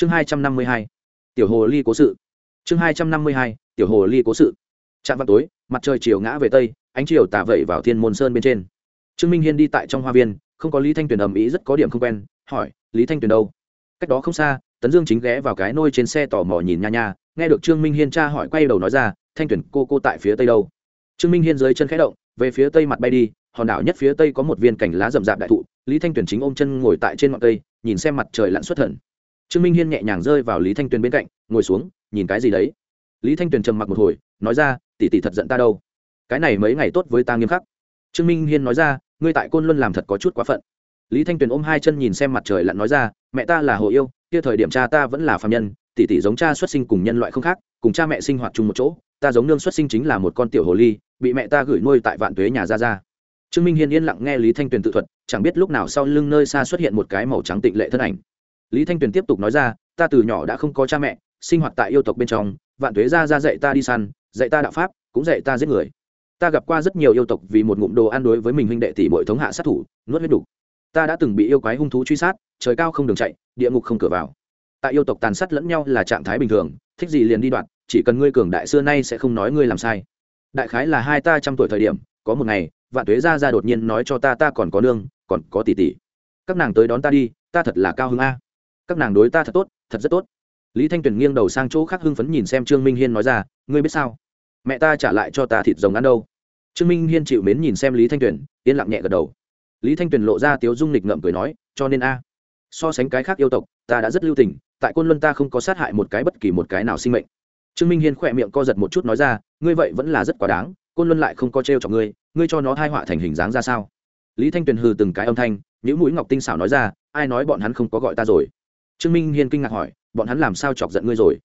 chương hai trăm năm mươi hai, tiểu hồ ly cố sự. Chương hai trăm năm mươi hai, tiểu hồ ly cố sự. Trạm vào tối, mặt trời chiều ngã về tây, ánh chiều tả vẩy vào thiên môn sơn bên trên. Trương minh hiên đi tại trong hoa viên, không có lý thanh tuyền ầm ĩ rất có điểm không quen, hỏi, lý thanh tuyền đâu? Cách đó không xa, tấn dương chính ghé vào cái nôi trên xe tò mò nhìn nha nha, nghe được trương minh hiên cha hỏi quay đầu nói ra, thanh tuyền, cô cô tại phía tây đâu? Trương minh hiên dưới chân khẽ động, về phía tây mặt bay đi, hòn đảo nhất phía tây có một viên cành lá rậm rạp đại thụ, lý thanh tuyền chính ôm chân ngồi tại trên ngọn cây, nhìn xem mặt trời lặn xuất thần trương minh hiên nhẹ nhàng rơi vào lý thanh tuyền bên cạnh, ngồi xuống, nhìn cái gì đấy? Lý thanh tuyền trầm mặc một hồi, nói ra, tỷ tỷ thật giận ta đâu? Cái này mấy ngày tốt với ta nghiêm khắc. Trương minh hiên nói ra, ngươi tại côn luân làm thật có chút quá phận. Lý thanh tuyền ôm hai chân nhìn xem mặt trời lặn nói ra, mẹ ta là hồ yêu, kia thời điểm cha ta vẫn là phạm nhân, tỷ tỷ giống cha xuất sinh cùng nhân loại không khác, cùng cha mẹ sinh hoạt chung một chỗ, ta giống nương xuất sinh chính là một con tiểu hồ ly, bị mẹ ta gửi nuôi tại vạn tuế nhà ra ra trương minh hiên yên lặng nghe lý thanh tuyền tự thuật, chẳng biết lúc nào sau lưng nơi xa xuất hiện một cái màu trắng tịnh lệ thân ảnh lý thanh tuyền tiếp tục nói ra, ta từ nhỏ đã không có cha mẹ, sinh hoạt tại yêu tộc bên trong, vạn tuế ra ra dạy ta đi săn, dạy ta đạo pháp, cũng dạy ta giết người. Ta gặp qua rất nhiều yêu tộc vì một ngụm đồ ăn đối với mình huynh đệ tỷ bội thống hạ sát thủ, nuốt huyết đủ. Ta đã từng bị yêu quái hung thú truy sát, trời cao không đường chạy, địa ngục không cửa vào. Tại yêu tộc tàn sát lẫn nhau là trạng thái bình thường, thích gì liền đi đoạn chỉ cần ngươi cường đại xưa nay sẽ không nói ngươi làm sai. Đại khái là hai ta trăm tuổi thời điểm, có một ngày, vạn tuế ra ra đột nhiên nói cho ta ta còn có nương, còn có tỷ tỷ. Các nàng tới đón ta đi, ta thật là cao hứng a các nàng đối ta thật tốt, thật rất tốt. Lý thanh tuyền nghiêng đầu sang chỗ khác hưng phấn nhìn xem trương minh hiên nói ra, ngươi biết sao? Mẹ ta trả lại cho ta thịt rồng ăn đâu. Trương minh hiên chịu mến nhìn xem lý thanh tuyền, yên lặng nhẹ gật đầu. Lý thanh tuyền lộ ra tiếu dung lịch ngậm cười nói, cho nên a, so sánh cái khác yêu tộc, ta đã rất lưu tình, tại côn luân ta không có sát hại một cái bất kỳ một cái nào sinh mệnh. Trương minh hiên khỏe miệng co giật một chút nói ra, ngươi vậy vẫn là rất quá đáng, côn luân lại không có t r cho ngươi ngươi cho nó thai họa thành hình dáng ra sao? Lý thanh tuyền hừ từng cái âm thanh những mũi ngọc tinh xảo nói ra, ai nói bọn hắn không có gọi ta rồi? Trương minh hiên kinh ngạc hỏi, bọn hắn làm sao chọc giận ngươi rồi?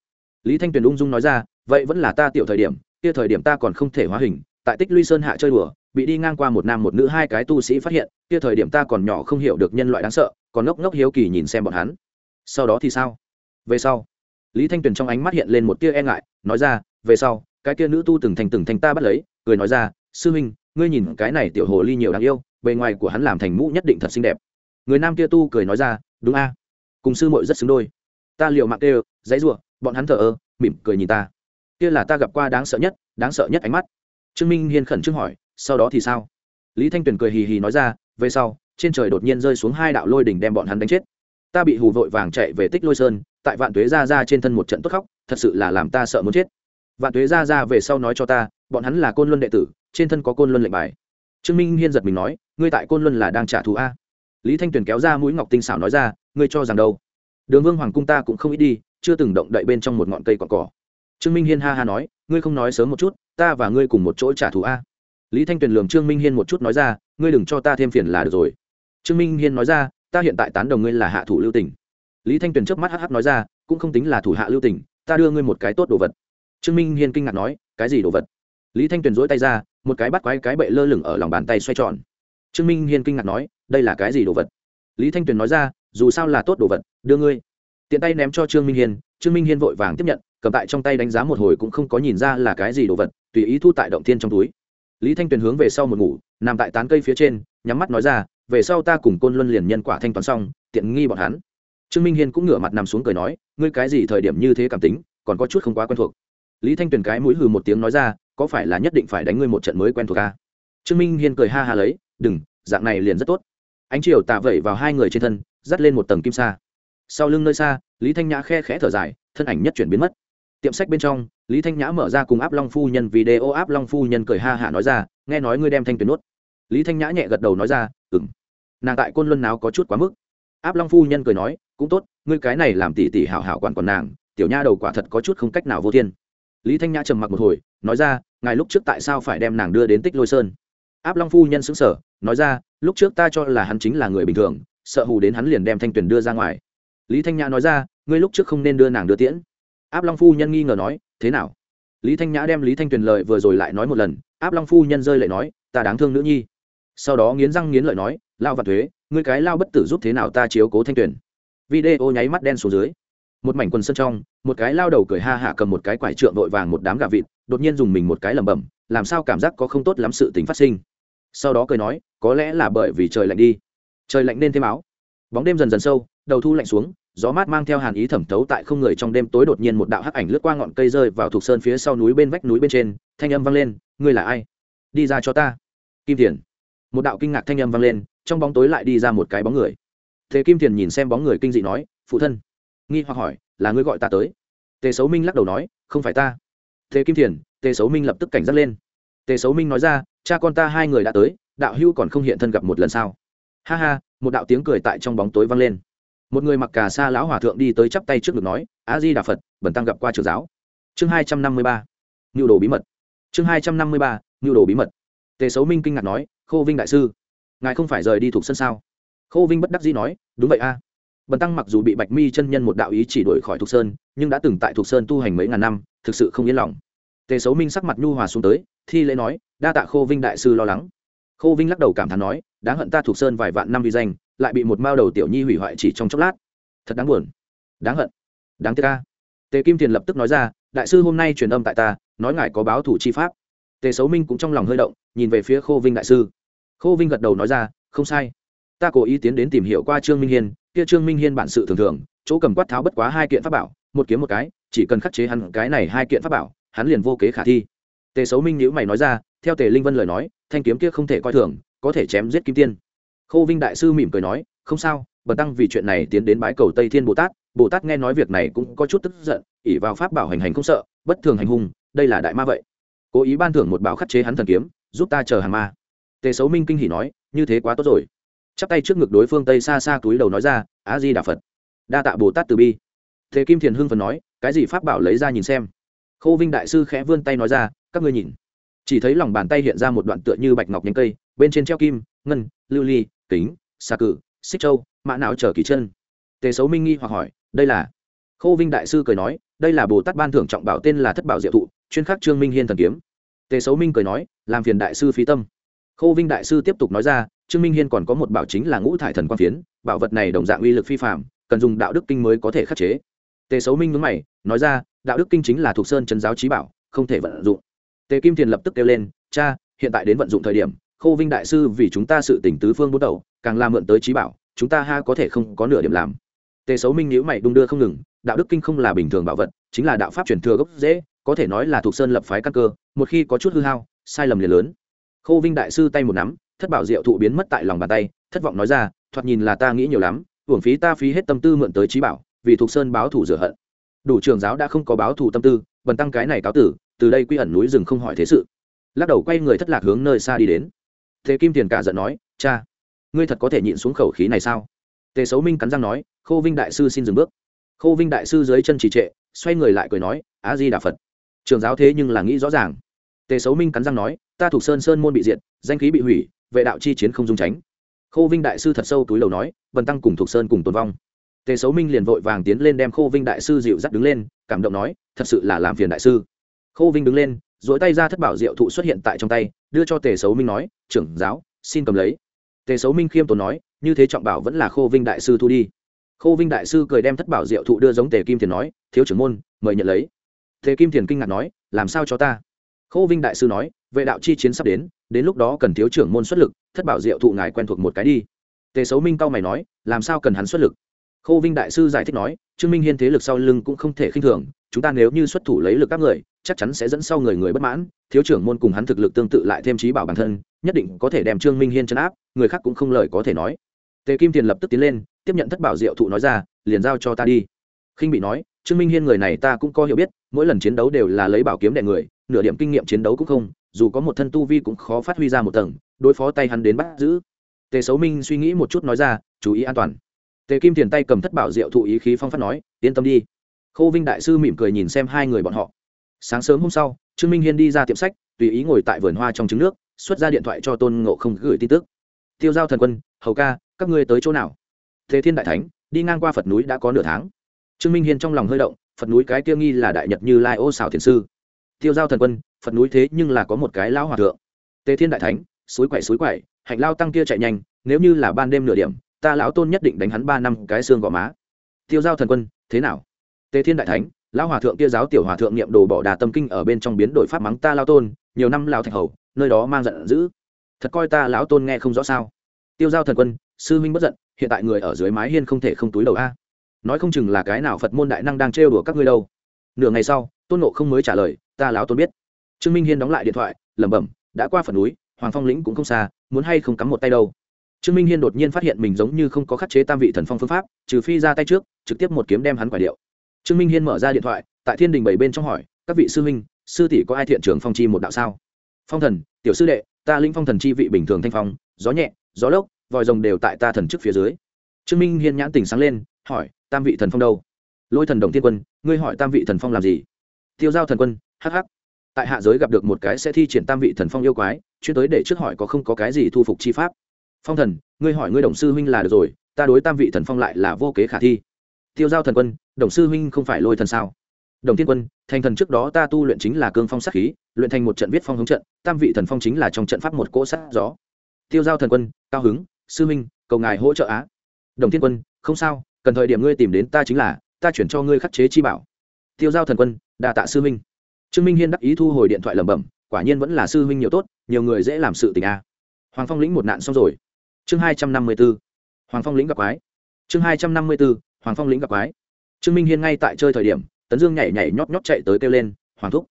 Lý thanh tuyền ung dung nói ra, vậy vẫn là ta tiểu thời điểm, kia thời điểm ta còn không thể hóa hình, tại tích luy sơn hạ chơi đùa, bị đi ngang qua một nam một nữ hai cái tu sĩ phát hiện, kia thời điểm ta còn nhỏ không hiểu được nhân loại đáng sợ, còn ngốc ngốc hiếu kỳ nhìn xem bọn hắn. Sau đó thì sao? Về sau. Lý thanh tuyền trong ánh mắt hiện lên một tia e ngại, nói ra, về sau, cái kia nữ tu từng thành từng thành ta bắt lấy, cười nói ra, sư huynh, ngươi nhìn cái này tiểu hồ ly nhiều đáng yêu, bề ngoài của hắn làm thành mũ nhất định thật xinh đẹp. Người nam kia tu cười nói ra, đúng a cùng sư muội rất xứng đôi. Ta liệu mạng kêu, dãy rủa, bọn hắn thờ ơ, mỉm cười nhìn ta. Kia là ta gặp qua đáng sợ nhất, đáng sợ nhất ánh mắt. Trương minh hiên khẩn trương hỏi, sau đó thì sao? Lý thanh tuyền cười hì hì nói ra, về sau, trên trời đột nhiên rơi xuống hai đạo lôi đỉnh đem bọn hắn đánh chết. Ta bị hù vội vàng chạy về tích lôi sơn, tại vạn tuế ra ra trên thân một trận tốt khóc, thật sự là làm ta sợ muốn chết. Vạn tuế ra ra về sau nói cho ta, bọn hắn là côn luân đệ tử, trên thân có côn luân lệnh bài. Trương minh hiên giật mình nói, ngươi tại côn luân là đang trả thù a? Lý thanh tuyền kéo ra mũi ngọc tinh xảo nói ra ngươi cho rằng đâu? Đường vương hoàng cung ta cũng không ít đi, chưa từng động đậy bên trong một ngọn cây còn cỏ. Trương minh hiên ha ha nói, ngươi không nói sớm một chút, ta và ngươi cùng một chỗ trả thù a. Lý thanh tuyền lường trương minh hiên một chút nói ra, ngươi đừng cho ta thêm phiền là được rồi. Trương minh hiên nói ra, ta hiện tại tán đồng ngươi là hạ thủ lưu tỉnh lý thanh tuyền trước mắt hh nói ra, cũng không tính là thủ hạ lưu tỉnh ta đưa ngươi một cái tốt đồ vật. Trương minh hiên kinh ngạc nói, cái gì đồ vật? Lý thanh tuyền dỗi tay ra, một cái bắt quái cái bậy lơ lửng ở lòng bàn tay xoay tròn. Trương minh hiên kinh ngạc nói, đây là cái gì đồ vật? Lý thanh tuyền nói ra dù sao là tốt đồ vật, đưa ngươi. Tiện tay ném cho trương minh hiên, trương minh hiên vội vàng tiếp nhận, cầm tại trong tay đánh giá một hồi cũng không có nhìn ra là cái gì đồ vật, tùy ý thu tại động thiên trong túi. Lý thanh tuyền hướng về sau một ngủ, nằm tại tán cây phía trên, nhắm mắt nói ra, về sau ta cùng côn luân liền nhân quả thanh toán xong, tiện nghi bọn hắn. Trương minh hiên cũng ngửa mặt nằm xuống cười nói, ngươi cái gì thời điểm như thế cảm tính, còn có chút không quá quen thuộc. Lý thanh tuyền cái mũi hừ một tiếng nói ra, có phải là nhất định phải đánh ngươi một trận mới quen thuộc à? trương minh hiên cười ha ha lấy, đừng, dạng này liền rất tốt. Ánh chiều tạ vẩy vào hai người trên thân dắt lên một tầng kim sa. Sau lưng nơi xa, lý thanh nhã khe khẽ thở dài, thân ảnh nhất chuyển biến mất. Tiệm sách bên trong, lý thanh nhã mở ra cùng áp long phu nhân video, áp long phu nhân cười ha hả nói ra, nghe nói ngươi đem thanh tuyển nuốt. Lý thanh nhã nhẹ gật đầu nói ra ừng nàng tại côn luân nào có chút quá mức. Áp long phu nhân cười nói, cũng tốt, ngươi cái này làm tỉ tỉ hảo hảo quản còn nàng, tiểu nha đầu quả thật có chút không cách nào vô thiên. Lý thanh nhã trầm mặc một hồi, nói ra, ngài lúc trước tại sao phải đem nàng đưa đến tích lôi sơn? Áp long phu nhân xứng sở nói ra, lúc trước ta cho là hắn chính là người bình thường sợ hù đến hắn liền đem thanh Tuyền đưa ra ngoài. Lý thanh nhã nói ra, ngươi lúc trước không nên đưa nàng đưa tiễn. Áp long phu nhân nghi ngờ nói, thế nào? Lý thanh nhã đem lý thanh tuyền lời vừa rồi lại nói một lần, áp long phu nhân rơi lại nói, ta đáng thương nữ nhi. Sau đó nghiến răng nghiến lợi nói, lao và thuế, ngươi cái lao bất tử giúp thế nào ta chiếu cố thanh tuyền? Video nháy mắt đen xuống dưới. Một mảnh quần sân trong, một cái lao đầu cười ha hạ cầm một cái quải trượng vội vàng một đám gà vịt, đột nhiên dùng mình một cái lẩm bẩm, làm sao cảm giác có không tốt lắm sự tính phát sinh? Sau đó cười nói, có lẽ là bởi vì trời lạnh đi trời lạnh nên thêm áo. Bóng đêm dần dần sâu, đầu thu lạnh xuống, gió mát mang theo hàn ý thẩm thấu tại không người trong đêm tối đột nhiên một đạo hắc ảnh lướt qua ngọn cây rơi vào thuộc sơn phía sau núi bên vách núi bên trên, thanh âm vang lên, ngươi là ai? Đi ra cho ta. Kim thiền. Một đạo kinh ngạc thanh âm vang lên, trong bóng tối lại đi ra một cái bóng người. Thế kim thiền nhìn xem bóng người kinh dị nói, phụ thân. Nghi hoặc hỏi, là ngươi gọi ta tới? Tề xấu minh lắc đầu nói, không phải ta. Thế kim thiền, tề xấu minh lập tức cảnh giác lên. Tề xấu minh nói ra, cha con ta hai người đã tới, đạo hưu còn không hiện thân gặp một lần sao? Ha ha, một đạo tiếng cười tại trong bóng tối vang lên. Một người mặc cà sa lão hòa thượng đi tới chắp tay trước ngực nói, a di đà phật bẩn tăng gặp qua trường giáo. Chương hai trăm năm mươi ba nhu đồ bí mật. Chương hai trăm năm mươi ba nhu đồ bí mật. Tề xấu minh kinh ngạc nói, khô vinh đại sư, ngài không phải rời đi thuộc sân sao? Khô vinh bất đắc dĩ nói, đúng vậy a. Bần tăng mặc dù bị bạch mi chân nhân một đạo ý chỉ đuổi khỏi thục sơn, nhưng đã từng tại thục sơn tu hành mấy ngàn năm, thực sự không yên lòng. Tề xấu minh sắc mặt nhu hòa xuống tới, thi lễ nói, đa tạ khô vinh đại sư lo lắng. Khô vinh lắc đầu cảm thán nói đáng hận ta thuộc sơn vài vạn năm vi danh, lại bị một mao đầu tiểu nhi hủy hoại chỉ trong chốc lát. Thật đáng buồn. Đáng hận. Đáng tiếc ca tề kim tiền lập tức nói ra, đại sư hôm nay truyền âm tại ta, nói ngài có báo thủ chi pháp. Tề xấu minh cũng trong lòng hơi động, nhìn về phía khô vinh đại sư. Khô vinh gật đầu nói ra, không sai. Ta cố ý tiến đến tìm hiểu qua trương minh hiên, kia trương minh hiên bản sự thường thường, chỗ cầm quát tháo bất quá hai kiện pháp bảo, một kiếm một cái, chỉ cần khắc chế hắn cái này hai kiện pháp bảo, hắn liền vô kế khả thi. Tề xấu minh nhữ mày nói ra, theo tề linh vân lời nói, thanh kiếm kia không thể coi thường có thể chém giết kim tiên. Khô vinh đại sư mỉm cười nói, không sao, bần tăng vì chuyện này tiến đến bái cầu tây thiên bồ tát. Bồ tát nghe nói việc này cũng có chút tức giận ỉ vào pháp bảo hành hành không sợ, bất thường hành hung, đây là đại ma vậy. Cố ý ban thưởng một bảo khắc chế hắn thần kiếm, giúp ta chờ hàng ma. Tề xấu minh kinh hỉ nói, như thế quá tốt rồi. Chắp tay trước ngực đối phương tây xa xa túi đầu nói ra á di đà phật. Đa tạ bồ tát từ bi. Thế kim thiền hưng phần nói, cái gì pháp bảo lấy ra nhìn xem. Khô vinh đại sư khẽ vươn tay nói ra, các ngươi nhìn chỉ thấy lòng bàn tay hiện ra một đoạn tựa như bạch ngọc nhánh cây, bên trên treo kim, ngân, lưu ly, kính, xà cự xích châu, mã não trở kỳ chân. Tề xấu minh nghi hoặc hỏi, đây là? Khô vinh đại sư cười nói, đây là bồ tát ban thưởng trọng bảo tên là thất bảo diệu thụ, chuyên khắc trương minh hiên thần kiếm. Tề xấu minh cười nói, làm phiền đại sư phí tâm. Khô vinh đại sư tiếp tục nói ra, trương minh hiên còn có một bảo chính là ngũ thải thần quang phiến, bảo vật này đồng dạng uy lực phi phạm cần dùng đạo đức kinh mới có thể khắc chế. Tề xấu minh nhớ mày, nói ra, đạo đức kinh chính là thuộc sơn trấn giáo trí bảo, không thể vận dụng tề kim thiền lập tức kêu lên, cha, hiện tại đến vận dụng thời điểm, khô vinh đại sư vì chúng ta sự tỉnh tứ phương bút đầu càng làm mượn tới trí bảo, chúng ta ha có thể không có nửa điểm làm. Tề xấu minh nhữ mày đung đưa không ngừng, đạo đức kinh không là bình thường bảo vật, chính là đạo pháp truyền thừa gốc dễ có thể nói là thuộc sơn lập phái căn cơ, một khi có chút hư hao, sai lầm liền lớn. Khô vinh đại sư tay một nắm, thất bảo diệu thụ biến mất tại lòng bàn tay, thất vọng nói ra, thoạt nhìn là ta nghĩ nhiều lắm, uổng phí ta phí hết tâm tư mượn tới trí bảo, vì thuộc sơn báo thủ rửa hận. Đủ trường giáo đã không có báo thủ tâm tư, bần tăng cái này cáo tử từ đây quy ẩn núi rừng không hỏi thế sự. Lắc đầu quay người thất lạc hướng nơi xa đi đến. Thế kim tiền cả giận nói, cha, ngươi thật có thể nhịn xuống khẩu khí này sao? Tề xấu minh cắn răng nói, khô vinh đại sư xin dừng bước. Khô vinh đại sư dưới chân trì trệ, xoay người lại cười nói á di đà phật. Trường giáo thế nhưng là nghĩ rõ ràng. Tề xấu minh cắn răng nói, ta thuộc sơn sơn môn bị diệt, danh khí bị hủy, vệ đạo chi chiến không dung tránh. Khô vinh đại sư thật sâu túi lầu nói vần tăng cùng thuộc sơn cùng tồn vong. Tề xấu minh liền vội vàng tiến lên đem khô vinh đại sư dịu dắt đứng lên, cảm động nói, thật sự là làm phiền đại sư khô vinh đứng lên dỗi tay ra thất bảo diệu thụ xuất hiện tại trong tay, đưa cho tề xấu minh nói, trưởng giáo, xin cầm lấy. Tề xấu minh khiêm tốn nói, như thế trọng bảo vẫn là khô vinh đại sư thu đi. Khô vinh đại sư cười đem thất bảo diệu thụ đưa giống tề kim thiền nói, thiếu trưởng môn, mời nhận lấy. Tề kim thiền kinh ngạc nói, làm sao cho ta? Khô vinh đại sư nói, vệ đạo chi chiến sắp đến đến lúc đó cần thiếu trưởng môn xuất lực, thất bảo diệu thụ ngài quen thuộc một cái đi. Tề xấu minh cao mày nói, làm sao cần hắn xuất lực? Khô vinh đại sư giải thích nói, trương minh hiên thế lực sau lưng cũng không thể khinh thường chúng ta nếu như xuất thủ lấy lực các người, chắc chắn sẽ dẫn sau người người bất mãn, thiếu trưởng môn cùng hắn thực lực tương tự lại thêm trí bảo bản thân, nhất định có thể đem trương minh hiên chấn áp, người khác cũng không lời có thể nói. Tề kim tiền lập tức tiến lên, tiếp nhận thất bảo diệu thụ nói ra, liền giao cho ta đi. Khinh bị nói, trương minh hiên người này ta cũng có hiểu biết, mỗi lần chiến đấu đều là lấy bảo kiếm đè người, nửa điểm kinh nghiệm chiến đấu cũng không, dù có một thân tu vi cũng khó phát huy ra một tầng, đối phó tay hắn đến bắt giữ. Tề xấu minh suy nghĩ một chút nói ra, chú ý an toàn. Tề kim tiền tay cầm thất bảo diệu thụ ý khí phong phát nói, yên tâm đi khô vinh đại sư mỉm cười nhìn xem hai người bọn họ. Sáng sớm hôm sau, trương minh hiên đi ra tiệm sách, tùy ý ngồi tại vườn hoa trong trứng nước, xuất ra điện thoại cho tôn ngộ không gửi tin tức. Tiêu giao thần quân, hầu ca, các ngươi tới chỗ nào? Thế thiên đại thánh, đi ngang qua phật núi đã có nửa tháng. Trương minh hiên trong lòng hơi động, phật núi cái tiêu nghi là đại nhật như lai ô xảo thiền sư. Tiêu giao thần quân, phật núi thế nhưng là có một cái lão hòa thượng. Tề thiên đại thánh suối quậy suối quậy, hạnh lao tăng kia chạy nhanh, nếu như là ban đêm nửa điểm, ta lão tôn nhất định đánh hắn ba năm cái xương gò má. Tiêu giao thần quân, thế nào? Tề thiên đại thánh, lão hòa thượng kia giáo tiểu hòa thượng niệm đồ bỏ đà tâm kinh ở bên trong biến đổi pháp mắng ta lao tôn, nhiều năm lao thạch hầu, nơi đó mang giận dữ. Thật coi ta lão tôn nghe không rõ sao? Tiêu giao thần quân, sư minh bất giận, hiện tại người ở dưới mái hiên không thể không túi đầu a. Nói không chừng là cái nào phật môn đại năng đang trêu đùa các ngươi đâu. Nửa ngày sau, tôn nộ không mới trả lời, ta Lão tôn biết. Trương minh hiên đóng lại điện thoại, lẩm bẩm, đã qua phần núi, hoàng phong lĩnh cũng không xa, muốn hay không cắm một tay đâu. Trương minh hiên đột nhiên phát hiện mình giống như không có khắc chế tam vị thần phong phương pháp, trừ phi ra tay trước, trực tiếp một kiếm đem hắn quả điệu trương minh hiên mở ra điện thoại, tại thiên đình bảy bên trong hỏi, các vị sư huynh, sư tỷ có ai thiện trưởng phong chi một đạo sao? Phong thần, tiểu sư đệ, ta linh phong thần chi vị bình thường thanh phong, gió nhẹ, gió lốc, vòi rồng đều tại ta thần trước phía dưới. Trương minh hiên nhãn tình sáng lên, hỏi, tam vị thần phong đâu? Lôi thần đồng thiên quân, ngươi hỏi tam vị thần phong làm gì? Tiêu giao thần quân hh tại hạ giới gặp được một cái sẽ thi triển tam vị thần phong yêu quái, chuyên tới để trước hỏi có không có cái gì thu phục chi pháp. Phong thần, ngươi hỏi ngươi đồng sư huynh là được rồi, ta đối tam vị thần phong lại là vô kế khả thi tiêu giao thần quân, đồng sư huynh không phải lôi thần sao? Đồng thiên quân, thành thần trước đó ta tu luyện chính là cương phong sát khí, luyện thành một trận viết phong hướng trận, tam vị thần phong chính là trong trận pháp một cỗ sát gió. Tiêu giao thần quân, cao hứng, sư huynh, cầu ngài hỗ trợ á. Đồng thiên quân, không sao, cần thời điểm ngươi tìm đến ta chính là, ta chuyển cho ngươi khắc chế chi bảo. Tiêu giao thần quân đà tạ sư huynh. Trương minh hiên đắc ý thu hồi điện thoại lẩm bẩm, quả nhiên vẫn là sư huynh nhiều tốt, nhiều người dễ làm sự tình a. Hoàng phong lĩnh một nạn xong rồi. Chương hai trăm năm mươi b ố hoàng phong lĩnh gặp quái. Chương hai trăm năm mươi b ố hoàng phong lĩnh gặp quái. Trương minh hiên ngay tại chơi thời điểm, tấn dương nhảy nhảy nhót nhót chạy tới kêu lên, hoàng thúc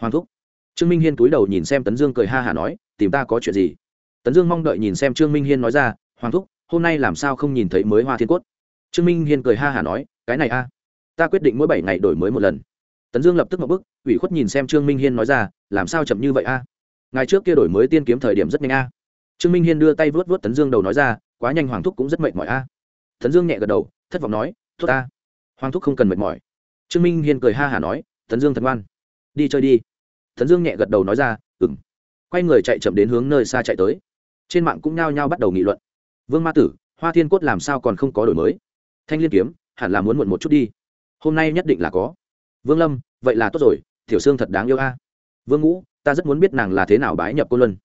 hoàng thúc. Trương minh hiên túi đầu nhìn xem tấn dương cười ha hả nói, tìm ta có chuyện gì? Tấn dương mong đợi nhìn xem trương minh hiên nói ra, hoàng thúc, hôm nay làm sao không nhìn thấy mới hoa thiên cốt? Trương minh hiên cười ha hả nói, cái này a, ta quyết định mỗi bảy ngày đổi mới một lần. Tấn dương lập tức một bức, ủy khuất nhìn xem trương minh hiên nói ra, làm sao chậm như vậy a? Ngày trước kia đổi mới tiên kiếm thời điểm rất nhanh a. Trương minh hiên đưa tay vớt vớt tấn dương đầu nói ra, quá nhanh hoàng thúc cũng rất mệt mỏi a. Tấn dương nhẹ gật đầu thất vọng nói, tốt ta. Hoàng thúc không cần mệt mỏi. Trương minh hiên cười ha hả nói, tấn dương thần ngoan. Đi chơi đi. Tấn dương nhẹ gật đầu nói ra ừng quay người chạy chậm đến hướng nơi xa chạy tới. Trên mạng cũng nhao nhao bắt đầu nghị luận. Vương ma tử, hoa thiên cốt làm sao còn không có đổi mới? Thanh liên kiếm, hẳn là muốn muộn một chút đi. Hôm nay nhất định là có. Vương lâm, vậy là tốt rồi, tiểu sương thật đáng yêu a. Vương ngũ, ta rất muốn biết nàng là thế nào bái nhập cô luân.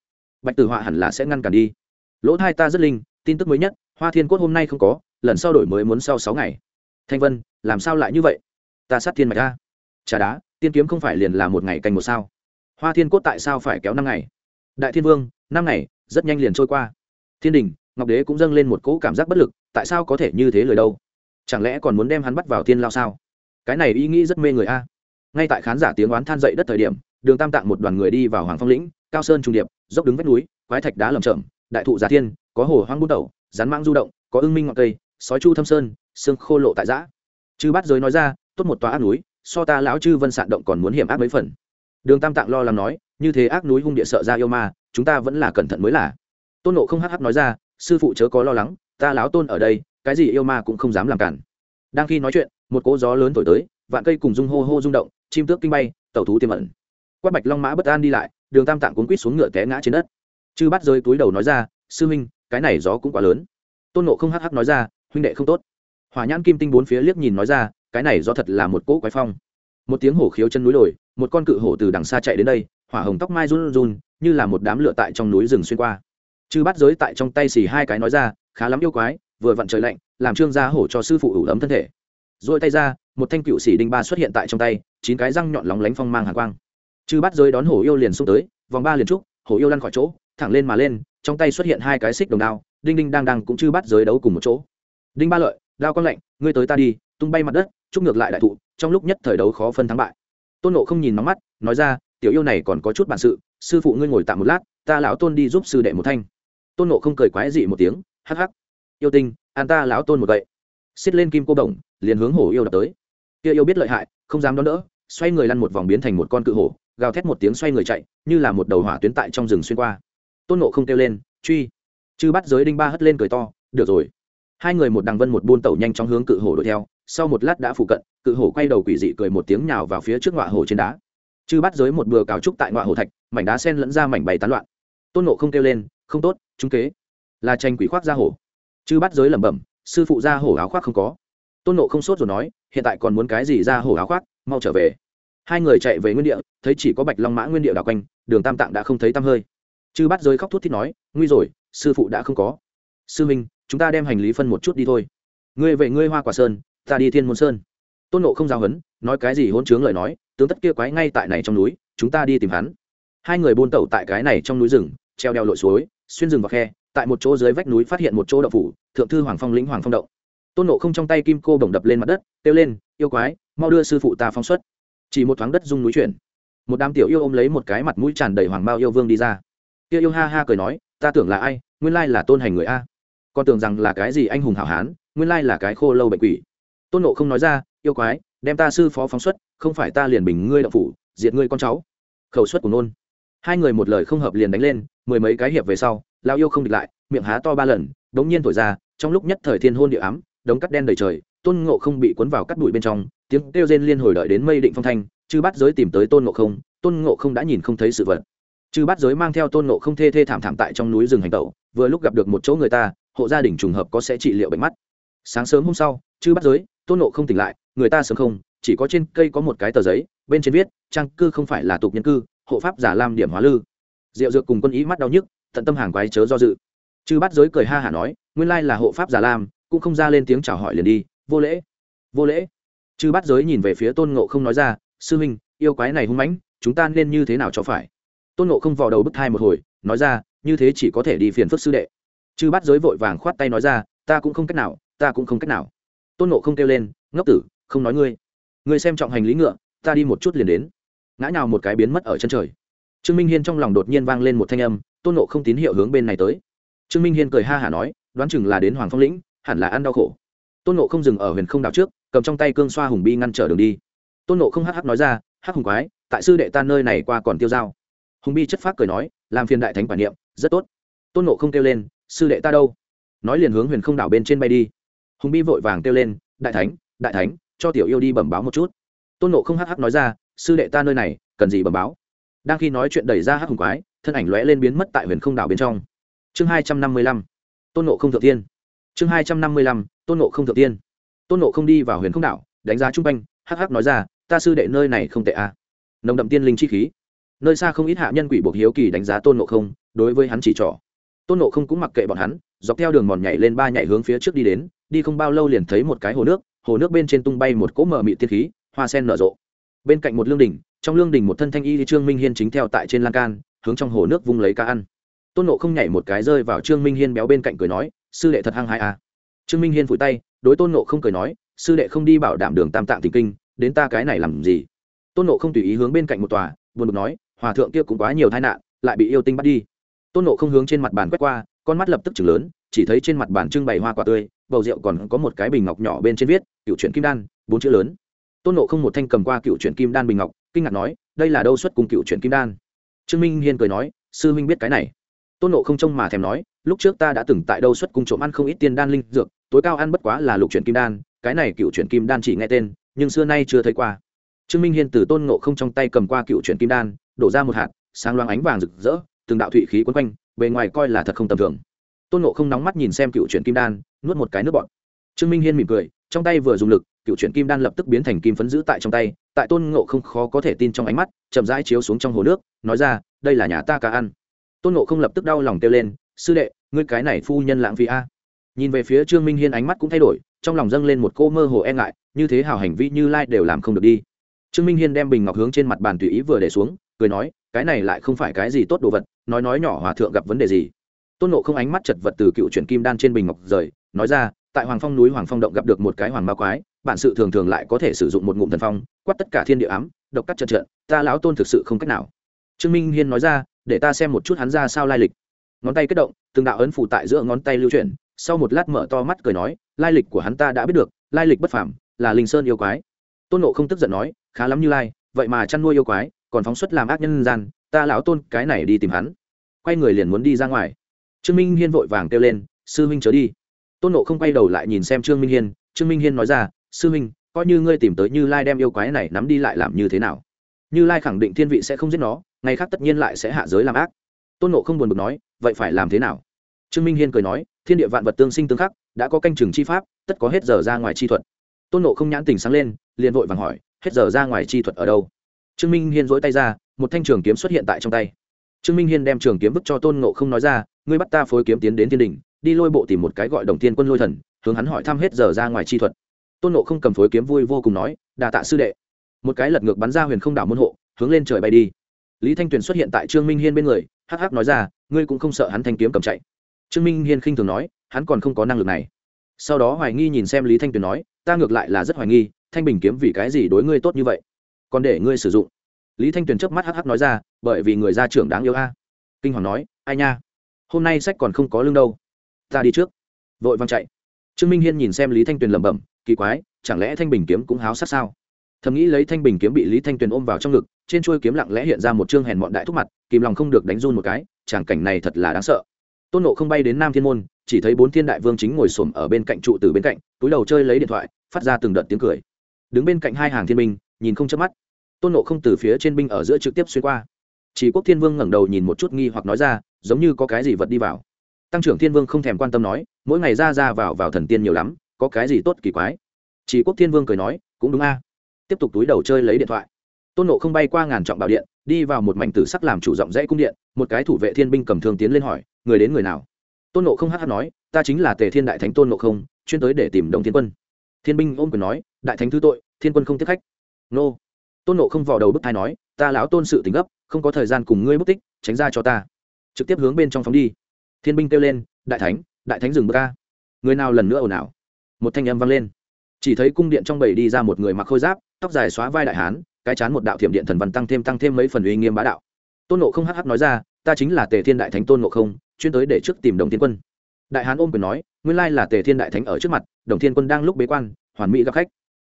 Bạch tử họa hẳn là sẽ ngăn cản đi. Lỗ thai ta rất linh, tin tức mới nhất, hoa thiên cốt hôm nay không có lần sau đổi mới muốn sau sáu ngày. Thanh vân làm sao lại như vậy? Ta sát thiên mạch a. Trà đá tiên kiếm không phải liền là một ngày canh một sao. Hoa thiên cốt tại sao phải kéo năm ngày? Đại thiên vương năm ngày rất nhanh liền trôi qua. Thiên đình ngọc đế cũng dâng lên một cỗ cảm giác bất lực tại sao có thể như thế lời đâu? Chẳng lẽ còn muốn đem hắn bắt vào thiên lao sao? Cái này ý nghĩ rất mê người a. Ngay tại khán giả tiếng oán than dậy đất thời điểm đường tam tạng một đoàn người đi vào hoàng phong lĩnh cao sơn trung điệp dốc đứng vách núi quái thạch đá lầm chởm, đại thụ giả thiên có hồ hoang bút đầu rắn mang du động có ưng minh ngọn cây sói chu thâm sơn, xương khô lộ tại giã. Chư bát giới nói ra, tốt một tòa ác núi, so ta lão chư vân sạn động còn muốn hiểm ác mấy phần. Đường tam tạng lo lắng nói, như thế ác núi hung địa sợ ra yêu ma, chúng ta vẫn là cẩn thận mới là. Tôn nộ không hắc hắc nói ra, sư phụ chớ có lo lắng, ta lão tôn ở đây, cái gì yêu ma cũng không dám làm cản. Đang khi nói chuyện, một cỗ gió lớn thổi tới, vạn cây cùng rung hô hô rung động, chim tước kinh bay tàu thú tiềm ẩn. Quát bạch long mã bất an đi lại, đường tam tạng cuốn quýt xuống ngựa té ngã trên đất. Chư bắt rơi túi đầu nói ra, sư huynh, cái này gió cũng quá lớn. Tôn nộ không hắc hắc nói ra huynh đệ không tốt. Hỏa nhãn kim tinh bốn phía liếc nhìn nói ra, cái này do thật là một cỗ quái phong. Một tiếng hổ khiếu chân núi đồi một con cự hổ từ đằng xa chạy đến đây, hỏa hồng tóc mai run run, như là một đám lửa tại trong núi rừng xuyên qua. Chư bắt giới tại trong tay xì hai cái nói ra, khá lắm yêu quái, vừa vặn trời lạnh, làm trương gia hổ cho sư phụ ủ ấm thân thể. Rồi tay ra, một thanh cựu xỉ đinh ba xuất hiện tại trong tay, chín cái răng nhọn lóng lánh phong mang hàng quang. Chư bắt giới đón hổ yêu liền xông tới, vòng ba liền trúc, hổ yêu lăn khỏi chỗ, thẳng lên mà lên, trong tay xuất hiện hai cái xích đồng đao, đinh đinh đang đang cũng chư bắt giới đấu cùng một chỗ đinh ba lợi, đao con lạnh ngươi tới ta đi, tung bay mặt đất, chúc ngược lại đại thụ, trong lúc nhất thời đấu khó phân thắng bại. Tôn nộ không nhìn nóng mắt, nói ra, tiểu yêu này còn có chút bản sự, sư phụ ngươi ngồi tạm một lát, ta lão tôn đi giúp sư đệ một thanh. Tôn nộ không cười quái dị một tiếng, hắc hắc. Yêu tinh, an ta lão tôn một vậy xiết lên kim cô đồng, liền hướng hổ yêu đập tới. Kia yêu biết lợi hại, không dám đón đỡ, xoay người lăn một vòng biến thành một con cự hổ, gào thét một tiếng xoay người chạy, như là một đầu hỏa tuyến tại trong rừng xuyên qua. Tôn nộ không kêu lên, truy. Chư bắt giới đinh ba hất lên cười to, được rồi hai người một đằng vân một buôn tẩu nhanh chóng hướng cự hổ đuổi theo, sau một lát đã phụ cận, cự hổ quay đầu quỷ dị cười một tiếng nhào vào phía trước ngọa hổ trên đá. Chư bắt giới một bừa cào trúc tại ngọa hổ thạch, mảnh đá sen lẫn ra mảnh bày tán loạn. Tôn nộ không kêu lên, không tốt, chúng kế. Là tranh quỷ khoác ra hổ. Chư bắt giới lẩm bẩm, sư phụ ra hổ áo khoác không có. Tôn nộ không sốt rồi nói, hiện tại còn muốn cái gì ra hổ áo khoác, mau trở về. Hai người chạy về nguyên địa, thấy chỉ có bạch long mã nguyên địa đảo quanh, đường tam tạng đã không thấy tăm hơi. Chư bắt giới khóc thút thít nói, nguy rồi, sư phụ đã không có. Sư minh chúng ta đem hành lý phân một chút đi thôi. Ngươi về ngươi hoa quả sơn, ta đi thiên môn sơn. Tôn nộ không giao hấn nói cái gì hôn chướng lời nói, tướng tất kia quái ngay tại này trong núi, chúng ta đi tìm hắn. Hai người buôn tẩu tại cái này trong núi rừng, treo đeo lội suối, xuyên rừng vào khe, tại một chỗ dưới vách núi phát hiện một chỗ đậu phủ, thượng thư hoàng phong lĩnh hoàng phong động. Tôn nộ không trong tay kim cô bổng đập lên mặt đất, kêu lên, yêu quái, mau đưa sư phụ ta phóng xuất. Chỉ một thoáng đất rung núi chuyển. Một đám tiểu yêu ôm lấy một cái mặt mũi tràn đầy hoàng bao yêu vương đi ra. Kia yêu ha ha cười nói, ta tưởng là ai, nguyên lai là tôn hành người a còn tưởng rằng là cái gì anh hùng hảo hán, nguyên lai là cái khô lâu bệnh quỷ. Tôn nộ không nói ra, yêu quái, đem ta sư phó phóng xuất, không phải ta liền bình ngươi đậu phủ, diệt ngươi con cháu. Khẩu suất của nôn. Hai người một lời không hợp liền đánh lên, mười mấy cái hiệp về sau lao yêu không địch lại, miệng há to ba lần, đống nhiên thổi ra, trong lúc nhất thời thiên hôn địa ám, đống cắt đen đầy trời, tôn ngộ không bị cuốn vào cắt bụi bên trong, tiếng kêu rên liên hồi đợi đến mây định phong thanh, chư bắt giới tìm tới tôn ngộ không, tôn ngộ không đã nhìn không thấy sự vật. Chư bắt giới mang theo tôn ngộ không thê thê thảm thảm tại trong núi rừng hành tẩu, vừa lúc gặp được một chỗ người ta hộ gia đình trùng hợp có sẽ trị liệu bệnh mắt. Sáng sớm hôm sau, chư bắt giới, tôn ngộ không tỉnh lại, người ta sớm không, chỉ có trên cây có một cái tờ giấy, bên trên viết, trang cư không phải là tục nhân cư, hộ pháp giả lam điểm hóa lư. Diệu dược cùng quân ý mắt đau nhức, tận tâm hàng quái chớ do dự. Chư bắt giới cười ha hả nói, nguyên lai là hộ pháp giả lam cũng không ra lên tiếng chào hỏi liền đi, vô lễ vô lễ. Chư bắt giới nhìn về phía tôn ngộ không nói ra, sư huynh, yêu quái này hung mãnh, chúng ta nên như thế nào cho phải? Tôn ngộ không vào đầu bức thai một hồi, nói ra, như thế chỉ có thể đi phiền phức sư đệ chư bắt giới vội vàng khoát tay nói ra, ta cũng không cách nào, ta cũng không cách nào. Tôn ngộ không kêu lên, ngốc tử, không nói ngươi. Ngươi xem trọng hành lý ngựa, ta đi một chút liền đến. Ngã nào một cái biến mất ở chân trời. Trương minh hiên trong lòng đột nhiên vang lên một thanh âm, tôn nộ không tín hiệu hướng bên này tới. Trương minh hiên cười ha hả nói, đoán chừng là đến hoàng phong lĩnh, hẳn là ăn đau khổ. Tôn nộ không dừng ở huyền không đảo trước, cầm trong tay cương xoa hùng bi ngăn trở đường đi. Tôn nộ không hắc hắc nói ra, hắc hùng quái, tại sư đệ ta nơi này qua còn tiêu dao. Hùng bi chất phác cười nói, làm phiền đại thánh quản niệm, rất tốt. Tôn nộ không kêu lên sư đệ ta đâu? Nói liền hướng huyền không đảo bên trên bay đi. Hùng bi vội vàng kêu lên, đại thánh đại thánh, cho tiểu yêu đi bẩm báo một chút. Tôn nộ không hắc hắc nói ra, sư đệ ta nơi này, cần gì bẩm báo? Đang khi nói chuyện đẩy ra hắc hùng quái, thân ảnh lóe lên biến mất tại huyền không đảo bên trong. Chương hai trăm năm mươi lăm, tôn nộ không thượng tiên. Chương hai trăm năm mươi lăm, tôn nộ không thượng tiên. Tôn nộ không đi vào huyền không đảo, đánh giá chung quanh, hắc hắc nói ra, ta sư đệ nơi này không tệ à. nồng đậm tiên linh chi khí. Nơi xa không ít hạ nhân quỷ buộc hiếu kỳ đánh giá tôn nộ không, đối với hắn chỉ trỏ tôn nộ không cũng mặc kệ bọn hắn, dọc theo đường mòn nhảy lên ba nhảy hướng phía trước đi đến, đi không bao lâu liền thấy một cái hồ nước hồ nước bên trên tung bay một cỗ mờ mị tiên khí, hoa sen nở rộ. Bên cạnh một lương đình trong lương đình một thân thanh y trương minh hiên chính theo tại trên lan can, hướng trong hồ nước vung lấy cá ăn. Tôn nộ không nhảy một cái rơi vào trương minh hiên béo bên cạnh cười nói, sư đệ thật hăng hai à. trương minh hiên phủi tay, đối tôn nộ không cười nói, sư đệ không đi bảo đảm đường tam tạng tình kinh, đến ta cái này làm gì? Tôn nộ không tùy ý hướng bên cạnh một tòa, buồn bực nói, hòa thượng kia cũng quá nhiều tai nạn, lại bị yêu tinh bắt đi tôn nộ không hướng trên mặt bàn quét qua, con mắt lập tức chừng lớn, chỉ thấy trên mặt bàn trưng bày hoa quả tươi, bầu rượu còn có một cái bình ngọc nhỏ bên trên viết, cựu truyện kim đan bốn chữ lớn. Tôn nộ không một thanh cầm qua cựu truyện kim đan bình ngọc, kinh ngạc nói, đây là đâu xuất cùng cựu truyện kim đan? Trương minh hiên cười nói, sư huynh biết cái này. Tôn nộ không trông mà thèm nói, lúc trước ta đã từng tại đâu xuất cung trộm ăn không ít tiên đan linh dược, tối cao ăn bất quá là lục truyện kim đan, cái này cựu truyện kim đan chỉ nghe tên, nhưng xưa nay chưa thấy qua. Trương minh hiên từ tôn nộ không trong tay cầm qua cựu truyện kim đan, đổ ra một hạt, sáng loáng ánh vàng rực rỡ từng đạo thụy khí quấn quanh, bề ngoài coi là thật không tầm thường. Tôn nộ không nóng mắt nhìn xem cựu chuyển kim đan, nuốt một cái nước bọt. Trương minh hiên mỉm cười, trong tay vừa dùng lực, cựu chuyển kim đan lập tức biến thành kim phấn giữ tại trong tay, tại tôn ngộ không khó có thể tin trong ánh mắt, chậm rãi chiếu xuống trong hồ nước, nói ra, đây là nhà ta cá ăn. Tôn ngộ không lập tức đau lòng kêu lên, sư đệ, ngươi cái này phu nhân lãng phí a. Nhìn về phía trương minh hiên ánh mắt cũng thay đổi, trong lòng dâng lên một cô mơ hồ e ngại, như thế hào hành vi như lai đều làm không được đi. Trương minh hiên đem bình ngọc hướng trên mặt bàn tùy ý vừa để xuống cười nói, cái này lại không phải cái gì tốt đồ vật, nói nói nhỏ hòa thượng gặp vấn đề gì? Tôn nộ không ánh mắt chật vật từ cựu chuyển kim đan trên bình ngọc rời, nói ra, tại hoàng phong núi hoàng phong động gặp được một cái hoàng ma quái, bản sự thường thường lại có thể sử dụng một ngụm thần phong, quát tất cả thiên địa ám, độc cắt trận trận, ta lão tôn thực sự không cách nào. Trương minh hiên nói ra, để ta xem một chút hắn ra sao lai lịch. Ngón tay kết động, từng đạo ấn phủ tại giữa ngón tay lưu chuyển, sau một lát mở to mắt cười nói, lai lịch của hắn ta đã biết được, lai lịch bất phảm là linh sơn yêu quái. Tôn nộ không tức giận nói, khá lắm như lai, vậy mà chăn nuôi yêu quái còn phóng xuất làm ác nhân gian, ta lão tôn cái này đi tìm hắn. Quay người liền muốn đi ra ngoài. Trương minh hiên vội vàng kêu lên, sư huynh chớ đi. Tôn nộ không quay đầu lại nhìn xem trương minh hiên, trương minh hiên nói ra, sư huynh, coi như ngươi tìm tới như lai đem yêu quái này nắm đi lại làm như thế nào? Như lai khẳng định thiên vị sẽ không giết nó, ngày khác tất nhiên lại sẽ hạ giới làm ác. Tôn nộ không buồn bực nói, vậy phải làm thế nào? Trương minh hiên cười nói, thiên địa vạn vật tương sinh tương khắc, đã có canh chừng chi pháp, tất có hết giờ ra ngoài chi thuật. Tôn nộ không nhãn tình sáng lên, liền vội vàng hỏi, hết giờ ra ngoài chi thuật ở đâu? Trương minh hiên dỗi tay ra, một thanh trường kiếm xuất hiện tại trong tay. Trương minh hiên đem trường kiếm vứt cho tôn nộ không nói ra, ngươi bắt ta phối kiếm tiến đến thiên đình đi lôi bộ tìm một cái gọi đồng tiên quân lôi thần, hướng hắn hỏi thăm hết giờ ra ngoài chi thuật. Tôn nộ không cầm phối kiếm vui vô cùng nói đà tạ sư đệ. Một cái lật ngược bắn ra huyền không đảo môn hộ, hướng lên trời bay đi. Lý thanh tuyền xuất hiện tại trương minh hiên bên người, hắc hắc nói ra, ngươi cũng không sợ hắn thanh kiếm cầm chạy? Trương minh hiên khinh thường nói, hắn còn không có năng lực này. Sau đó hoài nghi nhìn xem lý thanh tuyền nói, ta ngược lại là rất hoài nghi, thanh bình kiếm vì cái gì đối ngươi tốt như vậy? Còn để ngươi sử dụng. Lý thanh tuyền chớp mắt hh nói ra, bởi vì người gia trưởng đáng yêu a. Kinh hoàng nói, ai nha? Hôm nay sách còn không có lương đâu. Ta đi trước. Vội văng chạy. Trương minh hiên nhìn xem lý thanh tuyền lẩm bẩm, kỳ quái, chẳng lẽ thanh bình kiếm cũng háo sát sao? Thầm nghĩ lấy thanh bình kiếm bị lý thanh tuyền ôm vào trong ngực, trên chuôi kiếm lặng lẽ hiện ra một chương hèn mọn đại thúc mặt, kìm lòng không được đánh run một cái tràng cảnh này thật là đáng sợ. Tôn nộ không bay đến nam thiên môn, chỉ thấy bốn thiên đại vương chính ngồi xổm ở bên cạnh trụ từ bên cạnh, túi đầu chơi lấy điện thoại, phát ra từng đợt tiếng cười. Đứng bên cạnh hai hàng thiên minh nhìn không chớp mắt. Tôn nộ không từ phía trên binh ở giữa trực tiếp xuyên qua. Chỉ quốc thiên vương ngẩng đầu nhìn một chút nghi hoặc nói ra, giống như có cái gì vật đi vào. Tăng trưởng thiên vương không thèm quan tâm nói, mỗi ngày ra ra vào vào thần tiên nhiều lắm, có cái gì tốt kỳ quái? Chỉ quốc thiên vương cười nói, cũng đúng a. Tiếp tục túi đầu chơi lấy điện thoại. Tôn nộ không bay qua ngàn trọng bảo điện, đi vào một mảnh tử sắc làm chủ rộng rẽ cung điện, một cái thủ vệ thiên binh cầm thương tiến lên hỏi, người đến người nào? Tôn nộ không hát hát nói, ta chính là tề thiên đại thánh tôn nộ không, chuyên tới để tìm đồng thiên quân. Thiên binh ôm quyền nói, đại thánh thứ tội, thiên quân không tiếp khách nô. Tôn nộ không vò đầu bức thai nói, ta lão tôn sự tình gấp, không có thời gian cùng ngươi mất tích, tránh ra cho ta. Trực tiếp hướng bên trong phóng đi. Thiên binh kêu lên, đại thánh đại thánh dừng bước ca người nào lần nữa ồn ào? Một thanh âm vang lên. Chỉ thấy cung điện trong bầy đi ra một người mặc khôi giáp, tóc dài xóa vai đại hán, cái chán một đạo thiểm điện thần văn tăng thêm tăng thêm mấy phần uy nghiêm bá đạo. Tôn nộ không hh nói ra, ta chính là tề thiên đại thánh tôn nộ không, chuyên tới để trước tìm đồng thiên quân. Đại hán ôm quyền nói, nguyên lai là tề thiên đại thánh ở trước mặt, đồng thiên quân đang lúc bế quan, hoàn mỹ gặp khách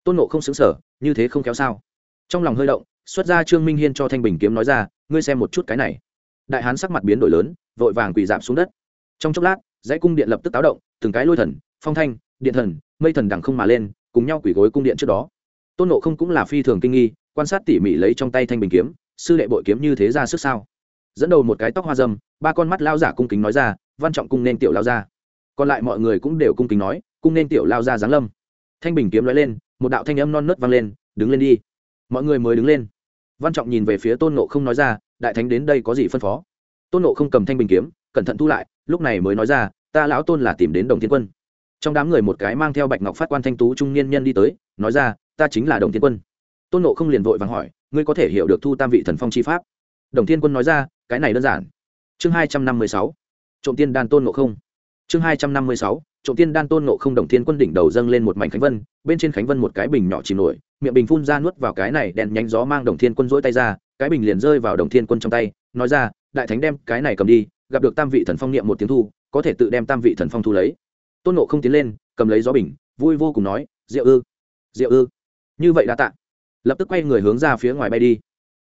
tôn nộ không xứng sở, như thế không kéo sao? Trong lòng hơi động, xuất ra trương minh hiên cho thanh bình kiếm nói ra, ngươi xem một chút cái này. Đại hán sắc mặt biến đổi lớn, vội vàng quỳ giảm xuống đất. Trong chốc lát, dãy cung điện lập tức táo động, từng cái lôi thần, phong thanh, điện thần, mây thần đằng không mà lên, cùng nhau quỳ gối cung điện trước đó. Tôn nộ không cũng là phi thường kinh nghi, quan sát tỉ mỉ lấy trong tay thanh bình kiếm, sư đệ bội kiếm như thế ra sức sao? Dẫn đầu một cái tóc hoa dâm, ba con mắt lao giả cung kính nói ra, văn trọng cung nên tiểu lao ra. Còn lại mọi người cũng đều cung kính nói, cung nên tiểu lao ra giáng lâm. Thanh bình kiếm nói lên một đạo thanh âm non nớt vang lên, đứng lên đi. Mọi người mới đứng lên. Văn trọng nhìn về phía tôn nộ không nói ra, đại thánh đến đây có gì phân phó? Tôn nộ không cầm thanh bình kiếm, cẩn thận thu lại, lúc này mới nói ra, ta lão tôn là tìm đến đồng thiên quân. Trong đám người một cái mang theo bạch ngọc phát quan thanh tú trung niên nhân đi tới, nói ra, ta chính là đồng thiên quân. Tôn nộ không liền vội vàng hỏi, ngươi có thể hiểu được thu tam vị thần phong chi pháp? Đồng thiên quân nói ra, cái này đơn giản. Chương hai trăm năm mươi sáu. Trộm tiên đan tôn nộ không chương hai trăm năm mươi sáu, trộm tiên đan tôn nộ không đồng thiên quân đỉnh đầu dâng lên một mảnh khánh vân, bên trên khánh vân một cái bình nhỏ chìm nổi, miệng bình phun ra nuốt vào cái này đèn nhánh gió mang đồng thiên quân rỗi tay ra, cái bình liền rơi vào đồng thiên quân trong tay, nói ra, đại thánh đem cái này cầm đi, gặp được tam vị thần phong niệm một tiếng thu, có thể tự đem tam vị thần phong thu lấy. Tôn nộ không tiến lên, cầm lấy gió bình, vui vô cùng nói rượu ư rượu ư. Như vậy đã tạ. Lập tức quay người hướng ra phía ngoài bay đi.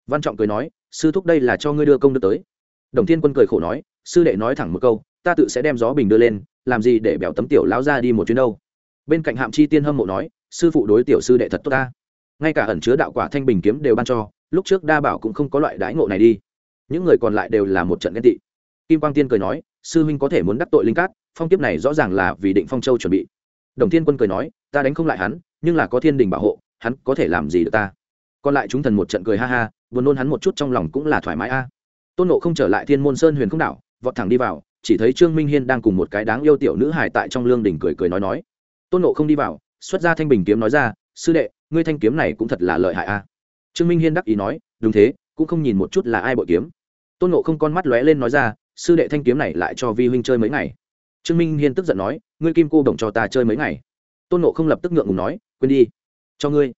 Văn trọng cười nói, sư thúc đây là cho ngươi đưa công đức tới. Đồng thiên quân cười khổ nói, sư đệ nói thẳng một câu ta tự sẽ đem gió bình đưa lên, làm gì để bèo tấm tiểu lao ra đi một chuyến đâu? Bên cạnh hạm chi tiên hâm mộ nói, sư phụ đối tiểu sư đệ thật tốt ta. Ngay cả ẩn chứa đạo quả thanh bình kiếm đều ban cho, lúc trước đa bảo cũng không có loại đãi ngộ này đi. Những người còn lại đều là một trận ghen tị. Kim quang tiên cười nói, sư huynh có thể muốn đắc tội linh cát, phong kiếp này rõ ràng là vì định phong châu chuẩn bị. Đồng thiên quân cười nói, ta đánh không lại hắn, nhưng là có thiên đình bảo hộ, hắn có thể làm gì được ta? Còn lại chúng thần một trận cười ha ha, buồn nôn hắn một chút trong lòng cũng là thoải mái a. Tôn nộ không trở lại thiên môn sơn huyền không đảo, vọt thẳng đi vào chỉ thấy trương minh hiên đang cùng một cái đáng yêu tiểu nữ hải tại trong lương đỉnh cười cười nói nói. Tôn nộ không đi vào, xuất ra thanh bình kiếm nói ra, sư đệ, ngươi thanh kiếm này cũng thật là lợi hại a. Trương minh hiên đắc ý nói, đúng thế, cũng không nhìn một chút là ai bội kiếm. Tôn nộ không con mắt lóe lên nói ra, sư đệ thanh kiếm này lại cho vi huynh chơi mấy ngày. Trương minh hiên tức giận nói, ngươi kim cô đồng cho ta chơi mấy ngày. Tôn nộ không lập tức ngượng ngùng nói, quên đi, cho ngươi.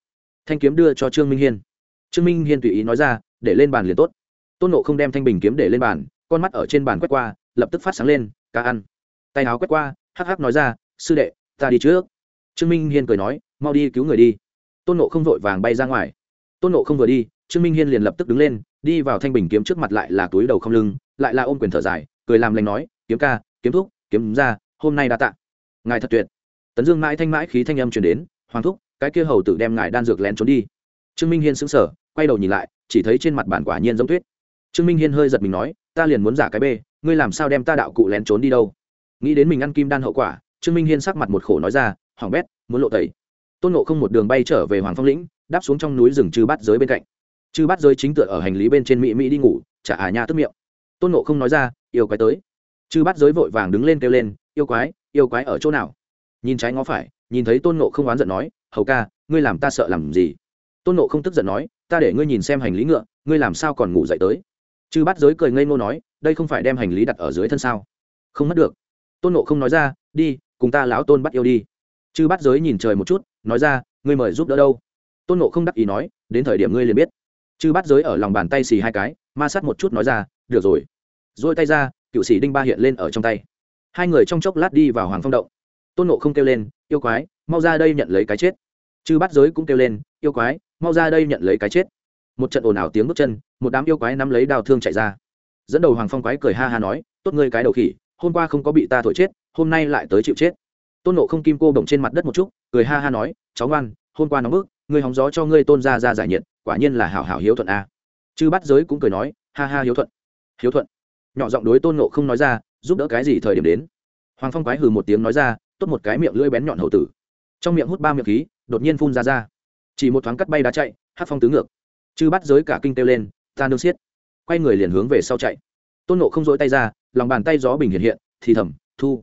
Thanh kiếm đưa cho trương minh hiên. Trương minh hiên tùy ý nói ra, để lên bàn liền tốt. Tôn nộ không đem thanh bình kiếm để lên bàn, con mắt ở trên bàn quét qua lập tức phát sáng lên, cá ăn. Tay áo quét qua, hắc hắc nói ra, sư đệ, ta đi trước. Trương minh hiên cười nói, mau đi cứu người đi. Tôn nộ không vội vàng bay ra ngoài. Tôn nộ không vừa đi, trương minh hiên liền lập tức đứng lên, đi vào thanh bình kiếm trước mặt lại là túi đầu không lưng, lại là ôm quyền thở dài, cười làm lành nói, kiếm ca, kiếm thúc, kiếm ra, hôm nay đã tạ. Ngài thật tuyệt. Tấn dương mãi thanh mãi khí thanh âm truyền đến, hoàng thúc, cái kia hầu tử đem ngài đan dược lén trốn đi. Trương minh hiên sững sờ, quay đầu nhìn lại, chỉ thấy trên mặt bản quả nhiên giống tuyết. Trương minh hiên hơi giật mình nói, ta liền muốn giả cái bê ngươi làm sao đem ta đạo cụ lén trốn đi đâu? Nghĩ đến mình ăn kim đan hậu quả, trương minh hiên sắc mặt một khổ nói ra, hoàng bét, muốn lộ tẩy. Tôn nộ không một đường bay trở về hoàng phong lĩnh, đáp xuống trong núi rừng chư bát giới bên cạnh. Chư bát giới chính tựa ở hành lý bên trên mỹ mỹ đi ngủ, chả à nha tức miệng. Tôn nộ không nói ra, yêu quái tới. Chư bát giới vội vàng đứng lên kêu lên, yêu quái yêu quái ở chỗ nào? Nhìn trái ngó phải, nhìn thấy tôn nộ không oán giận nói, hầu ca, ngươi làm ta sợ làm gì? Tôn nộ không tức giận nói, ta để ngươi nhìn xem hành lý ngựa, ngươi làm sao còn ngủ dậy tới? Chư bát giới cười ngây ngô nói đây không phải đem hành lý đặt ở dưới thân sao? Không mất được. Tôn nộ không nói ra, đi, cùng ta lão tôn bắt yêu đi. Chư bắt giới nhìn trời một chút, nói ra, ngươi mời giúp đỡ đâu? Tôn nộ không đắc ý nói, đến thời điểm ngươi liền biết. Chư bắt giới ở lòng bàn tay xì hai cái, ma sát một chút nói ra, được rồi. Dôi tay ra, cựu sĩ đinh ba hiện lên ở trong tay. Hai người trong chốc lát đi vào hoàng phong động. Tôn nộ không kêu lên, yêu quái, mau ra đây nhận lấy cái chết. Chư bắt giới cũng kêu lên, yêu quái, mau ra đây nhận lấy cái chết. Một trận ồn ào tiếng bước chân, một đám yêu quái nắm lấy đào thương chạy ra dẫn đầu hoàng phong quái cười ha ha nói, tốt ngươi cái đầu khỉ, hôm qua không có bị ta thổi chết, hôm nay lại tới chịu chết. Tôn nộ không kim cô bồng trên mặt đất một chút, cười ha ha nói, cháu ngoan, hôm qua nóng bức, ngươi hóng gió cho ngươi tôn ra ra giải nhiệt, quả nhiên là hảo hảo hiếu thuận a. Chư bắt giới cũng cười nói, ha ha hiếu thuận hiếu thuận. Nhỏ giọng đối tôn nộ không nói ra, giúp đỡ cái gì thời điểm đến? Hoàng phong quái hừ một tiếng nói ra, tốt một cái miệng lưỡi bén nhọn hậu tử. Trong miệng hút ba miệng khí, đột nhiên phun ra ra. Chỉ một thoáng cắt bay đá chạy, hát phong tứ ngược. Chư bắt giới cả kinh kêu lên, ta nương xiết quay người liền hướng về sau chạy. Tôn nộ không dỗi tay ra, lòng bàn tay gió bình hiện hiện, thì thầm, thu.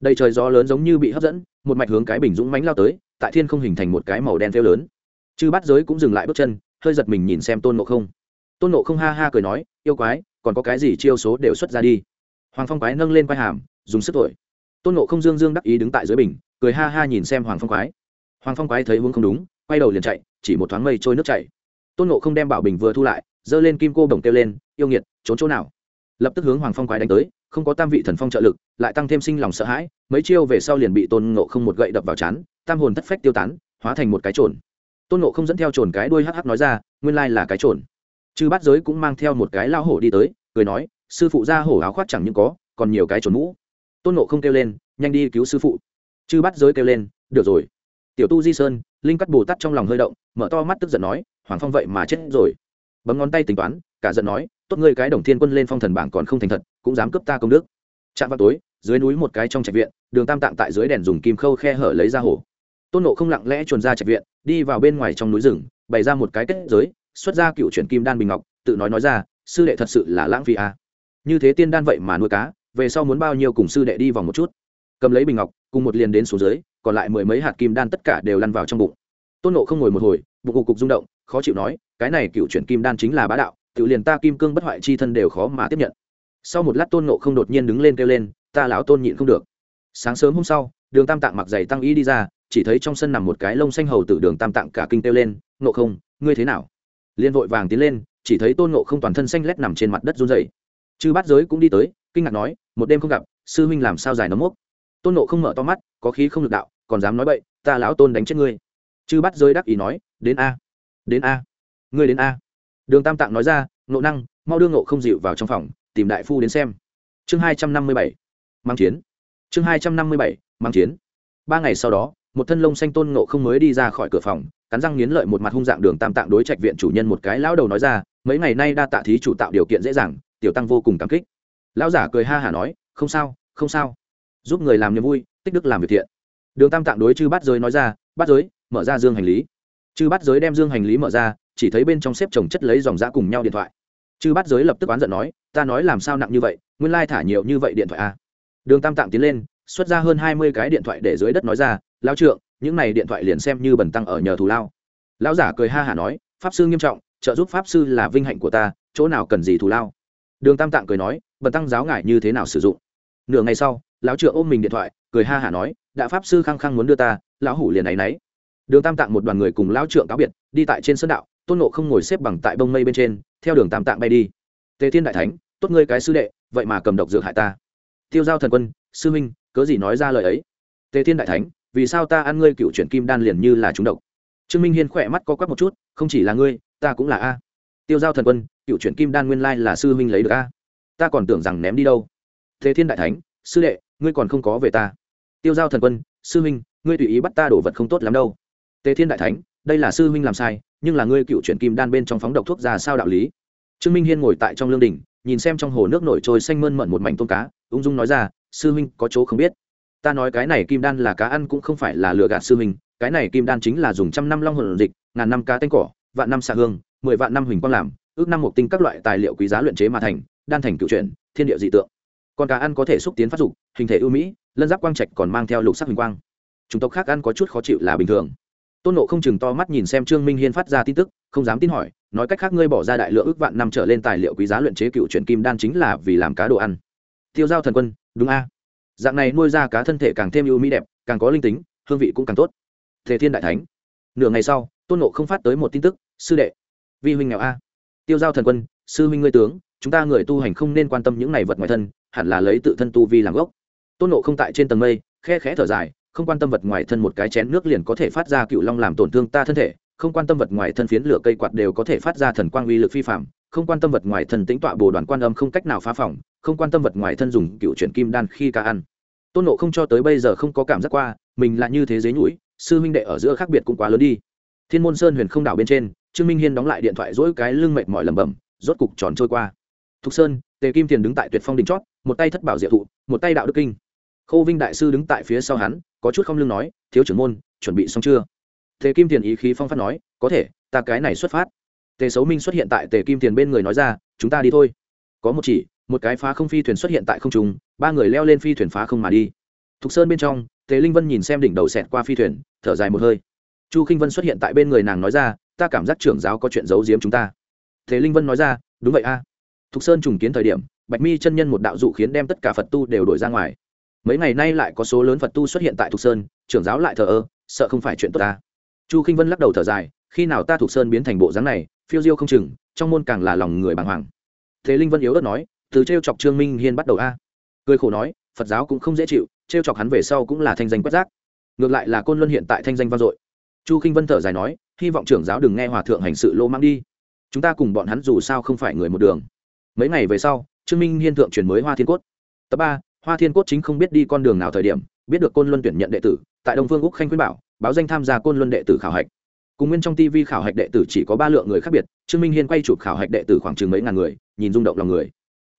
Đầy trời gió lớn giống như bị hấp dẫn, một mạch hướng cái bình dũng mánh lao tới, tại thiên không hình thành một cái màu đen phêu lớn. Chư bắt giới cũng dừng lại bước chân, hơi giật mình nhìn xem tôn nộ không. Tôn nộ không ha ha cười nói, yêu quái, còn có cái gì chiêu số đều xuất ra đi. Hoàng phong quái nâng lên quai hàm, dùng sức thổi. Tôn nộ không dương dương đắc ý đứng tại dưới bình, cười ha ha nhìn xem hoàng phong quái. Hoàng phong quái thấy hướng không đúng, quay đầu liền chạy, chỉ một thoáng mây trôi nước chảy. Tôn nộ không đem bảo bình vừa thu lại giơ lên kim cô đồng kêu lên, yêu nghiệt, trốn chỗ nào? Lập tức hướng hoàng phong quái đánh tới, không có tam vị thần phong trợ lực, lại tăng thêm sinh lòng sợ hãi, mấy chiêu về sau liền bị tôn ngộ không một gậy đập vào chán, tam hồn thất phách tiêu tán, hóa thành một cái trồn. Tôn ngộ không dẫn theo trồn cái đuôi hắc hắc nói ra, nguyên lai là cái trồn. Chư bát giới cũng mang theo một cái lao hổ đi tới, cười nói, sư phụ ra hổ áo khoác chẳng những có, còn nhiều cái trồn mũ. Tôn nộ không kêu lên, nhanh đi cứu sư phụ. Chư bát giới kêu lên, được rồi. Tiểu tu di sơn, linh cắt bồ tát trong lòng hơi động, mở to mắt tức giận nói, hoàng phong vậy mà chết rồi bấm ngón tay tính toán, cả giận nói, tốt ngươi cái đồng thiên quân lên phong thần bảng còn không thành thật, cũng dám cướp ta công đức. Chạm vào tối, dưới núi một cái trong trạch viện, đường tam tạng tại dưới đèn dùng kim khâu khe hở lấy ra hổ tôn nộ không lặng lẽ chuồn ra trạch viện, đi vào bên ngoài trong núi rừng, bày ra một cái kết giới, xuất ra cựu chuyển kim đan bình ngọc, tự nói nói ra, sư đệ thật sự là lãng phí à. như thế tiên đan vậy mà nuôi cá, về sau muốn bao nhiêu cùng sư đệ đi vòng một chút. Cầm lấy bình ngọc, cùng một liền đến số dưới, còn lại mười mấy hạt kim đan tất cả đều lăn vào trong bụng. Tôn nộ không ngồi một hồi, bụng cục cục rung động, khó chịu nói cái này cựu chuyển kim đan chính là bá đạo, tự liền ta kim cương bất hoại chi thân đều khó mà tiếp nhận. Sau một lát tôn nộ không đột nhiên đứng lên kêu lên, ta lão tôn nhịn không được. Sáng sớm hôm sau, đường tam tạng mặc giày tăng y đi ra, chỉ thấy trong sân nằm một cái lông xanh hầu từ đường tam tạng cả kinh kêu lên nộ không, ngươi thế nào? Liên vội vàng tiến lên, chỉ thấy tôn nộ không toàn thân xanh lét nằm trên mặt đất run dày chư bát giới cũng đi tới, kinh ngạc nói, một đêm không gặp, sư huynh làm sao dài nấm mốc? Tôn nộ không mở to mắt, có khí không được đạo, còn dám nói bậy, ta lão tôn đánh chết ngươi. Chư bát giới đắc ý nói, đến a đến a ngươi đến a. Đường tam tạng nói ra nộ năng, mau đưa ngộ không dịu vào trong phòng, tìm đại phu đến xem. Chương hai trăm năm mươi bảy, mang chiến. Chương hai trăm năm mươi bảy, mang chiến. Ba ngày sau đó, một thân lông xanh tôn ngộ không mới đi ra khỏi cửa phòng, cắn răng nghiến lợi một mặt hung dạng đường tam tạng đối trạch viện chủ nhân một cái lão đầu nói ra, mấy ngày nay đa tạ thí chủ tạo điều kiện dễ dàng, tiểu tăng vô cùng cảm kích. Lão giả cười ha hả nói, không sao không sao. Giúp người làm niềm vui, tích đức làm việc thiện. Đường tam tạng đối chư bát giới nói ra, bát giới, mở ra dương hành lý. Chư bát giới đem dương hành lý mở ra chỉ thấy bên trong xếp chồng chất lấy dòng giã cùng nhau điện thoại. Chư bát giới lập tức oán giận nói, ta nói làm sao nặng như vậy, nguyên lai thả nhiều như vậy điện thoại a à? đường tam tạng tiến lên, xuất ra hơn hai mươi cái điện thoại để dưới đất nói ra lao trượng, những này điện thoại liền xem như bẩn tăng ở nhờ thù lao. Lão giả cười ha hả nói, pháp sư nghiêm trọng, trợ giúp pháp sư là vinh hạnh của ta, chỗ nào cần gì thù lao? Đường tam tạng cười nói, bẩn tăng giáo ngại như thế nào sử dụng? Nửa ngày sau, lão trượng ôm mình điện thoại, cười ha hả nói, đã pháp sư khăng khăng muốn đưa ta, lão hủ liền áy náy. Đường tam tạng một đoàn người cùng lão trượng cáo biệt, đi tại trên sân đạo tôn nộ không ngồi xếp bằng tại bông mây bên trên, theo đường tam tạng bay đi. Tề thiên đại thánh, tốt ngươi cái sư đệ, vậy mà cầm độc dược hại ta. Tiêu giao thần quân, sư minh cớ gì nói ra lời ấy? Tề thiên đại thánh, vì sao ta ăn ngươi cựu chuyển kim đan liền như là chúng độc? Trương minh hiên khỏe mắt co quắp một chút, không chỉ là ngươi, ta cũng là a. Tiêu giao thần quân, cựu chuyển kim đan nguyên lai là sư minh lấy được a. Ta còn tưởng rằng ném đi đâu. Thế thiên đại thánh, sư đệ, ngươi còn không có về ta. Tiêu giao thần quân, sư minh ngươi tùy ý bắt ta đổ vật không tốt lắm đâu. Tề thiên đại thánh đây là sư huynh làm sai, nhưng là ngươi cựu chuyển kim đan bên trong phóng độc thuốc ra sao đạo lý? Trương minh hiên ngồi tại trong lương đình nhìn xem trong hồ nước nổi trôi xanh mơn mận một mảnh tôm cá, ung dung nói ra, sư minh có chỗ không biết. Ta nói cái này kim đan là cá ăn cũng không phải là lừa gạt sư minh cái này kim đan chính là dùng trăm năm long hồn dịch, ngàn năm cá tanh cỏ, vạn năm xạ hương, mười vạn năm huỳnh quang làm, ước năm một tinh các loại tài liệu quý giá luyện chế mà thành, đan thành cựu chuyển, thiên địa dị tượng. Còn cá ăn có thể xúc tiến phát dục, hình thể ưu mỹ, lân giáp quang trạch còn mang theo lục sắc huỳnh quang. Chúng tộc khác ăn có chút khó chịu là bình thường tôn nộ không chừng to mắt nhìn xem trương minh hiên phát ra tin tức, không dám tin hỏi, nói cách khác ngươi bỏ ra đại lượng ước vạn năm trở lên tài liệu quý giá luyện chế cựu truyện kim đan chính là vì làm cá đồ ăn. Tiêu giao thần quân, đúng a. Dạng này nuôi ra cá thân thể càng thêm ưu mỹ đẹp, càng có linh tính, hương vị cũng càng tốt. Thế thiên đại thánh. Nửa ngày sau, tôn nộ không phát tới một tin tức, sư đệ, vi huynh nghèo a. Tiêu giao thần quân, sư huynh ngươi tướng, chúng ta người tu hành không nên quan tâm những này vật ngoài thân, hẳn là lấy tự thân tu vi làm gốc. Tôn nộ không tại trên tầng mây, khe khẽ thở dài không quan tâm vật ngoài thân một cái chén nước liền có thể phát ra cựu long làm tổn thương ta thân thể, không quan tâm vật ngoài thân phiến lửa cây quạt đều có thể phát ra thần quang uy lực phi phạm không quan tâm vật ngoài thân tĩnh tọa bồ đoàn quan âm không cách nào phá phỏng, không quan tâm vật ngoài thân dùng cựu chuyển kim đan khi ca ăn. Tôn nộ không cho tới bây giờ không có cảm giác qua, mình là như thế giới nhũi sư huynh đệ ở giữa khác biệt cũng quá lớn đi. Thiên môn sơn huyền không đảo bên trên, trương minh hiên đóng lại điện thoại dỗi cái lưng mệt mỏi lẩm bẩm, rốt cục tròn trôi qua. Thục sơn, tề kim tiền đứng tại tuyệt phong đỉnh chót, một tay thất bảo diệu thụ, một tay đạo đức kinh khô vinh đại sư đứng tại phía sau hắn, có chút không lưng nói, thiếu trưởng môn, chuẩn bị xong chưa? Tề kim tiền ý khí phong phát nói, có thể, ta cái này xuất phát. Tề xấu minh xuất hiện tại tề kim tiền bên người nói ra, chúng ta đi thôi. Có một chỉ, một cái phá không phi thuyền xuất hiện tại không trung, ba người leo lên phi thuyền phá không mà đi. Thục sơn bên trong, tề linh vân nhìn xem đỉnh đầu xẹt qua phi thuyền, thở dài một hơi. Chu k i n h vân xuất hiện tại bên người nàng nói ra, ta cảm giác trưởng giáo có chuyện giấu giếm chúng ta. Tề linh vân nói ra, đúng vậy a. Thục sơn trùng kiến thời điểm, bạch mi chân nhân một đạo dụ khiến đem tất cả phật tu đều đổi ra ngoài mấy ngày nay lại có số lớn phật tu xuất hiện tại thục sơn, trưởng giáo lại thờ ơ, sợ không phải chuyện tốt ta. Chu k i n h vân lắc đầu thở dài, khi nào ta thục sơn biến thành bộ dáng này, phiêu diêu không chừng, trong môn càng là lòng người bàng hoàng. Thế linh vân yếu ớt nói, từ t r e o chọc trương minh hiên bắt đầu a. Cười khổ nói, phật giáo cũng không dễ chịu t r e o chọc hắn về sau cũng là thanh danh quét rác. Ngược lại là côn luân hiện tại thanh danh vang dội. Chu k i n h vân thở dài nói, hy vọng trưởng giáo đừng nghe hòa thượng hành sự lô mang đi. Chúng ta cùng bọn hắn dù sao không phải người một đường. Mấy ngày về sau, trương minh hiên thượng truyền mới hoa thiên cốt. Tập ba hoa thiên cốt chính không biết đi con đường nào thời điểm, biết được côn luân tuyển nhận đệ tử, tại đông phương úc khanh khuyên bảo, báo danh tham gia côn luân đệ tử khảo hạch. Cùng nguyên trong tv khảo hạch đệ tử chỉ có ba lượng người khác biệt, trương minh hiên quay chụp khảo hạch đệ tử khoảng chừng mấy ngàn người, nhìn rung động lòng người.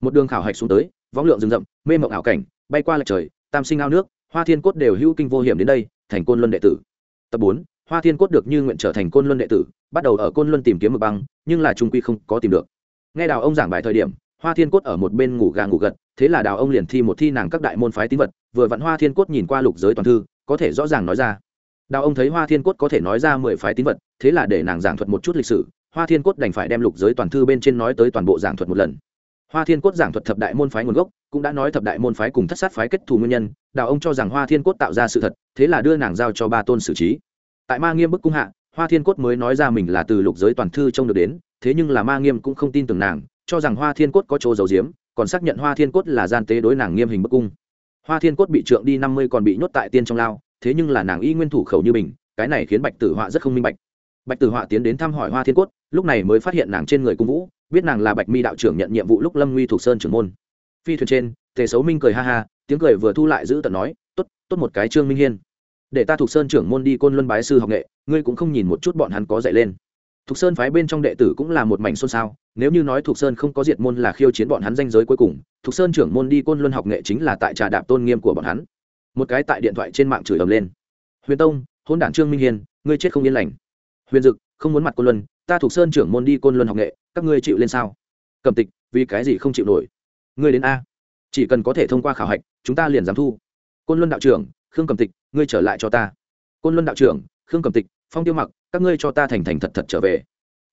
Một đường khảo hạch xuống tới, võng lượng rừng rậm, mê mộng ảo cảnh, bay qua lệch trời, tam sinh ao nước, hoa thiên cốt đều hữu kinh vô hiểm đến đây, thành côn luân đệ tử. Tập bốn, hoa thiên cốt được như nguyện trở thành côn luân đệ tử, bắt đầu ở côn luân tìm kiếm mực băng, nhưng là trung quy không có tìm được. Nghe đào ông giảng bài thời điểm, hoa thiên cốt ở một bên ngủ gà ngủ gật thế là đào ông liền thi một thi nàng các đại môn phái tín vật, vừa vặn hoa thiên cốt nhìn qua lục giới toàn thư, có thể rõ ràng nói ra. Đào ông thấy hoa thiên cốt có thể nói ra mười phái tín vật, thế là để nàng giảng thuật một chút lịch sử, hoa thiên cốt đành phải đem lục giới toàn thư bên trên nói tới toàn bộ giảng thuật một lần. Hoa thiên cốt giảng thuật thập đại môn phái nguồn gốc, cũng đã nói thập đại môn phái cùng thất sát phái kết thù nguyên nhân, đào ông cho rằng hoa thiên cốt tạo ra sự thật, thế là đưa nàng giao cho ba tôn xử trí. Tại ma nghiêm bức cung hạ, hoa thiên cốt mới nói ra mình là từ lục giới toàn thư trông được đến, thế nhưng là ma nghiêm cũng không tin tưởng nàng, cho rằng hoa thiên cốt có chỗ giấu giếm còn xác nhận hoa thiên cốt là gian tế đối nàng nghiêm hình bức cung. Hoa thiên cốt bị trượng đi năm mươi còn bị nhốt tại tiên trong lao, thế nhưng là nàng y nguyên thủ khẩu như mình cái này khiến bạch tử họa rất không minh bạch. Bạch tử họa tiến đến thăm hỏi hoa thiên cốt, lúc này mới phát hiện nàng trên người cung vũ, biết nàng là bạch mi đạo trưởng nhận nhiệm vụ lúc lâm nguy thuộc sơn trưởng môn. Phi thuyền trên, tề xấu minh cười ha ha, tiếng cười vừa thu lại giữ tận nói, tốt tốt một cái trương minh hiên. Để ta thuộc sơn trưởng môn đi côn luân bái sư học nghệ, ngươi cũng không nhìn một chút bọn hắn có dạy lên. Thục Sơn phái bên trong đệ tử cũng là một mảnh xôn xao, nếu như nói Thục Sơn không có diệt môn là khiêu chiến bọn hắn danh giới cuối cùng, Thục Sơn trưởng môn đi côn luân học nghệ chính là tại trà đạp tôn nghiêm của bọn hắn. Một cái tại điện thoại trên mạng chửi ầm lên. Huyền Tông, hôn đản Trương Minh Hiền, ngươi chết không yên lành. Huyền Dực, không muốn mặt côn luân, ta Thục Sơn trưởng môn đi côn luân học nghệ, các ngươi chịu lên sao? Cẩm Tịch, vì cái gì không chịu nổi? Ngươi đến a. Chỉ cần có thể thông qua khảo hạch, chúng ta liền dám thu. Côn Luân đạo trưởng, Khương cẩm Tịch, ngươi trở lại cho ta. Côn Luân đạo trưởng, Khương cẩm Tịch, Phong Tiêu Mặc, các ngươi cho ta thành thành thật thật trở về.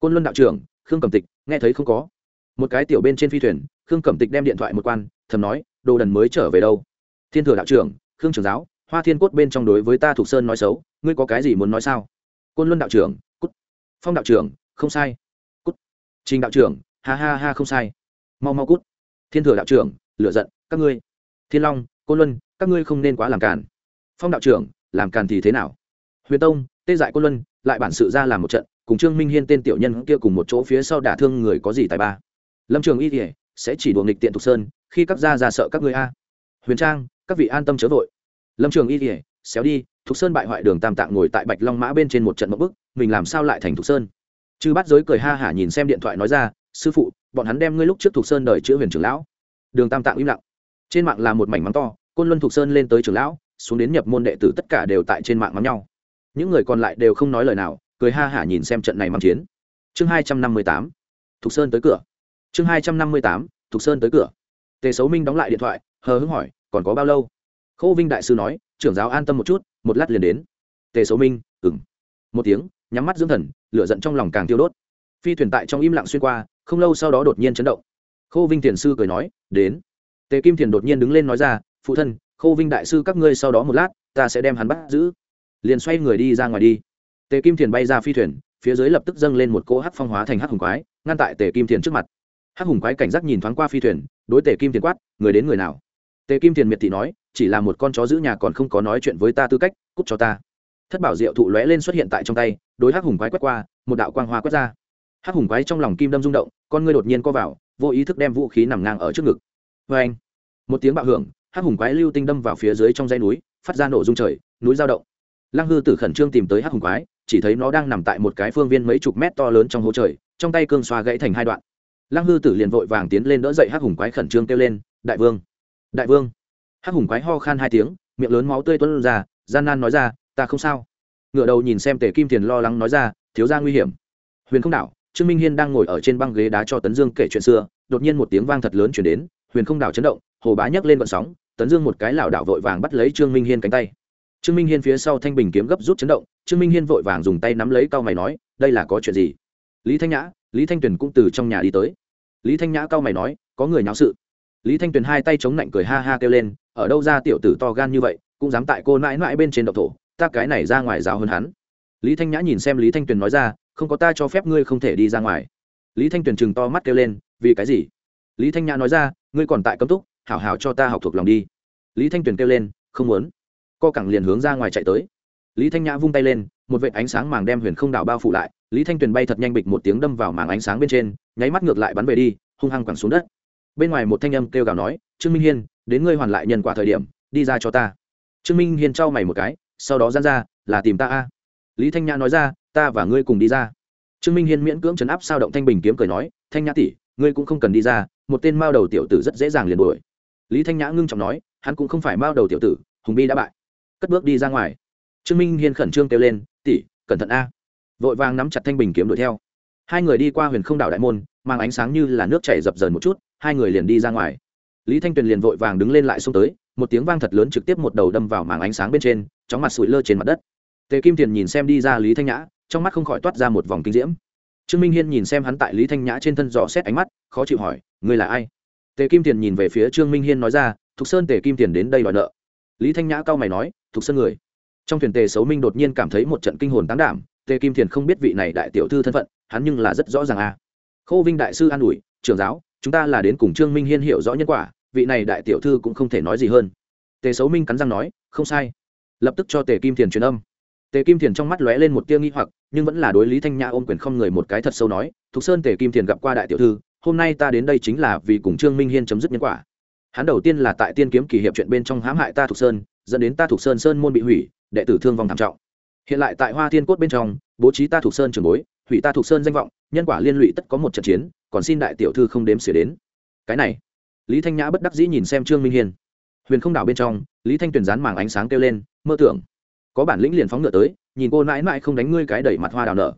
Côn luân đạo trưởng, khương cẩm tịch, nghe thấy không có. Một cái tiểu bên trên phi thuyền, khương cẩm tịch đem điện thoại một quan, thầm nói, đồ đần mới trở về đâu? Thiên thừa đạo trưởng, khương trưởng giáo, hoa thiên cốt bên trong đối với ta thuộc sơn nói xấu, ngươi có cái gì muốn nói sao? Côn luân đạo trưởng, cút. Phong đạo trưởng, không sai. Cút. Trình đạo trưởng, ha ha ha không sai. Mau mau cút. Thiên thừa đạo trưởng lựa giận, các ngươi. Thiên long, côn luân, các ngươi không nên quá làm càn. Phong đạo trưởng, làm càn thì thế nào? Huyền tông tê dại côn luân, lại bản sự ra làm một trận, cùng trương minh hiên tên tiểu nhân kia cùng một chỗ phía sau đả thương người có gì tài ba. Lâm trường y kỉa sẽ chỉ đùa nghịch tiện thục sơn, khi các gia ra sợ các người a. Huyền trang, các vị an tâm chớ vội. Lâm trường y kỉa xéo đi, thục sơn bại hoại đường tam tạng ngồi tại bạch long mã bên trên một trận mẫu bức, mình làm sao lại thành thục sơn? Chư bắt giới cười ha hả nhìn xem điện thoại nói ra, sư phụ, bọn hắn đem ngươi lúc trước thục sơn đời chữa huyền trưởng lão. Đường tam tạng im lặng. Trên mạng là một mảnh mắng to, côn luân thục sơn lên tới trưởng lão, xuống đến nhập môn đệ tử tất cả đều tại trên mạng mắng nhau những người còn lại đều không nói lời nào, cười ha hả nhìn xem trận này mang chiến. Chương hai trăm năm mươi tám, thục sơn tới cửa. Chương hai trăm năm mươi tám, thục sơn tới cửa. Tề xấu minh đóng lại điện thoại, hờ hững hỏi, còn có bao lâu? Khô vinh đại sư nói, trưởng giáo an tâm một chút, một lát liền đến. Tề xấu minh ừng một tiếng, nhắm mắt dưỡng thần, lửa giận trong lòng càng tiêu đốt. Phi thuyền tại trong im lặng xuyên qua, không lâu sau đó đột nhiên chấn động. Khô vinh thiền sư cười nói, đến. Tề kim thiền đột nhiên đứng lên nói ra, phụ thân, khô vinh đại sư các ngươi sau đó một lát, ta sẽ đem hắn bắt giữ liền xoay người đi ra ngoài đi. Tề kim thiền bay ra phi thuyền, phía dưới lập tức dâng lên một cỗ hắc phong hóa thành hắc hùng quái, ngăn tại tề kim thiền trước mặt. Hắc hùng quái cảnh giác nhìn thoáng qua phi thuyền, đối tề kim thiền quát, người đến người nào? Tề kim thiền miệt thị nói, chỉ là một con chó giữ nhà còn không có nói chuyện với ta tư cách, cút cho ta. Thất bảo diệu thụ lóe lên xuất hiện tại trong tay, đối hắc hùng quái quét qua, một đạo quang hoa quét ra. Hắc hùng quái trong lòng kim đâm rung động, con ngươi đột nhiên co vào, vô ý thức đem vũ khí nằm ngang ở trước ngực. Vê anh một tiếng bạo hưởng, hắc hùng quái lưu tinh đâm vào phía dưới trong dãy núi, phát ra nổ rung trời, núi dao động lăng hư tử khẩn trương tìm tới hắc hùng quái, chỉ thấy nó đang nằm tại một cái phương viên mấy chục mét to lớn trong hố trời, trong tay cương xoa gãy thành hai đoạn. Lăng hư tử liền vội vàng tiến lên đỡ dậy hắc hùng quái khẩn trương kêu lên, đại vương đại vương. Hắc hùng quái ho khan hai tiếng, miệng lớn máu tươi tuôn ra, gian nan nói ra, ta không sao. Ngựa đầu nhìn xem tề kim tiền lo lắng nói ra, thiếu ra nguy hiểm. Huyền không đảo trương minh hiên đang ngồi ở trên băng ghế đá cho tấn dương kể chuyện xưa, đột nhiên một tiếng vang thật lớn chuyển đến, huyền không đảo chấn động, hồ bá nhấc lên vận sóng, tấn dương một cái lảo đảo vội vàng bắt lấy trương minh hiên cánh tay trương minh hiên phía sau thanh bình kiếm gấp rút chấn động, trương minh hiên vội vàng dùng tay nắm lấy cao mày nói, đây là có chuyện gì? Lý thanh nhã, lý thanh tuyền cũng từ trong nhà đi tới. Lý thanh nhã cao mày nói, có người nháo sự. Lý thanh tuyền hai tay chống lạnh cười ha ha kêu lên, ở đâu ra tiểu tử to gan như vậy, cũng dám tại cô mãi mãi bên trên độc thổ, ta cái này ra ngoài giáo hơn hắn. Lý thanh nhã nhìn xem lý thanh tuyền nói ra, không có ta cho phép ngươi không thể đi ra ngoài. Lý thanh tuyền chừng to mắt kêu lên, vì cái gì? Lý thanh nhã nói ra, ngươi còn tại cấm túc, hảo hảo cho ta học thuộc lòng đi. Lý thanh tuyền kêu lên, không muốn co cẳng liền hướng ra ngoài chạy tới. Lý thanh nhã vung tay lên, một vệ ánh sáng màng đem huyền không đảo bao phủ lại. Lý thanh tuyền bay thật nhanh bịch một tiếng đâm vào màng ánh sáng bên trên, nháy mắt ngược lại bắn về đi, hung hăng quẳng xuống đất. Bên ngoài một thanh âm kêu gào nói, trương minh hiên, đến ngươi hoàn lại nhân quả thời điểm, đi ra cho ta. Trương minh hiên trao mày một cái, sau đó dán ra, là tìm ta a. Lý thanh nhã nói ra, ta và ngươi cùng đi ra. Trương minh hiên miễn cưỡng chấn áp sao động thanh bình kiếm cười nói, thanh nhã tỷ, ngươi cũng không cần đi ra, một tên mao đầu tiểu tử rất dễ dàng liền đuổi. Lý thanh nhã ngưng trọng nói, hắn cũng không phải mao đầu tiểu tử, hùng bi đã bại cất bước đi ra ngoài. Trương minh hiên khẩn trương kêu lên, tỷ, cẩn thận a. Vội vàng nắm chặt thanh bình kiếm đuổi theo. Hai người đi qua huyền không đảo đại môn, mang ánh sáng như là nước chảy dập dờn một chút, hai người liền đi ra ngoài. Lý thanh tuyền liền vội vàng đứng lên lại xông tới, một tiếng vang thật lớn trực tiếp một đầu đâm vào màng ánh sáng bên trên, chóng mặt sụi lơ trên mặt đất. Tề kim tiền nhìn xem đi ra lý thanh nhã, trong mắt không khỏi toát ra một vòng kinh diễm. Trương minh hiên nhìn xem hắn tại lý thanh nhã trên thân dò xét ánh mắt, khó chịu hỏi, ngươi là ai? Tề kim tiền nhìn về phía trương minh hiên nói ra, thục sơn tề kim tiền đến đây đòi nợ. Lý thanh nhã cao mày nói thuộc sơn người. Trong thuyền tề xấu minh đột nhiên cảm thấy một trận kinh hồn tán đảm, tề kim thiền không biết vị này đại tiểu thư thân phận, hắn nhưng là rất rõ ràng a à. khô vinh đại sư an ủi, trưởng giáo, chúng ta là đến cùng trương minh hiên hiểu rõ nhân quả, vị này đại tiểu thư cũng không thể nói gì hơn. Tề xấu minh cắn răng nói, không sai. Lập tức cho tề kim thiền truyền âm. Tề kim thiền trong mắt lóe lên một tia nghi hoặc, nhưng vẫn là đối lý thanh nhã ôm quyền không người một cái thật sâu nói, thục sơn tề kim thiền gặp qua đại tiểu thư, hôm nay ta đến đây chính là vì cùng trương minh hiên chấm dứt nhân quả. Hắn đầu tiên là tại tiên kiếm kỳ hiệp chuyện bên trong hãm hại ta thục sơn dẫn đến ta thuộc sơn sơn môn bị hủy, đệ tử thương vong thảm trọng. Hiện lại tại hoa thiên cốt bên trong, bố trí ta thuộc sơn trường bối, hủy ta thuộc sơn danh vọng, nhân quả liên lụy tất có một trận chiến, còn xin đại tiểu thư không đếm xỉa đến. Cái này, lý thanh nhã bất đắc dĩ nhìn xem trương minh hiên. Huyền không đảo bên trong, lý thanh tuyền dán màng ánh sáng kêu lên, mơ tưởng. Có bản lĩnh liền phóng ngựa tới, nhìn cô mãi mãi không đánh ngươi cái đẩy mặt hoa đào nở.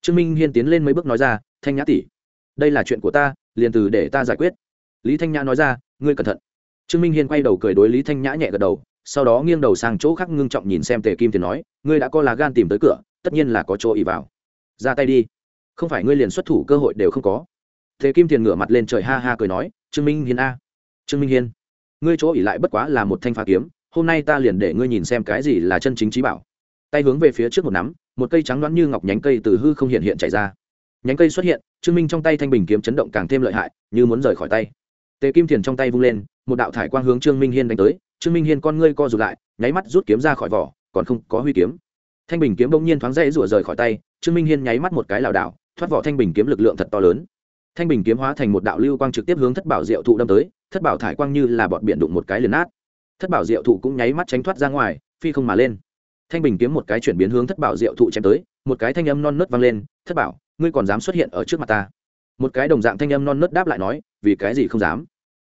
Trương minh hiên tiến lên mấy bước nói ra, thanh nhã tỷ, đây là chuyện của ta, liền từ để ta giải quyết. Lý thanh nhã nói ra, ngươi cẩn thận. Trương minh hiên quay đầu cười đối lý thanh nhã nhẹ gật đầu sau đó nghiêng đầu sang chỗ khác ngưng trọng nhìn xem tề kim tiền nói, ngươi đã có lá gan tìm tới cửa, tất nhiên là có chỗ ý vào. Ra tay đi. Không phải ngươi liền xuất thủ cơ hội đều không có. Tề kim tiền ngửa mặt lên trời ha ha cười nói, trương minh hiên a. Trương minh hiên, ngươi chỗ ỉ lại bất quá là một thanh phá kiếm, hôm nay ta liền để ngươi nhìn xem cái gì là chân chính trí bảo. Tay hướng về phía trước một nắm, một cây trắng đoán như ngọc nhánh cây từ hư không hiện hiện chạy ra. Nhánh cây xuất hiện, trương minh trong tay thanh bình kiếm chấn động càng thêm lợi hại, như muốn rời khỏi tay. Tề kim thiền trong tay vung lên, một đạo thải quang hướng trương minh hiên đánh tới trương minh hiên con ngươi co rụt lại, nháy mắt rút kiếm ra khỏi vỏ, còn không có huy kiếm. Thanh bình kiếm bỗng nhiên thoáng dãy rủa rời khỏi tay, trương minh hiên nháy mắt một cái lảo đảo, thoát vỏ thanh bình kiếm lực lượng thật to lớn. Thanh bình kiếm hóa thành một đạo lưu quang trực tiếp hướng thất bảo diệu thụ đâm tới, thất bảo thải quang như là bọn biển đụng một cái liền nát. Thất bảo diệu thụ cũng nháy mắt tránh thoát ra ngoài, phi không mà lên. Thanh bình kiếm một cái chuyển biến hướng thất bảo diệu thụ chém tới, một cái thanh âm non nớt vang lên, thất bảo, ngươi còn dám xuất hiện ở trước mặt ta? Một cái đồng dạng thanh âm non nớt đáp lại nói, vì cái gì không dám?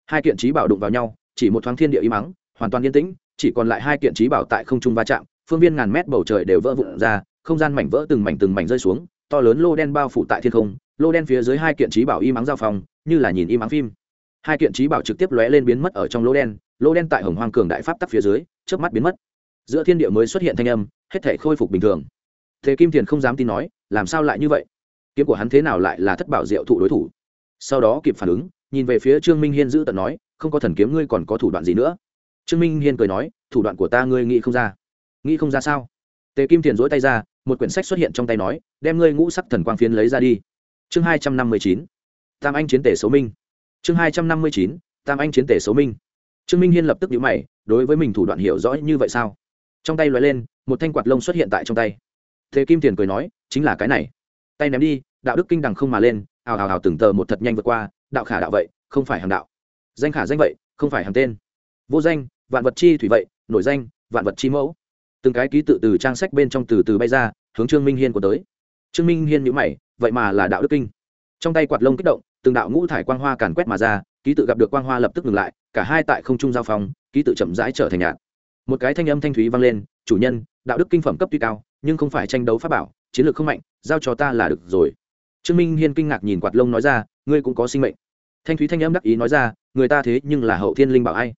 Hai kiện trí bảo đụng vào nhau, chỉ một thoáng thiên địa y mắng hoàn toàn yên tĩnh, chỉ còn lại hai kiện trí bảo tại không trung va chạm, phương viên ngàn mét bầu trời đều vỡ vụn ra, không gian mảnh vỡ từng mảnh từng mảnh rơi xuống, to lớn lô đen bao phủ tại thiên không, lô đen phía dưới hai kiện trí bảo y mắng giao phòng như là nhìn y mắng phim. Hai kiện trí bảo trực tiếp lóe lên biến mất ở trong lô đen lô đen tại hồng hoang cường đại pháp tắc phía dưới trước mắt biến mất. Giữa thiên địa mới xuất hiện thanh âm, hết thể khôi phục bình thường. Thế kim thiền không dám tin nói, làm sao lại như vậy? Kiếm của hắn thế nào lại là thất bảo diệu thụ đối thủ? Sau đó kịp phản ứng, nhìn về phía trương minh hiên giữ tận nói, không có thần kiếm ngươi còn có thủ đoạn gì nữa trương minh hiên cười nói, thủ đoạn của ta ngươi nghĩ không ra. Nghĩ không ra sao? Tề kim thiền dỗi tay ra, một quyển sách xuất hiện trong tay nói, đem ngươi ngũ sắc thần quang phiến lấy ra đi. Chương hai trăm năm mươi chín, tam anh chiến tể số minh. Chương hai trăm năm mươi chín, tam anh chiến tể số minh. Trương minh hiên lập tức nhíu mày, đối với mình thủ đoạn hiểu rõ như vậy sao? Trong tay loại lên, một thanh quạt lông xuất hiện tại trong tay. Thế kim tiền cười nói, chính là cái này. Tay ném đi, đạo đức kinh đằng không mà lên, ào ào ào từng tờ một thật nhanh vượt qua, đạo khả đạo vậy, không phải hàng đạo. Danh khả danh vậy, không phải hàng tên. Vô danh vạn vật chi thủy vậy, nổi danh, vạn vật chi mẫu. Từng cái ký tự từ trang sách bên trong từ từ bay ra, hướng trương minh hiên của tới. Trương minh hiên nhữ mày, vậy mà là đạo đức kinh. Trong tay quạt lông kích động, từng đạo ngũ thải quang hoa càn quét mà ra, ký tự gặp được quang hoa lập tức ngừng lại, cả hai tại không trung giao phong, ký tự chậm rãi trở thành nhạt. Một cái thanh âm thanh thúy vang lên, chủ nhân, đạo đức kinh phẩm cấp tuy cao, nhưng không phải tranh đấu pháp bảo, chiến lược không mạnh, giao cho ta là được rồi. Trương minh hiên kinh ngạc nhìn quạt lông nói ra, ngươi cũng có sinh mệnh. Thanh thúy thanh âm đắc ý nói ra, người ta thế nhưng là hậu thiên linh bảo ai?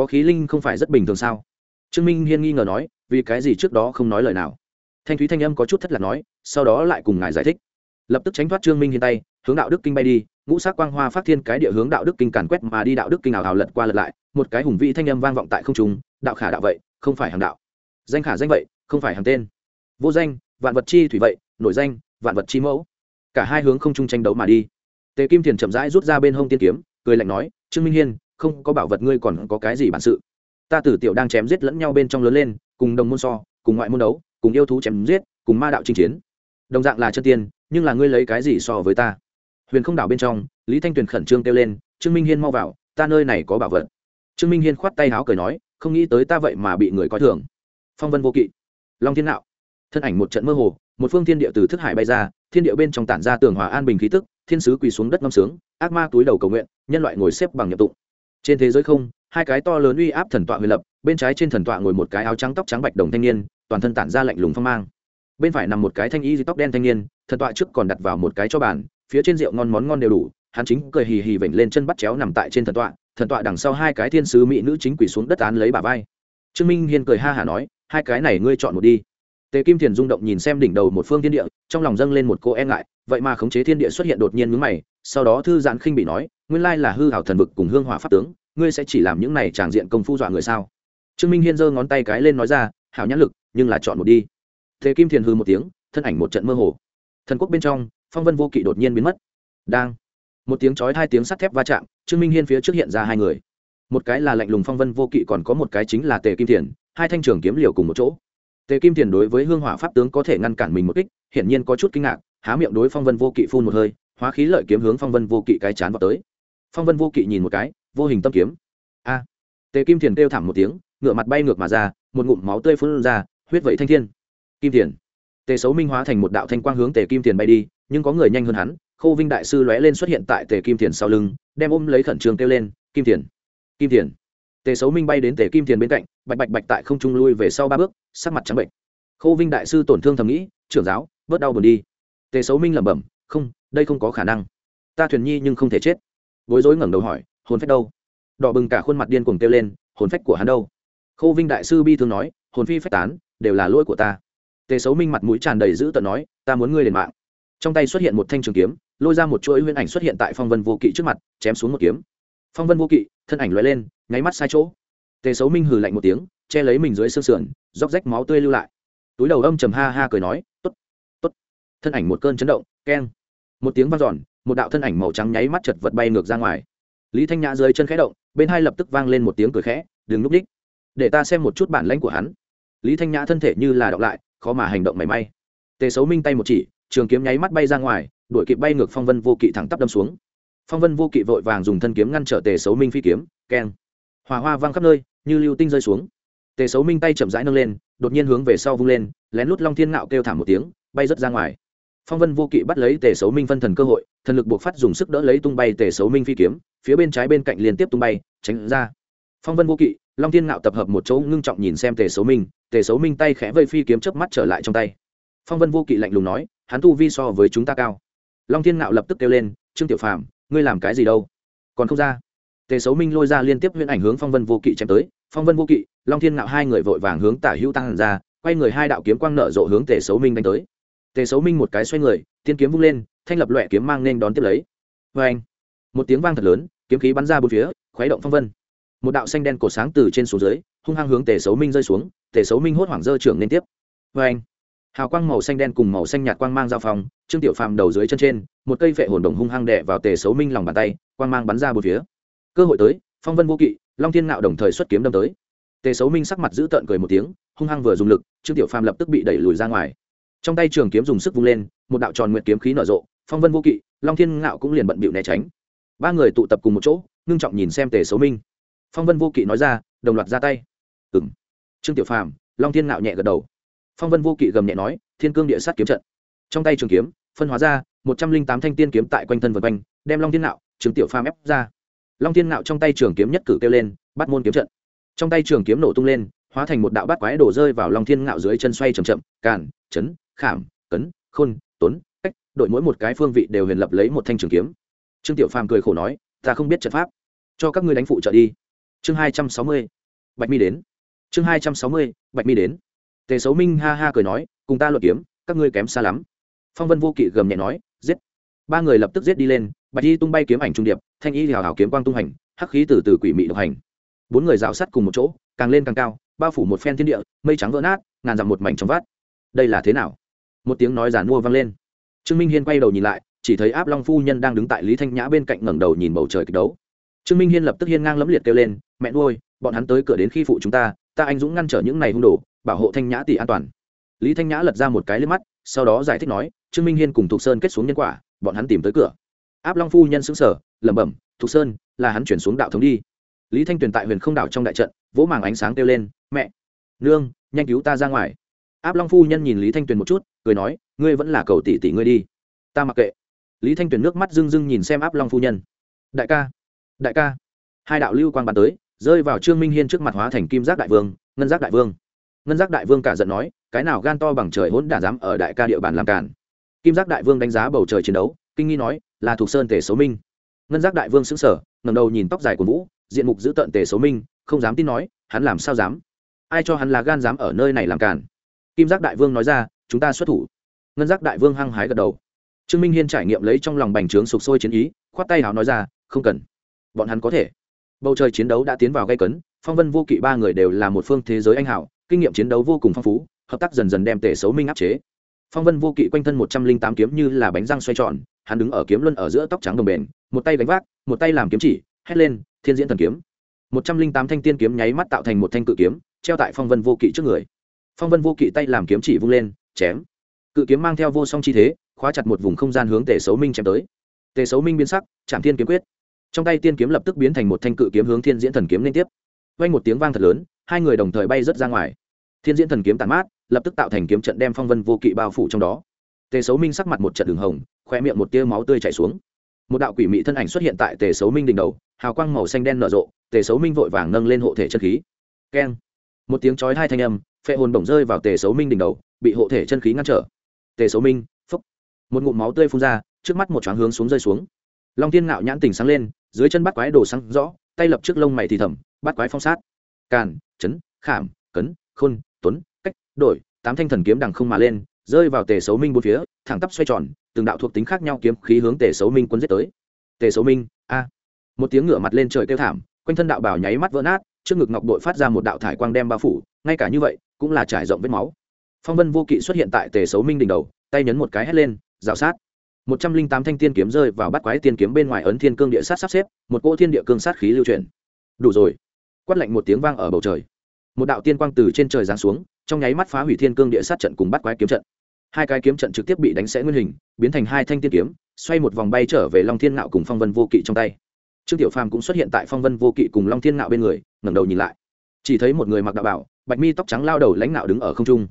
Có khí linh không phải rất bình thường sao? Trương minh hiên nghi ngờ nói, vì cái gì trước đó không nói lời nào? Thanh thúy thanh âm có chút thất lạc nói, sau đó lại cùng ngài giải thích. Lập tức tránh thoát trương minh hiên tay, hướng đạo đức kinh bay đi, ngũ sắc quang hoa phát thiên cái địa hướng đạo đức kinh càn quét mà đi đạo đức kinh ảo hào lật qua lật lại, một cái hùng vị thanh âm vang vọng tại không trung, đạo khả đạo vậy, không phải hàng đạo. Danh khả danh vậy, không phải hàng tên. Vô danh, vạn vật chi thủy vậy nổi danh, vạn vật chi mẫu. Cả hai hướng không trung tranh đấu mà đi. Tề kim thiền chậm rãi rút ra bên hông tiên kiếm, cười lạnh nói, trương minh hiên không có bảo vật ngươi còn có cái gì bản sự. Ta tử tiểu đang chém giết lẫn nhau bên trong lớn lên, cùng đồng môn so, cùng ngoại môn đấu, cùng yêu thú chém giết, cùng ma đạo chinh chiến. Đồng dạng là chân tiên, nhưng là ngươi lấy cái gì so với ta? Huyền không đảo bên trong, lý thanh tuyền khẩn trương kêu lên, trương minh hiên mau vào, ta nơi này có bảo vật. Trương minh hiên khoát tay háo cười nói, không nghĩ tới ta vậy mà bị người coi thường. Phong vân vô kỵ, long thiên nạo, thân ảnh một trận mơ hồ, một phương thiên địa từ thức hải bay ra, thiên địa bên trong tản ra tường hòa an bình khí tức, thiên sứ quỳ xuống đất ngâm sướng, ác ma túi đầu cầu nguyện, nhân loại ngồi xếp bằng nhập tụng trên thế giới không, hai cái to lớn uy áp thần tọa huyền lập, bên trái trên thần tọa ngồi một cái áo trắng tóc trắng bạch đồng thanh niên, toàn thân tản ra lạnh lùng phong mang. Bên phải nằm một cái thanh y tóc đen thanh niên, thần tọa trước còn đặt vào một cái cho bàn, phía trên rượu ngon món ngon đều đủ, hắn chính cười hì hì vểnh lên chân bắt chéo nằm tại trên thần tọa thần tọa đằng sau hai cái thiên sứ mỹ nữ chính quỳ xuống đất án lấy bà vai. Trương minh hiên cười ha hả nói, hai cái này ngươi chọn một đi. Tề kim thiền rung động nhìn xem đỉnh đầu một phương thiên địa, trong lòng dâng lên một cô e ngại, vậy mà khống chế thiên địa xuất hiện đột nhiên mướn mày, sau đó thư giãn khinh bị nói nguyên lai là hư hảo thần vực cùng hương hỏa pháp tướng, ngươi sẽ chỉ làm những này tràng diện công phu dọa người sao? Trương minh hiên giơ ngón tay cái lên nói ra, hảo nhãn lực, nhưng là chọn một đi. Thế kim thiền hư một tiếng, thân ảnh một trận mơ hồ. Thần quốc bên trong, phong vân vô kỵ đột nhiên biến mất. Đang. Một tiếng chói hai tiếng sắt thép va chạm, trương minh hiên phía trước hiện ra hai người. Một cái là lạnh lùng phong vân vô kỵ còn có một cái chính là tề kim thiền, hai thanh trường kiếm liều cùng một chỗ. Tề kim thiền đối với hương hỏa pháp tướng có thể ngăn cản mình một kích, hiển nhiên có chút kinh ngạc, há miệng đối phong vân vô kỵ phun một hơi, hóa khí lợi kiếm hướng phong vân vô kỵ cái chán vào tới phong vân vô kỵ nhìn một cái, vô hình tâm kiếm. A. Tề kim thiền kêu thảm một tiếng ngựa mặt bay ngược mà ra, một ngụm máu tươi phun ra, huyết vẩy thanh thiên. Kim thiền. Tề xấu minh hóa thành một đạo thanh quang hướng tề kim thiền bay đi, nhưng có người nhanh hơn hắn, khô vinh đại sư lóe lên xuất hiện tại tề kim thiền sau lưng, đem ôm lấy khẩn trương kêu lên, kim thiền! Kim thiền! Tề xấu minh bay đến tề kim thiền bên cạnh, bạch bạch bạch tại không trung lui về sau ba bước, sắc mặt trắng bệnh. Khô vinh đại sư tổn thương thầm nghĩ, trưởng giáo vớt đau buồn đi. Tề xấu minh lẩm bẩm, không, đây không có khả năng. Ta thuyền nhi nhưng không thể chết bối rối ngẩng đầu hỏi, hồn phách đâu? Đỏ bừng cả khuôn mặt điên cuồng kêu lên, hồn phách của hắn đâu? Khô vinh đại sư bi thương nói, hồn phi phách tán, đều là lỗi của ta. Tề xấu minh mặt mũi tràn đầy dữ tợn nói, ta muốn ngươi lên mạng. Trong tay xuất hiện một thanh trường kiếm, lôi ra một chuỗi huyễn ảnh xuất hiện tại phong vân vô kỵ trước mặt, chém xuống một kiếm. Phong vân vô kỵ, thân ảnh lóe lên, nháy mắt sai chỗ. Tề xấu minh hừ lạnh một tiếng, che lấy mình dưới xương sườn, róc rách máu tươi lưu lại. Túi đầu âm trầm ha ha cười nói t ố t t ố t thân ảnh một cơn chấn động, keng. Một tiếng vang giòn một đạo thân ảnh màu trắng nháy mắt chật vật bay ngược ra ngoài. Lý thanh nhã dưới chân khẽ động, bên hai lập tức vang lên một tiếng cười khẽ, đừng núp đích. Để ta xem một chút bản lãnh của hắn. Lý thanh nhã thân thể như là đọc lại, khó mà hành động mảy may. Tề xấu minh tay một chỉ, trường kiếm nháy mắt bay ra ngoài, đuổi kịp bay ngược phong vân vô kỵ thẳng tắp đâm xuống. Phong vân vô kỵ vội vàng dùng thân kiếm ngăn trở tề xấu minh phi kiếm, keng. Hòa hoa văng khắp nơi, như lưu tinh rơi xuống. Tề xấu minh tay chậm rãi nâng lên, đột nhiên hướng về sau vung lên, lén lút long thiên ngạo kêu thảm một tiếng, bay rớt ra ngoài phong vân vô kỵ bắt lấy tề xấu minh phân thần cơ hội, thần lực buộc phát dùng sức đỡ lấy tung bay tề xấu minh phi kiếm, phía bên trái bên cạnh liên tiếp tung bay, tránh ra. Phong vân vô kỵ, long thiên ngạo tập hợp một chỗ ngưng trọng nhìn xem tề xấu minh, tề xấu minh tay khẽ vây phi kiếm chớp mắt trở lại trong tay. Phong vân vô kỵ lạnh lùng nói, hắn tu vi so với chúng ta cao. Long thiên ngạo lập tức kêu lên, trương tiểu phàm, ngươi làm cái gì đâu? Còn không ra? Tề xấu minh lôi ra liên tiếp huyễn ảnh hướng phong vân vô kỵ chém tới. Phong vân vô kỵ, long thiên ngạo hai người vội vàng hướng tả hữu tăng ra, quay người hai đạo kiếm quang nở rộ hướng tề xấu minh đánh tới tề xấu minh một cái xoay người, tiên kiếm vung lên, thanh lập loẹ kiếm mang nên đón tiếp lấy. Vê anh, một tiếng vang thật lớn, kiếm khí bắn ra bốn phía, khuấy động phong vân. Một đạo xanh đen cổ sáng từ trên xuống dưới, hung hăng hướng tề xấu minh rơi xuống, tề xấu minh hốt hoảng dơ trưởng liên tiếp. Vê anh, hào quang màu xanh đen cùng màu xanh nhạt quang mang giao phòng trương tiểu phàm đầu dưới chân trên, một cây vệ hồn đồng hung hăng đẻ vào tề xấu minh lòng bàn tay, quang mang bắn ra một phía. Cơ hội tới, phong vân vô kỵ, long thiên ngạo đồng thời xuất kiếm đâm tới. Tề xấu minh sắc mặt giữ tợn cười một tiếng, hung hăng vừa dùng lực, trương tiểu phàm lập tức bị đẩy lùi ra ngoài trong tay trường kiếm dùng sức vung lên, một đạo tròn nguyện kiếm khí nở rộ, phong vân vô kỵ, long thiên ngạo cũng liền bận bịu né tránh. Ba người tụ tập cùng một chỗ, ngưng trọng nhìn xem tề xấu minh. Phong vân vô kỵ nói ra, đồng loạt ra tay. Ừng trương tiểu phàm, long thiên ngạo nhẹ gật đầu. Phong vân vô kỵ gầm nhẹ nói, thiên cương địa sát kiếm trận. Trong tay trường kiếm, phân hóa ra, một trăm linh tám thanh tiên kiếm tại quanh thân vân quanh, đem long thiên ngạo, trương tiểu phàm ép ra. Long thiên ngạo trong tay trường kiếm nhất cử kêu lên, bắt môn kiếm trận. Trong tay trường kiếm nổ tung lên, hóa thành một đạo bát quái đổ rơi vào long thiên ngạo dưới chân xoay chầm chậm, càn, chấn khảm, cấn, khôn, tuấn, cách, đội mỗi một cái phương vị đều huyền lập lấy một thanh trường kiếm. Trương tiểu phàm cười khổ nói, ta không biết trận pháp. Cho các ngươi đánh phụ trợ đi. Chương hai trăm sáu mươi, bạch mi đến. Chương hai trăm sáu mươi, bạch mi đến. Tề xấu minh ha ha cười nói, cùng ta luận kiếm, các ngươi kém xa lắm. Phong vân vô kỵ gầm nhẹ nói, giết. Ba người lập tức giết đi lên, bạch y tung bay kiếm ảnh trung điệp, thanh y hào hào kiếm quang tung hành, hắc khí từ từ quỷ mị độc hành. Bốn người rào sắt cùng một chỗ, càng lên càng cao, bao phủ một phen thiên địa, mây trắng vỡ nát, ngàn dặm một mảnh trong vát đây là thế nào? Một tiếng nói giản mua vang lên. Trương minh hiên quay đầu nhìn lại, chỉ thấy áp long phu nhân đang đứng tại lý thanh nhã bên cạnh ngẩng đầu nhìn bầu trời kịch đấu. Trương minh hiên lập tức hiên ngang lẫm liệt kêu lên, mẹ nuôi, bọn hắn tới cửa đến khi phụ chúng ta ta anh dũng ngăn trở những này hung đồ, bảo hộ thanh nhã tỷ an toàn. Lý thanh nhã lật ra một cái lên mắt, sau đó giải thích nói, trương minh hiên cùng thục sơn kết xuống nhân quả, bọn hắn tìm tới cửa. Áp long phu nhân xứng sở lẩm bẩm, thục sơn, là hắn chuyển xuống đạo thống đi. Lý thanh tuyền tại huyền không đảo trong đại trận, vỗ màng ánh sáng kêu lên, mẹ, nương, nhanh cứu ta ra ngoài áp long phu nhân nhìn lý thanh tuyền một chút, cười nói, ngươi vẫn là cầu tỷ tỷ ngươi đi. Ta mặc kệ. Lý thanh tuyền nước mắt rưng rưng nhìn xem áp long phu nhân. Đại ca đại ca. Hai đạo lưu quang bàn tới, rơi vào trương minh hiên trước mặt hóa thành kim giác đại vương, ngân giác đại vương. Ngân giác đại vương cả giận nói, cái nào gan to bằng trời hỗn đản dám ở đại ca địa bàn làm cản kim giác đại vương đánh giá bầu trời chiến đấu, kinh nghi nói, là thuộc sơn tề xấu minh. Ngân giác đại vương xứng sở ngầm đầu nhìn tóc dài của vũ, diện mục giữ tợn tề xấu minh, không dám tin nói, hắn làm sao dám? Ai cho hắn là gan dám ở nơi này làm cản kim giác đại vương nói ra, chúng ta xuất thủ. Ngân giác đại vương hăng hái gật đầu. Trương minh hiên trải nghiệm lấy trong lòng bành trướng sục sôi chiến ý, khoát tay hào nói ra, không cần. Bọn hắn có thể. Bầu trời chiến đấu đã tiến vào gây cấn, phong vân vô kỵ ba người đều là một phương thế giới anh hảo kinh nghiệm chiến đấu vô cùng phong phú, hợp tác dần dần đem tể xấu minh áp chế. Phong vân vô kỵ quanh thân một trăm linh tám kiếm như là bánh răng xoay tròn, hắn đứng ở kiếm luân ở giữa tóc trắng đồng bền, một tay đánh vác, một tay làm kiếm chỉ, hét lên, thiên diễn thần kiếm. Một trăm linh tám thanh tiên kiếm nháy mắt tạo thành một thanh cự kiếm, treo tại phong vân vô kỵ trước người phong vân vô kỵ tay làm kiếm chỉ vung lên, chém. Cự kiếm mang theo vô song chi thế, khóa chặt một vùng không gian hướng tề xấu minh chém tới. Tề xấu minh biến sắc, chạm thiên kiếm quyết. Trong tay tiên kiếm lập tức biến thành một thanh cự kiếm hướng thiên diễn thần kiếm liên tiếp. Vang một tiếng vang thật lớn, hai người đồng thời bay rớt ra ngoài. Thiên diễn thần kiếm tàn mát, lập tức tạo thành kiếm trận đem phong vân vô kỵ bao phủ trong đó. Tề xấu minh sắc mặt một trận đường hồng khoe miệng một tia máu tươi chảy xuống. Một đạo quỷ mị thân ảnh xuất hiện tại tề xấu minh đỉnh đầu, hào quang màu xanh đen nở rộ, tề xấu minh vội vàng nâng lên hộ thể chân khí. Keng. Một tiếng chói hai thanh âm phệ hồn bổng rơi vào tề xấu minh đỉnh đầu, bị hộ thể chân khí ngăn trở. Tề xấu minh phúc một ngụm máu tươi phun ra, trước mắt một choáng hướng xuống rơi xuống. Long thiên ngạo nhãn tỉnh sáng lên, dưới chân bắt quái đồ sáng rõ, tay lập trước lông mày thì thầm, bắt quái phong sát. Càn, chấn, khảm, cấn, khôn, tuấn, cách, đổi, tám thanh thần kiếm đằng không mà lên, rơi vào tề xấu minh bốn phía, thẳng tắp xoay tròn, từng đạo thuộc tính khác nhau kiếm khí hướng tề xấu minh quân giết tới. Tề xấu minh, a. Một tiếng ngựa mặt lên trời kêu thảm, quanh thân đạo bảo nháy mắt vỡ nát trước ngực ngọc đội phát ra một đạo thải quang đem bao phủ, ngay cả như vậy, cũng là trải rộng vết máu. Phong vân vô kỵ xuất hiện tại tề xấu minh đỉnh đầu, tay nhấn một cái hét lên, rào sát! Một trăm linh tám thanh tiên kiếm rơi vào bắt quái tiên kiếm bên ngoài ấn thiên cương địa sát sắp xếp, một cỗ thiên địa cương sát khí lưu chuyển. Đủ rồi! Quát lạnh một tiếng vang ở bầu trời. Một đạo tiên quang từ trên trời giáng xuống, trong nháy mắt phá hủy thiên cương địa sát trận cùng bắt quái kiếm trận. Hai cái kiếm trận trực tiếp bị đánh sẽ nguyên hình, biến thành hai thanh tiên kiếm, xoay một vòng bay trở về long thiên ngạo cùng phong vân vô kỵ trong tay trương tiểu phàm cũng xuất hiện tại phong vân vô kỵ cùng long thiên ngạo bên người, ngẩng đầu nhìn lại. Chỉ thấy một người mặc đạo bảo, bạch mi tóc trắng lao đầu lãnh nạo đứng ở không trung.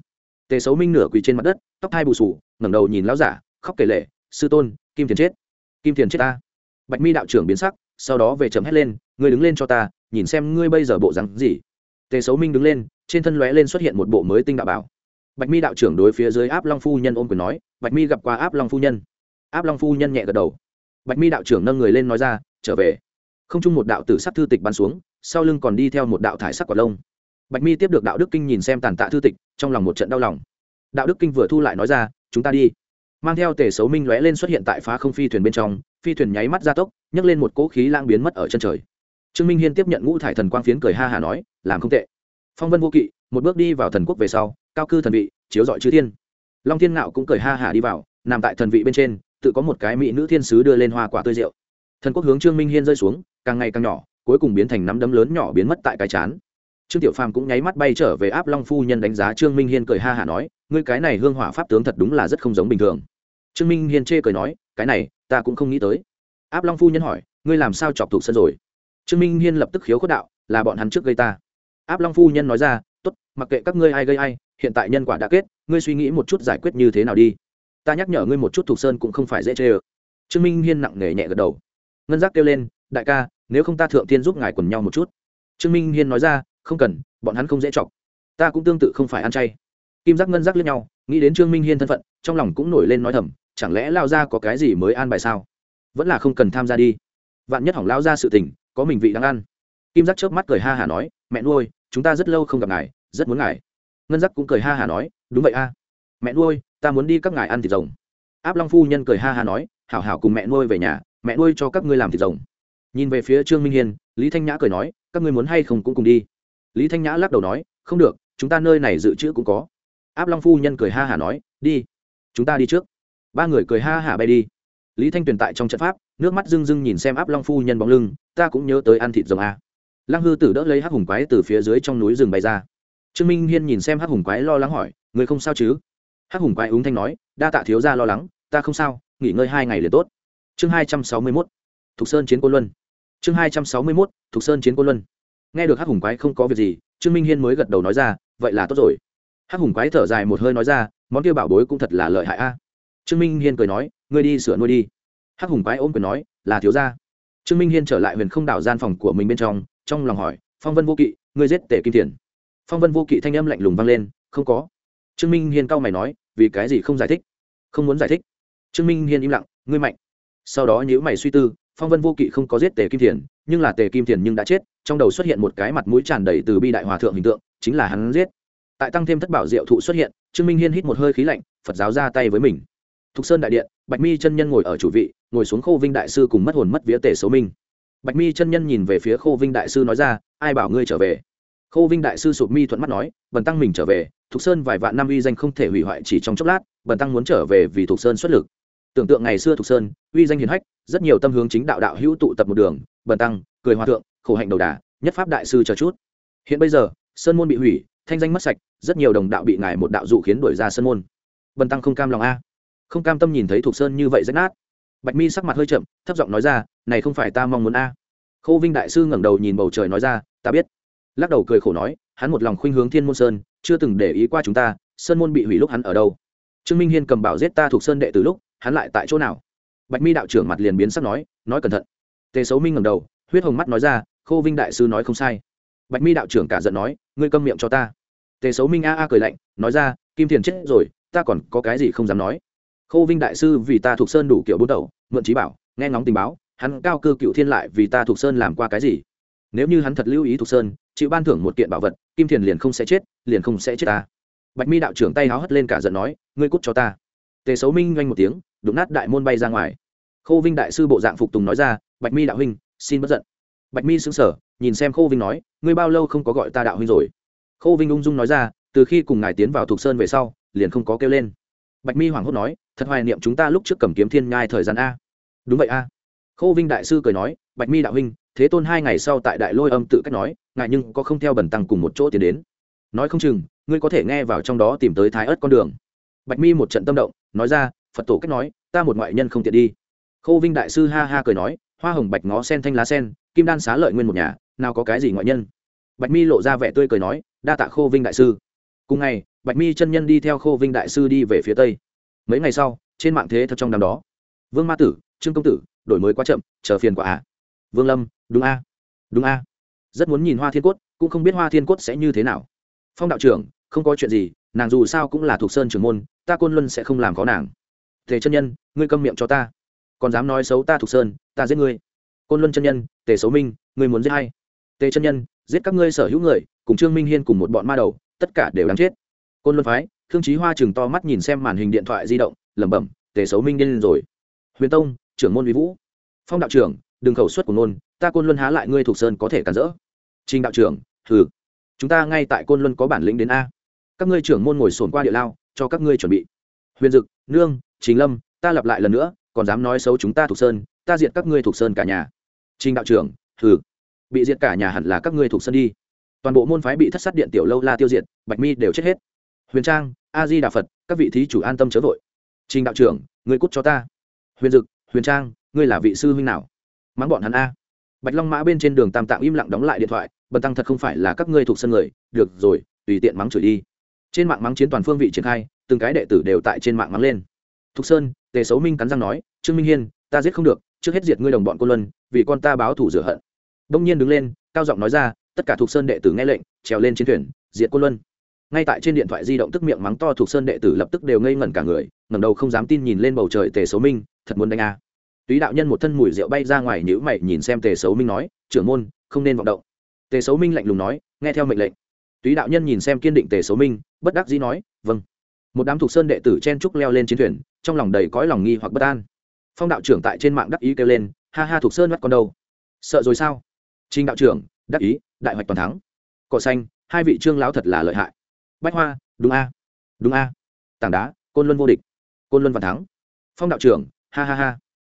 Tề xấu minh nửa quỳ trên mặt đất, tóc hai bù sù, ngẩng đầu nhìn lão giả, khóc kể lệ sư tôn, kim thiền chết, kim thiền chết ta. Bạch mi đạo trưởng biến sắc, sau đó về chấm hét lên, ngươi đứng lên cho ta, nhìn xem ngươi bây giờ bộ rắn gì. Tề xấu minh đứng lên, trên thân lóe lên xuất hiện một bộ mới tinh đạo bảo. Bạch mi đạo trưởng đối phía dưới áp long phu nhân ôm quyền nói, bạch mi gặp qua áp long phu nhân. Áp long phu nhân nhẹ gật đầu. Bạch mi đạo trưởng nâng người lên nói ra trở về. Không chung một đạo tử sắc thư tịch bắn xuống, sau lưng còn đi theo một đạo thải sắc quả lông. Bạch mi tiếp được đạo đức kinh nhìn xem tàn tạ thư tịch, trong lòng một trận đau lòng. Đạo đức kinh vừa thu lại nói ra, chúng ta đi. Mang theo tề xấu minh lóe lên xuất hiện tại phá không phi thuyền bên trong, phi thuyền nháy mắt ra tốc, nhấc lên một cỗ khí lang biến mất ở chân trời. Trương minh hiên tiếp nhận ngũ thải thần quang phiến cười ha hà nói, làm không tệ. Phong vân vô kỵ, một bước đi vào thần quốc về sau, cao cư thần vị, chiếu dọi chư thiên. Long thiên ngạo cũng cười ha hà đi vào, nằm tại thần vị bên trên, tự có một cái mỹ nữ thiên sứ đưa lên hoa quả tươi rượu thần quốc hướng trương minh hiên rơi xuống, càng ngày càng nhỏ, cuối cùng biến thành nắm đấm lớn nhỏ biến mất tại cái chán. Trương tiểu phàm cũng nháy mắt bay trở về áp long phu nhân đánh giá trương minh hiên cười ha hả nói, ngươi cái này hương hỏa pháp tướng thật đúng là rất không giống bình thường. Trương minh hiên chê cười nói, cái này, ta cũng không nghĩ tới. Áp long phu nhân hỏi, ngươi làm sao chọc thuộc sân rồi? Trương minh hiên lập tức khiếu khuất đạo, là bọn hắn trước gây ta. Áp long phu nhân nói ra, tốt, mặc kệ các ngươi ai gây ai, hiện tại nhân quả đã kết, ngươi suy nghĩ một chút giải quyết như thế nào đi. Ta nhắc nhở ngươi một chút thuộc sơn cũng không phải dễ chê ờ trương minh hiên nặng nề nhẹ gật đầu ngân giác kêu lên, đại ca, nếu không ta thượng tiên giúp ngài quần nhau một chút. Trương minh hiên nói ra, không cần, bọn hắn không dễ chọc. Ta cũng tương tự không phải ăn chay. Kim giác ngân giác lẫn nhau, nghĩ đến trương minh hiên thân phận, trong lòng cũng nổi lên nói thầm, chẳng lẽ lao ra có cái gì mới an bài sao? Vẫn là không cần tham gia đi. Vạn nhất hỏng lao ra sự tình, có mình vị đang ăn. Kim giác chớp mắt cười ha hả nói, mẹ nuôi, chúng ta rất lâu không gặp ngài, rất muốn ngài. Ngân giác cũng cười ha hả nói, đúng vậy a. Mẹ nuôi, ta muốn đi các ngài ăn thịt rồng. Áp long phu nhân cười ha hà nói, hảo hảo cùng mẹ nuôi về nhà mẹ nuôi cho các ngươi làm thịt rồng. Nhìn về phía trương minh hiên, lý thanh nhã cười nói, các ngươi muốn hay không cũng cùng đi. Lý thanh nhã lắc đầu nói, không được, chúng ta nơi này dự trữ cũng có. Áp long phu nhân cười ha hả nói, đi, chúng ta đi trước. Ba người cười ha hả bay đi. Lý thanh tuyền tại trong trận pháp, nước mắt rưng rưng nhìn xem áp long phu nhân bóng lưng, ta cũng nhớ tới ăn thịt rồng a lăng hư tử đỡ lấy hắc hùng quái từ phía dưới trong núi rừng bay ra. Trương minh hiên nhìn xem hắc hùng quái lo lắng hỏi, người không sao chứ? Hắc hùng quái ứng thanh nói, đa tạ thiếu ra lo lắng, ta không sao, nghỉ ngơi hai ngày liền tốt chương hai trăm sáu mươi mốt, thục sơn chiến côn luân. Chương hai trăm sáu mươi mốt, thục sơn chiến côn luân. Nghe được hắc hùng quái không có việc gì, trương minh hiên mới gật đầu nói ra, vậy là tốt rồi. Hắc hùng quái thở dài một hơi nói ra, món kia bảo bối cũng thật là lợi hại a. Trương minh hiên cười nói, ngươi đi sửa nuôi đi. Hắc hùng quái ôm cười nói, là thiếu gia. Trương minh hiên trở lại huyền không đảo gian phòng của mình bên trong trong lòng hỏi, phong vân vô kỵ, ngươi giết tể kim tiền phong vân vô kỵ thanh âm lạnh lùng vang lên, không có. Trương minh hiên cau mày nói, vì cái gì không giải thích? Không muốn giải thích. Trương minh hiên im lặng, ngươi mạnh sau đó nhữ mày suy tư, phong vân vô kỵ không có giết tề kim thiền, nhưng là tề kim thiền nhưng đã chết, trong đầu xuất hiện một cái mặt mũi tràn đầy từ bi đại hòa thượng hình tượng, chính là hắn giết. Tại tăng thêm thất bảo diệu thụ xuất hiện, trương minh hiên hít một hơi khí lạnh, phật giáo ra tay với mình. Thục sơn đại điện, bạch mi chân nhân ngồi ở chủ vị, ngồi xuống khô vinh đại sư cùng mất hồn mất vía tề xấu minh. Bạch mi chân nhân nhìn về phía khô vinh đại sư nói ra, ai bảo ngươi trở về? Khô vinh đại sư sụp mi thuận mắt nói, bần tăng mình trở về, thục sơn vài vạn năm uy danh không thể hủy hoại chỉ trong chốc lát, bần tăng muốn trở về vì thục sơn xuất lực tưởng tượng ngày xưa thục sơn, uy danh hiền hách, rất nhiều tâm hướng chính đạo đạo hữu tụ tập một đường, bần tăng, cười hòa thượng, khổ hạnh đầu đà, nhất pháp đại sư chờ chút. Hiện bây giờ, sơn môn bị hủy, thanh danh mất sạch, rất nhiều đồng đạo bị ngài một đạo dụ khiến đuổi ra sơn môn. Bần tăng không cam lòng a. Không cam tâm nhìn thấy thục sơn như vậy rách nát. Bạch mi sắc mặt hơi chậm, thấp giọng nói ra, này không phải ta mong muốn a. Khô vinh đại sư ngẩng đầu nhìn bầu trời nói ra, ta biết. Lắc đầu cười khổ nói, hắn một lòng khuynh hướng thiên môn sơn, chưa từng để ý qua chúng ta, sơn môn bị hủy lúc hắn ở đâu? Trương minh hiên cầm bảo giết ta thuộc sơn đệ từ lúc hắn lại tại chỗ nào? Bạch mi đạo trưởng mặt liền biến sắc nói nói cẩn thận. Tề xấu minh ngầm đầu, huyết hồng mắt nói ra, khô vinh đại sư nói không sai. Bạch mi đạo trưởng cả giận nói, ngươi câm miệng cho ta. Tề xấu minh a a cười lạnh, nói ra, kim thiền chết rồi, ta còn có cái gì không dám nói. Khô vinh đại sư vì ta thuộc sơn đủ kiểu bút đầu, mượn trí bảo, nghe ngóng tình báo, hắn cao cư cựu thiên lại vì ta thuộc sơn làm qua cái gì? Nếu như hắn thật lưu ý thuộc sơn, chịu ban thưởng một kiện bảo vật, kim thiền liền không sẽ chết, liền không sẽ chết ta. Bạch mi đạo trưởng tay háo hất lên cả giận nói, ngươi cút cho ta tề xấu minh oanh một tiếng, đụng nát đại môn bay ra ngoài. Khô vinh đại sư bộ dạng phục tùng nói ra, bạch mi đạo huynh, xin bất giận. Bạch mi xứng sở nhìn xem khô vinh nói, ngươi bao lâu không có gọi ta đạo huynh rồi? Khô vinh ung dung nói ra, từ khi cùng ngài tiến vào thục sơn về sau, liền không có kêu lên. Bạch mi hoảng hốt nói, thật hoài niệm chúng ta lúc trước cầm kiếm thiên nhai thời gian a. Đúng vậy a. Khô vinh đại sư cười nói, bạch mi đạo huynh, thế tôn hai ngày sau tại đại lôi âm tự cách nói ngại nhưng có không theo bẩn tăng cùng một chỗ tiến đến. Nói không chừng, ngươi có thể nghe vào trong đó tìm tới thái ớt con đường. Bạch mi một trận tâm động nói ra, phật tổ cách nói, ta một ngoại nhân không tiện đi. Khô vinh đại sư ha ha cười nói, hoa hồng bạch ngó sen thanh lá sen, kim đan xá lợi nguyên một nhà, nào có cái gì ngoại nhân. Bạch mi lộ ra vẻ tươi cười nói, đa tạ khô vinh đại sư. Cùng ngày, bạch mi chân nhân đi theo khô vinh đại sư đi về phía tây. Mấy ngày sau, trên mạng thế thật trong đám đó. Vương ma tử, trương công tử, đổi mới quá chậm, chờ phiền quả á vương lâm, đúng a. Đúng a. Rất muốn nhìn hoa thiên cốt, cũng không biết hoa thiên cốt sẽ như thế nào. Phong đạo trưởng không có chuyện gì, nàng dù sao cũng là thuộc sơn trưởng môn, ta côn luân sẽ không làm khó nàng. Tề chân nhân, ngươi câm miệng cho ta. Còn dám nói xấu ta thuộc sơn, ta giết ngươi. Côn luân chân nhân, tề xấu minh, ngươi muốn giết hay tề chân nhân, giết các ngươi sở hữu người, cùng trương minh hiên cùng một bọn ma đầu, tất cả đều đáng chết. Côn luân phái, thương chí hoa chừng to mắt nhìn xem màn hình điện thoại di động, lẩm bẩm, tề xấu minh điên rồi. Huyền tông, trưởng môn uy vũ. Phong đạo trưởng, đừng khẩu suất của nôn ta côn luân há lại ngươi thuộc sơn có thể cản rỡ. Trình đạo trưởng thử chúng ta ngay tại côn luân có bản lĩnh đến a các ngươi trưởng môn ngồi sồn qua địa lao, cho các ngươi chuẩn bị. Huyền dực, nương chính lâm, ta lặp lại lần nữa, còn dám nói xấu chúng ta thuộc sơn, ta diệt các ngươi thuộc sơn cả nhà. Trình đạo trưởng thử bị diệt cả nhà hẳn là các ngươi thuộc sơn đi. Toàn bộ môn phái bị thất sát điện tiểu lâu la tiêu diệt, bạch mi đều chết hết. Huyền trang, a di đà phật, các vị thí chủ an tâm chớ vội. Trình đạo trưởng, ngươi cút cho ta. Huyền dực, huyền trang, ngươi là vị sư huynh nào? Mắng bọn hắn a. Bạch long mã bên trên đường tam tạng im lặng đóng lại điện thoại, bần tăng thật không phải là các ngươi thuộc sân người. Được rồi, tùy tiện mắng chửi đi trên mạng mắng chiến toàn phương vị triển khai, từng cái đệ tử đều tại trên mạng mắng lên. Thục sơn, tề xấu minh cắn răng nói, trương minh hiên, ta giết không được, trước hết diệt ngươi đồng bọn cô luân, vì con ta báo thủ rửa hận. Đông nhiên đứng lên, cao giọng nói ra, tất cả thục sơn đệ tử nghe lệnh, trèo lên chiến thuyền, diệt cô luân. Ngay tại trên điện thoại di động tức miệng mắng to thuộc sơn đệ tử lập tức đều ngây ngẩn cả người, ngẩng đầu không dám tin nhìn lên bầu trời tề xấu minh, thật muốn đánh a. Túy đạo nhân một thân mùi rượu bay ra ngoài nhữ mày nhìn xem tề xấu minh nói, trưởng môn, không nên vọng động. Tề xấu minh lạnh lùng nói, nghe theo mệnh lệnh. Túy đạo nhân nhìn xem kiên định tề xấu minh bất đắc dĩ nói vâng. Một đám thuộc sơn đệ tử chen trúc leo lên chiến thuyền, trong lòng đầy cõi lòng nghi hoặc bất an. Phong đạo trưởng tại trên mạng đắc ý kêu lên, ha ha, thuộc sơn mắt con đâu? Sợ rồi sao? Trình đạo trưởng, đắc ý, đại hoạch toàn thắng. Cỏ xanh, hai vị trương lão thật là lợi hại. Bách hoa, đúng a đúng a. Tảng đá, côn luân vô địch, côn luân vạn thắng. Phong đạo trưởng, ha ha ha.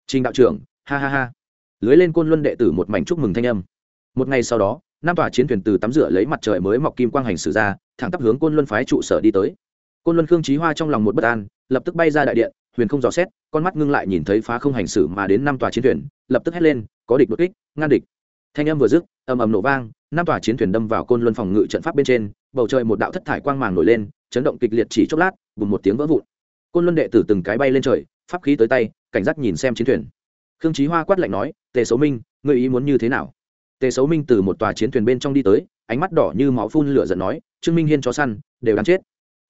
Trình đạo trưởng, ha ha ha. Lưới lên côn luân đệ tử một mảnh chúc mừng thanh âm. Một ngày sau đó, năm tòa chiến thuyền từ tắm rửa lấy mặt trời mới mọc kim quang hành xử ra thẳng tắp hướng côn luân phái trụ sở đi tới. Côn luân khương trí hoa trong lòng một bất an, lập tức bay ra đại điện, huyền không dò xét, con mắt ngưng lại nhìn thấy phá không hành xử mà đến năm tòa chiến thuyền, lập tức hét lên, có địch đột kích, ngăn địch. Thanh âm vừa dứt, ầm ầm nổ vang, năm tòa chiến thuyền đâm vào côn luân phòng ngự trận pháp bên trên, bầu trời một đạo thất thải quang màng nổi lên, chấn động kịch liệt chỉ chốc lát, bùng một tiếng vỡ vụn. Côn luân đệ tử từng cái bay lên trời, pháp khí tới tay, cảnh giác nhìn xem chiến thuyền. Khương trí hoa quát lạnh nói, tề xấu minh, ngươi ý muốn như thế nào? Tề xấu minh từ một tòa chiến thuyền bên trong đi tới ánh mắt đỏ như máu phun lửa giận nói, trương minh hiên chó săn, đều đáng chết.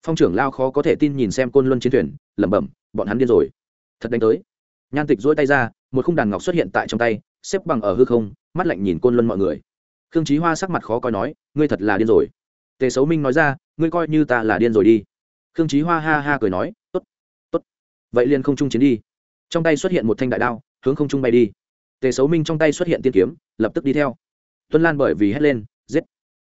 Phong trưởng lao khó có thể tin nhìn xem côn luân chiến thuyền, lẩm bẩm, bọn hắn điên rồi. Thật đánh tới. Nhan tịch dỗi tay ra, một khung đàn ngọc xuất hiện tại trong tay, xếp bằng ở hư không, mắt lạnh nhìn côn luân mọi người. Khương trí hoa sắc mặt khó coi nói, ngươi thật là điên rồi. Tề xấu minh nói ra, ngươi coi như ta là điên rồi đi. Khương trí hoa ha ha cười nói t ố t t ố t vậy liền không trung chiến đi. Trong tay xuất hiện một thanh đại đao, hướng không trung bay đi. Tề xấu minh trong tay xuất hiện tiên kiếm, lập tức đi theo. Tuân lan bởi vì hét lên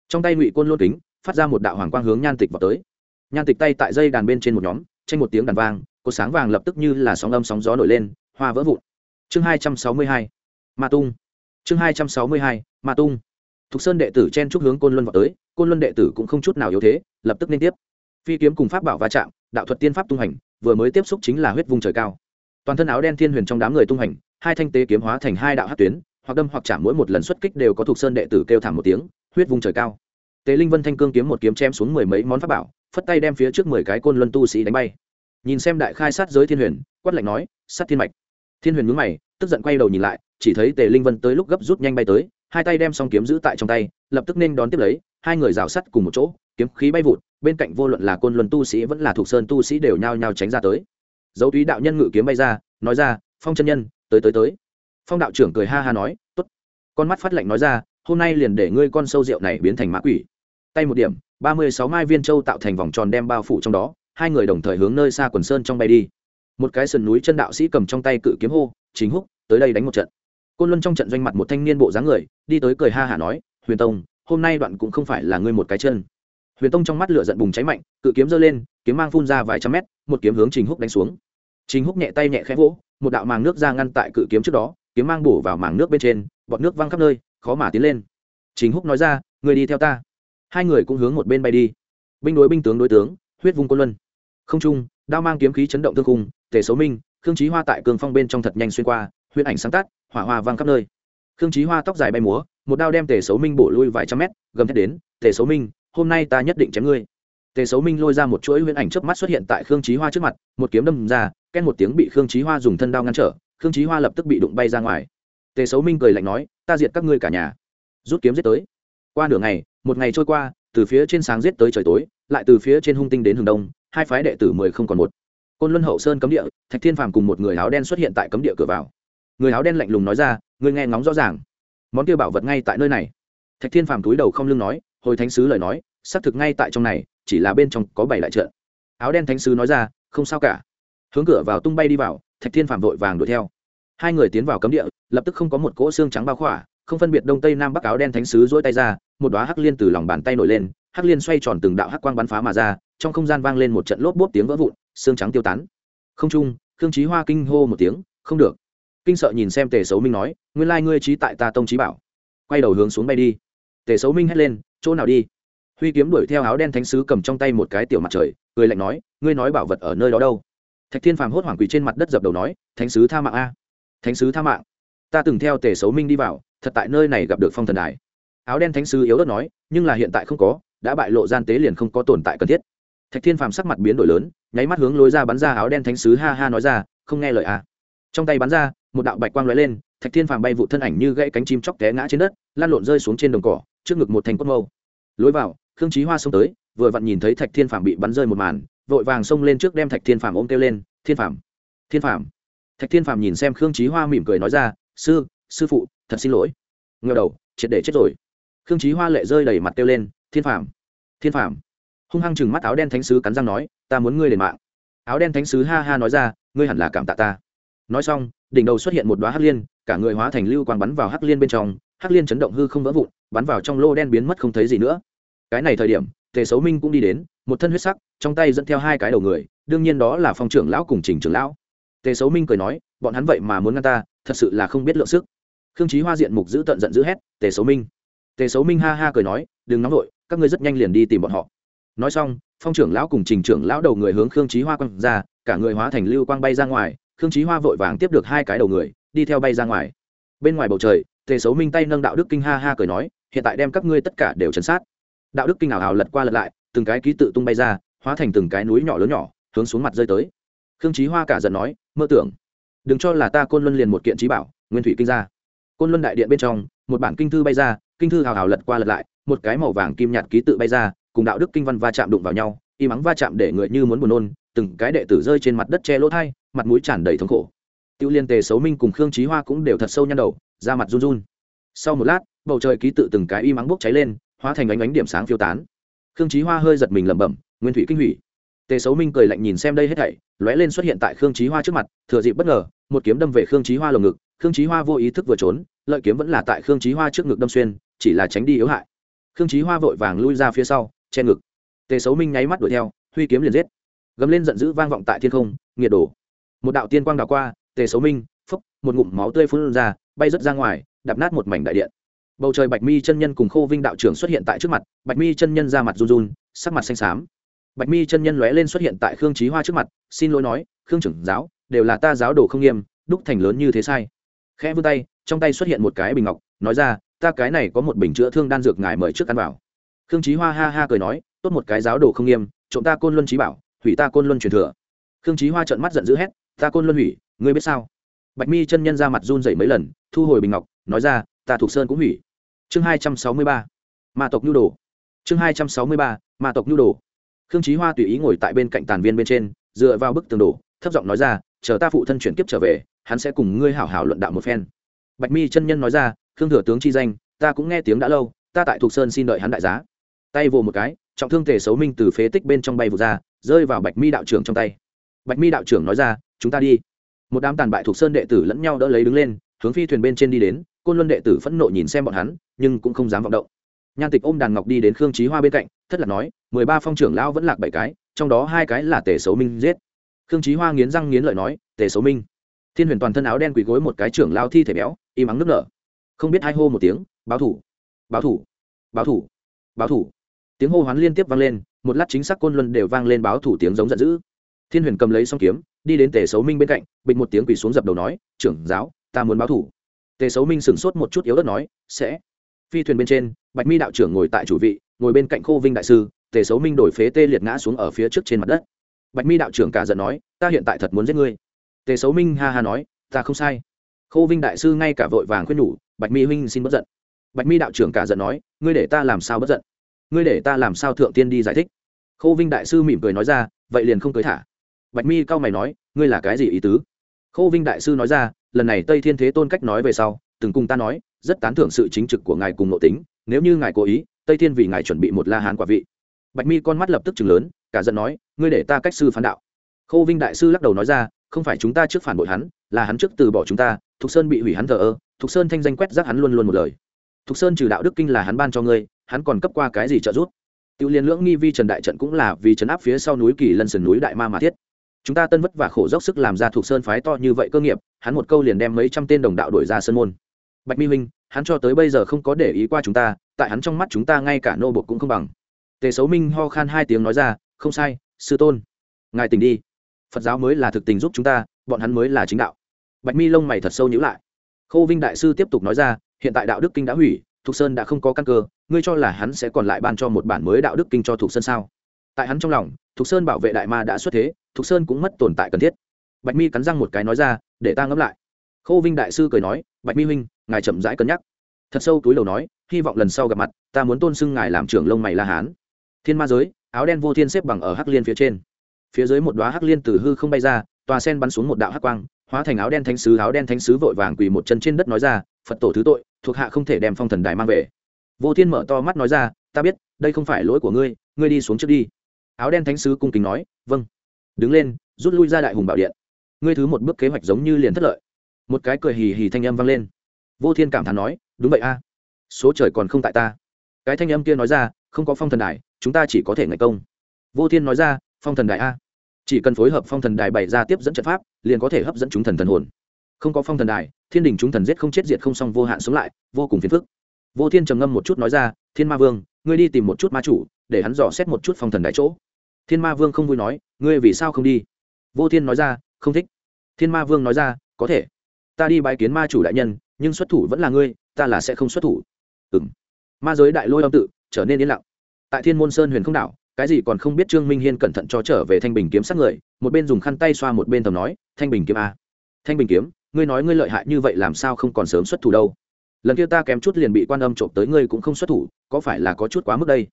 trong tay ngụy côn lôn kính, phát ra một đạo hoàng quang hướng nhan tịch vào tới. Nhan tịch tay tại dây đàn bên trên một nhóm, tranh một tiếng đàn vang, có sáng vàng lập tức như là sóng âm sóng gió nổi lên, hoa vỡ vụn. Chương hai trăm sáu mươi hai, ma tung. Chương hai trăm sáu mươi hai, ma tung. Thục sơn đệ tử chen chúc hướng côn luân vào tới, côn luân đệ tử cũng không chút nào yếu thế, lập tức liên tiếp. Phi kiếm cùng pháp bảo va chạm, đạo thuật tiên pháp tung hành, vừa mới tiếp xúc chính là huyết vùng trời cao. Toàn thân áo đen thiên huyền trong đám người tung hành, hai thanh tế kiếm hóa thành hai đạo hát tuyến, hoặc đâm hoặc chạm mỗi một lần xuất kích đều có thuộc sơn đệ tử kêu thảm một tiếng huyết vùng trời cao. Tế linh vân thanh cương kiếm một kiếm chém xuống mười mấy món pháp bảo, phất tay đem phía trước mười cái côn luân tu sĩ đánh bay. Nhìn xem đại khai sát giới thiên huyền, quát lạnh nói, sát thiên mạch. Thiên huyền mướn mày, tức giận quay đầu nhìn lại, chỉ thấy tề linh vân tới lúc gấp rút nhanh bay tới, hai tay đem xong kiếm giữ tại trong tay, lập tức nên đón tiếp lấy, hai người rào sắt cùng một chỗ, kiếm khí bay vụt, bên cạnh vô luận là côn luân tu sĩ vẫn là thuộc sơn tu sĩ đều nhao nhao tránh ra tới. Dấu túy đạo nhân ngự kiếm bay ra, nói ra, phong chân nhân, tới tới tới. Phong đạo trưởng cười ha ha nói t ố t con mắt phát lệnh nói ra hôm nay liền để ngươi con sâu rượu này biến thành mã quỷ. Tay một điểm, ba mươi sáu mai viên châu tạo thành vòng tròn đem bao phủ trong đó, hai người đồng thời hướng nơi xa quần sơn trong bay đi. Một cái sườn núi chân đạo sĩ cầm trong tay cự kiếm hô, chính húc, tới đây đánh một trận. Côn luân trong trận doanh mặt một thanh niên bộ dáng người, đi tới cười ha hả nói, huyền tông, hôm nay đoạn cũng không phải là ngươi một cái chân. Huyền tông trong mắt lửa giận bùng cháy mạnh, cự kiếm giơ lên, kiếm mang phun ra vài trăm mét, một kiếm hướng trình húc đánh xuống. Trình húc nhẹ tay nhẹ khẽ vỗ, một đạo màng nước ra ngăn tại cự kiếm trước đó, kiếm mang bổ vào màng nước bên trên, bọt nước văng khắp nơi khó mà tiến lên. Chính húc nói ra người đi theo ta. Hai người cũng hướng một bên bay đi. Binh đối binh tướng đối tướng, huyết vung côn luân. Không trung, đao mang kiếm khí chấn động thương khung, tề số minh, khương trí hoa tại cường phong bên trong thật nhanh xuyên qua huyết ảnh sáng tác, hỏa hoa vang khắp nơi. Khương trí hoa tóc dài bay múa, một đao đem tề xấu minh bổ lui vài trăm mét, gầm thét đến, tề xấu minh, hôm nay ta nhất định chém ngươi. Tề xấu minh lôi ra một chuỗi huyễn ảnh chớp mắt xuất hiện tại khương trí hoa trước mặt, một kiếm đâm ra ken một tiếng bị khương trí hoa dùng thân đao ngăn trở, khương trí hoa lập tức bị đụng bay ra ngoài tề xấu minh cười lạnh nói, ta diệt các ngươi cả nhà, rút kiếm giết tới. Qua nửa ngày, một ngày trôi qua, từ phía trên sáng giết tới trời tối, lại từ phía trên hung tinh đến hướng đông, hai phái đệ tử mười không còn một. Côn luân hậu sơn cấm địa, thạch thiên phàm cùng một người áo đen xuất hiện tại cấm địa cửa vào. Người áo đen lạnh lùng nói ra người nghe ngóng rõ ràng. Món kia bảo vật ngay tại nơi này. Thạch thiên phàm túi đầu không lưng nói, hồi thánh sứ lời nói, xác thực ngay tại trong này, chỉ là bên trong có bảy đại trận. Áo đen thánh sứ nói ra, không sao cả. Hướng cửa vào tung bay đi vào, thạch thiên phạm vội vàng đuổi theo. Hai người tiến vào cấm địa lập tức không có một cỗ xương trắng bao khỏa, không phân biệt đông tây nam bắc áo đen thánh sứ dỗi tay ra, một đoá hắc liên từ lòng bàn tay nổi lên, hắc liên xoay tròn từng đạo hắc quang bắn phá mà ra, trong không gian vang lên một trận lốp bốp tiếng vỡ vụn, xương trắng tiêu tán. Không trung, khương trí hoa kinh hô một tiếng, không được. Kinh sợ nhìn xem tề xấu minh nói, nguyên lai ngươi trí tại ta tông trí bảo. Quay đầu hướng xuống bay đi. Tề xấu minh hét lên, chỗ nào đi? Huy kiếm đuổi theo áo đen thánh sứ cầm trong tay một cái tiểu mặt trời, cười lạnh nói, ngươi nói bảo vật ở nơi đó đâu? Thạch thiên phàm hốt hoảng quỳ trên mặt đất dập đầu nói, thánh sứ tha mạng a. Thánh sứ tha mạng ta từng theo tề xấu minh đi vào, thật tại nơi này gặp được phong thần đài. Áo đen thánh sứ yếu đất nói, nhưng là hiện tại không có, đã bại lộ gian tế liền không có tồn tại cần thiết. Thạch thiên phàm sắc mặt biến đổi lớn, nháy mắt hướng lối ra bắn ra áo đen thánh sứ ha ha nói ra, không nghe lời à. Trong tay bắn ra, một đạo bạch quang lóe lên, thạch thiên phàm bay vụ thân ảnh như gãy cánh chim chóc té ngã trên đất lan lộn rơi xuống trên đồng cỏ, trước ngực một thành cốt mâu. Lối vào, khương trí hoa xông tới, vừa vặn nhìn thấy thạch thiên phàm bị bắn rơi một màn, vội vàng xông lên trước đem thạch thiên phàm ôm kêu lên, thiên phàm thiên phàm. Thạch thiên phàm nhìn xem khương trí hoa mỉm cười nói ra sư sư phụ, thật xin lỗi. Ngờ đầu, triệt để chết rồi. Khương trí hoa lệ rơi đầy mặt kêu lên, thiên phàm thiên phàm. Hung hăng chừng mắt áo đen thánh sứ cắn răng nói, ta muốn ngươi đền mạng. Áo đen thánh sứ ha ha nói ra, ngươi hẳn là cảm tạ ta. Nói xong, đỉnh đầu xuất hiện một đoá hắc liên, cả người hóa thành lưu quang bắn vào hắc liên bên trong, hắc liên chấn động hư không vỡ vụn, bắn vào trong lô đen biến mất không thấy gì nữa. Cái này thời điểm, tề xấu minh cũng đi đến, một thân huyết sắc, trong tay dẫn theo hai cái đầu người, đương nhiên đó là phong trưởng lão cùng trình trưởng lão. Tề xấu minh cười nói, bọn hắn vậy mà muốn ngăn ta thật sự là không biết lượng sức. Khương Chí hoa diện mục giữ tận giận giữ hét, tề xấu minh. Tề xấu minh ha ha cười nói, đừng nóng vội, các ngươi rất nhanh liền đi tìm bọn họ. Nói xong, phong trưởng lão cùng trình trưởng lão đầu người hướng khương Chí hoa quăng ra, cả người hóa thành lưu quang bay ra ngoài, khương Chí hoa vội vàng tiếp được hai cái đầu người, đi theo bay ra ngoài. Bên ngoài bầu trời, tề xấu minh tay nâng đạo đức kinh ha ha cười nói, hiện tại đem các ngươi tất cả đều chấn sát. Đạo đức kinh ảo ảo lật qua lật lại, từng cái ký tự tung bay ra, hóa thành từng cái núi nhỏ lớn nhỏ, hướng xuống mặt rơi tới. Khương Chí hoa cả giận nói, mơ tưởng đừng cho là ta côn luân liền một kiện trí bảo, nguyên thủy kinh ra côn luân đại điện bên trong, một bản kinh thư bay ra, kinh thư hào hào lật qua lật lại, một cái màu vàng kim nhạt ký tự bay ra, cùng đạo đức kinh văn va chạm đụng vào nhau, y mắng va chạm để người như muốn buồn nôn, từng cái đệ tử rơi trên mặt đất che lỗ thai, mặt mũi tràn đầy thống khổ. Tiêu liên tề xấu minh cùng khương trí hoa cũng đều thật sâu nhăn đầu ra mặt run run. Sau một lát, bầu trời ký tự từng cái y mắng bốc cháy lên, hóa thành ánh ánh điểm sáng phiêu tán. Khương trí hoa hơi giật mình lẩm bẩm, nguyên thủy kinh hủy tề xấu minh cười lạnh nhìn xem đây hết thảy, lóe lên xuất hiện tại khương trí hoa trước mặt, thừa dịp bất ngờ, một kiếm đâm về khương trí hoa lồng ngực. Khương trí hoa vô ý thức vừa trốn, lợi kiếm vẫn là tại khương trí hoa trước ngực đâm xuyên, chỉ là tránh đi yếu hại. Khương trí hoa vội vàng lui ra phía sau, che ngực. Tề xấu minh nháy mắt đuổi theo, huy kiếm liền giết. Gầm lên giận dữ vang vọng tại thiên không, nghiệt đổ. Một đạo tiên quang đào qua, tề xấu minh, phúc, một ngụm máu tươi phun ra, bay rớt ra ngoài đập nát một mảnh đại điện. Bầu trời bạch mi chân nhân cùng khô vinh đạo trưởng xuất hiện tại trước mặt, bạch mi chân nhân ra mặt run run, sắc mặt xanh xám bạch mi chân nhân lóe lên xuất hiện tại khương trí hoa trước mặt, xin lỗi nói, khương trưởng giáo, đều là ta giáo đồ không nghiêm, đúc thành lớn như thế sai. Khẽ vươn tay, trong tay xuất hiện một cái bình ngọc, nói ra, ta cái này có một bình chữa thương đan dược ngài mời trước ăn vào. Khương trí hoa ha ha cười nói, tốt một cái giáo đồ không nghiêm, trộm ta côn luân trí bảo, hủy ta côn luân truyền thừa. Khương trí hoa trợn mắt giận dữ hét, ta côn luân hủy, ngươi biết sao? Bạch mi chân nhân ra mặt run dậy mấy lần, thu hồi bình ngọc, nói ra, ta thuộc sơn cũng hủy. Chương hai trăm sáu mươi ba, ma tộc nhu đồ. Chương hai trăm sáu mươi ba, ma tộc nhu đồ khương chí hoa tùy ý ngồi tại bên cạnh tàn viên bên trên, dựa vào bức tường đổ, thấp giọng nói ra, chờ ta phụ thân chuyển kiếp trở về, hắn sẽ cùng ngươi hảo hảo luận đạo một phen. Bạch mi chân nhân nói ra, khương thừa tướng chi danh, ta cũng nghe tiếng đã lâu, ta tại thục sơn xin đợi hắn đại giá. Tay vồ một cái, trọng thương thể xấu minh từ phế tích bên trong bay vụt ra, rơi vào bạch mi đạo trưởng trong tay. Bạch mi đạo trưởng nói ra, chúng ta đi. Một đám tàn bại thuộc sơn đệ tử lẫn nhau đỡ lấy đứng lên, hướng phi thuyền bên trên đi đến, côn luân đệ tử phẫn nộ nhìn xem bọn hắn, nhưng cũng không dám vọng động nhan tịch ôm đàn ngọc đi đến khương trí hoa bên cạnh, thất là nói, mười ba phong trưởng lão vẫn lạc bảy cái, trong đó hai cái là tề xấu minh giết. Khương trí hoa nghiến răng nghiến lợi nói, tề xấu minh. Thiên huyền toàn thân áo đen quỳ gối một cái trưởng lao thi thể béo, im ắng nước nở. Không biết ai hô một tiếng, báo thủ báo thủ báo thủ báo thủ. Tiếng hô hoán liên tiếp vang lên, một lát chính xác côn luân đều vang lên báo thủ tiếng giống giận dữ. Thiên huyền cầm lấy xong kiếm, đi đến tề xấu minh bên cạnh, bịch một tiếng quỳ xuống dập đầu nói, trưởng giáo, ta muốn báo thủ. Tề xấu minh sửng sốt một chút yếu ớt nói, sẽ. Phi thuyền bên trên bạch mi đạo trưởng ngồi tại chủ vị, ngồi bên cạnh khô vinh đại sư, tề xấu minh đổi phế tê liệt ngã xuống ở phía trước trên mặt đất. Bạch mi đạo trưởng cả giận nói, ta hiện tại thật muốn giết ngươi. Tề xấu minh ha ha nói, ta không sai. Khô vinh đại sư ngay cả vội vàng khuyên nhủ, bạch mi huynh xin bất giận. Bạch mi đạo trưởng cả giận nói, ngươi để ta làm sao bất giận? Ngươi để ta làm sao thượng tiên đi giải thích? Khô vinh đại sư mỉm cười nói ra, vậy liền không cưới thả. Bạch mi cao mày nói, ngươi là cái gì ý tứ? Khô vinh đại sư nói ra, lần này tây thiên thế tôn cách nói về sau, từng cùng ta nói, rất tán thưởng sự chính trực của ngài cùng nội tính nếu như ngài cố ý, tây thiên vì ngài chuẩn bị một la hán quả vị. Bạch mi con mắt lập tức chừng lớn, cả giận nói, ngươi để ta cách sư phán đạo. Khâu vinh đại sư lắc đầu nói ra, không phải chúng ta trước phản bội hắn, là hắn trước từ bỏ chúng ta, thục sơn bị hủy hắn thờ ơ, thục sơn thanh danh quét rác hắn luôn luôn một lời. Thục sơn trừ đạo đức kinh là hắn ban cho ngươi, hắn còn cấp qua cái gì trợ giúp? Tiêu liên lưỡng nghi vi trần đại trận cũng là vì trấn áp phía sau núi kỳ lân sườn núi đại ma mà thiết. Chúng ta tân vất và khổ dốc sức làm ra thuộc sơn phái to như vậy cơ nghiệp, hắn một câu liền đem mấy trăm tên đồng đạo đổi ra sân môn. Bạch mi huynh hắn cho tới bây giờ không có để ý qua chúng ta, tại hắn trong mắt chúng ta ngay cả nô bột cũng không bằng. Tề xấu minh ho khan hai tiếng nói ra, không sai, sư tôn. Ngài tình đi. Phật giáo mới là thực tình giúp chúng ta, bọn hắn mới là chính đạo. Bạch mi lông mày thật sâu nhữ lại. Khô vinh đại sư tiếp tục nói ra, hiện tại đạo đức kinh đã hủy, thục sơn đã không có căn cơ, ngươi cho là hắn sẽ còn lại ban cho một bản mới đạo đức kinh cho thục sơn sao? Tại hắn trong lòng, thục sơn bảo vệ đại ma đã xuất thế, thục sơn cũng mất tồn tại cần thiết. Bạch mi cắn răng một cái nói ra, để ta ngẫm lại. Khô vinh đại sư cười nói, bạch mi huynh ngài chậm rãi cân nhắc. Thật sâu túi đầu nói, hy vọng lần sau gặp mặt, ta muốn tôn xưng ngài làm trưởng lông mày la hán. Thiên ma giới, áo đen vô thiên xếp bằng ở hắc liên phía trên. Phía dưới một đoá hắc liên từ hư không bay ra, tòa sen bắn xuống một đạo hắc quang, hóa thành áo đen thánh sứ, áo đen thánh sứ vội vàng quỳ một chân trên đất nói ra, phật tổ thứ tội, thuộc hạ không thể đem phong thần đài mang về. Vô thiên mở to mắt nói ra, ta biết, đây không phải lỗi của ngươi ngươi đi xuống trước đi. Áo đen thánh sứ cung kính nói vâng. Đứng lên, rút lui ra đại hùng bảo điện. Ngươi thứ một bước kế hoạch giống như liền thất lợi. Một cái cười hì hì thanh âm vang lên vô thiên cảm thán nói, đúng vậy a, số trời còn không tại ta. Cái thanh âm kia nói ra, không có phong thần đài, chúng ta chỉ có thể ngày công. Vô thiên nói ra, phong thần đài a, chỉ cần phối hợp phong thần đài bày ra tiếp dẫn trận pháp, liền có thể hấp dẫn chúng thần thần hồn. Không có phong thần đài, thiên đình chúng thần giết không chết diệt không xong, vô hạn sống lại, vô cùng phiền phức. Vô thiên trầm ngâm một chút nói ra, thiên ma vương, ngươi đi tìm một chút ma chủ, để hắn dò xét một chút phong thần đài chỗ. Thiên ma vương không vui nói, ngươi vì sao không đi? Vô thiên nói ra, không thích. Thiên ma vương nói ra, có thể, ta đi bái kiến ma chủ đại nhân nhưng xuất thủ vẫn là ngươi, ta là sẽ không xuất thủ. Ừng ma giới đại lôi âm tự, trở nên yên lặng. Tại thiên môn sơn huyền không đảo, cái gì còn không biết trương minh hiên cẩn thận cho trở về thanh bình kiếm sát người, một bên dùng khăn tay xoa một bên tầm nói, thanh bình kiếm a. Thanh bình kiếm, ngươi nói ngươi lợi hại như vậy làm sao không còn sớm xuất thủ đâu? Lần kia ta kém chút liền bị quan âm trộm tới ngươi cũng không xuất thủ, có phải là có chút quá mức đây?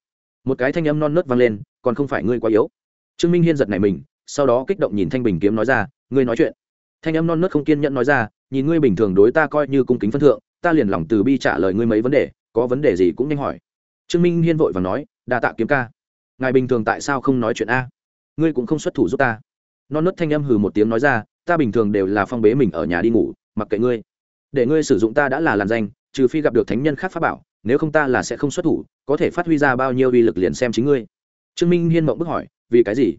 Một cái thanh âm non nớt vang lên, còn không phải ngươi quá yếu. Trương minh hiên giật này mình, sau đó kích động nhìn thanh bình kiếm nói ra, ngươi nói chuyện thanh âm non nớt không kiên nhẫn nói ra, nhìn ngươi bình thường đối ta coi như cung kính phân thượng, ta liền lòng từ bi trả lời ngươi mấy vấn đề, có vấn đề gì cũng nhanh hỏi. Trương minh hiên vội và nói, đa tạ kiếm ca. Ngài bình thường tại sao không nói chuyện a? Ngươi cũng không xuất thủ giúp ta. Non nớt thanh âm hừ một tiếng nói ra, ta bình thường đều là phong bế mình ở nhà đi ngủ, mặc kệ ngươi. Để ngươi sử dụng ta đã là làn danh, trừ phi gặp được thánh nhân khác pháp bảo, nếu không ta là sẽ không xuất thủ, có thể phát huy ra bao nhiêu uy lực liền xem chính ngươi. Trương minh hiên mộng bức hỏi, vì cái gì?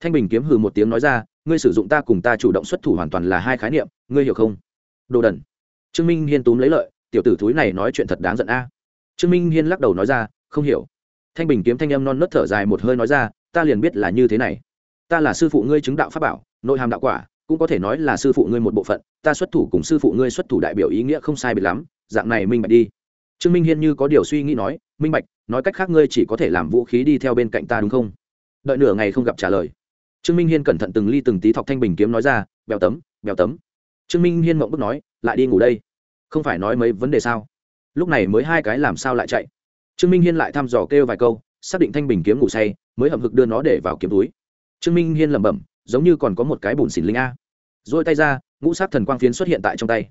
Thanh bình kiếm hừ một tiếng nói ra ngươi sử dụng ta cùng ta chủ động xuất thủ hoàn toàn là hai khái niệm, ngươi hiểu không? Đồ đần. Trương minh hiên túm lấy lợi, tiểu tử thúi này nói chuyện thật đáng giận a. Trương minh hiên lắc đầu nói ra, không hiểu. Thanh bình kiếm thanh âm non nớt thở dài một hơi nói ra, ta liền biết là như thế này. Ta là sư phụ ngươi chứng đạo pháp bảo, nội hàm đạo quả, cũng có thể nói là sư phụ ngươi một bộ phận, ta xuất thủ cùng sư phụ ngươi xuất thủ đại biểu ý nghĩa không sai biệt lắm, dạng này minh bạch đi. Trương minh hiên như có điều suy nghĩ nói, minh bạch, nói cách khác ngươi chỉ có thể làm vũ khí đi theo bên cạnh ta đúng không? Đợi nửa ngày không gặp trả lời trương minh hiên cẩn thận từng ly từng tí thọc thanh bình kiếm nói ra bèo tấm bèo tấm. Trương minh hiên mộng bức nói, lại đi ngủ đây. Không phải nói mấy vấn đề sao? Lúc này mới hai cái làm sao lại chạy? Trương minh hiên lại thăm dò kêu vài câu, xác định thanh bình kiếm ngủ say, mới hậm hực đưa nó để vào kiếm túi. Trương minh hiên lẩm bẩm, giống như còn có một cái bùn xỉn linh a. Rồi tay ra, ngũ sát thần quang phiến xuất hiện tại trong tay.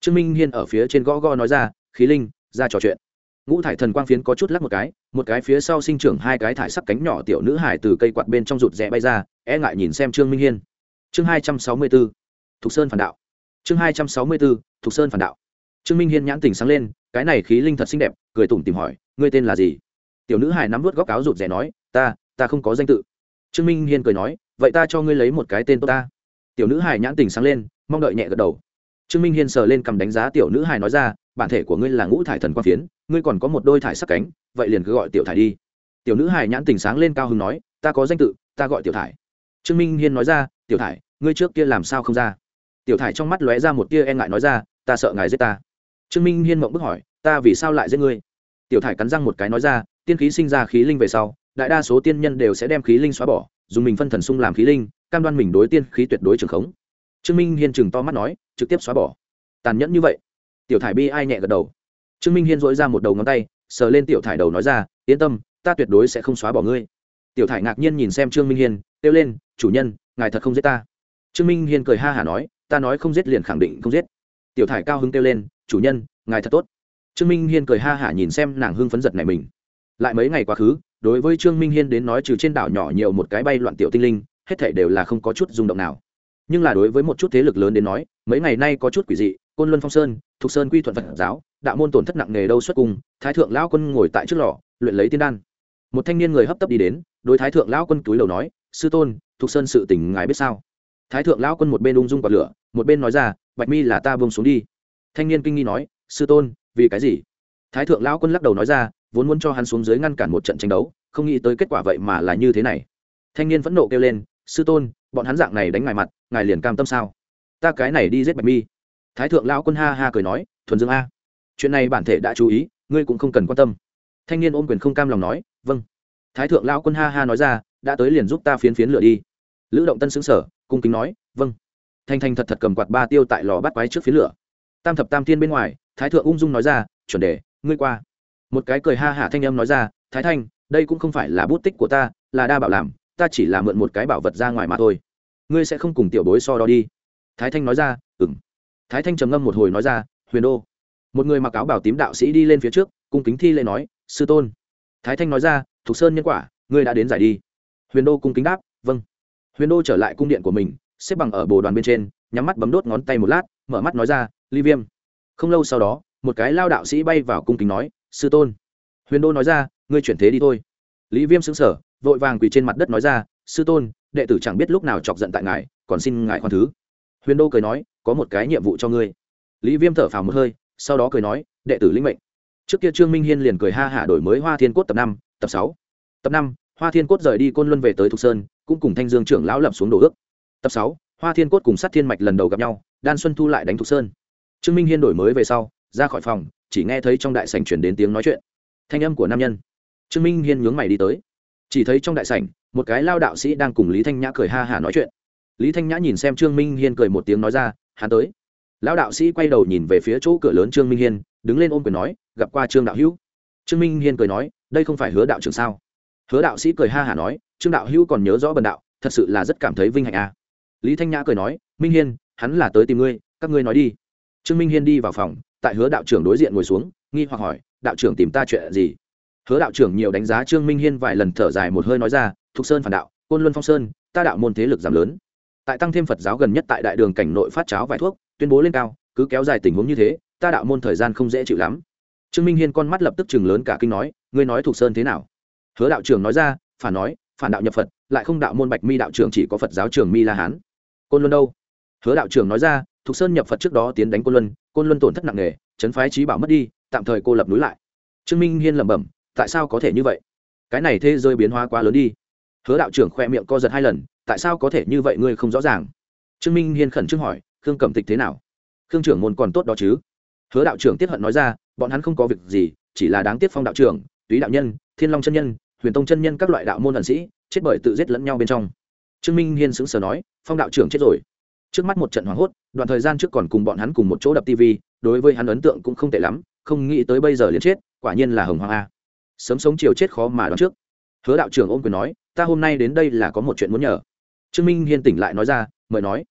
Trương minh hiên ở phía trên gõ gõ nói ra, khí linh, ra trò chuyện ngũ thải thần quang phiến có chút lắc một cái một cái phía sau sinh trưởng hai cái thải sắc cánh nhỏ tiểu nữ hải từ cây quạt bên trong rụt rẽ bay ra e ngại nhìn xem trương minh hiên. Chương hai trăm sáu mươi b ố thục sơn phản đạo. Chương hai trăm sáu mươi b ố thục sơn phản đạo. Trương minh hiên nhãn tình sáng lên, cái này khí linh thật xinh đẹp, cười tủm tìm hỏi, ngươi tên là gì? Tiểu nữ hải nắm vớt góc áo rụt rẽ nói, ta ta không có danh tự. Trương minh hiên cười nói, vậy ta cho ngươi lấy một cái tên tốt ta. Tiểu nữ hải nhãn tình sáng lên, mong đợi nhẹ gật đầu trương minh hiên sờ lên cầm đánh giá tiểu nữ hải nói ra, bản thể của ngươi là ngũ thải thần quang phiến, ngươi còn có một đôi thải sắc cánh, vậy liền cứ gọi tiểu thải đi. Tiểu nữ hải nhãn tình sáng lên cao hứng nói, ta có danh tự, ta gọi tiểu thải. Trương minh hiên nói ra, tiểu thải, ngươi trước kia làm sao không ra? Tiểu thải trong mắt lóe ra một tia e ngại nói ra, ta sợ ngài giết ta. Trương minh hiên mộng bức hỏi, ta vì sao lại giết ngươi? Tiểu thải cắn răng một cái nói ra, tiên khí sinh ra khí linh về sau, đại đa số tiên nhân đều sẽ đem khí linh xóa bỏ, dùng mình phân thần sung làm khí linh, cam đoan mình đối tiên khí tuyệt đối trường khống. Trương minh hiên chừng to mắt nói trực tiếp xóa bỏ. Tàn nhẫn như vậy. Tiểu thải bi ai nhẹ gật đầu. Trương minh hiên dỗi ra một đầu ngón tay, sờ lên tiểu thải đầu nói ra, yên tâm, ta tuyệt đối sẽ không xóa bỏ ngươi. Tiểu thải ngạc nhiên nhìn xem trương minh hiên, kêu lên, chủ nhân, ngài thật không giết ta. Trương minh hiên cười ha hả nói, ta nói không giết liền khẳng định không giết. Tiểu thải cao hứng kêu lên, chủ nhân, ngài thật tốt. Trương minh hiên cười ha hả nhìn xem nàng hưng phấn giật này mình. Lại mấy ngày quá khứ, đối với trương minh hiên đến nói trừ trên đảo nhỏ nhiều một cái bay loạn tiểu tinh linh, hết thể đều là không có chút rung động nào nhưng là đối với một chút thế lực lớn đến nói, mấy ngày nay có chút quỷ dị, côn luân phong sơn, thục sơn quy thuận phật giáo, đạo môn tổn thất nặng nề đâu xuất cùng thái thượng lão quân ngồi tại trước lò, luyện lấy tiên đan. Một thanh niên người hấp tấp đi đến, đối thái thượng lão quân túi đầu nói, sư tôn, thục sơn sự tình ngài biết sao? Thái thượng lão quân một bên ung dung quạt lửa, một bên nói ra, bạch mi là ta bông xuống đi. Thanh niên kinh nghi nói, sư tôn, vì cái gì? Thái thượng lão quân lắc đầu nói ra, vốn muốn cho hắn xuống dưới ngăn cản một trận tranh đấu, không nghĩ tới kết quả vậy mà là như thế này. Thanh niên phẫn nộ kêu lên, sư tôn bọn hắn dạng này đánh ngài mặt, ngài liền cam tâm sao? Ta cái này đi giết bạch mi. Thái thượng lão quân ha ha cười nói, thuần dương a, chuyện này bản thể đã chú ý, ngươi cũng không cần quan tâm. Thanh niên ôm quyền không cam lòng nói vâng. Thái thượng lão quân ha ha nói ra, đã tới liền giúp ta phiến phiến lửa đi. Lữ động tân xứng sở cung kính nói vâng. Thanh thanh thật thật cầm quạt ba tiêu tại lò bắt quái trước phiến lửa. Tam thập tam thiên bên ngoài, thái thượng ung dung nói ra, chuẩn đề, ngươi qua. Một cái cười ha hả thanh âm nói ra, thái thanh, đây cũng không phải là bút tích của ta, là đa bảo làm ta chỉ là mượn một cái bảo vật ra ngoài mà thôi. Ngươi sẽ không cùng tiểu bối so đo đi. Thái thanh nói ra ừng thái thanh trầm ngâm một hồi nói ra, huyền đô. Một người mặc áo bảo tím đạo sĩ đi lên phía trước, cung kính thi lễ nói, sư tôn. Thái thanh nói ra, thục sơn nhân quả, ngươi đã đến giải đi. Huyền đô cung kính đáp vâng. Huyền đô trở lại cung điện của mình, xếp bằng ở bồ đoàn bên trên, nhắm mắt bấm đốt ngón tay một lát, mở mắt nói ra, ly viêm. Không lâu sau đó, một cái lao đạo sĩ bay vào cung kính nói, sư tôn. Huyền đô nói ra, ngươi chuyển thế đi thôi. Lý viêm xứng sở vội vàng quỳ trên mặt đất nói ra, sư tôn, đệ tử chẳng biết lúc nào chọc giận tại ngài, còn xin ngài khoan thứ. Huyền đô cười nói, có một cái nhiệm vụ cho ngươi. Lý viêm thở phào một hơi, sau đó cười nói, đệ tử linh mệnh. Trước kia trương minh hiên liền cười ha hả đổi mới hoa thiên cốt tập năm, tập sáu. Tập năm, hoa thiên cốt rời đi côn luân về tới thục sơn, cũng cùng thanh dương trưởng lão lập xuống đồ ước. Tập sáu, hoa thiên cốt cùng sát thiên mạch lần đầu gặp nhau, đan xuân thu lại đánh thục sơn. Trương minh hiên đổi mới về sau, ra khỏi phòng, chỉ nghe thấy trong đại sảnh chuyển đến tiếng nói chuyện. Thanh âm của nam nhân. Trương minh hiên nhướng mày đi tới chỉ thấy trong đại sảnh, một cái lao đạo sĩ đang cùng lý thanh nhã cười ha hả nói chuyện. Lý thanh nhã nhìn xem trương minh hiên cười một tiếng nói ra, hắn tới. Lão đạo sĩ quay đầu nhìn về phía chỗ cửa lớn trương minh hiên, đứng lên ôm quyền nói, gặp qua trương đạo hữu. Trương minh hiên cười nói, đây không phải hứa đạo trưởng sao? Hứa đạo sĩ cười ha hả nói, trương đạo hữu còn nhớ rõ bần đạo, thật sự là rất cảm thấy vinh hạnh à. lý thanh nhã cười nói, minh hiên, hắn là tới tìm ngươi, các ngươi nói đi. Trương minh hiên đi vào phòng, tại hứa đạo trưởng đối diện ngồi xuống, nghi hoặc hỏi, đạo trưởng tìm ta chuyện gì? Hứa đạo trưởng nhiều đánh giá trương minh hiên vài lần thở dài một hơi nói ra, thục sơn phản đạo, côn luân phong sơn, ta đạo môn thế lực giảm lớn. Tại tăng thêm phật giáo gần nhất tại đại đường cảnh nội phát cháo vài thuốc, tuyên bố lên cao, cứ kéo dài tình huống như thế, ta đạo môn thời gian không dễ chịu lắm. Trương minh hiên con mắt lập tức chừng lớn cả kinh nói, ngươi nói thục sơn thế nào? Hứa đạo trưởng nói ra, phản nói, phản đạo nhập phật, lại không đạo môn bạch mi đạo trưởng chỉ có phật giáo trường mi la hán. Côn luân đâu? Hứa đạo trưởng nói ra, thục sơn nhập phật trước đó tiến đánh côn luân côn luân tổn thất nặng nề, chấn phái trí bảo mất đi, tạm thời cô lập núi lại. Trương minh hiên lẩm bẩm tại sao có thể như vậy? Cái này thế giới biến hóa quá lớn đi. Hứa đạo trưởng khoe miệng co giật hai lần, tại sao có thể như vậy ngươi không rõ ràng? Trương minh hiên khẩn trương hỏi, khương cẩm tịch thế nào? Khương trưởng môn còn tốt đó chứ? Hứa đạo trưởng tiếp hận nói ra, bọn hắn không có việc gì, chỉ là đáng tiếc phong đạo trưởng, túy đạo nhân, thiên long chân nhân, huyền tông chân nhân các loại đạo môn ẩn sĩ, chết bởi tự giết lẫn nhau bên trong. Trương minh hiên sững sờ nói, phong đạo trưởng chết rồi. Trước mắt một trận hoảng hốt, đoạn thời gian trước còn cùng bọn hắn cùng một chỗ đập tv đối với hắn ấn tượng cũng không tệ lắm, không nghĩ tới bây giờ liền chết, quả nhiên là hồng hoàng a sớm sống chiều chết khó mà đoán trước. Hứa đạo trưởng ôm quyền nói, ta hôm nay đến đây là có một chuyện muốn nhờ. Trương minh hiên tỉnh lại nói ra, mời nói.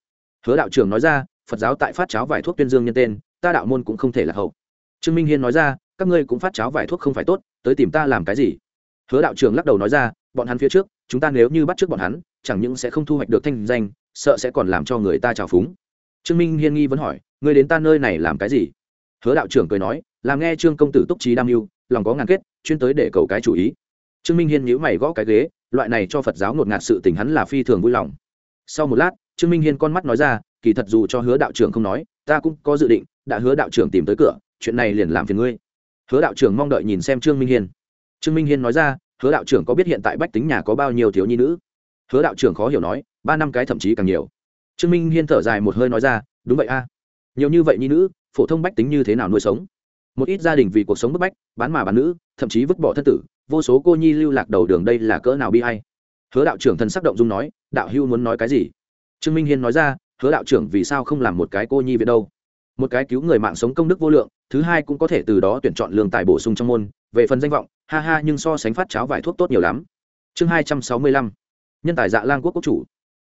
Hứa đạo trưởng nói ra, phật giáo tại phát cháo vài thuốc tuyên dương nhân tên, ta đạo môn cũng không thể là hậu. Trương minh hiên nói ra, các ngươi cũng phát cháo vài thuốc không phải tốt, tới tìm ta làm cái gì? Hứa đạo trưởng lắc đầu nói ra, bọn hắn phía trước, chúng ta nếu như bắt trước bọn hắn, chẳng những sẽ không thu hoạch được thanh danh, sợ sẽ còn làm cho người ta trào phúng. Trương minh hiên nghi vẫn hỏi, ngươi đến ta nơi này làm cái gì? Hứa đạo trưởng cười nói, làm nghe trương công tử túc trí đam mưu lòng có ngàn kết, chuyên tới để cầu cái chủ ý. Trương minh hiên nhíu mày gõ cái ghế, loại này cho phật giáo ngột ngạt sự tình hắn là phi thường vui lòng. Sau một lát, trương minh hiên con mắt nói ra, kỳ thật dù cho hứa đạo trưởng không nói, ta cũng có dự định, đã hứa đạo trưởng tìm tới cửa, chuyện này liền làm phiền ngươi. Hứa đạo trưởng mong đợi nhìn xem trương minh hiên. Trương minh hiên nói ra, hứa đạo trưởng có biết hiện tại bách tính nhà có bao nhiêu thiếu nhi nữ? Hứa đạo trưởng khó hiểu nói, ba năm cái thậm chí càng nhiều. Trương minh hiên thở dài một hơi nói ra, đúng vậy a. Nhiều như vậy nhi nữ, phổ thông bách tính như thế nào nuôi sống? Một ít gia đình vì cuộc sống bức bách, bán mà bán nữ, thậm chí vứt bỏ thân tử, vô số cô nhi lưu lạc đầu đường đây là cỡ nào bi hay hứa đạo trưởng thần sắc động dung nói, đạo hưu muốn nói cái gì? Trương minh hiên nói ra, hứa đạo trưởng vì sao không làm một cái cô nhi viện đâu? Một cái cứu người mạng sống công đức vô lượng, thứ hai cũng có thể từ đó tuyển chọn lương tài bổ sung trong môn, về phần danh vọng, ha ha, nhưng so sánh phát cháo vải thuốc tốt nhiều lắm. Chương hai trăm sáu mươi lăm, nhân tài dạ lang quốc quốc chủ.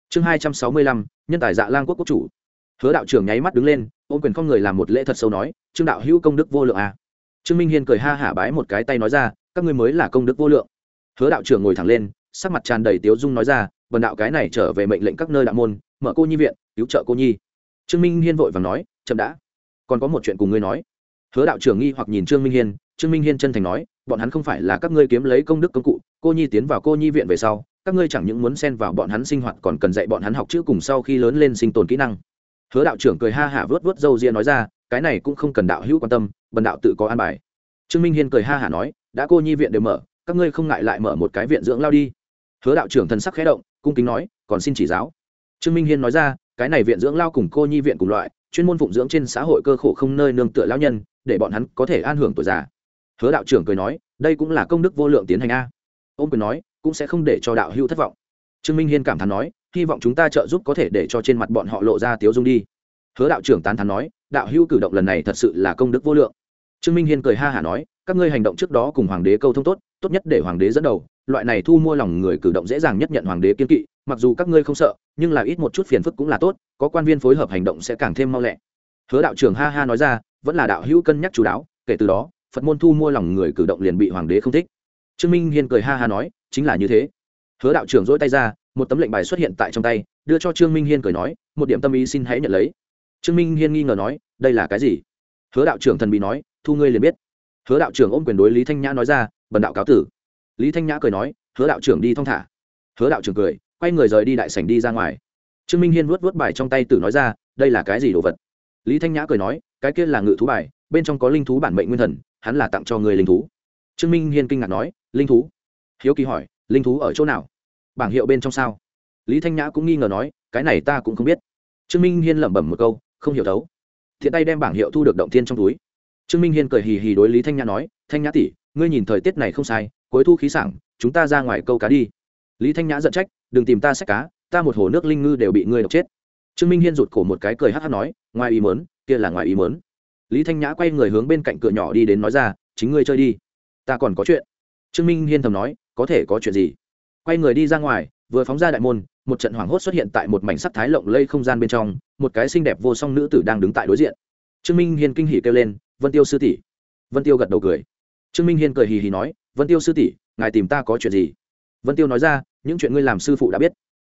Chương hai trăm sáu mươi lăm, nhân tài dạ lang quốc quốc chủ hứa đạo trưởng nháy mắt đứng lên, ôm quyền không người làm một lễ thật sâu nói, trương đạo hữu công đức vô lượng à. trương minh hiên cười ha hả bái một cái tay nói ra, các ngươi mới là công đức vô lượng. Hứa đạo trưởng ngồi thẳng lên, sắc mặt tràn đầy tiếu dung nói ra, vần đạo cái này trở về mệnh lệnh các nơi đạo môn, mở cô nhi viện, cứu trợ cô nhi. Trương minh hiên vội và nói, chậm đã, còn có một chuyện cùng ngươi nói. Hứa đạo trưởng nghi hoặc nhìn trương minh hiên, trương minh hiên chân thành nói, bọn hắn không phải là các ngươi kiếm lấy công đức công cụ, cô nhi tiến vào cô nhi viện về sau, các ngươi chẳng những muốn xen vào bọn hắn sinh hoạt còn cần dạy bọn hắn học chữ cùng sau khi lớn lên sinh tồn kỹ năng hứa đạo trưởng cười ha hả vớt vớt râu ria nói ra, cái này cũng không cần đạo hữu quan tâm, bần đạo tự có an bài. Trương minh hiên cười ha hả nói, đã cô nhi viện đều mở, các ngươi không ngại lại mở một cái viện dưỡng lao đi. Hứa đạo trưởng thần sắc khẽ động, cung kính nói, còn xin chỉ giáo. Trương minh hiên nói ra, cái này viện dưỡng lao cùng cô nhi viện cùng loại, chuyên môn phụng dưỡng trên xã hội cơ khổ không nơi nương tựa lao nhân, để bọn hắn có thể an hưởng tuổi già. Hứa đạo trưởng cười nói, đây cũng là công đức vô lượng tiến hành a. Ông Quyền nói, cũng sẽ không để cho đạo hữu thất vọng. Trương minh hiên cảm thán nói hy vọng chúng ta trợ giúp có thể để cho trên mặt bọn họ lộ ra tiếu dung đi. Hứa đạo trưởng tán thán nói, đạo hữu cử động lần này thật sự là công đức vô lượng. Trương minh hiên cười ha hả nói, các ngươi hành động trước đó cùng hoàng đế câu thông tốt tốt nhất để hoàng đế dẫn đầu, loại này thu mua lòng người cử động dễ dàng nhất nhận hoàng đế kiên kỵ, mặc dù các ngươi không sợ, nhưng là ít một chút phiền phức cũng là tốt, có quan viên phối hợp hành động sẽ càng thêm mau lẹ. Hứa đạo trưởng ha ha nói ra, vẫn là đạo hữu cân nhắc chú đáo, kể từ đó, phật môn thu mua lòng người cử động liền bị hoàng đế không thích. Trương minh hiên cười ha ha nói, chính là như thế. Hứa đạo trưởng dỗi tay ra một tấm lệnh bài xuất hiện tại trong tay, đưa cho trương minh hiên cười nói, một điểm tâm ý xin hãy nhận lấy. Trương minh hiên nghi ngờ nói, đây là cái gì? Hứa đạo trưởng thần bị nói, thu ngươi liền biết. Hứa đạo trưởng ôm quyền đối lý thanh nhã nói ra, bần đạo cáo tử. Lý thanh nhã cười nói, hứa đạo trưởng đi thong thả. Hứa đạo trưởng cười, quay người rời đi đại sảnh đi ra ngoài. Trương minh hiên vuốt vuốt bài trong tay tử nói ra, đây là cái gì đồ vật? Lý thanh nhã cười nói, cái kia là ngự thú bài, bên trong có linh thú bản mệnh nguyên thần, hắn là tặng cho người linh thú. Trương minh hiên kinh ngạc nói, linh thú? Hiếu kỳ hỏi, linh thú ở chỗ nào? Bảng hiệu bên trong sao? Lý thanh nhã cũng nghi ngờ nói, cái này ta cũng không biết. Trương minh hiên lẩm bẩm một câu, không hiểu thấu. Thiện tay đem bảng hiệu thu được động thiên trong túi. Trương minh hiên cười hì hì đối lý thanh nhã nói, thanh nhã tỷ, ngươi nhìn thời tiết này không sai, cuối thu khí sảng, chúng ta ra ngoài câu cá đi. Lý thanh nhã giận trách, đừng tìm ta xách cá, ta một hồ nước linh ngư đều bị ngươi độc chết. Trương minh hiên rụt cổ một cái cười hát hát nói, ngoài ý mớn kia là ngoài ý mớn lý thanh nhã quay người hướng bên cạnh cửa nhỏ đi đến nói ra, chính ngươi chơi đi, ta còn có chuyện. Trương minh hiên thầm nói, có thể có chuyện gì? Quay người đi ra ngoài, vừa phóng ra đại môn, một trận hoảng hốt xuất hiện tại một mảnh sắc thái lộng lây không gian bên trong, một cái xinh đẹp vô song nữ tử đang đứng tại đối diện. Trương minh hiên kinh hỉ kêu lên, vân tiêu sư tỷ. Vân tiêu gật đầu cười. Trương minh hiên cười hì hì nói, vân tiêu sư tỷ, ngài tìm ta có chuyện gì? Vân tiêu nói ra, những chuyện ngươi làm sư phụ đã biết.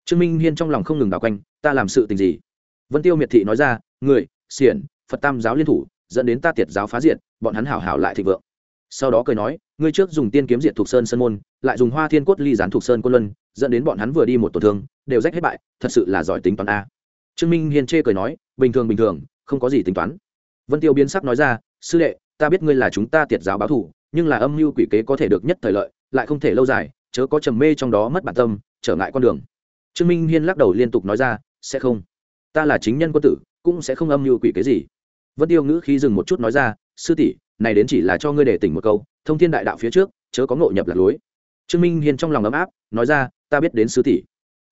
Trương minh hiên trong lòng không ngừng đảo quanh, ta làm sự tình gì? Vân tiêu miệt thị nói ra người xiển, phật tam giáo liên thủ, dẫn đến ta tiệt giáo phá diệt, bọn hắn hảo hảo lại thịnh vượng. Sau đó cười nói, ngươi trước dùng tiên kiếm diệt thuộc sơn sơn môn lại dùng hoa thiên cốt ly gián thuộc sơn quân luân, dẫn đến bọn hắn vừa đi một tổn thương, đều rách hết bại, thật sự là giỏi tính toán a. Trương minh hiên chê cười nói, bình thường bình thường, không có gì tính toán. Vân tiêu biến sắc nói ra, sư đệ, ta biết ngươi là chúng ta tiệt giáo báo thủ nhưng là âm mưu quỷ kế có thể được nhất thời lợi, lại không thể lâu dài, chớ có trầm mê trong đó mất bản tâm, trở ngại con đường. Trương minh hiên lắc đầu liên tục nói ra, sẽ không. Ta là chính nhân quân tử, cũng sẽ không âm mưu quỷ kế gì. Vân tiêu ngữ khí dừng một chút nói ra, sư tỷ, này đến chỉ là cho ngươi để tỉnh một câu, thông thiên đại đạo phía trước, chớ có ngộ nhập lạc lối trương minh hiên trong lòng ấm áp, nói ra, ta biết đến sư tỷ.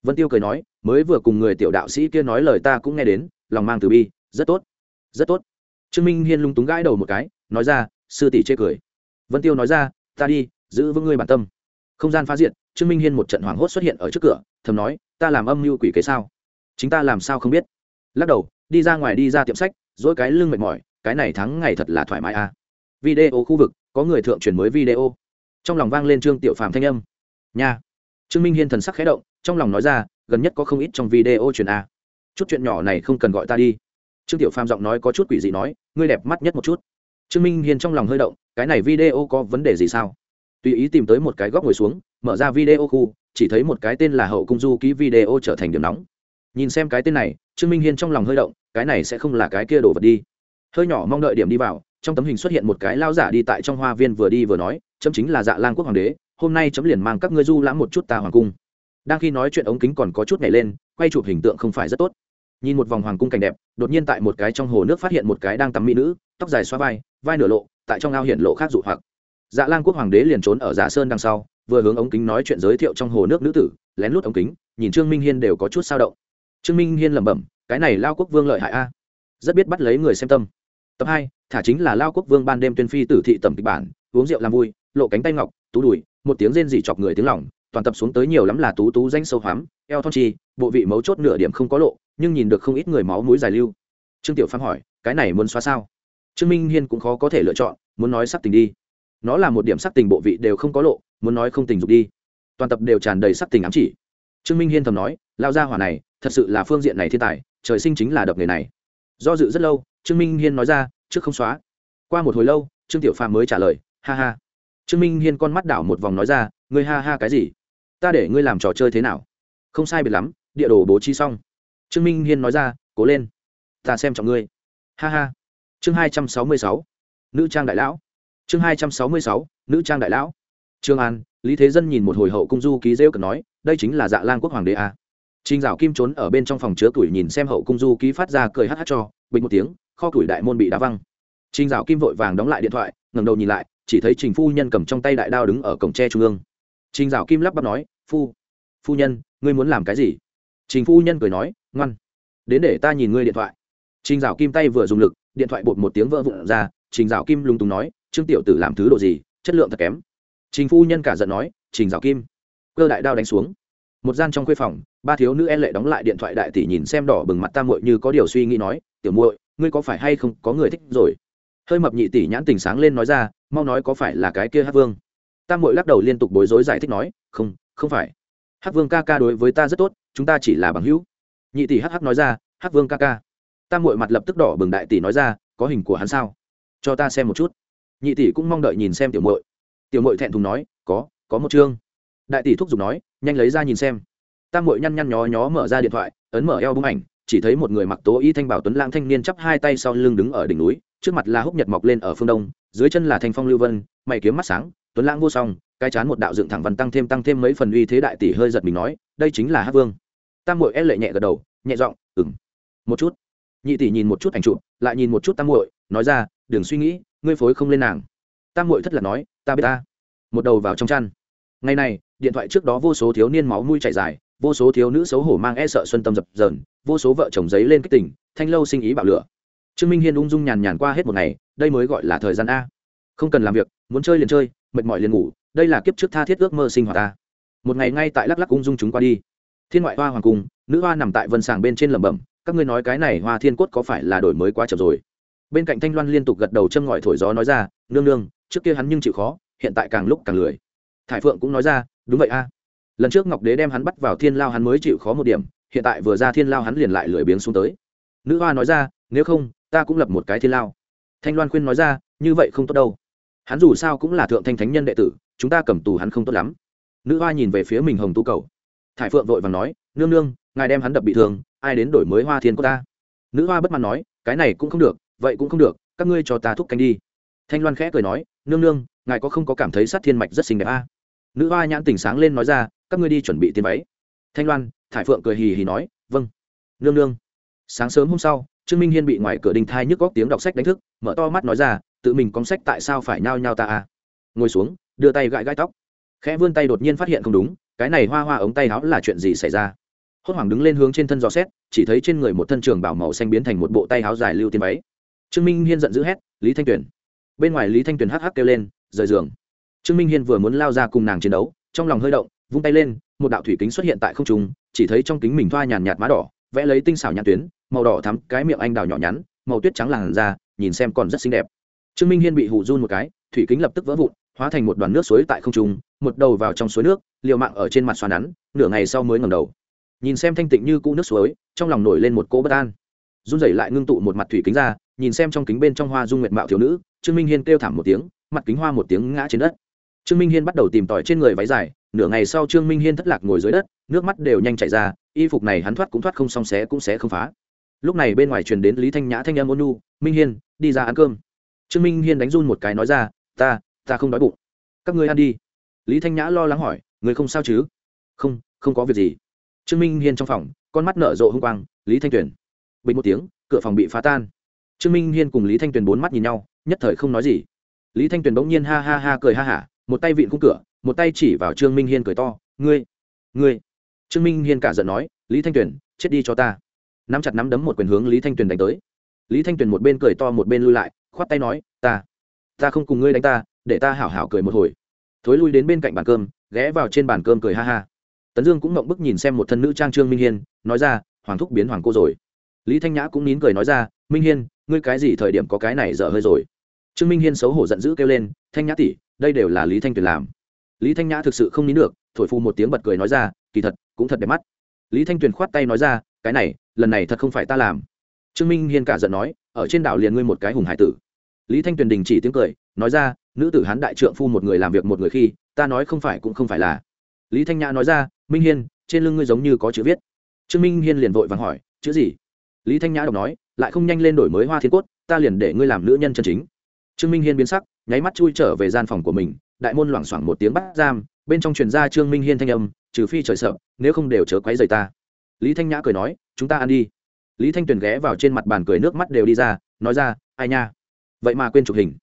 Vân tiêu cười nói, mới vừa cùng người tiểu đạo sĩ kia nói lời ta cũng nghe đến, lòng mang từ bi, rất tốt rất tốt. Trương minh hiên lung túng gãi đầu một cái, nói ra, sư tỷ chê cười. Vân tiêu nói ra, ta đi, giữ vững ngươi bản tâm. Không gian phá diện trương minh hiên một trận hoảng hốt xuất hiện ở trước cửa, thầm nói, ta làm âm mưu quỷ kế sao? Chính ta làm sao không biết? Lắc đầu, đi ra ngoài đi ra tiệm sách, dỗi cái lưng mệt mỏi, cái này thắng ngày thật là thoải mái à. video khu vực, có người thượng truyền mới video trong lòng vang lên trương tiểu phàm thanh âm. Nha. Trương minh hiên thần sắc khẽ động, trong lòng nói ra, gần nhất có không ít trong video truyền a chút chuyện nhỏ này không cần gọi ta đi. Trương tiểu phàm giọng nói có chút quỷ dị nói, ngươi đẹp mắt nhất một chút. Trương minh hiên trong lòng hơi động, cái này video có vấn đề gì sao? Tùy ý tìm tới một cái góc ngồi xuống, mở ra video khu, chỉ thấy một cái tên là hậu cung du ký video trở thành điểm nóng. Nhìn xem cái tên này, trương minh hiên trong lòng hơi động, cái này sẽ không là cái kia đổ vật đi. Hơi nhỏ mong đợi điểm đi vào, trong tấm hình xuất hiện một cái lao giả đi tại trong hoa viên vừa đi vừa nói chấm chính là dạ lang quốc hoàng đế, hôm nay chấm liền mang các ngươi du lãm một chút ta hoàng cung. Đang khi nói chuyện ống kính còn có chút nhảy lên, quay chụp hình tượng không phải rất tốt. Nhìn một vòng hoàng cung cảnh đẹp, đột nhiên tại một cái trong hồ nước phát hiện một cái đang tắm mỹ nữ, tóc dài xoa vai vai nửa lộ, tại trong ao hiện lộ khác dụ hoặc. Dạ lang quốc hoàng đế liền trốn ở giả sơn đằng sau, vừa hướng ống kính nói chuyện giới thiệu trong hồ nước nữ tử, lén lút ống kính, nhìn trương minh hiên đều có chút sao động. Trương minh hiên lẩm bẩm, cái này lao quốc vương lợi hại a. Rất biết bắt lấy người xem tâm. Tập hai, thả chính là lao quốc vương ban đêm tuyên phi tử thị tầm kịch bản, uống rượu làm vui lộ cánh tay ngọc, tú đùi, một tiếng rên rỉ chọc người tiếng lỏng toàn tập xuống tới nhiều lắm là tú tú danh sâu hoắm eo thon chi, bộ vị mấu chốt nửa điểm không có lộ, nhưng nhìn được không ít người máu mũi dài lưu. Trương tiểu Phàm hỏi, cái này muốn xóa sao? Trương minh hiên cũng khó có thể lựa chọn, muốn nói sắc tình đi. Nó là một điểm sắc tình bộ vị đều không có lộ, muốn nói không tình dục đi. Toàn tập đều tràn đầy sắc tình ám chỉ. Trương minh hiên thầm nói lao ra hỏa này, thật sự là phương diện này thiên tài, trời sinh chính là đập nghề này. Do dự rất lâu, trương minh hiên nói ra, trước không xóa. Qua một hồi lâu, trương tiểu phàm mới trả lời, ha ha trương minh hiên con mắt đảo một vòng nói ra ngươi ha ha cái gì? Ta để ngươi làm trò chơi thế nào? Không sai biệt lắm địa đồ bố trí xong. Trương minh hiên nói ra cố lên ta xem trọng ngươi. Ha ha. Chương hai trăm sáu mươi sáu nữ trang đại lão. Chương hai trăm sáu mươi sáu nữ trang đại lão. Trương an lý thế dân nhìn một hồi hậu cung du ký rêu cần nói đây chính là dạ lan quốc hoàng đế a. Trình Dạo Kim trốn ở bên trong phòng chứa tuổi nhìn xem hậu cung du ký phát ra cười hắt hắt cho, bình một tiếng, kho tuổi đại môn bị đá văng. Trình Dạo Kim vội vàng đóng lại điện thoại, ngẩng đầu nhìn lại, chỉ thấy Trình phu nhân cầm trong tay đại đao đứng ở cổng tre trung ương. Trình Dạo Kim lắp bắp nói, "Phu, phu nhân, ngươi muốn làm cái gì?" Trình phu nhân cười nói, "Ngoan, đến để ta nhìn ngươi điện thoại." Trình Dạo Kim tay vừa dùng lực, điện thoại bột một tiếng vỡ vụn ra, Trình Dạo Kim lung túng nói, "Trương tiểu tử làm thứ độ gì, chất lượng thật kém." Trình phu nhân cả giận nói, "Trình Dạo Kim." Cơ đại đao đánh xuống. Một gian trong khuê phòng, ba thiếu nữ e lệ đóng lại điện thoại đại tỷ nhìn xem đỏ bừng mặt ta muội như có điều suy nghĩ nói tiểu muội ngươi có phải hay không có người thích rồi hơi mập nhị tỷ nhãn tình sáng lên nói ra, mau nói có phải là cái kia hát vương? Tam muội lắc đầu liên tục bối rối giải thích nói, không không phải. Hát vương ca ca đối với ta rất tốt, chúng ta chỉ là bằng hữu. Nhị tỷ hh nói ra hát vương ca ca. Tam muội mặt lập tức đỏ bừng đại tỷ nói ra, có hình của hắn sao? Cho ta xem một chút. Nhị tỷ cũng mong đợi nhìn xem tiểu muội. Tiểu muội thẹn thùng nói, có có một chương. Đại tỷ thúc giục nói, nhanh lấy ra nhìn xem. Tam mội nhăn nhăn nhó nhó mở ra điện thoại, ấn mở eo bức ảnh, chỉ thấy một người mặc tố y thanh bảo tuấn lãng thanh niên chắp hai tay sau lưng đứng ở đỉnh núi trước mặt là húc nhật mọc lên ở phương đông dưới chân là thanh phong lưu vân mày kiếm mắt sáng tuấn lãng vô song cái chán một đạo dựng thẳng văn tăng thêm tăng thêm mấy phần uy thế đại tỷ hơi giật mình nói đây chính là hát vương. Tam mội e lệ nhẹ gật đầu nhẹ giọng ừng một chút. Nhị tỷ nhìn một chút ảnh trụ, lại nhìn một chút tam mội nói ra đừng suy nghĩ ngươi phối không lên nàng. Tam mội thất là nói ta biết ta. Một đầu vào trong chăn. Ngày này điện thoại trước đó vô số thiếu niên máu mũi chảy dài vô số thiếu nữ xấu hổ mang e sợ xuân tâm dập dờn vô số vợ chồng giấy lên kích tỉnh thanh lâu sinh ý bạo lửa trương minh hiên ung dung nhàn nhàn qua hết một ngày, đây mới gọi là thời gian a. Không cần làm việc, muốn chơi liền chơi, mệt mỏi liền ngủ, đây là kiếp trước tha thiết ước mơ sinh hoạt ta một ngày ngay tại lắc lắc ung dung chúng qua đi. Thiên ngoại hoa hoàng cung, nữ hoa nằm tại vân sàng bên trên lẩm bẩm, các ngươi nói cái này hoa thiên cốt có phải là đổi mới quá chậm rồi? Bên cạnh thanh loan liên tục gật đầu châm ngòi thổi gió nói ra, nương nương, trước kia hắn nhưng chịu khó, hiện tại càng lúc càng lười. Thải phượng cũng nói ra, đúng vậy a. Lần trước ngọc đế đem hắn bắt vào thiên lao hắn mới chịu khó một điểm, hiện tại vừa ra thiên lao hắn liền lại lười biếng xuống tới. Nữ hoa nói ra, nếu không ta cũng lập một cái thiên lao. Thanh loan khuyên nói ra, như vậy không tốt đâu. Hắn dù sao cũng là thượng thanh thánh nhân đệ tử, chúng ta cầm tù hắn không tốt lắm. Nữ hoa nhìn về phía mình hồng tu cầu. Thải phượng vội và nói, nương nương, ngài đem hắn đập bị thương, ai đến đổi mới hoa thiên của ta? Nữ hoa bất mãn nói, cái này cũng không được, vậy cũng không được, các ngươi cho ta thúc canh đi. Thanh loan khẽ cười nói, nương nương, ngài có không có cảm thấy sát thiên mạch rất xinh đẹp a? Nữ hoa nhãn tỉnh sáng lên nói ra, các ngươi đi chuẩn bị tiền váy. Thanh loan, thải phượng cười hì hì nói vâng. Nương nương, sáng sớm hôm sau trương minh hiên bị ngoài cửa đình thai nhức góc tiếng đọc sách đánh thức, mở to mắt nói ra, tự mình con sách tại sao phải nhao nhao ta à? Ngồi xuống, đưa tay gãi gãi tóc. Khẽ vươn tay đột nhiên phát hiện không đúng, cái này hoa hoa ống tay áo là chuyện gì xảy ra? Hốt hoảng đứng lên hướng trên thân gió xét, chỉ thấy trên người một thân trường bảo màu xanh biến thành một bộ tay áo dài lưu tiền váy. Trương minh hiên giận dữ hét, lý thanh tuyền! Bên ngoài lý thanh tuyền hắc hắc kêu lên, rời giường. Trương minh hiên vừa muốn lao ra cùng nàng chiến đấu, trong lòng hơi động, vung tay lên, một đạo thủy kính xuất hiện tại không trung, chỉ thấy trong kính mình thoa nhàn nhạt má đỏ vẽ lấy tinh xảo nhãn tuyến, màu đỏ thắm, cái miệng anh đào nhỏ nhắn, màu tuyết trắng làn da, nhìn xem còn rất xinh đẹp. Trương minh hiên bị hụ run một cái, thủy kính lập tức vỡ vụn, hóa thành một đoàn nước suối tại không trung, một đầu vào trong suối nước, liều mạng ở trên mặt xoa nắn, nửa ngày sau mới ngẩng đầu. Nhìn xem thanh tịnh như cũ nước suối, trong lòng nổi lên một cỗ bất an. Run rẩy lại ngưng tụ một mặt thủy kính ra, nhìn xem trong kính bên trong hoa dung nguyệt mạo thiếu nữ, trương minh hiên kêu thảm một tiếng, mặt kính hoa một tiếng ngã trên đất. Trương minh hiên bắt đầu tìm tòi trên người váy dài, nửa ngày sau trương minh hiên thất lạc ngồi dưới đất, nước mắt đều nhanh chảy ra y phục này hắn thoát cũng thoát không xong xé cũng xé không phá. Lúc này bên ngoài truyền đến lý thanh nhã thanh âm ôn nu minh hiên, đi ra ăn cơm. Trương minh hiên đánh run một cái nói ra, ta ta không đói bụng. Các ngươi ăn đi. Lý thanh nhã lo lắng hỏi người không sao chứ? Không không có việc gì. Trương minh hiên trong phòng, con mắt nở rộ h ư n g quang, lý thanh tuyền. Bình một tiếng, cửa phòng bị phá tan. Trương minh hiên cùng lý thanh tuyền bốn mắt nhìn nhau, nhất thời không nói gì. Lý thanh tuyền bỗng nhiên ha ha ha cười ha hả, một tay vịn khung cửa, một tay chỉ vào trương minh hiên cười to, ngươi ngươi trương minh hiên cả giận nói, lý thanh tuyền, chết đi cho ta. Nắm chặt nắm đấm một quyền hướng lý thanh tuyền đánh tới. Lý thanh tuyền một bên cười to một bên lui lại, khoát tay nói, ta ta không cùng ngươi đánh ta, để ta hảo hảo cười một hồi. Thối lui đến bên cạnh bàn cơm, ghé vào trên bàn cơm cười ha ha. Tấn dương cũng mộng bức nhìn xem một thân nữ trang trương minh hiên, nói ra, hoàng thúc biến hoàng cô rồi. Lý thanh nhã cũng nín cười nói ra, minh hiên, ngươi cái gì thời điểm có cái này dở hơi rồi? Trương minh hiên xấu hổ giận dữ kêu lên, thanh nhã tỷ, đây đều là lý thanh tuyền làm. Lý thanh nhã thực sự không nín được thổi phu một tiếng bật cười nói ra, kỳ thật, cũng thật đẹp mắt. Lý thanh tuyền khoát tay nói ra, cái này, lần này thật không phải ta làm. Trương minh hiên cả giận nói, ở trên đảo liền ngươi một cái hùng hải tử. Lý thanh tuyền đình chỉ tiếng cười, nói ra, nữ tử hán đại trượng phu một người làm việc một người khi, ta nói không phải cũng không phải là. Lý thanh nhã nói ra, minh hiên, trên lưng ngươi giống như có chữ viết. Trương minh hiên liền vội vàng hỏi, chữ gì? Lý thanh nhã đọc nói, lại không nhanh lên đổi mới hoa thiên cốt, ta liền để ngươi làm nữ nhân chân chính. Trương minh hiên biến sắc, nháy mắt chui trở về gian phòng của mình, đại môn loảng xoảng một tiếng bắt giam bên trong truyền ra trương minh hiên thanh âm, trừ phi trời sợ, nếu không đều chớ quấy rầy ta. Lý thanh nhã cười nói, chúng ta ăn đi. Lý thanh tuyền ghé vào trên mặt bàn cười nước mắt đều đi ra, nói ra, ai nha, vậy mà quên chụp hình.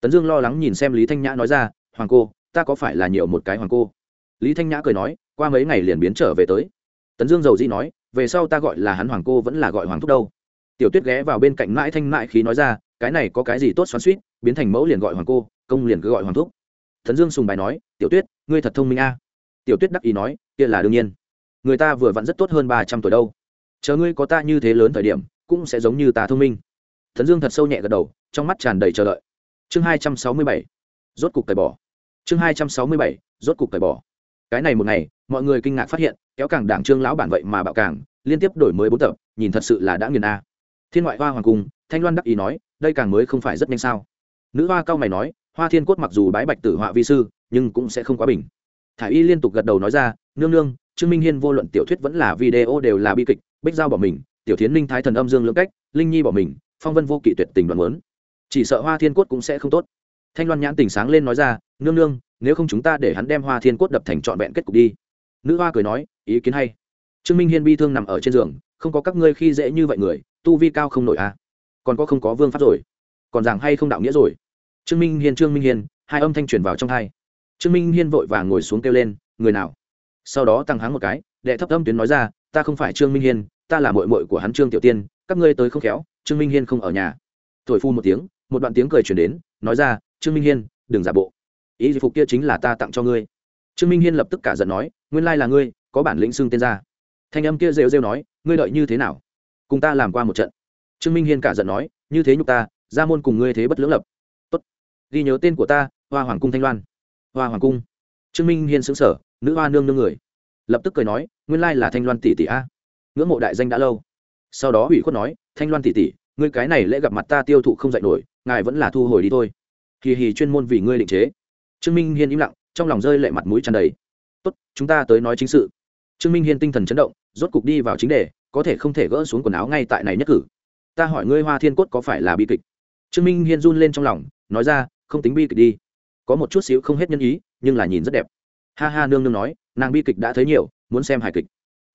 Tấn dương lo lắng nhìn xem lý thanh nhã nói ra, hoàng cô, ta có phải là nhiều một cái hoàng cô? Lý thanh nhã cười nói, qua mấy ngày liền biến trở về tới. Tấn dương giàu dĩ nói, về sau ta gọi là hắn hoàng cô vẫn là gọi hoàng thúc đâu. Tiểu tuyết ghé vào bên cạnh mãi thanh mãi khí nói ra, cái này có cái gì tốt xoắn suýt biến thành mẫu liền gọi hoàng cô, công liền cứ gọi hoàng thúc. Thần dương sùng bài nói, tiểu tuyết, ngươi thật thông minh a. Tiểu tuyết đắc ý nói, kia là đương nhiên. Người ta vừa vặn rất tốt hơn ba trăm tuổi đâu. Chờ ngươi có ta như thế lớn thời điểm, cũng sẽ giống như ta thông minh. Thần dương thật sâu nhẹ gật đầu, trong mắt tràn đầy chờ đợi. Chương hai trăm sáu mươi bảy, rốt cục tẩy bỏ. Chương hai trăm sáu mươi bảy, rốt cục tẩy bỏ. Cái này một ngày, mọi người kinh ngạc phát hiện, kéo càng đảng trương lão bản vậy mà bạo càng, liên tiếp đổi mới bốn tập, nhìn thật sự là đã nghiền a. Thiên ngoại hoa hoàng cung, thanh loan đắc ý nói, đây càng mới không phải rất nhanh sao. Nữ hoa cao mày nói hoa thiên cốt mặc dù bái bạch tử họa vi sư, nhưng cũng sẽ không quá bình. Thả y liên tục gật đầu nói ra, nương nương, trương minh hiên vô luận tiểu thuyết vẫn là video đều là bi kịch, bích giao bỏ mình, tiểu thiến ninh thái thần âm dương lưỡng cách, linh nhi bỏ mình, phong vân vô kỵ tuyệt tình đoàn lớn chỉ sợ hoa thiên cốt cũng sẽ không tốt. Thanh loan nhãn tình sáng lên nói ra, nương nương, nếu không chúng ta để hắn đem hoa thiên cốt đập thành trọn vẹn kết cục đi. Nữ hoa cười nói, ý kiến hay. Trương minh hiên bi thương nằm ở trên giường, không có các ngươi khi dễ như vậy người, tu vi cao không nổi à. Còn có không có vương pháp rồi. Còn rằng hay không đạo nghĩa rồi trương minh hiên, trương minh hiên, hai âm thanh truyền vào trong hai. Trương minh hiên vội vàng ngồi xuống kêu lên, người nào? Sau đó tăng háng một cái, đệ thấp âm tuyến nói ra, ta không phải trương minh hiên, ta là mội mội của hắn trương tiểu tiên, các ngươi tới không khéo, trương minh hiên không ở nhà. Thổi phu một tiếng, một đoạn tiếng cười chuyển đến, nói ra, trương minh hiên, đừng giả bộ. Ý phục kia chính là ta tặng cho ngươi. Trương minh hiên lập tức cả giận nói, nguyên lai là ngươi, có bản lĩnh xưng tên ra. Thanh âm kia rêu rêu nói, ngươi đợi như thế nào? Cùng ta làm qua một trận. Trương minh hiên cả giận nói, như thế nhục ta, ra môn cùng ngươi thế bất lưỡng lập ghi nhớ tên của ta, hoa hoàng cung thanh loan. Hoa hoàng cung. Trương minh hiên xứng sở nữ hoa nương nương người. Lập tức cười nói, nguyên lai là thanh loan tỷ tỷ a. Ngưỡng mộ đại danh đã lâu. Sau đó ủy khuất nói, thanh loan tỷ tỷ, ngươi cái này lễ gặp mặt ta tiêu thụ không dạy nổi, ngài vẫn là thu hồi đi thôi. Kỳ hì chuyên môn vì ngươi định chế. Trương minh hiên im lặng, trong lòng rơi lệ mặt mũi tràn đầy. Tốt, chúng ta tới nói chính sự. Trương minh hiên tinh thần chấn động, rốt cục đi vào chính đề, có thể không thể gỡ xuống quần áo ngay tại này nhất cử. Ta hỏi ngươi hoa thiên cốt có phải là bi kịch? Trương minh hiên run lên trong lòng, nói ra không tính bi kịch đi. Có một chút xíu không hết nhân ý, nhưng là nhìn rất đẹp. Ha ha, nương nương nói, nàng bi kịch đã thấy nhiều, muốn xem hài kịch.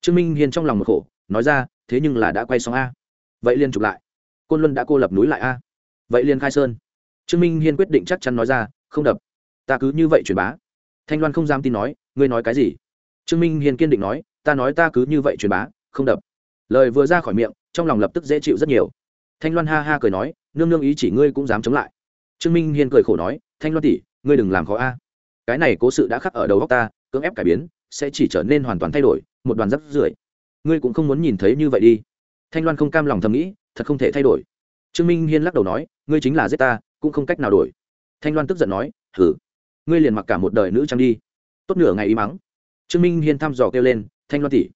Trương minh hiên trong lòng một khổ, nói ra, thế nhưng là đã quay xong a. Vậy liền chụp lại. Côn luân đã cô lập núi lại a. Vậy liền khai sơn. Trương minh hiên quyết định chắc chắn nói ra, không đập. Ta cứ như vậy truyền bá. Thanh loan không dám tin nói, ngươi nói cái gì? Trương minh hiên kiên định nói, ta nói ta cứ như vậy truyền bá, không đập. Lời vừa ra khỏi miệng, trong lòng lập tức dễ chịu rất nhiều. Thanh loan ha ha cười nói, nương nương ý chỉ ngươi cũng dám chống lại trương minh hiên cười khổ nói, thanh loan tỷ, ngươi đừng làm khó a. Cái này cố sự đã khắc ở đầu góc ta, cưỡng ép cải biến, sẽ chỉ trở nên hoàn toàn thay đổi, một đoàn rắp rưởi. Ngươi cũng không muốn nhìn thấy như vậy đi. Thanh loan không cam lòng thầm nghĩ, thật không thể thay đổi. Trương minh hiên lắc đầu nói, ngươi chính là giết ta, cũng không cách nào đổi. Thanh loan tức giận nói thử ngươi liền mặc cả một đời nữ trang đi. Tốt nửa ngày y mắng trương minh hiên thăm dò kêu lên, thanh loan tỷ.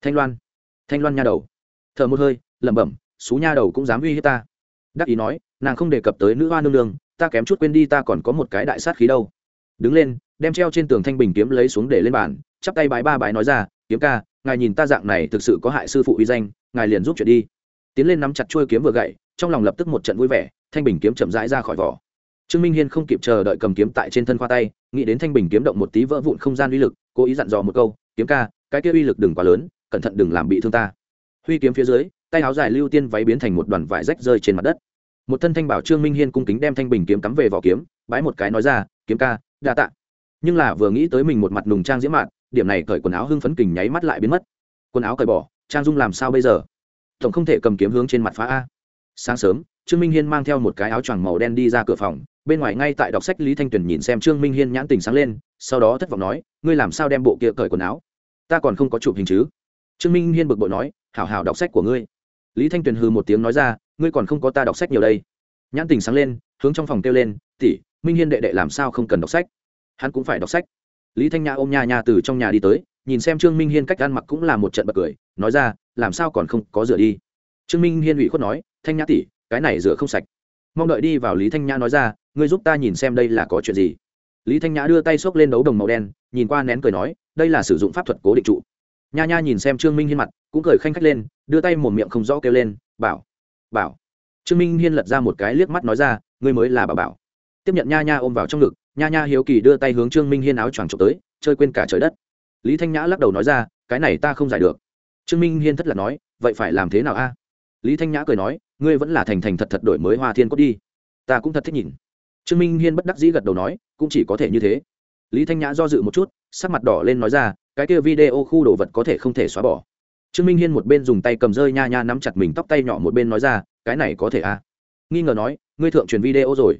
Thanh loan. Thanh loan nha đầu. Thở một hơi, lẩm bẩm, xú nha đầu cũng dám uy hiếp ta. Đắc ý nói, nàng không đề cập tới nữ hoa nương nương ta kém chút quên đi, ta còn có một cái đại sát khí đâu. Đứng lên, đem treo trên tường thanh bình kiếm lấy xuống để lên bàn, chắp tay bái ba bái nói ra, kiếm ca, ngài nhìn ta dạng này thực sự có hại sư phụ uy danh, ngài liền giúp chuyện đi. Tiến lên nắm chặt chuôi kiếm vừa gậy, trong lòng lập tức một trận vui vẻ, thanh bình kiếm chậm rãi ra khỏi vỏ. Trương minh hiên không kịp chờ đợi cầm kiếm tại trên thân khoa tay, nghĩ đến thanh bình kiếm động một tí vỡ vụn không gian uy lực, cố ý dặn dò một câu, kiếm ca, cái kia uy lực đừng quá lớn, cẩn thận đừng làm bị thương ta. Huy kiếm phía dưới, tay áo dài lưu tiên váy biến thành một đoàn vải rách rơi trên mặt đất một thân thanh bảo trương minh hiên cung kính đem thanh bình kiếm cắm về vỏ kiếm, bái một cái nói ra, kiếm ca, đa tạ. Nhưng là vừa nghĩ tới mình một mặt nùng trang diễm mạn, điểm này cởi quần áo hưng phấn kình nháy mắt lại biến mất. Quần áo cởi bỏ, trang dung làm sao bây giờ? Tổng không thể cầm kiếm hướng trên mặt phá a. Sáng sớm, trương minh hiên mang theo một cái áo choàng màu đen đi ra cửa phòng, bên ngoài ngay tại đọc sách lý thanh tuyền nhìn xem trương minh hiên nhãn tình sáng lên, sau đó thất vọng nói, ngươi làm sao đem bộ kia cởi quần áo? Ta còn không có chụp hình chứ. Trương minh hiên bực bội nói, hảo hảo đọc sách của ngươi. Lý thanh tuyền hư một tiếng nói ra ngươi còn không có ta đọc sách nhiều đây. Nhãn tình sáng lên, hướng trong phòng kêu lên, tỷ, minh hiên đệ đệ làm sao không cần đọc sách? Hắn cũng phải đọc sách. Lý thanh nhã ôm nhà nhà từ trong nhà đi tới, nhìn xem trương minh hiên cách ăn mặc cũng là một trận bật cười, nói ra, làm sao còn không có rửa đi? Trương minh hiên ủy khuất nói, thanh nhã tỷ, cái này rửa không sạch. Mong đợi đi vào lý thanh nhã nói ra, ngươi giúp ta nhìn xem đây là có chuyện gì? Lý thanh nhã đưa tay xốc lên đấu đồng màu đen, nhìn qua nén cười nói, đây là sử dụng pháp thuật cố định trụ. Nha nha nhìn xem trương minh hiên mặt, cũng cười khanh khách lên, đưa tay một miệng không rõ kêu lên, bảo bảo. Trương minh hiên lật ra một cái liếc mắt nói ra, ngươi mới là bà bảo. Tiếp nhận nha nha ôm vào trong ngực, nha nha hiếu kỳ đưa tay hướng trương minh hiên áo choàng trộm tới, chơi quên cả trời đất. Lý thanh nhã lắc đầu nói ra, cái này ta không giải được. Trương minh hiên thất lạc nói, vậy phải làm thế nào a? Lý thanh nhã cười nói, ngươi vẫn là thành thành thật thật đổi mới hoa thiên cốt đi. Ta cũng thật thích nhìn. Trương minh hiên bất đắc dĩ gật đầu nói, cũng chỉ có thể như thế. Lý thanh nhã do dự một chút, sắc mặt đỏ lên nói ra, cái kia video khu đồ vật có thể không thể xóa bỏ trương minh hiên một bên dùng tay cầm rơi nha nha nắm chặt mình tóc tay nhỏ một bên nói ra, cái này có thể a nghi ngờ nói, ngươi thượng truyền video rồi.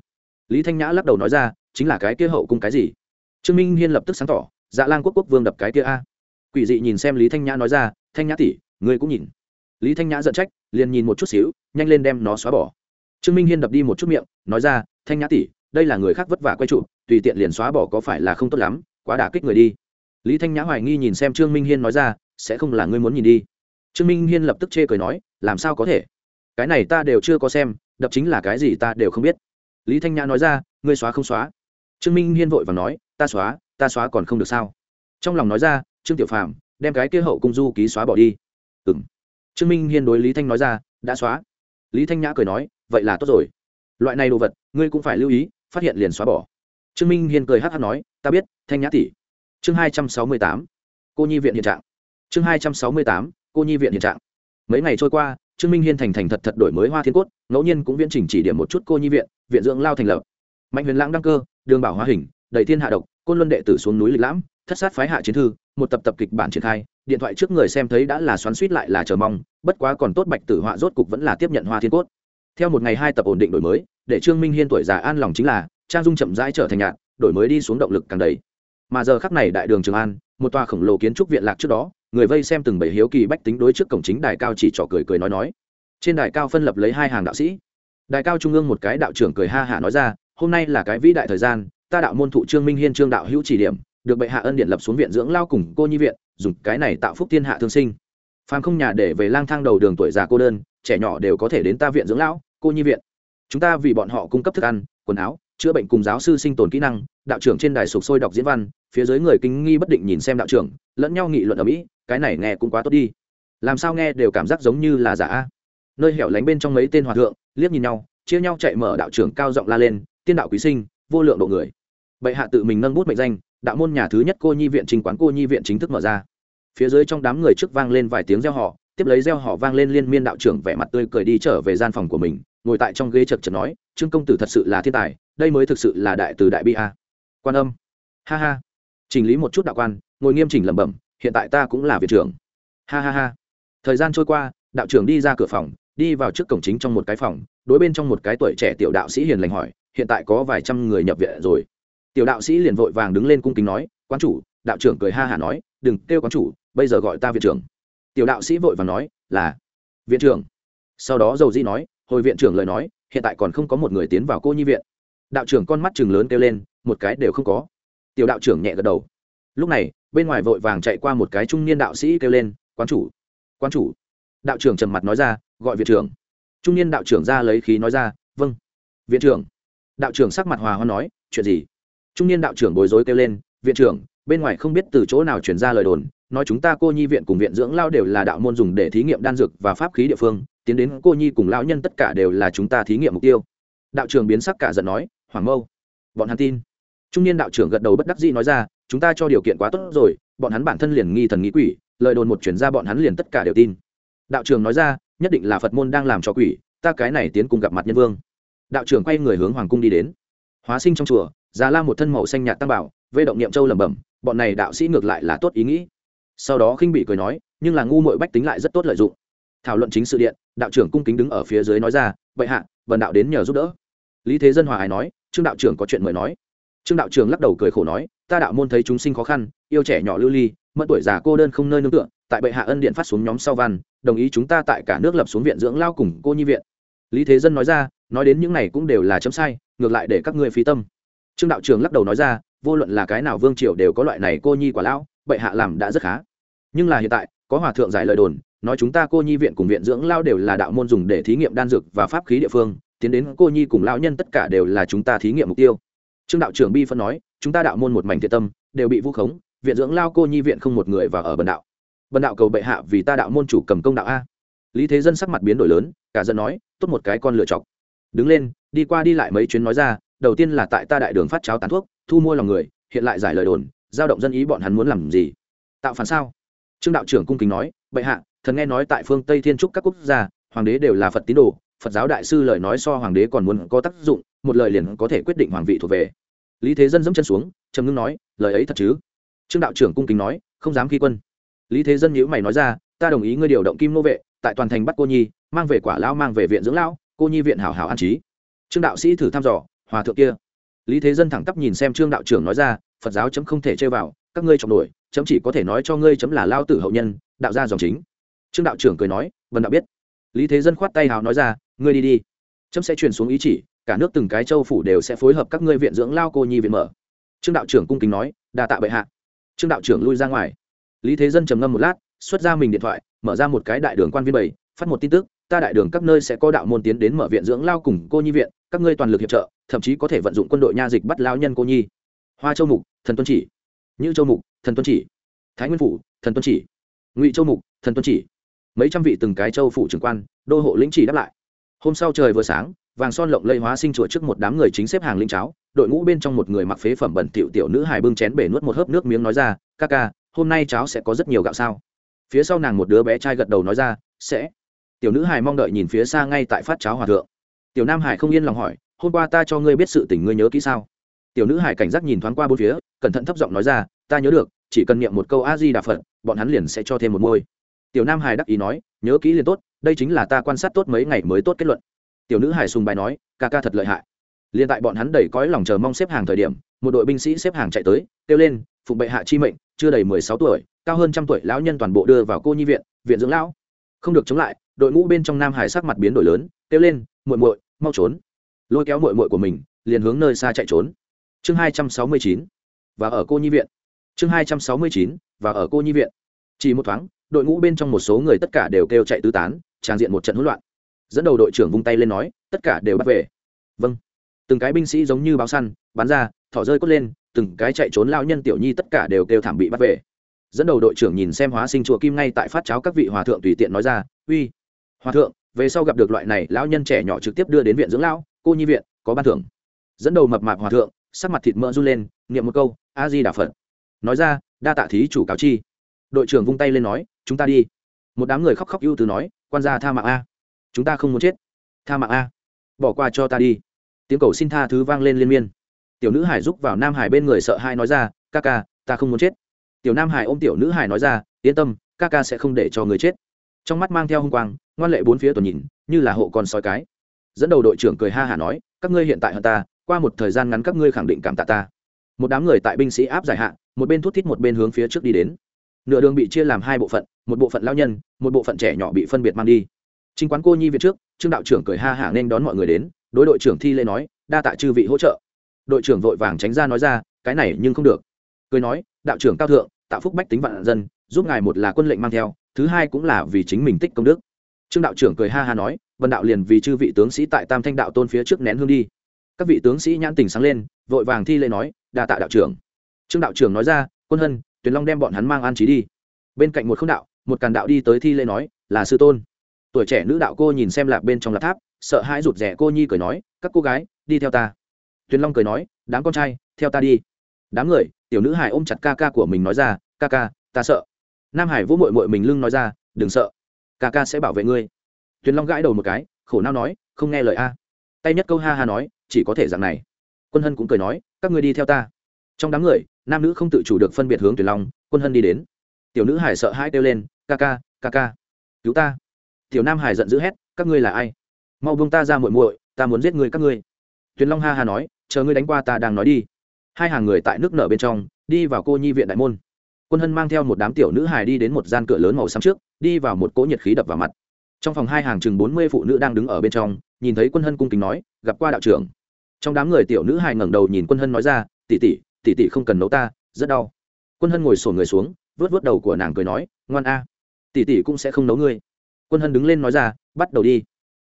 Lý thanh nhã lắc đầu nói ra, chính là cái kia hậu cung cái gì? Trương minh hiên lập tức sáng tỏ dạ lan quốc quốc vương đập cái kia a. Quỷ dị nhìn xem lý thanh nhã nói ra, thanh nhã tỷ, ngươi cũng nhìn. Lý thanh nhã giận trách, liền nhìn một chút xíu, nhanh lên đem nó xóa bỏ. Trương minh hiên đập đi một chút miệng, nói ra, thanh nhã tỷ, đây là người khác vất vả quay trụ, tùy tiện liền xóa bỏ có phải là không tốt lắm, quá đả kích người đi. Lý thanh nhã hoài nghi nhìn xem trương minh hiên nói ra sẽ không là ngươi muốn nhìn đi. Trương minh hiên lập tức chê cười nói, làm sao có thể? Cái này ta đều chưa có xem, đập chính là cái gì ta đều không biết. Lý thanh nhã nói ra, ngươi xóa không xóa. Trương minh hiên vội và nói, ta xóa ta xóa còn không được sao? Trong lòng nói ra, trương tiểu phàm, đem cái kia hậu cung du ký xóa bỏ đi. Ừ m trương minh hiên đối lý thanh nói ra, đã xóa. Lý thanh nhã cười nói, vậy là tốt rồi. Loại này đồ vật, ngươi cũng phải lưu ý, phát hiện liền xóa bỏ. Trương minh hiên cười hát hát nói, ta biết, thanh nhã tỷ. Chương hai trăm sáu mươi tám. Cô nhi viện hiện trạng chương hai trăm sáu mươi tám, cô nhi viện hiện trạng. Mấy ngày trôi qua, trương minh hiên thành thành thật thật đổi mới hoa thiên cốt, ngẫu nhiên cũng viễn trình chỉ điểm một chút cô nhi viện viện dưỡng lao thành lập. Mạnh huyền lãng đăng cơ, đường bảo hoa hình đầy thiên hạ độc, côn luân đệ tử xuống núi lịch lãm, thất sát phái hạ chiến thư, một tập tập kịch bản triển khai, điện thoại trước người xem thấy đã là xoắn suýt lại là chờ mong, bất quá còn tốt bạch tử họa rốt cục vẫn là tiếp nhận hoa thiên cốt. Theo một ngày hai tập ổn định đổi mới, để trương minh hiên tuổi già an lòng chính là, trang dung chậm rãi trở thành nhạt đổi mới đi xuống động lực càng đầy. Mà giờ khắc này đại đường trường an, một tòa khổng lồ kiến trúc viện lạc trước đó người vây xem từng bảy hiếu kỳ bách tính đối trước cổng chính đài cao chỉ trỏ cười cười nói nói. Trên đài cao phân lập lấy hai hàng đạo sĩ. Đài cao trung ương một cái đạo trưởng cười ha hả nói ra, hôm nay là cái vĩ đại thời gian, ta đạo môn thụ trương minh hiên trương đạo hữu chỉ điểm, được bệ hạ ân điện lập xuống viện dưỡng lao cùng cô nhi viện, dùng cái này tạo phúc thiên hạ thương sinh. Phàm không nhà để về lang thang đầu đường tuổi già cô đơn, trẻ nhỏ đều có thể đến ta viện dưỡng lão, cô nhi viện. Chúng ta vì bọn họ cung cấp thức ăn, quần áo, chữa bệnh cùng giáo sư sinh tồn kỹ năng, đạo trưởng trên đài sục sôi đọc diễn văn phía dưới người kinh nghi bất định nhìn xem đạo trưởng, lẫn nhau nghị luận ở mỹ, cái này nghe cũng quá tốt đi. Làm sao nghe đều cảm giác giống như là giả nơi hẻo lánh bên trong mấy tên hòa thượng, liếc nhìn nhau, chia nhau chạy mở đạo trưởng cao giọng la lên, tiên đạo quý sinh, vô lượng độ người. Bệ hạ tự mình nâng bút mệnh danh, đạo môn nhà thứ nhất cô nhi viện trình quán cô nhi viện chính thức mở ra. Phía dưới trong đám người trước vang lên vài tiếng reo họ tiếp lấy reo họ vang lên liên miên đạo trưởng vẻ mặt tươi cười đi trở về gian phòng của mình, ngồi tại trong ghế chật chật nói, trương công tử thật sự là thiên tài, đây mới thực sự là đại từ đại bi a. Quan âm. Ha ha chỉnh lý một chút đạo quan, ngồi nghiêm chỉnh lẩm bẩm, hiện tại ta cũng là viện trưởng. Ha ha ha. Thời gian trôi qua, đạo trưởng đi ra cửa phòng, đi vào trước cổng chính trong một cái phòng, đối bên trong một cái tuổi trẻ tiểu đạo sĩ hiền lành hỏi, hiện tại có vài trăm người nhập viện rồi. Tiểu đạo sĩ liền vội vàng đứng lên cung kính nói quan chủ, đạo trưởng cười ha hả nói, đừng kêu quán chủ, bây giờ gọi ta viện trưởng. Tiểu đạo sĩ vội vàng nói, là, viện trưởng. Sau đó dầu di nói, hồi viện trưởng lời nói, hiện tại còn không có một người tiến vào cô nhi viện. Đạo trưởng con mắt chừng lớn kêu lên, một cái đều không có tiểu đạo trưởng nhẹ gật đầu. Lúc này, bên ngoài vội vàng chạy qua một cái trung niên đạo sĩ kêu lên, quán chủ quán chủ. Đạo trưởng trầm mặt nói ra, gọi viện trưởng. Trung niên đạo trưởng ra lấy khí nói ra vâng. Viện trưởng. Đạo trưởng sắc mặt hòa hoa nói, chuyện gì? Trung niên đạo trưởng bối rối kêu lên, viện trưởng, bên ngoài không biết từ chỗ nào chuyển ra lời đồn, nói chúng ta cô nhi viện cùng viện dưỡng lao đều là đạo môn dùng để thí nghiệm đan dược và pháp khí địa phương, tiến đến cô nhi cùng lão nhân tất cả đều là chúng ta thí nghiệm mục tiêu. Đạo trưởng biến sắc cả giận nói, hoàng mâu, bọn hắn tin trung niên đạo trưởng gật đầu bất đắc dĩ nói ra, chúng ta cho điều kiện quá tốt rồi, bọn hắn bản thân liền nghi thần nghĩ quỷ, lời đồn một chuyển ra bọn hắn liền tất cả đều tin. Đạo trưởng nói ra, nhất định là phật môn đang làm cho quỷ, ta cái này tiến cùng gặp mặt nhân vương. Đạo trưởng quay người hướng hoàng cung đi đến. Hóa sinh trong chùa, già la một thân màu xanh nhạt tam bảo, vê động niệm châu lẩm bẩm, bọn này đạo sĩ ngược lại là tốt ý nghĩ. Sau đó khinh bị cười nói, nhưng là ngu mội bách tính lại rất tốt lợi dụng. Thảo luận chính sự điện, đạo trưởng cung kính đứng ở phía dưới nói ra vậy hạ, vần đạo đến nhờ giúp đỡ. Lý thế dân hòa ái nói, trương đạo trưởng có chuyện mời nói trương đạo Trường lắc đầu cười khổ nói, ta đạo môn thấy chúng sinh khó khăn, yêu trẻ nhỏ lưu ly mất tuổi già cô đơn không nơi nương tựa, tại bệ hạ ân điện phát xuống nhóm sau văn, đồng ý chúng ta tại cả nước lập xuống viện dưỡng lao cùng cô nhi viện. Lý thế dân nói ra, nói đến những này cũng đều là chấm sai, ngược lại để các ngươi phí tâm. Trương đạo Trường lắc đầu nói ra, vô luận là cái nào vương triều đều có loại này cô nhi quả lão, bệ hạ làm đã rất khá. Nhưng là hiện tại, có hòa thượng giải lời đồn, nói chúng ta cô nhi viện cùng viện dưỡng lao đều là đạo môn dùng để thí nghiệm đan dược và pháp khí địa phương, tiến đến cô nhi cùng lão nhân tất cả đều là chúng ta thí nghiệm mục tiêu trương đạo trưởng bi phân nói, chúng ta đạo môn một mảnh thiện tâm, đều bị vu khống, viện dưỡng lao cô nhi viện không một người và ở bần đạo. Bần đạo cầu bệ hạ vì ta đạo môn chủ cầm công đạo a. Lý thế dân sắc mặt biến đổi lớn, cả dân nói, tốt một cái con lựa chọc. Đứng lên, đi qua đi lại mấy chuyến nói ra, đầu tiên là tại ta đại đường phát cháo tán thuốc, thu mua lòng người, hiện lại giải lời đồn, giao động dân ý bọn hắn muốn làm gì? Tạo phản sao? Trương đạo trưởng cung kính nói, bệ hạ, thần nghe nói tại phương tây thiên trúc các quốc gia, hoàng đế đều là phật tín đồ, phật giáo đại sư lời nói so hoàng đế còn muốn có tác dụng một lời liền có thể quyết định hoàng vị thuộc về. Lý thế dân dẫm chân xuống, trầm ngưng nói, lời ấy thật chứ? Trương đạo trưởng cung kính nói, không dám khi quân. Lý thế dân nhữ mày nói ra, ta đồng ý ngươi điều động kim nô vệ, tại toàn thành bắt cô nhi, mang về quả lao, mang về viện dưỡng lão cô nhi viện hảo hảo an trí. Trương đạo sĩ thử thăm dò, hòa thượng kia. Lý thế dân thẳng tắp nhìn xem trương đạo trưởng nói ra, phật giáo chấm không thể chơi vào, các ngươi trọng nổi, chấm chỉ có thể nói cho ngươi chấm là lao tử hậu nhân, đạo gia dòng chính. Trương đạo trưởng cười nói, vân đạo biết. Lý thế dân khoát tay hào nói ra, ngươi đi đi, chấm sẽ truyền xuống ý chỉ cả nước từng cái châu phủ đều sẽ phối hợp các ngươi viện dưỡng lao cô nhi viện mở. Trương đạo trưởng cung kính nói, đa tạ bệ hạ. Trương đạo trưởng lui ra ngoài. Lý thế dân trầm ngâm một lát, xuất ra mình điện thoại, mở ra một cái đại đường quan viên bảy, phát một tin tức, ta đại đường các nơi sẽ có đạo môn tiến đến mở viện dưỡng lao cùng cô nhi viện, các ngươi toàn lực hiệp trợ, thậm chí có thể vận dụng quân đội nha dịch bắt lao nhân cô nhi. Hoa châu mục, thần tuân chỉ. Như châu mục, thần tuân chỉ. Thái nguyên phủ, thần tuân chỉ. Ngụy châu mục, thần tuân chỉ. Mấy trăm vị từng cái châu phủ trưởng quan, đô hộ lĩnh chỉ đáp lại. Hôm sau trời vừa sáng vàng son lộng lây hóa sinh chùa trước một đám người chính xếp hàng linh cháo, đội ngũ bên trong một người mặc phế phẩm bẩn tiểu tiểu nữ hài bưng chén bể nuốt một hớp nước miếng nói ra, ca ca, hôm nay cháo sẽ có rất nhiều gạo sao? Phía sau nàng một đứa bé trai gật đầu nói ra, sẽ. Tiểu nữ hài mong đợi nhìn phía xa ngay tại phát cháo hòa thượng. Tiểu nam hải không yên lòng hỏi, hôm qua ta cho ngươi biết sự tình ngươi nhớ kỹ sao? Tiểu nữ hải cảnh giác nhìn thoáng qua bốn phía, cẩn thận thấp giọng nói ra, ta nhớ được, chỉ cần niệm một câu a di đà phật, bọn hắn liền sẽ cho thêm một môi. Tiểu nam hải đắc ý nói, nhớ kỹ liền tốt, đây chính là ta quan sát tốt mấy ngày mới tốt kết luận tiểu nữ hải sùng bài nói, ca ca thật lợi hại. Liền tại bọn hắn đầy cõi lòng chờ mong xếp hàng thời điểm, một đội binh sĩ xếp hàng chạy tới, kêu lên, phụng bệ hạ chi mệnh, chưa đầy mười sáu tuổi, cao hơn trăm tuổi lão nhân toàn bộ đưa vào cô nhi viện viện dưỡng lão. Không được chống lại, đội ngũ bên trong nam hải sắc mặt biến đổi lớn, kêu lên, muội muội, mau trốn. Lôi kéo muội muội của mình, liền hướng nơi xa chạy trốn. Chương hai trăm sáu mươi chín, và ở cô nhi viện. Chương hai trăm sáu mươi chín, và ở cô nhi viện. Chỉ một thoáng, đội ngũ bên trong một số người tất cả đều kêu chạy tứ tán trang diện một trận hỗn loạn dẫn đầu đội trưởng vung tay lên nói, tất cả đều bắt về. Vâng. Từng cái binh sĩ giống như báo săn, bắn ra, thỏ rơi cốt lên, từng cái chạy trốn lao nhân tiểu nhi tất cả đều kêu thảm bị bắt về. Dẫn đầu đội trưởng nhìn xem hóa sinh chùa kim ngay tại phát cháo các vị hòa thượng tùy tiện nói ra, uy, hòa thượng, về sau gặp được loại này, lão nhân trẻ nhỏ trực tiếp đưa đến viện dưỡng lão, cô nhi viện, có ban thưởng. Dẫn đầu mập mạp hòa thượng, sắc mặt thịt mỡ run lên, niệm một câu, a di đà phật. Nói ra, đa tạ thí chủ cáo chi. Đội trưởng vung tay lên nói, chúng ta đi. Một đám người khóc khóc ưu từ nói, quan gia tha mạng a chúng ta không muốn chết. Tha mạng a. Bỏ qua cho ta đi. Tiếng cầu xin tha thứ vang lên liên miên. Tiểu nữ hải giúp vào nam hải bên người sợ hai nói ra, ca ca, ta không muốn chết. Tiểu nam hải ôm tiểu nữ hải nói ra, yên tâm, ca ca sẽ không để cho người chết. Trong mắt mang theo h u n g quang, ngoan lệ bốn phía tuần nhìn, như là hộ con sói cái. Dẫn đầu đội trưởng cười ha hả nói, các ngươi hiện tại hơn ta, qua một thời gian ngắn các ngươi khẳng định cảm tạ ta. Một đám người tại binh sĩ áp giải hạn một bên thút thít một bên hướng phía trước đi đến. Nửa đường bị chia làm hai bộ phận, một bộ phận lao nhân, một bộ phận trẻ nhỏ bị phân biệt mang đi chính quán cô nhi viện trước, trương đạo trưởng cười ha hả nên đón mọi người đến, đối đội trưởng thi lễ nói, đa tạ chư vị hỗ trợ. Đội trưởng vội vàng tránh ra nói ra, cái này nhưng không được. Cười nói, đạo trưởng cao thượng, tạo phúc bách tính vạn dân, giúp ngài một là quân lệnh mang theo, thứ hai cũng là vì chính mình tích công đức. Trương đạo trưởng cười ha ha nói, vân đạo liền vì chư vị tướng sĩ tại tam thanh đạo tôn phía trước nén hương đi. Các vị tướng sĩ nhãn tình sáng lên, vội vàng thi lễ nói, đa tạ đạo trưởng. Trương đạo trưởng nói ra, quân hân, tuyền long đem bọn hắn mang an trí đi. Bên cạnh một không đạo, một càn đạo đi tới thi lễ nói, là sư tôn tuổi trẻ nữ đạo cô nhìn xem lạc bên trong lạp tháp, sợ hãi rụt rẻ cô nhi cười nói, các cô gái, đi theo ta. Tuyền long cười nói, đám con trai, theo ta đi. Đám người, tiểu nữ hải ôm chặt ca ca của mình nói ra, ca ca, ta sợ. Nam hải vỗ mội mội mình lưng nói ra, đừng sợ, ca ca sẽ bảo vệ ngươi. Tuyền long gãi đầu một cái, khổ nao nói, không nghe lời a. Tay nhất câu ha ha nói, chỉ có thể dạng này. Quân hân cũng cười nói, các ngươi đi theo ta. Trong đám người, nam nữ không tự chủ được phân biệt hướng tuyền long, quân hân đi đến. Tiểu nữ hải sợ hãi kêu lên, ca ca ca ca, cứu ta tiểu nam hải giận dữ hét, các ngươi là ai? Mau buông ta ra muội muội, ta muốn giết ngươi các ngươi. Tuyền long ha ha nói, chờ ngươi đánh qua ta đang nói đi. Hai hàng người tại nước nở bên trong, đi vào cô nhi viện đại môn. Quân hân mang theo một đám tiểu nữ hài đi đến một gian cửa lớn màu xám trước, đi vào một cỗ nhiệt khí đập vào mặt. Trong phòng hai hàng chừng bốn mươi phụ nữ đang đứng ở bên trong, nhìn thấy quân hân cung kính nói, gặp qua đạo trưởng. Trong đám người tiểu nữ hài ngẩng đầu nhìn quân hân nói ra tỉ tỉ tỉ tỉ không cần nấu ta, rất đau. Quân hân ngồi sổ người xuống vớt vớt đầu của nàng cười nói, ngoan a tỉ tỉ cũng sẽ không nấu ngươi quân hân đứng lên nói ra, bắt đầu đi.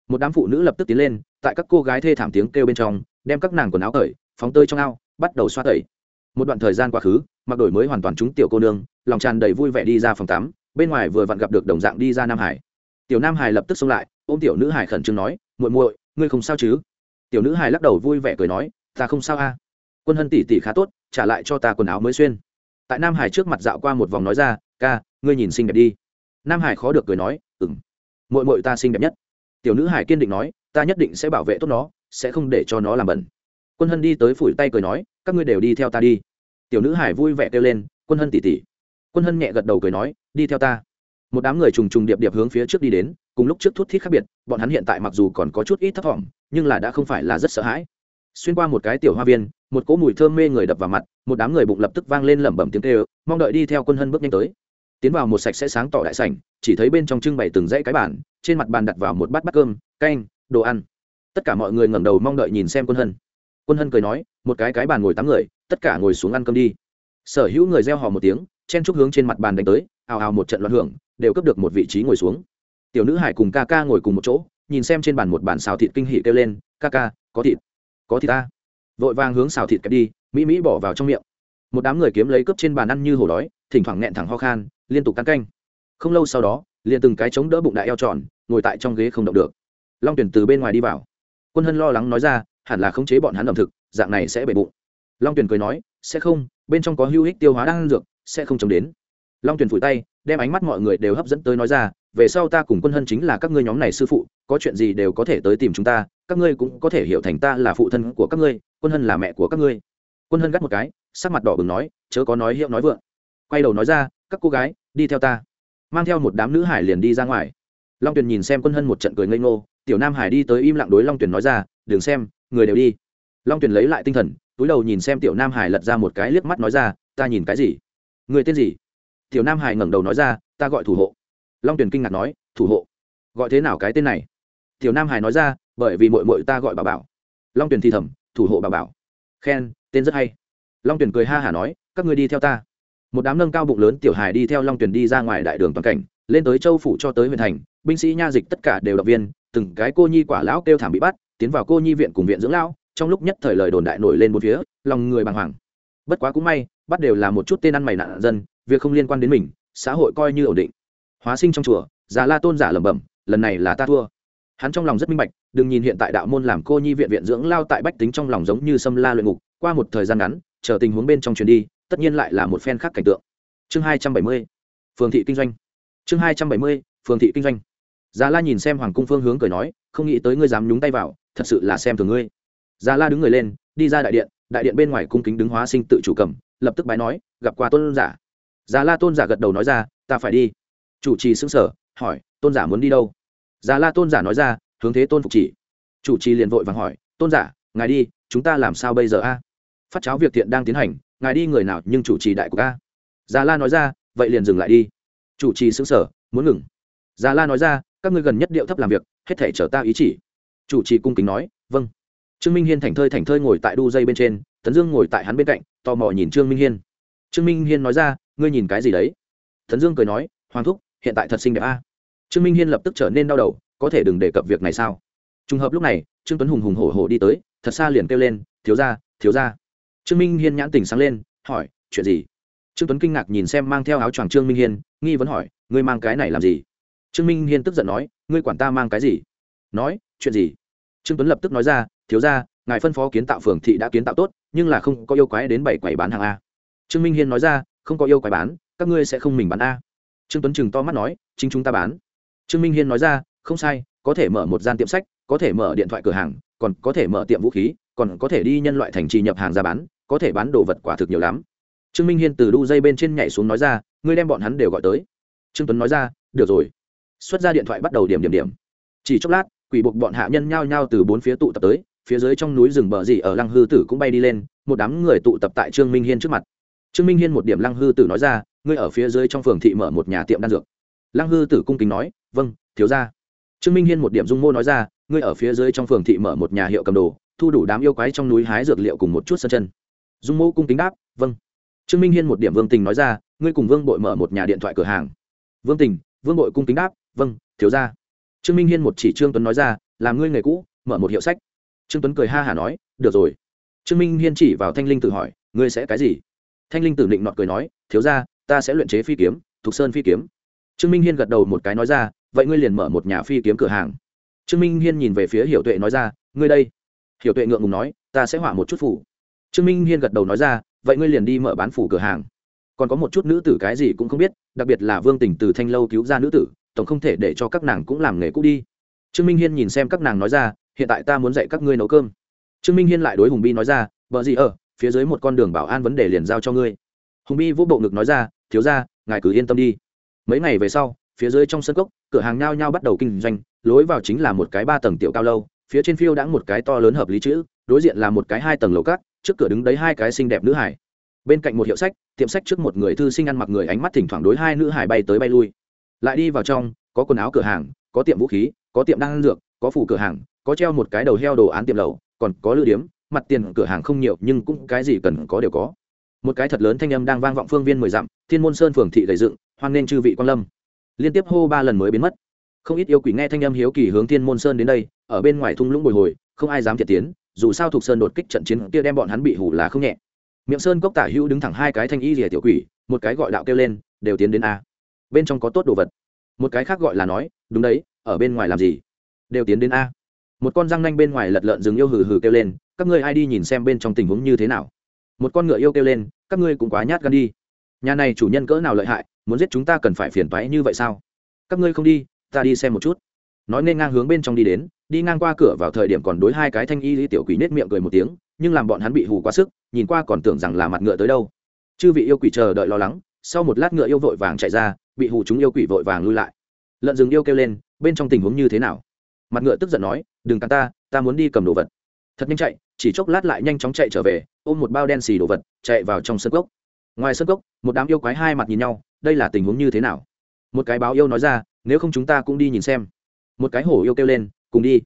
Một đám phụ nữ lập tức tiến lên, tại các cô gái thê thảm tiếng kêu bên trong, đem các nàng quần áo cởi, phóng tơi trong ao, bắt đầu xoa tẩy. Một đoạn thời gian quá khứ, mặc đổi mới hoàn toàn chúng tiểu cô nương, lòng tràn đầy vui vẻ đi ra phòng tắm, bên ngoài vừa vặn gặp được đồng dạng đi ra nam hải. Tiểu nam hải lập tức xông lại, ôm tiểu nữ hải khẩn trương nói, muội muội, ngươi không sao chứ? Tiểu nữ hải lắc đầu vui vẻ cười nói, ta không sao a. Quân hân tỷ tỷ khá tốt, trả lại cho ta quần áo mới xuyên. Tại nam hải trước mặt dạo qua một vòng nói ra, ca, ngươi nhìn xinh đẹp đi. Nam hải khó được cười nói ừng muội muội ta xinh đẹp nhất. Tiểu nữ hải kiên định nói, ta nhất định sẽ bảo vệ tốt nó, sẽ không để cho nó làm bẩn. Quân hân đi tới phủi tay cười nói, các ngươi đều đi theo ta đi. Tiểu nữ hải vui vẻ kêu lên, quân hân tỉ tỉ. Quân hân nhẹ gật đầu cười nói, đi theo ta. Một đám người trùng trùng điệp điệp hướng phía trước đi đến, cùng lúc trước thút thít khác biệt, bọn hắn hiện tại mặc dù còn có chút ít thấp thỏm, nhưng là đã không phải là rất sợ hãi. Xuyên qua một cái tiểu hoa viên, một cỗ mùi thơm mê người đập vào mặt, một đám người bụng lập tức vang lên lẩm bẩm tiếng kêu, mong đợi đi theo quân hân bước nhanh tới tiến vào một sạch sẽ sáng tỏ đại sảnh, chỉ thấy bên trong trưng bày từng dãy cái bàn, trên mặt bàn đặt vào một bát bát cơm, canh, đồ ăn. Tất cả mọi người ngẩng đầu mong đợi nhìn xem quân hân. Quân hân cười nói, một cái cái bàn ngồi tám người, tất cả ngồi xuống ăn cơm đi. Sở hữu người gieo hò một tiếng, chen chúc hướng trên mặt bàn đánh tới, ào ào một trận loạn hưởng, đều cấp được một vị trí ngồi xuống. Tiểu nữ hải cùng ca ca ngồi cùng một chỗ, nhìn xem trên bàn một bàn xào thịt kinh hỉ kêu lên, ca ca, có thịt có thịt ta. Vội vàng hướng xào thịt kẹp đi, mỹ mỹ bỏ vào trong miệng. Một đám người kiếm lấy cướp trên bàn ăn như hổ đói thỉnh thoảng nghẹn thẳng ho khan, liên tục cắn canh. Không lâu sau đó, liền từng cái chống đỡ bụng đại eo tròn, ngồi tại trong ghế không động được. Long tuyển từ bên ngoài đi vào. Quân hân lo lắng nói ra, hẳn là khống chế bọn hắn ẩm thực, dạng này sẽ bể bụng. Long tuyển cười nói, sẽ không, bên trong có hữu ích tiêu hóa đang ăn dược, sẽ không chống đến. Long tuyển phủi tay, đem ánh mắt mọi người đều hấp dẫn tới nói ra, về sau ta cùng quân hân chính là các ngươi nhóm này sư phụ, có chuyện gì đều có thể tới tìm chúng ta, các ngươi cũng có thể hiểu thành ta là phụ thân của các ngươi, quân hân là mẹ của các ngươi. Quân hân gắt một cái, sắc mặt đỏ bừng nói, chớ có nói hiệu nói vượng quay đầu nói ra, các cô gái, đi theo ta. Mang theo một đám nữ hải liền đi ra ngoài. Long tuyền nhìn xem quân hân một trận cười ngây ngô, tiểu nam hải đi tới im lặng đối long tuyền nói ra, đừng xem, người đều đi. Long tuyền lấy lại tinh thần, túi đầu nhìn xem tiểu nam hải lật ra một cái liếc mắt nói ra, ta nhìn cái gì? Người tên gì? Tiểu nam hải ngẩng đầu nói ra, ta gọi thủ hộ. Long tuyền kinh ngạc nói, thủ hộ? Gọi thế nào cái tên này? Tiểu nam hải nói ra, bởi vì mội mội ta gọi bà bảo. Long tuyền thì thầm, thủ hộ bà bảo. Khen, tên rất hay. Long tuyền cười ha hả nói, các người đi theo ta một đám nâng cao bụng lớn tiểu hài đi theo long tuyền đi ra ngoài đại đường toàn cảnh, lên tới châu phủ cho tới huyện thành, binh sĩ nha dịch tất cả đều động viên, từng cái cô nhi quả lão kêu thảm bị bắt, tiến vào cô nhi viện cùng viện dưỡng lão, trong lúc nhất thời lời đồn đại nổi lên một phía, lòng người bàng hoàng. Bất quá cũng may, bắt đều là một chút tên ăn mày nạn dân, việc không liên quan đến mình, xã hội coi như ổn định. Hóa sinh trong chùa, già la tôn giả lẩm bẩm, lần này là ta thua. Hắn trong lòng rất minh bạch, đừng nhìn hiện tại đạo môn làm cô nhi viện viện dưỡng lao tại bách tính trong lòng giống như sâm la luyện ngục, qua một thời gian ngắn, chờ tình huống bên trong chuyến đi tất nhiên lại là một phen khác cảnh tượng. Chương hai trăm bảy mươi, phường thị kinh doanh. Chương hai trăm bảy mươi, phường thị kinh doanh. Già la nhìn xem hoàng cung phương hướng cười nói, không nghĩ tới ngươi dám nhúng tay vào, thật sự là xem thường ngươi. Già la đứng người lên, đi ra đại điện đại điện bên ngoài cung kính đứng hóa sinh tự chủ cầm, lập tức bái nói, gặp qua tôn giả. Già la tôn giả gật đầu nói ra, ta phải đi. Chủ trì xứng sở hỏi, tôn giả muốn đi đâu? Già la tôn giả nói ra, hướng thế tôn phục chỉ. Chủ trì liền vội vàng hỏi, tôn giả, ngài đi, chúng ta làm sao bây giờ a? Phát cháo việc thiện đang tiến hành ngài đi người nào nhưng chủ trì đại của ca. Già la nói ra, vậy liền dừng lại đi. Chủ trì xứng sở, muốn ngừng. Già la nói ra, các ngươi gần nhất điệu thấp làm việc, hết thể chở ta ý chỉ. Chủ trì cung kính nói vâng. Trương minh hiên thành thơi thành thơi ngồi tại đu dây bên trên, tấn dương ngồi tại hắn bên cạnh, tò mò nhìn trương minh hiên. Trương minh hiên nói ra, ngươi nhìn cái gì đấy? Tấn dương cười nói, hoàng thúc, hiện tại thật xinh đẹp a. Trương minh hiên lập tức trở nên đau đầu, có thể đừng đề cập việc này sao? Trùng hợp lúc này, trương tuấn hùng hùng hổ hổ đi tới, thật xa liền kêu lên, thiếu ra thiếu ra trương minh hiên nhãn tình sáng lên, hỏi, chuyện gì? Trương tuấn kinh ngạc nhìn xem mang theo áo choàng trương minh hiên, nghi vấn hỏi, ngươi mang cái này làm gì? Trương minh hiên tức giận nói, ngươi quản ta mang cái gì? Nói, chuyện gì? Trương tuấn lập tức nói ra, thiếu ra ngài phân phó kiến tạo phường thị đã kiến tạo tốt, nhưng là không có yêu quái đến bảy quầy bán hàng a. Trương minh hiên nói ra, không có yêu quái bán, các ngươi sẽ không mình bán a. Trương tuấn chừng to mắt nói, chính chúng ta bán. Trương minh hiên nói ra, không sai, có thể mở một gian tiệm sách, có thể mở điện thoại cửa hàng, còn có thể mở tiệm vũ khí, còn có thể đi nhân loại thành trì nhập hàng ra bán có thể bán đồ vật quả thực nhiều lắm. Trương minh hiên từ đu dây bên trên nhảy xuống nói ra, ngươi đem bọn hắn đều gọi tới. Trương tuấn nói ra, được rồi. Xuất ra điện thoại bắt đầu điểm điểm điểm. Chỉ chốc lát, quỷ buộc bọn hạ nhân nhao nhao từ bốn phía tụ tập tới, phía dưới trong núi rừng bờ gì ở lăng hư tử cũng bay đi lên, một đám người tụ tập tại trương minh hiên trước mặt. Trương minh hiên một điểm lăng hư tử nói ra, ngươi ở phía dưới trong phường thị mở một nhà tiệm đan dược. Lăng hư tử cung kính nói vâng thiếu ra trương minh hiên một điểm dung mô nói ra, ngươi ở phía dưới trong phường thị mở một nhà hiệu cầm đồ, thu đủ đám yêu quái trong núi hái dược liệu cùng một chút sân chân dung mô cung kính đáp vâng. Trương minh hiên một điểm vương tình nói ra, ngươi cùng vương bội mở một nhà điện thoại cửa hàng. Vương tình, vương bội cung kính đáp vâng thiếu ra trương minh hiên một chỉ trương tuấn nói ra, làm ngươi nghề cũ, mở một hiệu sách. Trương tuấn cười ha hả nói, được rồi. Trương minh hiên chỉ vào thanh linh tử hỏi, ngươi sẽ cái gì? Thanh linh tử định nọt cười nói, thiếu ra ta sẽ luyện chế phi kiếm, thục sơn phi kiếm. Trương minh hiên gật đầu một cái nói ra, vậy ngươi liền mở một nhà phi kiếm cửa hàng. Trương minh hiên nhìn về phía hiểu tuệ nói ra, ngươi đây. Hiểu tuệ ngượng ngùng nói, ta sẽ họa một chút phủ trương minh hiên gật đầu nói ra, vậy ngươi liền đi mở bán phủ cửa hàng. Còn có một chút nữ tử cái gì cũng không biết, đặc biệt là vương tình từ thanh lâu cứu ra nữ tử, tổng không thể để cho các nàng cũng làm nghề cũ đi. Trương minh hiên nhìn xem các nàng nói ra, hiện tại ta muốn dạy các ngươi nấu cơm. Trương minh hiên lại đối hùng bi nói ra vợ gì ở, phía dưới một con đường bảo an vấn đề liền giao cho ngươi. Hùng bi vỗ bộ ngực nói ra, thiếu ra ngài cứ yên tâm đi. Mấy ngày về sau, phía dưới trong sân cốc, cửa hàng nhao nhao bắt đầu kinh doanh, lối vào chính là một cái ba tầng tiểu cao lâu, phía trên phiêu đã một cái to lớn hợp lý chữ, đối diện là một cái hai tầng lầu cát trước cửa đứng đấy hai cái xinh đẹp nữ hải. Bên cạnh một hiệu sách, tiệm sách trước một người thư sinh ăn mặc người ánh mắt thỉnh thoảng đối hai nữ hải bay tới bay lui. Lại đi vào trong, có quần áo cửa hàng, có tiệm vũ khí, có tiệm đan dược, có phủ cửa hàng, có treo một cái đầu heo đồ án tiệm lầu, còn có lưu điếm, mặt tiền cửa hàng không nhiều, nhưng cũng cái gì cần có đều có. Một cái thật lớn thanh âm đang vang vọng phương viên mười dặm, thiên môn sơn phường thị gầy dựng, hoan nên chư vị quan lâm. Liên tiếp hô ba lần mới biến mất. Không ít yêu quỷ nghe thanh âm hiếu kỳ hướng thiên môn sơn đến đây, ở bên ngoài thung lũng bồi hồi, không ai dám thiệt tiến dù sao thuộc sơn đột kích trận chiến kia đem bọn hắn bị hủ là không nhẹ. Miệng sơn cốc tả hữu đứng thẳng hai cái thanh y rìa tiểu quỷ, một cái gọi đạo kêu lên, đều tiến đến a. Bên trong có tốt đồ vật. Một cái khác gọi là nói, đúng đấy, ở bên ngoài làm gì? Đều tiến đến a. Một con răng nanh bên ngoài lật lợn rừng yêu hừ hừ kêu lên, các ngươi ai đi nhìn xem bên trong tình huống như thế nào? Một con ngựa yêu kêu lên, các ngươi cũng quá nhát gan đi. Nhà này chủ nhân cỡ nào lợi hại, muốn giết chúng ta cần phải phiền toái như vậy sao? Các ngươi không đi, ta đi xem một chút nói nên ngang hướng bên trong đi đến, đi ngang qua cửa vào thời điểm còn đối hai cái thanh y lý tiểu quỷ nết miệng cười một tiếng, nhưng làm bọn hắn bị hù quá sức, nhìn qua còn tưởng rằng là mặt ngựa tới đâu. Chư vị yêu quỷ chờ đợi lo lắng, sau một lát ngựa yêu vội vàng chạy ra, bị hù chúng yêu quỷ vội vàng lui lại. Lợn rừng yêu kêu lên, bên trong tình huống như thế nào? Mặt ngựa tức giận nói, đừng cắn ta ta muốn đi cầm đồ vật. Thật nhanh chạy, chỉ chốc lát lại nhanh chóng chạy trở về, ôm một bao đen xì đồ vật, chạy vào trong sân cốc. Ngoài sân cốc, một đám yêu quái hai mặt nhìn nhau, đây là tình huống như thế nào? Một cái báo yêu nói ra, nếu không chúng ta cũng đi nhìn xem một cái hổ yêu kêu lên cùng đi.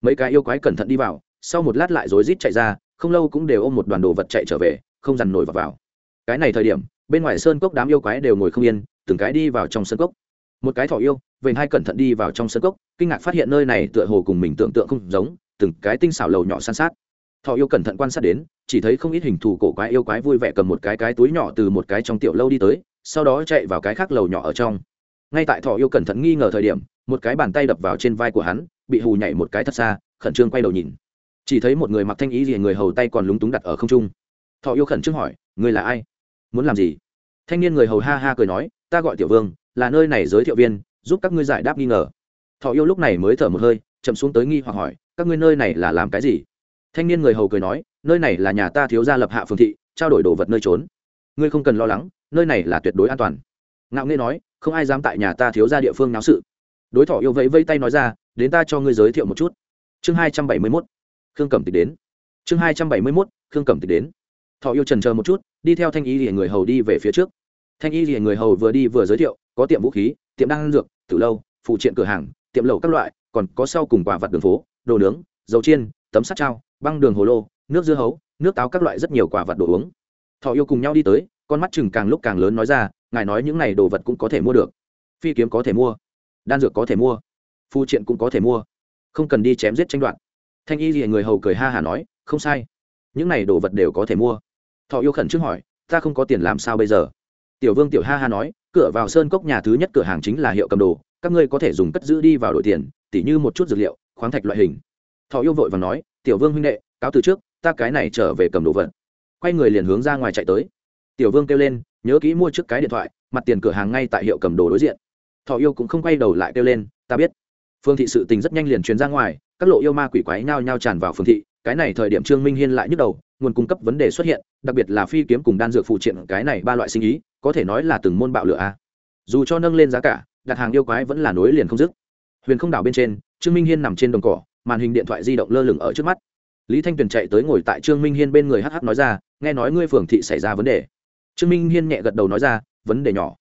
Mấy cái yêu quái cẩn thận đi vào sau một lát lại rối rít chạy ra không lâu cũng đều ôm một đoàn đồ vật chạy trở về không dằn nổi vào, vào. cái này thời điểm bên ngoài sơn cốc đám yêu quái đều ngồi không yên từng cái đi vào trong sơn cốc. Một cái thỏ yêu về hai cẩn thận đi vào trong sơn cốc kinh ngạc phát hiện nơi này tựa hồ cùng mình tưởng tượng không giống từng cái tinh xảo lầu nhỏ san sát. Thọ yêu cẩn thận quan sát đến chỉ thấy không ít hình thù cổ quái yêu quái vui vẻ cầm một cái cái túi nhỏ từ một cái trong tiểu lâu đi tới sau đó chạy vào cái khác lầu nhỏ ở trong. Ngay tại thọ yêu cẩn thận nghi ngờ thời điểm một cái bàn tay đập vào trên vai của hắn, bị hù nhảy một cái thật xa, khẩn trương quay đầu nhìn. Chỉ thấy một người mặc thanh ý gì người hầu tay còn lúng túng đặt ở không trung. Thọ yêu khẩn trương hỏi người là ai? Muốn làm gì? Thanh niên người hầu ha ha cười nói, ta gọi tiểu vương, là nơi này giới thiệu viên, giúp các ngươi giải đáp nghi ngờ. Thọ yêu lúc này mới thở một hơi, chậm xuống tới nghi hoặc hỏi, các ngươi nơi này là làm cái gì? Thanh niên người hầu cười nói, nơi này là nhà ta thiếu gia lập hạ phương thị, trao đổi đồ vật nơi trốn. Ngươi không cần lo lắng, nơi này là tuyệt đối an toàn. Ngạo nghê nói, không ai dám tại nhà ta thiếu gia địa phương náo sự đối thọ yêu vẫy vẫy tay nói ra, đến ta cho ngươi giới thiệu một chút. Chương hai trăm bảy mươi mốt, khương cẩm tịch đến. Chương hai trăm bảy mươi mốt, khương cẩm tịch đến. Thọ yêu trần chờ một chút, đi theo thanh y lìa người hầu đi về phía trước. Thanh y lìa người hầu vừa đi vừa giới thiệu, có tiệm vũ khí, tiệm đan dược từ lâu, phụ triện cửa hàng, tiệm lẩu các loại, còn có sau cùng quả vật đường phố, đồ nướng, dầu chiên, tấm sắt trao, băng đường hồ lô, nước dưa hấu, nước táo các loại rất nhiều quả vật đồ uống. Thọ yêu cùng nhau đi tới, con mắt chừng càng lúc càng lớn nói ra, ngài nói những này đồ vật cũng có thể mua được. Phi kiếm có thể mua đan dược có thể mua, phu triện cũng có thể mua, không cần đi chém giết tranh đoạt. Thanh y gì người hầu cười ha hả nói, không sai, những này đồ vật đều có thể mua. Thọ yêu khẩn trước hỏi, ta không có tiền làm sao bây giờ? Tiểu vương tiểu ha ha nói, cửa vào sơn cốc nhà thứ nhất cửa hàng chính là hiệu cầm đồ, các ngươi có thể dùng cất giữ đi vào đổi tiền, tỉ như một chút dược liệu, khoáng thạch loại hình. Thọ yêu vội và nói, tiểu vương huynh đệ, cáo từ trước, ta cái này trở về cầm đồ vật. Quay người liền hướng ra ngoài chạy tới. Tiểu vương kêu lên, nhớ kỹ mua trước cái điện thoại, mặt tiền cửa hàng ngay tại hiệu cầm đồ đối diện thọ yêu cũng không quay đầu lại kêu lên, ta biết. Phương thị sự tình rất nhanh liền truyền ra ngoài, các lộ yêu ma quỷ quái nhao nhao tràn vào phương thị, cái này thời điểm trương minh hiên lại nhức đầu, nguồn cung cấp vấn đề xuất hiện, đặc biệt là phi kiếm cùng đan dược phụ triện, cái này ba loại sinh ý, có thể nói là từng môn bạo lửa a. Dù cho nâng lên giá cả, đặt hàng yêu quái vẫn là nối liền không dứt. Huyền không đảo bên trên, trương minh hiên nằm trên đồng cỏ, màn hình điện thoại di động lơ lửng ở trước mắt. Lý thanh tuyền chạy tới ngồi tại trương minh hiên bên người hh nói ra, nghe nói ngươi phường thị xảy ra vấn đề. Trương minh hiên nhẹ gật đầu nói ra, vấn đề nhỏ.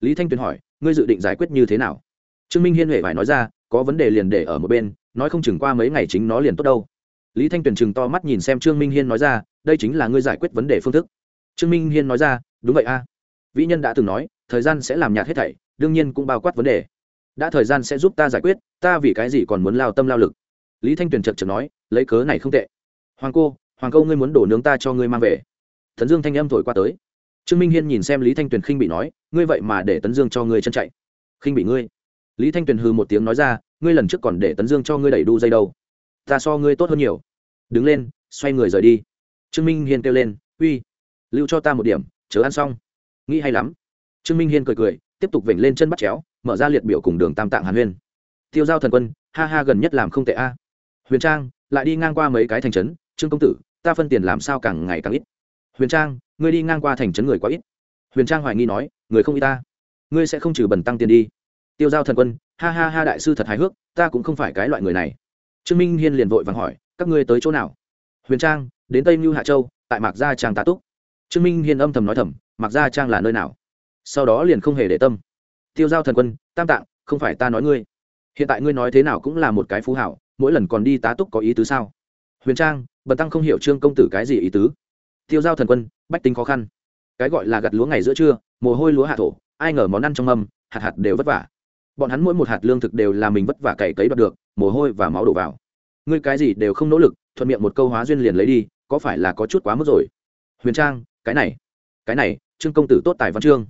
Lý thanh tuyền hỏi ngươi dự định giải quyết như thế nào? Trương minh hiên huệ phải nói ra, có vấn đề liền để ở một bên, nói không chừng qua mấy ngày chính nó liền tốt đâu. Lý thanh tuyền chừng to mắt nhìn xem trương minh hiên nói ra, đây chính là ngươi giải quyết vấn đề phương thức. Trương minh hiên nói ra, đúng vậy a. Vĩ nhân đã từng nói, thời gian sẽ làm nhạt hết thảy, đương nhiên cũng bao quát vấn đề. Đã thời gian sẽ giúp ta giải quyết, ta vì cái gì còn muốn lao tâm lao lực? Lý thanh tuyền chật chật nói, lấy cớ này không tệ. Hoàng cô, hoàng câu ngươi muốn đổ nướng ta cho ngươi mang về. Thần dương thanh âm thổi qua tới trương minh hiên nhìn xem lý thanh tuyền khinh bị nói, ngươi vậy mà để tấn dương cho ngươi chân chạy. Khinh bị ngươi? Lý thanh tuyền hư một tiếng nói ra, ngươi lần trước còn để tấn dương cho ngươi đẩy đu dây đâu. Ta so ngươi tốt hơn nhiều. Đứng lên, xoay người rời đi. Trương minh hiên kêu lên, uy, lưu cho ta một điểm, chớ ăn xong. Nghĩ hay lắm. Trương minh hiên cười cười, tiếp tục vểnh lên chân bắt chéo, mở ra liệt biểu cùng đường tam tạng hàn huyên. Tiêu giao thần quân, ha ha gần nhất làm không tệ a. Huyền trang, lại đi ngang qua mấy cái thành trấn, trương công tử, ta phân tiền làm sao càng ngày càng ít huyền trang, ngươi đi ngang qua thành trấn người quá ít. Huyền trang hoài nghi nói, người không y ta. Ngươi sẽ không trừ bần tăng tiền đi. Tiêu giao thần quân, ha ha ha đại sư thật hài hước, ta cũng không phải cái loại người này. Trương minh hiên liền vội vàng hỏi, các ngươi tới chỗ nào? Huyền trang, đến tây mưu hạ châu, tại mạc gia trang tá túc. Trương minh hiên âm thầm nói thầm, mạc gia trang là nơi nào? Sau đó liền không hề để tâm. Tiêu giao thần quân, tam tạng, không phải ta nói ngươi. Hiện tại ngươi nói thế nào cũng là một cái phú hảo, mỗi lần còn đi tá túc có ý tứ sao? Huyền trang, bần tăng không hiểu trương công tử cái gì ý tứ tiêu giao thần quân, bách tính khó khăn. Cái gọi là gặt lúa ngày giữa trưa, mồ hôi lúa hạ thổ, ai ngờ món ăn trong mâm, hạt hạt đều vất vả. Bọn hắn mỗi một hạt lương thực đều là mình vất vả cày cấy đoạt được, mồ hôi và máu đổ vào. Ngươi cái gì đều không nỗ lực, thuận miệng một câu hóa duyên liền lấy đi, có phải là có chút quá mức rồi? Huyền trang, cái này cái này, trương công tử tốt tài văn chương.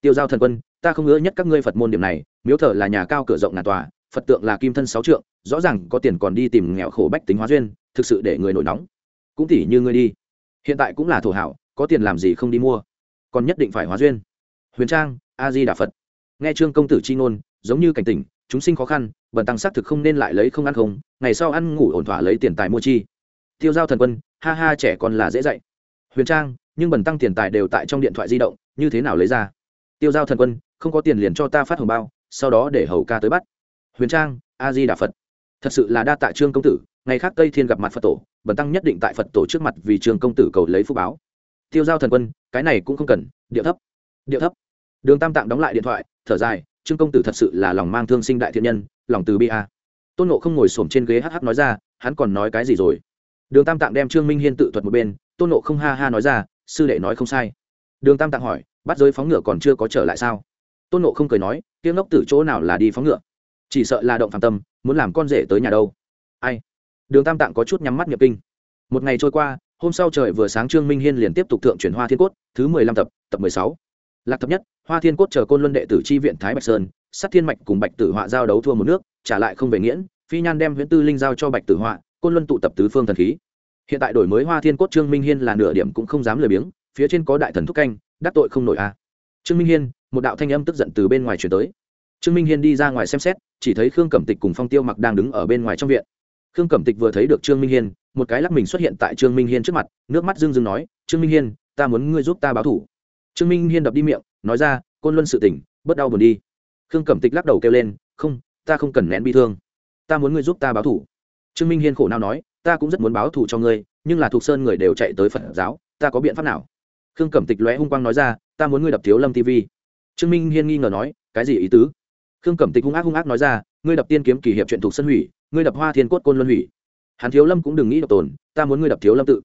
Tiêu giao thần quân, ta không ngỡ nhất các ngươi phật môn điểm này, miếu thờ là nhà cao cửa rộng ngàn tòa, phật tượng là kim thân sáu trượng, rõ ràng có tiền còn đi tìm nghèo khổ bách tính hóa duyên, thực sự để người nổi nóng. Cũng tỉ như ngươi đi hiện tại cũng là thổ hảo, có tiền làm gì không đi mua. Còn nhất định phải hóa duyên. Huyền trang, a di đà phật. Nghe trương công tử c h i ngôn, giống như cảnh tỉnh, chúng sinh khó khăn, bần tăng xác thực không nên lại lấy không ăn không, ngày sau ăn ngủ ổn thỏa lấy tiền tài mua chi. Tiêu giao thần quân, ha ha, trẻ còn là dễ dạy. Huyền trang, nhưng bần tăng tiền tài đều tại trong điện thoại di động, như thế nào lấy ra? Tiêu giao thần quân, không có tiền liền cho ta phát hồng bao, sau đó để hầu ca tới bắt. Huyền trang, a di đà phật. Thật sự là đa tạ trương công tử ngày khác tây thiên gặp mặt phật tổ, bần tăng nhất định tại phật tổ trước mặt vì trường công tử cầu lấy phúc báo. Tiêu giao thần quân, cái này cũng không cần, điệu thấp điệu thấp. Đường tam tạng đóng lại điện thoại, thở dài, trương công tử thật sự là lòng mang thương sinh đại thiện nhân, lòng từ bi a. Tôn nộ không ngồi xổm trên ghế hh nói ra, hắn còn nói cái gì rồi? Đường tam tạng đem trương minh hiên tự thuật một bên, tôn nộ không ha ha nói ra, sư đệ nói không sai. Đường tam tạng hỏi, bắt giới phóng ngựa còn chưa có trở lại sao? Tôn nộ không cười nói tiếng ngốc từ chỗ nào là đi phóng ngựa? Chỉ sợ là động phạm tâm, muốn làm con rể tới nhà đâu? Ai? Đường tam tạng có chút nhắm mắt nhập kinh. Một ngày trôi qua, hôm sau trời vừa sáng trương minh hiên liền tiếp tục thượng chuyển hoa thiên cốt, thứ mười lăm tập tập mười sáu. Lạc thập nhất, hoa thiên cốt chờ côn luân đệ tử chi viện thái bạch sơn, sát thiên mạch cùng bạch tử họa giao đấu thua một nước, trả lại không về nghiễn, phi nhan đem huyễn tư linh giao cho bạch tử họa, côn luân tụ tập tứ phương thần khí. Hiện tại đổi mới hoa thiên cốt trương minh hiên là nửa điểm cũng không dám lười biếng, phía trên có đại thần thúc canh, đắc tội không nổi a. Trương minh hiên, một đạo thanh âm tức giận từ bên ngoài chuyển tới. Trương minh hiên đi ra ngoài xem xét, chỉ thấy khương cẩm tịch cùng phong tiêu mặc đang đứng ở bên ngoài trong viện khương cẩm tịch vừa thấy được trương minh hiên, một cái lắc mình xuất hiện tại trương minh hiên trước mặt, nước mắt dưng dưng nói, trương minh hiên, ta muốn ngươi giúp ta báo thủ. Trương minh hiên đập đi miệng, nói ra, côn luân sự tỉnh bớt đau buồn đi. Khương cẩm tịch lắc đầu kêu lên, không, ta không cần nén bi thương. Ta muốn ngươi giúp ta báo thủ. Trương minh hiên khổ nào nói, ta cũng rất muốn báo thù cho ngươi, nhưng là thuộc sơn người đều chạy tới phật giáo, ta có biện pháp nào? Khương cẩm tịch lóe hung quang nói ra, ta muốn ngươi đập thiếu lâm tv trương minh hiên nghi ngờ nói, cái gì ý tứ? Khương cẩm tịch hung ác hung ác nói ra, ngươi đập tiên kiếm kỳ hiệp chuyện thuộc sân hủy ngươi đập hoa thiên cốt côn luân hủy. Hắn thiếu lâm cũng đừng nghĩ độc tồn, ta muốn ngươi đập thiếu lâm tự.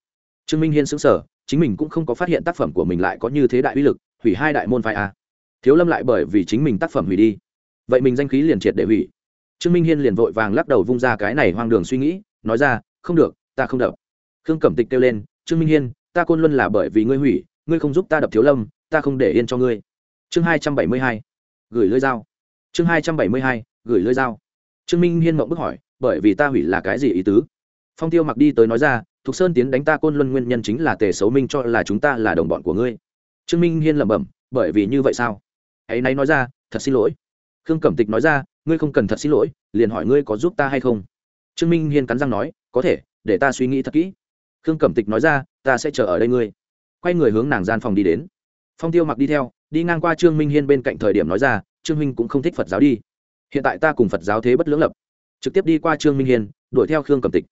Trương minh hiên xứng sở chính mình cũng không có phát hiện tác phẩm của mình lại có như thế đại uy lực, hủy hai đại môn phái a. Thiếu lâm lại bởi vì chính mình tác phẩm hủy đi. Vậy mình danh khí liền triệt để hủy. Trương minh hiên liền vội vàng lắc đầu vung ra cái này hoang đường suy nghĩ, nói ra, không được, ta không đập. Khương cẩm tịch kêu lên, trương minh hiên, ta côn luân là bởi vì ngươi hủy, ngươi không giúp ta đập thiếu lâm, ta không để yên cho ngươi. Chương hai trăm bảy mươi hai, gửi lưỡi dao chương hai trăm bảy mươi hai, gửi lưỡi dao trương minh hiên mộng bức hỏi bởi vì ta hủy là cái gì ý tứ? Phong tiêu mặc đi tới nói ra, thục sơn tiến đánh ta côn luân nguyên nhân chính là tề xấu minh cho là chúng ta là đồng bọn của ngươi. Trương minh hiên lẩm bẩm, bởi vì như vậy sao? Hãy nay nói ra, thật xin lỗi. Khương cẩm tịch nói ra, ngươi không cần thật xin lỗi, liền hỏi ngươi có giúp ta hay không? Trương minh hiên cắn răng nói, có thể, để ta suy nghĩ thật kỹ. Khương cẩm tịch nói ra, ta sẽ chờ ở đây ngươi. Quay người hướng nàng gian phòng đi đến. Phong tiêu mặc đi theo, đi ngang qua trương minh hiên bên cạnh thời điểm nói ra, trương minh cũng không thích phật giáo đi. Hiện tại ta cùng phật giáo thế bất lưỡng lập trực tiếp đi qua trương minh hiên, đuổi theo khương cẩm tịch.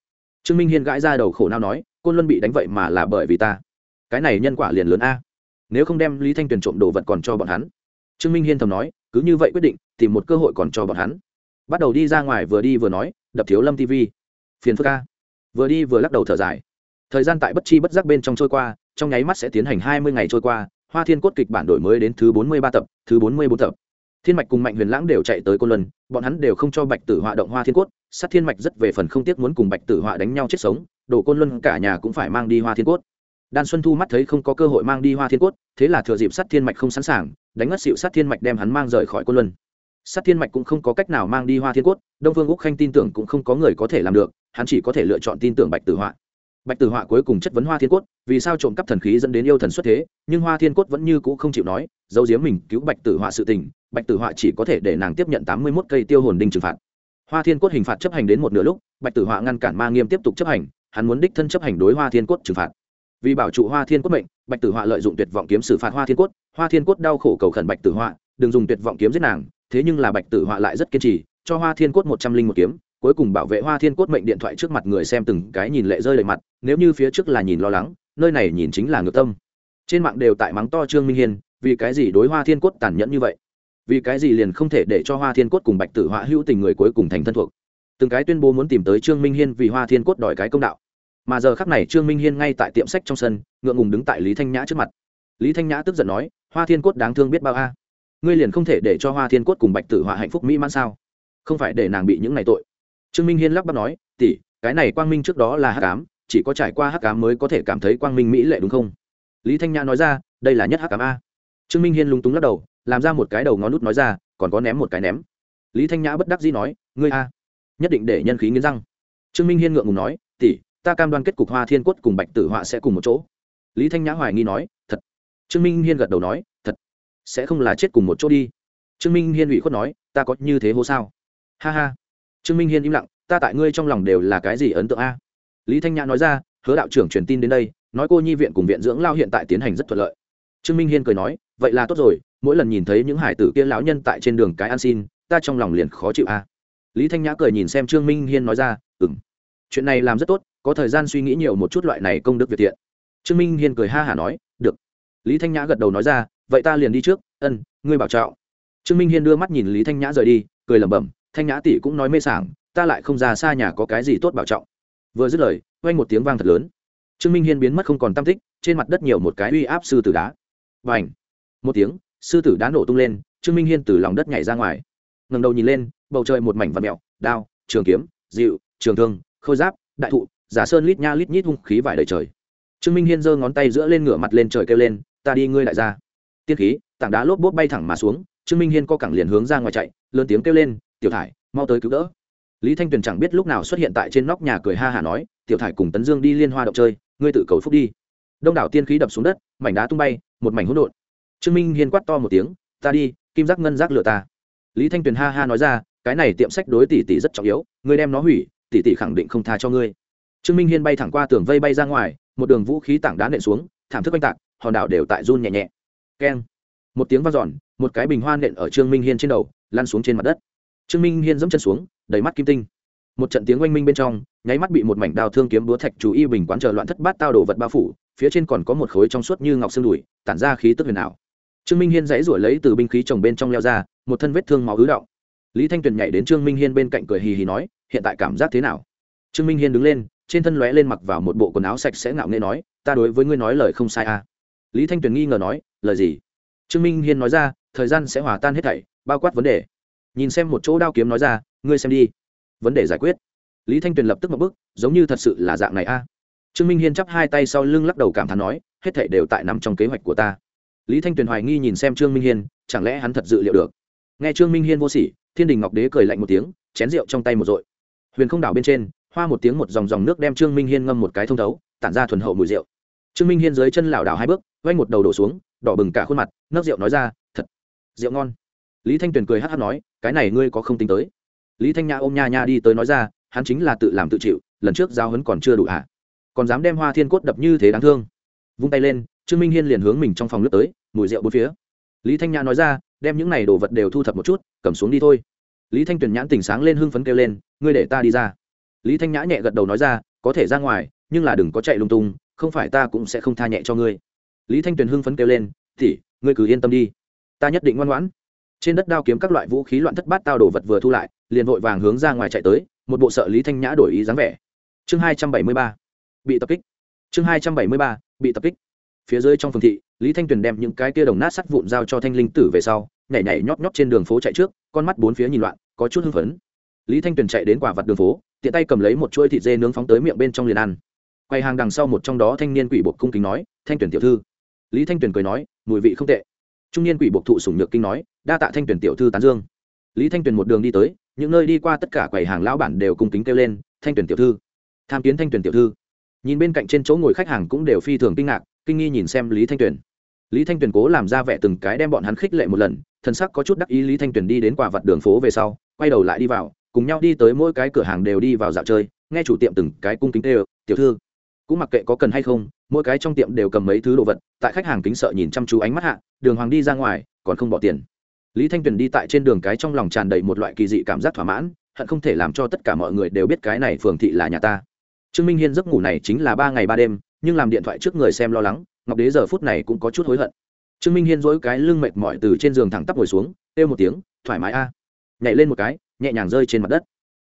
Trương minh hiên gãi ra đầu khổ nào nói, côn luân bị đánh vậy mà là bởi vì ta. Cái này nhân quả liền lớn a. Nếu không đem lý thanh tuyền trộm đồ vật còn cho bọn hắn. Trương minh hiên thầm nói, cứ như vậy quyết định, tìm một cơ hội còn cho bọn hắn. Bắt đầu đi ra ngoài vừa đi vừa nói, đập thiếu lâm tv phiền phức ca vừa đi vừa lắc đầu thở dài. Thời gian tại bất chi bất giác bên trong trôi qua, trong nháy mắt sẽ tiến hành hai mươi ngày trôi qua, hoa thiên cốt kịch bản đổi mới đến thứ bốn mươi ba tập, thứ bốn mươi bốn tập thiên mạch cùng mạnh huyền lãng đều chạy tới côn luân, bọn hắn đều không cho bạch tử họa động hoa thiên cốt, sát thiên mạch rất về phần không tiếc muốn cùng bạch tử họa đánh nhau chết sống đổ côn luân cả nhà cũng phải mang đi hoa thiên cốt. Đan xuân thu mắt thấy không có cơ hội mang đi hoa thiên cốt, thế là thừa dịp sát thiên mạch không sẵn sàng, đánh ngất xịu sát thiên mạch đem hắn mang rời khỏi côn luân. Sát thiên mạch cũng không có cách nào mang đi hoa thiên cốt, đông vương úc khanh tin tưởng cũng không có người có thể làm được, hắn chỉ có thể lựa chọn tin tưởng bạch tử họa. Bạch tử họa cuối cùng chất vấn hoa thiên cốt, vì sao trộm cắp thần khí dẫn đến yêu thần xuất thế, nhưng hoa thiên cốt vẫn như cũ không chịu nói, giấu giếm mình cứu bạch tử họa sự tình bạch tử họa chỉ có thể để nàng tiếp nhận tám mươi mốt cây tiêu hồn đinh trừng phạt. Hoa thiên cốt hình phạt chấp hành đến một nửa lúc, bạch tử họa ngăn cản ma nghiêm tiếp tục chấp hành, hắn muốn đích thân chấp hành đối hoa thiên cốt trừng phạt. Vì bảo trụ hoa thiên cốt mệnh, bạch tử họa lợi dụng tuyệt vọng kiếm xử phạt hoa thiên cốt, hoa thiên cốt đau khổ cầu khẩn bạch tử họa, đừng dùng tuyệt vọng kiếm giết nàng. Thế nhưng là bạch tử họa lại rất kiên trì, cho hoa thiên cốt một trăm linh một kiếm, cuối cùng bảo vệ hoa thiên cốt mệnh điện thoại trước mặt người xem từng cái nhìn lệ rơi lệ mặt, nếu như phía trước là nhìn lo lắng, nơi này nhìn chính là ngược tâm. Trên mạng đều tại mắng to trương minh hiên, vì cái gì đối hoa thiên cốt tàn nhẫn như vậy? Vì cái gì liền không thể để cho hoa thiên cốt cùng bạch tử họa hữu tình người cuối cùng thành thân thuộc? Từng cái tuyên bố muốn tìm tới trương minh hiên vì hoa thiên cốt đòi cái công đạo. Mà giờ khắc này trương minh hiên ngay tại tiệm sách trong sân, ngượng ngùng đứng tại lý thanh nhã trước mặt. Lý thanh nhã tức giận nói, hoa thiên cốt đáng thương biết bao a. Ngươi liền không thể để cho hoa thiên cốt cùng bạch tử họa hạnh phúc mỹ mãn sao? Không phải để nàng bị những này tội. Trương minh hiên lắp bắp nói, tỷ, cái này quang minh trước đó là hắc ám, chỉ có trải qua hắc ám mới có thể cảm thấy quang minh mỹ lệ đúng không? Lý thanh nhã nói ra, đây là nhất hắc ám a trương minh hiên lúng túng lắc đầu, làm ra một cái đầu ngón nút nói ra, còn có ném một cái ném. Lý thanh nhã bất đắc dĩ nói, ngươi a, nhất định để nhân khí nghiến răng. Trương minh hiên ngượng ngùng nói, tỷ, ta cam đoan kết cục hoa thiên quất cùng bạch tử họa sẽ cùng một chỗ. Lý thanh nhã hoài nghi nói, thật. Trương minh hiên gật đầu nói, thật, sẽ không là chết cùng một chỗ đi. Trương minh hiên ủy khuất nói, ta có như thế hô sao? Ha ha. Trương minh hiên im lặng, ta tại ngươi trong lòng đều là cái gì ấn tượng a? Lý thanh nhã nói ra, hứa đạo trưởng truyền tin đến đây, nói cô nhi viện cùng viện dưỡng lao hiện tại tiến hành rất thuận lợi trương minh hiên cười nói, vậy là tốt rồi, mỗi lần nhìn thấy những hải tử kia lão nhân tại trên đường cái ăn xin, ta trong lòng liền khó chịu a. Lý thanh nhã cười nhìn xem trương minh hiên nói ra ừng chuyện này làm rất tốt, có thời gian suy nghĩ nhiều một chút loại này công đức việt thiện. Trương minh hiên cười ha hả nói, được. Lý thanh nhã gật đầu nói ra, vậy ta liền đi trước, ân, ngươi bảo trọng. Trương minh hiên đưa mắt nhìn lý thanh nhã rời đi, cười lẩm bẩm, thanh nhã tỷ cũng nói mê sảng, ta lại không ra xa nhà có cái gì tốt bảo trọng. Vừa dứt lời oanh một tiếng vang thật lớn. Trương minh hiên biến mất không còn tam tích, trên mặt đất nhiều một cái uy áp sư tử đá và ảnh. Một tiếng, sư tử đã nổ tung lên, trương minh hiên từ lòng đất nhảy ra ngoài. Ngầm đầu nhìn lên, bầu trời một mảnh vật mẹo đao, trường kiếm, dịu, trường thương, khôi giáp, đại thụ, giả sơn lít nha lít nhít hung khí vải đầy trời. Trương minh hiên giơ ngón tay giữa lên ngửa mặt lên trời kêu lên, ta đi ngươi lại ra tiên khí, tảng đá lốp bốp bay thẳng mà xuống, trương minh hiên co cẳng liền hướng ra ngoài chạy, lớn tiếng kêu lên, tiểu thải, mau tới cứu đỡ. Lý thanh tuyền chẳng biết lúc nào xuất hiện tại trên nóc nhà cười ha hả nói, tiểu thải cùng tấn dương đi liên hoa động chơi, ngươi tự cầu phúc đi đông đảo tiên khí đập xuống đất, mảnh đá tung bay, một mảnh hỗn độn. Trương minh hiên quát to một tiếng, ta đi, kim giác ngân giác lựa ta. Lý thanh tuyền ha ha nói ra, cái này tiệm sách đối tỷ tỷ rất trọng yếu, ngươi đem nó hủy, tỷ tỷ khẳng định không tha cho ngươi. Trương minh hiên bay thẳng qua tường vây bay ra ngoài, một đường vũ khí tảng đá nện xuống, thảm thức oanh tạc, hòn đảo đều tại run nhẹ nhẹ. Keng. Một tiếng vang dọn, một cái bình hoa nện ở trương minh hiên trên đầu, lăn xuống trên mặt đất. Trương minh hiên dẫm chân xuống, đầy mắt kim tinh. Một trận tiếng oanh minh bên trong, nháy mắt bị một mảnh đào thương kiếm búa thạch chú y bình quán chờ loạn thất bát tao đổ vật bao phủ phía trên còn có một khối trong suốt như ngọc xương đùi, tản ra khí tức huyền ảo. Trương minh hiên dãy ruổi lấy từ binh khí trồng bên trong leo ra, một thân vết thương máu ứ động. Lý thanh tuyền nhảy đến trương minh hiên bên cạnh cười hì hì nói, hiện tại cảm giác thế nào? Trương minh hiên đứng lên, trên thân lóe lên mặc vào một bộ quần áo sạch sẽ ngạo nghễ nói, ta đối với ngươi nói lời không sai à. Lý thanh tuyền nghi ngờ nói, lời gì? Trương minh hiên nói ra, thời gian sẽ hòa tan hết thảy, bao quát vấn đề. Nhìn xem một chỗ đao kiếm nói ra, ngươi xem đi. Vấn đề giải quyết. Lý thanh tuyền lập tức một bức giống như thật sự là dạng này a trương minh hiên chắp hai tay sau lưng lắc đầu cảm thán nói, hết thảy đều tại nằm trong kế hoạch của ta. Lý thanh tuyền hoài nghi nhìn xem trương minh hiên, chẳng lẽ hắn thật dự liệu được? Nghe trương minh hiên vô sỉ, thiên đình ngọc đế cười lạnh một tiếng, chén rượu trong tay một dội huyền không đảo bên trên, hoa một tiếng một dòng dòng nước đem trương minh hiên ngâm một cái thông thấu, tản ra thuần hậu mùi rượu. Trương minh hiên dưới chân lảo đảo hai bước vay một đầu đổ xuống, đỏ bừng cả khuôn mặt, nấc rượu nói ra, thật, rượu ngon. Lý thanh tuyền cười hát hát nói, cái này ngươi có không tính tới? Lý thanh nhã ôm nha nha đi tới nói ra, hắn chính là tự làm tự chịu, lần trước giao hấn còn chưa đủ hả còn dám đem hoa thiên cốt đập như thế đáng thương. Vung tay lên, trương minh hiên liền hướng mình trong phòng lướt tới, mùi rượu bốn phía. Lý thanh nhã nói ra, đem những này đồ vật đều thu thập một chút, cầm xuống đi thôi. Lý thanh tuyền nhãn tỉnh sáng lên hưng phấn kêu lên, ngươi để ta đi ra. Lý thanh nhã nhẹ gật đầu nói ra, có thể ra ngoài, nhưng là đừng có chạy lung tung, không phải ta cũng sẽ không tha nhẹ cho ngươi. Lý thanh tuyền hưng phấn kêu lên tỉ ngươi cứ yên tâm đi. Ta nhất định ngoan ngoãn. Trên đất đao kiếm các loại vũ khí loạn thất bát tao đồ vật vừa thu lại, liền vội vàng hướng ra ngoài chạy tới, một bộ sợ lý thanh nhã đổi ý dáng vẻ. Chương hai trăm bảy mươi ba bị tập kích. Chương hai trăm bảy mươi ba, bị tập kích. Phía dưới trong phường thị, lý thanh tuyền đem những cái kia đồng nát sắt vụn giao cho thanh linh tử về sau, nhảy nhảy nhóp nhóp trên đường phố chạy trước, con mắt bốn phía nhìn loạn, có chút hưng phấn. Lý thanh tuyền chạy đến quả vặt đường phố, tiện tay cầm lấy một chuỗi thịt dê nướng phóng tới miệng bên trong liền ăn. Quay hàng đằng sau một trong đó thanh niên quỷ buộc cung kính nói, thanh tuyển tiểu thư. Lý thanh tuyền cười nói, mùi vị không tệ. Trung niên quỷ buộc thụ sủng nhược kinh nói, đa tạ thanh tuyển tiểu thư tán dương. Lý thanh tuyền một đường đi tới, những nơi đi qua tất cả quầy hàng lão bản đều cung kính kêu lên, thanh tuyển tiểu thư. Tham kiến thanh tuyển tiểu thư nhìn bên cạnh trên chỗ ngồi khách hàng cũng đều phi thường kinh ngạc, kinh nghi nhìn xem lý thanh tuyền. Lý thanh tuyền cố làm ra vẻ từng cái đem bọn hắn khích lệ một lần thân sắc có chút đắc ý lý thanh tuyền đi đến quả vặt đường phố về sau, quay đầu lại đi vào, cùng nhau đi tới mỗi cái cửa hàng đều đi vào dạo chơi, nghe chủ tiệm từng cái cung kính tê tiểu thư, cũng mặc kệ có cần hay không, mỗi cái trong tiệm đều cầm mấy thứ đồ vật, tại khách hàng kính sợ nhìn chăm chú ánh mắt hạ, đường hoàng đi ra ngoài, còn không bỏ tiền. Lý thanh tuyền đi tại trên đường cái trong lòng tràn đầy một loại kỳ dị cảm giác thỏa mãn, hận không thể làm cho tất cả mọi người đều biết cái này phường thị là nhà ta trương minh hiên giấc ngủ này chính là ba ngày ba đêm, nhưng làm điện thoại trước người xem lo lắng, ngọc đế giờ phút này cũng có chút hối hận. Trương minh hiên dỗi cái lưng mệt mỏi từ trên giường thẳng tắp ngồi xuống, kêu một tiếng, thoải mái a. Nhảy lên một cái, nhẹ nhàng rơi trên mặt đất.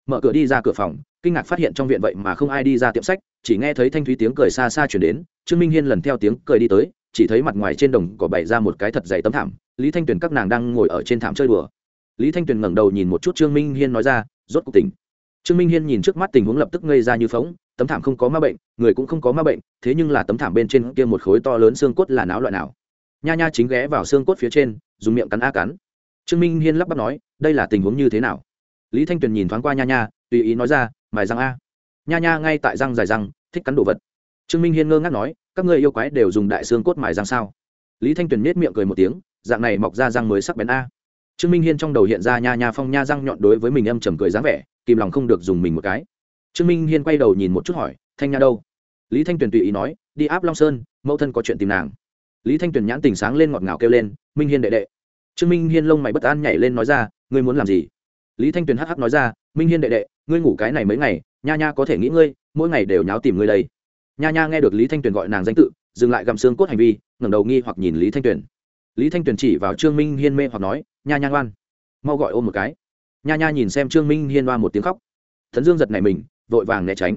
Mở cửa đi ra cửa phòng, kinh ngạc phát hiện trong viện vậy mà không ai đi ra tiệm sách, chỉ nghe thấy thanh thúy tiếng cười xa xa chuyển đến, trương minh hiên lần theo tiếng cười đi tới, chỉ thấy mặt ngoài trên đồng cỏ bày ra một cái thật dày tấm thảm, lý thanh tuyền các nàng đang ngồi ở trên thảm chơi đùa. Lý thanh tuyền ngẩng đầu nhìn một chút trương minh hiên nói ra, rốt cuộc tỉnh trương minh hiên nhìn trước mắt tình huống lập tức ngây ra như phóng, tấm thảm không có ma bệnh, người cũng không có ma bệnh, thế nhưng là tấm thảm bên trên kia một khối to lớn xương cốt là não loại nào? Nha nha chính ghé vào xương cốt phía trên, dùng miệng cắn a cắn. Trương minh hiên lắp bắp nói, đây là tình huống như thế nào? Lý thanh tuyền nhìn thoáng qua nha nha, tùy ý nói ra, mài răng a. Nha nha ngay tại răng dài răng, thích cắn đồ vật. Trương minh hiên ngơ ngác nói, các ngươi yêu quái đều dùng đại xương cốt mài răng sao? Lý thanh tuyền nết miệng cười một tiếng, dạng này mọc ra răng mới sắc bén a. Trương minh hiên trong đầu hiện ra nha nha phong nha răng nhọn đối với mình âm trầm cười dáng vẻ kìm lòng không được dùng mình một cái. Trương minh hiên quay đầu nhìn một chút hỏi, thanh nha đâu? Lý thanh tuyền tùy ý nói, đi áp long sơn, mẫu thân có chuyện tìm nàng. Lý thanh tuyền nhãn tình sáng lên ngọt ngào kêu lên, minh hiên đệ đệ. Trương minh hiên lông mày bất an nhảy lên nói ra, ngươi muốn làm gì? Lý thanh tuyền hắc hắc nói ra, minh hiên đệ đệ, ngươi ngủ cái này mấy ngày, nha nha có thể nghĩ ngươi, mỗi ngày đều nháo tìm ngươi đây. Nha nha nghe được lý thanh tuyền gọi nàng danh tự, dừng lại gặm xương cốt hành vi, ngẩng đầu nghi hoặc nhìn lý thanh tuyền. Lý thanh tuyền chỉ vào trương minh hiên mê hoặc nói, nha nha ngoan, mau gọi ôm một cái nha nha nhìn xem trương minh hiên oa một tiếng khóc. Thần dương giật này mình, vội vàng né tránh.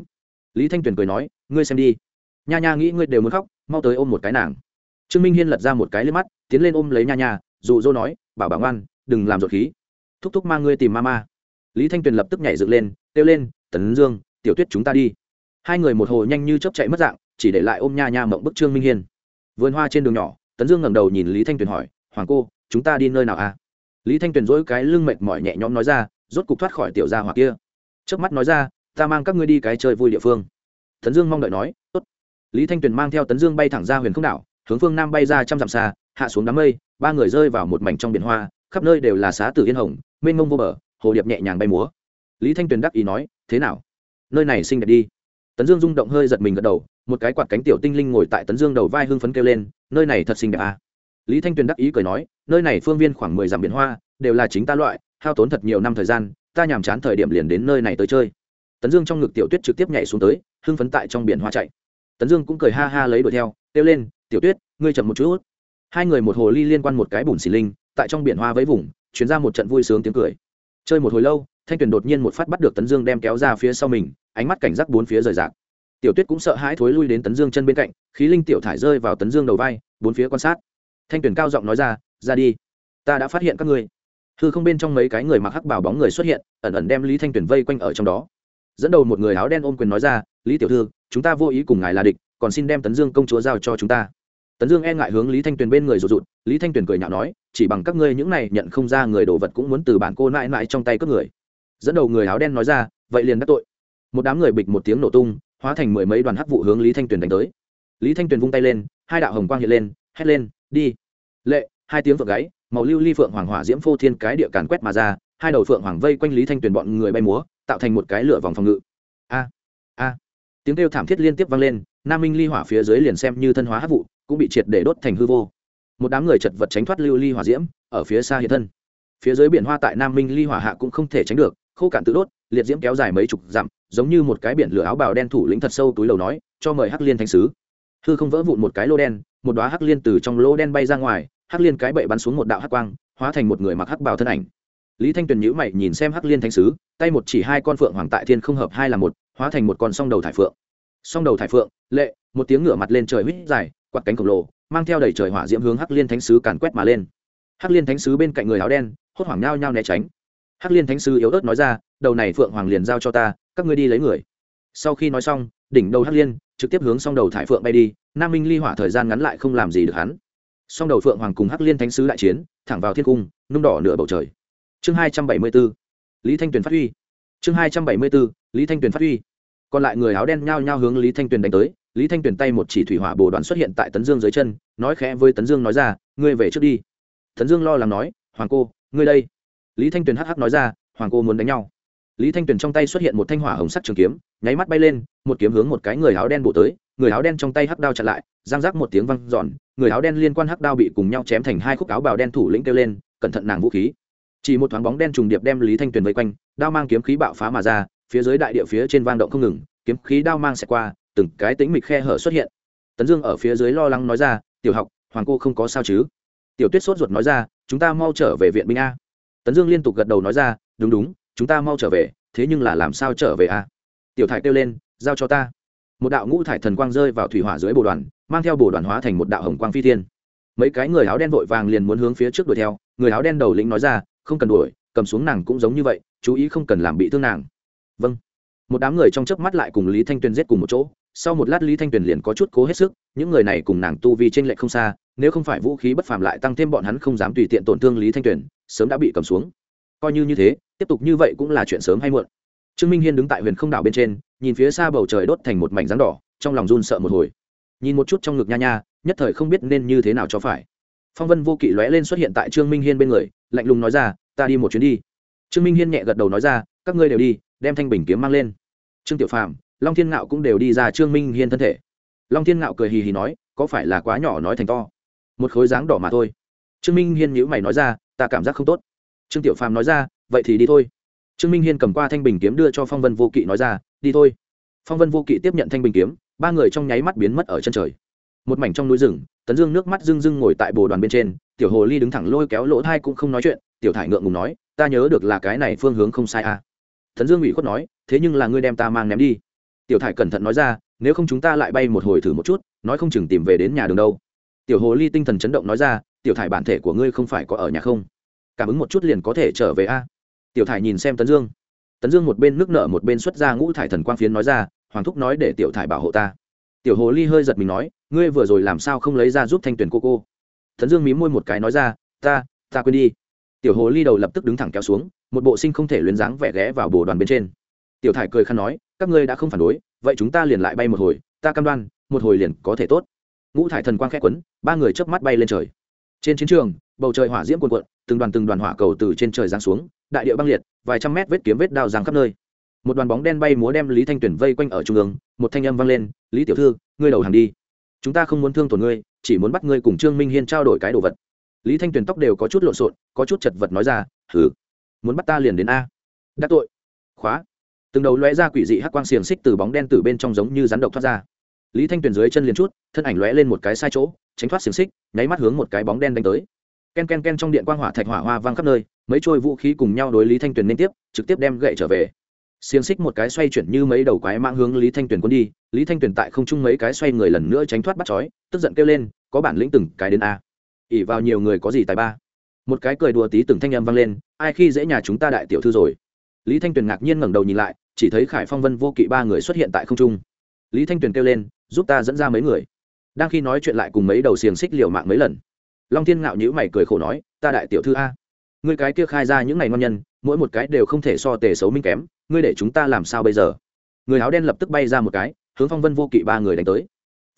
Lý thanh tuyền cười nói, ngươi xem đi. Nha nha nghĩ ngươi đều muốn khóc, mau tới ôm một cái nàng. Trương minh hiên lật ra một cái lên mắt, tiến lên ôm lấy nha nha, dụ dỗ nói, bảo bảo ngoan, đừng làm ruột khí. Thúc thúc mang ngươi tìm ma ma. Lý thanh tuyền lập tức nhảy dựng lên, kêu lên, tấn dương, tiểu tuyết chúng ta đi. Hai người một hồ nhanh như chớp chạy mất dạng, chỉ để lại ôm nha nha mộng bức trương minh hiên. Vườn hoa trên đường nhỏ, tấn dương ngẩng đầu nhìn lý thanh tuyền hỏi, hoàng cô, chúng ta đi nơi nào à? Lý thanh tuyền dỗi cái lưng mệt mỏi nhẹ nhõm nói ra, rốt cục thoát khỏi tiểu gia hỏa kia. Trước mắt nói ra, ta mang các ngươi đi cái chơi vui địa phương. Tấn dương mong đợi nói, tốt. Lý thanh tuyền mang theo tấn dương bay thẳng ra huyền không đảo, hướng phương nam bay ra trăm dặm xa, hạ xuống đám mây, ba người rơi vào một mảnh trong biển hoa, khắp nơi đều là xá tử yên hồng, mênh mông vô bờ, hồ điệp nhẹ nhàng bay múa. Lý thanh tuyền đắc ý nói, thế nào? Nơi này xinh đẹp đi. Tấn dương rung động hơi giật mình gật đầu, một cái quạt cánh tiểu tinh linh ngồi tại tấn dương đầu vai hưng phấn kêu lên, nơi này thật xinh đẹp à lý thanh tuyền đắc ý cười nói, nơi này phương viên khoảng mười dặm biển hoa, đều là chính ta loại, hao tốn thật nhiều năm thời gian, ta nhàm chán thời điểm liền đến nơi này tới chơi. Tấn dương trong ngực tiểu tuyết trực tiếp nhảy xuống tới, hưng phấn tại trong biển hoa chạy. Tấn dương cũng cười ha ha lấy đuổi theo, kêu lên, tiểu tuyết, ngươi chậm một chút. Hai người một hồ ly liên quan một cái bùn xì linh, tại trong biển hoa với vùng chuyển ra một trận vui sướng tiếng cười. Chơi một hồi lâu, thanh tuyền đột nhiên một phát bắt được tấn dương đem kéo ra phía sau mình, ánh mắt cảnh giác bốn phía rời rạc. Tiểu tuyết cũng sợ hãi thối lui đến tấn dương chân bên cạnh, khí linh tiểu thải rơi vào tấn dương đầu vai, bốn phía quan sát thanh tuyền cao giọng nói ra ra đi, ta đã phát hiện các ngươi. Hư không bên trong mấy cái người mặc hắc bảo bóng người xuất hiện, ẩn ẩn đem lý thanh tuyền vây quanh ở trong đó. Dẫn đầu một người áo đen ôm quyền nói ra, lý tiểu thư, chúng ta vô ý cùng ngài là địch, còn xin đem tấn dương công chúa giao cho chúng ta. Tấn dương e ngại hướng lý thanh tuyền bên người rụt rụt, lý thanh tuyền cười nhạo nói, chỉ bằng các ngươi những này nhận không ra người đồ vật cũng muốn từ bản cô nại nại trong tay các người. Dẫn đầu người áo đen nói ra, vậy liền đắc tội. Một đám người bịch một tiếng nổ tung, hóa thành mười mấy đoàn hắc vụ hướng lý thanh tuyền đánh tới. Lý thanh tuyền vung tay lên, hai đạo hồng quang hiện lên, hét lên đi. Lệ, hai tiếng phượng gáy, màu lưu ly phượng hoàng hỏa diễm phô thiên cái địa càn quét mà ra, hai đầu phượng hoàng vây quanh lý thanh tuyền bọn người bay múa, tạo thành một cái lửa vòng phòng ngự. A a. Tiếng kêu thảm thiết liên tiếp vang lên, nam minh ly hỏa phía dưới liền xem như thân hóa hát vụ, cũng bị triệt để đốt thành hư vô. Một đám người chật vật tránh thoát lưu ly hỏa diễm, ở phía xa hiện thân. Phía dưới biển hoa tại nam minh ly hỏa hạ cũng không thể tránh được, khô cạn tự đốt, liệt diễm kéo dài mấy chục dặm, giống như một cái biển lửa áo bào đen thủ lĩnh thật sâu túi lầu nói, cho mời hắc liên thanh sứ. Hư không vỡ vụn một cái lô đen một đóa hắc liên từ trong lô đen bay ra ngoài, hắc liên cái bậy bắn xuống một đạo hắc quang, hóa thành một người mặc hắc bào thân ảnh. Lý thanh tuyền nhữ mày nhìn xem hắc liên thanh sứ, tay một chỉ hai con phượng hoàng tại thiên không hợp hai là một, hóa thành một con song đầu thải phượng. Song đầu thải phượng, lệ, một tiếng ngửa mặt lên trời huýt dài, quạt cánh khổng lồ, mang theo đầy trời hỏa diễm hướng hắc liên thánh sứ càn quét mà lên. Hắc liên thánh sứ bên cạnh người áo đen, hốt hoảng nhao nhao né tránh. Hắc liên thánh sứ yếu ớt nói ra, đầu này phượng hoàng liền giao cho ta, các ngươi đi lấy người. Sau khi nói xong đỉnh đầu hắc liên, trực tiếp hướng song đầu thải phượng bay đi, nam minh ly hỏa thời gian ngắn lại không làm gì được hắn. Song đầu phượng hoàng cùng hắc liên thánh sứ đại chiến, thẳng vào thiên cung, nung đỏ nửa bầu trời. Chương hai trăm bảy mươi b ố lý thanh tuyền phát huy. Chương hai trăm bảy mươi b ố lý thanh tuyền phát huy. Còn lại người áo đen nhao nhao hướng lý thanh tuyền đánh tới, lý thanh tuyền tay một chỉ thủy hỏa bồ đoàn xuất hiện tại tấn dương dưới chân, nói khẽ với tấn dương nói ra, ngươi về trước đi. Tấn dương lo lắng nói, hoàng cô, ngươi đây. Lý thanh tuyền hắc hắc nói ra, hoàng cô muốn đánh nhau lý thanh tuyền trong tay xuất hiện một thanh hỏa hồng sắc trường kiếm, nháy mắt bay lên, một kiếm hướng một cái người áo đen bổ tới, người áo đen trong tay hắc đao chặn lại, giang rác một tiếng văng giòn người áo đen liên quan hắc đao bị cùng nhau chém thành hai khúc áo bào đen thủ lĩnh kêu lên, cẩn thận nàng vũ khí. Chỉ một thoáng bóng đen trùng điệp đem lý thanh tuyền vây quanh, đao mang kiếm khí bạo phá mà ra, phía dưới đại địa phía trên vang động không ngừng, kiếm khí đao mang xẹt qua, từng cái tĩnh mịch khe hở xuất hiện. Tấn dương ở phía dưới lo lắng nói ra, tiểu học, hoàng cô không có sao chứ? Tiểu tuyết sốt ruột nói ra, chúng ta mau trở về viện binh a. Tấn dương liên tục gật đầu nói ra, đúng đúng chúng ta mau trở về, thế nhưng là làm sao trở về a tiểu thải kêu lên, giao cho ta. Một đạo ngũ thải thần quang rơi vào thủy hỏa dưới bồ đoàn, mang theo bồ đoàn hóa thành một đạo hồng quang phi thiên. Mấy cái người áo đen vội vàng liền muốn hướng phía trước đuổi theo, người áo đen đầu lĩnh nói ra, không cần đuổi, cầm xuống nàng cũng giống như vậy, chú ý không cần làm bị thương nàng. Vâng. Một đám người trong chớp mắt lại cùng lý thanh tuyền giết cùng một chỗ. Sau một lát lý thanh tuyền liền có chút cố hết sức, những người này cùng nàng tu vi t r ê n lệch không xa, nếu không phải vũ khí bất phàm lại tăng thêm bọn hắn không dám tùy tiện tổn thương lý thanh tuyền, sớm đã bị cầm xuống. Coi như như thế tiếp tục như vậy cũng là chuyện sớm hay muộn. Trương minh hiên đứng tại huyền không đảo bên trên, nhìn phía xa bầu trời đốt thành một mảnh rắn đỏ, trong lòng run sợ một hồi. Nhìn một chút trong ngực nha nha, nhất thời không biết nên như thế nào cho phải. Phong vân vô kỵ lóe lên xuất hiện tại trương minh hiên bên người, lạnh lùng nói ra, ta đi một chuyến đi. Trương minh hiên nhẹ gật đầu nói ra, các ngươi đều đi, đem thanh bình kiếm mang lên. Trương tiểu phàm, long thiên ngạo cũng đều đi ra trương minh hiên thân thể. Long thiên ngạo cười hì hì nói, có phải là quá nhỏ nói thành to? Một khối dáng đỏ mà thôi. Trương minh hiên nhữ mày nói ra, ta cảm giác không tốt. Trương tiểu phàm nói ra vậy thì đi thôi. Trương minh hiên cầm qua thanh bình kiếm đưa cho phong vân vô kỵ nói ra, đi thôi. Phong vân vô kỵ tiếp nhận thanh bình kiếm, ba người trong nháy mắt biến mất ở chân trời. Một mảnh trong núi rừng, tấn dương nước mắt rưng rưng ngồi tại bồ đoàn bên trên, tiểu hồ ly đứng thẳng lôi kéo lỗ thai cũng không nói chuyện, tiểu thải ngượng ngùng nói, ta nhớ được là cái này phương hướng không sai à. Tấn dương ủy khuất nói, thế nhưng là ngươi đem ta mang ném đi. Tiểu thải cẩn thận nói ra, nếu không chúng ta lại bay một hồi thử một chút, nói không chừng tìm về đến nhà đường đâu. Tiểu hồ ly tinh thần chấn động nói ra, tiểu thải bản thể của ngươi không phải có ở nhà không? Cảm ứng một chút liền có thể trở về a tiểu thải nhìn xem tấn dương. Tấn dương một bên nước nợ một bên xuất ra ngũ thải thần quang phiến nói ra, hoàng thúc nói để tiểu thải bảo hộ ta. Tiểu hồ ly hơi giật mình nói, ngươi vừa rồi làm sao không lấy ra giúp thanh tuyển cô cô? Tấn dương mí môi một cái nói ra, ta ta quên đi. Tiểu hồ ly đầu lập tức đứng thẳng kéo xuống, một bộ sinh không thể luyến dáng vẻ ghé vào bồ đoàn bên trên. Tiểu thải cười khăn nói, các ngươi đã không phản đối, vậy chúng ta liền lại bay một hồi, ta cam đoan, một hồi liền có thể tốt. Ngũ thải thần quang khẽ quấn, ba người chớp mắt bay lên trời. Trên chiến trường, bầu trời hỏa diễm cuồn cuộn, từng đoàn từng đoàn hỏa cầu từ trên trời giáng xuống đại địa băng liệt, vài trăm mét vết kiếm vết đao giáng khắp nơi. Một đoàn bóng đen bay múa đem lý thanh tuyển vây quanh ở trung ương, một thanh âm vang lên, lý tiểu thư, ngươi đầu hàng đi. Chúng ta không muốn thương tổn ngươi, chỉ muốn bắt ngươi cùng trương minh hiên trao đổi cái đồ vật. Lý thanh tuyển tóc đều có chút lộn xộn, có chút chật vật nói ra, hừ, muốn bắt ta liền đến a. Đắc tội. Khóa. Từng đầu lóe ra quỷ dị hắc quang xiềng xích từ bóng đen từ bên trong giống như rắn độc thoát ra. Lý thanh tuyền dưới chân liền chút, thân ảnh lóe lên một cái sai chỗ, tránh thoát xiềng xích, nháy mắt hướng một cái bóng đen đánh tới. Ken ken ken trong điện quang hỏa thạch hỏa hoa vang khắp nơi mấy trôi vũ khí cùng nhau đối lý thanh tuyền liên tiếp, trực tiếp đem gậy trở về. Xiềng xích một cái xoay chuyển như mấy đầu quái mang hướng lý thanh tuyền quân đi, lý thanh tuyền tại không chung mấy cái xoay người lần nữa tránh thoát bắt chói, tức giận kêu lên, có bản lĩnh từng cái đến a. Ỉ vào nhiều người có gì tài ba? Một cái cười đùa tí từng thanh âm vang lên, ai khi dễ nhà chúng ta đại tiểu thư rồi? Lý thanh tuyền ngạc nhiên ngẩng đầu nhìn lại, chỉ thấy khải phong vân vô kỵ ba người xuất hiện tại không trung. Lý thanh tuyền kêu lên, giúp ta dẫn ra mấy người. Đang khi nói chuyện lại cùng mấy đầu xiềng xích liều mạng mấy lần. Long thiên ngạo nhữ mày cười khổ nói, ta đại tiểu thư a ngươi cái kia khai ra những ngày ngon nhân, mỗi một cái đều không thể so tề xấu minh kém, ngươi để chúng ta làm sao bây giờ? Người áo đen lập tức bay ra một cái, hướng phong vân vô kỵ ba người đánh tới.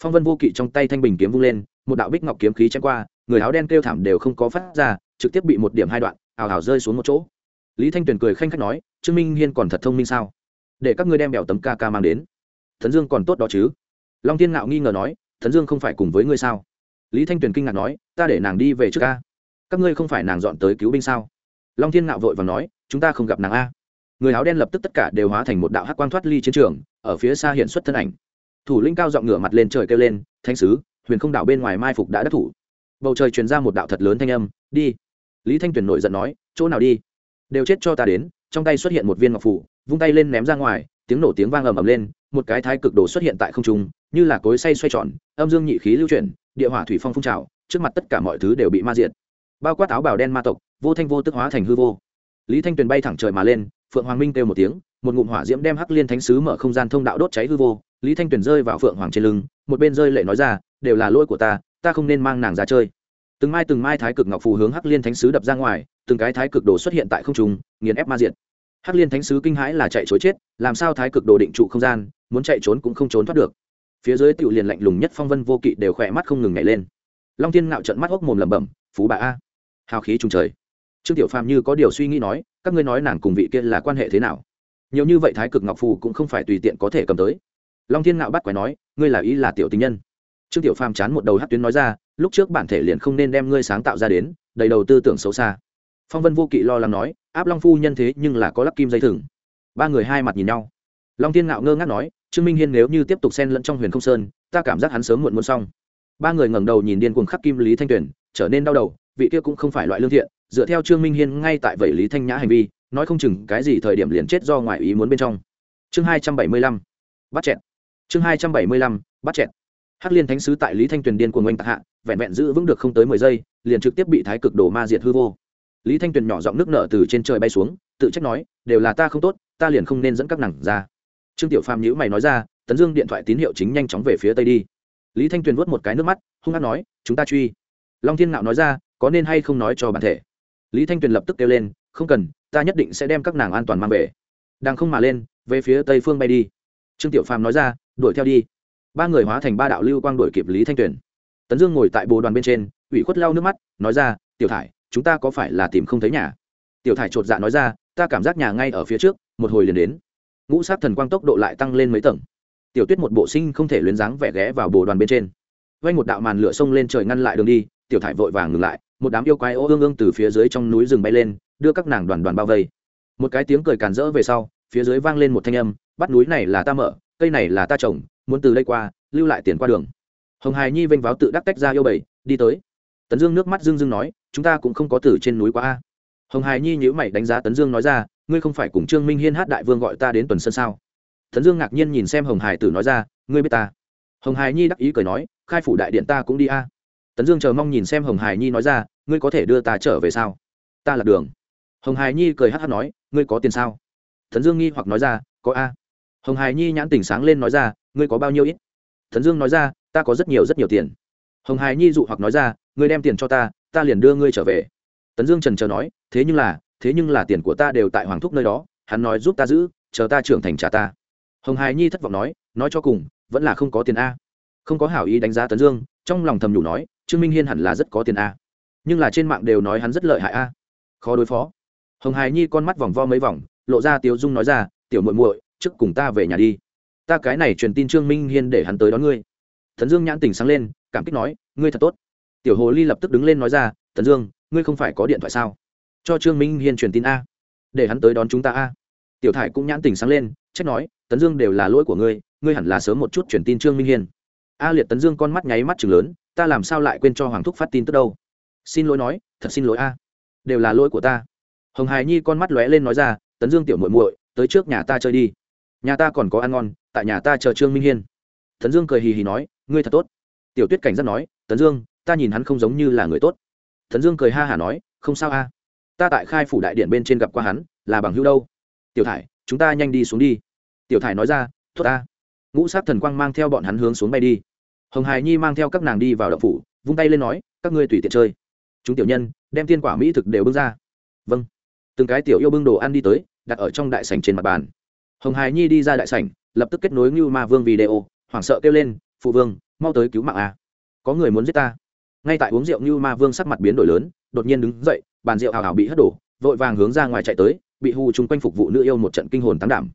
Phong vân vô kỵ trong tay thanh bình kiếm vung lên, một đạo bích ngọc kiếm khí chém qua, người áo đen kêu thảm đều không có phát ra, trực tiếp bị một điểm hai đoạn, ào ào rơi xuống một chỗ. Lý thanh tuyền cười khanh khách nói, trương minh hiên còn thật thông minh sao? Để các ngươi đem bèo tấm ca ca mang đến. Thần dương còn tốt đó chứ? Long thiên ngạo nghi ngờ nói thần dương không phải cùng với ngươi sao? Lý thanh tuyền kinh ngạc nói, ta để nàng đi về trước ca các ngươi không phải nàng dọn tới cứu binh sao? Long thiên ngạo vội và nói, chúng ta không gặp nàng a. Người áo đen lập tức tất cả đều hóa thành một đạo hắc quang thoát ly chiến trường, ở phía xa hiện xuất thân ảnh. Thủ linh cao giọng ngửa mặt lên trời kêu lên thanh sứ, huyền không đạo bên ngoài mai phục đã đắc thủ. Bầu trời truyền ra một đạo thật lớn thanh âm, đi. Lý thanh tuyền nổi giận nói, chỗ nào đi? Đều chết cho ta đến. Trong tay xuất hiện một viên ngọc phủ, vung tay lên ném ra ngoài, tiếng nổ tiếng vang ầm ầm lên, một cái thái cực đồ xuất hiện tại không trung, như là cối say xoay tròn, âm dương nhị khí lưu chuyển, địa hỏa thủy phong phun trào, trước mặt tất cả mọi thứ đều bị ma diệt bao quát áo bào đen ma tộc, vô thanh vô tức hóa thành hư vô. Lý thanh tuyền bay thẳng trời mà lên, phượng hoàng minh kêu một tiếng, một ngụm hỏa diễm đem hắc liên thánh sứ mở không gian thông đạo đốt cháy hư vô. Lý thanh tuyền rơi vào phượng hoàng trên lưng, một bên rơi lệ nói ra, đều là lỗi của ta ta không nên mang nàng ra chơi. Từng mai từng mai thái cực ngọc phù hướng hắc liên thánh sứ đập ra ngoài, từng cái thái cực đồ xuất hiện tại không trung, nghiền ép ma diệt. Hắc liên thánh sứ kinh hãi là chạy chối chết, làm sao thái cực đồ định trụ không gian, muốn chạy trốn cũng không trốn thoát được. Phía dưới tiểu liền lạnh lùng nhất phong vân vô kỵ đều khỏe mắt không ngừng nhảy lên. Long thiên ngạo trận mắt hốc mồm lẩm bẩm, phú bà a hào khí trùng trời. Trương tiểu phàm như có điều suy nghĩ nói, các ngươi nói nàng cùng vị kia là quan hệ thế nào? Nhiều như vậy thái cực ngọc phù cũng không phải tùy tiện có thể cầm tới. Long thiên ngạo bắt quái nói, ngươi là ý là tiểu tình nhân. Trương tiểu phàm chán một đầu hát tuyến nói ra, lúc trước bản thể liền không nên đem ngươi sáng tạo ra đến, đầy đầu tư tưởng xấu xa. Phong vân vô kỵ lo lắng nói, áp long phu nhân thế nhưng là có lắc kim dây thừng. Ba người hai mặt nhìn nhau. Long thiên ngạo ngơ ngác nói, trương minh hiên nếu như tiếp tục xen lẫn trong huyền không sơn, ta cảm giác hắn sớm muộn muộn xong. Ba người ngẩng đầu nhìn điên cuồng khắc kim lý thanh tuyển trở nên đau đầu vị kia cũng không phải loại lương thiện, dựa theo trương minh hiên ngay tại vậy lý thanh nhã hành vi, nói không chừng cái gì thời điểm liền chết do ngoại ý muốn bên trong. Chương hai trăm bảy mươi lăm, bắt chẹn chương hai trăm bảy mươi lăm, bắt chẹn hắc liên thánh sứ tại lý thanh tuyền điên cuồng oanh tạc hạ, vẹn vẹn giữ vững được không tới mười giây, liền trực tiếp bị thái cực đổ ma diệt hư vô. Lý thanh tuyền nhỏ giọng nước nở từ trên trời bay xuống, tự trách nói, đều là ta không tốt, ta liền không nên dẫn các nàng ra. Trương tiểu phàm nhữ mày nói ra, tấn dương điện thoại tín hiệu chính nhanh chóng về phía tây đi. Lý thanh tuyền vuốt một cái nước mắt, hung hát nói, chúng ta truy. Long thiên ngạo nói ra có nên hay không nói cho bản thể? Lý thanh tuyền lập tức kêu lên, không cần, ta nhất định sẽ đem các nàng an toàn mang về. Đang không mà lên, về phía tây phương bay đi. Trương tiểu phàm nói ra, đuổi theo đi. Ba người hóa thành ba đạo lưu quang đuổi kịp lý thanh tuyền. Tấn dương ngồi tại bồ đoàn bên trên, ủy khuất lau nước mắt, nói ra, tiểu thải, chúng ta có phải là tìm không thấy nhà? Tiểu thải chột dạ nói ra, ta cảm giác nhà ngay ở phía trước, một hồi liền đến. Ngũ sát thần quang tốc độ lại tăng lên mấy tầng. Tiểu tuyết một bộ sinh không thể luyến dáng vẻ ghé vào bồ đoàn bên trên. Vay một đạo màn lửa sông lên trời ngăn lại đường đi tiểu thải vội vàng ngừng lại, một đám yêu quái ô ương ương từ phía dưới trong núi rừng bay lên, đưa các nàng đoàn đoàn bao vây. Một cái tiếng cười càn rỡ về sau, phía dưới vang lên một thanh âm, bắt núi này là ta mở, cây này là ta trồng, muốn từ đây qua, lưu lại tiền qua đường. Hồng hài nhi vênh váo tự đắc tách ra yêu bảy, đi tới. Tấn dương nước mắt dương dương nói, chúng ta cũng không có từ trên núi quá a. Hồng hài nhi nhữ mày đánh giá tấn dương nói ra, ngươi không phải cùng trương minh hiên hát đại vương gọi ta đến tuần sân sao? Tấn dương ngạc nhiên nhìn xem hồng hải tử nói ra, ngươi biết ta. Hồng hài nhi đắc ý cười nói, khai phủ đại điện ta cũng đi a tấn dương chờ mong nhìn xem hồng Hải nhi nói ra, ngươi có thể đưa ta trở về sao? Ta là đường. Hồng Hải nhi cười hát hát nói, ngươi có tiền sao? Tấn dương nghi hoặc nói ra, có a. Hồng Hải nhi nhãn tỉnh sáng lên nói ra, ngươi có bao nhiêu ít? Tấn dương nói ra, ta có rất nhiều rất nhiều tiền. Hồng Hải nhi dụ hoặc nói ra, ngươi đem tiền cho ta ta liền đưa ngươi trở về. Tấn dương trần chờ nói, thế nhưng là, thế nhưng là tiền của ta đều tại hoàng thúc nơi đó, hắn nói giúp ta giữ, chờ ta trưởng thành trả ta. Hồng Hải nhi thất vọng nói nói cho cùng, vẫn là không có tiền a. Không có hảo ý đánh giá tấn dương, trong lòng thầm nhủ nói trương minh hiên hẳn là rất có tiền a. Nhưng là trên mạng đều nói hắn rất lợi hại a. Khó đối phó. Hồng hài nhi con mắt vòng vo mấy vòng, lộ ra tiếu dung nói ra, tiểu muội muội, trước cùng ta về nhà đi. Ta cái này truyền tin trương minh hiên để hắn tới đón ngươi. Thần dương nhãn tình sáng lên, cảm kích nói, ngươi thật tốt. Tiểu hồ ly lập tức đứng lên nói ra, thần dương, ngươi không phải có điện thoại sao? Cho trương minh hiên truyền tin a. Để hắn tới đón chúng ta a. Tiểu thải cũng nhãn tình sáng lên, trách nói, tấn dương đều là lỗi của ngươi ngươi hẳn là sớm một chút truyền tin trương minh hiên. A liệt tấn dương con mắt nháy mắt chừng lớn ta làm sao lại quên cho hoàng thúc phát tin tức đâu? Xin lỗi nói, thật xin lỗi a. Đều là lỗi của ta. Hồng hài nhi con mắt lóe lên nói ra, tấn dương tiểu muội muội, tới trước nhà ta chơi đi. Nhà ta còn có ăn ngon, tại nhà ta chờ trương minh hiên. Tấn dương cười hì hì nói, ngươi thật tốt. Tiểu tuyết cảnh rất nói, tấn dương, ta nhìn hắn không giống như là người tốt. Tấn dương cười ha hả nói, không sao a. Ta tại khai phủ đại điện bên trên gặp qua hắn, là bằng hữu đâu. Tiểu thải, chúng ta nhanh đi xuống đi. Tiểu thải nói ra thốt ta ngũ sát thần quang mang theo bọn hắn hướng xuống bay đi hồng hài nhi mang theo các nàng đi vào đậu phủ, vung tay lên nói, các ngươi tùy tiện chơi. Chúng tiểu nhân đem tiên quả mỹ thực đều bưng ra. Vâng. Từng cái tiểu yêu bưng đồ ăn đi tới, đặt ở trong đại sảnh trên mặt bàn. Hồng hài nhi đi ra đại sảnh, lập tức kết nối như ma vương video, hoảng sợ kêu lên, phụ vương, mau tới cứu mạng a có người muốn giết ta. Ngay tại uống rượu như ma vương sắc mặt biến đổi lớn, đột nhiên đứng dậy, bàn rượu hào hào bị hất đổ, vội vàng hướng ra ngoài chạy tới, bị hù chung quanh phục vụ nữ yêu một trận kinh hồn tán đảm.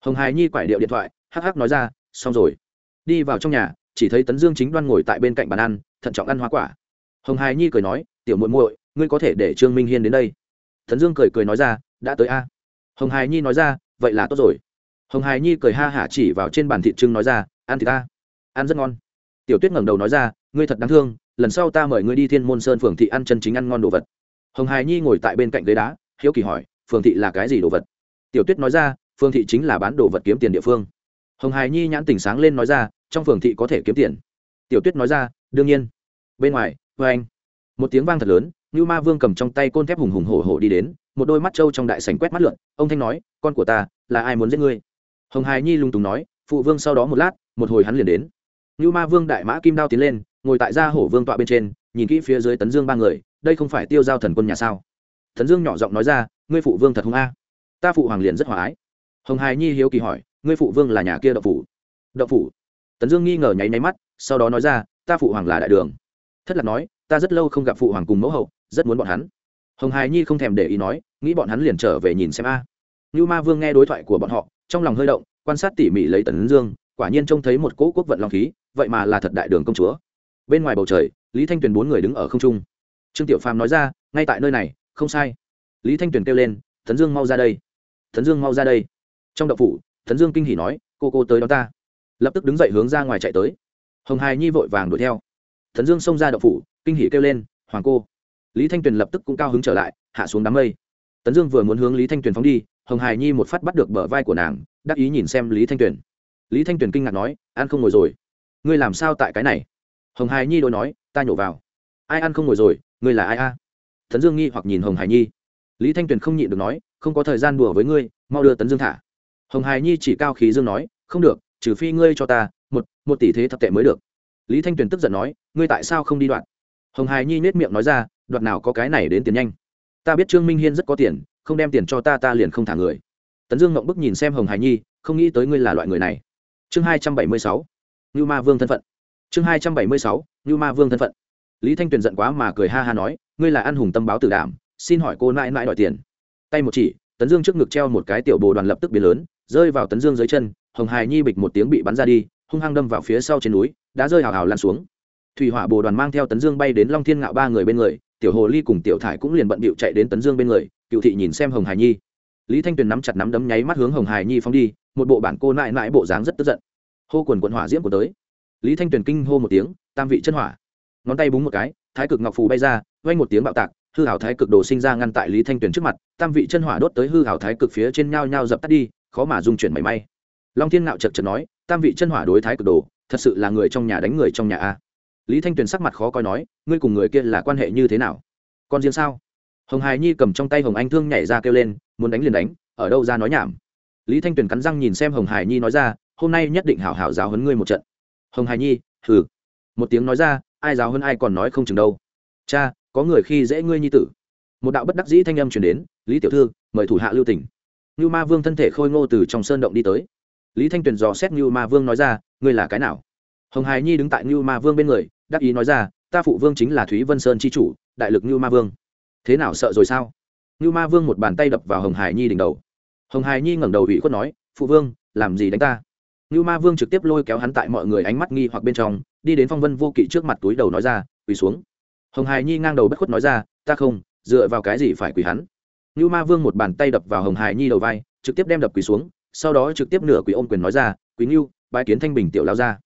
Hồng hài nhi quải điệu điện thoại, hắc hắc nói ra, xong rồi. Đi vào trong nhà chỉ thấy tấn dương chính đoan ngồi tại bên cạnh bàn ăn, thận trọng ăn hoa quả. Hồng hài nhi cười nói, tiểu muội muội, ngươi có thể để trương minh hiên đến đây. Tấn dương cười cười nói ra, đã tới a. Hồng hài nhi nói ra, vậy là tốt rồi. Hồng hài nhi cười ha hả chỉ vào trên bàn thịt trưng nói ra, ăn thì ta. Ăn rất ngon. Tiểu tuyết ngẩng đầu nói ra, ngươi thật đáng thương, lần sau ta mời ngươi đi thiên môn sơn phường thị ăn chân chính ăn ngon đồ vật. Hồng hài nhi ngồi tại bên cạnh ghế đá, hiếu kỳ hỏi, phường thị là cái gì đồ vật? Tiểu tuyết nói ra, phường thị chính là bán đồ vật kiếm tiền địa phương. Hồng hài nhi nhãn tỉnh sáng lên nói ra trong phường thị có thể kiếm tiền. Tiểu tuyết nói ra, đương nhiên. Bên ngoài vê anh. Một tiếng vang thật lớn như ma vương cầm trong tay côn thép hùng hùng hổ hổ đi đến, một đôi mắt trâu trong đại sảnh quét mắt lượn, ông thanh nói, con của ta, là ai muốn giết ngươi? Hồng hài nhi lung tùng nói, phụ vương sau đó một lát, một hồi hắn liền đến. Như ma vương đại mã kim đao tiến lên, ngồi tại gia hổ vương tọa bên trên, nhìn kỹ phía dưới tấn dương ba người, đây không phải tiêu giao thần quân nhà sao? Tấn dương nhỏ giọng nói ra, ngươi phụ vương thật hung a. Ta phụ hoàng liền rất hòa ái. Hồng hài nhi hiếu kỳ hỏi, ngươi phụ vương là nhà kia đậu phủ? Đậu phủ tấn dương nghi ngờ nháy nháy mắt, sau đó nói ra, ta phụ hoàng là đại đường. Thất lạc nói, ta rất lâu không gặp phụ hoàng cùng mẫu hậu, rất muốn bọn hắn. Hồng hài nhi không thèm để ý nói, nghĩ bọn hắn liền trở về nhìn xem a. Như ma vương nghe đối thoại của bọn họ, trong lòng hơi động, quan sát tỉ mỉ lấy tấn dương, quả nhiên trông thấy một cỗ quốc vận long khí, vậy mà là thật đại đường công chúa. Bên ngoài bầu trời, lý thanh tuyền bốn người đứng ở không trung. Trương tiểu phàm nói ra, ngay tại nơi này, không sai. Lý thanh tuyền kêu lên tấn dương mau ra đây. Tấn dương mau ra đây. Trong đậu phủ tấn dương kinh hỉ nói, cô cô tới đó ta lập tức đứng dậy hướng ra ngoài chạy tới. Hồng hài nhi vội vàng đuổi theo. Thần dương xông ra đậu phủ, kinh hỉ kêu lên, hoàng cô! Lý thanh tuyền lập tức cũng cao hứng trở lại, hạ xuống đám mây. Tấn dương vừa muốn hướng lý thanh tuyền phóng đi, hồng hài nhi một phát bắt được bờ vai của nàng, đắc ý nhìn xem lý thanh tuyền. Lý thanh tuyền kinh ngạc nói, ăn không ngồi rồi. Ngươi làm sao tại cái này? Hồng hài nhi đôi nói, ta nhổ vào. Ai ăn không ngồi rồi? Ngươi là ai a? Tấn dương nghi hoặc nhìn hồng hài nhi. Lý thanh tuyền không nhịn được nói, không có thời gian đùa với ngươi, mau đưa tấn dương thả. Hồng hài nhi chỉ cao khí dương nói, không được trừ phi ngươi cho ta, một một tỷ thế thập tệ mới được. Lý thanh tuyền tức giận nói, ngươi tại sao không đi đoạn? Hồng hài nhi nết miệng nói ra đoạt nào có cái này đến tiền nhanh. Ta biết trương minh hiên rất có tiền, không đem tiền cho ta ta liền không thả người. Tấn dương ngộng bức nhìn xem hồng hài nhi, không nghĩ tới ngươi là loại người này. Chương hai trăm bảy mươi sáu như ma vương thân phận. Chương hai trăm bảy mươi sáu như ma vương thân phận. Lý thanh tuyền giận quá mà cười ha ha nói, ngươi là ăn hùng tâm báo tử đảm, xin hỏi cô nãi nãi đòi tiền. Tay một chỉ, tấn dương trước ngực treo một cái tiểu bồ đoàn lập tức biến lớn, rơi vào tấn dương dưới chân hồng hài nhi bịch một tiếng bị bắn ra đi, hung hăng đâm vào phía sau trên núi đã rơi hào hào lan xuống. Thủy hỏa bồ đoàn mang theo tấn dương bay đến long thiên ngạo ba người bên người, tiểu hồ ly cùng tiểu thải cũng liền bận bịu chạy đến tấn dương bên người, cựu thị nhìn xem hồng hài nhi. Lý thanh tuyền nắm chặt nắm đấm nháy mắt hướng hồng hài nhi phóng đi, một bộ bản cô nại nại bộ dáng rất tức giận. Hô quần quần hỏa diễm của tới. Lý thanh tuyền kinh hô một tiếng, tam vị chân hỏa. Ngón tay búng một cái, thái cực ngọc phù bay ra, vang một tiếng bạo tạc, hư hảo thái cực đồ sinh ra ngăn tại lý thanh tuyền trước mặt, tam vị chân hỏa đốt tới hư hảo thái cực phía trên nhao nhao dập tắt đi, khó mà dung chuyển mảy may long thiên ngạo chật chật nói, tam vị chân hỏa đối thái cực đồ, thật sự là người trong nhà đánh người trong nhà a. Lý thanh tuyền sắc mặt khó coi nói, ngươi cùng người kia là quan hệ như thế nào? Còn riêng sao? Hồng hài nhi cầm trong tay hồng anh thương nhảy ra kêu lên, muốn đánh liền đánh, ở đâu ra nói nhảm? Lý thanh tuyền cắn răng nhìn xem hồng hải nhi nói ra, hôm nay nhất định hảo hảo giáo hấn ngươi một trận. Hồng hải nhi, hừ. Một tiếng nói ra, ai giáo hơn ai còn nói không chừng đâu. Cha, có người khi dễ ngươi nhi tử. Một đạo bất đắc dĩ thanh âm chuyển đến, lý tiểu thư, mời thủ hạ lưu tỉnh như ma vương thân thể khôi ngô từ trong sơn động đi tới lý thanh tuyền dò xét như ma vương nói ra, ngươi là cái nào? Hồng hải nhi đứng tại như ma vương bên người, đắc ý nói ra, ta phụ vương chính là thúy vân sơn c h i chủ, đại lực như ma vương. Thế nào sợ rồi sao? Như ma vương một bàn tay đập vào hồng hải nhi đỉnh đầu. Hồng hải nhi ngẩng đầu ủy khuất nói, phụ vương, làm gì đánh ta? Như ma vương trực tiếp lôi kéo hắn tại mọi người ánh mắt nghi hoặc bên trong, đi đến phong vân vô kỵ trước mặt túi đầu nói ra, quỳ xuống. Hồng hải nhi ngang đầu bất khuất nói ra, ta không, dựa vào cái gì phải quỳ hắn? Như ma vương một bàn tay đập vào hồng hải nhi đầu vai, trực tiếp đem đập quỳ xuống sau đó trực tiếp nửa quỷ ôm quyền nói ra, quý ngưu bãi kiến thanh bình tiểu lao ra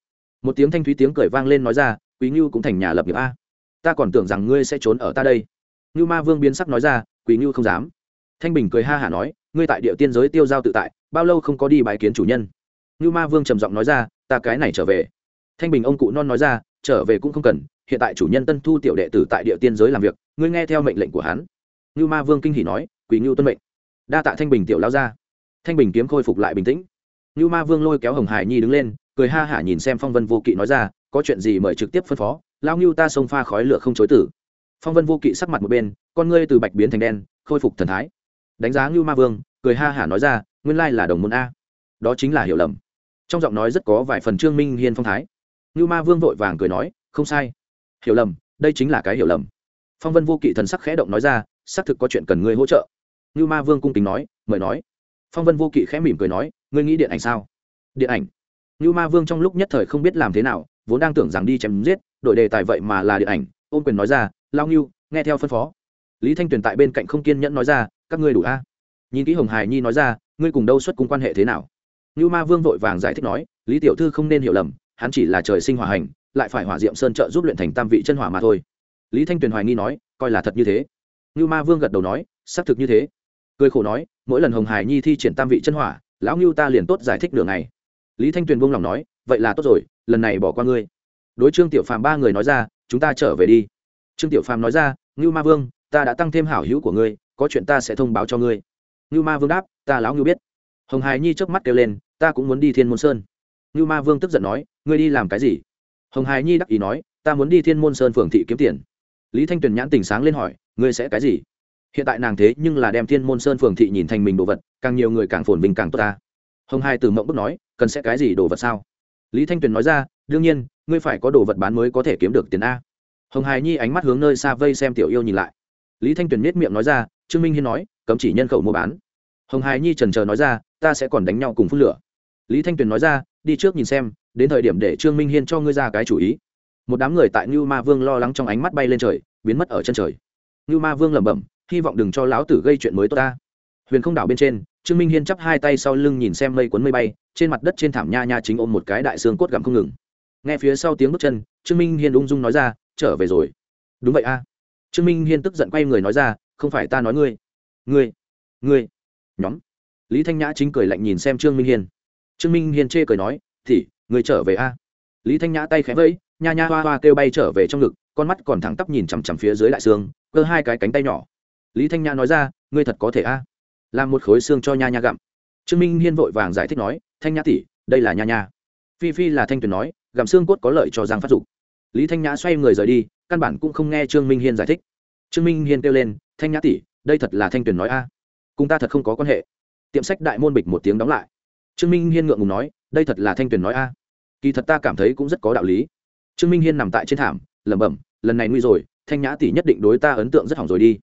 một tiếng thanh thúy tiếng cười vang lên nói ra, quý ngưu cũng thành nhà lập nghiệp a. Ta còn tưởng rằng ngươi sẽ trốn ở ta đây. Ngưu ma vương biến sắc nói ra, quý ngưu không dám. Thanh bình cười ha hả nói, ngươi tại địa tiên giới tiêu giao tự tại, bao lâu không có đi bài kiến chủ nhân? Ngưu ma vương trầm giọng nói ra, ta cái này trở về. Thanh bình ông cụ non nói ra, trở về cũng không cần, hiện tại chủ nhân tân thu tiểu đệ tử tại địa tiên giới làm việc, ngươi nghe theo mệnh lệnh của hắn. Ngưu ma vương kinh hỉ nói, quý ngưu tuân mệnh. Đa tạ thanh bình tiểu lao ra thanh bình kiếm khôi phục lại bình tĩnh. Như ma vương lôi kéo hồng hải nhi đứng lên, cười ha hả nhìn xem phong vân vô kỵ nói ra, có chuyện gì mời trực tiếp phân phó lao ngưu ta xông pha khói lửa không chối tử. Phong vân vô kỵ sắc mặt một bên, con ngươi từ bạch biến thành đen, khôi phục thần thái. Đánh giá ngưu ma vương, cười ha hả nói ra, nguyên lai là đồng môn a. Đó chính là hiểu lầm. Trong giọng nói rất có vài phần trương minh hiên phong thái. Ngưu ma vương vội vàng cười nói, không sai. Hiểu lầm, đây chính là cái hiểu lầm. Phong vân vô kỵ thần sắc khẽ động nói ra, xác thực có chuyện cần ngươi hỗ trợ. Ngưu ma vương cung kính nói, mời nói phong vân vô kỵ khẽ mỉm cười nói, ngươi nghĩ điện ảnh sao? Điện ảnh? Như ma vương trong lúc nhất thời không biết làm thế nào, vốn đang tưởng rằng đi chém giết, đổi đề tài vậy mà là điện ảnh, ôm quyền nói ra lao ngưu, nghe theo phân phó. Lý thanh tuyền tại bên cạnh không kiên nhẫn nói ra, các ngươi đủ a? Nhìn kỹ hồng hải nhi nói ra, ngươi cùng đâu xuất cung quan hệ thế nào? Như ma vương vội vàng giải thích nói, lý tiểu thư không nên hiểu lầm, hắn chỉ là trời sinh hỏa hành, lại phải hỏa diệm sơn trợ giúp luyện thành tam vị chân hỏa mà thôi. Lý thanh tuyền hoài nghi nói, coi là thật như thế. Như ma vương gật đầu nói, xác thực như thế cười khổ nói, mỗi lần hồng hải nhi thi triển tam vị chân hỏa, lão ngưu ta liền tốt giải thích đường này lý thanh tuyền buông lòng nói, vậy là tốt rồi, lần này bỏ qua ngươi. Đối trương tiểu phàm ba người nói ra, chúng ta trở về đi. Trương tiểu phàm nói ra, ngưu ma vương, ta đã tăng thêm hảo hữu của ngươi, có chuyện ta sẽ thông báo cho ngươi. Ngưu ma vương đáp, ta lão ngưu biết. Hồng hải nhi chớp mắt kêu lên, ta cũng muốn đi thiên môn sơn. Ngưu ma vương tức giận nói, ngươi đi làm cái gì? Hồng hải nhi đắc ý nói, ta muốn đi thiên môn sơn phường thị kiếm tiền. Lý thanh tuyền nhãn tình sáng lên hỏi, ngươi sẽ cái gì? Hiện tại nàng thế nhưng là đem thiên môn sơn phường thị nhìn thành mình đồ vật, càng nhiều người càng phồn vinh càng tốt ta. Hồng hai từ mộng bức nói, cần sẽ cái gì đồ vật sao? Lý thanh tuyền nói ra, đương nhiên, ngươi phải có đồ vật bán mới có thể kiếm được tiền a. Hồng hài nhi ánh mắt hướng nơi xa vây xem tiểu yêu nhìn lại. Lý thanh tuyền nết miệng nói ra, trương minh hiên nói, cấm chỉ nhân khẩu mua bán. Hồng hài nhi trần trờ nói ra, ta sẽ còn đánh nhau cùng phun lửa. Lý thanh tuyền nói ra, đi trước nhìn xem, đến thời điểm để trương minh hiên cho ngươi ra cái chủ ý. Một đám người tại như ma vương lo lắng trong ánh mắt bay lên trời, biến mất ở chân trời. Như ma vương lẩm bẩm hy vọng đừng cho lão tử gây chuyện mới tốt ta. Huyền không đảo bên trên, trương minh hiên chắp hai tay sau lưng nhìn xem mây cuốn mây bay, trên mặt đất trên thảm nha nha chính ôm một cái đại xương cốt gặm không ngừng. Nghe phía sau tiếng bước chân, trương minh hiên ung dung nói ra, trở về rồi. Đúng vậy a. Trương minh hiên tức giận quay người nói ra, không phải ta nói ngươi. Ngươi ngươi, nhóm. Lý thanh nhã chính cười lạnh nhìn xem trương minh hiên. Trương minh hiên chê cười nói, thì, ngươi trở về a. Lý thanh nhã tay khẽ vẫy, nha nha hoa hoa kêu bay trở về trong ngực, con mắt còn thẳng tắp nhìn chằm chằm phía dưới đại xương, cơ hai cái cánh tay nhỏ lý thanh nhã nói ra, ngươi thật có thể a. Làm một khối xương cho nha nha gặm. Trương minh hiên vội vàng giải thích nói, thanh nhã tỷ, đây là nha nha. Phi phi là thanh tuyền nói, gặm xương cốt có lợi cho giang phát dục. Lý thanh nhã xoay người rời đi, căn bản cũng không nghe trương minh hiên giải thích. Trương minh hiên kêu lên, thanh nhã tỷ, đây thật là thanh tuyền nói a. Cùng ta thật không có quan hệ. Tiệm sách đại môn bịch một tiếng đóng lại. Trương minh hiên ngượng ngùng nói, đây thật là thanh tuyền nói a. Kỳ thật ta cảm thấy cũng rất có đạo lý. Trương minh hiên nằm tại trên thảm, lẩm bẩm, lần này nguy rồi, thanh nhã tỷ nhất định đối ta ấn tượng rất hỏng rồi đi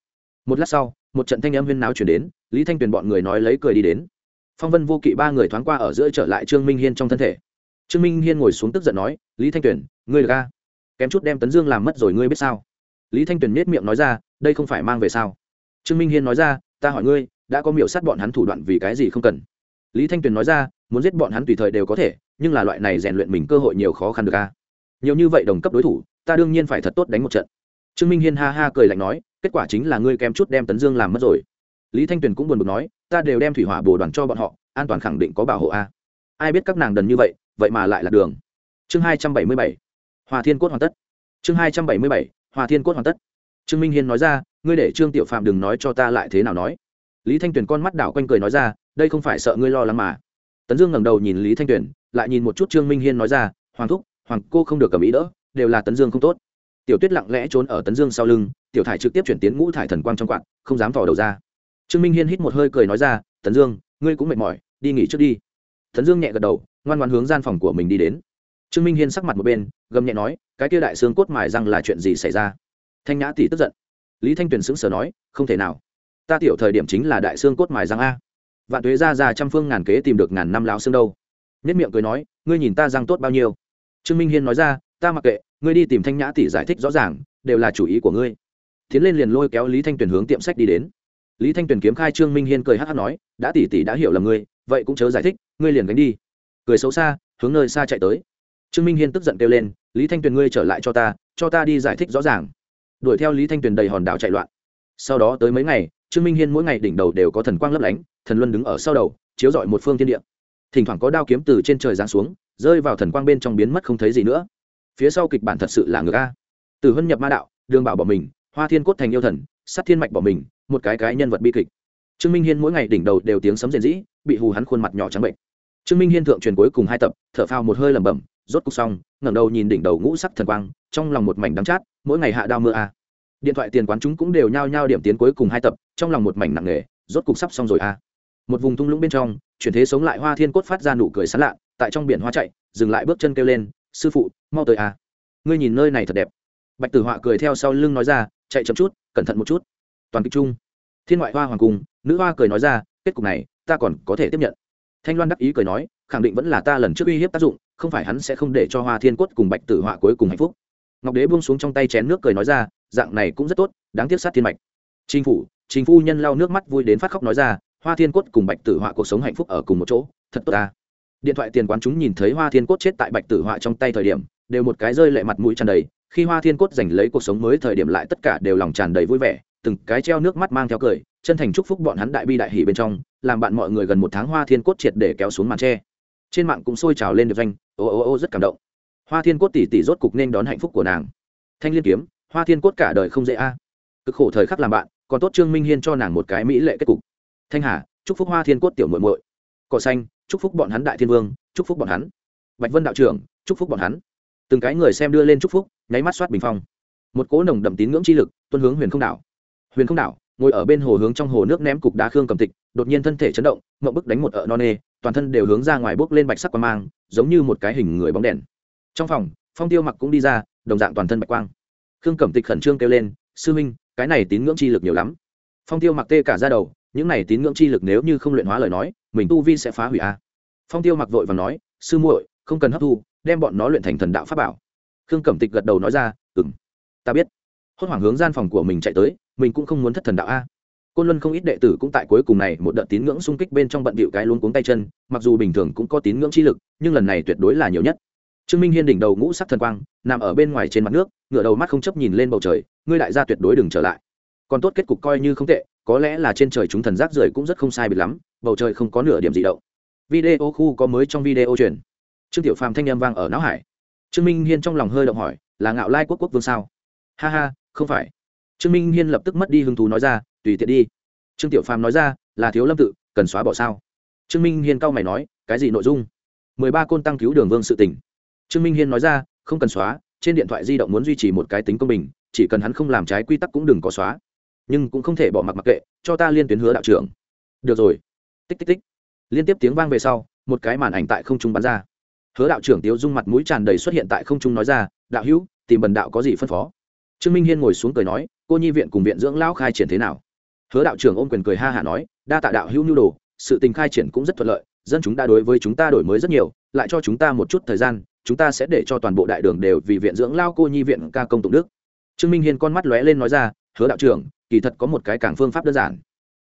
một lát sau, một trận thanh âm huyên náo chuyển đến, lý thanh tuyền bọn người nói lấy cười đi đến. Phong vân vô kỵ ba người thoáng qua ở giữa trở lại trương minh hiên trong thân thể. Trương minh hiên ngồi xuống tức giận nói, lý thanh tuyền, ngươi được ca kém chút đem tấn dương làm mất rồi ngươi biết sao? Lý thanh tuyền nết miệng nói ra, đây không phải mang về sao? Trương minh hiên nói ra, ta hỏi ngươi, đã có miểu sát bọn hắn thủ đoạn vì cái gì không cần? Lý thanh tuyền nói ra, muốn giết bọn hắn tùy thời đều có thể, nhưng là loại này rèn luyện mình cơ hội nhiều khó khăn được ca nhiều như vậy đồng cấp đối thủ, ta đương nhiên phải thật tốt đánh một trận. Trương minh hiên ha ha cười lạnh nói kết quả chính là ngươi kém chút đem tấn dương làm mất rồi. Lý thanh tuyền cũng buồn bực nói, ta đều đem thủy hỏa bồ đoàn cho bọn họ, an toàn khẳng định có bảo hộ a. Ai biết các nàng đần như vậy vậy mà lại là đường. Chương hai trăm bảy mươi bảy, hòa thiên cốt hoàn tất. Chương hai trăm bảy mươi bảy, hòa thiên cốt hoàn tất. Trương minh hiên nói ra, ngươi để trương tiểu phạm đừng nói cho ta lại thế nào nói. Lý thanh tuyền con mắt đảo quanh cười nói ra, đây không phải sợ ngươi lo lắng mà. Tấn dương ngẩng đầu nhìn lý thanh tuyền, lại nhìn một chút trương minh hiên nói ra, hoàng thúc, hoàng cô không được cầm ý đỡ, đều là tấn dương không tốt tiểu tuyết lặng lẽ trốn ở tấn dương sau lưng, tiểu thải trực tiếp chuyển tiến ngũ thải thần quang trong quạt, không dám thò đầu ra. Trương minh hiên hít một hơi cười nói ra, tấn dương, ngươi cũng mệt mỏi, đi nghỉ trước đi. Tấn dương nhẹ gật đầu, ngoan ngoan hướng gian phòng của mình đi đến. Trương minh hiên sắc mặt một bên, gầm nhẹ nói, cái kia đại xương cốt mài răng là chuyện gì xảy ra? Thanh nhã tỷ tức giận. Lý thanh tuyền sững sờ nói, không thể nào. Ta tiểu thời điểm chính là đại xương cốt mài răng a. Vạn tuế ra ra trăm phương ngàn kế tìm được ngàn năm láo xương đâu. Nhất miệng cười nói, ngươi nhìn ta răng tốt bao nhiêu? Trương minh hiên nói ra ta mặc kệ, ngươi đi tìm thanh nhã tỷ giải thích rõ ràng, đều là chủ ý của ngươi. Tiến lên liền lôi kéo lý thanh tuyền hướng tiệm sách đi đến. Lý thanh tuyền kiếm khai trương minh hiên cười hát hát nói, đã tỷ tỷ đã hiểu là ngươi, vậy cũng chớ giải thích, ngươi liền gánh đi. Cười xấu xa, hướng nơi xa chạy tới. Trương minh hiên tức giận kêu lên, lý thanh tuyền ngươi trở lại cho ta cho ta đi giải thích rõ ràng. Đuổi theo lý thanh tuyền đầy hòn đảo chạy loạn. Sau đó tới mấy ngày, trương minh hiên mỗi ngày đỉnh đầu đều có thần quang lấp lánh, thần luân đứng ở sau đầu, chiếu rọi một phương thiên địa. Thỉnh thoảng có đao kiếm từ trên trời giáng xuống, rơi vào thần quang bên trong biến mất không thấy gì nữa phía sau kịch bản thật sự là ngược a. Từ hân nhập ma đạo, đường bảo bỏ mình, hoa thiên cốt thành yêu thần, sát thiên mạch bỏ mình, một cái cái nhân vật bi kịch. Trương minh hiên mỗi ngày đỉnh đầu đều tiếng sấm rền rĩ, bị hù hắn khuôn mặt nhỏ trắng bệnh. Trương minh hiên thượng truyền cuối cùng hai tập, thở phao một hơi lẩm bẩm, rốt cục xong, ngẩng đầu nhìn đỉnh đầu ngũ sắc thần quang, trong lòng một mảnh đắng chát, mỗi ngày hạ đao mưa a. Điện thoại tiền quán chúng cũng đều nhao nhao điểm tiến cuối cùng hai tập, trong lòng một mảnh nặng nề, rốt cục sắp xong rồi a. Một vùng thung lũng bên trong, chuyển thế sống lại hoa thiên cốt phát ra nụ cười sán lạ, tại trong biển hoa chạy, dừng lại bước chân kêu lên sư phụ mau tới à? ngươi nhìn nơi này thật đẹp. Bạch tử họa cười theo sau lưng nói ra chạy chậm chút cẩn thận một chút. Toàn kịch Trung, thiên ngoại hoa hoàng cung nữ hoa cười nói ra kết cục này ta còn có thể tiếp nhận. Thanh loan đắc ý cười nói khẳng định vẫn là ta lần trước uy hiếp tác dụng không phải hắn sẽ không để cho hoa thiên quất cùng bạch tử họa cuối cùng hạnh phúc. Ngọc đế buông xuống trong tay chén nước cười nói ra dạng này cũng rất tốt đáng tiếc sát thiên mạch. Chính phủ chính phu nhân lau nước mắt vui đến phát khóc nói ra hoa thiên quất cùng bạch tử họa cuộc sống hạnh phúc ở cùng một chỗ thật tốt ta điện thoại tiền quán chúng nhìn thấy hoa thiên Cốt chết tại bạch tử họa trong tay thời điểm, đều một cái rơi lệ mặt mũi tràn đầy. Khi hoa thiên cốt giành lấy cuộc sống mới thời điểm lại tất cả đều lòng tràn đầy vui vẻ, từng cái treo nước mắt mang theo cười, chân thành chúc phúc bọn hắn đại bi đại hỷ bên trong, làm bạn mọi người gần một tháng hoa thiên cốt triệt để kéo xuống màn tre. Trên mạng cũng sôi trào lên được danh, ô ô ô rất cảm động. Hoa thiên cốt tỷ tỷ rốt cục nên đón hạnh phúc của nàng. Thanh liên kiếm, hoa thiên cốt cả đời không dễ a. À. Cực khổ thời khắc làm bạn, còn tốt trương minh hiên cho nàng một cái mỹ lệ kết cục. Thanh hà, chúc phúc hoa thiên cốt tiểu muội muội. Cỏ xanh chúc phúc bọn hắn đại thiên vương, chúc phúc bọn hắn. Bạch vân đạo trưởng, chúc phúc bọn hắn. Từng cái người xem đưa lên chúc phúc, nháy mắt soát bình phong. Một cỗ nồng đậm tín ngưỡng chi lực tuân hướng huyền không đảo. Huyền không đảo, ngồi ở bên hồ hướng trong hồ nước ném cục đá khương cầm tịch, đột nhiên thân thể chấn động mậu bức đánh một ợ non nê, toàn thân đều hướng ra ngoài bốc lên bạch sắc quang mang, giống như một cái hình người bóng đèn. Trong phòng, phong tiêu mặc cũng đi ra, đồng dạng toàn thân bạch quang. Khương cẩm tịch khẩn trương kêu lên, sư minh, cái này tín ngưỡng chi lực nhiều lắm. Phong tiêu mặc tê cả ra đầu những này tín ngưỡng chi lực nếu như không luyện hóa lời nói, mình tu vi sẽ phá hủy a. Phong tiêu mặc vội và nói, sư muội, không cần hấp thu, đem bọn nó luyện thành thần đạo pháp bảo. Khương cẩm tịch gật đầu nói ra ừng ta biết. Hốt hoảng hướng gian phòng của mình chạy tới, mình cũng không muốn thất thần đạo a. Côn luân không ít đệ tử cũng tại cuối cùng này một đợt tín ngưỡng xung kích bên trong bận bịu cái luống cuống tay chân, mặc dù bình thường cũng có tín ngưỡng chi lực, nhưng lần này tuyệt đối là nhiều nhất. Trương minh hiên đỉnh đầu ngũ sắc thần quang, nằm ở bên ngoài trên mặt nước ngựa đầu mắt không chấp nhìn lên bầu trời, ngươi đại gia tuyệt đối đừng trở lại. Còn tốt kết cục coi như không tệ có lẽ là trên trời chúng thần rác rưởi cũng rất không sai biệt lắm, bầu trời không có nửa điểm gì động. Video khu có mới trong video truyền. Trương tiểu phàm thanh â m vang ở não hải. Trương minh hiên trong lòng hơi động hỏi, là ngạo lai quốc quốc vương sao? Ha ha, không phải. Trương minh hiên lập tức mất đi hứng thú nói ra, tùy tiện đi. Trương tiểu phàm nói ra, là thiếu lâm tự, cần xóa bỏ sao? Trương minh hiên cau mày nói, cái gì nội dung? Mười ba côn tăng cứu đường vương sự tỉnh trương minh hiên nói ra, không cần xóa, trên điện thoại di động muốn duy trì một cái tính công bình, chỉ cần hắn không làm trái quy tắc cũng đừng có xóa nhưng cũng không thể bỏ mặc mặc kệ, cho ta liên tuyến hứa đạo trưởng. Được rồi. Tích tích tích. Liên tiếp tiếng vang về sau, một cái màn ảnh tại không trung bắn ra. Hứa đạo trưởng tiếu dung mặt mũi tràn đầy xuất hiện tại không trung nói ra, đạo hữu, tìm bần đạo có gì phân phó? Trương minh hiên ngồi xuống cười nói, cô nhi viện cùng viện dưỡng lão khai triển thế nào? Hứa đạo trưởng ôm quyền cười ha hả nói, đa tạ đạo hữu nhu đồ, sự tình khai triển cũng rất thuận lợi, dân chúng đã đối với chúng ta đổi mới rất nhiều, lại cho chúng ta một chút thời gian, chúng ta sẽ để cho toàn bộ đại đường đều vì viện dưỡng lao cô nhi viện ca công tụng đức. Trương minh hiên con mắt lóe lên nói ra, hứa đạo trưởng kỳ thật có một cái càng phương pháp đơn giản.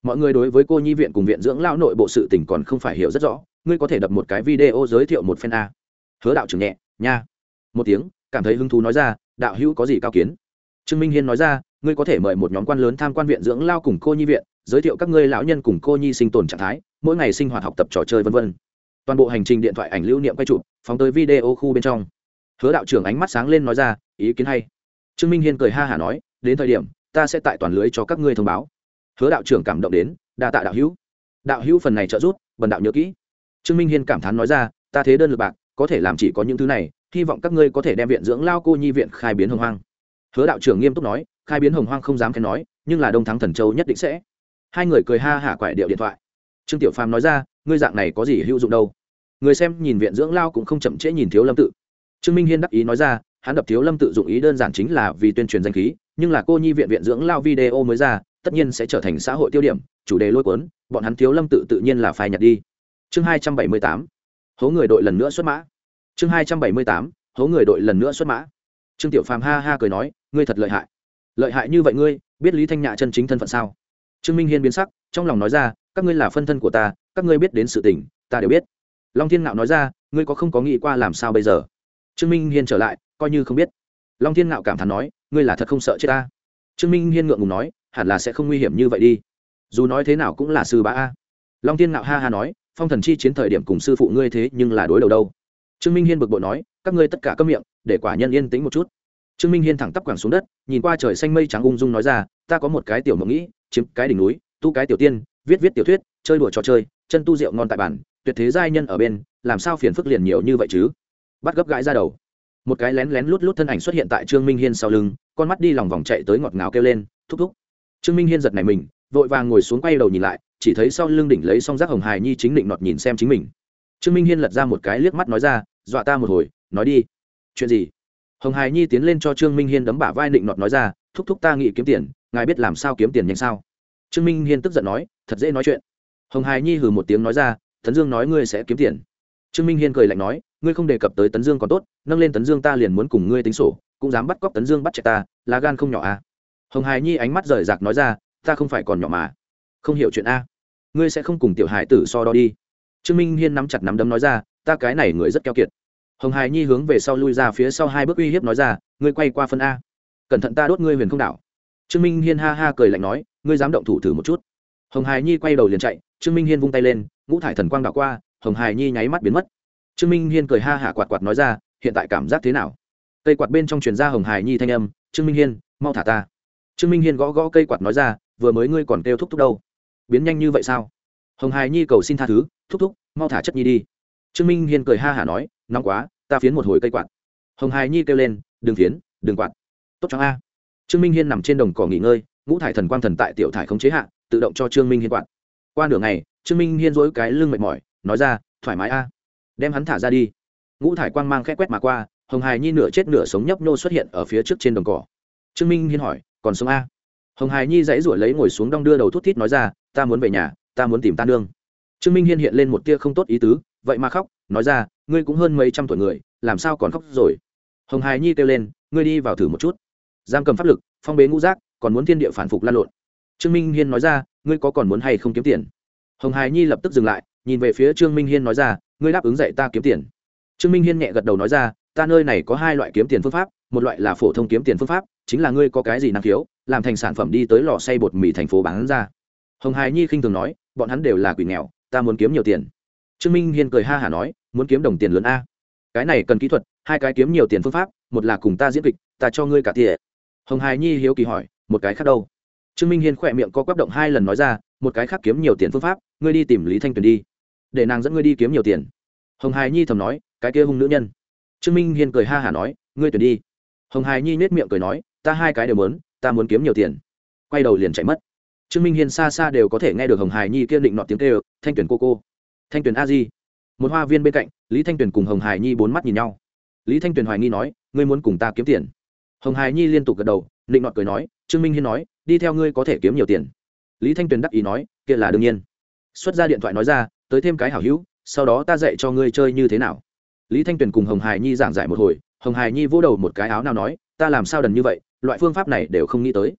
Mọi người đối với cô nhi viện cùng viện dưỡng lão nội bộ sự tình còn không phải hiểu rất rõ, ngươi có thể đập một cái video giới thiệu một phen a. Hứa đạo trưởng nhẹ, nha. Một tiếng, cảm thấy hứng thú nói ra, đạo hữu có gì cao kiến? Trương minh hiên nói ra, ngươi có thể mời một nhóm quan lớn tham quan viện dưỡng lao cùng cô nhi viện, giới thiệu các ngươi lão nhân cùng cô nhi sinh tồn trạng thái, mỗi ngày sinh hoạt học tập trò chơi v v toàn bộ hành trình điện thoại ảnh lưu niệm quay chụp, phóng tới video khu bên trong. Hứa đạo trưởng ánh mắt sáng lên nói ra, ý kiến hay. Trương minh hiên cười ha hả nói, đến thời điểm ta sẽ tại toàn lưới cho các ngươi thông báo. Hứa đạo trưởng cảm động đến, đa tạ đạo hữu. Đạo hữu phần này trợ giúp, bần đạo nhớ kỹ. Trương minh hiên cảm thán nói ra, ta thế đơn lực bạc, có thể làm chỉ có những thứ này, hy vọng các ngươi có thể đem viện dưỡng lao cô nhi viện khai biến hồng hoang. Hứa đạo trưởng nghiêm túc nói, khai biến hồng hoang không dám khen nói, nhưng là đông thắng thần châu nhất định sẽ. Hai người cười ha hả quại điệu điện thoại. Trương tiểu phàm nói ra, ngươi dạng này có gì hữu dụng đâu? Người xem nhìn viện dưỡng lao cũng không chậm trễ nhìn thiếu lâm tự. Trương minh hiên đắc ý nói ra hắn đập thiếu lâm tự dụng ý đơn giản chính là vì tuyên truyền danh khí, nhưng là cô nhi viện viện dưỡng lao video mới ra, tất nhiên sẽ trở thành xã hội tiêu điểm, chủ đề lôi cuốn, bọn hắn thiếu lâm tự tự nhiên là phải nhặt đi. Chương hai trăm bảy mươi tám, hố người đội lần nữa xuất mã. Chương hai trăm bảy mươi tám, hố người đội lần nữa xuất mã. Trương tiểu phàm ha ha cười nói, ngươi thật lợi hại. Lợi hại như vậy ngươi, biết lý thanh nhạ chân chính thân phận sao? Trương minh hiên biến sắc, trong lòng nói ra, các ngươi là phân thân của ta, các ngươi biết đến sự tình, ta đều biết. Long thiên ngạo nói ra, ngươi có không có nghĩ qua làm sao bây giờ? Trương minh hiên trở lại coi như không biết. Long thiên ngạo cảm thán nói, ngươi là thật không sợ chết ta? Trương minh hiên ngượng ngùng nói, hẳn là sẽ không nguy hiểm như vậy đi. Dù nói thế nào cũng là sư bá a. Long thiên ngạo ha ha nói, phong thần chi chiến thời điểm cùng sư phụ ngươi thế nhưng là đối đầu đâu. Trương minh hiên bực bội nói, các ngươi tất cả câm miệng, để quả nhân yên tĩnh một chút. Trương minh hiên thẳng tắp quẳng xuống đất, nhìn qua trời xanh mây trắng ung dung nói ra, ta có một cái tiểu mộng nghĩ, chiếm cái đỉnh núi, tu cái tiểu tiên, viết viết tiểu thuyết, chơi đùa trò chơi, chân tu rượu ngon tại bản, tuyệt thế giai nhân ở bên, làm sao phiền phức liền nhiều như vậy chứ? Bắt gấp gãi ra đầu một cái lén lén lút lút thân ảnh xuất hiện tại trương minh hiên sau lưng, con mắt đi lòng vòng chạy tới ngọt ngào kêu lên, thúc thúc. Trương minh hiên giật này mình, vội vàng ngồi xuống quay đầu nhìn lại, chỉ thấy sau lưng đỉnh lấy song rác hồng hài nhi chính định nọt nhìn xem chính mình. Trương minh hiên lật ra một cái liếc mắt nói ra, dọa ta một hồi, nói đi. Chuyện gì? Hồng hài nhi tiến lên cho trương minh hiên đấm bả vai định nọt nói ra, thúc thúc ta nghĩ kiếm tiền, ngài biết làm sao kiếm tiền nhanh sao? Trương minh hiên tức giận nói, thật dễ nói chuyện. Hồng hài nhi hừ một tiếng nói ra thần dương nói ngươi sẽ kiếm tiền trương minh hiên cười lạnh nói, ngươi không đề cập tới tấn dương còn tốt, nâng lên tấn dương ta liền muốn cùng ngươi tính sổ, cũng dám bắt cóc tấn dương bắt chạy ta, là gan không nhỏ à. Hồng hài nhi ánh mắt rời rạc nói ra, ta không phải còn nhỏ mà, không hiểu chuyện a. Ngươi sẽ không cùng tiểu hải tử so đo đi. Trương minh hiên nắm chặt nắm đấm nói ra, ta cái này người rất keo kiệt. Hồng hài nhi hướng về sau lui ra phía sau hai bước uy hiếp nói ra, ngươi quay qua phân a. Cẩn thận ta đốt ngươi huyền không đảo. Trương minh hiên ha ha cười lạnh nói, ngươi dám động thủ thử một chút. Hồng hài nhi quay đầu liền chạy, trương minh hiên vung tay lên, ngũ thải thần quang đảo qua hồng hài nhi nháy mắt biến mất. Trương minh hiên cười ha hả quạt quạt nói ra, hiện tại cảm giác thế nào? Cây quạt bên trong truyền ra hồng hài nhi thanh âm, trương minh hiên, mau thả ta. Trương minh hiên gõ gõ cây quạt nói ra, vừa mới ngươi còn kêu thúc thúc đâu? Biến nhanh như vậy sao? Hồng hài nhi cầu xin tha thứ, thúc thúc, mau thả chất nhi đi. Trương minh hiên cười ha hả nói, nóng quá, ta phiến một hồi cây quạt. Hồng hài nhi kêu lên, đừng phiến, đừng quạt. Tốt cho a. Trương minh hiên nằm trên đồng cỏ nghỉ ngơi, ngũ thải thần quang thần tại tiểu thải không chế hạ, tự động cho trương minh hiên quạt. Qua nửa ngày, trương minh hiên dối cái lưng mệt mỏi nói ra, thoải mái a. Đem hắn thả ra đi. Ngũ thải quang mang khẽ quét mà qua, hồng hài nhi nửa chết nửa sống nhấp nô xuất hiện ở phía trước trên đồng cỏ. Trương minh hiên hỏi, còn sống a? Hồng hài nhi dãy ruổi lấy ngồi xuống đong đưa đầu thút thít nói ra, ta muốn về nhà, ta muốn tìm ta nương. Trương minh hiên hiện lên một tia không tốt ý tứ, vậy mà khóc, nói ra, ngươi cũng hơn mấy trăm tuổi người, làm sao còn khóc rồi? Hồng hài nhi kêu lên, ngươi đi vào thử một chút. Giam cầm pháp lực, phong bế ngũ giác, còn muốn thiên địa phản phục lan lộn. Trương minh hiên nói ra, ngươi có còn muốn hay không kiếm tiền? Hồng hài nhi lập tức dừng lại nhìn về phía trương minh hiên nói ra, ngươi đáp ứng dạy ta kiếm tiền. Trương minh hiên nhẹ gật đầu nói ra, ta nơi này có hai loại kiếm tiền phương pháp, một loại là phổ thông kiếm tiền phương pháp, chính là ngươi có cái gì năng khiếu, làm thành sản phẩm đi tới lò xay bột mì thành phố bán ra. Hồng hài nhi khinh thường nói, bọn hắn đều là quỷ nghèo, ta muốn kiếm nhiều tiền. Trương minh hiên cười ha hả nói, muốn kiếm đồng tiền lớn a. Cái này cần kỹ thuật, hai cái kiếm nhiều tiền phương pháp, một là cùng ta diễn kịch, ta cho ngươi cả tỉa. Hồng hài nhi hiếu kỳ hỏi, một cái khác đâu? Trương minh hiên khỏe miệng co quắp động hai lần nói ra, một cái khác kiếm nhiều tiền phương pháp, ngươi đi tìm lý thanh tuyền đi để nàng dẫn ngươi đi kiếm nhiều tiền. Hồng hài nhi thầm nói, cái kia hung nữ nhân. Trương minh hiên cười ha hả nói, ngươi tuyển đi. Hồng hài nhi nết miệng cười nói, ta hai cái đều muốn, ta muốn kiếm nhiều tiền. Quay đầu liền chạy mất. Trương minh hiên xa xa đều có thể nghe được hồng hài nhi kiên định nọ tiếng kêu, thanh tuyển cô cô. Thanh tuyển a di. Một hoa viên bên cạnh, lý thanh tuyền cùng hồng hải nhi bốn mắt nhìn nhau. Lý thanh tuyền hoài nghi nói, ngươi muốn cùng ta kiếm tiền. Hồng hải nhi liên tục gật đầu, định nọ cười nói, trương minh hiên nói, đi theo ngươi có thể kiếm nhiều tiền. Lý thanh tuyền đắc ý nói, kia là đương nhiên. Xuất ra điện thoại nói ra tới thêm cái hảo hữu, sau đó ta dạy cho ngươi chơi như thế nào. Lý thanh tuyền cùng hồng hải nhi giảng giải một hồi, hồng hải nhi vỗ đầu một cái áo nào nói, ta làm sao đần như vậy, loại phương pháp này đều không nghĩ tới.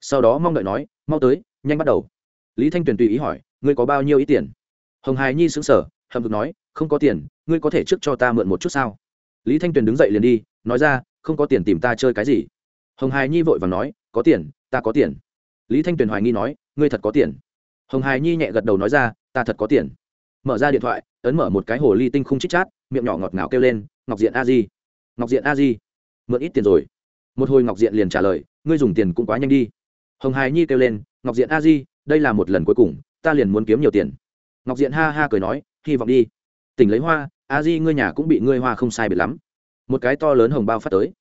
Sau đó mong đợi nói, mau tới, nhanh bắt đầu. Lý thanh tuyền tùy ý hỏi, ngươi có bao nhiêu ý tiền? Hồng hải nhi xứng sở hầm vực nói, không có tiền, ngươi có thể trước cho ta mượn một chút sao? Lý thanh tuyền đứng dậy liền đi, nói ra, không có tiền tìm ta chơi cái gì. Hồng Hải nhi vội và nói, có tiền, ta có tiền. Lý thanh tuyền hoài nghi nói, ngươi thật có tiền. Hồng Hải nhi nhẹ gật đầu nói ra, ta thật có tiền mở ra điện thoại, ấn mở một cái hồ ly tinh không chích chát, miệng nhỏ ngọt ngào kêu lên, ngọc diện a di, ngọc diện a di, mượn ít tiền rồi. Một hồi ngọc diện liền trả lời, ngươi dùng tiền cũng quá nhanh đi. Hồng hài nhi kêu lên, ngọc diện a di, đây là một lần cuối cùng, ta liền muốn kiếm nhiều tiền. Ngọc diện ha ha cười nói, hy vọng đi. Tỉnh lấy hoa, a di ngươi nhà cũng bị ngươi hoa không sai biệt lắm. Một cái to lớn hồng bao phát tới.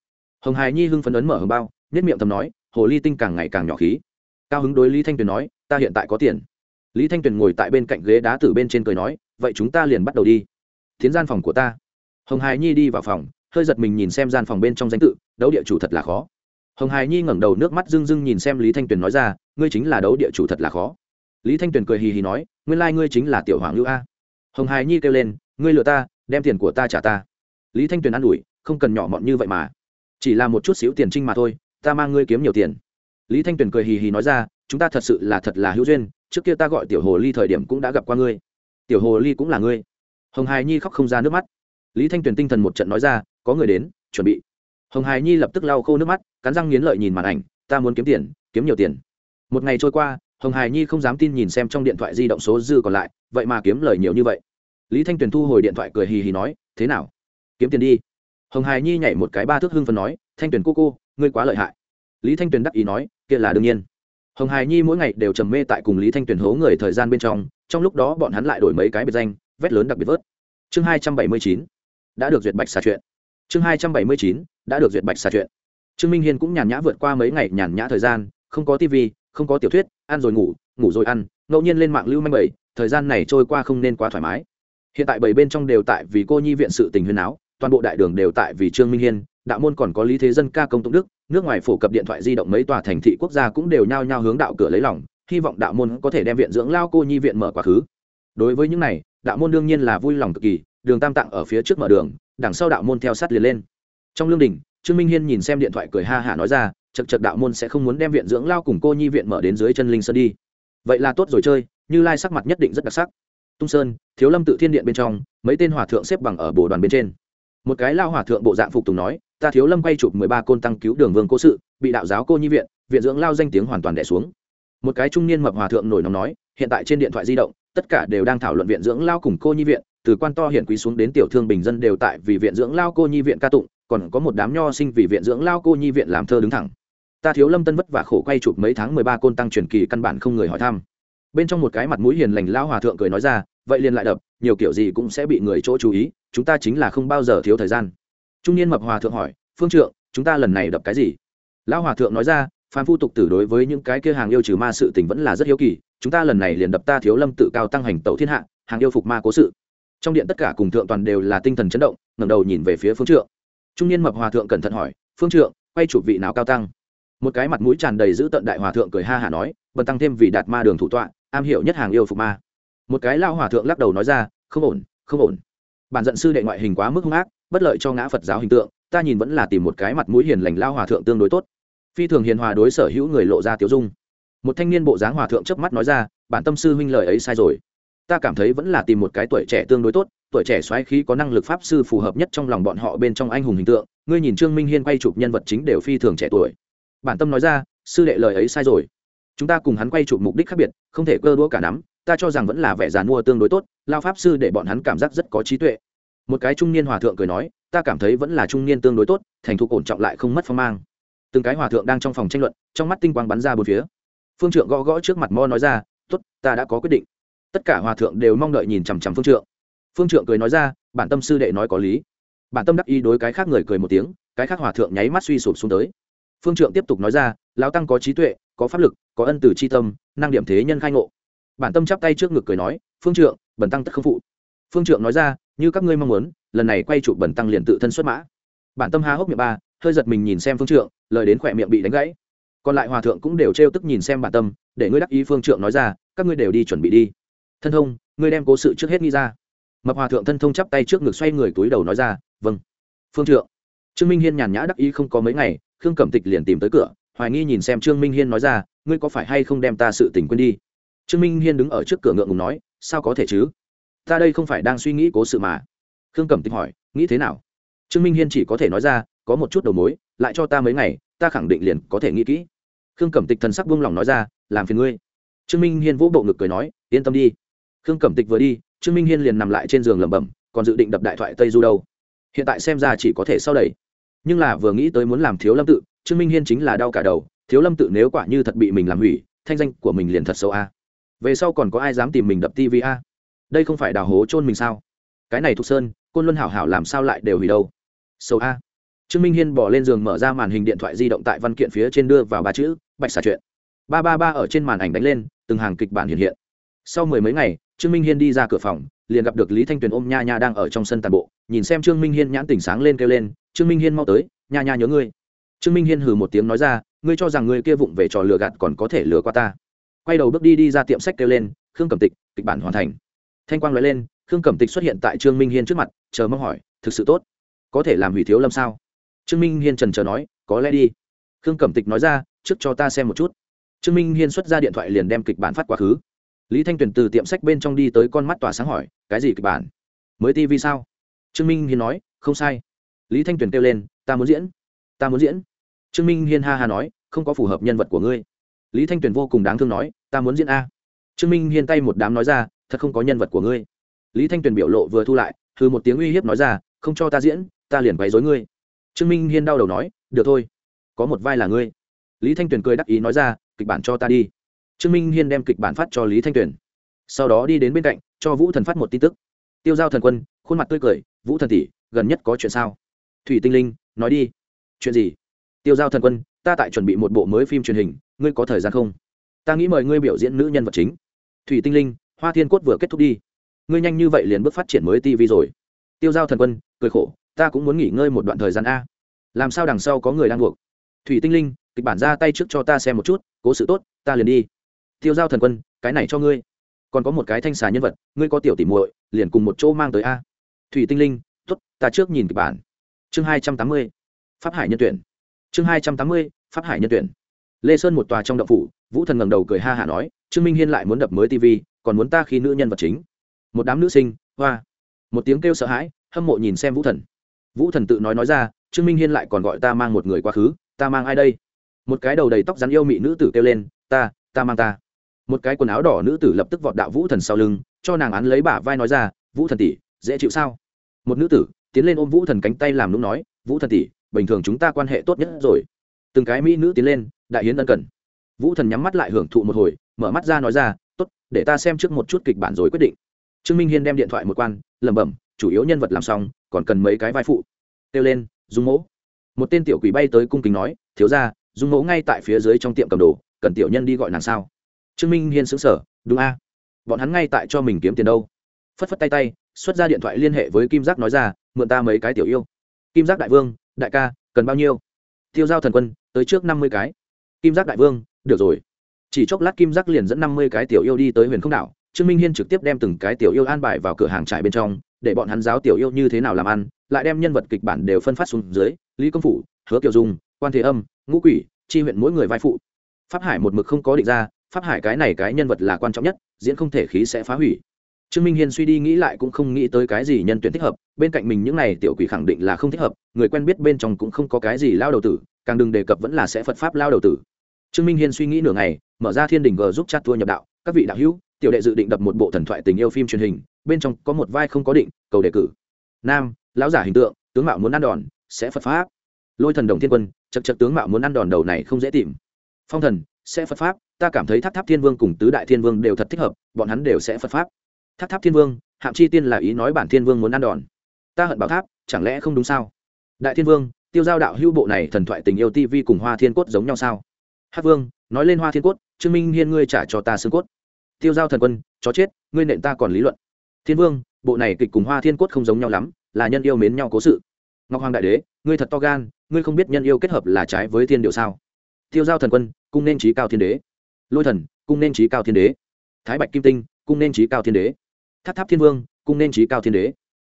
Hồng hài nhi hưng phấn ấn mở hồng bao nhất miệng thầm nói, hồ ly tinh càng ngày càng nhỏ khí. Cao hứng đối lý thanh tuyền nói, ta hiện tại có tiền lý thanh tuyền ngồi tại bên cạnh ghế đá từ bên trên cười nói, vậy chúng ta liền bắt đầu đi. Tiến gian phòng của ta. Hồng hài nhi đi vào phòng, hơi giật mình nhìn xem gian phòng bên trong danh tự, đấu địa chủ thật là khó. Hồng hài nhi ngẩng đầu nước mắt rưng rưng nhìn xem lý thanh tuyền nói ra, ngươi chính là đấu địa chủ thật là khó. Lý thanh tuyền cười hì hì nói, nguyên lai、like、ngươi chính là tiểu hoàng ngữ a. Hồng hài nhi kêu lên, ngươi lừa ta, đem tiền của ta trả ta. Lý thanh tuyền an ủi, không cần nhỏ mọn như vậy mà. Chỉ là một chút xíu tiền trinh mà thôi, ta mang ngươi kiếm nhiều tiền. Lý thanh tuyền cười hì hì nói ra chúng ta thật sự là thật là hữu duyên, trước kia ta gọi tiểu hồ ly thời điểm cũng đã gặp qua ngươi. Tiểu hồ ly cũng là ngươi. Hồng hài nhi khóc không ra nước mắt. Lý thanh tuyền tinh thần một trận nói ra, có người đến, chuẩn bị. Hồng hài nhi lập tức lau khô nước mắt, cắn răng nghiến lợi nhìn màn ảnh, ta muốn kiếm tiền, kiếm nhiều tiền. Một ngày trôi qua, hồng hài nhi không dám tin nhìn xem trong điện thoại di động số dư còn lại, vậy mà kiếm lời nhiều như vậy. Lý thanh tuyền thu hồi điện thoại cười hì hì nói, thế nào? Kiếm tiền đi. Hồng hài nhi nhảy một cái ba thước hưng phần nói, thanh tuyền cô cô, ngươi quá lợi hại. Lý thanh tuyền đắc ý nói, kia là đương nhiên hồng hài nhi mỗi ngày đều trầm mê tại cùng lý thanh tuyền hố người thời gian bên trong trong lúc đó bọn hắn lại đổi mấy cái biệt danh, vét lớn đặc biệt vớt. Chương hai trăm bảy mươi chín, đã được duyệt bạch xà chuyện chương hai trăm bảy mươi chín, đã được duyệt bạch xà chuyện trương minh hiên cũng nhàn nhã vượt qua mấy ngày nhàn nhã thời gian, không có tv không có tiểu thuyết, ăn rồi ngủ ngủ rồi ăn, ngẫu nhiên lên mạng lưu manh bảy thời gian này trôi qua không nên quá thoải mái. Hiện tại bảy bên trong đều tại vì cô nhi viện sự tình huyên áo toàn bộ đại đường đều tại vì trương minh hiên đạo môn còn có lý thế dân ca công tụng đức, nước ngoài phổ cập điện thoại di động mấy tòa thành thị quốc gia cũng đều nhao nhao hướng đạo cửa lấy lòng, hy vọng đạo môn có thể đem viện dưỡng lao cô nhi viện mở quá khứ. Đối với những này, đạo môn đương nhiên là vui lòng cực kỳ, đường tam tạng ở phía trước mở đường, đằng sau đạo môn theo sát liền lên. Trong lương đình, trương minh hiên nhìn xem điện thoại cười ha hả nói ra chật chật đạo môn sẽ không muốn đem viện dưỡng lao cùng cô nhi viện mở đến dưới chân linh sơn đi. Vậy là tốt rồi chơi, như lai sắc mặt nhất định rất đặc sắc. Tung sơn, thiếu lâm tự thiên điện bên trong, mấy tên hòa thượng xếp bằng ở bồ đoàn bên trên. Một cái lao hòa thượng bộ dạng phục tùng nói ta thiếu lâm quay chụp mười ba côn tăng cứu đường vương cố sự, bị đạo giáo cô nhi viện viện dưỡng lao danh tiếng hoàn toàn đẻ xuống. Một cái trung niên mập hòa thượng nổi nóng nói, hiện tại trên điện thoại di động, tất cả đều đang thảo luận viện dưỡng lao cùng cô nhi viện, từ quan to hiển quý xuống đến tiểu thương bình dân đều tại vì viện dưỡng lao cô nhi viện ca tụng, còn có một đám nho sinh vì viện dưỡng lao cô nhi viện làm thơ đứng thẳng. Ta thiếu lâm tân vất vả khổ quay chụp mấy tháng mười ba côn tăng truyền kỳ căn bản không người hỏi thăm. Bên trong một cái mặt mũi hiền lành lao hòa thượng cười nói ra, vậy liền lại đập, nhiều kiểu gì cũng sẽ bị người chỗ chú ý, chúng ta chính là không bao giờ thiếu thời gian trung niên mập hòa thượng hỏi, phương trượng, chúng ta lần này đập cái gì? Lão hòa thượng nói ra phan phu tục tử đối với những cái kia hàng yêu trừ ma sự tình vẫn là rất hiếu kỳ, chúng ta lần này liền đập ta thiếu lâm tự cao tăng hành tẩu thiên hạ, hàng yêu phục ma cố sự. Trong điện tất cả cùng thượng toàn đều là tinh thần chấn động, ngẩng đầu nhìn về phía phương trượng. Trung niên mập hòa thượng cẩn thận hỏi, phương trượng, quay chụp vị nào cao tăng? Một cái mặt mũi tràn đầy giữ tận đại hòa thượng cười ha hả nói, bần tăng thêm vì đạt ma đường thủ tọa, am hiểu nhất hàng yêu phục ma. Một cái lao hòa thượng lắc đầu nói ra, không ổn không ổn. Bản giận sư đệ ngoại hình quá mức hung ác bất lợi cho ngã phật giáo hình tượng, ta nhìn vẫn là tìm một cái mặt mũi hiền lành lao hòa thượng tương đối tốt. Phi thường hiền hòa đối sở hữu người lộ ra tiểu dung. Một thanh niên bộ dáng hòa thượng chớp mắt nói ra, bản tâm sư huynh lời ấy sai rồi. Ta cảm thấy vẫn là tìm một cái tuổi trẻ tương đối tốt, tuổi trẻ xoáy khí có năng lực pháp sư phù hợp nhất trong lòng bọn họ bên trong anh hùng hình tượng, ngươi nhìn trương minh hiên quay chụp nhân vật chính đều phi thường trẻ tuổi. Bản tâm nói ra, sư đệ lời ấy sai rồi. Chúng ta cùng hắn quay chụp mục đích khác biệt, không thể cơ đũa cả nắm, ta cho rằng vẫn là vẻ giàn mua tương đối tốt, lao pháp sư để bọn hắn cảm giác rất có trí tuệ một cái trung niên hòa thượng cười nói, ta cảm thấy vẫn là trung niên tương đối tốt, thành thục ổn trọng lại không mất phong mang. Từng cái hòa thượng đang trong phòng tranh luận, trong mắt tinh quang bắn ra bốn phía. Phương trượng gõ gõ trước mặt mo nói ra, tốt, ta đã có quyết định. Tất cả hòa thượng đều mong đợi nhìn chằm chằm phương trượng. Phương trượng cười nói ra, bản tâm sư đệ nói có lý. Bản tâm đắc ý đối cái khác người cười một tiếng, cái khác hòa thượng nháy mắt suy sụp xuống tới. Phương trượng tiếp tục nói ra, lão tăng có trí tuệ, có pháp lực, có ân từ c h i tâm, năng điểm thế nhân khai ngộ. Bản tâm chắp tay trước ngực cười nói, phương trượng, bần tăng tất không phụ. Phương trượng nói ra như các ngươi mong muốn, lần này quay chụp bẩn tăng liền tự thân xuất mã. Bản tâm há hốc miệng ba, hơi giật mình nhìn xem phương trượng, lời đến khỏe miệng bị đánh gãy. Còn lại hòa thượng cũng đều trêu tức nhìn xem bản tâm, để ngươi đắc ý phương trượng nói ra, các ngươi đều đi chuẩn bị đi. Thân thông, ngươi đem cố sự trước hết nghĩ ra. Mập hòa thượng thân thông chắp tay trước ngực xoay người túi đầu nói ra vâng. Phương trượng. Trương minh hiên nhàn nhã đắc ý không có mấy ngày, khương cẩm tịch liền tìm tới cửa, hoài nghi nhìn xem trương minh hiên nói ra, ngươi có phải hay không đem ta sự tình quên đi? Trương minh hiên đứng ở trước cửa ngượng ngùng nói, sao có thể chứ? Ta đây không phải đang suy nghĩ cố sự mà. Khương cẩm tịch hỏi, nghĩ thế nào? Trương minh hiên chỉ có thể nói ra, có một chút đầu mối, lại cho ta mấy ngày, ta khẳng định liền có thể nghĩ kỹ. Khương cẩm tịch thần sắc buông lỏng nói ra, làm phiền ngươi. Trương minh hiên vỗ bộ ngực cười nói, yên tâm đi. Khương cẩm tịch vừa đi, trương minh hiên liền nằm lại trên giường lẩm bẩm, còn dự định đập đại thoại tây du đâu? Hiện tại xem ra chỉ có thể sau đẩy. Nhưng là vừa nghĩ tới muốn làm thiếu lâm tự, trương minh hiên chính là đau cả đầu, thiếu lâm tự nếu quả như thật bị mình làm hủy, thanh danh của mình liền thật xấu a. Về sau còn có ai dám tìm mình đập tv a? Đây không phải đào hố chôn mình sao? Cái này thục sơn, côn luân hảo hảo làm sao lại đều hủy đâu? Sâu a. Trương minh hiên bỏ lên giường mở ra màn hình điện thoại di động tại văn kiện phía trên đưa vào ba chữ, bạch xà chuyện. Ba ba ba ở trên màn ảnh đánh lên, từng hàng kịch bản hiện hiện. Sau mười mấy ngày, trương minh hiên đi ra cửa phòng, liền gặp được lý thanh tuyền ôm nha nha đang ở trong sân tàn bộ, nhìn xem trương minh hiên nhãn tỉnh sáng lên kêu lên, trương minh hiên mau tới, nha nha nhớ ngươi. Trương minh hiên hừ một tiếng nói ra, ngươi cho rằng ngươi kia vụng về trò lừa gạt còn có thể lừa qua ta. Quay đầu bước đi đi ra tiệm sách kêu lên, khương cẩm tịch, kịch bản hoàn thành thanh quang nói lên, khương cẩm tịch xuất hiện tại trương minh hiên trước mặt, chờ mong hỏi, thực sự tốt? Có thể làm hủy thiếu lâm sao? Trương minh hiên trần chờ nói, có lẽ đi. Khương cẩm tịch nói ra, trước cho ta xem một chút. Trương minh hiên xuất ra điện thoại liền đem kịch bản phát quá khứ. Lý thanh tuyền từ tiệm sách bên trong đi tới con mắt tỏa sáng hỏi, cái gì kịch bản? Mới tv sao? Trương minh hiên nói, không sai. Lý thanh tuyền kêu lên, ta muốn diễn. Ta muốn diễn. Trương minh hiên ha ha nói, không có phù hợp nhân vật của ngươi. Lý thanh tuyền vô cùng đáng thương nói, ta muốn diễn a. Trương minh hiên tay một đám nói ra thật không có nhân vật của ngươi. Lý thanh tuyền biểu lộ vừa thu lại thư một tiếng uy hiếp nói ra, không cho ta diễn, ta liền quấy dối ngươi. Trương minh hiên đau đầu nói, được thôi, có một vai là ngươi. Lý thanh tuyền cười đắc ý nói ra, kịch bản cho ta đi. Trương minh hiên đem kịch bản phát cho lý thanh tuyền. Sau đó đi đến bên cạnh, cho vũ thần phát một tin tức. Tiêu giao thần quân, khuôn mặt tươi cười, vũ thần tỷ, gần nhất có chuyện sao? Thủy tinh linh, nói đi. Chuyện gì? Tiêu giao thần quân, ta tại chuẩn bị một bộ mới phim truyền hình, ngươi có thời gian không? Ta nghĩ mời ngươi biểu diễn nữ nhân vật chính. Thủy tinh linh hoa thiên cốt vừa kết thúc đi. Ngươi nhanh như vậy liền bước phát triển mới tv rồi. Tiêu giao thần quân, cười khổ, ta cũng muốn nghỉ ngơi một đoạn thời gian a. Làm sao đằng sau có người đang buộc? Thủy tinh linh, kịch bản ra tay trước cho ta xem một chút, cố sự tốt, ta liền đi. Tiêu giao thần quân, cái này cho ngươi. Còn có một cái thanh xà nhân vật, ngươi có tiểu tỉ muội, liền cùng một chỗ mang tới a. Thủy tinh linh t ố t ta trước nhìn kịch bản. Chương hai trăm tám mươi, pháp hải nhân tuyển. Chương hai trăm tám mươi, pháp hải nhân tuyển. Lê sơn một tòa trong đậu phủ, vũ thần ngầm đầu cười ha hả nói, trương minh hiên lại muốn đập mới tv còn muốn ta khi nữ nhân vật chính. Một đám nữ sinh, hoa. Một tiếng kêu sợ hãi, hâm mộ nhìn xem vũ thần. Vũ thần tự nói nói ra, trương minh hiên lại còn gọi ta mang một người quá khứ, ta mang ai đây? Một cái đầu đầy tóc rắn yêu mị nữ tử kêu lên, ta ta mang ta. Một cái quần áo đỏ nữ tử lập tức vọt đạo vũ thần sau lưng, cho nàng án lấy bả vai nói ra, vũ thần tỷ, dễ chịu sao? Một nữ tử tiến lên ôm vũ thần cánh tay làm lúc nói, vũ thần tỷ, bình thường chúng ta quan hệ tốt nhất rồi. Từng cái mỹ nữ tiến lên, đại hiến ân cần. Vũ thần nhắm mắt lại hưởng thụ một hồi, mở mắt ra nói ra tốt, để ta xem trước một chút kịch bản rồi quyết định. Trương minh hiên đem điện thoại một quan, lẩm bẩm, chủ yếu nhân vật làm xong, còn cần mấy cái vai phụ. Kêu lên, dung mỗ. Một tên tiểu quỷ bay tới cung kính nói, thiếu ra dung mỗ ngay tại phía dưới trong tiệm cầm đồ, cần tiểu nhân đi gọi nàng sao? Trương minh hiên xứng sở đúng a. Bọn hắn ngay tại cho mình kiếm tiền đâu. Phất phất tay tay, xuất ra điện thoại liên hệ với kim giác nói ra, mượn ta mấy cái tiểu yêu. Kim giác đại vương, đại ca, cần bao nhiêu? Tiêu giao thần quân, tới trước năm mươi cái. Kim giác đại vương, được rồi chỉ chốc lát kim giác liền dẫn năm mươi cái tiểu yêu đi tới huyền không đảo, trương minh hiên trực tiếp đem từng cái tiểu yêu an bài vào cửa hàng trại bên trong, để bọn hắn giáo tiểu yêu như thế nào làm ăn, lại đem nhân vật kịch bản đều phân phát xuống dưới, lý công phủ, hứa kiều dung, quan thế âm, ngũ quỷ, chi huyện mỗi người vai phụ. Pháp hải một mực không có định ra, pháp hải cái này cái nhân vật là quan trọng nhất, diễn không thể khí sẽ phá hủy. Trương minh hiên suy đi nghĩ lại cũng không nghĩ tới cái gì nhân tuyển thích hợp, bên cạnh mình những n à y tiểu quỷ khẳng định là không thích hợp, người quen biết bên trong cũng không có cái gì lao đầu tử, càng đừng đề cập vẫn là sẽ phật pháp lao đầu tử trương minh hiên suy nghĩ nửa ngày, mở ra thiên đình g giúp chat tour nhập đạo. Các vị đạo hữu, tiểu đệ dự định đập một bộ thần thoại tình yêu phim truyền hình, bên trong có một vai không có định, cầu đề cử. Nam, lão giả hình tượng, tướng mạo muốn ăn đòn, sẽ phật pháp. Lôi thần đồng thiên quân chật chật tướng mạo muốn ăn đòn đầu này không dễ tìm. Phong thần, sẽ phật pháp, ta cảm thấy tháp tháp thiên vương cùng tứ đại thiên vương đều thật thích hợp, bọn hắn đều sẽ phật pháp. Tháp tháp thiên vương, hạm chi tiên là ý nói bản thiên vương muốn ăn đòn. Ta hận bảo tháp, chẳng lẽ không đúng sao? Đại thiên vương, tiêu giao đạo hữu bộ này thần thoại tình yêu tv cùng hoa thiên cốt giống nhau sao? Hát vương, nói lên hoa thiên cốt, trương minh hiên ngươi trả cho ta xương cốt. Tiêu giao thần quân, chó chết, ngươi nện ta còn lý luận. Thiên vương, bộ này kịch cùng hoa thiên cốt không giống nhau lắm, là nhân yêu mến nhau cố sự. Ngọc hoàng đại đế, ngươi thật to gan, ngươi không biết nhân yêu kết hợp là trái với thiên điệu sao? Tiêu giao thần quân, cung nên trí cao thiên đế. Lôi thần, cung nên trí cao thiên đế. Thái bạch kim tinh, cung nên trí cao thiên đế. Tháp tháp thiên vương, cung nên trí cao thiên đế.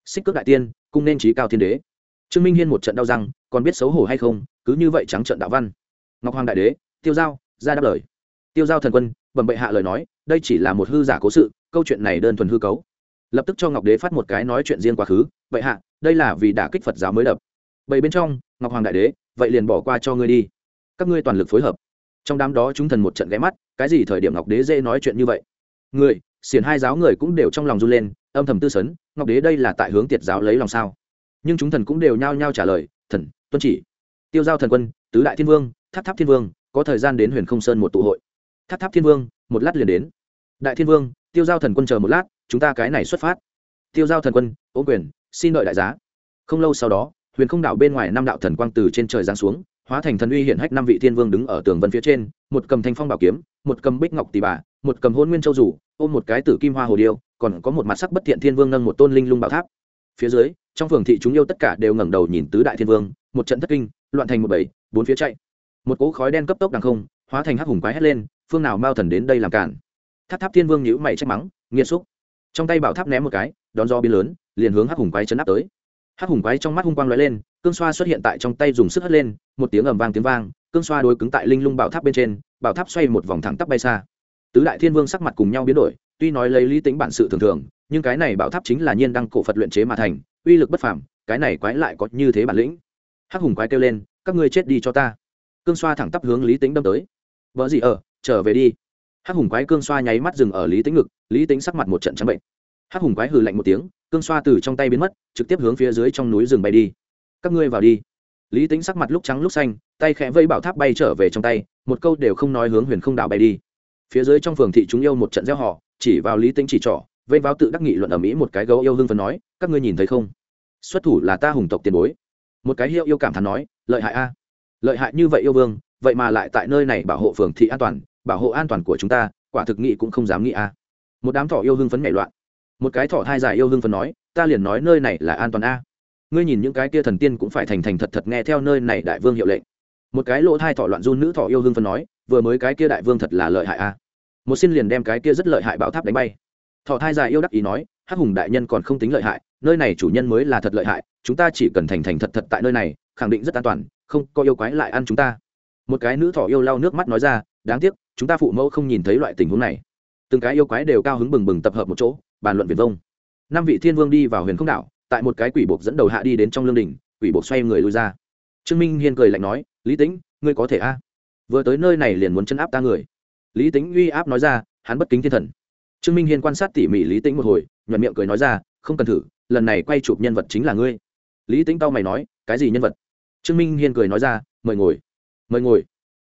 Xích cước đại tiên, cung nên trí cao thiên đế. Trương minh hiên một trận đau răng, còn biết xấu hổ hay không, cứ như vậy trắng trận đạo văn. Ngọc hoàng đại đế tiêu giao, ra đáp lời. Tiêu giao thần quân, bẩm bệ hạ lời nói, đây chỉ là một hư giả cố sự, câu chuyện này đơn thuần hư cấu. Lập tức cho ngọc đế phát một cái nói chuyện riêng quá khứ vậy hạ, đây là vì đả kích phật giáo mới đập. Vậy bên trong, ngọc hoàng đại đế, vậy liền bỏ qua cho ngươi đi. Các ngươi toàn lực phối hợp. Trong đám đó chúng thần một trận ghé mắt, cái gì thời điểm ngọc đế dễ nói chuyện như vậy? Người xiển hai giáo người cũng đều trong lòng run lên, âm thầm tư sấn, ngọc đế đây là tại hướng tiệt giáo lấy lòng sao? Nhưng chúng thần cũng đều nhao nhao trả lời, thần, tuân chỉ. Tiêu giao thần quân, tứ đại thiên vương, tháp tháp thiên vương có thời gian đến huyền không sơn một tụ hội. Tháp tháp thiên vương, một lát liền đến. Đại thiên vương, tiêu giao thần quân chờ một lát, chúng ta cái này xuất phát. Tiêu giao thần quân, ô quyền, xin đợi đại giá. Không lâu sau đó, huyền không đảo bên ngoài năm đạo thần quang từ trên trời giáng xuống, hóa thành thần uy hiện hách năm vị thiên vương đứng ở tường vân phía trên, một cầm thanh phong bảo kiếm, một cầm bích ngọc tỷ bà, một cầm hôn nguyên châu rủ, ôm một cái tử kim hoa hồ điêu, còn có một mặt sắc bất thiện thiên vương nâng một tôn linh lung bảo tháp. Phía dưới, trong phường thị chúng yêu tất cả đều ngẩng đầu nhìn tứ đại thiên vương, một trận thất kinh, loạn thành một bảy bốn phía chạy một cỗ khói đen cấp tốc đằng không, hóa thành hắc hùng quái hét lên, phương nào mao thần đến đây làm cản. Tháp tháp thiên vương nhữ mày trách mắng nghiêm xúc. Trong tay bảo tháp ném một cái, đón do biến lớn, liền hướng hắc hùng quái chấn áp tới. Hắc hùng quái trong mắt hung quang lóe lên, cương xoa xuất hiện tại trong tay dùng sức hất lên, một tiếng ầm vang tiếng vang, cương xoa đối cứng tại linh lung bảo tháp bên trên, bảo tháp xoay một vòng thẳng tắp bay xa. Tứ đại thiên vương sắc mặt cùng nhau biến đổi, tuy nói lấy lý tính bản sự thường thường, nhưng cái này bảo tháp chính là nhiên đăng cổ phật luyện chế mà thành, uy lực bất phàm, cái này quái lại có như thế bản lĩnh. Hắc hùng quái kêu lên, các ngươi chết đi cho ta cương xoa thẳng tắp hướng lý tính đâm tới. Vợ gì ở, trở về đi. Hắc hùng quái cương xoa nháy mắt dừng ở lý tính ngực, lý tính sắc mặt một trận trắng bệnh. Hắc hùng quái hừ lạnh một tiếng, cương xoa từ trong tay biến mất, trực tiếp hướng phía dưới trong núi rừng bay đi. Các ngươi vào đi. Lý tính sắc mặt lúc trắng lúc xanh, tay khẽ vây bảo tháp bay trở về trong tay, một câu đều không nói hướng huyền không đảo bay đi. Phía dưới trong phường thị chúng yêu một trận gieo họ, chỉ vào lý tính chỉ trỏ, vây vào tự đắc nghị luận ở mỹ một cái gấu yêu hưng phần nói, các ngươi nhìn thấy không? Xuất thủ là ta hùng tộc tiền bối. Một cái hiệu yêu cảm thán nói, lợi hại a lợi hại như vậy yêu vương, vậy mà lại tại nơi này bảo hộ phường thị an toàn, bảo hộ an toàn của chúng ta, quả thực nghị cũng không dám nghĩ a. À. Một đám thỏ yêu hưng phấn nhảy loạn. Một cái thỏ thai dài yêu hưng phấn nói, ta liền nói nơi này là an toàn a. Ngươi nhìn những cái kia thần tiên cũng phải thành thành thật thật nghe theo nơi này đại vương hiệu lệnh. Một cái lỗ thai thỏ loạn run nữ thỏ yêu hưng phấn nói, vừa mới cái kia đại vương thật là lợi hại a. Một xin liền đem cái kia rất lợi hại bão tháp đánh bay. Thỏ thai dài yêu đắc ý nói, hắc hùng đại nhân còn không tính lợi hại, nơi này chủ nhân mới là thật lợi hại, chúng ta chỉ cần thành thành thật thật tại nơi này, khẳng định rất an toàn không có yêu quái lại ăn chúng ta. Một cái nữ thỏ yêu lau nước mắt nói ra, đáng tiếc, chúng ta phụ mẫu không nhìn thấy loại tình huống này. Từng cái yêu quái đều cao hứng bừng bừng tập hợp một chỗ, bàn luận viền vông. Năm vị thiên vương đi vào huyền không đảo, tại một cái quỷ buộc dẫn đầu hạ đi đến trong lương đình quỷ buộc xoay người lui ra. Trương minh hiên cười lạnh nói, lý tính ngươi có thể a? Vừa tới nơi này liền muốn chân áp ta người. Lý tính uy áp nói ra, hắn bất kính thiên thần. Trương minh hiên quan sát tỉ mỉ lý tính một hồi, nhuận miệng cười nói ra, không cần thử, lần này quay chụp nhân vật chính là ngươi. Lý tính tao mày nói, cái gì nhân vật? Trương minh hiên cười nói ra, mời ngồi mời ngồi.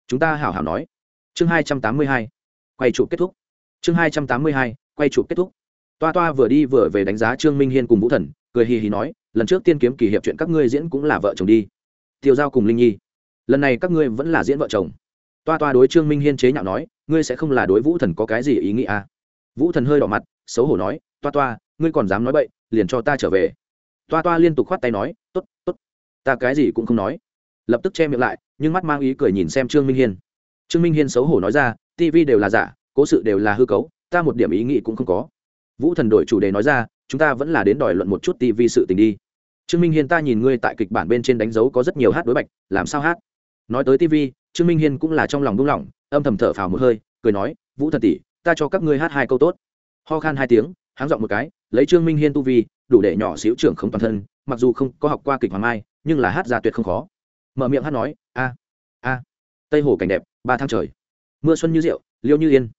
Chúng ta hảo hảo nói. Chương hai trăm tám mươi hai, quay chụp kết thúc. Chương hai trăm tám mươi hai, quay chụp kết thúc. Toa toa vừa đi vừa về đánh giá trương minh hiên cùng vũ thần, cười hì hì nói, lần trước tiên kiếm kỳ hiệp chuyện các ngươi diễn cũng là vợ chồng đi. Tiêu giao cùng linh nhi, lần này các ngươi vẫn là diễn vợ chồng. Toa toa đối trương minh hiên chế nhạo nói, ngươi sẽ không là đối vũ thần có cái gì ý nghĩa à? vũ thần hơi đỏ mặt, xấu hổ nói, toa toa, ngươi còn dám nói bậy, liền cho ta trở về. Toa toa liên tục khoát tay nói t ố t t ố t ta cái gì cũng không nói. Lập tức che miệng lại, nhưng mắt mang ý cười nhìn xem trương minh hiên. Trương minh hiên xấu hổ nói ra, tv đều là giả, cố sự đều là hư cấu, ta một điểm ý nghĩ cũng không có. Vũ thần đổi chủ đề nói ra, chúng ta vẫn là đến đòi luận một chút tv sự tình đi. Trương minh hiên ta nhìn ngươi tại kịch bản bên trên đánh dấu có rất nhiều hát đối bạch, làm sao hát? Nói tới tv, trương minh hiên cũng là trong lòng đung lòng âm thầm thở phào một hơi, cười nói, vũ thần tỷ, ta cho các ngươi hát hai câu tốt. Ho khan hai tiếng, háng giọng một cái, lấy trương minh hiên tu vi, đủ để nhỏ xíu trưởng không toàn thân, mặc dù không có học qua kịch hoàng mai nhưng là hát ra tuyệt không khó. Mở miệng hát nói, a a, tây hồ cảnh đẹp, ba tháng trời. Mưa xuân như rượu, liêu như yên.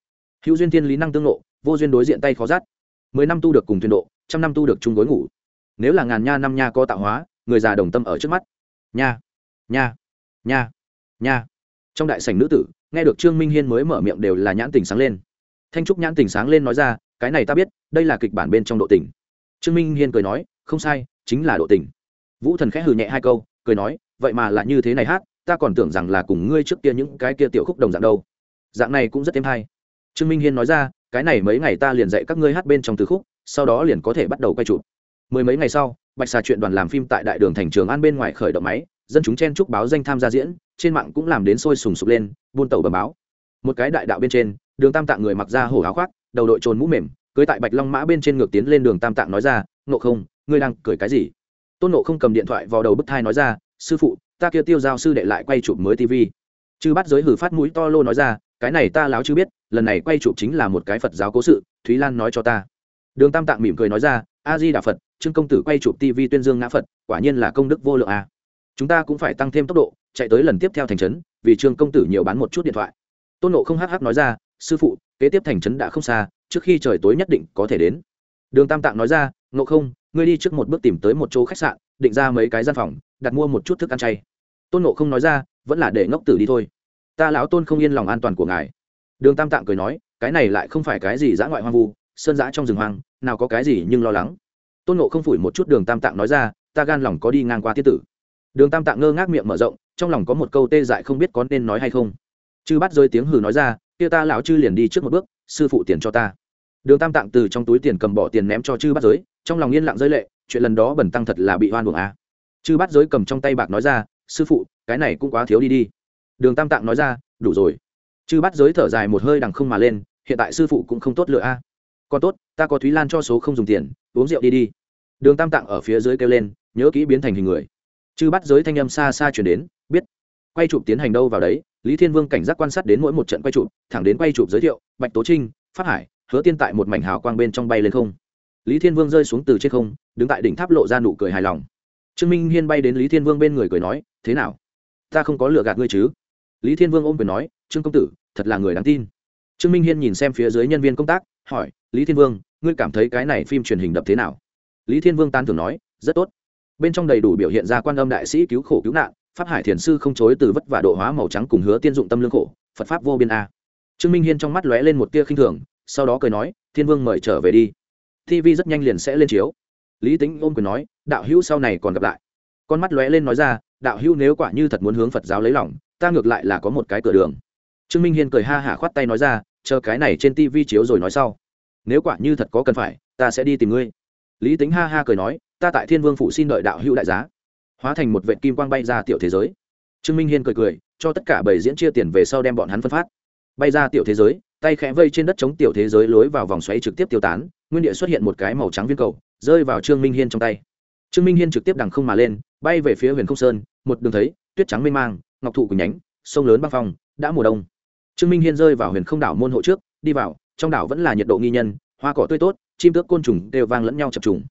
Hữu duyên thiên lý năng tương lộ vô duyên đối diện tay khó rát mười năm tu được cùng thuyền độ, trăm năm tu được chung gối ngủ. Nếu là ngàn nha năm nha có tạo hóa, người già đồng tâm ở trước mắt. Nha nha nha nha. Trong đại sảnh nữ tử, nghe được trương minh hiên mới mở miệng đều là nhãn tình sáng lên. Thanh trúc nhãn tình sáng lên nói ra, cái này ta biết, đây là kịch bản bên trong độ tình. Trương minh hiên cười nói, không sai, chính là độ tình vũ thần khẽ hừ nhẹ hai câu, cười nói, vậy mà là như thế này hát, ta còn tưởng rằng là cùng ngươi trước kia những cái kia tiểu khúc đồng dạng đâu. Dạng này cũng rất thêm hay. Trương minh hiên nói ra, cái này mấy ngày ta liền dạy các ngươi hát bên trong từ khúc, sau đó liền có thể bắt đầu quay chụp. Mười mấy ngày sau, bạch xà chuyện đoàn làm phim tại đại đường thành trường an bên ngoài khởi động máy, dân chúng chen chúc báo danh tham gia diễn, trên mạng cũng làm đến sôi sùng sục lên, buôn tàu bờ báo. Một cái đại đạo bên trên, đường tam tạng người mặc ra hổ áo khoác, đầu đội trồn mũ mềm, cưới tại bạch long mã bên trên ngược tiến lên đường tam tạng nói ra, ngộ không, ngươi đang cười cái gì? Tôn nộ không cầm điện thoại vào đầu bức thai nói ra, sư phụ, ta kia tiêu giao sư đệ lại quay chụp mới tv chư bắt giới hử phát mũi to lô nói ra, cái này ta láo chưa biết, lần này quay chụp chính là một cái phật giáo cố sự, thúy lan nói cho ta. Đường tam tạng mỉm cười nói ra, a di đà phật, trương công tử quay chụp tv tuyên dương ngã phật, quả nhiên là công đức vô lượng a. Chúng ta cũng phải tăng thêm tốc độ, chạy tới lần tiếp theo thành trấn, vì trương công tử nhiều bán một chút điện thoại. Tôn nộ không hh nói ra, sư phụ, kế tiếp thành trấn đã không xa, trước khi trời tối nhất định có thể đến. Đường tam tạng nói ra nộ không ngươi đi trước một bước tìm tới một chỗ khách sạn, định ra mấy cái gian phòng, đặt mua một chút thức ăn chay. Tôn nộ không nói ra, vẫn là để ngốc tử đi thôi. Ta lão tôn không yên lòng an toàn của ngài. Đường tam tạng cười nói, cái này lại không phải cái gì dã ngoại hoang vu, sơn dã trong rừng hoang, nào có cái gì nhưng lo lắng. Tôn nộ không phủi một chút đường tam tạng nói ra, ta gan lòng có đi ngang qua tiết tử. Đường tam tạng ngơ ngác miệng mở rộng, trong lòng có một câu tê dại không biết có nên nói hay không. Chư bắt rơi tiếng hừ nói ra, kia ta lão chư liền đi trước một bước, sư phụ tiền cho ta. Đường tam tạng từ trong túi tiền cầm bỏ tiền ném cho chư bắt giới trong lòng yên lặng giới lệ, chuyện lần đó bẩn tăng thật là bị hoan buồng à. chư bắt giới cầm trong tay bạc nói ra, sư phụ, cái này cũng quá thiếu đi đi. Đường tam tạng nói ra, đủ rồi. Chư bắt giới thở dài một hơi đằng không mà lên, hiện tại sư phụ cũng không tốt lựa a. À. còn tốt, ta có thúy lan cho số không dùng tiền, uống rượu đi đi. Đường tam tạng ở phía dưới kêu lên, nhớ kỹ biến thành hình người. Chư bắt giới thanh âm xa xa chuyển đến, biết. Quay chụp tiến hành đâu vào đấy, lý thiên vương cảnh giác quan sát đến mỗi một trận quay chụp, thẳng đến quay chụp giới thiệu, bạch tố trinh phát hải, hứa tiên tại một mảnh hào quang bên trong bay lên không? Lý thiên vương rơi xuống từ trên không, đứng tại đỉnh tháp lộ ra nụ cười hài lòng. Trương minh hiên bay đến lý thiên vương bên người cười nói, thế nào? Ta không có lựa gạt ngươi chứ? Lý thiên vương ôm quyền nói, trương công tử, thật là người đáng tin. Trương minh hiên nhìn xem phía dưới nhân viên công tác, hỏi, lý thiên vương, ngươi cảm thấy cái này phim truyền hình đập thế nào? Lý thiên vương tan thường nói, rất tốt. Bên trong đầy đủ biểu hiện ra quan âm đại sĩ cứu khổ cứu nạn, pháp hải thiền sư không chối từ vất vả độ hóa màu trắng cùng hứa tiên dụng tâm lương khổ, phật pháp vô biên a. Trương minh hiên trong mắt lóe lên một tia khinh thường, sau đó cười nói, thiên vương mời trở về đi tv rất nhanh liền sẽ lên chiếu. Lý tính ôm quyền nói, đạo hữu sau này còn gặp lại. Con mắt lóe lên nói ra, đạo hữu nếu quả như thật muốn hướng phật giáo lấy lòng, ta ngược lại là có một cái cửa đường. Trương minh hiên cười ha hả khoát tay nói ra, chờ cái này trên tv chiếu rồi nói sau. Nếu quả như thật có cần phải, ta sẽ đi tìm ngươi. Lý tính ha ha cười nói, ta tại thiên vương phụ xin đợi đạo hữu đại giá. Hóa thành một vệ kim quang bay ra tiểu thế giới. Trương minh hiên cười cười, cho tất cả bảy diễn chia tiền về sau đem bọn hắn phân phát. Bay ra tiểu thế giới, tay khẽ vây trên đất chống tiểu thế giới lối vào vòng xoáy trực tiếp tiêu tán nguyên địa xuất hiện một cái màu trắng viên cầu, rơi vào trương minh hiên trong tay. Trương minh hiên trực tiếp đằng không mà lên, bay về phía huyền không sơn, một đường thấy, tuyết trắng mênh mang, ngọc thụ của nhánh, sông lớn băng phong, đã mùa đông. Trương minh hiên rơi vào huyền không đảo môn hộ trước, đi vào, trong đảo vẫn là nhiệt độ nghi nhân, hoa cỏ tươi tốt, chim tước côn trùng đều vang lẫn nhau chập trùng.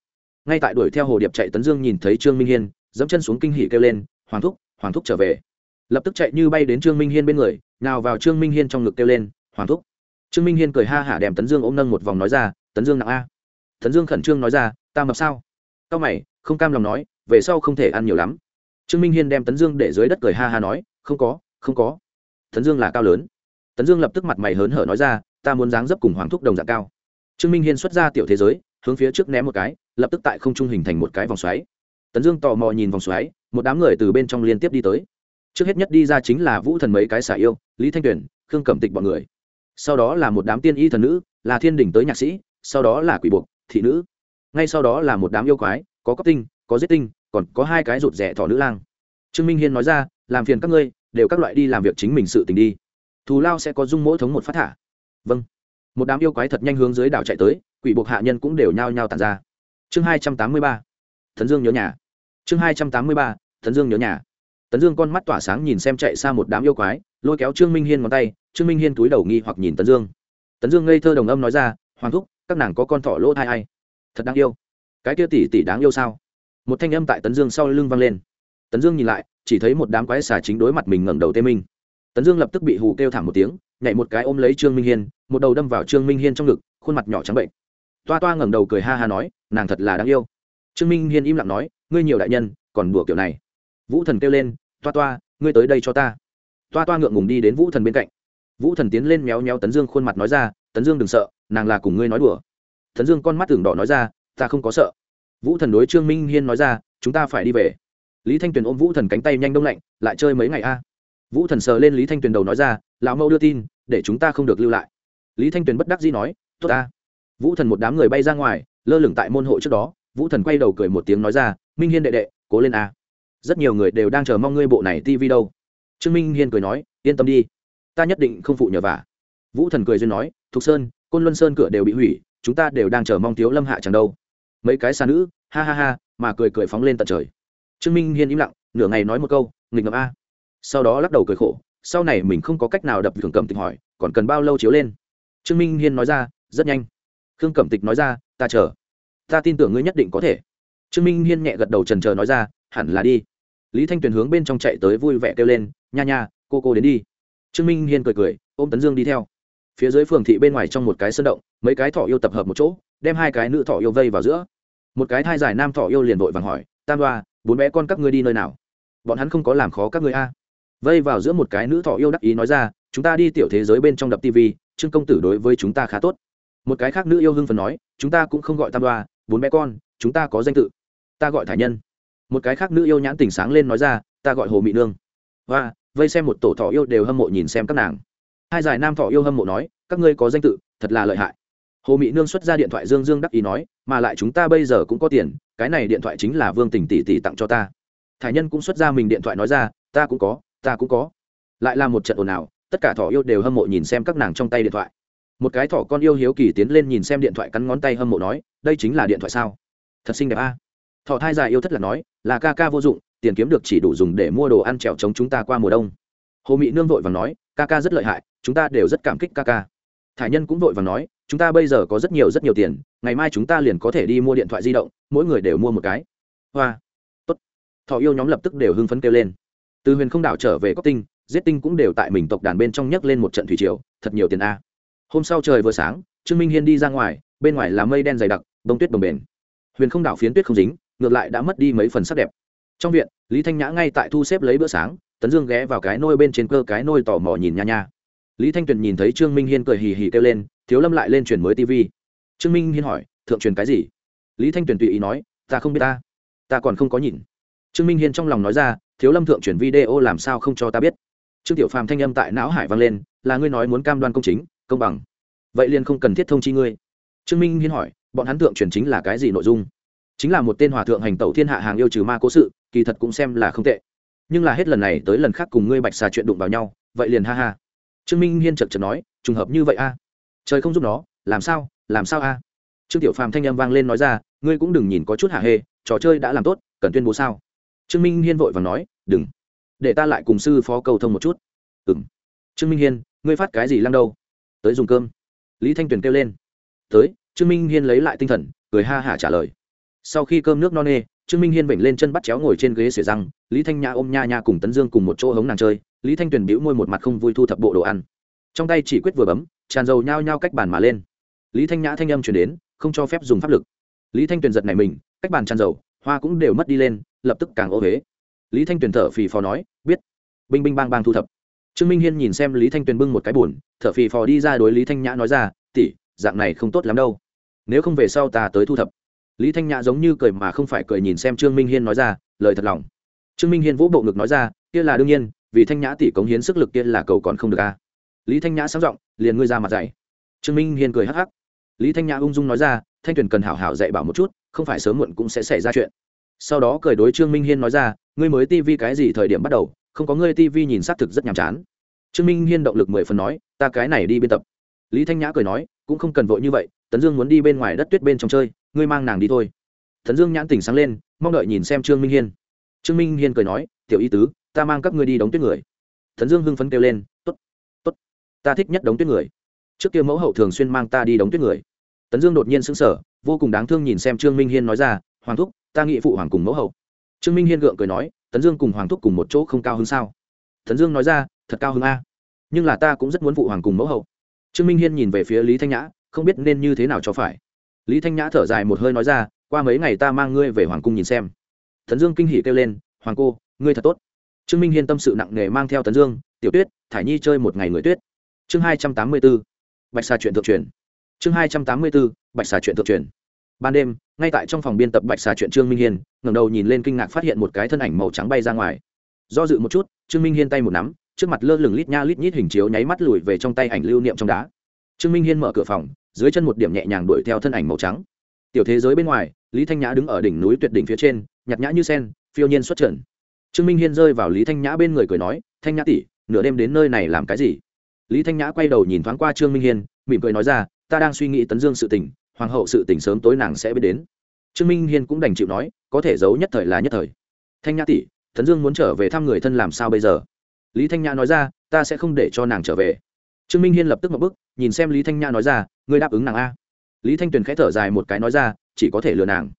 Ngay tại đuổi theo hồ điệp chạy tấn dương nhìn thấy trương minh hiên, dẫm chân xuống kinh hỉ kêu lên, hoàng thúc hoàng thúc trở về. Lập tức chạy như bay đến trương minh hiên bên người, nào vào trương minh hiên trong ngực kêu lên, hoàng thúc. Trương minh hiên cười ha hả đèm tấn dương ôm nâng một vòng nói ra tấn dương nặng a. Tấn dương khẩn trương nói ra, ta mập sao? Cao mày, không cam lòng nói, về sau không thể ăn nhiều lắm. Trương minh hiên đem tấn dương để dưới đất cười ha ha nói, không có không có. Tấn dương là cao lớn. Tấn dương lập tức mặt mày hớn hở nói ra, ta muốn dáng dấp cùng hoàng thúc đồng dạng cao. Trương minh hiên xuất ra tiểu thế giới, hướng phía trước ném một cái, lập tức tại không trung hình thành một cái vòng xoáy. Tấn dương tò mò nhìn vòng xoáy, một đám người từ bên trong liên tiếp đi tới. Trước hết nhất đi ra chính là vũ thần mấy cái xả yêu, lý thanh tuyển khương cẩm tịch b ọ n người. Sau đó là một đám tiên y thần nữ, là thiên đình tới nhạc sĩ sau đó là quỷ buộc, thị nữ. Ngay sau đó là một đám yêu quái, có cấp tinh, có giết tinh, còn có hai cái rụt rẻ thỏ nữ lang. Trương minh hiên nói ra, làm phiền các ngươi, đều các loại đi làm việc chính mình sự tình đi. Thù lao sẽ có dung mỗi thống một phát thả. Vâng. Một đám yêu quái thật nhanh hướng dưới đảo chạy tới, quỷ buộc hạ nhân cũng đều nhao nhao tàn ra. Chương hai trăm tám mươi ba. Thần dương nhớ nhà. Chương hai trăm tám mươi ba thần dương nhớ nhà. Tấn dương con mắt tỏa sáng nhìn xem chạy xa một đám yêu quái, lôi kéo trương minh hiên ngón tay, trương minh hiên túi đầu nghi hoặc nhìn tấn dương. Tấn dương ngây thơ đồng âm nói ra, hoàng thúc các nàng có con thỏ lỗ thai ai? Thật đáng yêu. Cái kia tỷ tỷ đáng yêu sao? Một thanh âm tại tấn dương sau lưng vang lên. Tấn dương nhìn lại, chỉ thấy một đám quái xà chính đối mặt mình ngẩng đầu tê minh. Tấn dương lập tức bị hù kêu thảm một tiếng, nhảy một cái ôm lấy trương minh hiên, một đầu đâm vào trương minh hiên trong ngực, khuôn mặt nhỏ trắng bệnh. Toa toa ngẩng đầu cười ha ha nói, nàng thật là đáng yêu. Trương minh hiên im lặng nói, ngươi nhiều đại nhân, còn đùa kiểu này. Vũ thần kêu lên, toa toa, ngươi tới đây cho ta. Toa toa ngượng ngùng đi đến vũ thần bên cạnh. Vũ thần tiến lên méo méo tấn dương khuôn mặt nói ra, tấn dương đừng sợ nàng là cùng ngươi nói đùa. Thần dương con mắt tưởng đỏ nói ra, ta không có sợ. Vũ thần đối trương minh hiên nói ra, chúng ta phải đi về. Lý thanh tuyền ôm vũ thần cánh tay nhanh đông lạnh, lại chơi mấy ngày a. Vũ thần sờ lên lý thanh tuyền đầu nói ra, lão mẫu đưa tin, để chúng ta không được lưu lại. Lý thanh tuyền bất đắc dĩ nói, tốt ta. Vũ thần một đám người bay ra ngoài, lơ lửng tại môn hộ trước đó, vũ thần quay đầu cười một tiếng nói ra, minh hiên đệ đệ, cố lên a. Rất nhiều người đều đang chờ mong ngươi bộ này tv đâu. Trương minh hiên cười nói, yên tâm đi, ta nhất định không phụ nhờ vả. Vũ thần cười duyên nói, thục sơn côn luân sơn cửa đều bị hủy, chúng ta đều đang chờ mong thiếu lâm hạ chẳng đâu. Mấy cái xa nữ, ha ha ha, mà cười cười phóng lên tận trời. Trương minh hiên im lặng, nửa ngày nói một câu, nghịch ngợm a. Sau đó lắc đầu cười khổ, sau này mình không có cách nào đập khương cẩm tịch hỏi, còn cần bao lâu chiếu lên? Trương minh hiên nói ra, rất nhanh. Khương cẩm tịch nói ra, ta chờ. Ta tin tưởng ngươi nhất định có thể. Trương minh hiên nhẹ gật đầu trần chờ nói ra, hẳn là đi. Lý thanh tuyền hướng bên trong chạy tới vui vẻ kêu lên, nha nha, cô cô đến đi. Trương minh hiên cười cười, ôm tấn dương đi theo phía dưới phường thị bên ngoài trong một cái sân động, mấy cái thỏ yêu tập hợp một chỗ, đem hai cái nữ thỏ yêu vây vào giữa. Một cái thai giải nam thỏ yêu liền vội vàng hỏi, tam đoa, bốn bé con các ngươi đi nơi nào? Bọn hắn không có làm khó các ngươi a. Vây vào giữa một cái nữ thỏ yêu đắc ý nói ra, chúng ta đi tiểu thế giới bên trong đập tv trương công tử đối với chúng ta khá tốt. Một cái khác nữ yêu hưng phần nói, chúng ta cũng không gọi tam đoa, bốn bé con, chúng ta có danh tự. Ta gọi thải nhân. Một cái khác nữ yêu nhãn tỉnh sáng lên nói ra, ta gọi hồ mị nương. Và vây xem một tổ thọ yêu đều hâm mộ nhìn xem các nàng hai giải nam thọ yêu hâm mộ nói, các ngươi có danh tự, thật là lợi hại. Hồ mị nương xuất ra điện thoại dương dương đắc ý nói, mà lại chúng ta bây giờ cũng có tiền, cái này điện thoại chính là vương tình tỷ tỷ tặng cho ta. Thải nhân cũng xuất ra mình điện thoại nói ra, ta cũng có, ta cũng có. Lại là một trận ồn ào, tất cả thỏ yêu đều hâm mộ nhìn xem các nàng trong tay điện thoại. Một cái thỏ con yêu hiếu kỳ tiến lên nhìn xem điện thoại cắn ngón tay hâm mộ nói, đây chính là điện thoại sao? Thật xinh đẹp a. Thọ thai dài yêu thất là nói, là ca ca vô dụng, tiền kiếm được chỉ đủ dùng để mua đồ ăn trèo chống chúng ta qua mùa đông. Hồ mị nương vội và nói, ca ca rất lợi hại chúng ta đều rất cảm kích ca ca. Thải nhân cũng vội và nói, chúng ta bây giờ có rất nhiều rất nhiều tiền, ngày mai chúng ta liền có thể đi mua điện thoại di động, mỗi người đều mua một cái. Hoa. Tốt. Thọ yêu nhóm lập tức đều hưng phấn kêu lên. Từ huyền không đảo trở về cóc tinh, giết tinh cũng đều tại mình tộc đàn bên trong nhấc lên một trận thủy triều, thật nhiều tiền a. Hôm sau trời vừa sáng, trương minh hiên đi ra ngoài, bên ngoài là mây đen dày đặc, bông tuyết bồng bền huyền không đảo phiến tuyết không dính, ngược lại đã mất đi mấy phần sắc đẹp. Trong viện, lý thanh nhã ngay tại thu xếp lấy bữa sáng, tấn dương ghé vào cái nôi bên trên cơ, cái nôi tò mò nhìn nha nha lý thanh tuyền nhìn thấy trương minh hiên cười hì hì kêu lên, thiếu lâm lại lên truyền mới tv trương minh hiên hỏi, thượng truyền cái gì? Lý thanh tuyền tùy ý nói, ta không biết ta ta còn không có nhìn. Trương minh hiên trong lòng nói ra, thiếu lâm thượng truyền video làm sao không cho ta biết? Trương tiểu phàm thanh âm tại não hải vang lên, là ngươi nói muốn cam đoan công chính, công bằng. Vậy liền không cần thiết thông chi ngươi. Trương minh hiên hỏi, bọn hắn thượng truyền chính là cái gì nội dung? Chính là một tên hòa thượng hành tẩu thiên hạ hàng yêu trừ ma cố sự, kỳ thật cũng xem là không tệ. Nhưng là hết lần này tới lần khác cùng ngươi bạch xà chuyện đụng vào nhau, vậy liền ha ha trương minh hiên chật chật nói, trùng hợp như vậy a? Trời không giúp nó, làm sao làm sao a? Trương tiểu phàm thanh â m vang lên nói ra, ngươi cũng đừng nhìn có chút hạ hê, trò chơi đã làm tốt, cần tuyên bố sao? Trương minh hiên vội và nói, đừng. Để ta lại cùng sư phó cầu thông một chút. Ừ m trương minh hiên, ngươi phát cái gì lăng đâu? Tới dùng cơm. Lý thanh tuyền kêu lên, tới. Trương minh hiên lấy lại tinh thần, cười ha hả trả lời. Sau khi cơm nước no nê, trương minh hiên vểnh lên chân bắt chéo ngồi trên ghế xỉa răng, lý thanh nhã ôm nha nha cùng tấn dương cùng một chỗ hống nàng chơi lý thanh tuyền bĩu môi một mặt không vui thu thập bộ đồ ăn. Trong tay chỉ quyết vừa bấm, tràn dầu nhao nhao cách bàn mà lên. Lý thanh nhã thanh âm chuyển đến, không cho phép dùng pháp lực. Lý thanh tuyền giật này mình, cách bàn tràn dầu, hoa cũng đều mất đi lên, lập tức càng ô huế lý thanh tuyền thở phì phò nói, biết. Binh binh bang bang thu thập. Trương minh hiên nhìn xem lý thanh tuyền bưng một cái b u ồ n thở phì phò đi ra đối lý thanh nhã nói ra tỉ dạng này không tốt lắm đâu. Nếu không về sau ta tới thu thập. Lý thanh nhã giống như cười mà không phải cười nhìn xem trương minh hiên nói ra, lời thật lòng. Trương minh hiên vỗ bộ ngực nói ra, kia là đương nhiên vì thanh nhã tỷ cống hiến sức lực kia là cầu còn không được a lý thanh nhã sáng giọng, liền ngươi ra mặt dạy. Trương minh hiên cười hắc hắc. Lý thanh nhã ung dung nói ra, thanh tuyền cần hảo hảo dạy bảo một chút, không phải sớm muộn cũng sẽ xảy ra chuyện. Sau đó cười đối trương minh hiên nói ra, ngươi mới tivi cái gì thời điểm bắt đầu, không có ngươi tivi nhìn xác thực rất nhàm chán. Trương minh hiên động lực mười phần nói, ta cái này đi biên tập. Lý thanh nhã cười nói, cũng không cần vội như vậy, tấn dương muốn đi bên ngoài đất tuyết bên trong chơi, ngươi mang nàng đi thôi. Tấn dương nhãn tỉnh sáng lên, mong đợi nhìn xem trương minh hiên. Trương minh hiên cười nói, tiểu y tứ ta mang các ngươi đi đóng tuyết người. Thần dương hưng phấn kêu lên t ố t t ố t ta thích nhất đóng tuyết người. Trước kia mẫu hậu thường xuyên mang ta đi đóng tuyết người. Tấn dương đột nhiên sững sờ, vô cùng đáng thương nhìn xem trương minh hiên nói ra, hoàng thúc, ta nghị phụ hoàng cùng mẫu hậu. Trương minh hiên gượng cười nói, tấn dương cùng hoàng thúc cùng một chỗ không cao hơn sao? Tấn dương nói ra, thật cao hơn a. Nhưng là ta cũng rất muốn phụ hoàng cùng mẫu hậu. Trương minh hiên nhìn về phía lý thanh nhã, không biết nên như thế nào cho phải. Lý thanh nhã thở dài một hơi nói ra, qua mấy ngày ta mang ngươi về hoàng cung nhìn xem. Thần dương kinh hỉ kêu lên, hoàng cô, ngươi thật tốt trương minh hiên tâm sự nặng nề mang theo tấn dương, tiểu tuyết, thải nhi chơi một ngày người tuyết. Chương hai trăm tám mươi b ố bạch xà chuyện thượng truyền. Chương hai trăm tám mươi bốn, bạch xà chuyện thượng truyền. Ban đêm, ngay tại trong phòng biên tập bạch xà chuyện trương minh hiên, ngẩng đầu nhìn lên kinh ngạc phát hiện một cái thân ảnh màu trắng bay ra ngoài. Do dự một chút, trương minh hiên tay một nắm, trước mặt lơ lửng lít nha lít nhít hình chiếu nháy mắt lùi về trong tay ảnh lưu niệm trong đá. Trương minh hiên mở cửa phòng, dưới chân một điểm nhẹ nhàng đuổi theo thân ảnh màu trắng. Tiểu thế giới bên ngoài, lý thanh nhã đứng ở đỉnh núi tuyệt đỉnh phía trên nhặt nhã như sen, phiêu nhiên xuất trần trương minh hiên rơi vào lý thanh nhã bên người cười nói, thanh nhã tỷ, nửa đêm đến nơi này làm cái gì? Lý thanh nhã quay đầu nhìn thoáng qua trương minh hiên, mỉm cười nói ra, ta đang suy nghĩ tấn dương sự tình, hoàng hậu sự tình sớm tối nàng sẽ biết đến. Trương minh hiên cũng đành chịu nói, có thể giấu nhất thời là nhất thời. Thanh nhã tỷ, tấn dương muốn trở về thăm người thân làm sao bây giờ? Lý thanh nhã nói ra, ta sẽ không để cho nàng trở về. Trương minh hiên lập tức một bức nhìn xem lý thanh nhã nói ra, ngươi đáp ứng nàng a? Lý thanh tuyền khẽ thở dài một cái nói ra, chỉ có thể lừa nàng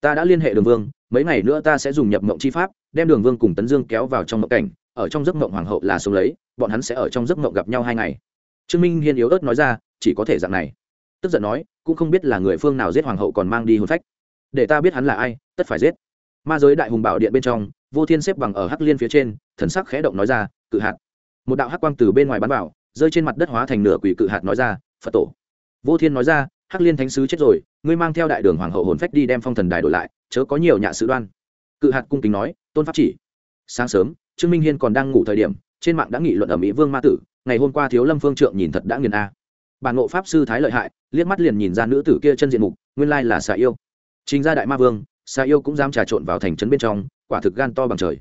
ta đã liên hệ đường vương, mấy ngày nữa ta sẽ dùng nhập mộng chi pháp, đem đường vương cùng tấn dương kéo vào trong mộng cảnh, ở trong giấc mộng hoàng hậu là sống lấy, bọn hắn sẽ ở trong giấc mộng gặp nhau hai ngày. Trương minh hiên yếu ớt nói ra, chỉ có thể dạng này. Tức giận nói, cũng không biết là người phương nào giết hoàng hậu còn mang đi hồn phách. Để ta biết hắn là ai, tất phải giết. Ma giới đại hùng bảo điện bên trong, vô thiên xếp bằng ở hắc liên phía trên, thần sắc khẽ động nói ra, cự hạt. Một đạo hắc quang từ bên ngoài bắn vào, rơi trên mặt đất hóa thành nửa quỷ cự hạt nói ra, phật tổ. Vô thiên nói ra hắc liên thánh sứ chết rồi, ngươi mang theo đại đường hoàng hậu hồn phách đi đem phong thần đài đổi lại, chớ có nhiều nhạ sự đoan. Cự hạt cung kính nói, tôn pháp chỉ. Sáng sớm, trương minh hiên còn đang ngủ thời điểm, trên mạng đã nghị luận ở mỹ vương ma tử, ngày hôm qua thiếu lâm phương trượng nhìn thật đã nghiền a. Bản ngộ pháp sư thái lợi hại, liếc mắt liền nhìn ra nữ tử kia chân diện mục, nguyên lai là xà yêu. Chính gia đại ma vương, xà yêu cũng dám trà trộn vào thành trấn bên trong, quả thực gan to bằng trời.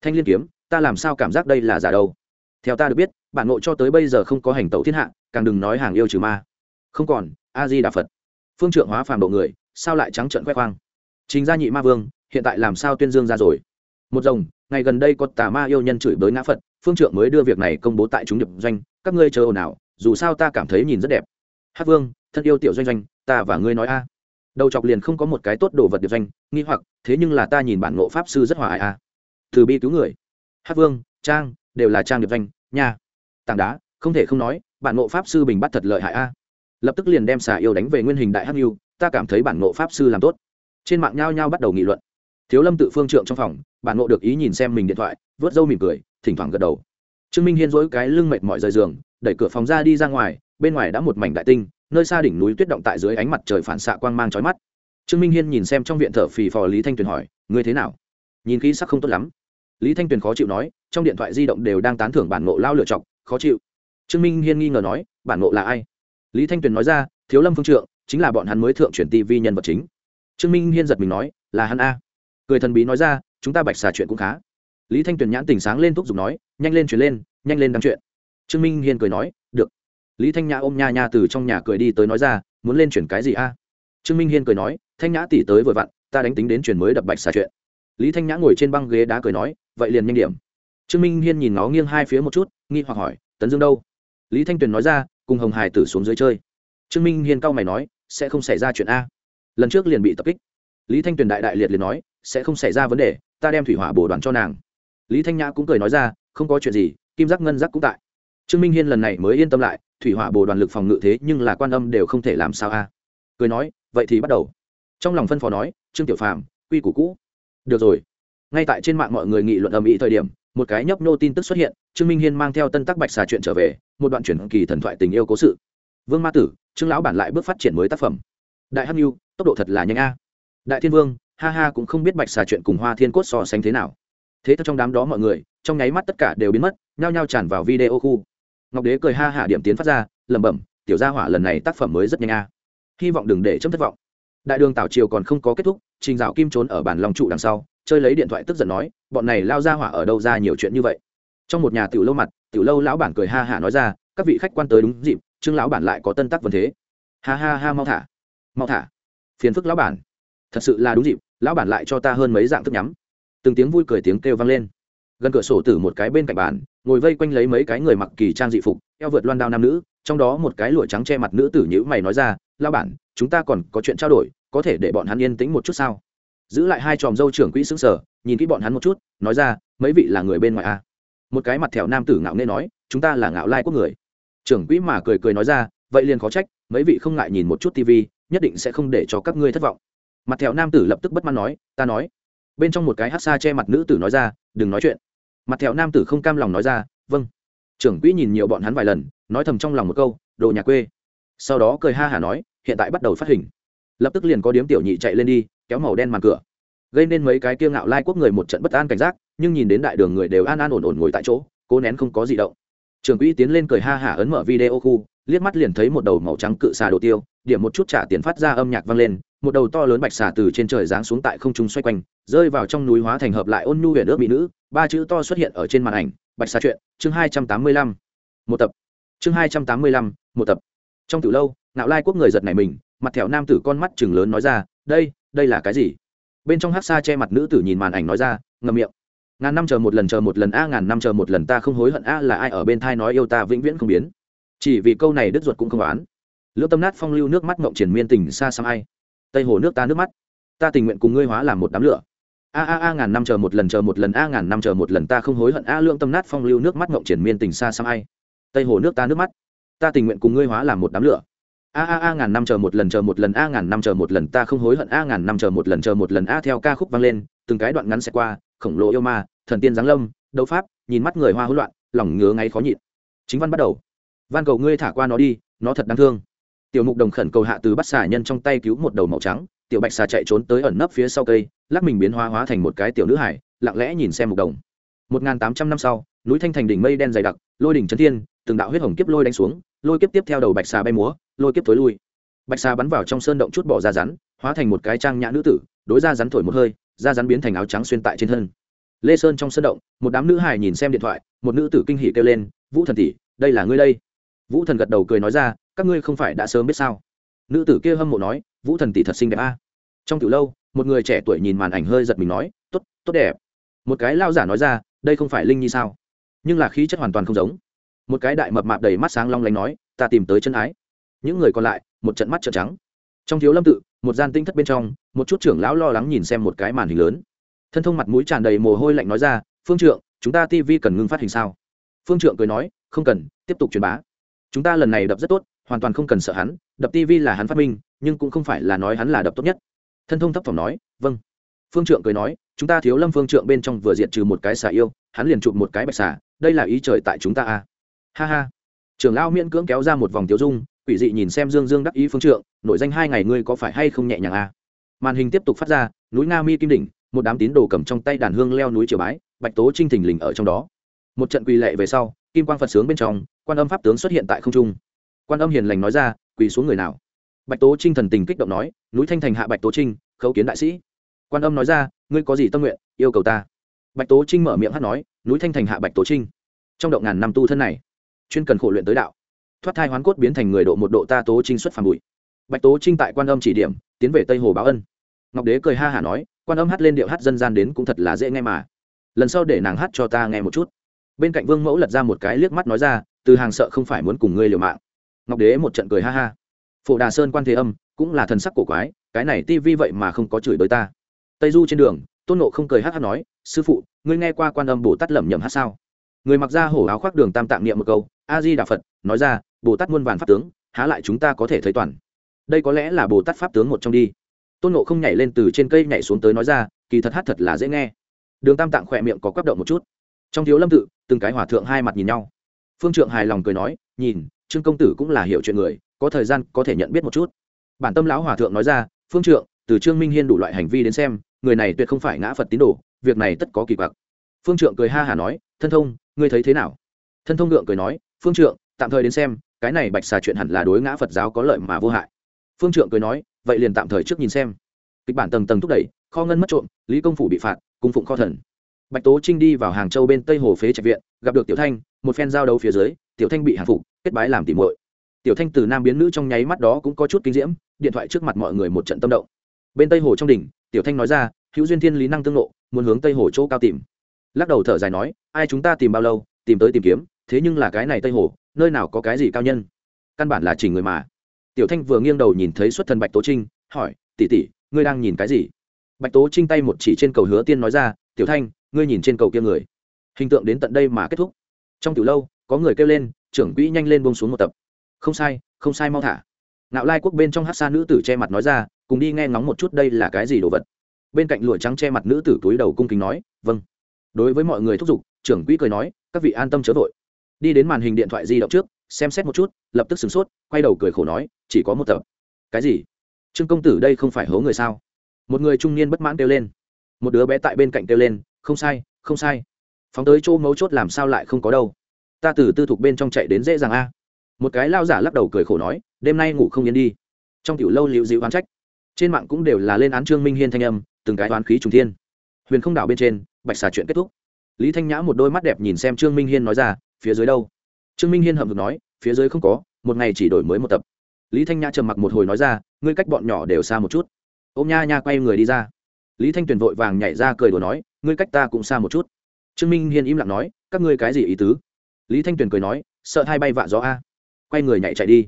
Thanh liên kiếm, ta làm sao cảm giác đây là giả đâu? Theo ta được biết, bản ngộ cho tới bây giờ không có hành tẩu thiên hạ, càng đừng nói hàng yêu trừ ma không còn, a di đà phật. Phương trượng hóa phàm độ người, sao lại trắng trợn khoe khoang? Chính gia nhị ma vương, hiện tại làm sao tuyên dương ra rồi? Một rồng, ngày gần đây có tà ma yêu nhân chửi bới ngã phật, phương trượng mới đưa việc này công bố tại chúng nhập doanh, các ngươi chờ ồn ào, dù sao ta cảm thấy nhìn rất đẹp. Hát vương, thân yêu tiểu doanh doanh, ta và ngươi nói a. Đầu chọc liền không có một cái tốt đồ vật điệp doanh, nghi hoặc, thế nhưng là ta nhìn bản ngộ pháp sư rất hòa ai a. Từ bi cứu người. Hát vương, trang, đều là trang điệp doanh, nha. Tảng đá, không thể không nói, bản ngộ pháp sư bình bắt thật lợi hại a lập tức liền đem xà yêu đánh về nguyên hình đại hắc yêu, ta cảm thấy bản ngộ pháp sư làm tốt. Trên mạng nhao nhao bắt đầu nghị luận. Thiếu lâm tự phương trượng trong phòng, bản ngộ được ý nhìn xem mình điện thoại, vớt râu mỉm cười, thỉnh thoảng gật đầu. Trương minh hiên dỗi cái lưng mệt mỏi rời giường, đẩy cửa phòng ra đi ra ngoài, bên ngoài đã một mảnh đại tinh, nơi xa đỉnh núi tuyết động tại dưới ánh mặt trời phản xạ quang mang trói mắt. Trương minh hiên nhìn xem trong viện thở phì phò lý thanh tuyền hỏi, ngươi thế nào? Nhìn khí sắc không tốt lắm. Lý thanh tuyền khó chịu nói, trong điện thoại di động đều đang tán thưởng bản ngộ lao lựa chọc khó chịu. Trương minh hiên nghi ngờ nói, bản ngộ là ai? Lý thanh tuyền nói ra, thiếu lâm phương trượng, chính là bọn hắn mới thượng chuyển tv nhân vật chính. Trương minh hiên giật mình nói, là hắn a. Cười thần bí nói ra, chúng ta bạch xà chuyện cũng khá. Lý thanh tuyền nhãn tỉnh sáng lên thúc giục nói, nhanh lên chuyển lên, nhanh lên đăng chuyện. Trương minh hiên cười nói, được. Lý thanh nhã ôm nha nha từ trong nhà cười đi tới nói ra, muốn lên chuyển cái gì a? Trương minh hiên cười nói, thanh nhã tỉ tới vội vặn, ta đánh tính đến chuyển mới đập bạch xà chuyện. Lý thanh nhã ngồi trên băng ghế đá cười nói, vậy liền nhanh điểm. Trương minh hiên nhìn nó nghiêng hai phía một chút, nghi hoặc hỏi, tấn dương đâu? Lý thanh tuyền nói ra cùng hồng hải tử xuống dưới chơi trương minh hiên cao mày nói sẽ không xảy ra chuyện a lần trước liền bị tập kích lý thanh tuyền đại đại liệt liền nói sẽ không xảy ra vấn đề ta đem thủy hỏa bổ đoàn cho nàng lý thanh nhã cũng cười nói ra không có chuyện gì kim giác ngân giác cũng tại trương minh hiên lần này mới yên tâm lại thủy hỏa bổ đoàn lực phòng ngự thế nhưng là quan âm đều không thể làm sao a cười nói vậy thì bắt đầu trong lòng phân phó nói trương tiểu phàm quy củ cũ được rồi ngay tại trên mạng mọi người nghị luận âm ý thời điểm một cái nhấp nô tin tức xuất hiện, trương minh hiên mang theo tân tắc bạch xà chuyện trở về, một đoạn chuyển kỳ thần thoại tình yêu cố sự. Vương ma tử, trương lão bản lại bước phát triển mới tác phẩm. Đại hắc nhu tốc độ thật là nhanh a. Đại thiên vương, ha ha cũng không biết bạch xà chuyện cùng hoa thiên cốt so sánh thế nào. Thế trong đám đó mọi người, trong nháy mắt tất cả đều biến mất, nhao nhao tràn vào video khu. Ngọc đế cười ha hả điểm tiến phát ra, lẩm bẩm, tiểu gia hỏa, lần này tác phẩm mới rất nhanh a. Hy vọng đừng để chấm thất vọng. Đại đường tảo triều còn không có kết thúc, trình dạo kim trốn ở bản lòng trụ đằng sau chơi lấy điện thoại tức giận nói, bọn này lao ra hỏa ở đâu ra nhiều chuyện như vậy? Trong một nhà tiểu lâu mặt, tiểu lâu lão bản cười ha hả nói ra, các vị khách quan tới đúng dịp, trương lão bản lại có tân tác vấn thế. Ha ha ha, mau thả mau thả. Phiền phức lão bản. Thật sự là đúng dịp, lão bản lại cho ta hơn mấy dạng thức nhắm. Từng tiếng vui cười tiếng kêu vang lên. Gần cửa sổ tử một cái bên cạnh bàn, ngồi vây quanh lấy mấy cái người mặc kỳ trang dị phục, eo vượt loan đao nam nữ, trong đó một cái lụa trắng che mặt nữ tử nhữ mày nói ra lao bản, chúng ta còn có chuyện trao đổi, có thể để bọn hắn yên tĩnh một chút sao? Giữ lại hai tròm dâu trưởng quỹ xứng sở, nhìn kỹ bọn hắn một chút, nói ra, mấy vị là người bên ngoài a à? một cái mặt thẹo nam tử ngạo nên nói, chúng ta là ngạo lai quốc người. Trưởng quỹ mà cười cười nói ra, vậy liền khó trách, mấy vị không ngại nhìn một chút tv nhất định sẽ không để cho các ngươi thất vọng. Mặt thẹo nam tử lập tức bất mãn nói, ta nói. Bên trong một cái hát xa che mặt nữ tử nói ra, đừng nói chuyện. Mặt thẹo nam tử không cam lòng nói ra vâng. Trưởng quỹ nhìn nhiều bọn hắn vài lần, nói thầm trong lòng một câu, đồ nhà quê. Sau đó cười ha hả nói, hiện tại bắt đầu phát hình. Lập tức liền có điếm tiểu nhị chạy lên đi kéo màu đen màn cửa. Gây nên mấy cái kiêng ngạo lai quốc người một trận bất an cảnh giác, nhưng nhìn đến đại đường người đều an an ổn ổn ngồi tại chỗ, cố nén không có gì động. Trưởng quỹ tiến lên cười ha hả ấn mở video khu, liếc mắt liền thấy một đầu màu trắng cự xà đồ tiêu, điểm một chút trả tiền phát ra âm nhạc vang lên, một đầu to lớn bạch xà từ trên trời giáng xuống tại không trung xoay quanh, rơi vào trong núi hóa thành hợp lại ôn nhu huyền ước mỹ nữ, ba chữ to xuất hiện ở trên màn ảnh, bạch xà chuyện, chương hai trăm tám mươi lăm, một tập. Chương hai trăm tám mươi lăm, một tập. Trong từ lâu nạo lai quốc người giật này mình, mặt thẹo nam tử con mắt chừng lớn nói ra, đây đây là cái gì? Bên trong hát xa che mặt nữ tử nhìn màn ảnh nói ra ngầm miệng. Ngàn năm chờ một lần chờ một lần a, ngàn năm chờ một lần ta không hối hận a, là ai ở bên thai nói yêu ta vĩnh viễn không biến. Chỉ vì câu này đứt ruột cũng không oán. Lưỡng tâm nát phong lưu nước mắt mộng triển miên tình xa xăm ai? Tây hồ nước ta nước mắt. Ta tình nguyện cùng ngươi hóa làm một đám lửa. A a a, ngàn năm chờ một lần chờ một lần a, ngàn năm chờ một lần ta không hối hận a, lưỡng tâm nát phong lưu nước mắt mộng triển miên tình xa xăm ai? Tây hồ nước ta nước mắt. Ta tình nguyện cùng ngươi hóa làm một đám lửa a a a ngàn năm chờ một lần, chờ một lần, a ngàn năm chờ một lần, ta không hối hận, a ngàn năm chờ một lần, chờ một lần, a theo ca khúc vang lên, từng cái đoạn ngắn sẽ qua, khổng lồ yêu ma, thần tiên giáng lâm, đấu pháp, nhìn mắt người hoa hỗn loạn, lòng ngứa ngáy khó nhịn. Chính văn bắt đầu. Van cầu ngươi thả qua nó đi, nó thật đáng thương. Tiểu mục đồng khẩn cầu hạ từ bắt xà nhân trong tay cứu một đầu màu trắng, tiểu bạch xà chạy trốn tới ẩn nấp phía sau cây, lắc mình biến hóa hóa thành một cái tiểu nữ hải, lặng lẽ nhìn xem mục đồng. Một n tám trăm năm sau, núi thanh thành đỉnh mây đen dày đặc, lôi đỉnh trấn thiên, từng đạo huyết hồng kiếp lôi đánh xuống, lôi kiếp tiếp theo đầu bạch xà bay múa lôi kiếp thối lui. Bạch xà bắn vào trong sơn động chút bỏ da rắn, hóa thành một cái trang nhã nữ tử, đối da rắn thổi một hơi, da rắn biến thành áo trắng xuyên tại trên thân. Lê sơn trong sơn động, một đám nữ hài nhìn xem điện thoại, một nữ tử kinh hỉ kêu lên, vũ thần tỷ, đây là ngươi đây. Vũ thần gật đầu cười nói ra, các ngươi không phải đã sớm biết sao? Nữ tử kia hâm mộ nói, vũ thần tỷ thật xinh đẹp a. Trong từ lâu, một người trẻ tuổi nhìn màn ảnh hơi giật mình nói, tốt tốt đẹp. Một cái lao giả nói ra, đây không phải linh nhi sao? Nhưng là khí chất hoàn toàn không giống. Một cái đại mập mạp đầy mắt sáng long lánh nói, ta tìm tới chân ái những người còn lại, một trận mắt trợn trắng. Trong thiếu lâm tự, một gian tinh thất bên trong, một chút trưởng lão lo lắng nhìn xem một cái màn hình lớn. Thân thông mặt mũi tràn đầy mồ hôi lạnh nói ra, phương trượng, chúng ta tv cần ngưng phát hình sao? Phương trượng cười nói, không cần, tiếp tục truyền bá. Chúng ta lần này đập rất tốt, hoàn toàn không cần sợ hắn, đập tv là hắn phát minh, nhưng cũng không phải là nói hắn là đập tốt nhất. Thân thông thấp thỏm nói vâng. Phương trượng cười nói, chúng ta thiếu lâm phương trượng bên trong vừa diệt trừ một cái xà yêu, hắn liền chụp một cái bạch xà, đây là ý trời tại chúng ta à ha ha. Trưởng lão miễn cưỡng kéo ra một vòng tiêu dung quỷ dị nhìn xem dương dương đắc ý phương trượng nội danh hai ngày ngươi có phải hay không nhẹ nhàng à? Màn hình tiếp tục phát ra, núi nga mi kim đỉnh, một đám tín đồ cầm trong tay đàn hương leo núi triều bái, bạch tố trinh thình lình ở trong đó. Một trận quỳ lệ về sau, kim quang phật sướng bên trong, quan âm pháp tướng xuất hiện tại không trung. Quan âm hiền lành nói ra, quỳ xuống người nào? Bạch tố trinh thần tình kích động nói, núi thanh thành hạ bạch tố trinh, khấu kiến đại sĩ. Quan âm nói ra, ngươi có gì tâm nguyện, yêu cầu ta? Bạch tố trinh mở miệng hát nói, núi thanh thành hạ bạch tố trinh. Trong động ngàn năm tu thân này, chuyên cần khổ luyện tới đạo thoát thai hoán cốt biến thành người độ một độ ta tố trinh xuất phàm bụi. Bạch tố trinh tại quan âm chỉ điểm, tiến về tây hồ báo ân. Ngọc đế cười ha hả nói, quan âm hát lên điệu hát dân gian đến cũng thật là dễ nghe mà. Lần sau để nàng hát cho ta nghe một chút. Bên cạnh vương mẫu lật ra một cái liếc mắt nói ra, từ hàng sợ không phải muốn cùng ngươi liều mạng. Ngọc đế một trận cười ha ha. Phổ đà sơn quan thế âm, cũng là thần sắc cổ quái, cái này tivi vậy mà không có chửi đối ta. Tây du trên đường, tôn nộ không cười hát hát nói, sư phụ, ngươi nghe qua quan âm bồ tát lẩm nhẩm hát sao? Người mặc ra hổ áo khoác đường tam tạng niệm một câu a di đà phật nói ra, bồ tát muôn vàn pháp tướng, há lại chúng ta có thể thấy toàn. Đây có lẽ là bồ tát pháp tướng một trong đi. Tôn nộ không nhảy lên từ trên cây nhảy xuống tới nói ra, kỳ thật hát thật là dễ nghe. Đường tam tạng khỏe miệng có quắp động một chút. Trong thiếu lâm tự, từng cái hòa thượng hai mặt nhìn nhau. Phương trượng hài lòng cười nói, nhìn, trương công tử cũng là hiểu chuyện người, có thời gian có thể nhận biết một chút. Bản tâm lão hòa thượng nói ra, phương trượng, từ trương minh hiên đủ loại hành vi đến xem, người này tuyệt không phải ngã phật tín đồ, việc này tất có kỳ quặc. Phương trượng cười ha hả nói, thân thông ngươi thấy thế nào? Thân thông lượng cười nói, phương trượng, tạm thời đến xem, cái này bạch xà chuyện hẳn là đối ngã phật giáo có lợi mà vô hại. Phương trượng cười nói, vậy liền tạm thời trước nhìn xem. Kịch bản tầng tầng thúc đẩy, kho ngân mất trộm, lý công phủ bị phạt, cung phụng kho thần. Bạch tố trinh đi vào hàng châu bên tây hồ phế trạch viện, gặp được tiểu thanh, một phen giao đấu phía dưới, tiểu thanh bị hàng phục, kết bái làm tìm muội. Tiểu thanh từ nam biến nữ trong nháy mắt đó cũng có chút kinh diễm, điện thoại trước mặt mọi người một trận tâm động. Bên tây hồ trong đỉnh, tiểu thanh nói ra, hữu duyên thiên lý năng tương lộ muốn hướng tây hồ chỗ cao tìm lắc đầu thở dài nói, ai chúng ta tìm bao lâu, tìm tới tìm kiếm, thế nhưng là cái này tây hồ, nơi nào có cái gì cao nhân? Căn bản là chỉ người mà. Tiểu thanh vừa nghiêng đầu nhìn thấy xuất thần bạch tố trinh, hỏi, tỷ tỷ, ngươi đang nhìn cái gì? Bạch tố trinh tay một chỉ trên cầu hứa tiên nói ra, tiểu thanh, ngươi nhìn trên cầu kia người. Hình tượng đến tận đây mà kết thúc. Trong tiểu lâu, có người kêu lên, trưởng quỹ nhanh lên bông xuống một tập. Không sai không sai, mau thả. Nạo lai quốc bên trong hát xa nữ tử che mặt nói ra, cùng đi nghe ngóng một chút đây là cái gì đồ vật. Bên cạnh lụa trắng che mặt nữ tử túi đầu cung kính nói vâng đối với mọi người thúc giục, trưởng quỹ cười nói, các vị an tâm chớ vội. Đi đến màn hình điện thoại di động trước, xem xét một chút, lập tức sửng sốt, quay đầu cười khổ nói, chỉ có một tập. Cái gì? Trương công tử đây không phải hố người sao? Một người trung niên bất mãn kêu lên. Một đứa bé tại bên cạnh kêu lên, không sai không sai. Phóng tới chỗ mấu chốt làm sao lại không có đâu. Ta từ tư thục bên trong chạy đến dễ dàng a. Một cái lao giả lắc đầu cười khổ nói, đêm nay ngủ không yên đi. Trong tiểu lâu liễu dịu oán trách. Trên mạng cũng đều là lên án trương minh hiên thanh âm, từng cái oán khí trùng thiên huyền không đảo bên trên, bạch xà chuyện kết thúc. Lý thanh nhã một đôi mắt đẹp nhìn xem trương minh hiên nói ra, phía dưới đâu? Trương minh hiên hậm hực nói, phía dưới không có, một ngày chỉ đổi mới một tập. Lý thanh nhã trầm mặc một hồi nói ra, ngươi cách bọn nhỏ đều xa một chút. Ô m nha nha quay người đi ra. Lý thanh tuyền vội vàng nhảy ra cười đùa nói, ngươi cách ta cũng xa một chút. Trương minh hiên im lặng nói, các ngươi cái gì ý tứ? Lý thanh tuyền cười nói, sợ hai bay vạ gió a. Quay người nhảy chạy đi.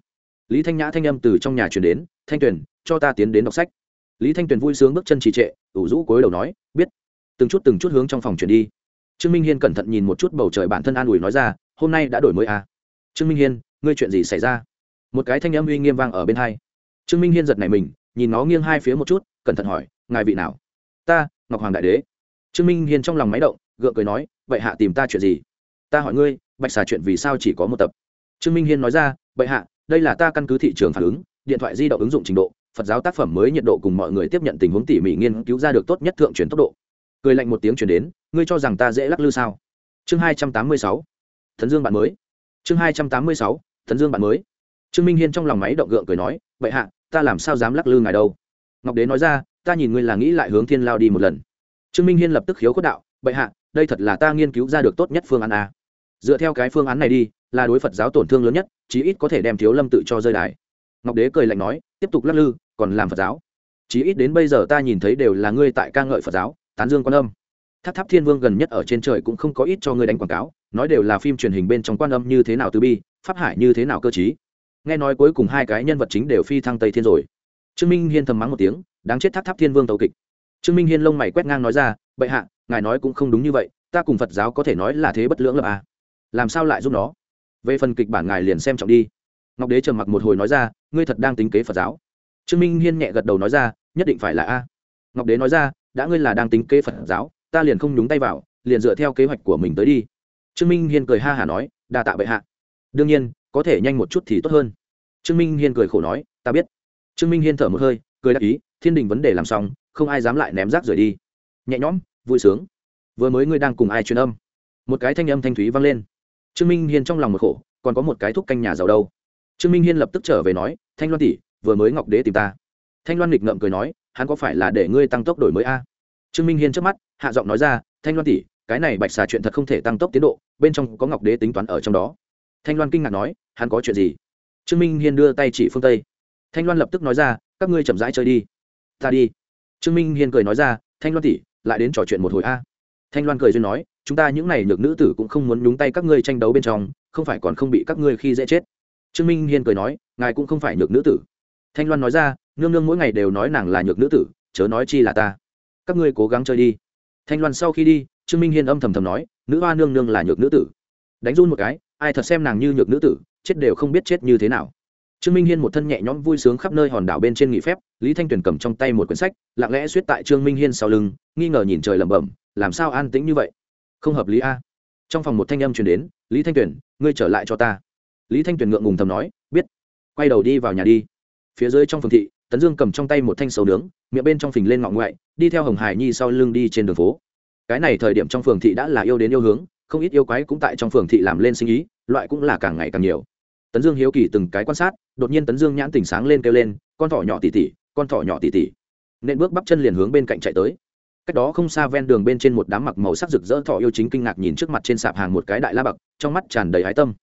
Lý thanh nhã thanh âm từ trong nhà chuyển đến, thanh tuyền, cho ta tiến đến đọc sách. Lý thanh tuyền vui sướng bước chân trì trệ, ủ rũ cối đầu nói, biết từng chút từng chút hướng trong phòng chuyển đi. Trương minh hiên cẩn thận nhìn một chút bầu trời bản thân an ủi nói ra, hôm nay đã đổi mới à. trương minh hiên, ngươi chuyện gì xảy ra? Một cái thanh âm uy nghiêm vang ở bên hai. Trương minh hiên giật này mình, nhìn nó nghiêng hai phía một chút, cẩn thận hỏi, ngài vị nào? Ta, ngọc hoàng đại đế. Trương minh hiên trong lòng máy động, gượng cười nói vậy hạ tìm ta chuyện gì? Ta hỏi ngươi, bạch xà chuyện vì sao chỉ có một tập? Trương minh hiên nói ra vậy hạ, đây là ta căn cứ thị trường phản ứng, điện thoại di động ứng dụng trình độ, phật giáo tác phẩm mới nhiệt độ cùng mọi người tiếp nhận tình huống tỉ mỉ nghiên cứu ra được tốt nhất thượng truyền tốc độ cười lạnh một tiếng chuyển đến, ngươi cho rằng ta dễ lắc lư sao? Chương hai trăm tám mươi sáu. Thần dương bạn mới. Chương hai trăm tám mươi sáu, thần dương bạn mới. Trương minh hiên trong lòng máy động gượng cười nói, vậy hạ, ta làm sao dám lắc lư ngài đâu? Ngọc đế nói ra, ta nhìn ngươi là nghĩ lại hướng thiên lao đi một lần. Trương minh hiên lập tức khiếu khuất đạo bệ hạ, đây thật là ta nghiên cứu ra được tốt nhất phương án a. Dựa theo cái phương án này đi, là đối phật giáo tổn thương lớn nhất, chí ít có thể đem thiếu lâm tự cho rơi đài. Ngọc đế cười lạnh nói, tiếp tục lắc lư, còn làm phật giáo. Chí ít đến bây giờ ta nhìn thấy đều là ngươi tại ca ngợi phật giáo tán dương quan âm. Tháp tháp thiên vương gần nhất ở trên trời cũng không có ít cho ngươi đánh quảng cáo, nói đều là phim truyền hình bên trong quan âm như thế nào từ bi, pháp hải như thế nào cơ chí nghe nói cuối cùng hai cái nhân vật chính đều phi thăng tây thiên rồi. Trương minh hiên thầm mắng một tiếng, đáng chết tháp tháp thiên vương tàu kịch. Trương minh hiên lông mày quét ngang nói ra, bệ hạ, ngài nói cũng không đúng như vậy, ta cùng phật giáo có thể nói là thế bất lưỡng lập à. làm sao lại giúp nó? Về phần kịch bản ngài liền xem trọng đi. Ngọc đế trầm mặc một hồi nói ra, ngươi thật đang tính kế phật giáo. Trương minh hiên nhẹ gật đầu nói ra, nhất định phải là a. Ngọc đế nói ra đã ngươi là đang tính kế phật giáo, ta liền không nhúng tay vào, liền dựa theo kế hoạch của mình tới đi. Trương minh hiên cười ha hả nói, đa tạ bệ hạ. Đương nhiên, có thể nhanh một chút thì tốt hơn. Trương minh hiên cười khổ nói, ta biết. Trương minh hiên thở một hơi, cười đáp ý, thiên đình vấn đề làm xong, không ai dám lại ném rác rời đi. Nhẹ nhõm, vui sướng. Vừa mới ngươi đang cùng ai truyền âm? Một cái thanh âm thanh thúy vang lên. Trương minh hiên trong lòng một khổ, còn có một cái thuốc canh nhà giàu đâu. Trương minh hiên lập tức trở về nói, thanh loan tỷ, vừa mới ngọc đế tìm ta. Thanh loan nghịch ngợm cười nói hắn có phải là để ngươi tăng tốc đổi mới a? Trương minh hiên trước mắt, hạ giọng nói ra, thanh loan tỷ, cái này bạch xà chuyện thật không thể tăng tốc tiến độ, bên trong có ngọc đế tính toán ở trong đó. Thanh loan kinh ngạc nói, hắn có chuyện gì? Trương minh hiên đưa tay chỉ phương tây. Thanh loan lập tức nói ra, các ngươi chậm rãi chơi đi. Ta đi. Trương minh hiên cười nói ra, thanh loan tỷ, lại đến trò chuyện một hồi a. Thanh loan cười duyên nói, chúng ta những n à y nhược nữ tử cũng không muốn nhúng tay các ngươi tranh đấu bên trong, không phải còn không bị các ngươi khi dễ chết. Trương minh hiên cười nói, ngài cũng không phải nhược nữ tử thanh loan nói ra, nương nương mỗi ngày đều nói nàng là nhược nữ tử, chớ nói chi là ta. Các ngươi cố gắng chơi đi. Thanh loan sau khi đi, trương minh hiên âm thầm thầm nói, nữ hoa nương nương là nhược nữ tử. Đánh run một cái, ai thật xem nàng như nhược nữ tử, chết đều không biết chết như thế nào. Trương minh hiên một thân nhẹ nhõm vui sướng khắp nơi hòn đảo bên trên nghỉ phép, lý thanh tuyền cầm trong tay một quyển sách, lặng lẽ suýt tại trương minh hiên sau lưng, nghi ngờ nhìn trời lẩm bẩm, làm sao an tĩnh như vậy? Không hợp lý a. Trong phòng một thanh âm truyền đến, lý thanh tuyền, ngươi trở lại cho ta. Lý thanh tuyền ngượng ngùng thầm nói, biết, quay đầu đi vào nhà đi phía dưới trong phường thị, tấn dương cầm trong tay một thanh sầu nướng, miệng bên trong phình lên ngọn ngoại, đi theo hồng hải nhi sau lưng đi trên đường phố. Cái này thời điểm trong phường thị đã là yêu đến yêu hướng, không ít yêu quái cũng tại trong phường thị làm lên sinh ý, loại cũng là càng ngày càng nhiều. Tấn dương hiếu kỳ từng cái quan sát, đột nhiên tấn dương nhãn tỉnh sáng lên kêu lên, con thỏ nhỏ tỉ tỉ, con thỏ nhỏ tỉ tỉ. Nên bước bắp chân liền hướng bên cạnh chạy tới. Cách đó không xa ven đường bên trên một đám mặc màu sắc rực rỡ thỏ yêu chính kinh ngạc nhìn trước mặt trên sạp hàng một cái đại la bậc, trong mắt tràn đầy ái tâm.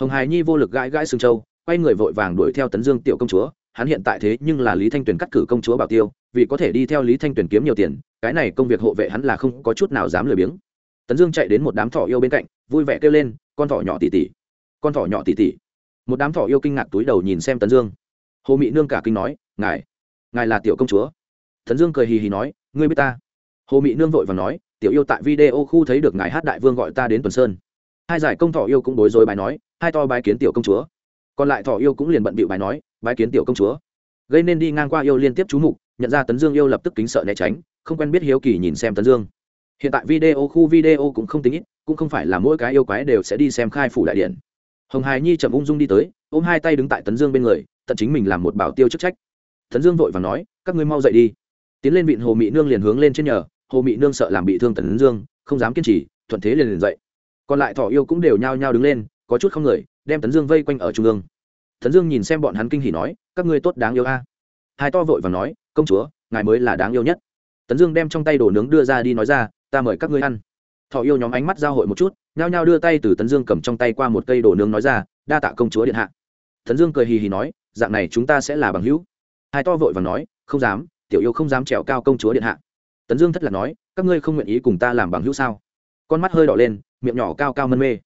Hồng hài nhi vô lực gãi gãi sừng châu, quay người vội vàng đuổi theo tấn dương tiểu công chúa hắn hiện tại thế nhưng là lý thanh tuyền cắt cử công chúa bảo tiêu, vì có thể đi theo lý thanh tuyền kiếm nhiều tiền, cái này công việc hộ vệ hắn là không có chút nào dám lười biếng. Tấn dương chạy đến một đám thỏ yêu bên cạnh, vui vẻ kêu lên, con thỏ nhỏ tỉ tỉ con thỏ nhỏ tỉ tỉ một đám thỏ yêu kinh ngạc túi đầu nhìn xem tấn dương. Hồ mị nương cả kinh nói, ngài ngài là tiểu công chúa. Tấn dương cười hì hì nói, ngươi biết ta? Hồ mị nương vội và nói, tiểu yêu tại video khu thấy được ngài hát đại vương gọi ta đến tuần sơn. Hai giải công thỏ yêu cũng bối rối bài nói, hai to bái kiến tiểu công chúa. Còn lại thỏ yêu cũng liền bận bịu bài nói bái kiến tiểu công chúa. Gây nên đi ngang qua yêu liên tiếp chú mục, nhận ra tấn dương yêu lập tức kính sợ né tránh, không quen biết hiếu kỳ nhìn xem tấn dương. Hiện tại video, khu video cũng không tính ít, cũng không phải là mỗi cái yêu quái đều sẽ đi xem khai phủ đại điện. Hồng hài nhi chậm ung dung đi tới, ôm hai tay đứng tại tấn dương bên người, tận chính mình làm một bảo tiêu chức trách. Tấn dương vội và nói, các ngươi mau dậy đi. Tiến lên vịn hồ mị nương liền hướng lên trên nhờ, hồ mị nương sợ làm bị thương tấn dương, không dám kiên trì, thuận thế liền liền dậy. Còn lại thỏ yêu cũng đều nhao nhao đứng lên, có chút không người, đem tấn dương vây quanh ở trung ương thần dương nhìn xem bọn hắn kinh hỉ nói, các ngươi tốt đáng yêu a. Hai to vội và nói, công chúa, ngài mới là đáng yêu nhất. Tấn dương đem trong tay đồ nướng đưa ra đi nói ra, ta mời các ngươi ăn. Thọ yêu nhóm ánh mắt giao hội một chút, nhao nhao đưa tay từ tấn dương cầm trong tay qua một cây đồ nướng nói ra, đa tạ công chúa điện hạ. Tấn dương cười hì hì nói, dạng này chúng ta sẽ là bằng hữu. Hai to vội và nói, không dám, tiểu yêu không dám trèo cao công chúa điện hạ. Tấn dương thất lạc nói, các ngươi không nguyện ý cùng ta làm bằng hữu sao? Con mắt hơi đỏ lên, miệng nhỏ cao cao mân mê.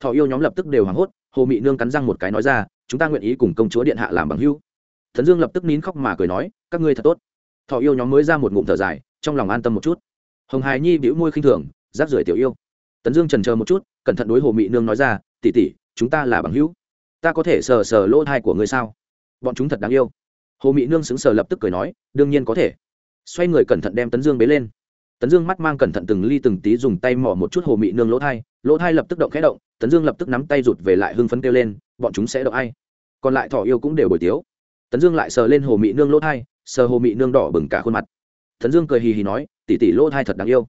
Thọ yêu nhóm lập tức đều hoảng hốt, hồ mị nương cắn răng một cái nói ra chúng ta nguyện ý cùng công chúa điện hạ làm bằng hữu. Thần dương lập tức nín khóc mà cười nói, các ngươi thật tốt. Thọ yêu nhóm mới ra một ngụm thở dài, trong lòng an tâm một chút. Hồng hài nhi bĩu môi khinh thường giáp rưởi tiểu yêu. Tấn dương trần chờ một chút, cẩn thận đối hồ mị nương nói ra tỉ tỉ chúng ta là bằng hữu. Ta có thể sờ sờ lỗ thai của ngươi sao? Bọn chúng thật đáng yêu. Hồ mị nương xứng sờ lập tức cười nói, đương nhiên có thể. Xoay người cẩn thận đem tấn dương bế lên tấn dương mắt mang cẩn thận từng ly từng tí dùng tay mỏ một chút hồ mị nương lỗ thai lỗ thai lập tức động khẽ động, tấn dương lập tức nắm tay rụt về lại hưng phấn kêu lên, bọn chúng sẽ động ai? Còn lại thỏ yêu cũng đều bồi tiếu. Tấn dương lại sờ lên hồ mị nương lỗ thai, sờ hồ mị nương đỏ bừng cả khuôn mặt. Tấn dương cười hì hì nói tỉ tỉ lỗ thai thật đáng yêu.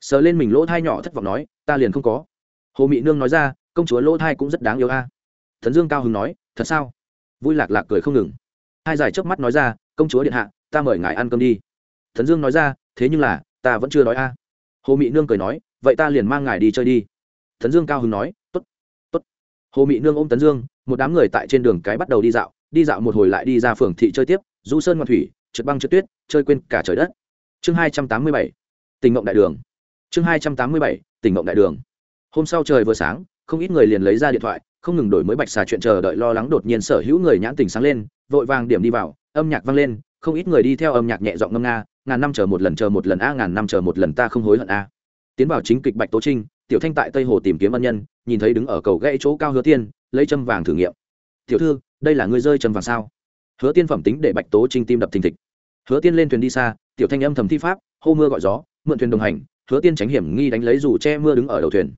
Sờ lên mình lỗ thai nhỏ thất vọng nói, ta liền không có. Hồ mị nương nói ra, công chúa lỗ thai cũng rất đáng yêu a. Tấn dương cao hứng nói, thật sao? Vui lạc lạc cười không ngừng. Hai giải chớp mắt nói ra, công chúa điện hạ, ta mời ngài ăn cơm đi. Tấn dương nói ra, thế nhưng là ta vẫn chưa nói a. Hồ mị nương cười nói, vậy ta liền mang ngài đi chơi đi. Tấn dương cao hứng nói t ố t t ố t hồ mị nương ôm tấn dương, một đám người tại trên đường cái bắt đầu đi dạo đi dạo một hồi lại đi ra phường thị chơi tiếp, du sơn ngoan thủy, trượt băng trượt tuyết, chơi quên cả trời đất. Chương hai trăm tám mươi bảy, tình mộng đại đường. Chương hai trăm tám mươi bảy, tình mộng đại đường. Hôm sau trời vừa sáng, không ít người liền lấy ra điện thoại, không ngừng đổi mới bạch xà chuyện chờ đợi lo lắng đột nhiên sở hữu người nhãn tình sáng lên, vội vàng điểm đi vào, âm nhạc vang lên không ít người đi theo âm nhạc nhẹ giọng ngâm nga, ngàn năm chờ một lần, chờ một lần a, ngàn năm chờ một lần ta không hối hận a. Tiến vào chính kịch bạch tố trinh, tiểu thanh tại tây hồ tìm kiếm ân nhân, nhìn thấy đứng ở cầu gãy chỗ cao hứa tiên, lấy châm vàng thử nghiệm. Tiểu thư, đây là ngươi rơi châm vàng sao? Hứa tiên phẩm tính để bạch tố trinh tim đập thình thịch. Hứa tiên lên thuyền đi xa, tiểu thanh âm thầm thi pháp, hô mưa gọi gió, mượn thuyền đồng hành, hứa tiên tránh hiểm nghi đánh lấy dù che mưa đứng ở đầu thuyền.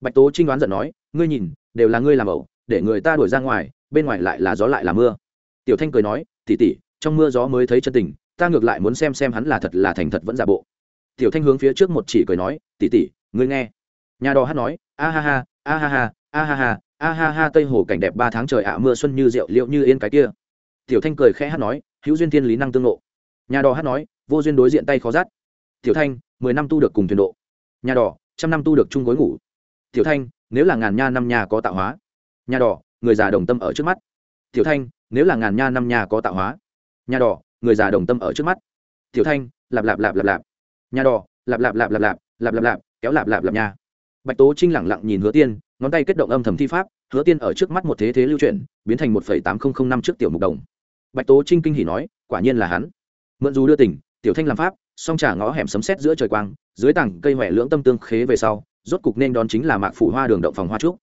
Bạch tố trinh đoán giận nói, ngươi nhìn, đều là ngươi làm ẩu, để người ta đuổi ra ngoài, bên ngoài lại là gió lại là mưa. Tiểu thanh cười nói tỉ tỉ trong mưa gió mới thấy chân tình, ta ngược lại muốn xem xem hắn là thật là thành thật vẫn giả bộ. Tiểu thanh hướng phía trước một chỉ cười nói tỉ tỉ ngươi nghe. Nhà đò hát nói, a ha ha, a ha ha, a ha ha, a ha ha, tây hồ cảnh đẹp ba tháng trời ạ, mưa xuân như rượu, liệu như yên cái kia. Tiểu thanh cười khẽ hát nói, hữu duyên thiên lý năng tương lộ nhà đò hát nói, vô duyên đối diện tay khó rát tiểu thanh, mười năm tu được cùng thuyền độ. Nhà đỏ trăm năm tu được chung gối ngủ. Tiểu thanh, nếu là ngàn nha năm nhà có tạo hóa. Nhà đỏ người già đồng tâm ở trước mắt. Tiểu thanh, nếu là ngàn nha năm nhà có tạo hóa nhà đỏ, người già đồng tâm ở trước mắt. Tiểu thanh, lạp lạp lạp lạp lạp. Nhà đỏ, lạp lạp lạp lạp lạp lạp lạp lạp, kéo lạp lạp lạp nhà bạch tố trinh lẳng lặng nhìn hứa tiên, ngón tay kết động âm thầm thi pháp, hứa tiên ở trước mắt một thế thế lưu chuyển, biến thành một phẩy tám nghìn năm trước tiểu mục đồng. Bạch tố trinh kinh hỉ nói, quả nhiên là hắn. Mượn dù đưa tỉnh, tiểu thanh làm pháp, song trả ngõ hẻm sấm sét giữa trời quang, dưới tảng cây huệ lưỡng tâm tương khế về sau, rốt cục nên đón chính là mạc phủ hoa đường động phòng hoa trúc.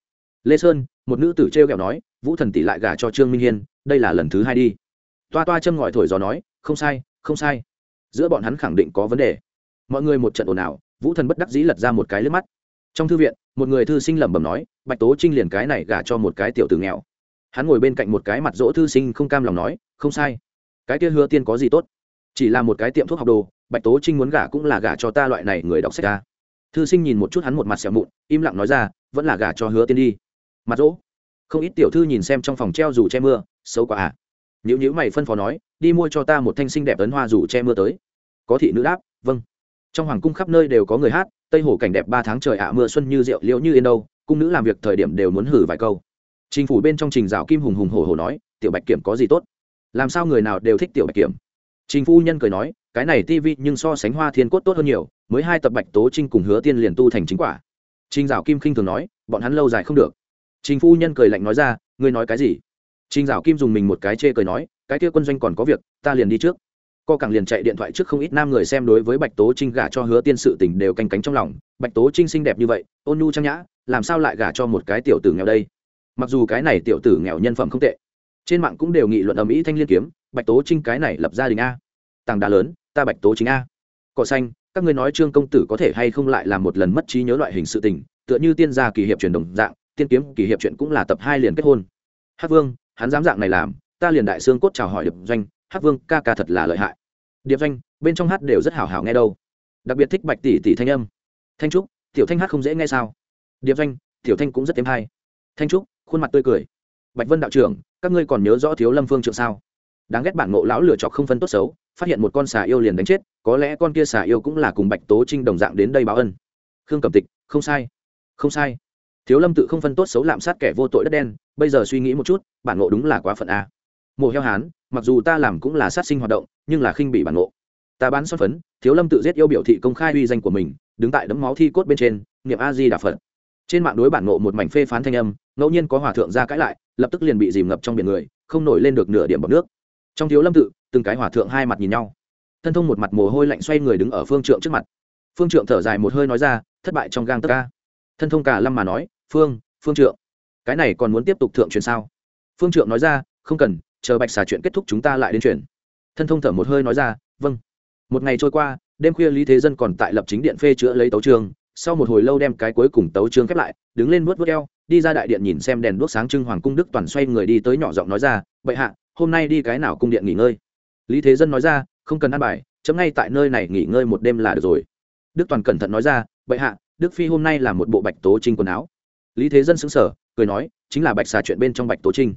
Lê sơn, một nữ tử t r kẹo nói, vũ thần tỷ lại gả cho trương minh hiên, đây là lần thứ hai đi toa toa châm ngòi thổi gió nói, không sai không sai. Giữa bọn hắn khẳng định có vấn đề. Mọi người một trận ồn ào, vũ thần bất đắc dĩ lật ra một cái lướt mắt. Trong thư viện, một người thư sinh lẩm bẩm nói, bạch tố trinh liền cái này gả cho một cái tiểu tử nghèo. Hắn ngồi bên cạnh một cái mặt dỗ thư sinh không cam lòng nói, không sai. Cái kia hứa tiên có gì tốt? Chỉ là một cái tiệm thuốc học đồ, bạch tố trinh muốn gả cũng là gả cho ta loại này người đọc sách ta. Thư sinh nhìn một chút hắn một mặt xẻo mụn, im lặng nói ra, vẫn là gả cho hứa tiên đi. Mặt dỗ không ít tiểu thư nhìn xem trong phòng treo dù che mưa, xấu quá à nhữ nhữ mày phân phó nói, đi mua cho ta một thanh sinh đẹp ấn hoa dù che mưa tới. Có thị nữ đáp vâng. Trong hoàng cung khắp nơi đều có người hát, tây hồ cảnh đẹp ba tháng trời ạ, mưa xuân như rượu liễu như yên đâu, cung nữ làm việc thời điểm đều muốn hử vài câu. Chính phủ bên trong trình rào kim hùng hùng hổ hổ nói, tiểu bạch kiểm có gì tốt? Làm sao người nào đều thích tiểu bạch kiểm? Chính phu nhân cười nói, cái này tivi nhưng so sánh hoa thiên cốt tốt hơn nhiều, mới hai tập bạch tố trinh cùng hứa tiên liền tu thành chính quả. Trình rào kim khinh thường nói, bọn hắn lâu dài không được. Chính phu nhân cười lạnh nói ra, ngươi nói cái gì? Trình Dạo kim dùng mình một cái chê cười nói, cái kia quân doanh còn có việc, ta liền đi trước. Co cẳng liền chạy điện thoại trước không ít nam người xem đối với bạch tố trinh gả cho hứa tiên sự tình đều canh cánh trong lòng. Bạch tố trinh xinh đẹp như vậy, ôn nhu trang nhã, làm sao lại gả cho một cái tiểu tử nghèo đây? Mặc dù cái này tiểu tử nghèo nhân phẩm không tệ, trên mạng cũng đều nghị luận ầm ĩ thanh liên kiếm, bạch tố trinh cái này lập gia đình a. Tàng đá lớn, ta bạch tố Trinh a. Cỏ xanh, các ngươi nói trương công tử có thể hay không lại làm một lần mất trí nhớ loại hình sự tình, tựa như tiên gia kỳ hiệp truyền đồng dạng, tiên kiếm kỳ hiệp chuyện cũng là tập hai liền kết hôn. Hát vương hắn dám dạng này làm, ta liền đại xương cốt chào hỏi điệp doanh hát vương ca ca thật là lợi hại. Điệp doanh, bên trong hát đều rất hào hào nghe đâu. Đặc biệt thích bạch tỷ tỷ thanh âm. Thanh trúc, tiểu thanh hát không dễ nghe sao? Điệp doanh, tiểu thanh cũng rất thêm hay. Thanh trúc, khuôn mặt tươi cười. Bạch vân đạo trưởng, các ngươi còn nhớ rõ thiếu lâm phương trượng sao? Đáng ghét bản ngộ lão lựa chọc không phân tốt xấu, phát hiện một con xà yêu liền đánh chết, có lẽ con kia xà yêu cũng là cùng bạch tố trinh đồng dạng đến đây báo ân. Khương cẩm tịch, không sai. Không sai thiếu lâm tự không phân tốt xấu lạm sát kẻ vô tội đất đen, bây giờ suy nghĩ một chút, bản ngộ đúng là quá phận a. Mồ heo hán, mặc dù ta làm cũng là sát sinh hoạt động, nhưng là khinh bị bản ngộ. Ta bán son phấn, thiếu lâm tự giết yêu biểu thị công khai uy danh của mình, đứng tại đấm máu thi cốt bên trên, niệm a di đà phật. Trên mạng đối bản ngộ một mảnh phê phán thanh âm, ngẫu nhiên có hòa thượng ra cãi lại, lập tức liền bị dìm ngập trong biển người, không nổi lên được nửa điểm bọc nước. Trong thiếu lâm tự, từng cái hòa thượng hai mặt nhìn nhau. Thân thông một mặt mồ hôi lạnh xoay người đứng ở phương trượng trước mặt. Phương trượng thở dài một hơi nói ra, thất bại trong gang tất ca thân thông cả lâm mà nói phương phương trượng, cái này còn muốn tiếp tục thượng truyền sao? Phương trượng nói ra, không cần, chờ bạch xà chuyện kết thúc chúng ta lại đến truyền. Thân thông thở một hơi nói ra vâng. Một ngày trôi qua, đêm khuya lý thế dân còn tại lập chính điện phê chữa lấy tấu trường sau một hồi lâu đem cái cuối cùng tấu trường khép lại, đứng lên vớt vớt eo, đi ra đại điện nhìn xem đèn đuốc sáng trưng hoàng cung đức toàn xoay người đi tới nhỏ giọng nói ra, bệ hạ, hôm nay đi cái nào cung điện nghỉ ngơi? Lý thế dân nói ra, không cần ăn bài, chấm ngay tại nơi này nghỉ ngơi một đêm là được rồi. Đức toàn cẩn thận nói ra, bệ hạ, đức phi hôm nay là một bộ bạch tố trinh quần áo lý thế dân xứng sở cười nói, chính là bạch xà chuyện bên trong bạch tố trinh.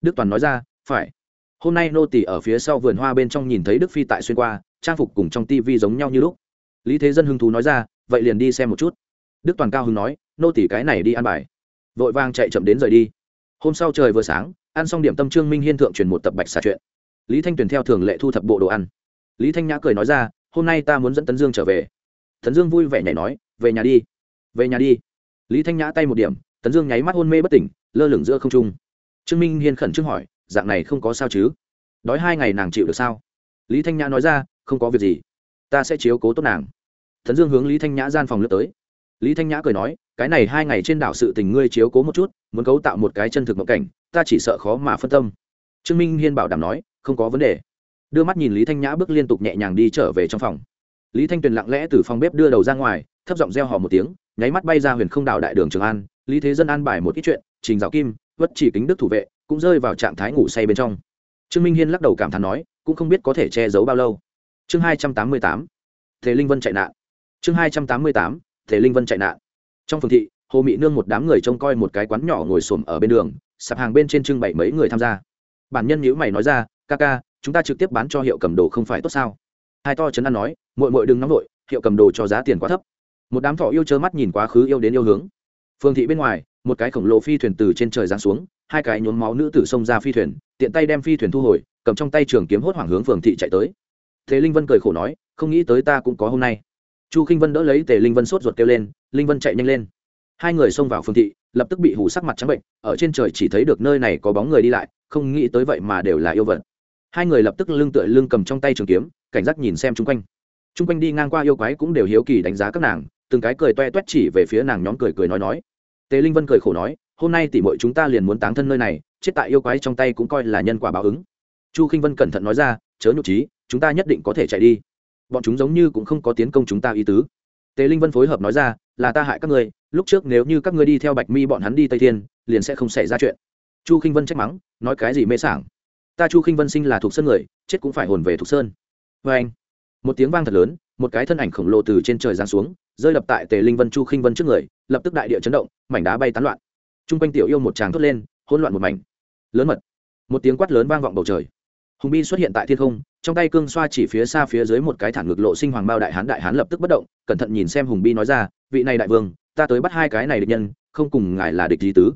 Đức toàn nói ra, phải. Hôm nay nô tỳ ở phía sau vườn hoa bên trong nhìn thấy đức phi tại xuyên qua, trang phục cùng trong tivi giống nhau như lúc. Lý thế dân hưng thú nói ra, vậy liền đi xem một chút. Đức toàn cao hứng nói, nô tỳ cái này đi ăn bài. Vội vàng chạy chậm đến rời đi. Hôm sau trời vừa sáng, ăn xong điểm tâm trương minh hiên thượng truyền một tập bạch xà chuyện. Lý thanh tuyền theo thường lệ thu thập bộ đồ ăn. Lý thanh nhã cười nói ra, hôm nay ta muốn dẫn tấn dương trở về. Tấn dương vui vẻ nhảy nói, về nhà đi. Về nhà đi lý thanh nhã tay một điểm, tấn dương nháy mắt hôn mê bất tỉnh, lơ lửng giữa không trung. Trương minh hiên khẩn trương hỏi, dạng này không có sao chứ? Đói hai ngày nàng chịu được sao? Lý thanh nhã nói ra, không có việc gì, ta sẽ chiếu cố tốt nàng. Tấn dương hướng lý thanh nhã gian phòng lướt tới. Lý thanh nhã cười nói, cái này hai ngày trên đảo sự tình ngươi chiếu cố một chút, muốn cấu tạo một cái chân thực mộng cảnh, ta chỉ sợ khó mà phân tâm. Trương minh hiên bảo đảm nói, không có vấn đề. Đưa mắt nhìn lý thanh nhã bước liên tục nhẹ nhàng đi trở về trong phòng. Lý thanh tuyền lặng lẽ từ phòng bếp đưa đầu ra ngoài, thấp giọng reo hò một tiếng nháy mắt bay ra huyền không đảo đại đường trường an, lý thế dân an bài một ít chuyện, trình giáo kim, vất chỉ kính đức thủ vệ, cũng rơi vào trạng thái ngủ say bên trong. Trương minh hiên lắc đầu cảm thán nói, cũng không biết có thể che giấu bao lâu. Chương hai trăm tám mươi tám, thế linh vân chạy nạn. Chương hai trăm tám mươi tám, thế linh vân chạy nạn. Trong phường thị, hồ mỹ nương một đám người trông coi một cái quán nhỏ ngồi xổm ở bên đường, sạp hàng bên trên trưng bày mấy người tham gia. Bản nhân nhữ mày nói ra, ca ca, chúng ta trực tiếp bán cho hiệu cầm đồ không phải tốt sao? Hai to chấn an nói mội mội đừng nóng vội, hiệu cầm đồ cho giá tiền quá thấp một đám thọ yêu trơ mắt nhìn quá khứ yêu đến yêu hướng. Phương thị bên ngoài, một cái khổng lồ phi thuyền từ trên trời giáng xuống, hai cái nhuốm máu nữ tử xông ra phi thuyền, tiện tay đem phi thuyền thu hồi, cầm trong tay trường kiếm hốt hoảng hướng phường thị chạy tới. Thế linh vân cười khổ nói, không nghĩ tới ta cũng có hôm nay. Chu k i n h vân đỡ lấy tề linh vân sốt ruột kêu lên, linh vân chạy nhanh lên. Hai người xông vào phương thị, lập tức bị hủ sắc mặt trắng bệnh, ở trên trời chỉ thấy được nơi này có bóng người đi lại, không nghĩ tới vậy mà đều là yêu vật. Hai người lập tức lưng tựa lưng cầm trong tay trường kiếm, cảnh giác nhìn xem chung quanh. Chung quanh đi ngang qua yêu quái cũng đều hiếu kỳ đánh giá các nàng từng cái cười toe toét chỉ về phía nàng nhóm cười cười nói nói. Tề linh vân cười khổ nói, hôm nay tỉ mội chúng ta liền muốn táng thân nơi này, chết tại yêu quái trong tay cũng coi là nhân quả báo ứng. Chu k i n h vân cẩn thận nói ra, chớ nhục trí, chúng ta nhất định có thể chạy đi. Bọn chúng giống như cũng không có tiến công chúng ta ý tứ. Tề linh vân phối hợp nói ra, là ta hại các ngươi, lúc trước nếu như các ngươi đi theo bạch mi bọn hắn đi tây thiên, liền sẽ không xảy ra chuyện. Chu k i n h vân trách mắng, nói cái gì mê sảng? Ta chu k i n h vân sinh là thuộc sơn người, chết cũng phải hồn về thuộc sơn. Vê anh một tiếng vang thật lớn, một cái thân ảnh khổng lồ từ trên trời giáng xuống rơi đập tại tề linh vân chu khinh vân trước người, lập tức đại địa chấn động, mảnh đá bay tán loạn. T r u n g quanh tiểu yêu một tràng thốt lên, hỗn loạn một mảnh. Lớn mật. Một tiếng quát lớn vang vọng bầu trời. Hùng bi xuất hiện tại thiên không, trong tay cương xoa chỉ phía xa phía dưới một cái thản ngực lộ sinh hoàng bao đại hán đại hán lập tức bất động, cẩn thận nhìn xem hùng bi nói ra, vị này đại vương, ta tới bắt hai cái này địch nhân, không cùng ngài là địch lý tứ.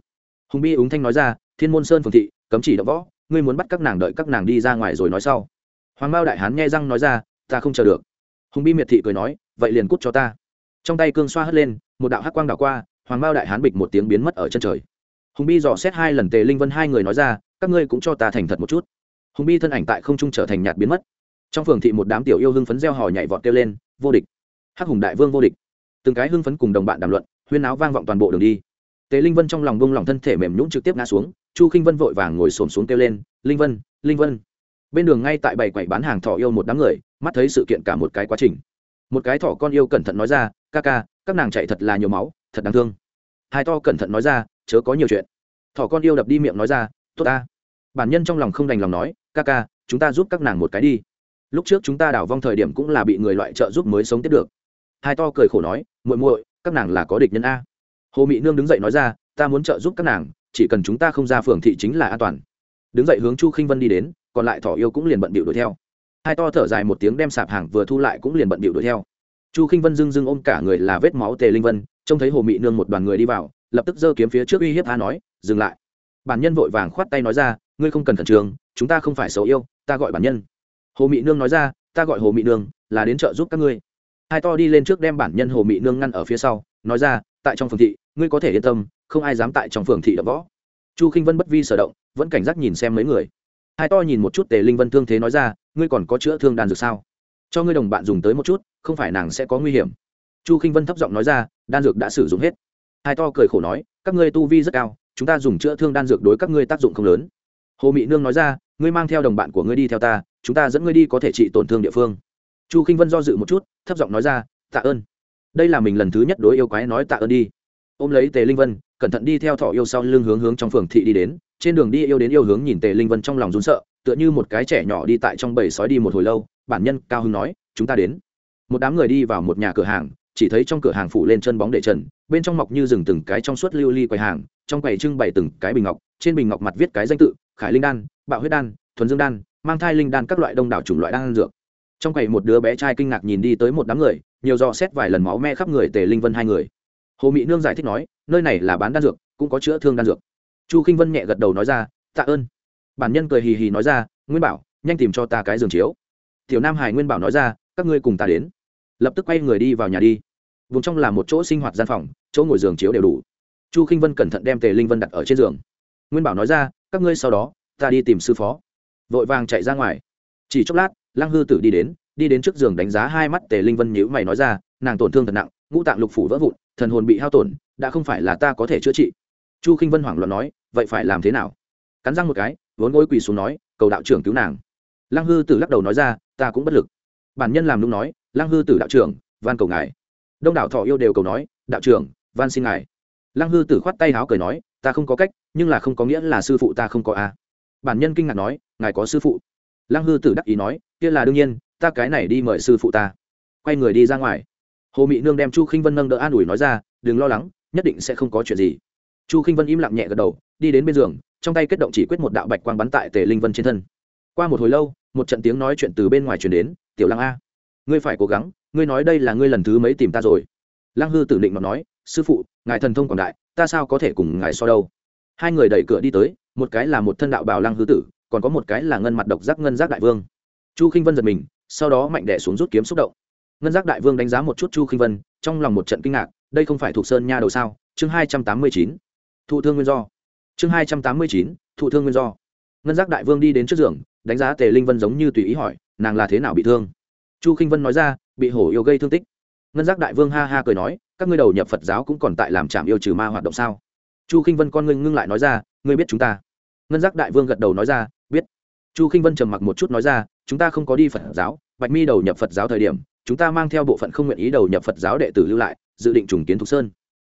Hùng bi úng thanh nói ra, thiên môn sơn phường thị, cấm chỉ đỡ võ, ngươi muốn bắt các nàng đợi các nàng đi ra ngoài rồi nói sau. Hoàng bao đại hán nghe răng nói ra, ta không chờ được. Hùng bi miệt thị cười nói, vậy liền cút cho ta trong tay cương xoa hất lên, một đạo hắc quang đảo qua, hoàng bao đại hán bịch một tiếng biến mất ở chân trời. Hùng bi dò xét hai lần tề linh vân hai người nói ra, các ngươi cũng cho ta thành thật một chút. Hùng bi thân ảnh tại không trung trở thành nhạt biến mất. Trong phường thị một đám tiểu yêu hưng phấn gieo hò nhảy vọt kêu lên, vô địch! Hắc hùng đại vương vô địch! Từng cái hưng phấn cùng đồng bạn đàm luận, huyên áo vang vọng toàn bộ đường đi. Tề linh vân trong lòng bông lòng thân thể mềm nhũng trực tiếp ngã xuống, chu khinh vân vội vàng ngồi xổm xuống kêu lên, linh vân linh vân! Bên đường ngay tại bảy quầy bán hàng thỏ yêu một đám người, mắt thấy sự kiện cả một cái quá trình. Một cái thỏ con yêu cẩn thận nói ra ca ca, các nàng chạy thật là nhiều máu, thật đáng thương. Hai to cẩn thận nói ra, chớ có nhiều chuyện. Thỏ con yêu đập đi miệng nói ra, tốt ta. Bản nhân trong lòng không đành lòng nói, ca ca, chúng ta giúp các nàng một cái đi. Lúc trước chúng ta đảo vong thời điểm cũng là bị người loại trợ giúp mới sống tiếp được. Hai to cười khổ nói, muội muội, các nàng là có địch nhân a. Hồ mị nương đứng dậy nói ra, ta muốn trợ giúp các nàng, chỉ cần chúng ta không ra phường thị chính là an toàn. Đứng dậy hướng chu khinh vân đi đến, còn lại thỏ yêu cũng liền bận bịu đuổi theo. Hai to thở dài một tiếng đem sạp hàng vừa thu lại cũng liền bận bịu đuổi theo chu khinh vân dưng dưng ôm cả người là vết máu tề linh vân trông thấy hồ mị nương một đoàn người đi vào lập tức giơ kiếm phía trước uy hiếp a nói dừng lại. Bản nhân vội vàng khoát tay nói ra ngươi không cần khẩn trường, chúng ta không phải xấu yêu ta gọi bản nhân. Hồ mị nương nói ra ta gọi hồ mị nương là đến chợ giúp các ngươi. Hai to đi lên trước đem bản nhân hồ mị nương ngăn ở phía sau nói ra tại trong phường thị ngươi có thể yên tâm không ai dám tại trong phường thị đập võ. Chu k i n h vân bất vi sở động vẫn cảnh giác nhìn xem mấy người. Hai to nhìn một chút tề linh vân thương thế nói ra ngươi còn có chữa thương đàn dược sao? Cho ngươi đồng bạn dùng tới một chút không phải nàng sẽ có nguy hiểm. Chu k i n h vân thấp giọng nói ra, đan dược đã sử dụng hết. Hai to cười khổ nói, các ngươi tu vi rất cao, chúng ta dùng chữa thương đan dược đối các ngươi tác dụng không lớn. Hồ mị nương nói ra, ngươi mang theo đồng bạn của ngươi đi theo ta, chúng ta dẫn ngươi đi có thể trị tổn thương địa phương. Chu k i n h vân do dự một chút, thấp giọng nói ra, tạ ơn. Đây là mình lần thứ nhất đối yêu quái nói tạ ơn đi. Ôm lấy tề linh vân, cẩn thận đi theo thọ yêu sau lưng hướng hướng trong phường thị đi đến. Trên đường đi yêu đến yêu hướng nhìn tề linh vân trong lòng rún sợ, tựa như một cái trẻ nhỏ đi tại trong bầy sói đi một hồi lâu, bản nhân cao hưng nói, chúng ta đến một đám người đi vào một nhà cửa hàng, chỉ thấy trong cửa hàng phủ lên chân bóng đệ trần, bên trong mọc như rừng từng cái trong suốt lưu ly quầy hàng, trong quầy trưng bày từng cái bình ngọc, trên bình ngọc mặt viết cái danh tự, khải linh đan, bạo huyết đan, thuần dương đan, mang thai linh đan các loại đông đảo chủng loại đan dược. Trong quầy một đứa bé trai kinh ngạc nhìn đi tới một đám người, nhiều dò xét vài lần máu me khắp người tề linh vân hai người. Hồ mỹ nương giải thích nói, nơi này là bán đan dược, cũng có chữa thương đan dược. Chu k i n h vân nhẹ gật đầu nói ra, tạ ơn. Bản nhân cười hì hì nói ra, nguyên bảo, nhanh tìm cho ta cái giường chiếu. Tiểu nam hải nguyên bảo nói ra các ngươi cùng ta đến. Lập tức quay người đi vào nhà đi. Vùng trong là một chỗ sinh hoạt gian phòng, chỗ ngồi giường chiếu đều đủ. Chu k i n h vân cẩn thận đem tề linh vân đặt ở trên giường. Nguyên bảo nói ra, các ngươi sau đó, ta đi tìm sư phó. Vội vàng chạy ra ngoài. Chỉ chốc lát, lăng hư tử đi đến đi đến trước giường đánh giá hai mắt tề linh vân nhữ mày nói ra, nàng tổn thương thật nặng, ngũ tạng lục phủ vỡ vụn, thần hồn bị hao tổn, đã không phải là ta có thể chữa trị. Chu k i n h vân hoảng loạn nói, vậy phải làm thế nào? Cắn răng một cái, vốn ngồi quỳ xuống nói, cầu đạo trưởng cứu nàng. Lăng hư tử lắc đầu nói ra, ta cũng bất lực bản nhân làm đúng nói, lăng hư tử đạo trưởng, van cầu ngài. Đông đảo thọ yêu đều cầu nói, đạo trưởng, van xin ngài. Lăng hư tử khoát tay háo cười nói, ta không có cách, nhưng là không có nghĩa là sư phụ ta không có a. Bản nhân kinh ngạc nói, ngài có sư phụ? Lăng hư tử đắc ý nói, kia là đương nhiên, ta cái này đi mời sư phụ ta. Quay người đi ra ngoài. Hồ mị nương đem chu khinh vân nâng đỡ an ủi nói ra, đừng lo lắng, nhất định sẽ không có chuyện gì. Chu khinh vân im lặng nhẹ gật đầu, đi đến bên giường, trong tay kết động chỉ quyết một đạo bạch quang bắn tại tề linh vân trên thân. Qua một hồi lâu một trận tiếng nói chuyện từ bên ngoài truyền đến, tiểu lăng a, ngươi phải cố gắng, ngươi nói đây là ngươi lần thứ mấy tìm ta rồi? Lăng hư tử định mà nói, sư phụ, ngài thần thông quảng đại, ta sao có thể cùng ngài so đâu? Hai người đẩy cửa đi tới, một cái là một thân đạo bào lăng hư tử, còn có một cái là ngân mặt độc giác ngân giác đại vương. Chu khinh vân giật mình, sau đó mạnh đẻ xuống rút kiếm xúc động. Ngân giác đại vương đánh giá một chút chu khinh vân, trong lòng một trận kinh ngạc, đây không phải thuộc sơn nha đầu sao? Chương hai trăm tám mươi chín, thụ thương nguyên do. Chương hai trăm tám mươi chín, thụ thương nguyên do. Ngân giác đại vương đi đến trước giường đánh giá tề linh vân giống như tùy ý hỏi, nàng là thế nào bị thương? Chu k i n h vân nói ra, bị hổ yêu gây thương tích. Ngân giác đại vương ha ha cười nói, các ngươi đầu nhập phật giáo cũng còn tại làm trạm yêu trừ ma hoạt động sao? Chu k i n h vân con ngưng ngưng lại nói ra, ngươi biết chúng ta. Ngân giác đại vương gật đầu nói ra, biết. Chu k i n h vân trầm mặc một chút nói ra, chúng ta không có đi phật giáo, bạch mi đầu nhập phật giáo thời điểm, chúng ta mang theo bộ phận không nguyện ý đầu nhập phật giáo đệ tử lưu lại, dự định trùng kiến thục sơn.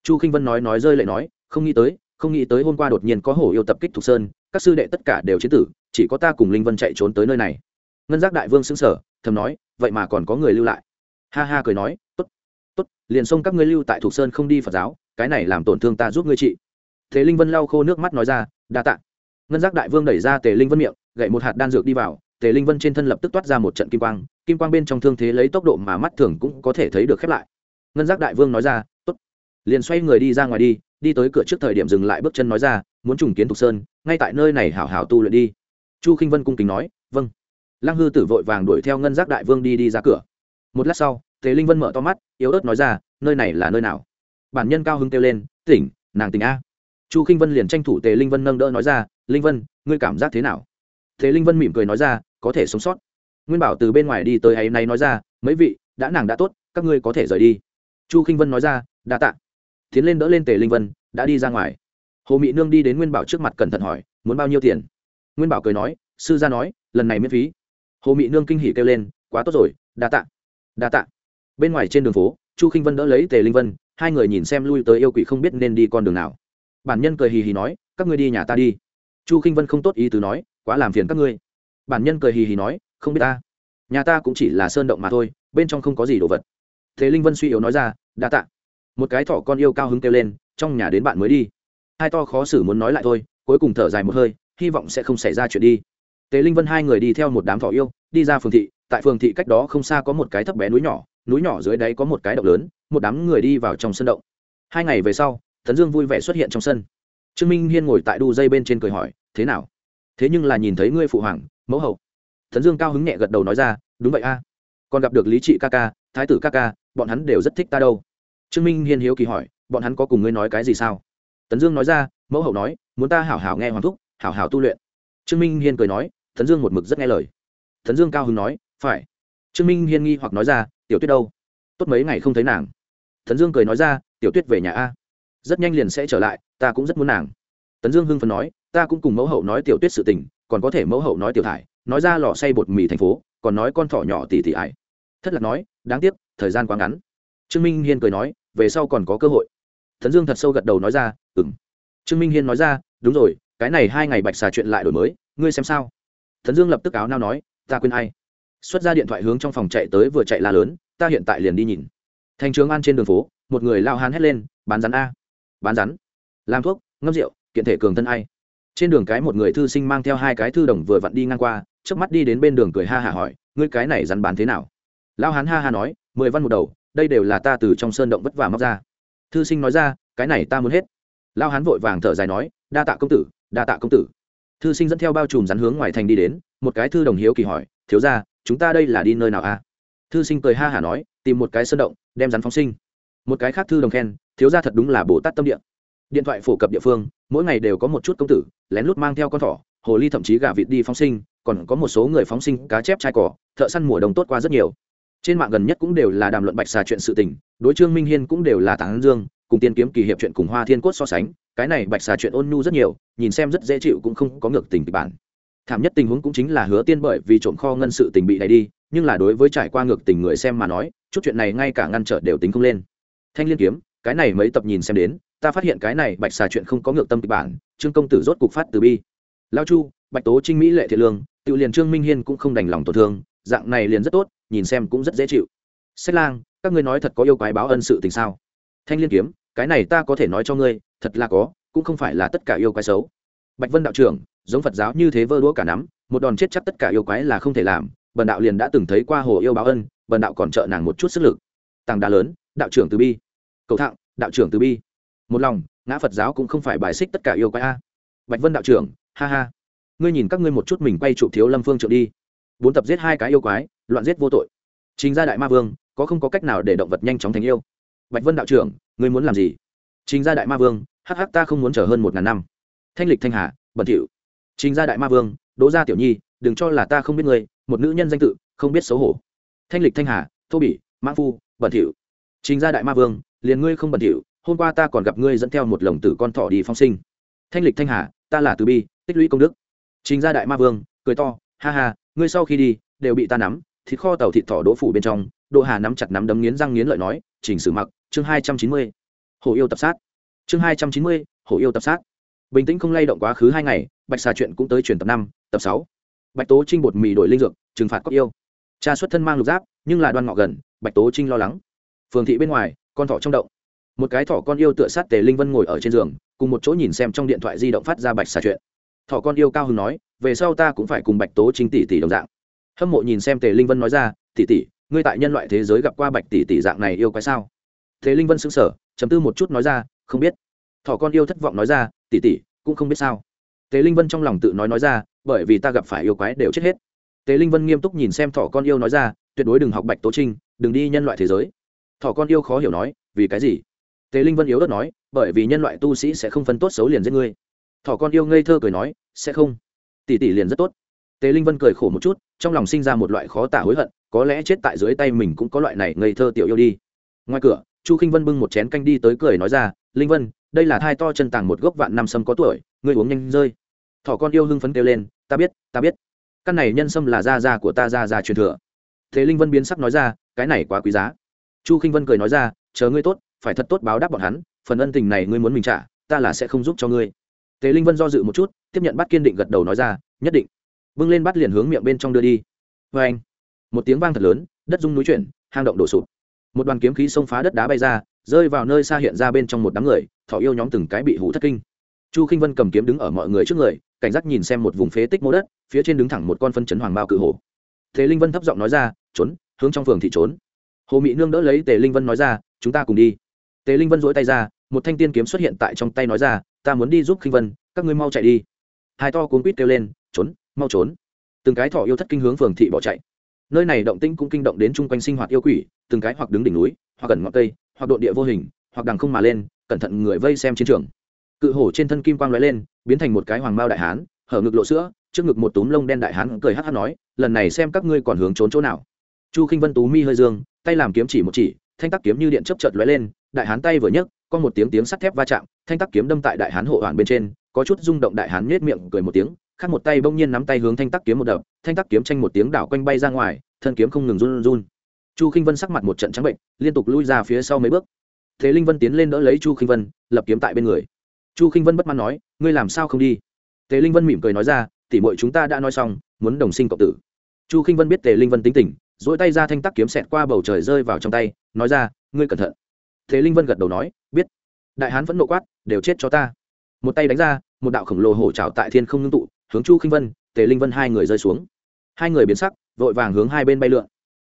Chu k i n h vân nói nói rơi lại nói, không nghĩ tới không nghĩ tới hôm qua đột nhiên có hổ yêu tập kích thục sơn, các sư đệ tất cả đều chiến tử, chỉ có ta cùng linh vân chạy trốn tới nơi này. Ngân giác đại vương xứng sở thầm nói, vậy mà còn có người lưu lại. Ha ha cười nói, tốt tốt, liền xông các ngươi lưu tại thục sơn không đi phật giáo, cái này làm tổn thương ta giúp ngươi trị. Thế linh vân lau khô nước mắt nói ra, đa t ạ ngân giác đại vương đẩy ra tề linh vân miệng, gậy một hạt đan dược đi vào, tề linh vân trên thân lập tức toát ra một trận kim quang kim quang bên trong thương thế lấy tốc độ mà mắt thường cũng có thể thấy được khép lại. Ngân giác đại vương nói ra t ố t liền xoay người đi ra ngoài đi đi tới cửa trước thời điểm dừng lại bước chân nói ra, muốn trùng kiến thục sơn, ngay tại nơi này hảo hảo tu luyện đi. Chu k i n h vân cung kính nói vâng. Lăng hư tử vội vàng đuổi theo ngân giác đại vương đi đi ra cửa. Một lát sau, tề linh vân mở to mắt, yếu ớt nói ra, nơi này là nơi nào? Bản nhân cao hưng kêu lên, tỉnh, nàng tỉnh a. Chu k i n h vân liền tranh thủ tề linh vân nâng đỡ nói ra, linh vân, ngươi cảm giác thế nào? Thế linh vân mỉm cười nói ra, có thể sống sót. Nguyên bảo từ bên ngoài đi tới ấy nay nói ra, mấy vị, đã nàng đã tốt, các ngươi có thể rời đi. Chu k i n h vân nói ra, đa tạ tiến lên đỡ lên tề linh vân, đã đi ra ngoài. Hồ mị nương đi đến nguyên bảo trước mặt cẩn thận hỏi, muốn bao nhiêu tiền? Nguyên bảo cười nói, sư gia nói, lần này miễn phí. Hồ mị nương kinh hỉ kêu lên, quá tốt rồi, đa tạ đa tạ. Bên ngoài trên đường phố, chu khinh vân đỡ lấy tề linh vân, hai người nhìn xem lui tới yêu quỷ không biết nên đi con đường nào. Bản nhân cười hì hì nói, các ngươi đi nhà ta đi. Chu khinh vân không tốt ý tứ nói, quá làm phiền các ngươi. Bản nhân cười hì hì nói, không biết ta, nhà ta cũng chỉ là sơn động mà thôi, bên trong không có gì đồ vật. Thế linh vân suy yếu nói ra, đa tạ một cái thỏ con yêu cao hứng kêu lên, trong nhà đến bạn mới đi. Hai to khó xử muốn nói lại thôi, cuối cùng thở dài một hơi, hy vọng sẽ không xảy ra chuyện đi. Tế linh vân hai người đi theo một đám thỏ yêu, đi ra phường thị, tại phường thị cách đó không xa có một cái thấp bé núi nhỏ núi nhỏ dưới đáy có một cái động lớn, một đám người đi vào trong sân động. Hai ngày về sau, tấn dương vui vẻ xuất hiện trong sân. Trương minh hiên ngồi tại đu dây bên trên cười hỏi, thế nào? Thế nhưng là nhìn thấy ngươi phụ hoàng, mẫu hậu. Thần dương cao hứng nhẹ gật đầu nói ra, đúng vậy a. Còn gặp được lý trị ca ca, thái tử ca ca, bọn hắn đều rất thích ta đâu trương minh hiên hiếu kỳ hỏi, bọn hắn có cùng ngươi nói cái gì sao? Tấn dương nói ra, mẫu hậu nói, muốn ta hảo hảo nghe hoàng thúc, hảo hảo tu luyện. Trương minh hiên cười nói, tấn dương một mực rất nghe lời. Tấn dương cao hứng nói, phải. Trương minh hiên nghi hoặc nói ra, tiểu tuyết đâu? Tốt mấy ngày không thấy nàng. Tấn dương cười nói ra, tiểu tuyết về nhà a. Rất nhanh liền sẽ trở lại, ta cũng rất muốn nàng. Tấn dương hưng phấn nói, ta cũng cùng mẫu hậu nói tiểu tuyết sự tình, còn có thể mẫu hậu nói tiểu thải, nói ra lò xay bột mì thành phố, còn nói con thỏ nhỏ tỉ tỉ ải. Thất lạc nói, đáng tiếc, thời gian quá ngắn. Trương minh hiên cười nói về sau còn có cơ hội. Thần dương thật sâu gật đầu nói ra ừng trương minh hiên nói ra, đúng rồi, cái này hai ngày bạch xà chuyện lại đổi mới, ngươi xem sao? Thần dương lập tức áo nao nói, ta quên ai? Xuất ra điện thoại hướng trong phòng chạy tới vừa chạy la lớn, ta hiện tại liền đi nhìn. Thành trường an trên đường phố, một người lao hán hét lên, bán rắn a. Bán rắn? Làm thuốc, ngâm rượu, kiện thể cường thân ai? Trên đường cái một người thư sinh mang theo hai cái thư đồng vừa vặn đi ngang qua trước mắt đi đến bên đường cười ha hả hỏi, ngươi cái này rắn bán thế nào? Lao hán ha ha nói, mười văn một đầu đây đều là ta từ trong sơn động vất vả móc ra. Thư sinh nói ra, cái này ta muốn hết. Lão hán vội vàng thở dài nói, đa tạ công tử, đa tạ công tử. Thư sinh dẫn theo bao trùm rắn hướng ngoài thành đi đến, một cái thư đồng hiếu kỳ hỏi, thiếu ra chúng ta đây là đi nơi nào a thư sinh cười ha hả nói, tìm một cái sơn động, đem rắn phóng sinh. Một cái khác thư đồng khen, thiếu ra thật đúng là bồ tát tâm địa. Điện thoại phổ cập địa phương, mỗi ngày đều có một chút công tử, lén lút mang theo con thỏ, hồ ly thậm chí gà vịt đi phóng sinh, còn có một số người phóng sinh cá chép chai cỏ, thợ săn mùa đông tốt qua rất nhiều trên mạng gần nhất cũng đều là đàm luận bạch xà chuyện sự tình, đối trương minh hiên cũng đều là tán dương, cùng tiên kiếm kỳ hiệp chuyện cùng hoa thiên cốt so sánh, cái này bạch xà chuyện ôn nhu rất nhiều, nhìn xem rất dễ chịu cũng không có ngược tình kịch bản. Thảm nhất tình huống cũng chính là hứa tiên bởi vì trộm kho ngân sự tình bị đẩy đi, nhưng là đối với trải qua ngược tình người xem mà nói, chút chuyện này ngay cả ngăn trở đều tính không lên. Thanh liên kiếm, cái này mấy tập nhìn xem đến, ta phát hiện cái này bạch xà chuyện không có ngược tâm kịch bản, trương công tử rốt cục phát từ bi. Lao chu, bạch tố trinh mỹ lệ thiện lương, tự liền trương minh hiên cũng không đành lòng tổn thương, dạng này liền rất tốt nhìn xem cũng rất dễ chịu. Sách lang, các ngươi nói thật có yêu quái báo ân sự tình sao? Thanh liên kiếm, cái này ta có thể nói cho ngươi, thật là có, cũng không phải là tất cả yêu quái xấu. Bạch vân đạo trưởng, giống phật giáo như thế vơ đũa cả nắm, một đòn chết chắc tất cả yêu quái là không thể làm, bần đạo liền đã từng thấy qua hồ yêu báo ân, bần đạo còn trợ nàng một chút sức lực. Tàng đá lớn, đạo trưởng từ bi. Cầu thạng, đạo trưởng từ bi. Một lòng, ngã phật giáo cũng không phải bài xích tất cả yêu quái a. Bạch vân đạo trưởng, ha ha. Ngươi nhìn các ngươi một chút mình quay chụp thiếu lâm phương trượng đi bốn tập giết hai cái yêu quái, loạn giết vô tội. Chính gia đại ma vương, có không có cách nào để động vật nhanh chóng thành yêu? Bạch vân đạo trưởng, ngươi muốn làm gì? Chính gia đại ma vương hh ta không muốn chờ hơn một ngàn năm. Thanh lịch thanh hà, bẩn thỉu. Chính gia đại ma vương, đỗ gia tiểu nhi, đừng cho là ta không biết ngươi, một nữ nhân danh tự, không biết xấu hổ. Thanh lịch thanh hà, thô bỉ mãn phu, bẩn thỉu. Chính gia đại ma vương, liền ngươi không bẩn thỉu, hôm qua ta còn gặp ngươi dẫn theo một lồng tử con thỏ đi phong sinh. Thanh lịch thanh hà, ta là từ bi, tích lũy công đức. Chính ra đại ma vương, cười to, ha ha ngươi sau khi đi, đều bị ta nắm, thịt kho tàu thịt thỏ đỗ phủ bên trong, đỗ hà nắm chặt nắm đấm nghiến răng nghiến lợi nói chỉnh sử mặc, chương hai trăm chín mươi, hồ yêu tập sát. Chương hai trăm chín mươi, hồ yêu tập sát. Bình tĩnh không lay động quá khứ hai ngày, bạch xà chuyện cũng tới truyền tập năm, tập sáu. Bạch tố trinh bột mì đổi linh dược, trừng phạt cóc yêu. Cha xuất thân mang lục giáp, nhưng là đoan ngọ gần, bạch tố trinh lo lắng. Phường thị bên ngoài, con thỏ trong động. Một cái thỏ con yêu tựa sát tề linh vân ngồi ở trên giường, cùng một chỗ nhìn xem trong điện thoại di động phát ra bạch xà chuyện thỏ con yêu cao hứng nói, về sau ta cũng phải cùng bạch tố trinh tỷ tỷ đồng dạng. Hâm mộ nhìn xem tề linh vân nói ra, tỷ tỷ, ngươi tại nhân loại thế giới gặp qua bạch tỷ tỷ dạng này yêu quái sao? Thế linh vân sững sờ chấm tư một chút nói ra, không biết. Thỏ con yêu thất vọng nói ra, tỷ tỷ, cũng không biết sao. Tế linh vân trong lòng tự nói nói ra, bởi vì ta gặp phải yêu quái đều chết hết. Tề linh vân nghiêm túc nhìn xem thỏ con yêu nói ra, tuyệt đối đừng học bạch tố trinh, đừng đi nhân loại thế giới. Thỏ con yêu khó hiểu nói, vì cái gì? Tề linh vân yếu đất nói, bởi vì nhân loại tu sĩ sẽ không phân tốt xấu liền giết ngươi thỏ con yêu ngây thơ cười nói, sẽ không. Tỷ tỷ liền rất tốt. Tề linh vân cười khổ một chút, trong lòng sinh ra một loại khó tả hối hận, có lẽ chết tại dưới tay mình cũng có loại này ngây thơ tiểu yêu đi. Ngoài cửa, chu k i n h vân bưng một chén canh đi tới cười nói ra, linh vân, đây là thai to chân tàng một gốc vạn năm sâm có tuổi, ngươi uống nhanh rơi. Thỏ con yêu hưng phấn kêu lên, ta biết ta biết. Căn này nhân sâm là da da của ta da da truyền thừa. Thế linh vân biến sắc nói ra, cái này quá quý giá. Chu k i n h vân cười nói ra, chờ ngươi tốt, phải thật tốt báo đáp bọn hắn, phần ân tình này ngươi muốn mình trả, ta là sẽ không giúp cho ngươi tề linh vân do dự một chút, tiếp nhận bắt kiên định gật đầu nói ra, nhất định. Bưng lên bắt liền hướng miệng bên trong đưa đi. Vê anh, một tiếng vang thật lớn, đất rung núi chuyển, hang động đổ sụp. Một đoàn kiếm khí xông phá đất đá bay ra, rơi vào nơi xa hiện ra bên trong một đám người thọ yêu nhóm từng cái bị hủ thất kinh. Chu k i n h vân cầm kiếm đứng ở mọi người trước người, cảnh giác nhìn xem một vùng phế tích mô đất, phía trên đứng thẳng một con phân chấn hoàng bao cự hồ tề linh vân thấp giọng nói ra, trốn, hướng trong phường thị trốn. Hồ mỹ nương đỡ lấy tề linh vân nói ra, chúng ta cùng đi. Tề linh vân dỗi tay ra, một thanh tiên kiếm xuất hiện tại trong tay nói ra ta muốn đi giúp khinh vân, các ngươi mau chạy đi. Hai to cuốn quýt kêu lên, trốn, mau trốn. Từng cái thỏ yêu thất kinh hướng phường thị bỏ chạy. Nơi này động tĩnh cũng kinh động đến chung quanh sinh hoạt yêu quỷ, từng cái hoặc đứng đỉnh núi, hoặc gần ngọn cây, hoặc độ địa vô hình, hoặc đằng không mà lên, cẩn thận người vây xem chiến trường. Cự hổ trên thân kim quang lóe lên, biến thành một cái hoàng mao đại hán, hở ngực lộ sữa, trước ngực một túm lông đen đại hán cười hát hát nói, lần này xem các ngươi còn hướng trốn chỗ nào. Chu khinh vân tú mi hơi dương, tay làm kiếm chỉ một chỉ, thanh tắc kiếm như điện chấp chợt lóe lên, đại hán tay vừa nhấc có một tiếng tiếng sắt thép va chạm, thanh tắc kiếm đâm tại đại hán hộ hoàn bên trên, có chút rung động đại hán nhếch miệng cười một tiếng, khác một tay bỗng nhiên nắm tay hướng thanh tắc kiếm một đập, thanh tắc kiếm tranh một tiếng đảo quanh bay ra ngoài, thân kiếm không ngừng run run chu khinh vân sắc mặt một trận trắng bệnh, liên tục lui ra phía sau mấy bước. Thế linh vân tiến lên đỡ lấy chu khinh vân, lập kiếm tại bên người. Chu khinh vân bất mãn nói, ngươi làm sao không đi? Tề linh vân mỉm cười nói ra tỉ muội chúng ta đã nói xong, muốn đồng sinh cộng tử. Chu khinh vân biết tề linh vân tính tình dỗi tay ra thanh tắc kiếm xẹt qua bầu trời rơi vào trong tay, nói ra, ngươi cẩn thận. Thế linh vân gật đầu nói đại hán vẫn nộ quát, đều chết cho ta. Một tay đánh ra, một đạo khổng lồ hổ trào tại thiên không ngưng tụ, hướng chu khinh vân, tề linh vân hai người rơi xuống. Hai người biến sắc, vội vàng hướng hai bên bay lượn.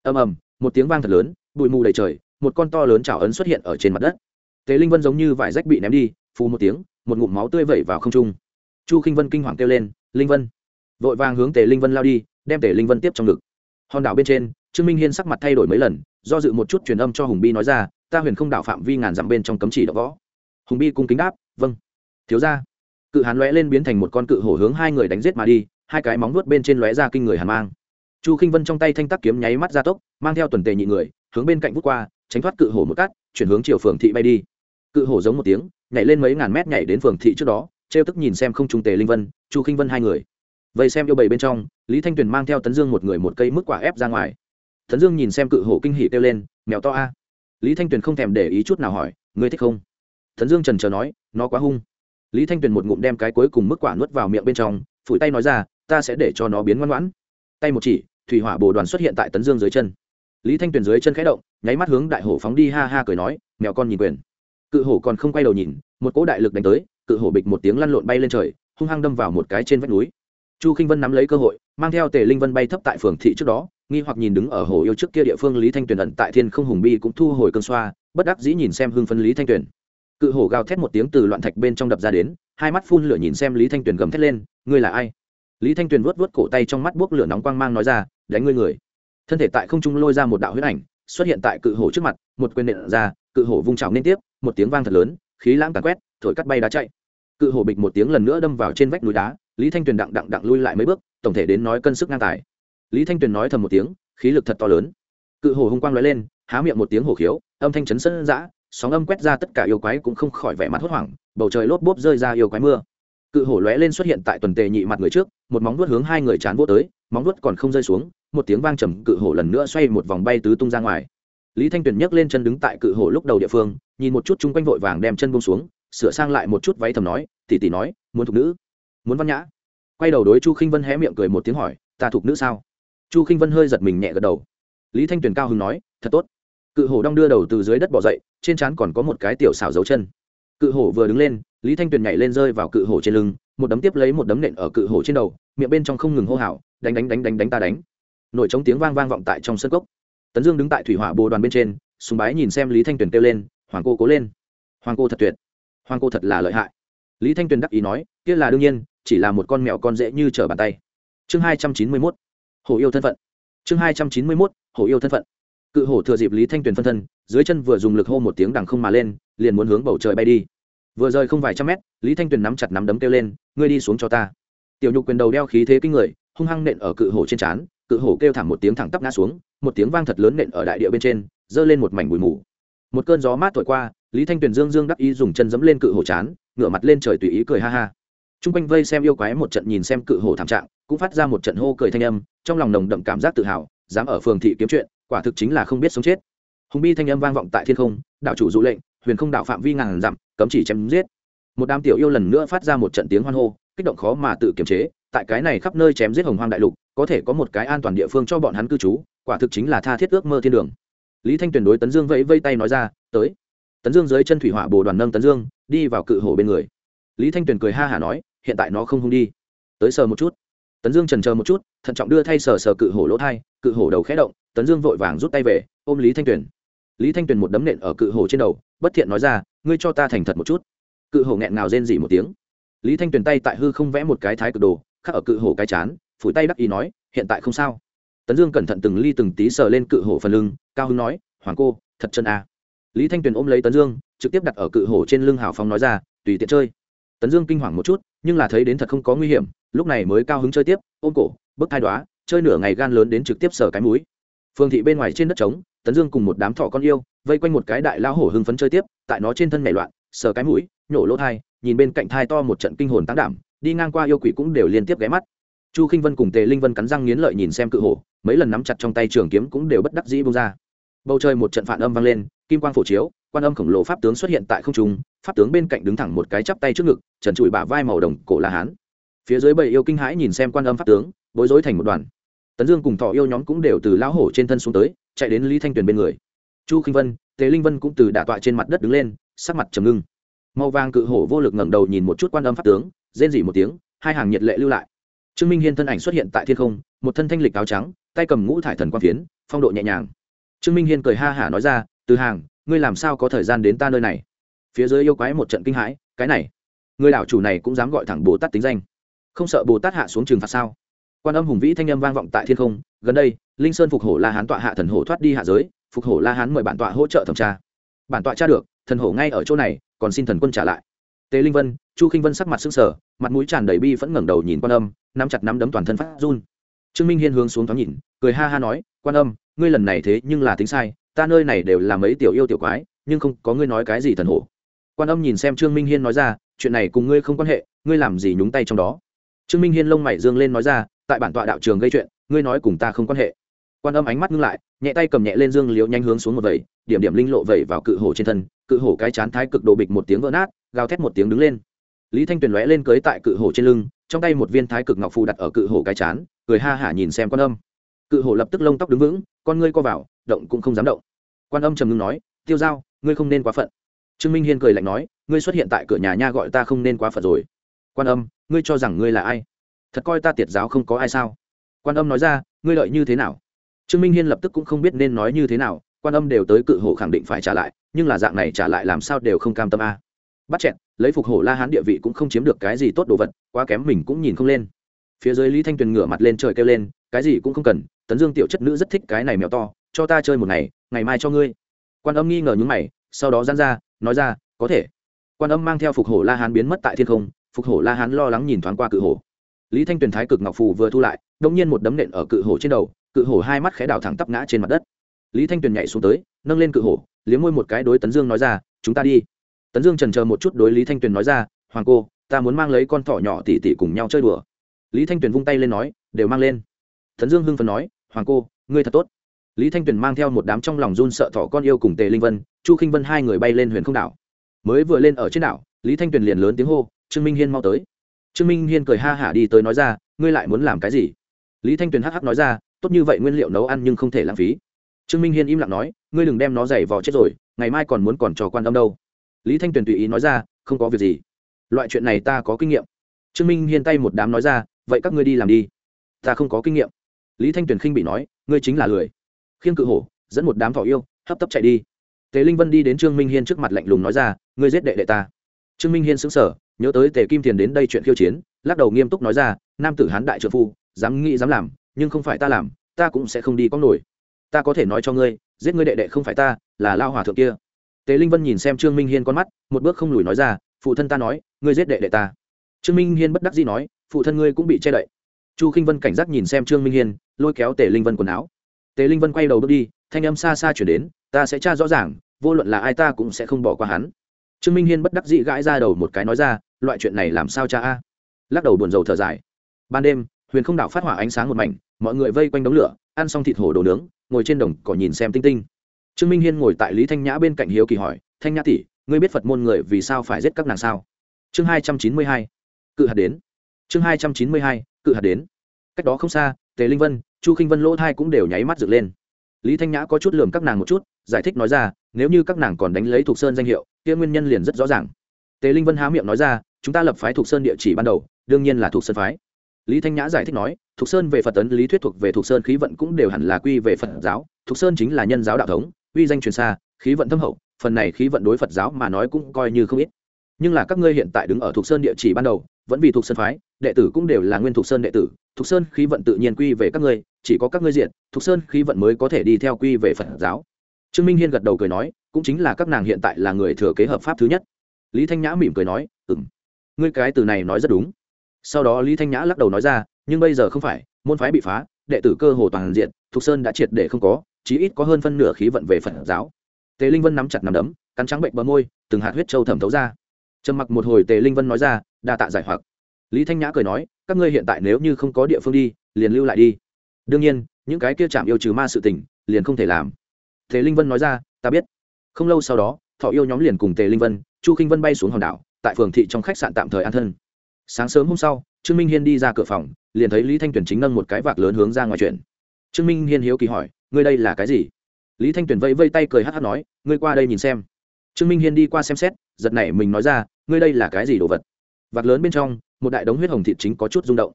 Ầm ầm, một tiếng vang thật lớn, bụi mù đầy trời, một con to lớn trào ấn xuất hiện ở trên mặt đất. Tề linh vân giống như vải rách bị ném đi, phù một tiếng, một ngụm máu tươi vẩy vào không trung. Chu k i n h vân kinh hoàng kêu lên, linh vân! Vội vàng hướng tề linh vân lao đi, đem tề linh vân tiếp trong ngực. Hòn đảo bên trên, trương minh hiên sắc mặt thay đổi mấy lần, do dự một chút truyền âm cho hùng bi nói ra, ta huyền không đảo phạm vi ngàn dặm bên trong cấm chỉ đ võ hùng bi cung kính đáp vâng. Thiếu ra cự hán lóe lên biến thành một con cự hổ hướng hai người đánh g i ế t mà đi, hai cái móng nuốt bên trên lóe ra kinh người hàn mang. Chu k i n h vân trong tay thanh tắc kiếm nháy mắt ra tốc, mang theo tuần tề nhị người, hướng bên cạnh vút qua, tránh thoát cự hổ một cắt chuyển hướng chiều phường thị bay đi. Cự hổ giống một tiếng, nhảy lên mấy ngàn mét nhảy đến phường thị trước đó, trêu tức nhìn xem không trung tề linh vân, chu k i n h vân hai người. Vậy xem yêu bầy bên trong, lý thanh tuyền mang theo tấn dương một người một cây mức quả ép ra ngoài. Tấn dương nhìn xem cự hổ kinh hỉ kêu lên, mèo to a. Lý thanh tuyền không thèm để ý chút nào hỏi, ngươi thích không? Thần dương trần trờ nói, nó quá hung. Lý thanh tuyền một ngụm đem cái cuối cùng mức quả nuốt vào miệng bên trong, phủi tay nói ra, ta sẽ để cho nó biến ngoan ngoãn. Tay một chỉ, thủy hỏa bồ đoàn xuất hiện tại tấn dương dưới chân. Lý thanh tuyền dưới chân khẽ động, nháy mắt hướng đại hổ phóng đi ha ha cười nói, mèo con nhìn quyền. Cự hổ còn không quay đầu nhìn, một cỗ đại lực đánh tới, cự hổ bịch một tiếng lăn lộn bay lên trời, hung hăng đâm vào một cái trên vách núi. Chu k i n h vân nắm lấy cơ hội, mang theo tề linh vân bay thấp tại phường thị trước đó, nghi hoặc nhìn đứng ở hồ yêu trước kia địa phương lý thanh tuyền ẩn tại thiên không hùng bi cũng thu hồi cơn xoa, bất đắc dĩ nhìn xem hưng phân lý thanh tuyền cự hổ gào thét một tiếng từ loạn thạch bên trong đập ra đến, hai mắt phun lửa nhìn xem lý thanh tuyền gầm thét lên, ngươi là ai? Lý thanh tuyền vuốt vuốt cổ tay trong mắt buốc lửa nóng quang mang nói ra, đánh ngươi người. Thân thể tại không trung lôi ra một đạo huyết ảnh, xuất hiện tại cự hổ trước mặt, một quyền nện ra, cự hổ vung trào liên tiếp, một tiếng vang thật lớn, khí lãng tàn quét, thổi cắt bay đá chạy. Cự hổ bịch một tiếng lần nữa đâm vào trên vách núi đá, lý thanh tuyền đặng đặng đặng lui lại mấy bước, tổng thể đến nói cân sức ngang tài. Lý thanh tuyền nói thầm một tiếng, khí lực thật to lớn. Cự hổ hung quang nói lên, há miệng một tiếng hổ khiếu, âm thanh chấn sân dã sóng âm quét ra tất cả yêu quái cũng không khỏi vẻ mặt hốt hoảng, bầu trời lốp bốp rơi ra yêu quái mưa. Cự hổ lóe lên xuất hiện tại tuần tề nhị mặt người trước, một móng vuốt hướng hai người chán vô tới, móng vuốt còn không rơi xuống, một tiếng vang trầm cự hổ lần nữa xoay một vòng bay tứ tung ra ngoài. Lý thanh tuyền nhấc lên chân đứng tại cự hổ lúc đầu địa phương, nhìn một chút chung quanh vội vàng đem chân bông xuống, sửa sang lại một chút váy thầm nói tỉ tỉ nói, muốn thục nữ, muốn văn nhã. Quay đầu đối chu khinh vân hé miệng cười một tiếng hỏi, ta thục nữ sao? Chu khinh vân hơi giật mình nhẹ gật đầu. Lý thanh tuyền cao hứng nói, thật tốt cự hổ đong đưa đầu từ dưới đất bỏ dậy, trên trán còn có một cái tiểu xảo dấu chân. Cự hổ vừa đứng lên, lý thanh tuyền nhảy lên rơi vào cự hổ trên lưng, một đấm tiếp lấy một đấm nện ở cự hổ trên đầu, miệng bên trong không ngừng hô hào, đánh đánh đánh đánh đánh ta đánh. Nổi trống tiếng vang vang vọng tại trong sân cốc. Tấn dương đứng tại thủy hỏa bồ đoàn bên trên, sùng bái nhìn xem lý thanh tuyền kêu lên, hoàng cô cố lên. Hoàng cô thật tuyệt. Hoàng cô thật là lợi hại. Lý thanh tuyền đắc ý nói, kia là đương nhiên, chỉ là một con mèo con dễ như trở bàn tay. Chương hai trăm chín mươi mốt hồ yêu thân phận. Chương hai trăm chín mươi mốt hồ yêu thân phận cự hổ thừa dịp lý thanh tuyền phân thân, dưới chân vừa dùng lực hô một tiếng đằng không mà lên, liền muốn hướng bầu trời bay đi. Vừa rời không vài trăm mét, lý thanh tuyền nắm chặt nắm đấm kêu lên, ngươi đi xuống cho ta. Tiểu nhục quyền đầu đeo khí thế kinh người, hung hăng nện ở cự hổ trên trán, cự hổ kêu thẳng một tiếng thẳng tắp ngã xuống, một tiếng vang thật lớn nện ở đại địa bên trên, giơ lên một mảnh bụi mù. Một cơn gió mát thổi qua, lý thanh tuyền dương dương đắc ý dùng chân dẫm lên cự hổ chán ngửa mặt lên trời tùy ý cười ha ha. T r u n g quanh vây xem yêu quái một trận nhìn xem cự hổ thảm trạng, cũng phát ra một trận hô cười thanh âm, trong lòng nồng đậm cảm giác tự hào, dám ở phường thị kiếm chuyện quả thực chính là không biết sống chết. Hùng bi thanh âm vang vọng tại thiên không, đạo chủ dụ lệnh, huyền không đạo phạm vi ngàn dặm, cấm chỉ chém giết. Một đám tiểu yêu lần nữa phát ra một trận tiếng hoan hô, kích động khó mà tự kiềm chế, tại cái này khắp nơi chém giết hồng hoang đại lục, có thể có một cái an toàn địa phương cho bọn hắn cư trú, quả thực chính là tha thiết ước mơ thiên đường. Lý thanh tuyền đối tấn dương vẫy vây tay nói ra, tới. Tấn dương dưới chân thủy hỏa bồ đoàn nâng tấn dương, đi vào cự hổ bên người. Lý thanh tuyền cười ha hả nói, hiện tại nó không hung đi. Tới sờ một chút. Tấn dương trần chờ một chút, thận trọng đưa thay sờ sờ cự hổ lỗ thai cự hổ đầu khẽ động, tấn dương vội vàng rút tay về, ôm lý thanh tuyền. Lý thanh tuyền một đấm nện ở cự hổ trên đầu, bất thiện nói ra, ngươi cho ta thành thật một chút. Cự hổ nghẹn ngào rên dỉ một tiếng. Lý thanh tuyền tay tại hư không vẽ một cái thái cực đồ, khắc ở cự hổ cái chán, phủi tay đắc ý nói, hiện tại không sao. Tấn dương cẩn thận từng ly từng tí sờ lên cự hổ phần lưng, cao hưng nói, hoàng cô, thật chân à. lý thanh tuyền ôm lấy tấn dương, trực tiếp đặt ở cự hổ trên lưng hào phong nói ra, tùy tiện chơi. Tấn dương kinh hoàng một chút, nhưng là thấy đến thật không có nguy hiểm, lúc này mới cao hứng chơi tiếp, ôm cổ bức thai đoá chơi nửa ngày gan lớn đến trực tiếp sờ cái mũi. Phương thị bên ngoài trên đất trống, tấn dương cùng một đám thỏ con yêu, vây quanh một cái đại lao hổ hưng phấn chơi tiếp, tại nó trên thân nhảy loạn, sờ cái mũi, nhổ lỗ thai, nhìn bên cạnh thai to một trận kinh hồn tán đảm, đi ngang qua yêu quỷ cũng đều liên tiếp ghé mắt. Chu khinh vân cùng tề linh vân cắn răng nghiến lợi nhìn xem cự hổ, mấy lần nắm chặt trong tay trường kiếm cũng đều bất đắc dĩ bông ra. Bầu trời một trận phản âm vang lên, kim quang phổ chiếu, quan âm khổng lồ pháp tướng xuất hiện tại không trung, pháp tướng bên cạnh đứng thẳng một cái chắp tay trước ngực, trần trụi bả vai màu đồng cổ la hán. Phía dưới bầy yêu kinh hãi nhìn xem quan âm pháp tướng, bối rối thành một đoàn tấn dương cùng thọ yêu nhóm cũng đều từ lão hổ trên thân xuống tới, chạy đến lý thanh tuyền bên người. Chu khinh vân, tề linh vân cũng từ đả tọa trên mặt đất đứng lên, sắc mặt trầm ngưng. Màu vàng cự hổ vô lực ngẩng đầu nhìn một chút quan âm pháp tướng, rên dỉ một tiếng, hai hàng nhiệt lệ lưu lại. Trương minh hiên thân ảnh xuất hiện tại thiên không, một thân thanh lịch áo trắng, tay cầm ngũ thải thần quang phiến, phong độ nhẹ nhàng. Trương minh hiên cười ha hả nói ra, từ hàng, ngươi làm sao có thời gian đến ta nơi này? Phía dưới yêu quái một trận kinh hãi, cái này, người đảo chủ này cũng dám gọi thẳng bồ tát tính danh. Không sợ bồ tát hạ xuống trừng phạt sao? Quan âm hùng vĩ thanh âm vang vọng tại thiên không, gần đây, linh sơn phục hổ la hán tọa hạ thần hổ thoát đi hạ giới, phục hổ la hán mời bản tọa hỗ trợ thẩm tra. Bản tọa tra được, thần hổ ngay ở chỗ này, còn xin thần quân trả lại. Tế linh vân, chu k i n h vân sắc mặt s ư n g sở mặt mũi tràn đầy bi vẫn ngẩng đầu nhìn quan âm, nắm chặt nắm đấm toàn thân phát run. Trương minh hiên hướng xuống thoáng nhìn, cười ha ha nói, quan âm, ngươi lần này thế nhưng là tính sai, ta nơi này đều là mấy tiểu yêu tiểu quái, nhưng không có ngươi nói cái gì thần hổ. Quan âm nhìn xem trương minh hiên nói ra, chuyện này cùng ngươi không quan hệ, ngươi làm gì nhúng tay trong đó? Trương minh hiên lông mày dương lên nói ra tại bản tọa đạo trường gây chuyện, ngươi nói cùng ta không quan hệ. Quan âm ánh mắt ngưng lại, nhẹ tay cầm nhẹ lên dương liễu nhanh hướng xuống một vẩy, điểm điểm linh lộ vẩy vào cự hổ trên thân, cự hổ cái chán thái cực độ bịch một tiếng vỡ nát, gào thét một tiếng đứng lên. Lý thanh tuyền lóe lên cưới tại cự hổ trên lưng, trong tay một viên thái cực ngọc phù đặt ở cự hổ cái chán, cười ha hả nhìn xem quan âm. Cự hổ lập tức lông tóc đứng vững, con ngươi co vào, động cũng không dám động. Quan âm trầm ngưng nói, tiêu giao, ngươi không nên quá phận. Trương minh hiên cười lạnh nói, ngươi xuất hiện tại cửa nhà nha gọi ta không nên quá phận rồi. Quan âm, ngươi cho rằng ngươi là ai? Thật coi ta tiệt giáo không có ai sao? Quan âm nói ra, ngươi lợi như thế nào? Trương minh hiên lập tức cũng không biết nên nói như thế nào, quan âm đều tới cự hổ khẳng định phải trả lại, nhưng là dạng này trả lại làm sao đều không cam tâm a. Bắt chẹn, lấy phục hổ la hán địa vị cũng không chiếm được cái gì tốt đồ vật, quá kém mình cũng nhìn không lên. Phía dưới lý thanh tuyền ngửa mặt lên trời kêu lên, cái gì cũng không cần, tấn dương tiểu chất nữ rất thích cái này mèo to, cho ta chơi một ngày ngày mai cho ngươi. Quan âm nghi ngờ nhúng mày, sau đó dán ra, nói ra, có thể. Quan âm mang theo phục hổ la hán biến mất tại thiên không, phục hổ la hán lo lắng nhìn thoáng qua cự hổ lý thanh tuyền thái cực ngọc phù vừa thu lại đông nhiên một đấm nện ở cự hổ trên đầu, cự hổ hai mắt khẽ đào thẳng tắp ngã trên mặt đất. Lý thanh tuyền nhảy xuống tới, nâng lên cự hổ, liếm môi một cái đối tấn dương nói ra, chúng ta đi. Tấn dương trần chờ một chút đối lý thanh tuyền nói ra, hoàng cô, ta muốn mang lấy con thỏ nhỏ tỉ tỉ cùng nhau chơi đùa. Lý thanh tuyền vung tay lên nói, đều mang lên. Tấn dương hưng phần nói, hoàng cô, ngươi thật tốt. Lý thanh tuyền mang theo một đám trong lòng run sợ thỏ con yêu cùng tề linh vân, chu khinh vân hai người bay lên huyền không đảo. Mới vừa lên ở trên đảo, lý thanh tuyền liền lớn tiếng hô, trương minh hiên mau tới trương minh hiên cười ha hả đi tới nói ra, ngươi lại muốn làm cái gì? Lý thanh tuyền hắc hắc nói ra, tốt như vậy nguyên liệu nấu ăn nhưng không thể lãng phí. Trương minh hiên im lặng nói, ngươi đừng đem nó giày vò chết rồi, ngày mai còn muốn còn trò quan tâm đâu. Lý thanh tuyền tùy ý nói ra, không có việc gì. Loại chuyện này ta có kinh nghiệm. Trương minh hiên tay một đám nói ra, vậy các ngươi đi làm đi. Ta không có kinh nghiệm. Lý thanh tuyền khinh bị nói, ngươi chính là lười. Khiêng cự hổ, dẫn một đám thỏ yêu, hấp tấp chạy đi. Tề linh vân đi đến trương minh hiên trước mặt lạnh lùng nói ra, ngươi giết đệ đệ ta. Trương minh hiên xứng sở nhớ tới tề kim thiền đến đây chuyện khiêu chiến, lắc đầu nghiêm túc nói ra, nam tử hán đại trợ phu, dám nghĩ dám làm, nhưng không phải ta làm, ta cũng sẽ không đi có nổi. Ta có thể nói cho ngươi, giết ngươi đệ đệ không phải ta, là lao hòa thượng kia. Tề linh vân nhìn xem trương minh hiên con mắt, một bước không lùi nói ra, phụ thân ta nói, ngươi giết đệ đệ ta. Trương minh hiên bất đắc dĩ nói, phụ thân ngươi cũng bị che đậy. Chu k i n h vân cảnh giác nhìn xem trương minh hiên, lôi kéo tề linh vân quần áo. Tề linh vân quay đầu bước đi, thanh âm xa xa chuyển đến, ta sẽ tra rõ ràng, vô luận là ai ta cũng sẽ không bỏ qua hắn trương minh hiên bất đắc dĩ gãi ra đầu một cái nói ra, loại chuyện này làm sao cha a? Lắc đầu buồn rầu thở dài. Ban đêm, huyền không đảo phát hỏa ánh sáng một mảnh, mọi người vây quanh đống lửa, ăn xong thịt hổ đồ nướng, ngồi trên đồng cỏ nhìn xem tinh tinh. Trương minh hiên ngồi tại lý thanh nhã bên cạnh hiếu kỳ hỏi, thanh nhã tỷ, ngươi biết phật môn người vì sao phải giết các nàng sao? Chương hai trăm chín mươi hai, cự hạt đến. Chương hai trăm chín mươi hai, cự hạt đến. Cách đó không xa, tề linh vân, chu k i n h vân lỗ thai cũng đều nháy mắt dựng lên. Lý thanh nhã có chút lườm các nàng một chút, giải thích nói ra nếu như các nàng còn đánh lấy thuộc sơn danh hiệu, kia nguyên nhân liền rất rõ ràng. Tề linh vân há miệng nói ra, chúng ta lập phái thuộc sơn địa chỉ ban đầu, đương nhiên là thuộc sơn phái. Lý thanh nhã giải thích nói, thuộc sơn về phật tấn, lý thuyết thuộc về thuộc sơn, khí vận cũng đều hẳn là quy về phật giáo. Thuộc sơn chính là nhân giáo đạo thống, uy danh truyền xa, khí vận thâm hậu, phần này khí vận đối phật giáo mà nói cũng coi như không ít. Nhưng là các ngươi hiện tại đứng ở thuộc sơn địa chỉ ban đầu, vẫn vì thuộc sơn phái, đệ tử cũng đều là nguyên thuộc sơn đệ tử, thuộc sơn khí vận tự nhiên quy về các ngươi, chỉ có các ngươi diện, thuộc sơn khí vận mới có thể đi theo quy về phật giáo trương minh hiên gật đầu cười nói, cũng chính là các nàng hiện tại là người thừa kế hợp pháp thứ nhất. Lý thanh nhã mỉm cười nói ừ m ngươi cái từ này nói rất đúng. Sau đó lý thanh nhã lắc đầu nói ra, nhưng bây giờ không phải, môn phái bị phá, đệ tử cơ hồ toàn diện, thục sơn đã triệt để không có, chí ít có hơn phân nửa khí vận về phật giáo. Tề linh vân nắm chặt nắm đấm, cắn trắng bệnh bờ môi, từng hạt huyết trâu thẩm thấu ra. Trầm mặc một hồi tề linh vân nói ra, đa tạ giải hoặc. Lý thanh nhã cười nói, các ngươi hiện tại nếu như không có địa phương đi, liền lưu lại đi. Đương nhiên, những cái kia chạm yêu trừ ma sự tình, liền không thể làm tề linh vân nói ra, ta biết. Không lâu sau đó, thọ yêu nhóm liền cùng tề linh vân, chu k i n h vân bay xuống hòn đảo, tại phường thị trong khách sạn tạm thời an thân. Sáng sớm hôm sau, trương minh hiên đi ra cửa phòng, liền thấy lý thanh tuyền chính nâng một cái vạc lớn hướng ra ngoài chuyện. Trương minh hiên hiếu kỳ hỏi, ngươi đây là cái gì? Lý thanh tuyền vẫy vây tay cười hát hát nói, ngươi qua đây nhìn xem. Trương minh hiên đi qua xem xét, giật nảy mình nói ra, ngươi đây là cái gì đồ vật? Vạc lớn bên trong, một đại đống huyết hồng thịt chính có chút rung động.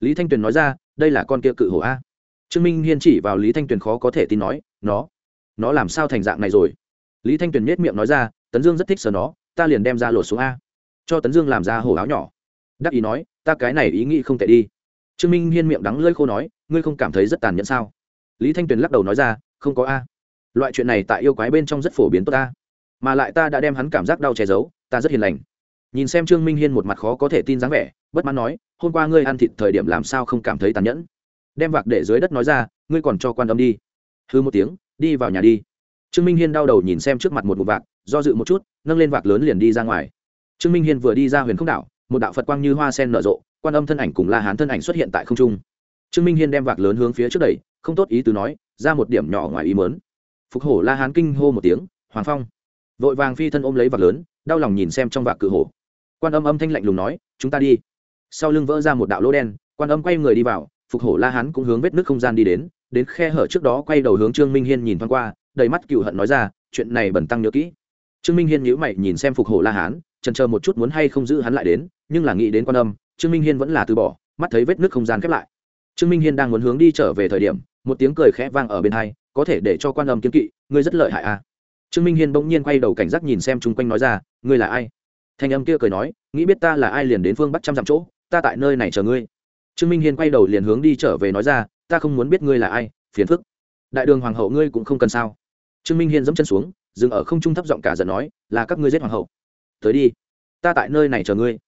Lý thanh tuyền nói ra, đây là con kia cự hổ a. Trương minh hiên chỉ vào lý thanh tuyền khó có thể tin nói, nó nó làm sao thành dạng này rồi? Lý thanh tuyền nhét miệng nói ra, tấn dương rất thích sờ nó, ta liền đem ra lột xuống a. Cho tấn dương làm ra hổ áo nhỏ. Đắc ý nói, ta cái này ý nghĩ không thể đi. Trương minh hiên miệng đắng lơi khô nói, ngươi không cảm thấy rất tàn nhẫn sao? Lý thanh tuyền lắc đầu nói ra, không có a. Loại chuyện này tại yêu quái bên trong rất phổ biến tốt ta mà lại ta đã đem hắn cảm giác đau che giấu, ta rất hiền lành. Nhìn xem trương minh hiên một mặt khó có thể tin dáng vẻ, bất mãn nói, hôm qua ngươi ăn thịt thời điểm làm sao không cảm thấy tàn nhẫn? Đem vạc để dưới đất nói ra, ngươi còn cho quan âm đi. Hư một tiếng đi vào nhà đi. Trương minh hiên đau đầu nhìn xem trước mặt một một vạc, do dự một chút, nâng lên vạc lớn liền đi ra ngoài. Trương minh hiên vừa đi ra huyền không đảo, một đạo phật quang như hoa sen nở rộ, quan âm thân ảnh cùng la hán thân ảnh xuất hiện tại không trung. Trương minh hiên đem vạc lớn hướng phía trước đẩy, không tốt ý từ nói, ra một điểm nhỏ ngoài ý mớn phục hổ la hán kinh hô một tiếng, hoàng phong! Vội vàng phi thân ôm lấy vạc lớn, đau lòng nhìn xem trong vạc cự hổ. Quan âm âm thanh lạnh lùng nói, chúng ta đi. Sau lưng vỡ ra một đạo lỗ đen, quan âm quay người đi vào, phục hổ la hán cũng hướng vết nước không gian đi đến đến khe hở trước đó quay đầu hướng trương minh hiên nhìn thoáng qua, đầy mắt cựu hận nói ra, chuyện này bẩn tăng nhớ kỹ. Trương minh hiên nhíu mày nhìn xem phục hổ la hán trần chờ một chút muốn hay không giữ hắn lại đến, nhưng là nghĩ đến quan âm, trương minh hiên vẫn là từ bỏ, mắt thấy vết nước không gian khép lại. Trương minh hiên đang muốn hướng đi trở về thời điểm, một tiếng cười khẽ vang ở bên hai, có thể để cho quan âm kiếm kỵ, ngươi rất lợi hại à? Trương minh hiên bỗng nhiên quay đầu cảnh giác nhìn xem chung quanh nói ra, ngươi là ai? Thanh âm kia cười nói, nghĩ biết ta là ai liền đến phương bắt trăm dặm chỗ, ta tại nơi này chờ ngươi. Trương minh hiên quay đầu liền hướng đi trở về nói ra ta không muốn biết ngươi là ai, phiền phức. Đại đường hoàng hậu ngươi cũng không cần sao. Trương minh hiên dẫm chân xuống, dừng ở không trung thấp giọng cả giận nói, là các ngươi giết hoàng hậu. Tới đi, ta tại nơi này chờ ngươi.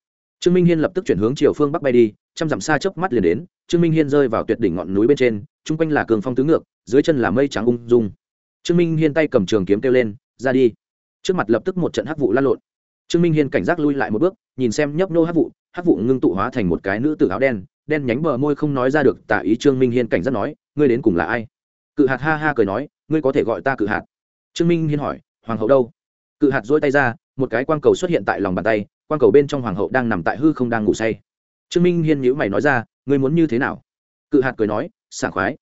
Trương minh hiên lập tức chuyển hướng chiều phương bắc bay đi, trăm dặm xa chớp mắt liền đến, trương minh hiên rơi vào tuyệt đỉnh ngọn núi bên trên, chung quanh là cường phong tứ ngược, dưới chân là mây trắng ung dung. Trương minh hiên tay cầm trường kiếm kêu lên, ra đi. Trước mặt lập tức một trận hắc vụ lan lộn. Trương minh hiên cảnh giác lui lại một bước, nhìn xem nhấp nô hắc vụ hắc vụ ngưng tụ hóa thành một cái nữ tử áo đen đen nhánh bờ môi không nói ra được, tả ý trương minh hiên cảnh giác nói, ngươi đến cùng là ai? Cự hạt ha ha cười nói, ngươi có thể gọi ta cự hạt. Trương minh hiên hỏi, hoàng hậu đâu? Cự hạt dỗi tay ra, một cái quang cầu xuất hiện tại lòng bàn tay, quang cầu bên trong hoàng hậu đang nằm tại hư không đang ngủ say. Trương minh hiên nhữ mày nói ra, ngươi muốn như thế nào? Cự hạt cười nói, sảng khoái.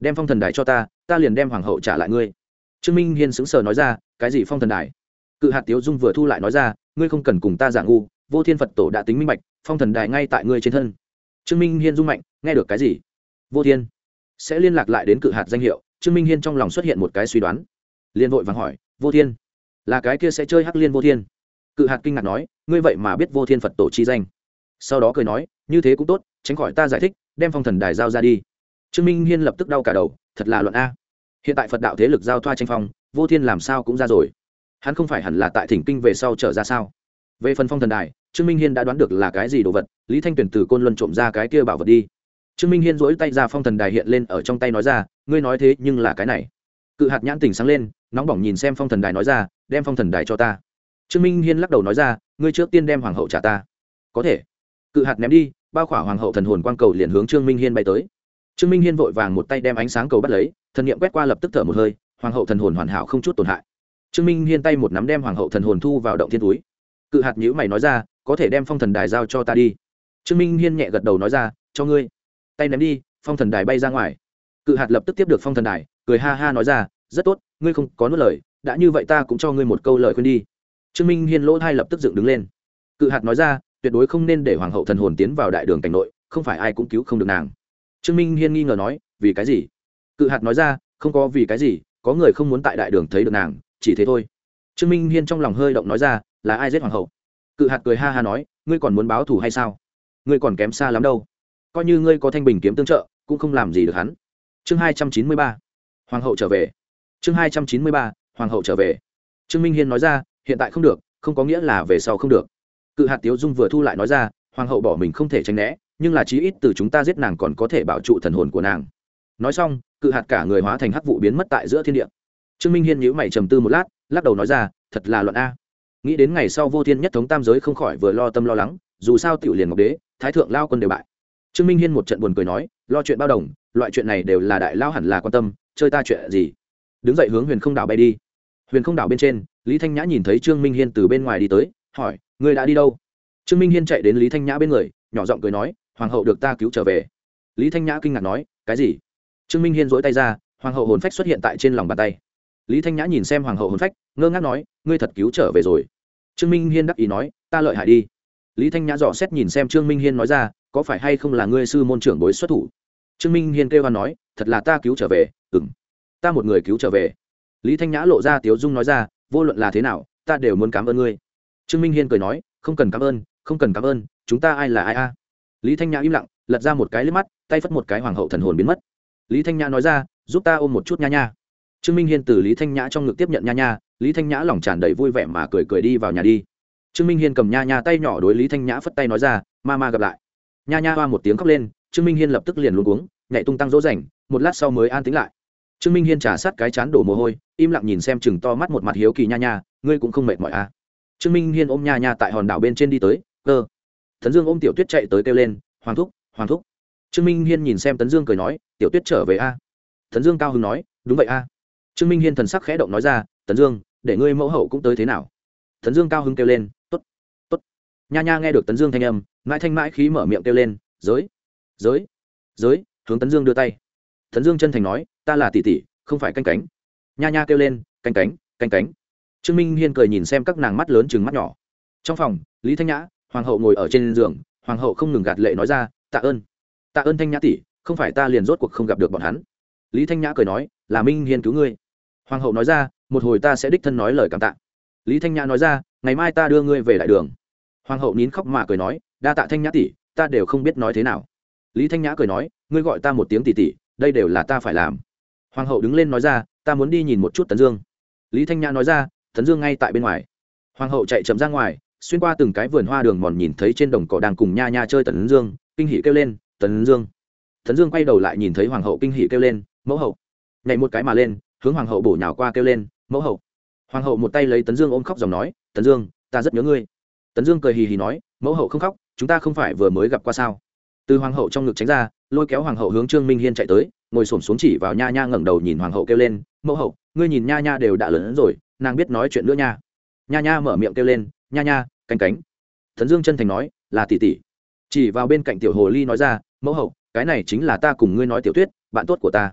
Đem phong thần đài cho ta ta liền đem hoàng hậu trả lại ngươi. Trương minh hiên sững sờ nói ra, cái gì phong thần đài? Cự hạt tiếu dung vừa thu lại nói ra, ngươi không cần cùng ta giả ngu, vô thiên phật tổ đã tính minh bạch, phong thần đài ngay tại ngươi trên thân trương minh hiên dung mạnh, nghe được cái gì? Vô thiên. Sẽ liên lạc lại đến cự hạt danh hiệu, trương minh hiên trong lòng xuất hiện một cái suy đoán. Liên vội vàng hỏi, vô thiên, là cái kia sẽ chơi hắc liên vô thiên? Cự hạt kinh ngạc nói, ngươi vậy mà biết vô thiên phật tổ chi danh. Sau đó cười nói, như thế cũng tốt, tránh khỏi ta giải thích, đem phong thần đài giao ra đi. Trương minh hiên lập tức đau cả đầu, thật là luận a. Hiện tại phật đạo thế lực giao thoa tranh phong, vô thiên làm sao cũng ra rồi. Hắn không phải hẳn là tại thỉnh kinh về sau trở ra sao? Về phần phong thần đài trương minh hiên đã đoán được là cái gì đồ vật, lý thanh tuyển từ côn luân trộm ra cái kia bảo vật đi. Trương minh hiên dỗi tay ra phong thần đài hiện lên ở trong tay nói ra, ngươi nói thế nhưng là cái này. Cự hạt nhãn tỉnh sáng lên, nóng bỏng nhìn xem phong thần đài nói ra, đem phong thần đài cho ta. Trương minh hiên lắc đầu nói ra, ngươi trước tiên đem hoàng hậu trả ta. Có thể. Cự hạt ném đi, bao khỏa hoàng hậu thần hồn quang cầu liền hướng trương minh hiên bay tới. Trương minh hiên vội vàng một tay đem ánh sáng cầu bắt lấy, thần n i ệ m quét qua lập tức thở một hơi, hoàng hậu thần hồn hoàn hảo không chút tổn hại. Trương minh hiên tay một nắm đem hoàng hậu thần hồn thu vào động thiên túi. Cự hạt nhữ mày nói ra có thể đem phong thần đài giao cho ta đi. Trương minh hiên nhẹ gật đầu nói ra, cho ngươi. Tay ném đi, phong thần đài bay ra ngoài. Cự hạt lập tức tiếp được phong thần đài, cười ha ha nói ra, rất tốt, ngươi không có nuốt lời, đã như vậy ta cũng cho ngươi một câu lời khuyên đi. Trương minh hiên lỗ thai lập tức dựng đứng lên. Cự hạt nói ra, tuyệt đối không nên để hoàng hậu thần hồn tiến vào đại đường cảnh nội, không phải ai cũng cứu không được nàng. Trương minh hiên nghi ngờ nói, vì cái gì? Cự hạt nói ra, không có vì cái gì, có người không muốn tại đại đường thấy được nàng, chỉ thế thôi. Trương minh hiên trong lòng hơi động nói ra, là ai giết hoàng hậu? Cự hạt cười ha ha nói, ngươi còn muốn báo thù hay sao? Ngươi còn kém xa lắm đâu. Coi như ngươi có thanh bình kiếm tương trợ, cũng không làm gì được hắn. Chương hai trăm chín mươi ba, hoàng hậu trở về. Chương hai trăm chín mươi ba, hoàng hậu trở về. Trương minh hiên nói ra, hiện tại không được, không có nghĩa là về sau không được. Cự hạt tiếu dung vừa thu lại nói ra, hoàng hậu bỏ mình không thể tránh né, nhưng là chí ít từ chúng ta giết nàng còn có thể bảo trụ thần hồn của nàng. Nói xong, cự hạt cả người hóa thành hắc vụ biến mất tại giữa thiên địa. Trương minh hiên nhíu mày trầm tư một lát, lắc đầu nói ra, thật là luận a nghĩ đến ngày sau vô thiên nhất thống tam giới không khỏi vừa lo tâm lo lắng, dù sao tiểu liền ngọc đế, thái thượng lao quân đều bại. Trương minh hiên một trận buồn cười nói, lo chuyện bao đồng, loại chuyện này đều là đại lao hẳn là quan tâm, chơi ta chuyện gì? Đứng dậy hướng huyền không đảo bay đi. Huyền không đảo bên trên, lý thanh nhã nhìn thấy trương minh hiên từ bên ngoài đi tới, hỏi người đã đi đâu? Trương minh hiên chạy đến lý thanh nhã bên người, nhỏ giọng cười nói, hoàng hậu được ta cứu trở về. Lý thanh nhã kinh ngạc nói, cái gì? Trương minh hiên dỗi tay ra, hoàng hậu hồn phách xuất hiện tại trên lòng bàn tay. Lý thanh nhã nhìn xem hoàng hậu hồn phách, ngơ ngác nói, ngươi thật cứu trở về rồi trương minh hiên đắc ý nói, ta lợi hại đi. Lý thanh nhã dò xét nhìn xem trương minh hiên nói ra, có phải hay không là ngươi sư môn trưởng bối xuất thủ? Trương minh hiên kêu hoan nói, thật là ta cứu trở về. Ừ m ta một người cứu trở về. Lý thanh nhã lộ ra tiếu dung nói ra, vô luận là thế nào, ta đều muốn cảm ơn ngươi. Trương minh hiên cười nói, không cần cảm ơn, không cần cảm ơn, chúng ta ai là ai a? Lý thanh nhã im lặng, lật ra một cái lên mắt, tay phất một cái hoàng hậu thần hồn biến mất. Lý thanh nhã nói ra, giúp ta ôm một chút nha nha. Trương minh hiên từ lý thanh nhã trong ngực tiếp nhận nha nha lý thanh nhã lòng tràn đầy vui vẻ mà cười cười đi vào nhà đi. Trương minh hiên cầm nha nha tay nhỏ đối lý thanh nhã phất tay nói ra, ma ma gặp lại. Nha nha hoa một tiếng khóc lên, trương minh hiên lập tức liền luôn uống nhảy tung tăng dỗ dành một lát sau mới an tính lại. Trương minh hiên trả sát cái chán đổ mồ hôi, im lặng nhìn xem chừng to mắt một mặt hiếu kỳ nha nha, ngươi cũng không mệt mỏi à. trương minh hiên ôm nha nha tại hòn đảo bên trên đi tới, cơ. Tấn dương ôm tiểu tuyết chạy tới kêu lên, hoàng thúc hoàng thúc. Trương minh hiên nhìn xem tấn dương cười nói, tiểu tuyết trở về a à. thần dương cao hưng nói, đúng vậy a trương minh hiên thần sắc khẽ động nói ra, tấn dương để ngươi mẫu hậu cũng tới thế nào? Tấn dương cao hưng kêu lên t ố t t ố t nha nha nghe được tấn dương thanh âm, mãi thanh mãi khí mở miệng kêu lên, giới giới giới, hướng tấn dương đưa tay. Tấn dương chân thành nói, ta là tỷ tỷ, không phải canh cánh. Nha nha kêu lên, canh cánh canh cánh. Trương minh hiên cười nhìn xem các nàng mắt lớn chừng mắt nhỏ. Trong phòng, lý thanh nhã, hoàng hậu ngồi ở trên giường, hoàng hậu không ngừng gạt lệ nói ra, tạ ơn tạ ơn thanh nhã tỷ, không phải ta liền rốt cuộc không gặp được bọn hắn. Lý thanh nhã cười nói, là minh hiên cứu ngươi. Hoàng hậu nói ra một hồi ta sẽ đích thân nói lời cảm tạ. Lý thanh nhã nói ra, ngày mai ta đưa ngươi về đại đường. Hoàng hậu nín khóc mà cười nói, đa tạ thanh nhã tỷ, ta đều không biết nói thế nào. Lý thanh nhã cười nói, ngươi gọi ta một tiếng tỷ tỷ, đây đều là ta phải làm. Hoàng hậu đứng lên nói ra, ta muốn đi nhìn một chút tấn dương. Lý thanh nhã nói ra, tấn dương ngay tại bên ngoài. Hoàng hậu chạy chậm ra ngoài, xuyên qua từng cái vườn hoa đường mòn nhìn thấy trên đồng cỏ đang cùng nha nha chơi tấn dương, kinh hỉ kêu lên, tấn dương! Tấn dương quay đầu lại nhìn thấy hoàng hậu kinh hỉ kêu lên, mẫu hậu! Nhảy một cái mà lên, hướng hoàng hậu bổ nhào qua kêu lên mẫu hậu. Hoàng hậu một tay lấy tấn dương ôm khóc dòng nói, tấn dương, ta rất nhớ ngươi. Tấn dương cười hì hì nói, mẫu hậu không khóc, chúng ta không phải vừa mới gặp qua sao? Từ hoàng hậu trong ngực tránh ra, lôi kéo hoàng hậu hướng trương minh hiên chạy tới, ngồi s ổ m xuống chỉ vào nha nha ngẩng đầu nhìn hoàng hậu kêu lên, mẫu hậu, ngươi nhìn nha nha đều đã lớn rồi, nàng biết nói chuyện nữa nha. Nha nha mở miệng kêu lên, nha nha, canh cánh. Tấn dương chân thành nói, là tỷ tỷ. Chỉ vào bên cạnh tiểu hồ ly nói ra, mẫu hậu, cái này chính là ta cùng ngươi nói tiểu tuyết, bạn tốt của ta.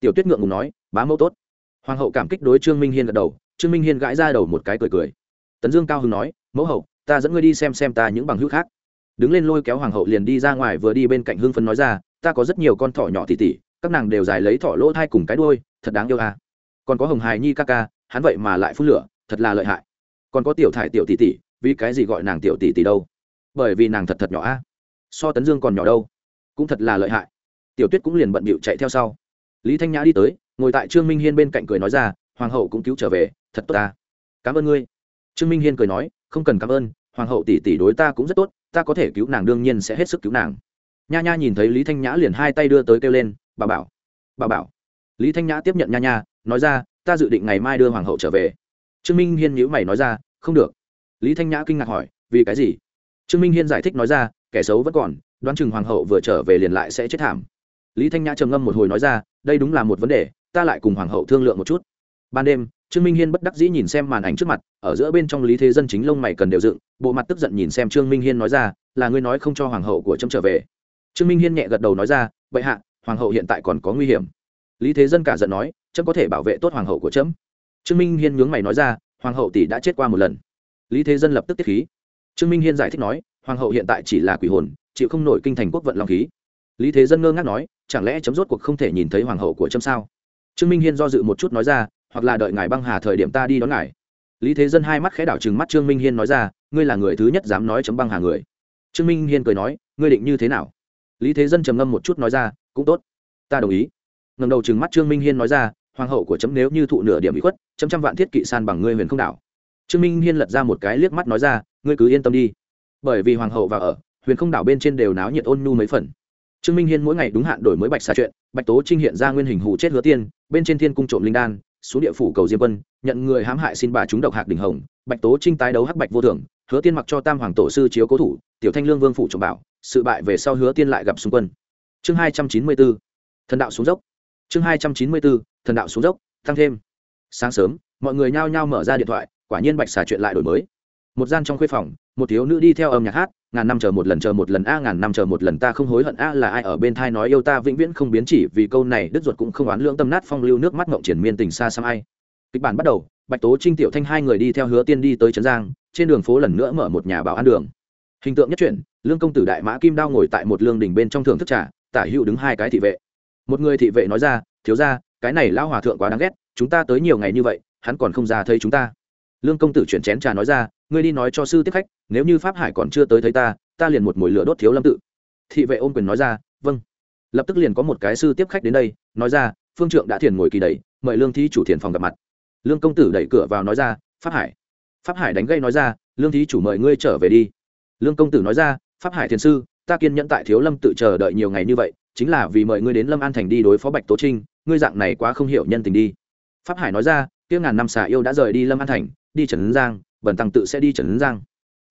Tiểu tuyết ngượng ngùng nói, bá mẫu tốt hoàng hậu cảm kích đối trương minh hiên gật đầu, trương minh hiên gãi ra đầu một cái cười cười. Tấn dương cao hưng nói, mẫu hậu, ta dẫn ngươi đi xem xem ta những bằng hữu khác. Đứng lên lôi kéo hoàng hậu liền đi ra ngoài vừa đi bên cạnh hương phấn nói ra, ta có rất nhiều con thỏ nhỏ tỉ tỉ các nàng đều dài lấy thỏ lỗ thai cùng cái đuôi, thật đáng yêu à. còn có hồng hài nhi ca ca, hắn vậy mà lại phun lửa, thật là lợi hại. Còn có tiểu thải tiểu tỷ tỷ, vì cái gì gọi nàng tiểu tỷ tỷ đâu? Bởi vì nàng thật thật nhỏ a so tấn dương còn nhỏ đâu, cũng thật là lợi hại. Tiểu tuyết cũng liền bận bịu chạy theo sau. Lý thanh nhã đi tới ngồi tại trương minh hiên bên cạnh cười nói ra, hoàng hậu cũng cứu trở về, thật tốt ta. Cảm ơn ngươi. Trương minh hiên cười nói, không cần cảm ơn, hoàng hậu tỷ tỷ đối ta cũng rất tốt, ta có thể cứu nàng đương nhiên sẽ hết sức cứu nàng. Nha nha nhìn thấy lý thanh nhã liền hai tay đưa tới kêu lên, bà bảo bà bảo. Lý thanh nhã tiếp nhận nha nha, nói ra, ta dự định ngày mai đưa hoàng hậu trở về. Trương minh hiên nhữ mày nói ra, không được. Lý thanh nhã kinh ngạc hỏi, vì cái gì? Trương minh hiên giải thích nói ra, kẻ xấu vẫn còn, đoán chừng hoàng hậu vừa trở về liền lại sẽ chết thảm. Lý thanh nhã trầm ngâm một hồi nói ra, đây đúng là một vấn đề ta lại cùng hoàng hậu thương lượng một chút. Ban đêm, trương minh hiên bất đắc dĩ nhìn xem màn ảnh trước mặt, ở giữa bên trong lý thế dân chính lông mày cần đều dựng, bộ mặt tức giận nhìn xem trương minh hiên nói ra, là ngươi nói không cho hoàng hậu của trâm trở về. Trương minh hiên nhẹ gật đầu nói ra, vậy hạ, hoàng hậu hiện tại còn có nguy hiểm. Lý thế dân cả giận nói trâm có thể bảo vệ tốt hoàng hậu của trâm trương minh hiên nhướng mày nói ra, hoàng hậu tỷ đã chết qua một lần. Lý thế dân lập tức tiết khí. Trương minh hiên giải thích nói, hoàng hậu hiện tại chỉ là quỷ hồn, chịu không nổi kinh thành quốc vận long khí. Lý thế dân ngơ ngác nói, chẳng lẽ chấm rốt cuộc không thể nhìn thấy hoàng hậu của trâm sao? Trương minh hiên do dự một chút nói ra, hoặc là đợi ngài băng hà thời điểm ta đi đón ngài. Lý thế dân hai mắt khẽ đảo chừng mắt trương minh hiên nói ra, ngươi là người thứ nhất dám nói chấm băng hà người. Trương minh hiên cười nói, ngươi định như thế nào? Lý thế dân trầm ngâm một chút nói ra, cũng tốt, ta đồng ý. Ngầm đầu chừng mắt trương minh hiên nói ra, hoàng hậu của chấm nếu như thụ nửa điểm bị khuất, chấm trăm vạn thiết kỵ san bằng ngươi huyền không đảo. Trương minh hiên lật ra một cái liếc mắt nói ra, ngươi cứ yên tâm đi, bởi vì hoàng hậu và ở, huyền không đảo bên trên đều náo nhiệt ôn nhu mấy phần trương minh hiên mỗi ngày đúng hạn đổi mới bạch xà chuyện bạch tố trinh hiện ra nguyên hình hù chết hứa tiên, bên trên thiên cung trộm linh đan, xuống địa phủ cầu diêm quân, nhận người hãm hại xin bà chúng độc hạc đỉnh hồng, bạch tố trinh tái đấu hắc bạch vô thường hứa tiên mặc cho tam hoàng tổ sư chiếu cố thủ, tiểu thanh lương vương phủ trộm bảo, sự bại về sau hứa tiên lại gặp xung quân. Chương hai trăm chín mươi bốn, thần đạo xuống dốc. Chương hai trăm chín mươi bốn, thần đạo xuống dốc tăng thêm. Sáng sớm, mọi người nhao nhao mở ra điện thoại, quả nhiên bạch xà chuyện lại đổi mới. Một gian trong khuê phòng, một thiếu nữ đi theo âm nhạc hát ngàn năm chờ một lần, chờ một lần a, ngàn năm chờ một lần, ta không hối hận a là ai ở bên thai nói yêu ta vĩnh viễn không biến chỉ vì câu này, đứt ruột cũng không oán lưỡng tâm nát phong lưu nước mắt ngộng triển miên tình xa xăm ai. Kịch bản bắt đầu, bạch tố trinh, tiểu thanh hai người đi theo hứa tiên đi tới trấn giang, trên đường phố lần nữa mở một nhà bảo ăn đường. Hình tượng nhất truyện lương công tử đại mã kim đao ngồi tại một lương đình bên trong thường thức trà, tả hữu đứng hai cái thị vệ. Một người thị vệ nói ra, thiếu ra cái này lao hòa thượng quá đáng ghét, chúng ta tới nhiều ngày như vậy, hắn còn không ra thấy chúng ta. Lương công tử chuyển chén trà nói ra ngươi đi nói cho sư tiếp khách, nếu như pháp hải còn chưa tới thấy ta ta liền một mồi lửa đốt thiếu lâm tự. Thị vệ ôm quyền nói ra vâng. Lập tức liền có một cái sư tiếp khách đến đây, nói ra, phương trượng đã thiền ngồi kỳ đầy mời lương thí chủ thiền phòng gặp mặt. Lương công tử đẩy cửa vào nói ra, pháp hải. Pháp hải đánh gây nói ra, lương thí chủ mời ngươi trở về đi. Lương công tử nói ra, pháp hải thiền sư, ta kiên nhẫn tại thiếu lâm tự chờ đợi nhiều ngày như vậy, chính là vì mời ngươi đến lâm an thành đi đối phó bạch tố trinh, ngươi dạng này quá không hiểu nhân tình đi. Pháp hải nói ra tiếng ngàn năm xà yêu đã rời đi lâm an thành, đi trần giang bần tăng tự sẽ đi trần giang.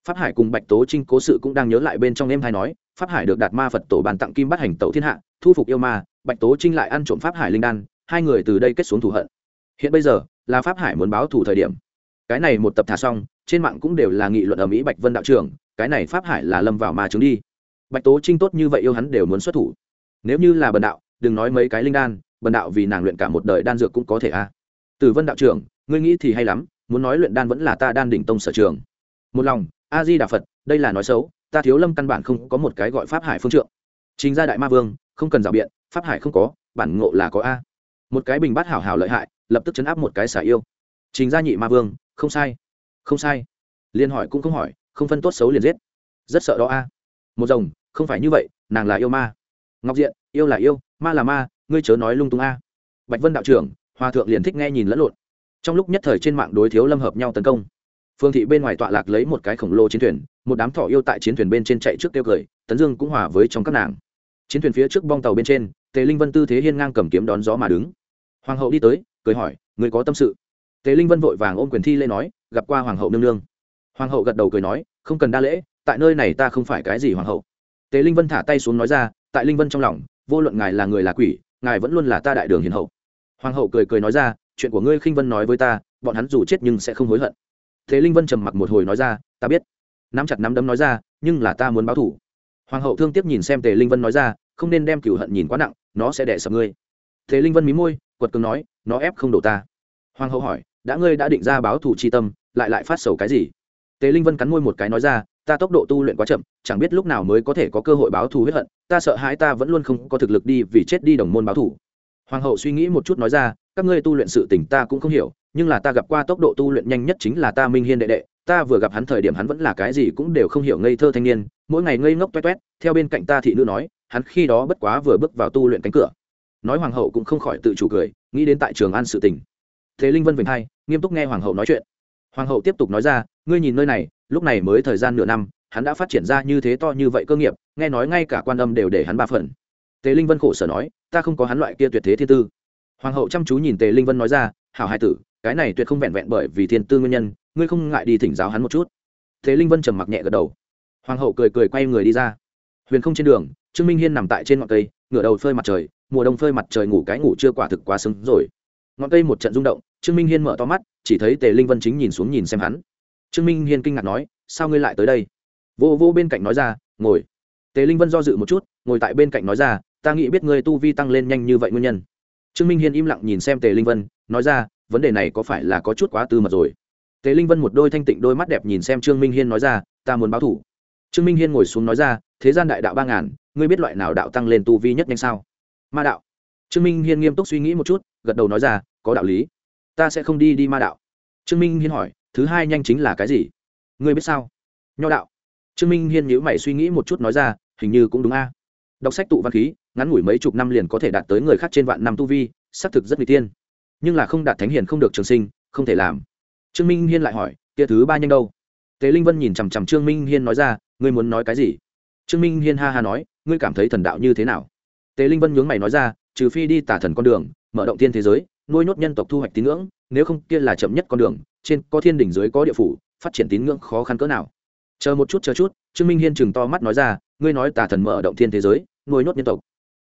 Pháp hải cùng bạch tố trinh cố sự cũng đang nhớ lại bên trong em hay nói, pháp hải được đạt ma phật tổ bàn tặng kim bắt hành tẩu thiên hạ, thu phục yêu ma, bạch tố trinh lại ăn trộm pháp hải linh đan, hai người từ đây kết xuống thù hận. Hiện bây giờ, là pháp hải muốn báo thù thời điểm. Cái này một tập thả xong, trên mạng cũng đều là nghị luận ở mỹ bạch vân đạo trưởng, cái này pháp hải là lâm vào ma chứng đi. Bạch tố trinh tốt như vậy yêu hắn đều muốn xuất thủ. Nếu như là bần đạo, đừng nói mấy cái linh đan, bần đạo vì nàng luyện cả một đời đan dược cũng có thể a à. từ vân đạo trưởng, ngươi nghĩ thì hay lắm muốn nói luyện đan vẫn là ta đan đỉnh tông sở trường. Một lòng, a di đà phật, đây là nói xấu, ta thiếu lâm căn bản không có một cái gọi pháp hải phương trượng. Chính gia đại ma vương, không cần rào biện, pháp hải không có, bản ngộ là có a. Một cái bình bát hảo hảo lợi hại, lập tức chấn áp một cái xả yêu. Chính gia nhị ma vương, không sai không sai. Liên hỏi cũng không hỏi, không phân tốt xấu liền giết. Rất sợ đó a. Một rồng, không phải như vậy, nàng là yêu ma. Ngọc diện, yêu là yêu, ma là ma, ngươi chớ nói lung tung a. Bạch vân đạo trưởng, hòa thượng liền thích nghe nhìn lẫn lộn trong lúc nhất thời trên mạng đối thiếu lâm hợp nhau tấn công. Phương thị bên ngoài tọa lạc lấy một cái khổng lồ chiến thuyền, một đám thỏ yêu tại chiến thuyền bên trên chạy trước tiêu cười, tấn dương cũng hòa với trong các nàng. Chiến thuyền phía trước bong tàu bên trên, tề linh vân tư thế hiên ngang cầm kiếm đón gió mà đứng. Hoàng hậu đi tới, cười hỏi người có tâm sự? Tề linh vân vội vàng ôm quyền thi lên nói, gặp qua hoàng hậu nương nương. Hoàng hậu gật đầu cười nói, không cần đa lễ, tại nơi này ta không phải cái gì hoàng hậu. Tề linh vân thả tay xuống nói ra, tại linh vân trong lòng, vô luận ngài là người là quỷ, ngài vẫn luôn là ta đại đường hiền hậu. Hoàng hậu cười cười nói ra chuyện của ngươi khinh vân nói với ta, bọn hắn dù chết nhưng sẽ không hối hận. Thế linh vân trầm mặc một hồi nói ra, ta biết. Nắm chặt nắm đấm nói ra, nhưng là ta muốn báo thủ hoàng hậu thương tiếc nhìn xem tề linh vân nói ra, không nên đem cửu hận nhìn quá nặng, nó sẽ đẻ sập ngươi. Thế linh vân mí môi, quật cường nói, nó ép không đổ ta. Hoàng hậu hỏi, đã ngươi đã định ra báo thủ chi tâm, lại lại phát sầu cái gì? Tề linh vân cắn môi một cái nói ra, ta tốc độ tu luyện quá chậm, chẳng biết lúc nào mới có thể có cơ hội báo thù huyết hận, ta sợ hãi ta vẫn luôn không có thực lực đi vì chết đi đồng môn báo thù hoàng hậu suy nghĩ một chút nói ra, các ngươi tu luyện sự tình ta cũng không hiểu, nhưng là ta gặp qua tốc độ tu luyện nhanh nhất chính là ta minh hiên đệ đệ, ta vừa gặp hắn thời điểm hắn vẫn là cái gì cũng đều không hiểu ngây thơ thanh niên, mỗi ngày ngây ngốc toét toét, theo bên cạnh ta thị nữ nói, hắn khi đó bất quá vừa bước vào tu luyện cánh cửa. Nói hoàng hậu cũng không khỏi tự chủ cười, nghĩ đến tại trường an sự tình. Thế linh vân vinh hai, nghiêm túc nghe hoàng hậu nói chuyện. Hoàng hậu tiếp tục nói ra, ngươi nhìn nơi này, lúc này mới thời gian nửa năm, hắn đã phát triển ra như thế to như vậy cơ nghiệp, nghe nói ngay cả quan âm đều để hắn ba phần tề linh vân khổ sở nói, ta không có hắn loại kia tuyệt thế thiên tư. Hoàng hậu chăm chú nhìn tề linh vân nói ra, hảo hai tử, cái này tuyệt không vẹn vẹn bởi vì thiên tư nguyên nhân, ngươi không ngại đi thỉnh giáo hắn một chút. Tề linh vân trầm mặc nhẹ gật đầu. Hoàng hậu cười cười quay người đi ra. Huyền không trên đường, trương minh hiên nằm tại trên ngọn cây, ngửa đầu phơi mặt trời, mùa đông phơi mặt trời ngủ cái ngủ chưa quả thực quá sưng rồi. Ngọn cây một trận rung động, trương minh hiên mở to mắt, chỉ thấy tề linh vân chính nhìn xuống nhìn xem hắn. Trương minh hiên kinh ngạc nói, sao ngươi lại tới đây? Vô vô bên cạnh nói ra, ngồi. Tề linh vân do dự một chút, ngồi tại bên cạnh nói ra ta nghĩ biết ngươi tu vi tăng lên nhanh như vậy nguyên nhân. Trương minh hiên im lặng nhìn xem tề linh vân, nói ra, vấn đề này có phải là có chút quá tư mật rồi? Tề linh vân một đôi thanh tịnh đôi mắt đẹp nhìn xem trương minh hiên nói ra, ta muốn báo thủ. Trương minh hiên ngồi xuống nói ra, thế gian đại đạo ba ngàn, ngươi biết loại nào đạo tăng lên tu vi nhất nhanh sao? Ma đạo. Trương minh hiên nghiêm túc suy nghĩ một chút, gật đầu nói ra, có đạo lý. Ta sẽ không đi đi ma đạo. Trương minh hiên hỏi, thứ hai nhanh chính là cái gì? Ngươi biết sao? Nho đạo. Trương minh hiên nhữ mày suy nghĩ một chút nói ra, hình như cũng đúng a. Đọc sách tụ văn khí ngắn ngủi mấy chục năm liền có thể đạt tới người khác trên vạn năm tu vi, xác thực rất nguy tiên. Nhưng là không đạt thánh hiền không được trường sinh, không thể làm. Trương minh hiên lại hỏi, kia thứ ba nhanh đâu? Tề linh vân nhìn chằm chằm trương minh hiên nói ra, ngươi muốn nói cái gì? Trương minh hiên ha ha nói, ngươi cảm thấy thần đạo như thế nào? Tề linh vân nhướng mày nói ra, trừ phi đi tả thần con đường, mở động tiên thế giới, nuôi nhốt nhân tộc thu hoạch tín ngưỡng, nếu không kia là chậm nhất con đường, trên có thiên đỉnh dưới có địa phủ, phát triển tín ngưỡng khó khăn cỡ nào. Chờ một chút, chờ chút, trương minh hiên chừng to mắt nói ra, ngươi nói tà thần mở động thiên thế giới, nuôi nhốt nhân tộc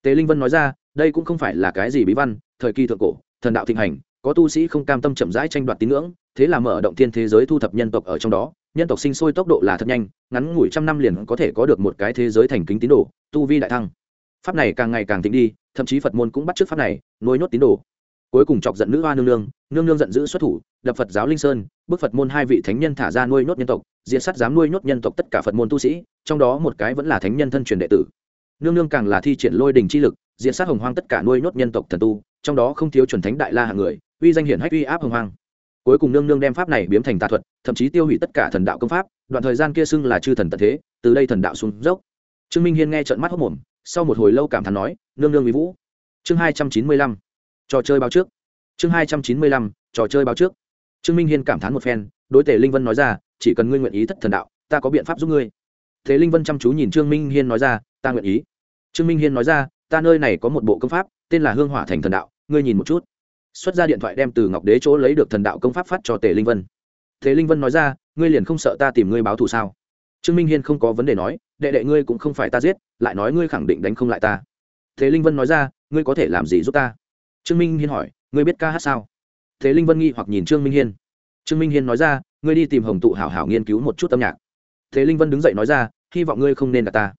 tề linh vân nói ra, đây cũng không phải là cái gì bí văn, thời kỳ thượng cổ, thần đạo thịnh hành, có tu sĩ không cam tâm chậm rãi tranh đoạt tín ngưỡng, thế là mở động thiên thế giới thu thập nhân tộc ở trong đó. Nhân tộc sinh sôi tốc độ là thật nhanh, ngắn ngủi trăm năm liền có thể có được một cái thế giới thành kính tín đồ, tu vi đại thăng. Pháp này càng ngày càng thịnh đi, thậm chí phật môn cũng bắt t r ư ớ c pháp này, nuôi nhốt tín đồ. Cuối cùng chọc giận nữ hoa nương nương nương nương giận dữ xuất thủ, đập phật giáo linh sơn bức phật môn hai vị thánh nhân thả ra nuôi nhốt nhân tộc diện sát dám nuôi nhốt nhân tộc tất cả phật môn tu sĩ, trong đó một cái vẫn là thánh nhân thân truyền đệ tử nương nương càng là thi triển lôi đình chi lực, diện sát hồng hoang tất cả nuôi nhốt nhân tộc thần tu, trong đó không thiếu chuẩn thánh đại la hạng người, uy danh hiển hách uy áp hồng hoang. Cuối cùng nương nương đem pháp này biến thành tà thuật, thậm chí tiêu hủy tất cả thần đạo công pháp, đoạn thời gian kia xưng là chư thần tận thế, từ đây thần đạo xuống dốc. Trương minh hiên nghe trận mắt hốc mồm, sau một hồi lâu cảm thán nói, nương nương mỹ vũ, chương hai trăm chín mươi lăm, trò chơi báo trước. Chương hai trăm chín mươi lăm, trò chơi báo trước. Trương minh hiên cảm thán một phen, đối tề linh vân nói ra, chỉ cần ngươi nguyện ý thất thần đạo, ta có biện pháp giúp ngươi. Thế linh vân chăm chú nhìn trương minh hiên nói ra ta nguyện ý. Trương minh hiên nói ra, ta nơi này có một bộ công pháp, tên là hương hỏa thành thần đạo, ngươi nhìn một chút. Xuất ra điện thoại đem từ ngọc đế chỗ lấy được thần đạo công pháp phát cho tề linh vân. Thế linh vân nói ra, ngươi liền không sợ ta tìm ngươi báo thù sao? Trương minh hiên không có vấn đề nói, đệ đệ ngươi cũng không phải ta giết, lại nói ngươi khẳng định đánh không lại ta. Thế linh vân nói ra, ngươi có thể làm gì giúp ta? Trương minh hiên hỏi, ngươi biết ca hát sao? Thế linh vân nghi hoặc nhìn trương minh hiên. Trương minh hiên nói ra, ngươi đi tìm hồng tụ hảo hảo nghiên cứu một chút âm nhạc. Thế linh vân đứng dậy nói ra, hy vọng ngươi không nên đặt ta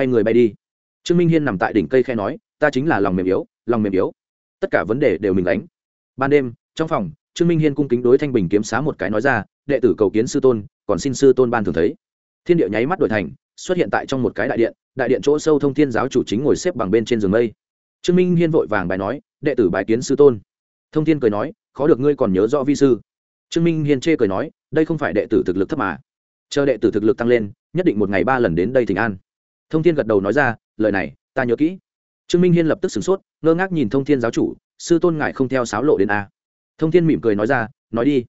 quay người bay đi. Trương minh hiên nằm tại đỉnh cây khe nói, ta chính là lòng mềm yếu, lòng mềm yếu. Tất cả vấn đề đều mình đánh ban đêm, trong phòng, trương minh hiên cung kính đối thanh bình kiếm xá một cái nói ra, đệ tử cầu kiến sư tôn, còn xin sư tôn ban thường thấy. Thiên địa nháy mắt đổi thành, xuất hiện tại trong một cái đại điện đại điện chỗ sâu thông thiên giáo chủ chính ngồi xếp bằng bên trên giường mây. Trương minh hiên vội vàng bài nói, đệ tử bài kiến sư tôn. Thông thiên cười nói, khó được ngươi còn nhớ rõ vi sư. Trương minh hiên chê cười nói, đây không phải đệ tử thực lực thấp mà. Chờ đệ tử thực lực tăng lên, nhất định một ngày ba lần đến đây thỉnh an thông thiên gật đầu nói ra, lời này, ta nhớ kỹ. Trương minh hiên lập tức sửng sốt, ngơ ngác nhìn thông thiên giáo chủ, sư tôn ngại không theo sáo lộ đến a? Thông thiên mỉm cười nói ra, nói đi.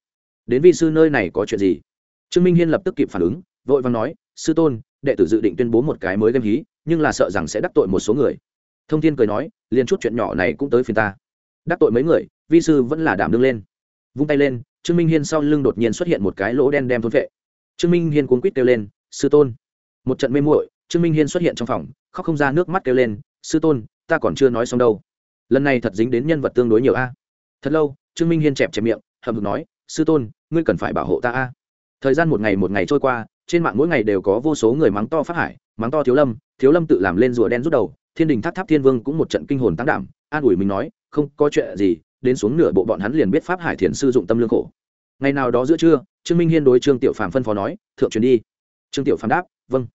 Đến vi sư nơi này có chuyện gì? Trương minh hiên lập tức kịp phản ứng, vội vàng nói, sư tôn, đệ tử dự định tuyên bố một cái mới game hí, nhưng là sợ rằng sẽ đắc tội một số người. Thông thiên cười nói, liền chút chuyện nhỏ này cũng tới phiền ta. Đắc tội mấy người, vi sư vẫn là đảm đương lên. Vung tay lên, trương minh hiên sau lưng đột nhiên xuất hiện một cái lỗ đen đem thôn vệ. Trương minh hiên cuốn quýt kêu lên, sư tôn. Một trận mê muội trương minh hiên xuất hiện trong phòng, khóc không ra nước mắt kêu lên, sư tôn, ta còn chưa nói xong đâu. Lần này thật dính đến nhân vật tương đối nhiều a. Thật lâu, trương minh hiên chẹp chẹp miệng hầm hực nói, sư tôn, ngươi cần phải bảo hộ ta a. Thời gian một ngày một ngày trôi qua, trên mạng mỗi ngày đều có vô số người mắng to phát hải, mắng to thiếu lâm thiếu lâm tự làm lên rùa đen rút đầu, thiên đình tháp tháp thiên vương cũng một trận kinh hồn tăng đảm, an ủi mình nói, không có chuyện gì, đến xuống nửa bộ bọn hắn liền biết pháp hải thiền sư dụng tâm lương khổ. Ngày nào đó giữa trưa, trương minh hiên đối trương tiểu phàm phân phó nói, thượng truyền đi. Trương tiểu phàm đáp vâng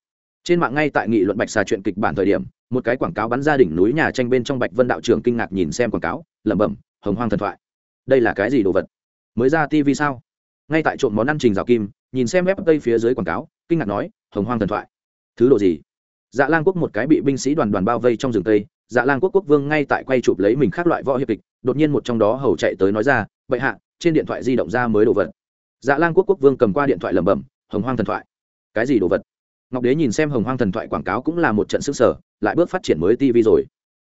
trên mạng ngay tại nghị luận bạch xà chuyện kịch bản thời điểm, một cái quảng cáo bắn ra đỉnh núi nhà tranh bên trong bạch vân đạo trưởng kinh ngạc nhìn xem quảng cáo, lẩm bẩm, hồng hoang thần thoại. Đây là cái gì đồ vật? Mới ra tv sao? Ngay tại trộm món ăn trình rào kim, nhìn xem web tây phía dưới quảng cáo, kinh ngạc nói, hồng hoang thần thoại? Thứ đồ gì? Dạ lan quốc một cái bị binh sĩ đoàn đoàn bao vây trong rừng tây dạ lan quốc quốc vương ngay tại quay chụp lấy mình khác loại võ hiệp kịch, đột nhiên một trong đó hầu chạy tới nói ra, bệ hạ, trên điện thoại di động ra mới đồ vật. Dạ lan quốc quốc vương cầm qua điện thoại lẩm bẩm, hồng hoang thần thoại? Cái gì đồ vật? Ngọc đế nhìn xem hồng hoang thần thoại quảng cáo cũng là một trận sức sở lại bước phát triển mới tv rồi.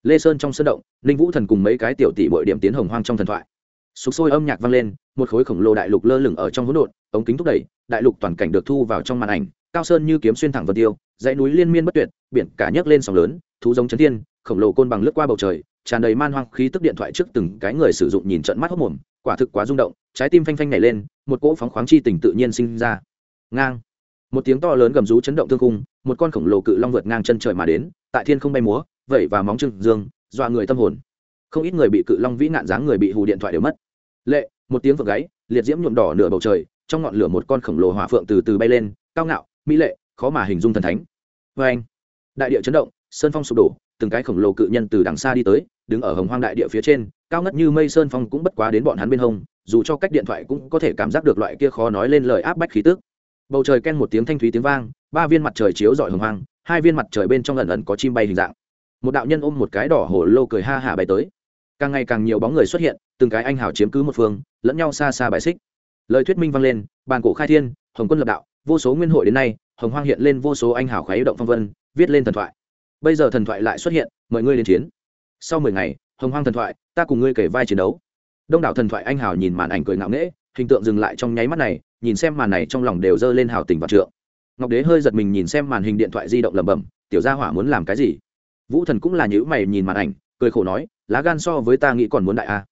Lê sơn trong sân động, ninh vũ thần cùng mấy cái tiểu tỷ bội điểm tiến hồng hoang trong thần thoại. Sục sôi âm nhạc vang lên, một khối khổng lồ đại lục lơ lửng ở trong hỗn độn, ống kính thúc đẩy, đại lục toàn cảnh được thu vào trong màn ảnh, cao sơn như kiếm xuyên thẳng vật tiêu, dãy núi liên miên bất tuyệt, biển cả nhấc lên sóng lớn, thú giống chấn thiên, khổng lồ côn bằng lướt qua bầu trời, tràn đầy man hoang khí tức điện thoại trước từng cái người sử dụng nhìn trận mắt hốc mồm, quả thực quá rung động, trái tim phanh phanh nhảy lên, một cỗ phóng khoáng chi tình tự nhiên sinh ra. Ngang một tiếng to lớn gầm rú chấn động thương cung một con khổng lồ cự long vượt ngang chân trời mà đến, tại thiên không bay múa, vẩy và móng trưng dương, dọa người tâm hồn. Không ít người bị cự long vĩ nạn dáng người bị hù điện thoại đều mất. Lệ, một tiếng vượt gáy, liệt diễm nhuộm đỏ nửa bầu trời, trong ngọn lửa một con khổng lồ hỏa phượng từ từ bay lên, cao ngạo, mỹ lệ, khó mà hình dung thần thánh. Vê anh. Đại địa chấn động, sơn phong sụp đổ, từng cái khổng lồ cự nhân từ đằng xa đi tới, đứng ở hồng hoang đại địa phía trên, cao ngất như mây sơn phong cũng bất quá đến bọn hắn bên hông, dù cho cách điện thoại cũng có thể cảm giác được loại kia khó nói lên lời áp bách khí tức bầu trời ken một tiếng thanh thúy tiếng vang, ba viên mặt trời chiếu rọi hồng hoang, hai viên mặt trời bên trong ẩn ẩn có chim bay hình dạng. Một đạo nhân ôm một cái đỏ hổ lô cười ha hả bay tới. Càng ngày càng nhiều bóng người xuất hiện, từng cái anh hào chiếm cứ một phương, lẫn nhau xa xa bài xích. Lời thuyết minh vang lên, bàn cổ khai thiên, hồng quân lập đạo, vô số nguyên hội đến nay, hồng hoang hiện lên vô số anh hào khoái động phong vân, viết lên thần thoại. Bây giờ thần thoại lại xuất hiện, mời ngươi đến chiến. Sau mười ngày, hồng hoang thần thoại, ta cùng ngươi kể vai chiến đấu. Đông đảo thần thoại anh hào nhìn màn ảnh cười ngạo nghễ, hình tượng dừng lại trong nháy mắt này nhìn xem màn này trong lòng đều dơ lên hào tình và trượng. Ngọc đế hơi giật mình nhìn xem màn hình điện thoại di động lẩm bẩm, tiểu gia hỏa muốn làm cái gì? Vũ thần cũng là nhữ mày nhìn màn ảnh, cười khổ nói, lá gan so với ta nghĩ còn muốn đại a.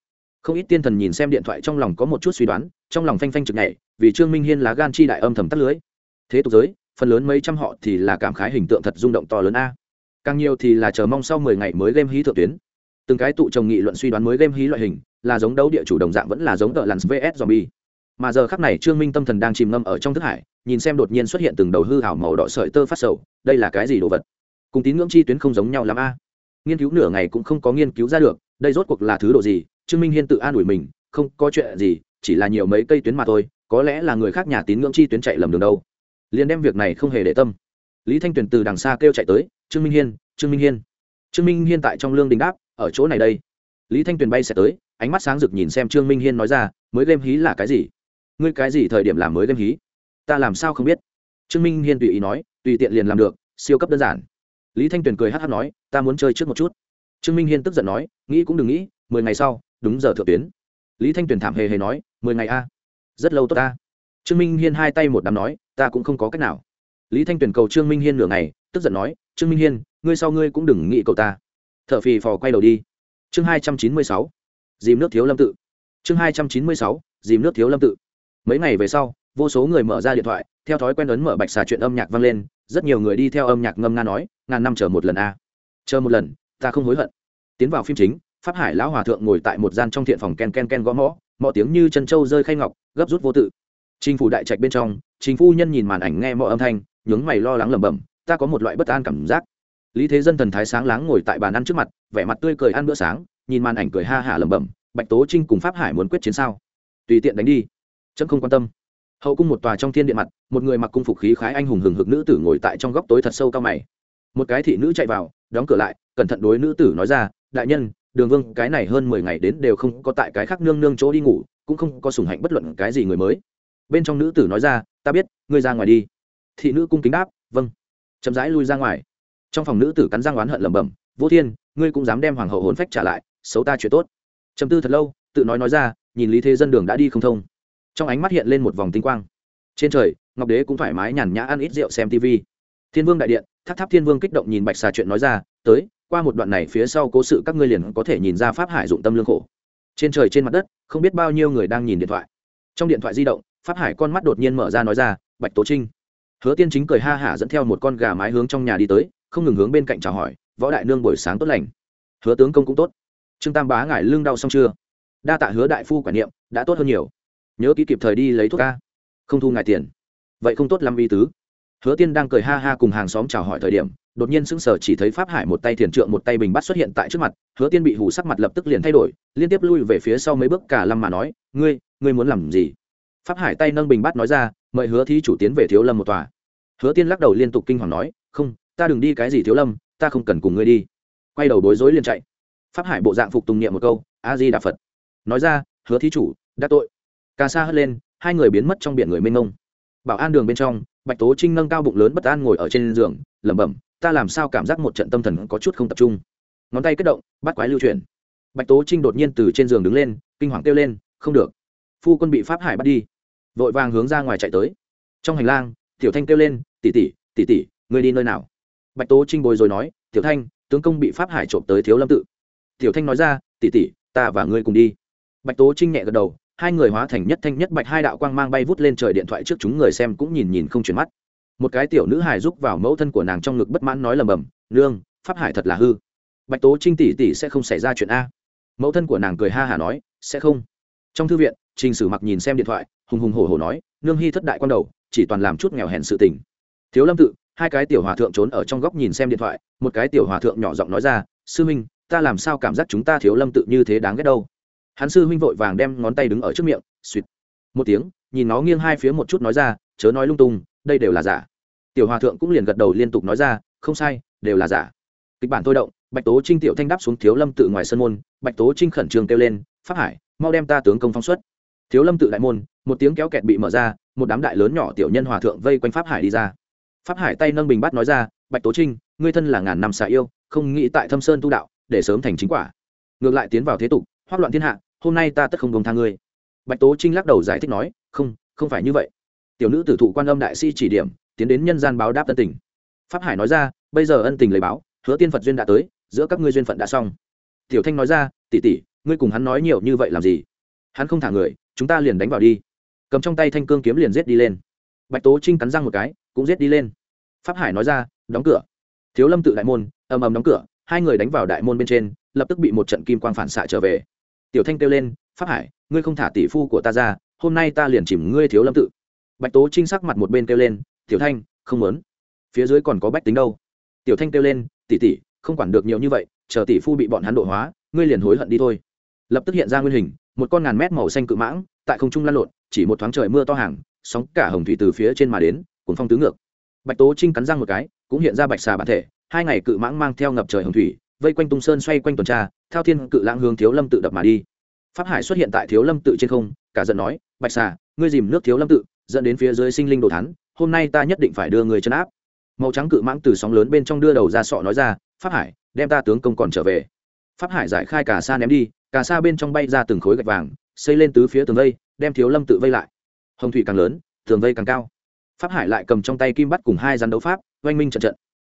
Không ít tiên thần nhìn xem điện thoại trong lòng có một chút suy đoán, trong lòng phanh phanh trực nhảy, vì trương minh hiên lá gan chi đại âm thầm tắt lưới. Thế tục giới, phần lớn mấy trăm họ thì là cảm khái hình tượng thật rung động to lớn a. Càng nhiều thì là chờ mong sau mười ngày mới game hí thượng tuyến. Từng cái tụ chồng nghị luận suy đoán mới game hí loại hình, là giống đấu địa chủ đồng dạng vẫn là giống tợ lặn vs zombie mà giờ khắc này trương minh tâm thần đang chìm ngâm ở trong thức hải, nhìn xem đột nhiên xuất hiện từng đầu hư hảo màu đỏ sợi tơ phát sầu, đây là cái gì đồ vật? Cùng tín ngưỡng chi tuyến không giống nhau lắm a. Nghiên cứu nửa ngày cũng không có nghiên cứu ra được, đây rốt cuộc là thứ đồ gì? Trương minh hiên tự an ủi mình, không có chuyện gì, chỉ là nhiều mấy cây tuyến mà thôi, có lẽ là người khác nhà tín ngưỡng chi tuyến chạy lầm đường đâu. Liền đem việc này không hề để tâm. Lý thanh tuyền từ đằng xa kêu chạy tới, trương minh hiên, trương minh hiên. Trương minh hiên tại trong lương đình đáp, ở chỗ này đây. Lý thanh tuyền bay sẽ tới, ánh mắt sáng rực nhìn xem trương minh hiên nói ra, mới game hí là cái gì? Ngươi cái gì thời điểm làm mới game hí? Ta làm sao không biết? Trương minh hiên tùy ý nói, tùy tiện liền làm được, siêu cấp đơn giản. Lý thanh tuyền cười hát hát nói, ta muốn chơi trước một chút. Trương minh hiên tức giận nói, nghĩ cũng đừng nghĩ, mười ngày sau, đúng giờ thượng tuyến. Lý thanh tuyền thảm hề hề nói, mười ngày a? Rất lâu tốt ta. Trương minh hiên hai tay một đám nói, ta cũng không có cách nào. Lý thanh tuyền cầu trương minh hiên nửa ngày, tức giận nói, trương minh hiên, ngươi sau ngươi cũng đừng nghĩ cậu ta. T h ở phì phò quay đầu đi. Chương hai trăm chín mươi sáu, dìm nước thiếu lâm tự. Chương hai trăm chín mươi sáu, dìm nước thiếu lâm tự mấy ngày về sau, vô số người mở ra điện thoại, theo thói quen ấn mở bạch xà chuyện âm nhạc vang lên, rất nhiều người đi theo âm nhạc ngâm nga nói, ngàn năm chờ một lần a. Chờ một lần, ta không hối hận. Tiến vào phim chính, pháp hải lão hòa thượng ngồi tại một gian trong thiện phòng ken ken ken gõ mõ mọi tiếng như chân trâu rơi khay ngọc, gấp rút vô tự. Chính phủ đại trạch bên trong chính phu nhân nhìn màn ảnh nghe mọi âm thanh, nhướng mày lo lắng lẩm bẩm, ta có một loại bất an cảm giác. Lý thế dân thần thái sáng láng ngồi tại bàn ăn trước mặt, vẻ mặt tươi cười ăn bữa sáng, nhìn màn ảnh cười ha hả lẩm bẩm, bạch tố trinh cùng pháp hải muốn quyết chiến sao? Tùy tiện đánh đi chấm không quan tâm. Hậu cung một tòa trong thiên điện mặt, một người mặc cung phục khí khái anh hùng hừng hực nữ tử ngồi tại trong góc tối thật sâu cao mày. Một cái thị nữ chạy vào, đóng cửa lại, cẩn thận đối nữ tử nói ra, đại nhân, đường vương, cái này hơn mười ngày đến đều không có tại cái khác nương nương chỗ đi ngủ, cũng không có sủng hạnh bất luận cái gì người mới. Bên trong nữ tử nói ra, ta biết, ngươi ra ngoài đi. Thị nữ cung kính đáp vâng. Chậm rãi lui ra ngoài. Trong phòng nữ tử cắn răng oán hận lẩm bẩm, vô thiên, ngươi cũng dám đem hoàng hậu hồn phách trả lại, xấu ta chuyện tốt. Chậm tư thật lâu, tự nói nói ra, nhìn lý thế dân đường đã đi không thông trong ánh mắt hiện lên một vòng tinh quang. Trên trời, ngọc đế cũng thoải mái nhàn nhã ăn ít rượu xem tv thiên vương đại điện tháp tháp thiên vương kích động nhìn bạch xà chuyện nói ra, tới, qua một đoạn này phía sau cố sự các ngươi liền có thể nhìn ra pháp hải dụng tâm lương khổ. Trên trời trên mặt đất, không biết bao nhiêu người đang nhìn điện thoại. Trong điện thoại di động, pháp hải con mắt đột nhiên mở ra nói ra, bạch tố trinh. Hứa tiên chính cười ha hả dẫn theo một con gà mái hướng trong nhà đi tới, không ngừng hướng bên cạnh chào hỏi, võ đại nương buổi sáng tốt lành. Hứa tướng công cũng tốt. Trương tam bá ngải lưng đau xong chưa? Đa tạ hứa đại phu quản niệm, đã tốt hơn nhiều nhớ ký kịp thời đi lấy thuốc ca. Không thu ngài tiền. Vậy không tốt lắm y tứ. Hứa tiên đang cười ha ha cùng hàng xóm chào hỏi thời điểm, đột nhiên sững sờ chỉ thấy pháp hải một tay thiền trượng, một tay bình bắt xuất hiện tại trước mặt, hứa tiên bị hủ sắc mặt lập tức liền thay đổi, liên tiếp lui về phía sau mấy bước cả lâm mà nói, ngươi ngươi muốn làm gì? Pháp hải tay nâng bình bắt nói ra, mời hứa thí chủ tiến về thiếu lâm một tòa. Hứa tiên lắc đầu liên tục kinh hoàng nói, không, ta đừng đi cái gì thiếu lâm, ta không cần cùng ngươi đi. Quay đầu bối rối liền chạy. Pháp hải bộ dạng phục tùng niệm một câu, a di đà phật. Nói ra, hứa thí chủ, đã tội ca sa hất lên, hai người biến mất trong biển người mênh mông. Bảo an đường bên trong, bạch tố trinh nâng cao bụng lớn bất an ngồi ở trên giường, lẩm bẩm, ta làm sao cảm giác một trận tâm thần có chút không tập trung? Ngón tay kết động, bắt quái lưu truyền bạch tố trinh đột nhiên từ trên giường đứng lên, kinh hoàng kêu lên, không được. Phu quân bị pháp hải bắt đi. Vội vàng hướng ra ngoài chạy tới. Trong hành lang, tiểu thanh kêu lên tỉ tỉ tỉ tỉ ngươi đi nơi nào? Bạch tố trinh bồi rồi nói, tiểu thanh, tướng công bị pháp hải trộm tới thiếu lâm tự. Tiểu thanh nói ra tỉ tỉ ta và ngươi cùng đi. Bạch tố trinh nhẹ gật đầu hai người hóa thành nhất thanh nhất bạch hai đạo quang mang bay vút lên trời điện thoại trước chúng người xem cũng nhìn nhìn không chuyển mắt. Một cái tiểu nữ hài giúp vào mẫu thân của nàng trong ngực bất mãn nói lầm bầm, nương, pháp hải thật là hư. Bạch tố trinh tỷ tỷ sẽ không xảy ra chuyện a. Mẫu thân của nàng cười ha hả nói, sẽ không. Trong thư viện, trình sử mặc nhìn xem điện thoại, hùng hùng hổ hổ nói, nương hy thất đại quan đầu, chỉ toàn làm chút nghèo hèn sự tình. Thiếu lâm tự, hai cái tiểu hòa thượng trốn ở trong góc nhìn xem điện thoại, một cái tiểu hòa thượng nhỏ giọng nói ra, sư minh, ta làm sao cảm giác chúng ta thiếu lâm tự như thế đáng ghét đâu? Hắn sư huynh vội vàng đem ngón tay đứng ở trước miệng, suýt. Một tiếng, nhìn nó nghiêng hai phía một chút nói ra, chớ nói lung tung, đây đều là giả. Tiểu hòa thượng cũng liền gật đầu liên tục nói ra, không sai, đều là giả. Kịch bản thôi động, bạch tố trinh tiểu thanh đáp xuống thiếu lâm tự ngoài sân môn, bạch tố trinh khẩn trương kêu lên, pháp hải, mau đem ta tướng công phong xuất. Thiếu lâm tự đại môn, một tiếng kéo kẹt bị mở ra, một đám đại lớn nhỏ tiểu nhân hòa thượng vây quanh pháp hải đi ra. Pháp hải tay nâng bình bát nói ra, bạch tố trinh, ngươi thân là ngàn năm xà yêu, không nghĩ tại thâm sơn tu đạo, để sớm thành chính quả. Ngược lại tiến vào thế tục hoác loạn thiên hạ, hôm nay ta tất không đồng tha ngươi. Bạch tố trinh lắc đầu giải thích nói, không không phải như vậy. Tiểu nữ tử thụ quan âm đại sĩ chỉ điểm, tiến đến nhân gian báo đáp tân tình. Pháp hải nói ra, bây giờ ân tình lấy báo, hứa tiên phật duyên đã tới, giữa các ngươi duyên phận đã xong. Tiểu thanh nói ra tỉ tỉ ngươi cùng hắn nói nhiều như vậy làm gì? Hắn không thả người, chúng ta liền đánh vào đi. Cầm trong tay thanh cương kiếm liền giết đi lên. Bạch tố trinh cắn răng một cái, cũng giết đi lên. Pháp hải nói ra, đóng cửa. Thiếu lâm tự đại môn, ầm ầm đóng cửa, hai người đánh vào đại môn bên trên lập tức bị một trận kim quang phản xạ trở về. Tiểu thanh kêu lên, pháp hải, ngươi không thả tỷ phu của ta ra, hôm nay ta liền chìm ngươi thiếu lâm tự. Bạch tố trinh sắc mặt một bên kêu lên, tiểu thanh, không muốn. Phía dưới còn có bách tính đâu. Tiểu thanh kêu lên, tỷ tỷ, không quản được nhiều như vậy, chờ tỷ phu bị bọn hắn độ hóa, ngươi liền hối hận đi thôi. Lập tức hiện ra nguyên hình, một con ngàn mét màu xanh cự mãng, tại không trung lăn lộn, chỉ một thoáng trời mưa to hàng, sóng cả hồng thủy từ phía trên mà đến cuốn phong tứ ngược. Bạch tố trinh cắn răng một cái, cũng hiện ra bạch xà bản thể, hai ngày cự mãng mang theo ngập trời hồng thủy vây quanh tung sơn xoay quanh tuần tra, thao thiên cự lãng hướng thiếu lâm tự đập mà đi. Pháp hải xuất hiện tại thiếu lâm tự trên không, cả giận nói, bạch xà, ngươi dìm nước thiếu lâm tự, dẫn đến phía dưới sinh linh đồ thắn hôm nay ta nhất định phải đưa người chân áp. Màu trắng cự mãng từ sóng lớn bên trong đưa đầu ra sọ nói ra, pháp hải, đem ta tướng công còn trở về. Pháp hải giải khai cả sa ném đi, cả sa bên trong bay ra từng khối gạch vàng, xây lên tứ phía tường vây, đem thiếu lâm tự vây lại. Hồng thủy càng lớn, tường vây càng cao. Pháp hải lại cầm trong tay kim bắt cùng hai rắn đấu pháp, oanh minh trận trận.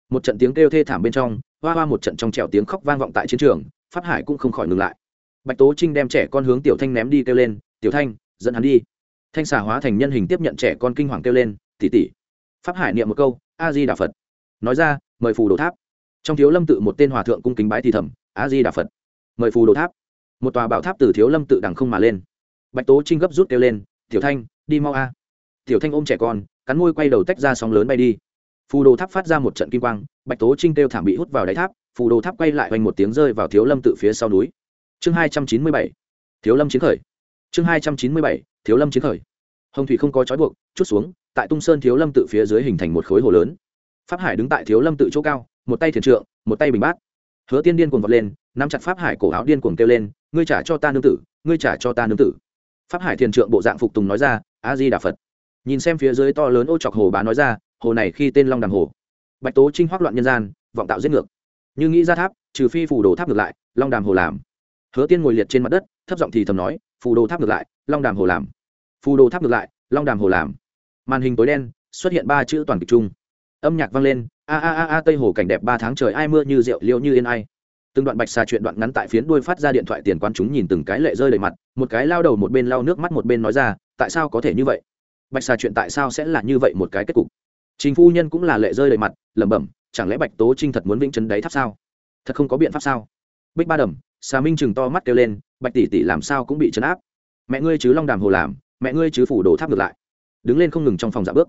Một trận tiếng kêu thê thảm bên trong hoa hoa một trận trong trẻo tiếng khóc vang vọng tại chiến trường, pháp hải cũng không khỏi ngừng lại. Bạch tố trinh đem trẻ con hướng tiểu thanh ném đi kêu lên, tiểu thanh, dẫn hắn đi. Thanh xà hóa thành nhân hình tiếp nhận trẻ con kinh hoàng kêu lên tỉ tỉ pháp hải niệm một câu a di đà phật. Nói ra, mời phù đồ tháp. Trong thiếu lâm tự một tên hòa thượng cung kính bái thì thầm a di đà phật. Mời phù đồ tháp. Một tòa bảo tháp từ thiếu lâm tự đằng không mà lên. Bạch tố trinh gấp rút kêu lên, tiểu thanh, đi mau a. Tiểu thanh ôm trẻ con, cắn môi quay đầu tách ra sóng lớn bay đi phù đồ tháp phát ra một trận kim quang, bạch tố trinh kêu thảm bị hút vào đáy tháp, phù đồ tháp quay lại hoành một tiếng rơi vào thiếu lâm tự phía sau núi. Chương hai trăm chín mươi bảy, thiếu lâm chiến khởi. Chương hai trăm chín mươi bảy, thiếu lâm chiến khởi. Hồng thủy không có trói buộc, chút xuống, tại tung sơn thiếu lâm tự phía dưới hình thành một khối hồ lớn. Pháp hải đứng tại thiếu lâm tự chỗ cao, một tay thiền trượng, một tay bình bát. Hứa tiên điên cuồng vọt lên, nắm chặt pháp hải cổ áo điên cuồng kêu lên, ngươi trả cho ta nương tử, ngươi trả cho ta nương tử. Pháp hải thiền trượng bộ dạng phục tùng nói ra, a di đà phật. Nhìn xem phía dưới to lớn ô chọc hồ bá nói ra hồ này khi tên long đàm hồ. Bạch tố trinh hoác loạn nhân gian, vọng tạo giết ngược. Như nghĩ ra tháp, trừ phi phủ đồ tháp ngược lại, long đàm hồ làm. Hứa tiên ngồi liệt trên mặt đất, thấp giọng thì thầm nói, phù đồ tháp ngược lại, long đàm hồ làm. Phù đồ tháp ngược lại, long đàm hồ làm. Màn hình tối đen, xuất hiện ba chữ toàn kịch chung. Âm nhạc vang lên, a a a a, tây hồ cảnh đẹp ba tháng trời, ai mưa như rượu liệu như yên ai. Từng đoạn bạch xà chuyện đoạn ngắn tại phiến đuôi phát ra điện thoại tiền quan chúng nhìn từng cái lệ rơi đầy mặt, một cái lao đầu một bên lau nước mắt một bên nói ra, tại sao có thể như vậy? Bạch xà chuyện tại sao sẽ là như vậy một cái kết cục? Chính phu nhân cũng là lệ rơi đầy mặt, lẩm bẩm, chẳng lẽ bạch tố trinh thật muốn vĩnh chấn đáy tháp sao? Thật không có biện pháp sao? Bích ba đầm, xà minh chừng to mắt kêu lên, bạch tỷ tỷ làm sao cũng bị chấn áp. Mẹ ngươi chứ long đàm hồ làm, mẹ ngươi chứ phủ đổ tháp ngược lại. Đứng lên không ngừng trong phòng dạ bước.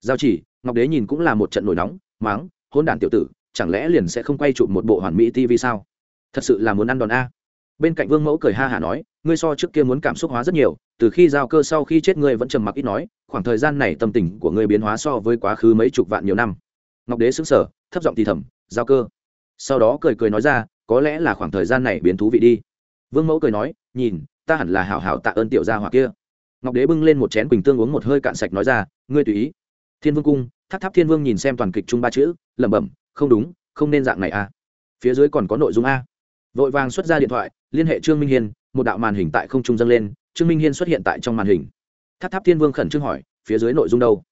Giao chỉ, ngọc đế nhìn cũng là một trận nổi nóng, máng, hôn đản tiểu tử, chẳng lẽ liền sẽ không quay chụp một bộ hoàn mỹ tv sao? Thật sự là muốn ăn đòn a. Bên cạnh vương mẫu cười ha hả nói ngươi so trước kia muốn cảm xúc hóa rất nhiều, từ khi giao cơ sau khi chết ngươi vẫn trầm mặc ít nói, khoảng thời gian này tâm tình của ngươi biến hóa so với quá khứ mấy chục vạn nhiều năm. Ngọc đế xứng sở thấp giọng thì thầm, giao cơ. Sau đó cười cười nói ra, có lẽ là khoảng thời gian này biến thú vị đi. Vương mẫu cười nói, nhìn, ta hẳn là hảo hảo tạ ơn tiểu gia hỏa kia. Ngọc đế bưng lên một chén quỳnh tương uống một hơi cạn sạch nói ra, ngươi tùy ý. Thiên vương cung, tháp tháp thiên vương nhìn xem toàn kịch chung ba chữ, lẩm bẩm, không đúng, không nên dạng này à? phía dưới còn có nội dung a. Vội vàng xuất ra điện thoại liên hệ trương minh hiên, một đạo màn hình tại không trung dâng lên, trương minh hiên xuất hiện tại trong màn hình. Tháp tháp thiên vương khẩn trương hỏi, phía dưới nội dung đâu?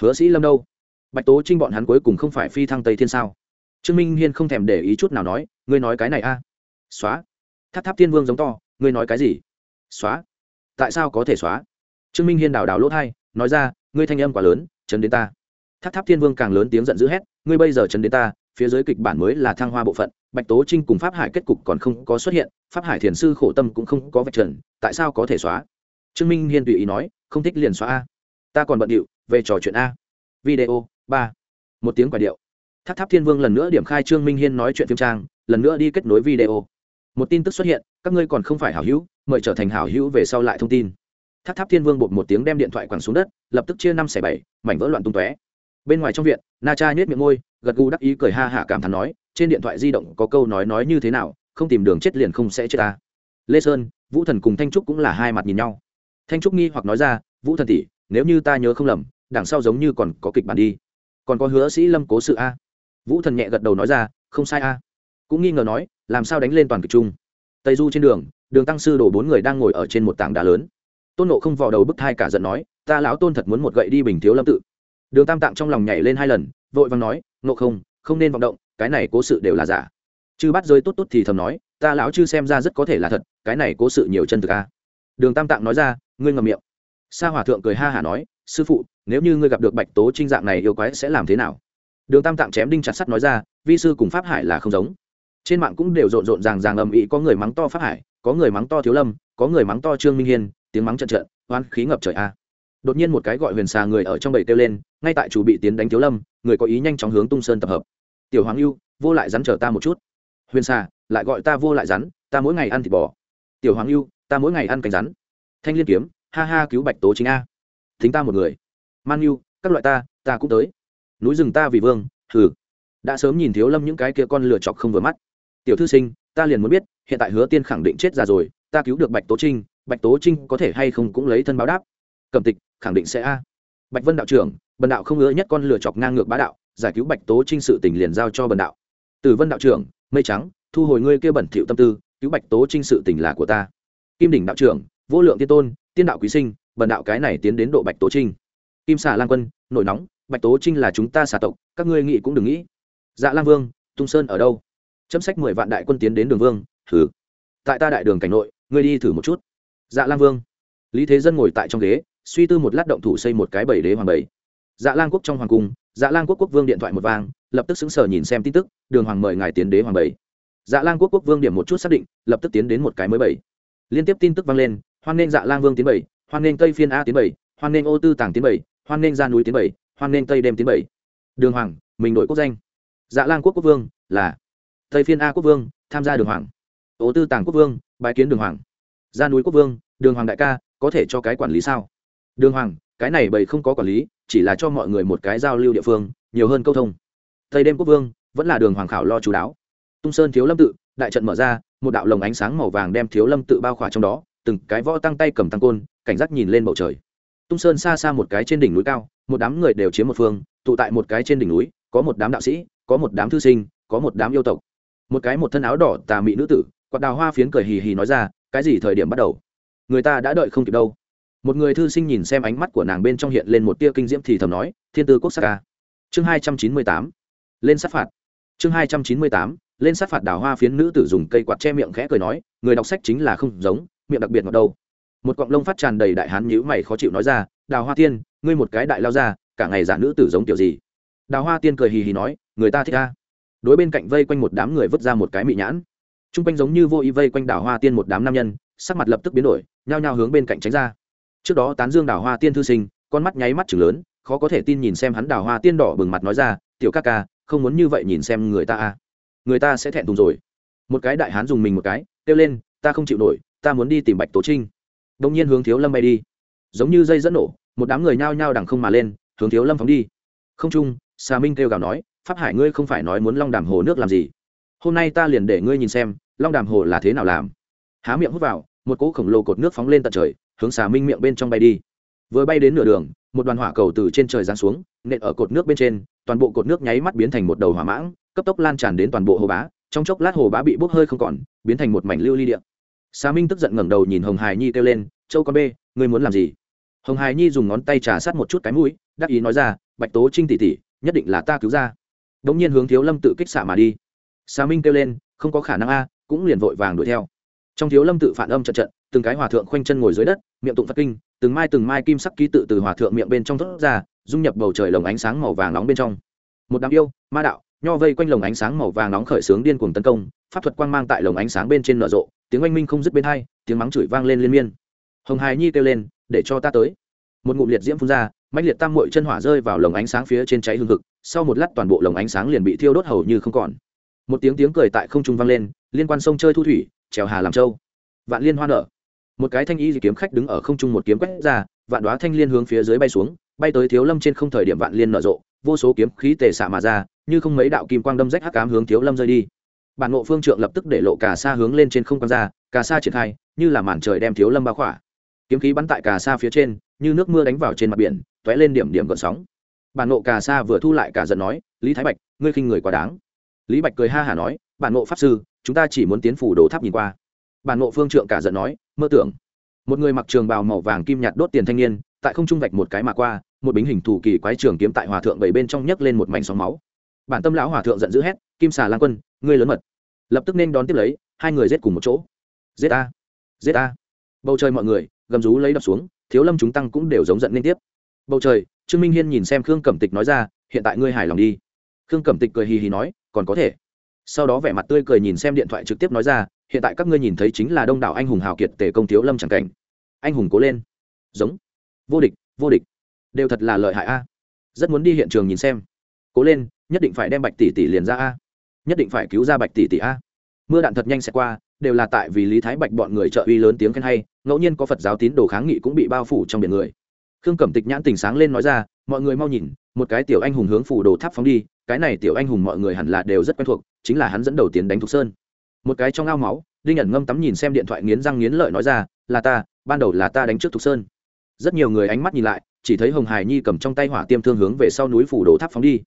Hứa sĩ lâm đâu? Bạch tố trinh bọn hắn cuối cùng không phải phi thăng tây thiên sao? Trương minh hiên không thèm để ý chút nào nói, ngươi nói cái này a. Xóa. Tháp tháp thiên vương giống to, ngươi nói cái gì? Xóa. Tại sao có thể xóa? Trương minh hiên đào đào lỗ thai, nói ra, ngươi thanh âm quá lớn, chấn đến ta. Tháp tháp thiên vương càng lớn tiếng giận dữ hét, ngươi bây giờ chấn đến ta, phía dưới kịch bản mới là thăng hoa bộ phận, bạch tố trinh cùng pháp hải kết cục còn không có xuất hiện pháp hải thiền sư khổ tâm cũng không có vạch trần, tại sao có thể xóa? Trương minh hiên tùy ý nói, không thích liền xóa a. Ta còn bận điệu, về trò chuyện a. Video, ba. Một tiếng quả điệu. Tháp tháp thiên vương lần nữa điểm khai trương minh hiên nói chuyện phim trang, lần nữa đi kết nối video. Một tin tức xuất hiện, các ngươi còn không phải hảo hữu, mời trở thành hảo hữu về sau lại thông tin. Tháp tháp thiên vương bột một tiếng đem điện thoại quẳng xuống đất, lập tức chia năm xẻ bảy, mảnh vỡ loạn tung tóe. Bên ngoài trong viện, na cha nhét miệng môi, gật gù đắc ý cười ha hả cảm thán nói, trên điện thoại di động có câu nói nói như thế nào không tìm đường chết liền không sẽ chết ta. Lê sơn, vũ thần cùng thanh trúc cũng là hai mặt nhìn nhau. Thanh trúc nghi hoặc nói ra, vũ thần tỷ, nếu như ta nhớ không lầm, đằng sau giống như còn có kịch bản đi. Còn có hứa sĩ lâm cố sự a? Vũ thần nhẹ gật đầu nói ra, không sai a. Cũng nghi ngờ nói, làm sao đánh lên toàn kịch chung? Tây du trên đường đường tăng sư đổ bốn người đang ngồi ở trên một tảng đá lớn. Tôn nộ không vò đầu bức thai cả giận nói, ta lão tôn thật muốn một gậy đi bình thiếu lâm tự. Đường tam tạng trong lòng nhảy lên hai lần, vội vàng nói nộ không không nên vọng động, cái này cố sự đều là giả chư bắt rơi tốt tốt thì thầm nói, ta lão chư xem ra rất có thể là thật, cái này cố sự nhiều chân thực a đường tam tạng nói ra, ngươi ngầm miệng. Sa hòa thượng cười ha hả nói, sư phụ, nếu như ngươi gặp được bạch tố trinh dạng này yêu quái sẽ làm thế nào? Đường tam tạng chém đinh chặt sắt nói ra, vi sư cùng pháp hải là không giống. Trên mạng cũng đều rộn rộn ràng ràng ầm ĩ, có người mắng to pháp hải, có người mắng to thiếu lâm, có người mắng to trương minh hiên, tiếng mắng trận trận oan khí ngập trời a. Đột nhiên một cái gọi huyền xà người ở trong bầy kêu lên, ngay tại chủ bị tiến đánh thiếu lâm, người có ý nhanh chóng hướng tung sơn tập hợp. Tiểu hoàng lưu vô lại dám chờ ta một chút huyền xà lại gọi ta vô lại rắn, ta mỗi ngày ăn thịt bò. Tiểu hoàng lưu ta mỗi ngày ăn cánh rắn. Thanh liên kiếm, ha ha cứu bạch tố chính a. Thính ta một người. Man lưu các loại ta ta cũng tới. Núi rừng ta vì vương thử đã sớm nhìn thiếu lâm những cái kia con lửa chọc không vừa mắt. Tiểu thư sinh, ta liền muốn biết, hiện tại hứa tiên khẳng định chết già rồi, ta cứu được bạch tố trinh, bạch tố trinh có thể hay không cũng lấy thân báo đáp. Cẩm tịch, khẳng định sẽ a. Bạch vân đạo trưởng, bần đạo không ngứa nhất con lửa chọc ngang ngược bá đạo, giải cứu bạch tố trinh sự tình liền giao cho bần đạo từ vân đạo trưởng, mây trắng, thu hồi ngươi kia bẩn thỉu tâm tư, cứu bạch tố trinh sự tình là của ta. Kim đỉnh đạo trưởng, vô lượng tiên tôn, tiên đạo quý sinh, bần đạo cái này tiến đến độ bạch tố trinh. Kim xà lan quân, nổi nóng, bạch tố trinh là chúng ta xà tộc, các ngươi nghĩ cũng đừng nghĩ. Dạ lang vương, tung sơn ở đâu? Chấm sách mười vạn đại quân tiến đến đường vương, thử. Tại ta đại đường cảnh nội, ngươi đi thử một chút. Dạ lang vương. Lý thế dân ngồi tại trong ghế, suy tư một lát động thủ xây một cái bảy đế hoàng bảy. Dạ lang quốc trong hoàng cung dạ lang quốc quốc vương điện thoại một vang lập tức sững sờ nhìn xem tin tức, đường hoàng mời ngài tiến đế hoàng bảy. Dạ lang quốc quốc vương điểm một chút xác định, lập tức tiến đến một cái mới bảy. Liên tiếp tin tức vang lên, hoan nghênh dạ lang vương tiến bảy, hoan nghênh tây phiên a tiến bảy, hoan nghênh ô tư tàng tiến bảy, hoan nghênh ra núi tiến bảy, hoan nghênh tây đêm tiến bảy. Đường hoàng, mình đội quốc danh. Dạ lang quốc quốc vương, là tây phiên a quốc vương, tham gia đường hoàng. Ô tư tàng quốc vương bài kiến đường hoàng. Ra núi quốc vương, đường hoàng đại ca, có thể cho cái quản lý sao? Đường hoàng, cái này bầy không có quản lý, chỉ là cho mọi người một cái giao lưu địa phương, nhiều hơn câu thông tây đêm quốc vương vẫn là đường hoàng khảo lo chú đáo. Tung sơn thiếu lâm tự, đại trận mở ra, một đạo lồng ánh sáng màu vàng đem thiếu lâm tự bao khỏa trong đó, từng cái võ tăng tay cầm tăng côn, cảnh giác nhìn lên bầu trời. Tung sơn xa xa một cái trên đỉnh núi cao, một đám người đều chiếm một phương, tụ tại một cái trên đỉnh núi, có một đám đạo sĩ, có một đám thư sinh, có một đám yêu tộc. Một cái một thân áo đỏ tà mị nữ tử, quạt đào hoa phiến cười hì hì nói ra, cái gì thời điểm bắt đầu? Người ta đã đợi không kịp đâu. Một người thư sinh nhìn xem ánh mắt của nàng bên trong hiện lên một tia kinh diễm thì thầm nói, thiên tư quốc sắc ca. Chương hai trăm chín mươi tám lên sát phạt. Chương hai trăm chín mươi tám, lên sát phạt đào hoa phiến nữ tử dùng cây quạt che miệng khẽ cười nói, người đọc sách chính là không giống, miệng đặc biệt ngọt đâu. Một cọng lông phát tràn đầy đại hán nhữ mày khó chịu nói ra, đào hoa tiên, ngươi một cái đại lao ra, cả ngày giả nữ tử giống kiểu gì? Đào hoa tiên cười hì hì nói, người ta thích ta đối bên cạnh vây quanh một đám người vứt ra một cái mị nhãn. T r u n g quanh giống như vô ý vây quanh đào hoa tiên một đám nam nhân, sắc mặt lập tức biến đổi, nhao nhao hướng bên cạnh tránh ra. Trước đó tán dương đào hoa tiên thư sinh, con mắt nháy mắt chừng lớn, khó có thể tin nhìn xem hắn đào hoa tiên đỏ bừng mặt nói ra, tiểu ca ca không muốn như vậy nhìn xem người ta à. Người ta sẽ thẹn thùng rồi. Một cái đại hán dùng mình một cái, kêu lên, ta không chịu nổi, ta muốn đi tìm bạch tố trinh. Đông nhiên hướng thiếu lâm bay đi. Giống như dây dẫn nổ, một đám người nhao nhao đằng không mà lên, hướng thiếu lâm phóng đi. Không trung xà minh kêu gào nói, pháp hải ngươi không phải nói muốn long đàm hồ nước làm gì? Hôm nay ta liền để ngươi nhìn xem, long đàm hồ là thế nào làm. Há miệng hút vào, một cỗ khổng lồ cột nước phóng lên tận trời, hướng xà minh miệng bên trong bay đi. Vừa bay đến nửa đường, một đoàn hỏa cầu từ trên trời giáng xuống, nện ở cột nước bên trên toàn bộ cột nước nháy mắt biến thành một đầu hỏa mãng, cấp tốc lan tràn đến toàn bộ hồ bá, trong chốc lát hồ bá bị bốc hơi không còn, biến thành một mảnh lưu ly điện xà minh tức giận ngẩng đầu nhìn hồng hải nhi kêu lên, châu con bê, ngươi muốn làm gì? Hồng hải nhi dùng ngón tay trà sát một chút cái mũi, đắc ý nói ra, bạch tố trinh tỷ tỷ, nhất định là ta cứu ra. Đ ỗ n g nhiên hướng thiếu lâm tự kích xạ mà đi. Xà minh kêu lên, không có khả năng a, cũng liền vội vàng đuổi theo. Trong thiếu lâm tự phản âm trận trận, từng cái hòa thượng khoanh chân ngồi dưới đất, miệng tụng phật kinh, từng mai từng mai kim sắc ký tự từ hòa thượng miệng bên trong thốt ra dung nhập bầu trời lồng ánh sáng màu vàng nóng bên trong. Một đám yêu, ma đạo, nho vây quanh lồng ánh sáng màu vàng nóng khởi xướng điên cuồng tấn công, pháp thuật quang mang tại lồng ánh sáng bên trên nở rộ, tiếng oanh minh không dứt bên hai, tiếng mắng chửi vang lên liên miên. Hồng hài nhi kêu lên, để cho ta tới. Một ngụm liệt diễm phun ra mạnh liệt tam mội chân hỏa rơi vào lồng ánh sáng phía trên cháy hương thực sau một lát toàn bộ lồng ánh sáng liền bị thiêu đốt hầu như không còn. Một tiếng tiếng cười tại không trung vang lên, liên quan sông chơi thu thủy, trèo hà làm châu. Vạn liên hoa nở. Một cái thanh y kiếm khách đứng ở không trung một kiếm quét ra, vạn đoá thanh liên hướng phía dưới bay xuống bay tới thiếu lâm trên không thời điểm vạn liên nở rộ, vô số kiếm khí tề xạ mà ra, như không mấy đạo kim quang đâm rách hắc cám hướng thiếu lâm rơi đi. Bản ngộ phương trượng lập tức để lộ cà sa hướng lên trên không quang ra, cà sa triển khai, như là màn trời đem thiếu lâm bao khỏa. Kiếm khí bắn tại cà sa phía trên, như nước mưa đánh vào trên mặt biển t ó é lên điểm điểm gợn sóng. Bản nộ cà sa vừa thu lại cả giận nói, lý thái bạch, ngươi khinh người quá đáng. Lý bạch cười ha hả nói, bản nộ pháp sư, chúng ta chỉ muốn tiến phủ đồ tháp nhìn qua. Bản nộ phương trượng cả giận nói, mơ tưởng. Một người mặc trường bào màu vàng kim nhạt đốt tiền thanh niên tại không trung vạch một cái mà qua, một bính hình thủ kỳ quái trường kiếm tại hòa thượng bảy bên trong nhấc lên một mảnh sóng máu. Bản tâm lão hòa thượng giận dữ hét, kim xà lan quân, ngươi lớn mật. Lập tức nên đón tiếp lấy, hai người giết cùng một chỗ. Giết a giết a bầu trời mọi người, gầm rú lấy đập xuống, thiếu lâm chúng tăng cũng đều giống giận liên tiếp. Bầu trời, trương minh hiên nhìn xem khương cẩm tịch nói ra, hiện tại ngươi hài lòng đi. Khương cẩm tịch cười hì hì nói, còn có thể. Sau đó vẻ mặt tươi cười nhìn xem điện thoại trực tiếp nói ra, hiện tại các ngươi nhìn thấy chính là đông đảo anh hùng hào kiệt tề công thiếu lâm chẳng cảnh. Anh hùng cố lên. Giống vô địch vô địch. Đều thật là lợi hại a. Rất muốn đi hiện trường nhìn xem. Cố lên, nhất định phải đem bạch tỷ tỷ liền ra a. Nhất định phải cứu ra bạch tỷ tỷ a. Mưa đạn thật nhanh sẽ qua, đều là tại vì lý thái bạch bọn người trợ uy lớn tiếng khen hay, ngẫu nhiên có phật giáo tín đồ kháng nghị cũng bị bao phủ trong biển người. Khương cẩm tịch nhãn tình sáng lên nói ra, mọi người mau nhìn, một cái tiểu anh hùng hướng phủ đồ tháp phóng đi, cái này tiểu anh hùng mọi người hẳn là đều rất quen thuộc, chính là hắn dẫn đầu tiến đánh thục sơn. Một cái trong ao máu, đinh ẩn ngâm tắm nhìn xem điện thoại nghiến răng nghiến lợi nói ra, là ta, ban đầu là ta đánh trước thục sơn rất nhiều người ánh mắt nhìn lại, chỉ thấy hồng hải nhi cầm trong tay hỏa tiêm thương hướng về sau núi phủ đồ tháp phóng đi.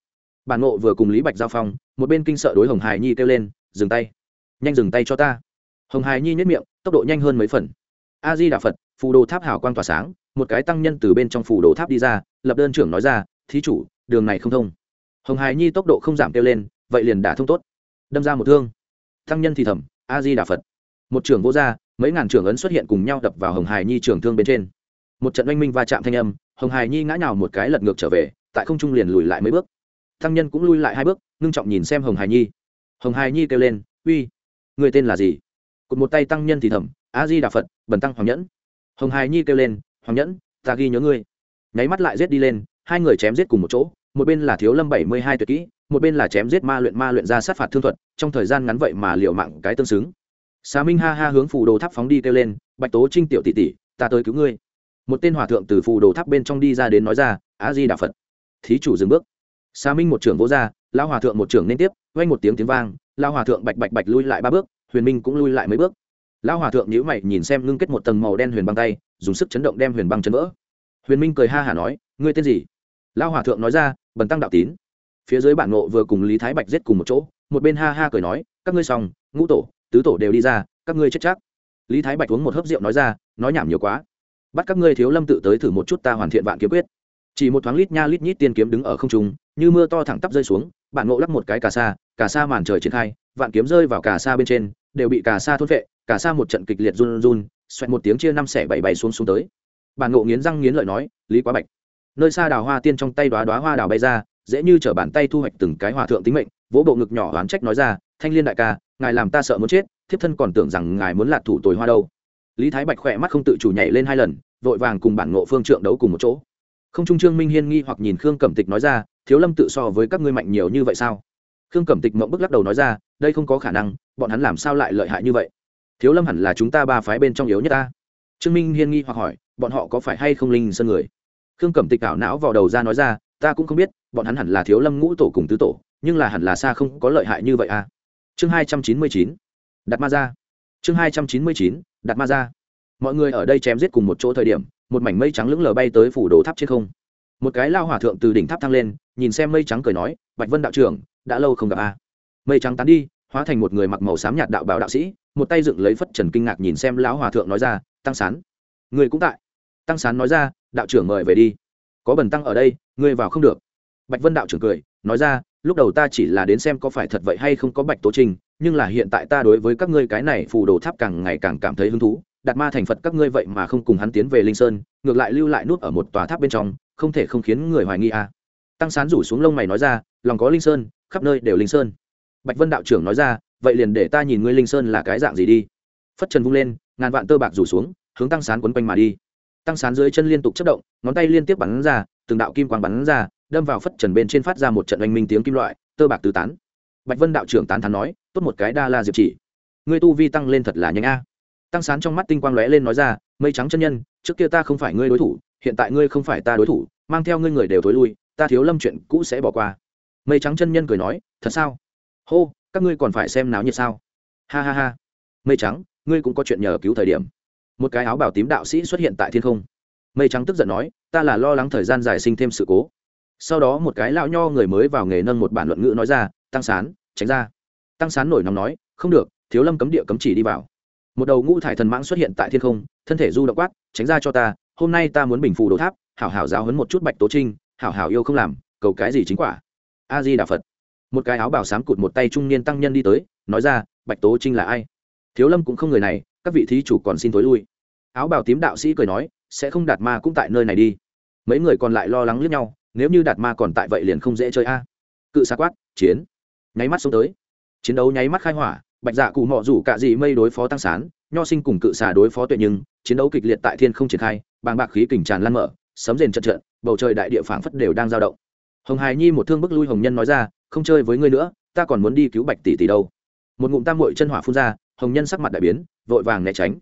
Bản ngộ vừa cùng lý bạch giao phong, một bên kinh sợ đối hồng hải nhi kêu lên, dừng tay, nhanh dừng tay cho ta. Hồng hải nhi nhất miệng, tốc độ nhanh hơn mấy phần. A di đà phật, phù đồ tháp hảo quang tỏa sáng, một cái tăng nhân từ bên trong phù đồ tháp đi ra, lập đơn trưởng nói ra, thí chủ, đường này không thông. Hồng hải nhi tốc độ không giảm kêu lên, vậy liền đả thông tốt. Đâm ra một thương. Tăng nhân thì thầm, a di đà phật. Một trưởng vô gia, mấy ngàn trưởng ấn xuất hiện cùng nhau đập vào hồng hải nhi trưởng thương bên trên một trận oanh minh va chạm thanh âm, hồng hải nhi ngã nhào một cái lật ngược trở về, tại không trung liền lùi lại mấy bước. Tăng nhân cũng lui lại hai bước, ngưng trọng nhìn xem hồng hải nhi. Hồng hải nhi kêu lên, uy, người tên là gì? Cụt một tay tăng nhân thì thầm, a di đà phật, bần tăng hoàng nhẫn. Hồng hài nhi kêu lên, hoàng nhẫn, ta ghi nhớ ngươi. Nháy mắt lại giết đi lên, hai người chém giết cùng một chỗ, một bên là thiếu lâm bảy mươi hai tuyệt kỹ, một bên là chém giết ma luyện ma luyện ra sát phạt thương thuật, trong thời gian ngắn vậy mà liệu mạng cái tương xứng. Xà minh ha ha hướng phù đồ tháp phóng đi kêu lên, bạch tố trinh tiểu tỷ tỷ, ta tới cứu ngươi một tên hòa thượng từ phù đồ tháp bên trong đi ra đến nói ra, a di đà phật. Thí chủ dừng bước. Xà minh một trưởng vỗ ra, lão hòa thượng một trưởng nên tiếp, vang một tiếng tiếng vang, lão hòa thượng bạch bạch bạch lui lại ba bước, huyền minh cũng lui lại mấy bước. Lão hòa thượng nhíu mày nhìn xem ngưng kết một tầng màu đen huyền băng tay, dùng sức chấn động đem huyền băng chấn vỡ. Huyền minh cười ha hả nói, ngươi tên gì? Lão hòa thượng nói ra, bần tăng đạo tín. Phía dưới bản ngộ vừa cùng lý thái bạch giết cùng một chỗ, một bên ha ha cười nói, các ngươi xong, ngũ tổ, tứ tổ đều đi ra, các ngươi chết chắc. Lý thái bạch uống một hớp rượu nói ra, nói nhảm nhiều quá bắt các ngươi thiếu lâm tự tới thử một chút ta hoàn thiện vạn kiếm quyết. Chỉ một thoáng lít nha lít nhít tiên kiếm đứng ở không trung, như mưa to thẳng tắp rơi xuống bạn ngộ lắp một cái cà sa cà sa màn trời triển khai, vạn kiếm rơi vào cà sa bên trên, đều bị cà sa thốt vệ cà sa một trận kịch liệt run run, xoẹt một tiếng chia năm xẻ bảy bảy xuống xuống tới. Bạn ngộ nghiến răng nghiến lợi nói, lý quá bạch. Nơi xa đào hoa tiên trong tay đoá đoá hoa đào bay ra, dễ như chở bàn tay thu hoạch từng cái hòa thượng tính mệnh, vỗ bộ ngực nhỏ oán trách nói ra, thanh liên đại ca, ngài làm ta sợ muốn chết, thiếp thân còn tưởng rằng ngài muốn lạc thủ tồi hoa đâu lý thái bạch khỏe mắt không tự chủ nhảy lên hai lần, vội vàng cùng bản ngộ phương trượng đấu cùng một chỗ. Không trung trương minh hiên nghi hoặc nhìn khương cẩm tịch nói ra, thiếu lâm tự so với các ngươi mạnh nhiều như vậy sao? Khương cẩm tịch mộng bức lắc đầu nói ra, đây không có khả năng, bọn hắn làm sao lại lợi hại như vậy? Thiếu lâm hẳn là chúng ta ba phái bên trong yếu nhất ta. Trương minh hiên nghi hoặc hỏi, bọn họ có phải hay không linh sơn người? Khương cẩm tịch ảo não vào đầu ra nói ra, ta cũng không biết, bọn hắn hẳn là thiếu lâm ngũ tổ cùng tứ tổ, nhưng là hẳn là xa không có lợi hại như vậy à. Chương hai trăm chín mươi chín, đặt ma ra. Chương hai trăm chín mươi chín đặt ma ra. Mọi người ở đây chém giết cùng một chỗ thời điểm, một mảnh mây trắng lững lờ bay tới phủ đồ tháp trên không. Một cái lao hỏa thượng từ đỉnh tháp thăng lên, nhìn xem mây trắng cười nói, bạch vân đạo trưởng, đã lâu không gặp a. Mây trắng tán đi, hóa thành một người mặc màu xám nhạt đạo bảo đạo sĩ, một tay dựng lấy phất trần kinh ngạc nhìn xem lão hòa thượng nói ra, tăng sán. Người cũng tại. Tăng sán nói ra, đạo trưởng mời về đi. Có bần tăng ở đây, ngươi vào không được. Bạch vân đạo trưởng cười, nói ra lúc đầu ta chỉ là đến xem có phải thật vậy hay không có bạch tố trình, nhưng là hiện tại ta đối với các ngươi cái này phù đồ tháp càng ngày càng cảm thấy hứng thú. Đạt ma thành phật các ngươi vậy mà không cùng hắn tiến về linh sơn, ngược lại lưu lại nút ở một tòa tháp bên trong, không thể không khiến người hoài nghi à. tăng sán rủ xuống lông mày nói ra, lòng có linh sơn, khắp nơi đều linh sơn. Bạch vân đạo trưởng nói ra, vậy liền để ta nhìn ngươi linh sơn là cái dạng gì đi. Phất trần vung lên, ngàn vạn tơ bạc rủ xuống, hướng tăng sán quấn quanh mà đi. Tăng sán dưới chân liên tục chất động, ngón tay liên tiếp bắn ra, từng đạo kim quang bắn ra đâm vào phất trần bên trên phát ra một trận oanh minh tiếng kim loại, tơ bạc tứ tán. Bạch vân đạo trưởng tán thán nói, tốt một cái đa la diệp chỉ. Ngươi tu vi tăng lên thật là nhanh a. Tăng sán trong mắt tinh quang lóe lên nói ra, mây trắng chân nhân, trước kia ta không phải ngươi đối thủ, hiện tại ngươi không phải ta đối thủ, mang theo ngươi người đều thối lui, ta thiếu lâm chuyện cũ sẽ bỏ qua. Mây trắng chân nhân cười nói, thật sao? Hô, các ngươi còn phải xem náo nhiệt sao? Ha ha ha. Mây trắng, ngươi cũng có chuyện nhờ cứu thời điểm. Một cái áo bảo tím đạo sĩ xuất hiện tại thiên không. Mây trắng tức giận nói, ta là lo lắng thời gian dài sinh thêm sự cố sau đó một cái lão nho người mới vào nghề nâng một bản luận ngữ nói ra, tăng sán, tránh ra. Tăng sán nổi nóng nói, không được, thiếu lâm cấm địa cấm chỉ đi vào. Một đầu ngũ thải thần mãng xuất hiện tại thiên không, thân thể du động quát, tránh ra cho ta, hôm nay ta muốn bình phù đồ tháp, hảo hảo giáo hấn một chút bạch tố trinh, hảo hảo yêu không làm, cầu cái gì chính quả. A di đà phật. Một cái áo bảo sám cụt một tay trung niên tăng nhân đi tới, nói ra, bạch tố trinh là ai? Thiếu lâm cũng không người này, các vị thí chủ còn xin tối lui. Áo bào tím đạo sĩ cười nói, sẽ không đạt ma cũng tại nơi này đi. Mấy người còn lại lo lắng lướt nhau nếu như đạt ma còn tại vậy liền không dễ chơi a. Cự xa quát, chiến. Nháy mắt xuống tới. Chiến đấu nháy mắt khai hỏa, bạch dạ cụ mọ rủ cả gì mây đối phó tăng sán, nho sinh cùng cự xà đối phó tuệ nhưng chiến đấu kịch liệt tại thiên không triển khai, bàng bạc khí kình tràn lan mở, sấm rền trận trận, bầu trời đại địa phảng phất đều đang dao động. Hồng hài nhi một thương bức lui hồng nhân nói ra, không chơi với ngươi nữa, ta còn muốn đi cứu bạch tỷ tỷ đâu. Một ngụm tam muội chân hỏa phun ra, hồng nhân sắc mặt đại biến, vội vàng né tránh.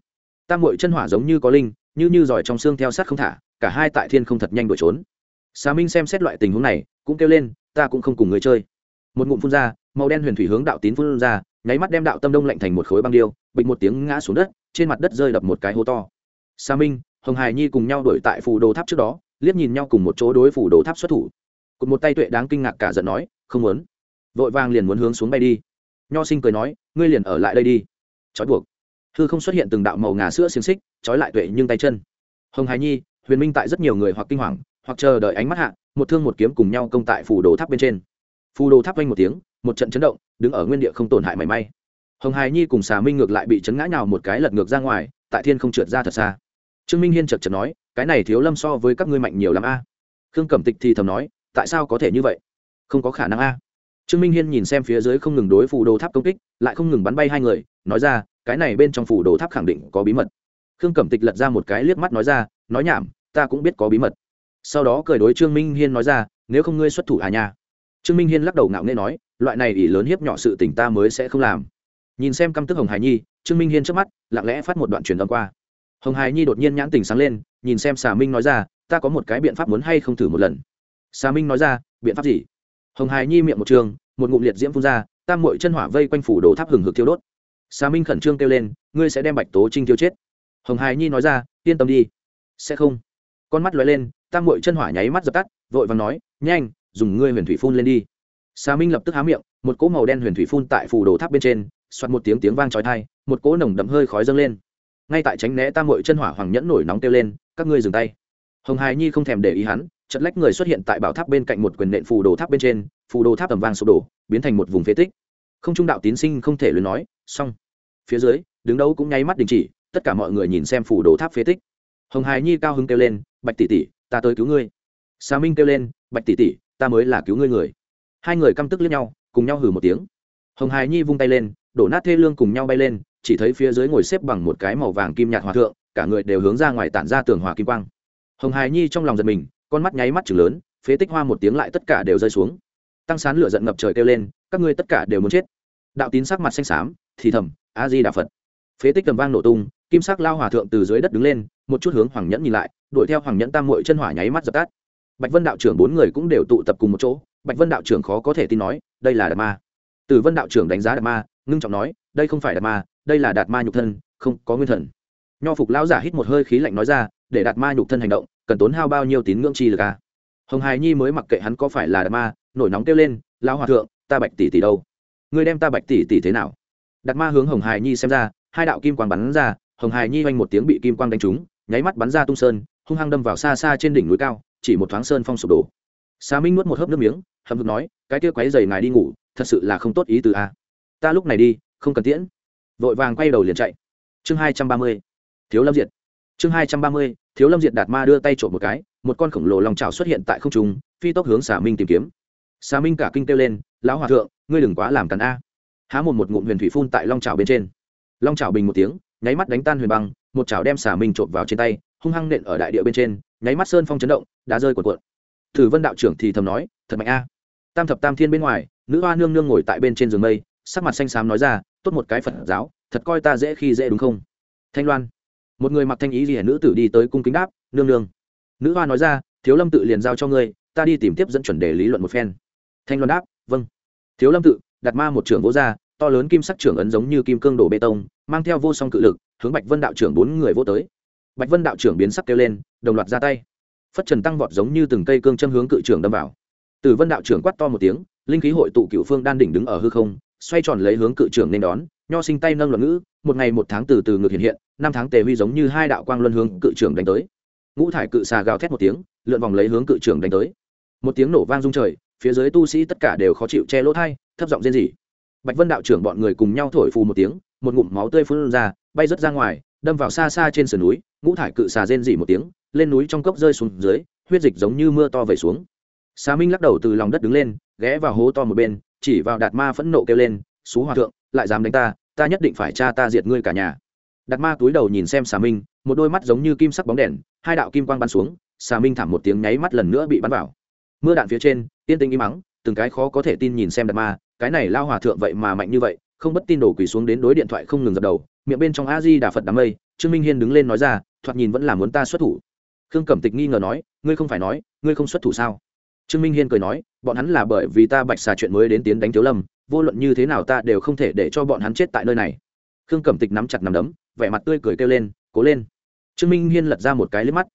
Tam muội chân hỏa giống như có linh, như như giỏi trong xương theo sát không thả, cả hai tại thiên không thật nhanh đuổi trốn xà minh xem xét loại tình huống này, cũng kêu lên, ta cũng không cùng người chơi. Một ngụm phun ra, màu đen huyền thủy hướng đạo tín phun ra, nháy mắt đem đạo tâm đông lạnh thành một khối băng điêu, bịch một tiếng ngã xuống đất, trên mặt đất rơi đập một cái hố to. Xà minh, hồng hải nhi cùng nhau đuổi tại phù đồ tháp trước đó, liếc nhìn nhau cùng một chỗ đối phủ đồ tháp xuất thủ. Cụt một tay tuệ đáng kinh ngạc cả giận nói, không muốn. Vội vàng liền muốn hướng xuống bay đi. Nho sinh cười nói, ngươi liền ở lại đây đi. Trói buộc. Hư không xuất hiện từng đạo màu ngà sữa xiềng xích, trói lại tuệ nhưng tay chân. Hồng hải nhi, huyền minh tại rất nhiều người hoặc kinh hoàng hoặc chờ đợi ánh mắt hạ, một thương một kiếm cùng nhau công tại phù đồ tháp bên trên. Phù đồ tháp vanh một tiếng, một trận chấn động, đứng ở nguyên địa không tổn hại mảy may. Hồng hài nhi cùng xà minh ngược lại bị chấn ngã nhào một cái lật ngược ra ngoài, tại thiên không trượt ra thật xa. Trương minh hiên chật chật nói, cái này thiếu lâm so với các ngươi mạnh nhiều l ắ m a. Khương cẩm tịch thì thầm nói, tại sao có thể như vậy? Không có khả năng a. Trương minh hiên nhìn xem phía dưới không ngừng đối phủ đồ tháp công kích, lại không ngừng bắn bay hai người, nói ra, cái này bên trong phủ đồ tháp khẳng định có bí mật. Khương cẩm tịch lật ra một cái liếc mắt nói ra, nói nhảm, ta cũng biết có bí mật sau đó cười đối trương minh hiên nói ra, nếu không ngươi xuất thủ à nha? Trương minh hiên lắc đầu ngạo nghê nói, loại này ỷ lớn hiếp nhỏ sự tình ta mới sẽ không làm. Nhìn xem căm tức hồng hải nhi, trương minh hiên trước mắt, lặng lẽ phát một đoạn truyền âm qua. Hồng hải nhi đột nhiên nhãn tình sáng lên, nhìn xem xà minh nói ra, ta có một cái biện pháp muốn hay không thử một lần? Xà minh nói ra, biện pháp gì? Hồng hải nhi miệng một trường, một ngụm liệt diễm phun ra tam mội chân hỏa vây quanh phủ đồ tháp hừng hực thiêu đốt. Xà minh khẩn trương kêu lên, ngươi sẽ đem bạch tố trinh tiêu chết. Hồng hải nhi nói ra, yên tâm đi. Sẽ không. Con mắt lóe lên tam mội chân hỏa nháy mắt dập tắt, vội và nói, nhanh, dùng ngươi huyền thủy phun lên đi. Xà minh lập tức há miệng, một cỗ màu đen huyền thủy phun tại phù đồ tháp bên trên, soạt một tiếng tiếng vang trói thai một cỗ nồng đậm hơi khói dâng lên. Ngay tại tránh né tam mội chân hỏa hoàng nhẫn nổi nóng kêu lên, các ngươi dừng tay. Hồng hài nhi không thèm để ý hắn chật lách người xuất hiện tại bảo tháp bên cạnh một quyền nện phù đồ tháp bên trên, phù đồ tháp tầm vang sụp đổ, biến thành một vùng phế tích. Không trung đạo tín sinh không thể luyến nói, xong. Phía dưới, đứng đấu cũng nháy mắt đình chỉ, tất cả mọi người nhìn xem phù đồ tháp phế tích. Hồng hài nhi cao hứng kêu lên, bạch tỷ tỷ ta tới cứu ngươi. Xà minh kêu lên, bạch tỷ tỷ, ta mới là cứu ngươi người. Hai người căm tức lẫn nhau, cùng nhau hử một tiếng. Hồng hài nhi vung tay lên, đổ nát thê lương cùng nhau bay lên, chỉ thấy phía dưới ngồi xếp bằng một cái màu vàng kim nhạt hòa thượng, cả người đều hướng ra ngoài tản ra tường hòa kim quang. Hồng hài nhi trong lòng giật mình, con mắt nháy mắt chừng lớn, phế tích hoa một tiếng lại tất cả đều rơi xuống. Tăng sán lửa giận ngập trời kêu lên, các ngươi tất cả đều muốn chết. Đạo tín sắc mặt xanh xám, thì thầm, a di đà phật. Phế tích tầm vang nổ tung kim sắc lao hòa thượng từ dưới đất đứng lên, một chút hướng hoàng nhẫn nhìn lại, đuổi theo hoàng nhẫn tam mội chân hỏa nháy mắt dập tắt. Bạch vân đạo trưởng bốn người cũng đều tụ tập cùng một chỗ, bạch vân đạo trưởng khó có thể tin nói, đây là đạt ma. Từ vân đạo trưởng đánh giá đạt ma, ngưng trọng nói, đây không phải đạt ma, đây là đạt ma nhục thân, không có nguyên thần. Nho phục lão giả hít một hơi khí lạnh nói ra, để đạt ma nhục thân hành động, cần tốn hao bao nhiêu tín ngưỡng chi lực à? hồng hài nhi mới mặc kệ hắn có phải là đạt ma, nổi nóng kêu lên, lão hòa thượng, ta bạch tỷ tỷ đâu? Ngươi đem ta bạch tỷ tỷ thế nào? Đạt ma hướng hồng hài nhi xem ra, hai đạo kim quang bắn ra hồng hài nhi oanh một tiếng bị kim quang đánh trúng, nháy mắt bắn ra tung sơn, hung hăng đâm vào xa xa trên đỉnh núi cao, chỉ một thoáng sơn phong sụp đổ. Xà minh nuốt một hớp nước miếng hầm hực nói, cái kia quấy dày ngài đi ngủ, thật sự là không tốt ý từ a. Ta lúc này đi, không cần tiễn. Vội vàng quay đầu liền chạy. Chương hai trăm ba mươi. Thiếu lâm diệt. Chương hai trăm ba mươi, thiếu lâm diệt đạt ma đưa tay trộm một cái, một con khổng lồ lòng trào xuất hiện tại không trung, phi tốc hướng xà minh tìm kiếm. Xà minh cả kinh kêu lên, lão hòa thượng, ngươi đừng quá làm cắn a. Há một một ngụm huyền thủy phun tại long trào bên trên. Long trào bình một tiếng nháy mắt đánh tan huyền băng, một chảo đem xả mình trộm vào trên tay, hung hăng nện ở đại địa bên trên, nháy mắt sơn phong chấn động, đá rơi cuộn cuộn. Thử vân đạo trưởng thì thầm nói, thật mạnh a. Tam thập tam thiên bên ngoài, nữ hoa nương nương ngồi tại bên trên giường mây, sắc mặt xanh xám nói ra, tốt một cái phật giáo, thật coi ta dễ khi dễ đúng không? Thanh loan. Một người mặc thanh ý gì nữ tử đi tới cung kính đáp, nương nương. Nữ hoa nói ra, thiếu lâm tự liền giao cho ngươi, ta đi tìm tiếp dẫn chuẩn đề lý luận một phen. Thanh loan đáp vâng. Thiếu lâm tự, đặt ma một trưởng vỗ ra, to lớn kim sắc trưởng ấn giống như kim cương đổ bê tông mang theo vô song cự lực, hướng bạch vân đạo trưởng bốn người vô tới. Bạch vân đạo trưởng biến sắc kêu lên, đồng loạt ra tay. Phất trần tăng vọt giống như từng cây cương châm hướng cự trưởng đâm vào. Từ vân đạo trưởng quát to một tiếng, linh khí hội tụ cựu phương đan đỉnh đứng ở hư không, xoay tròn lấy hướng cự trưởng nên đón, nho sinh tay nâng luận ngữ, một ngày một tháng từ từ ngược hiện hiện, năm tháng tề huy giống như hai đạo quang luân hướng cự trưởng đánh tới. Ngũ thải cự xà gào thét một tiếng, lượn vòng lấy hướng cự trưởng đánh tới. Một tiếng nổ vang rung trời, phía dưới tu sĩ tất cả đều khó chịu che lỗ thai, thấp giọng rên rỉ bạch vân đạo trưởng bọn người cùng nhau thổi phù một tiếng, một ngụm máu tươi phun ra, bay rớt ra ngoài, đâm vào xa xa trên sườn núi, ngũ thải cự xà rên rỉ một tiếng, lên núi trong cốc rơi xuống dưới, huyết dịch giống như mưa to về xuống. Xà minh lắc đầu từ lòng đất đứng lên, ghé vào hố to một bên, chỉ vào đạt ma phẫn nộ kêu lên xú hòa thượng, lại dám đánh ta ta nhất định phải cha ta diệt ngươi cả nhà. Đạt ma túi đầu nhìn xem xà minh, một đôi mắt giống như kim sắc bóng đèn, hai đạo kim quang bắn xuống, xà minh thảm một tiếng nháy mắt lần nữa bị bắn vào. Mưa đạn phía trên, tiên tinh im mắng từng cái khó có thể tin nhìn xem đạt ma cái này lao hòa thượng vậy mà mạnh như vậy, không bất tin đổ quỳ xuống đến đối điện thoại không ngừng dập đầu, miệng bên trong a di đà phật đám mây, trương minh hiên đứng lên nói ra, thoạt nhìn vẫn là muốn ta xuất thủ. Khương cẩm tịch nghi ngờ nói, ngươi không phải nói, ngươi không xuất thủ sao? Trương minh hiên cười nói, bọn hắn là bởi vì ta bạch xà chuyện mới đến tiến đánh thiếu lâm, vô luận như thế nào ta đều không thể để cho bọn hắn chết tại nơi này. Khương cẩm tịch nắm chặt nắm đấm, vẻ mặt tươi cười kêu lên, cố lên. Trương minh hiên lật ra một cái liếp mắt.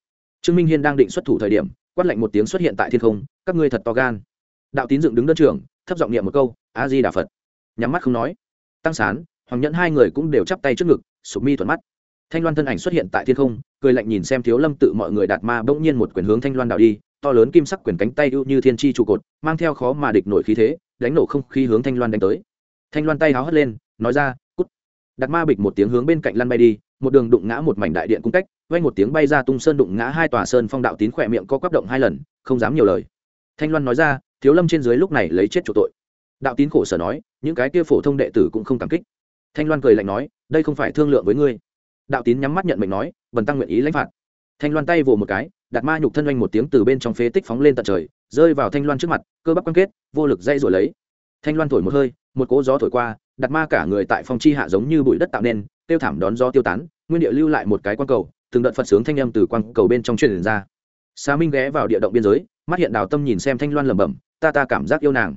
Trương minh hiên đang định xuất thủ thời điểm, quát lạnh một tiếng xuất hiện tại thiên không, các ngươi thật to gan. Đạo tín dựng đứng đơn trưởng, thấp giọng niệm một câu a di đà phật nhắm mắt không nói. Tăng sán, hoàng nhẫn hai người cũng đều chắp tay trước ngực, sụp mi thuận mắt. Thanh loan thân ảnh xuất hiện tại thiên không, cười lạnh nhìn xem thiếu lâm tự mọi người đạt ma bỗng nhiên một quyền hướng thanh loan đạo đi, to lớn kim sắc quyền cánh tay ưu như thiên chi trụ cột, mang theo khó mà địch nổi khí thế, đánh nổ không khí hướng thanh loan đánh tới. Thanh loan tay háo hất lên, nói ra, cút. Đạt ma bịch một tiếng hướng bên cạnh lăn bay đi, một đường đụng ngã một mảnh đại điện cung cách vay một tiếng bay ra tung sơn đụng ngã hai tòa sơn phong đạo tín khỏe miệng có quắp động hai lần, không dám nhiều lời. Thanh loan nói ra, thiếu lâm trên dưới lúc này lấy chết chỗ tội đạo tín khổ sở nói những cái kia phổ thông đệ tử cũng không cảm kích. Thanh loan cười lạnh nói đây không phải thương lượng với ngươi. Đạo tín nhắm mắt nhận mệnh nói vần tăng nguyện ý lãnh phạt. Thanh loan tay vồ một cái đặt ma nhục thân oanh một tiếng từ bên trong phế tích phóng lên tận trời rơi vào thanh loan trước mặt cơ bắp quan kết vô lực dây rồi lấy. Thanh loan thổi một hơi một cỗ gió thổi qua đặt ma cả người tại phong chi hạ giống như bụi đất tạo nên tiêu thảm đón gió tiêu tán nguyên địa lưu lại một cái quang cầu từng đợt phật sướng thanh âm từ quang cầu bên trong truyền ra. Sa Minh ghé vào địa động biên giới, mắt hiện đào tâm nhìn xem Thanh Loan lẩm bẩm, ta ta cảm giác yêu nàng.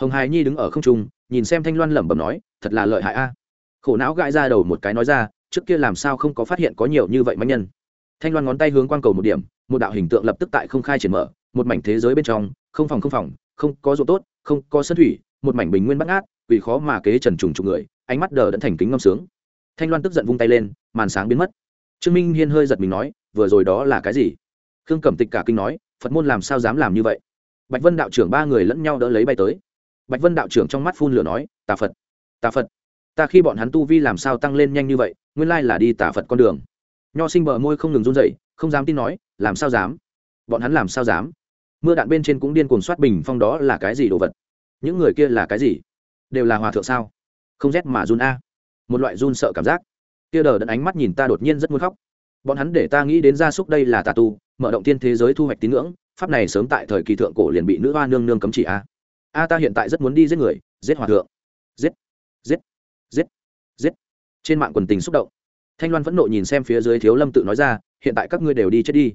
Hồng hài Nhi đứng ở không trung, nhìn xem Thanh Loan lẩm bẩm nói, thật là lợi hại a. Khổ não gãi ra đầu một cái nói ra, trước kia làm sao không có phát hiện có nhiều như vậy mạnh nhân. Thanh Loan ngón tay hướng quang cầu một điểm, một đạo hình tượng lập tức tại không khai triển mở, một mảnh thế giới bên trong, không phòng không phòng, không có ruộng tốt, không có sân thủy, một mảnh bình nguyên bát ngát, vì khó mà kế trần trùng trùng người, ánh mắt đờ đẫn thành kính ngâm sướng. Thanh Loan tức giận vung tay lên, màn sáng biến mất. Trương Minh Hiên hơi giật mình nói, vừa rồi đó là cái gì khương cẩm tịch cả kinh nói phật môn làm sao dám làm như vậy bạch vân đạo trưởng ba người lẫn nhau đỡ lấy bay tới bạch vân đạo trưởng trong mắt phun lửa nói, tà phật tà phật, ta khi bọn hắn tu vi làm sao tăng lên nhanh như vậy, nguyên lai là đi tà phật con đường. Nho sinh bờ môi không ngừng run dậy không dám tin nói, làm sao dám? Bọn hắn làm sao dám? Mưa đạn bên trên cũng điên cuồng soát bình phong đó là cái gì đồ vật? Những người kia là cái gì? Đều là hòa thượng sao? Không rét mà run a. Một loại run sợ cảm giác. Kia đờ đẫn ánh mắt nhìn ta đột nhiên rất muốn khóc. Bọn hắn để ta nghĩ đến gia súc đây là tà tu, mở động tiên thế giới thu hoạch tín ngưỡng, pháp này sớm tại thời kỳ thượng cổ liền bị nữ hoa nương nương cấm chỉ a a, ta hiện tại rất muốn đi giết người. Giết hòa thượng. Giết. Giết. Giết. Giết. Trên mạng quần tình xúc động. Thanh loan vẫn nộ nhìn xem phía dưới thiếu lâm tự nói ra, hiện tại các ngươi đều đi chết đi.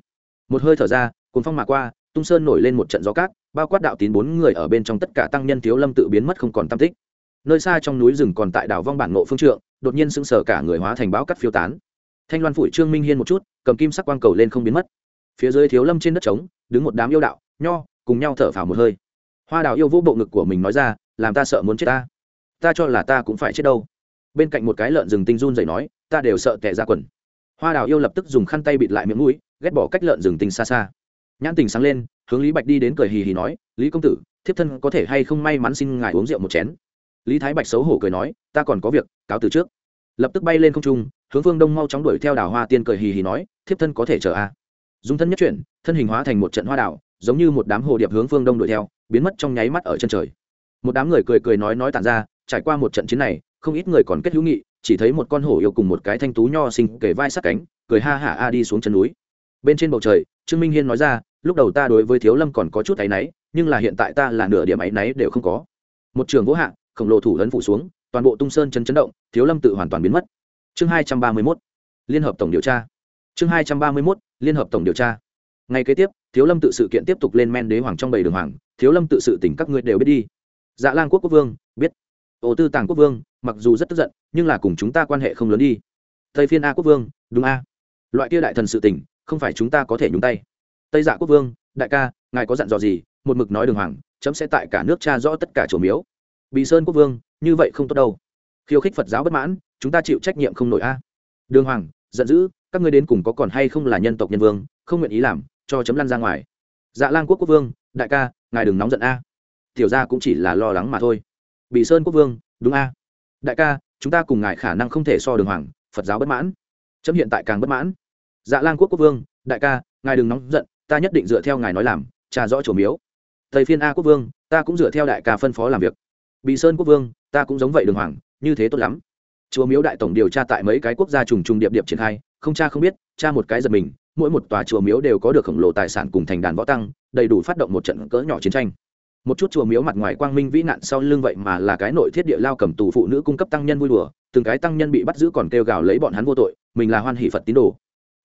Một hơi thở ra cuốn phong mà qua, tung sơn nổi lên một trận gió cát, bao quát đạo tín bốn người ở bên trong tất cả tăng nhân thiếu lâm tự biến mất không còn tam tích. Nơi xa trong núi rừng còn tại đảo vong bản ngộ phương trượng, đột nhiên sững sờ cả người hóa thành báo cắt phiêu tán. Thanh loan phủi trương minh hiên một chút, cầm kim sắc quang cầu lên không biến mất. Phía dưới thiếu lâm trên đất trống, đứng một đám yêu đạo, nho, cùng nhau thở phào một hơi hoa đào yêu vũ bộ ngực của mình nói ra, làm ta sợ muốn chết ta. Ta cho là ta cũng phải chết đâu. Bên cạnh một cái lợn rừng tinh run dậy nói, ta đều sợ tệ ra quần. Hoa đào yêu lập tức dùng khăn tay bịt lại miệng mũi, ghét bỏ cách lợn rừng tinh xa xa. Nhãn tình sáng lên, hướng lý bạch đi đến cười hì hì nói, lý công tử, thiếp thân có thể hay không may mắn xin ngài uống rượu một chén? Lý thái bạch xấu hổ cười nói, ta còn có việc, cáo từ trước. Lập tức bay lên không trung, hướng phương đông mau chóng đuổi theo đào hoa tiên cười hì hì nói, thiếp thân có thể chờ a à. Dùng thân nhất chuyển, thân hình hóa thành một trận hoa đảo giống như một đám hồ điệp hướng phương đông đuổi theo, biến mất trong nháy mắt ở chân trời. Một đám người cười cười nói nói tàn ra, trải qua một trận chiến này, không ít người còn kết hữu nghị, chỉ thấy một con hổ yêu cùng một cái thanh tú nho sinh kể vai sát cánh, cười ha hả a đi xuống chân núi. Bên trên bầu trời, trương minh hiên nói ra, lúc đầu ta đối với thiếu lâm còn có chút áy náy, nhưng là hiện tại ta là nửa điểm áy náy đều không có. Một trường vỗ hạ, khổng lồ thủ lấn phủ xuống, toàn bộ tung sơn chấn chấn động, thiếu lâm tự hoàn toàn biến mất. Chương hai trăm ba mươi mốt, liên hợp tổng điều tra. Chương hai trăm ba mươi mốt, liên hợp tổng điều tra ngày kế tiếp, thiếu lâm tự sự kiện tiếp tục lên men đế hoàng trong bầy đường hoàng, thiếu lâm tự sự tỉnh các ngươi đều biết đi. Dạ lang quốc quốc vương, biết. Ô tư tàng quốc vương, mặc dù rất tức giận, nhưng là cùng chúng ta quan hệ không lớn đi. Tây phiên a quốc vương, đúng a. Loại kia đại thần sự tỉnh không phải chúng ta có thể nhúng tay. Tây dạ quốc vương, đại ca, ngài có dặn dò gì, một mực nói đường hoàng, chấm sẽ tại cả nước cha rõ tất cả chủ miếu. Bị sơn quốc vương, như vậy không tốt đâu. Khiêu khích phật giáo bất mãn, chúng ta chịu trách nhiệm không nổi a. Đường hoàng, giận dữ, các ngươi đến cùng có còn hay không là nhân tộc nhân vương, không nguyện ý làm cho chấm lăn ra ngoài. Dạ lang quốc quốc vương, đại ca, ngài đừng nóng giận a. Tiểu ra cũng chỉ là lo lắng mà thôi. Bị sơn quốc vương, đúng a. Đại ca, chúng ta cùng ngài khả năng không thể so đường hoàng, phật giáo bất mãn. Chấm hiện tại càng bất mãn. Dạ lang quốc quốc vương, đại ca, ngài đừng nóng giận, ta nhất định dựa theo ngài nói làm trà rõ chủ miếu. Tây phiên a quốc vương, ta cũng dựa theo đại ca phân phó làm việc. Bị sơn quốc vương, ta cũng giống vậy đường hoàng, như thế tốt lắm. Chùa miếu đại tổng điều tra tại mấy cái quốc gia trùng trùng điệp điệp triển khai, không cha không biết, cha một cái giật mình mỗi một tòa chùa miếu đều có được khổng lồ tài sản cùng thành đàn võ tăng, đầy đủ phát động một trận cỡ nhỏ chiến tranh. Một chút chùa miếu mặt ngoài quang minh vĩ nạn sau lưng vậy mà là cái nội thiết địa lao cầm tù phụ nữ cung cấp tăng nhân vui đùa, từng cái tăng nhân bị bắt giữ còn kêu gào lấy bọn hắn vô tội, mình là hoan hỷ phật tín đồ.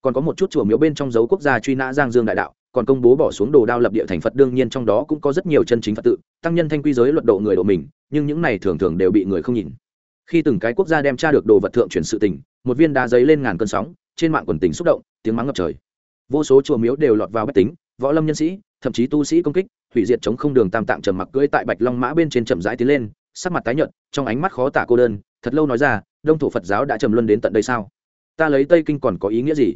Còn có một chút chùa miếu bên trong dấu quốc gia truy nã giang dương đại đạo, còn công bố bỏ xuống đồ đao lập địa thành phật, đương nhiên trong đó cũng có rất nhiều chân chính phật tự, tăng nhân thanh quy giới luận độ người độ mình, nhưng những này thường thường đều bị người không nhìn. Khi từng cái quốc gia đem tra được đồ vật thượng chuyển sự tình, một viên đá giấy lên ngàn cơn sóng, trên mạng quần tình xúc động tiếng mắng ngập trời. Vô số chùa miếu đều lọt vào bách tính, võ lâm nhân sĩ, thậm chí tu sĩ công kích, hủy diệt chống không đường tam tạng trầm mặc cưỡi tại bạch long mã bên trên chậm rãi tiến lên, sắc mặt tái nhợt, trong ánh mắt khó tả cô đơn, thật lâu nói ra, đông thổ phật giáo đã trầm luân đến tận đây sao? Ta lấy tây kinh còn có ý nghĩa gì?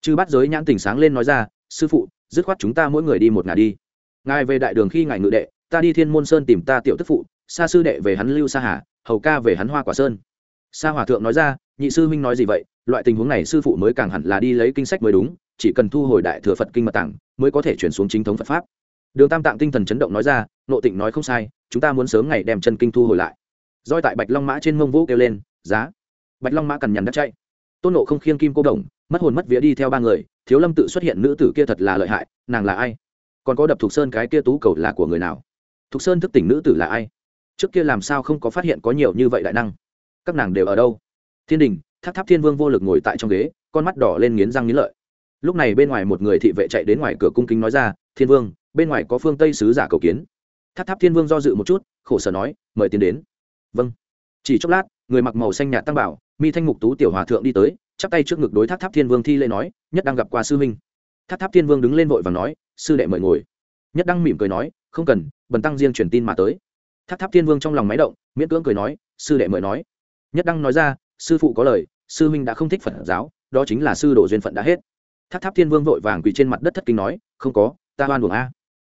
Chư bắt giới nhãn tỉnh sáng lên nói ra, sư phụ, dứt khoát chúng ta mỗi người đi một ngả đi. Ngài về đại đường khi ngài ngự đệ, ta đi thiên môn sơn tìm ta tiểu tức phụ xa sư đệ về hắn lưu sa hà, hầu ca về hắn hoa quả sơn. Sa hòa thượng nói ra, nhị sư huynh nói gì vậy? Loại tình huống này sư phụ mới càng hẳn là đi lấy kinh sách mới đúng, chỉ cần thu hồi đại thừa phật kinh mật tảng mới có thể chuyển xuống chính thống phật pháp. Đường tam tạng tinh thần chấn động nói ra, nộ tịnh nói không sai, chúng ta muốn sớm ngày đem chân kinh thu hồi lại. Roi tại bạch long mã trên mông vũ kêu lên, giá. Bạch long mã cằn nhằn đất chạy. Tôn nộ không khiêng kim cô đồng, mất hồn mất vía đi theo ba người, thiếu lâm tự xuất hiện nữ tử kia thật là lợi hại, nàng là ai? Còn có đập thục sơn cái kia tú cầu là của người nào? Thục sơn thức tỉnh nữ tử là ai? Trước kia làm sao không có phát hiện có nhiều như vậy đại năng? Các nàng đều ở đâu? Thiên đình tháp tháp thiên vương vô lực ngồi tại trong ghế, con mắt đỏ lên nghiến răng nghiến lợi. Lúc này bên ngoài một người thị vệ chạy đến ngoài cửa cung kính nói ra, thiên vương, bên ngoài có phương tây sứ giả cầu kiến. Tháp tháp thiên vương do dự một chút, khổ sở nói, mời tiến đến. Vâng. Chỉ chốc lát, người mặc màu xanh nhạt tăng bảo, mi thanh mục tú tiểu hòa thượng đi tới, chắp tay trước ngực đối tháp tháp thiên vương thi lễ nói, nhất đang gặp qua sư huynh. Tháp tháp thiên vương đứng lên vội và nói, sư đệ mời ngồi. Nhất đăng mỉm cười nói, không cần, bần tăng riêng truyền tin mà tới. Tháp tháp thiên vương trong lòng máy động, miễn cưỡng cười nói, sư đệ mời nói. Nhất đăng nói ra, sư phụ có lời sư huynh đã không thích phật giáo, đó chính là sư đồ duyên phận đã hết. Tháp tháp thiên vương vội vàng quỳ trên mặt đất thất kinh nói, không có, ta oan buồng a.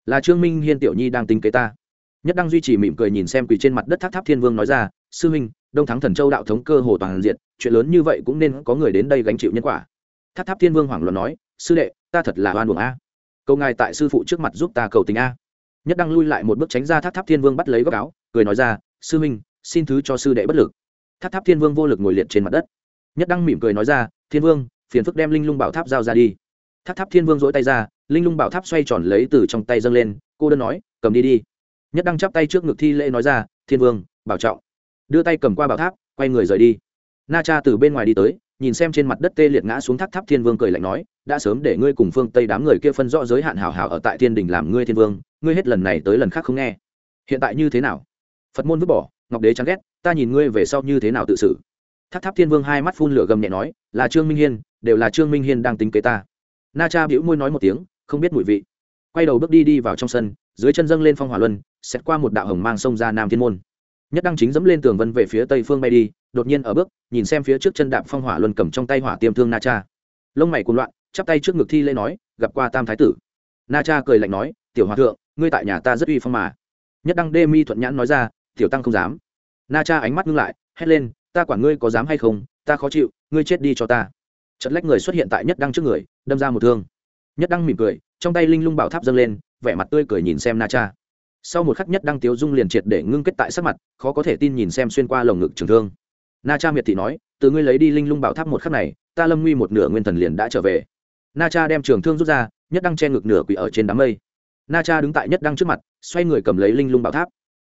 Là trương minh hiên tiểu nhi đang tính kế ta. Nhất đang duy trì mỉm cười nhìn xem quỳ trên mặt đất tháp tháp thiên vương nói ra, sư minh đông thắng thần châu đạo thống cơ hồ toàn diện, chuyện lớn như vậy cũng nên có người đến đây gánh chịu nhân quả. Tháp tháp thiên vương hoảng loạn nói, sư đệ, ta thật là oan buồng a. Câu ngài tại sư phụ trước mặt giúp ta cầu tình a. Nhất đăng lui lại một bước tránh ra tháp tháp thiên vương bắt lấy góc áo, cười nói ra, sư minh xin thứ cho sư đệ bất lực. Tháp tháp thiên vương vô lực ngồi liệt trên mặt đất nhất đăng mỉm cười nói ra, thiên vương, phiền phức đem linh lung bảo tháp giao ra đi. Tháp tháp thiên vương dỗi tay ra, linh lung bảo tháp xoay tròn lấy từ trong tay dâng lên, cô đơn nói, cầm đi đi. Nhất đăng chắp tay trước ngực thi lễ nói ra, thiên vương, bảo trọng. Đưa tay cầm qua bảo tháp, quay người rời đi. Na cha từ bên ngoài đi tới, nhìn xem trên mặt đất tê liệt ngã xuống tháp tháp thiên vương cười lạnh nói, đã sớm để ngươi cùng phương tây đám người kia phân rõ giới hạn hào hào ở tại thiên đình làm ngươi thiên vương, ngươi hết lần này tới lần khác không nghe. Hiện tại như thế nào? Phật môn vứt bỏ, ngọc đế chán ghét, ta nhìn ngươi về sau như thế nào tự xử? Tháp tháp thiên vương hai mắt phun lửa gầm nhẹ nói, là trương minh hiên, đều là trương minh hiên đang tính kế ta. Na cha bĩu môi nói một tiếng, không biết mùi vị. Quay đầu bước đi đi vào trong sân, dưới chân dâng lên phong hỏa luân xét qua một đạo hồng mang sông ra nam thiên môn. Nhất đăng chính dẫm lên tường vân về phía tây phương bay đi, đột nhiên ở bước, nhìn xem phía trước chân đạp phong hỏa luân cầm trong tay hỏa tiêm thương na cha. Lông mày cuồng loạn, chắp tay trước ngực thi lễ nói, gặp qua tam thái tử. Na cha cười lạnh nói, tiểu hòa thượng, ngươi tại nhà ta rất uy phong mà. Nhất đăng đê mi thuận nhãn nói ra, tiểu tăng không dám. Na cha ánh mắt ngưng lại, hét lên ta quản ngươi có dám hay không, ta khó chịu, ngươi chết đi cho ta. Trận lách người xuất hiện tại nhất đăng trước người, đâm ra một thương. Nhất đăng mỉm cười, trong tay linh lung bảo tháp dâng lên, vẻ mặt tươi cười nhìn xem na cha. Sau một khắc nhất đăng tiếu dung liền triệt để ngưng kết tại sắc mặt, khó có thể tin nhìn xem xuyên qua lồng ngực trường thương. Na cha miệt thị nói, từ ngươi lấy đi linh lung bảo tháp một khắc này, ta lâm nguy một nửa nguyên thần liền đã trở về. Na cha đem trường thương rút ra, nhất đăng che ngực nửa quỷ ở trên đám mây. Na cha đứng tại nhất đăng trước mặt, xoay người cầm lấy linh lung bảo tháp.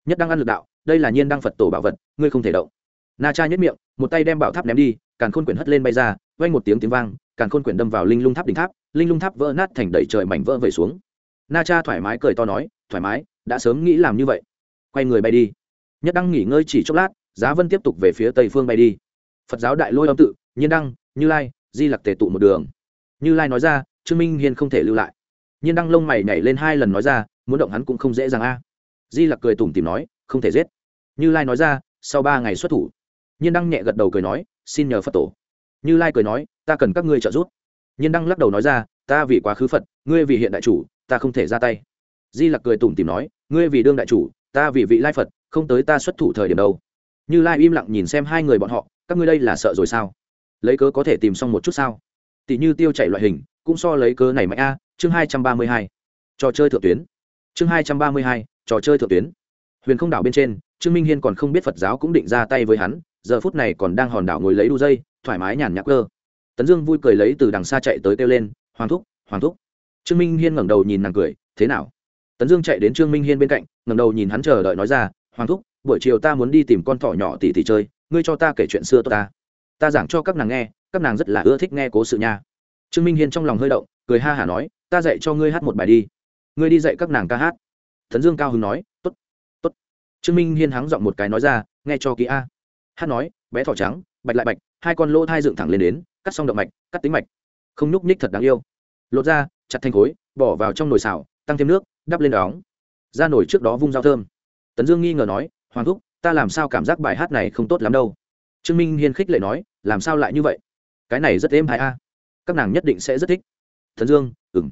Nhất đăng ăn lực đạo, đây là nhiên đăng phật tổ bảo vật, ngươi không thể động na cha nhất miệng, một tay đem bảo tháp ném đi, càn khôn quyển hất lên bay ra, vang một tiếng tiếng vang, càn khôn quyển đâm vào linh lung tháp đỉnh tháp, linh lung tháp vỡ nát thành đầy trời mảnh vỡ về xuống. Na cha thoải mái cười to nói, thoải mái, đã sớm nghĩ làm như vậy. Quay người bay đi. Nhất đăng nghỉ ngơi chỉ chốc lát, giá vân tiếp tục về phía tây phương bay đi. Phật giáo đại lôi âm tự, nhiên đăng, như lai, di lặc tề tụ một đường. Như lai nói ra, trương minh hiên không thể lưu lại. Nhiên đăng lông mày nhảy lên hai lần nói ra, muốn động hắn cũng không dễ dàng a. Di lặc cười tủm tìm nói, không thể giết. Như lai nói ra, sau ba ngày xuất thủ nhiên đăng nhẹ gật đầu cười nói, xin nhờ phật tổ. Như lai cười nói, ta cần các ngươi trợ giúp. Nhiên đăng lắc đầu nói ra, ta vì quá khứ phật, ngươi vì hiện đại chủ, ta không thể ra tay. Di lặc cười tủm tìm nói, ngươi vì đương đại chủ, ta vì vị lai phật, không tới ta xuất thủ thời điểm đâu. Như lai im lặng nhìn xem hai người bọn họ, các ngươi đây là sợ rồi sao? Lấy cớ có thể tìm xong một chút sao? Tỷ như tiêu chảy loại hình, cũng so lấy cớ này mạnh a, chương hai trăm ba mươi hai. Trò chơi thượng tuyến. Chương hai trăm ba mươi hai, trò chơi thượng tuyến. Huyền không đảo bên trên, trương minh hiên còn không biết phật giáo cũng định ra tay với hắn giờ phút này còn đang hòn đảo ngồi lấy đu dây, thoải mái nhàn nhạc cơ tấn dương vui cười lấy từ đằng xa chạy tới kêu lên, hoàng thúc hoàng thúc. Trương minh hiên ngẩng đầu nhìn nàng cười, thế nào? Tấn dương chạy đến trương minh hiên bên cạnh, ngẩng đầu nhìn hắn chờ đợi nói ra, hoàng thúc, buổi chiều ta muốn đi tìm con thỏ nhỏ tỷ tỷ chơi, ngươi cho ta kể chuyện xưa tốt ta. Ta giảng cho các nàng nghe, các nàng rất là ưa thích nghe cố sự nha. Trương minh hiên trong lòng hơi động, cười ha hả nói, ta dạy cho ngươi hát một bài đi. Ngươi đi dạy các nàng ca hát. Tấn dương cao hứng nói t ố t t ố t trương minh hiên hắng giọng một cái nói ra, nghe cho kỹ a hát nói, bé thỏ trắng, bạch lại bạch, hai con lỗ thai dựng thẳng lên đến, cắt xong động mạch, cắt tính mạch. Không nhúc ních thật đáng yêu. Lột ra, chặt thành khối, bỏ vào trong nồi xào, tăng thêm nước, đắp lên đóng. Ra nồi trước đó vung dao thơm. Tấn dương nghi ngờ nói, hoàng thúc, ta làm sao cảm giác bài hát này không tốt lắm đâu? Trương minh hiên khích lệ nói, làm sao lại như vậy? Cái này rất êm hại a. Các nàng nhất định sẽ rất thích. Thần dương ừng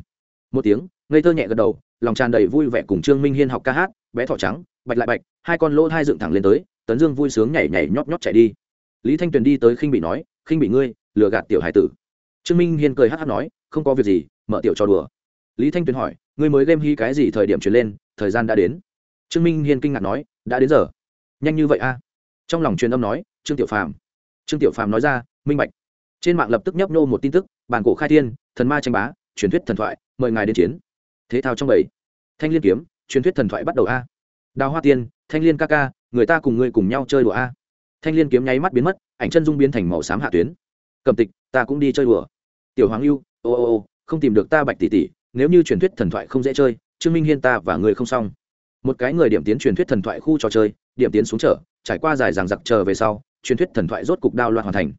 một tiếng, ngây thơ nhẹ gật đầu, lòng tràn đầy vui vẻ cùng trương minh hiên học ca hát, bé thỏ trắng, bạch lại bạch, hai con lỗ hai dựng thẳng lên tới tấn dương vui sướng nhảy nhảy nhót nhót chạy đi. Lý thanh tuyền đi tới khinh bị nói, khinh bị ngươi, lừa gạt tiểu hải tử. Trương minh hiên cười hát hát nói, không có việc gì, mở tiểu cho đùa. Lý thanh tuyền hỏi, ngươi mới game hy cái gì thời điểm chuyển lên, thời gian đã đến? Trương minh hiên kinh ngạc nói, đã đến giờ. Nhanh như vậy a trong lòng truyền âm nói, trương tiểu phàm. Trương tiểu phàm nói ra, minh bạch. Trên mạng lập tức nhấp nô một tin tức, bản cổ khai thiên, thần ma tranh bá, truyền thuyết thần thoại, mời ngài đến chiến. Thế thao trong bảy. Thanh liên kiếm, truyền thuyết thần thoại bắt đầu a đào hoa tiên, thanh liên ca ca, người ta cùng ngươi cùng nhau chơi đùa a. Thanh liên kiếm nháy mắt biến mất, ảnh chân dung biến thành màu xám hạ tuyến. Cầm tịch, ta cũng đi chơi đùa. Tiểu hoàng lưu ô ô ô, không tìm được ta bạch tỷ tỷ, nếu như truyền thuyết thần thoại không dễ chơi, trương minh hiên ta và người không xong. Một cái người điểm tiến truyền thuyết thần thoại khu trò chơi, điểm tiến xuống trở trải qua dài ràng giặc chờ về sau, truyền thuyết thần thoại rốt cục đao loạn hoàn thành.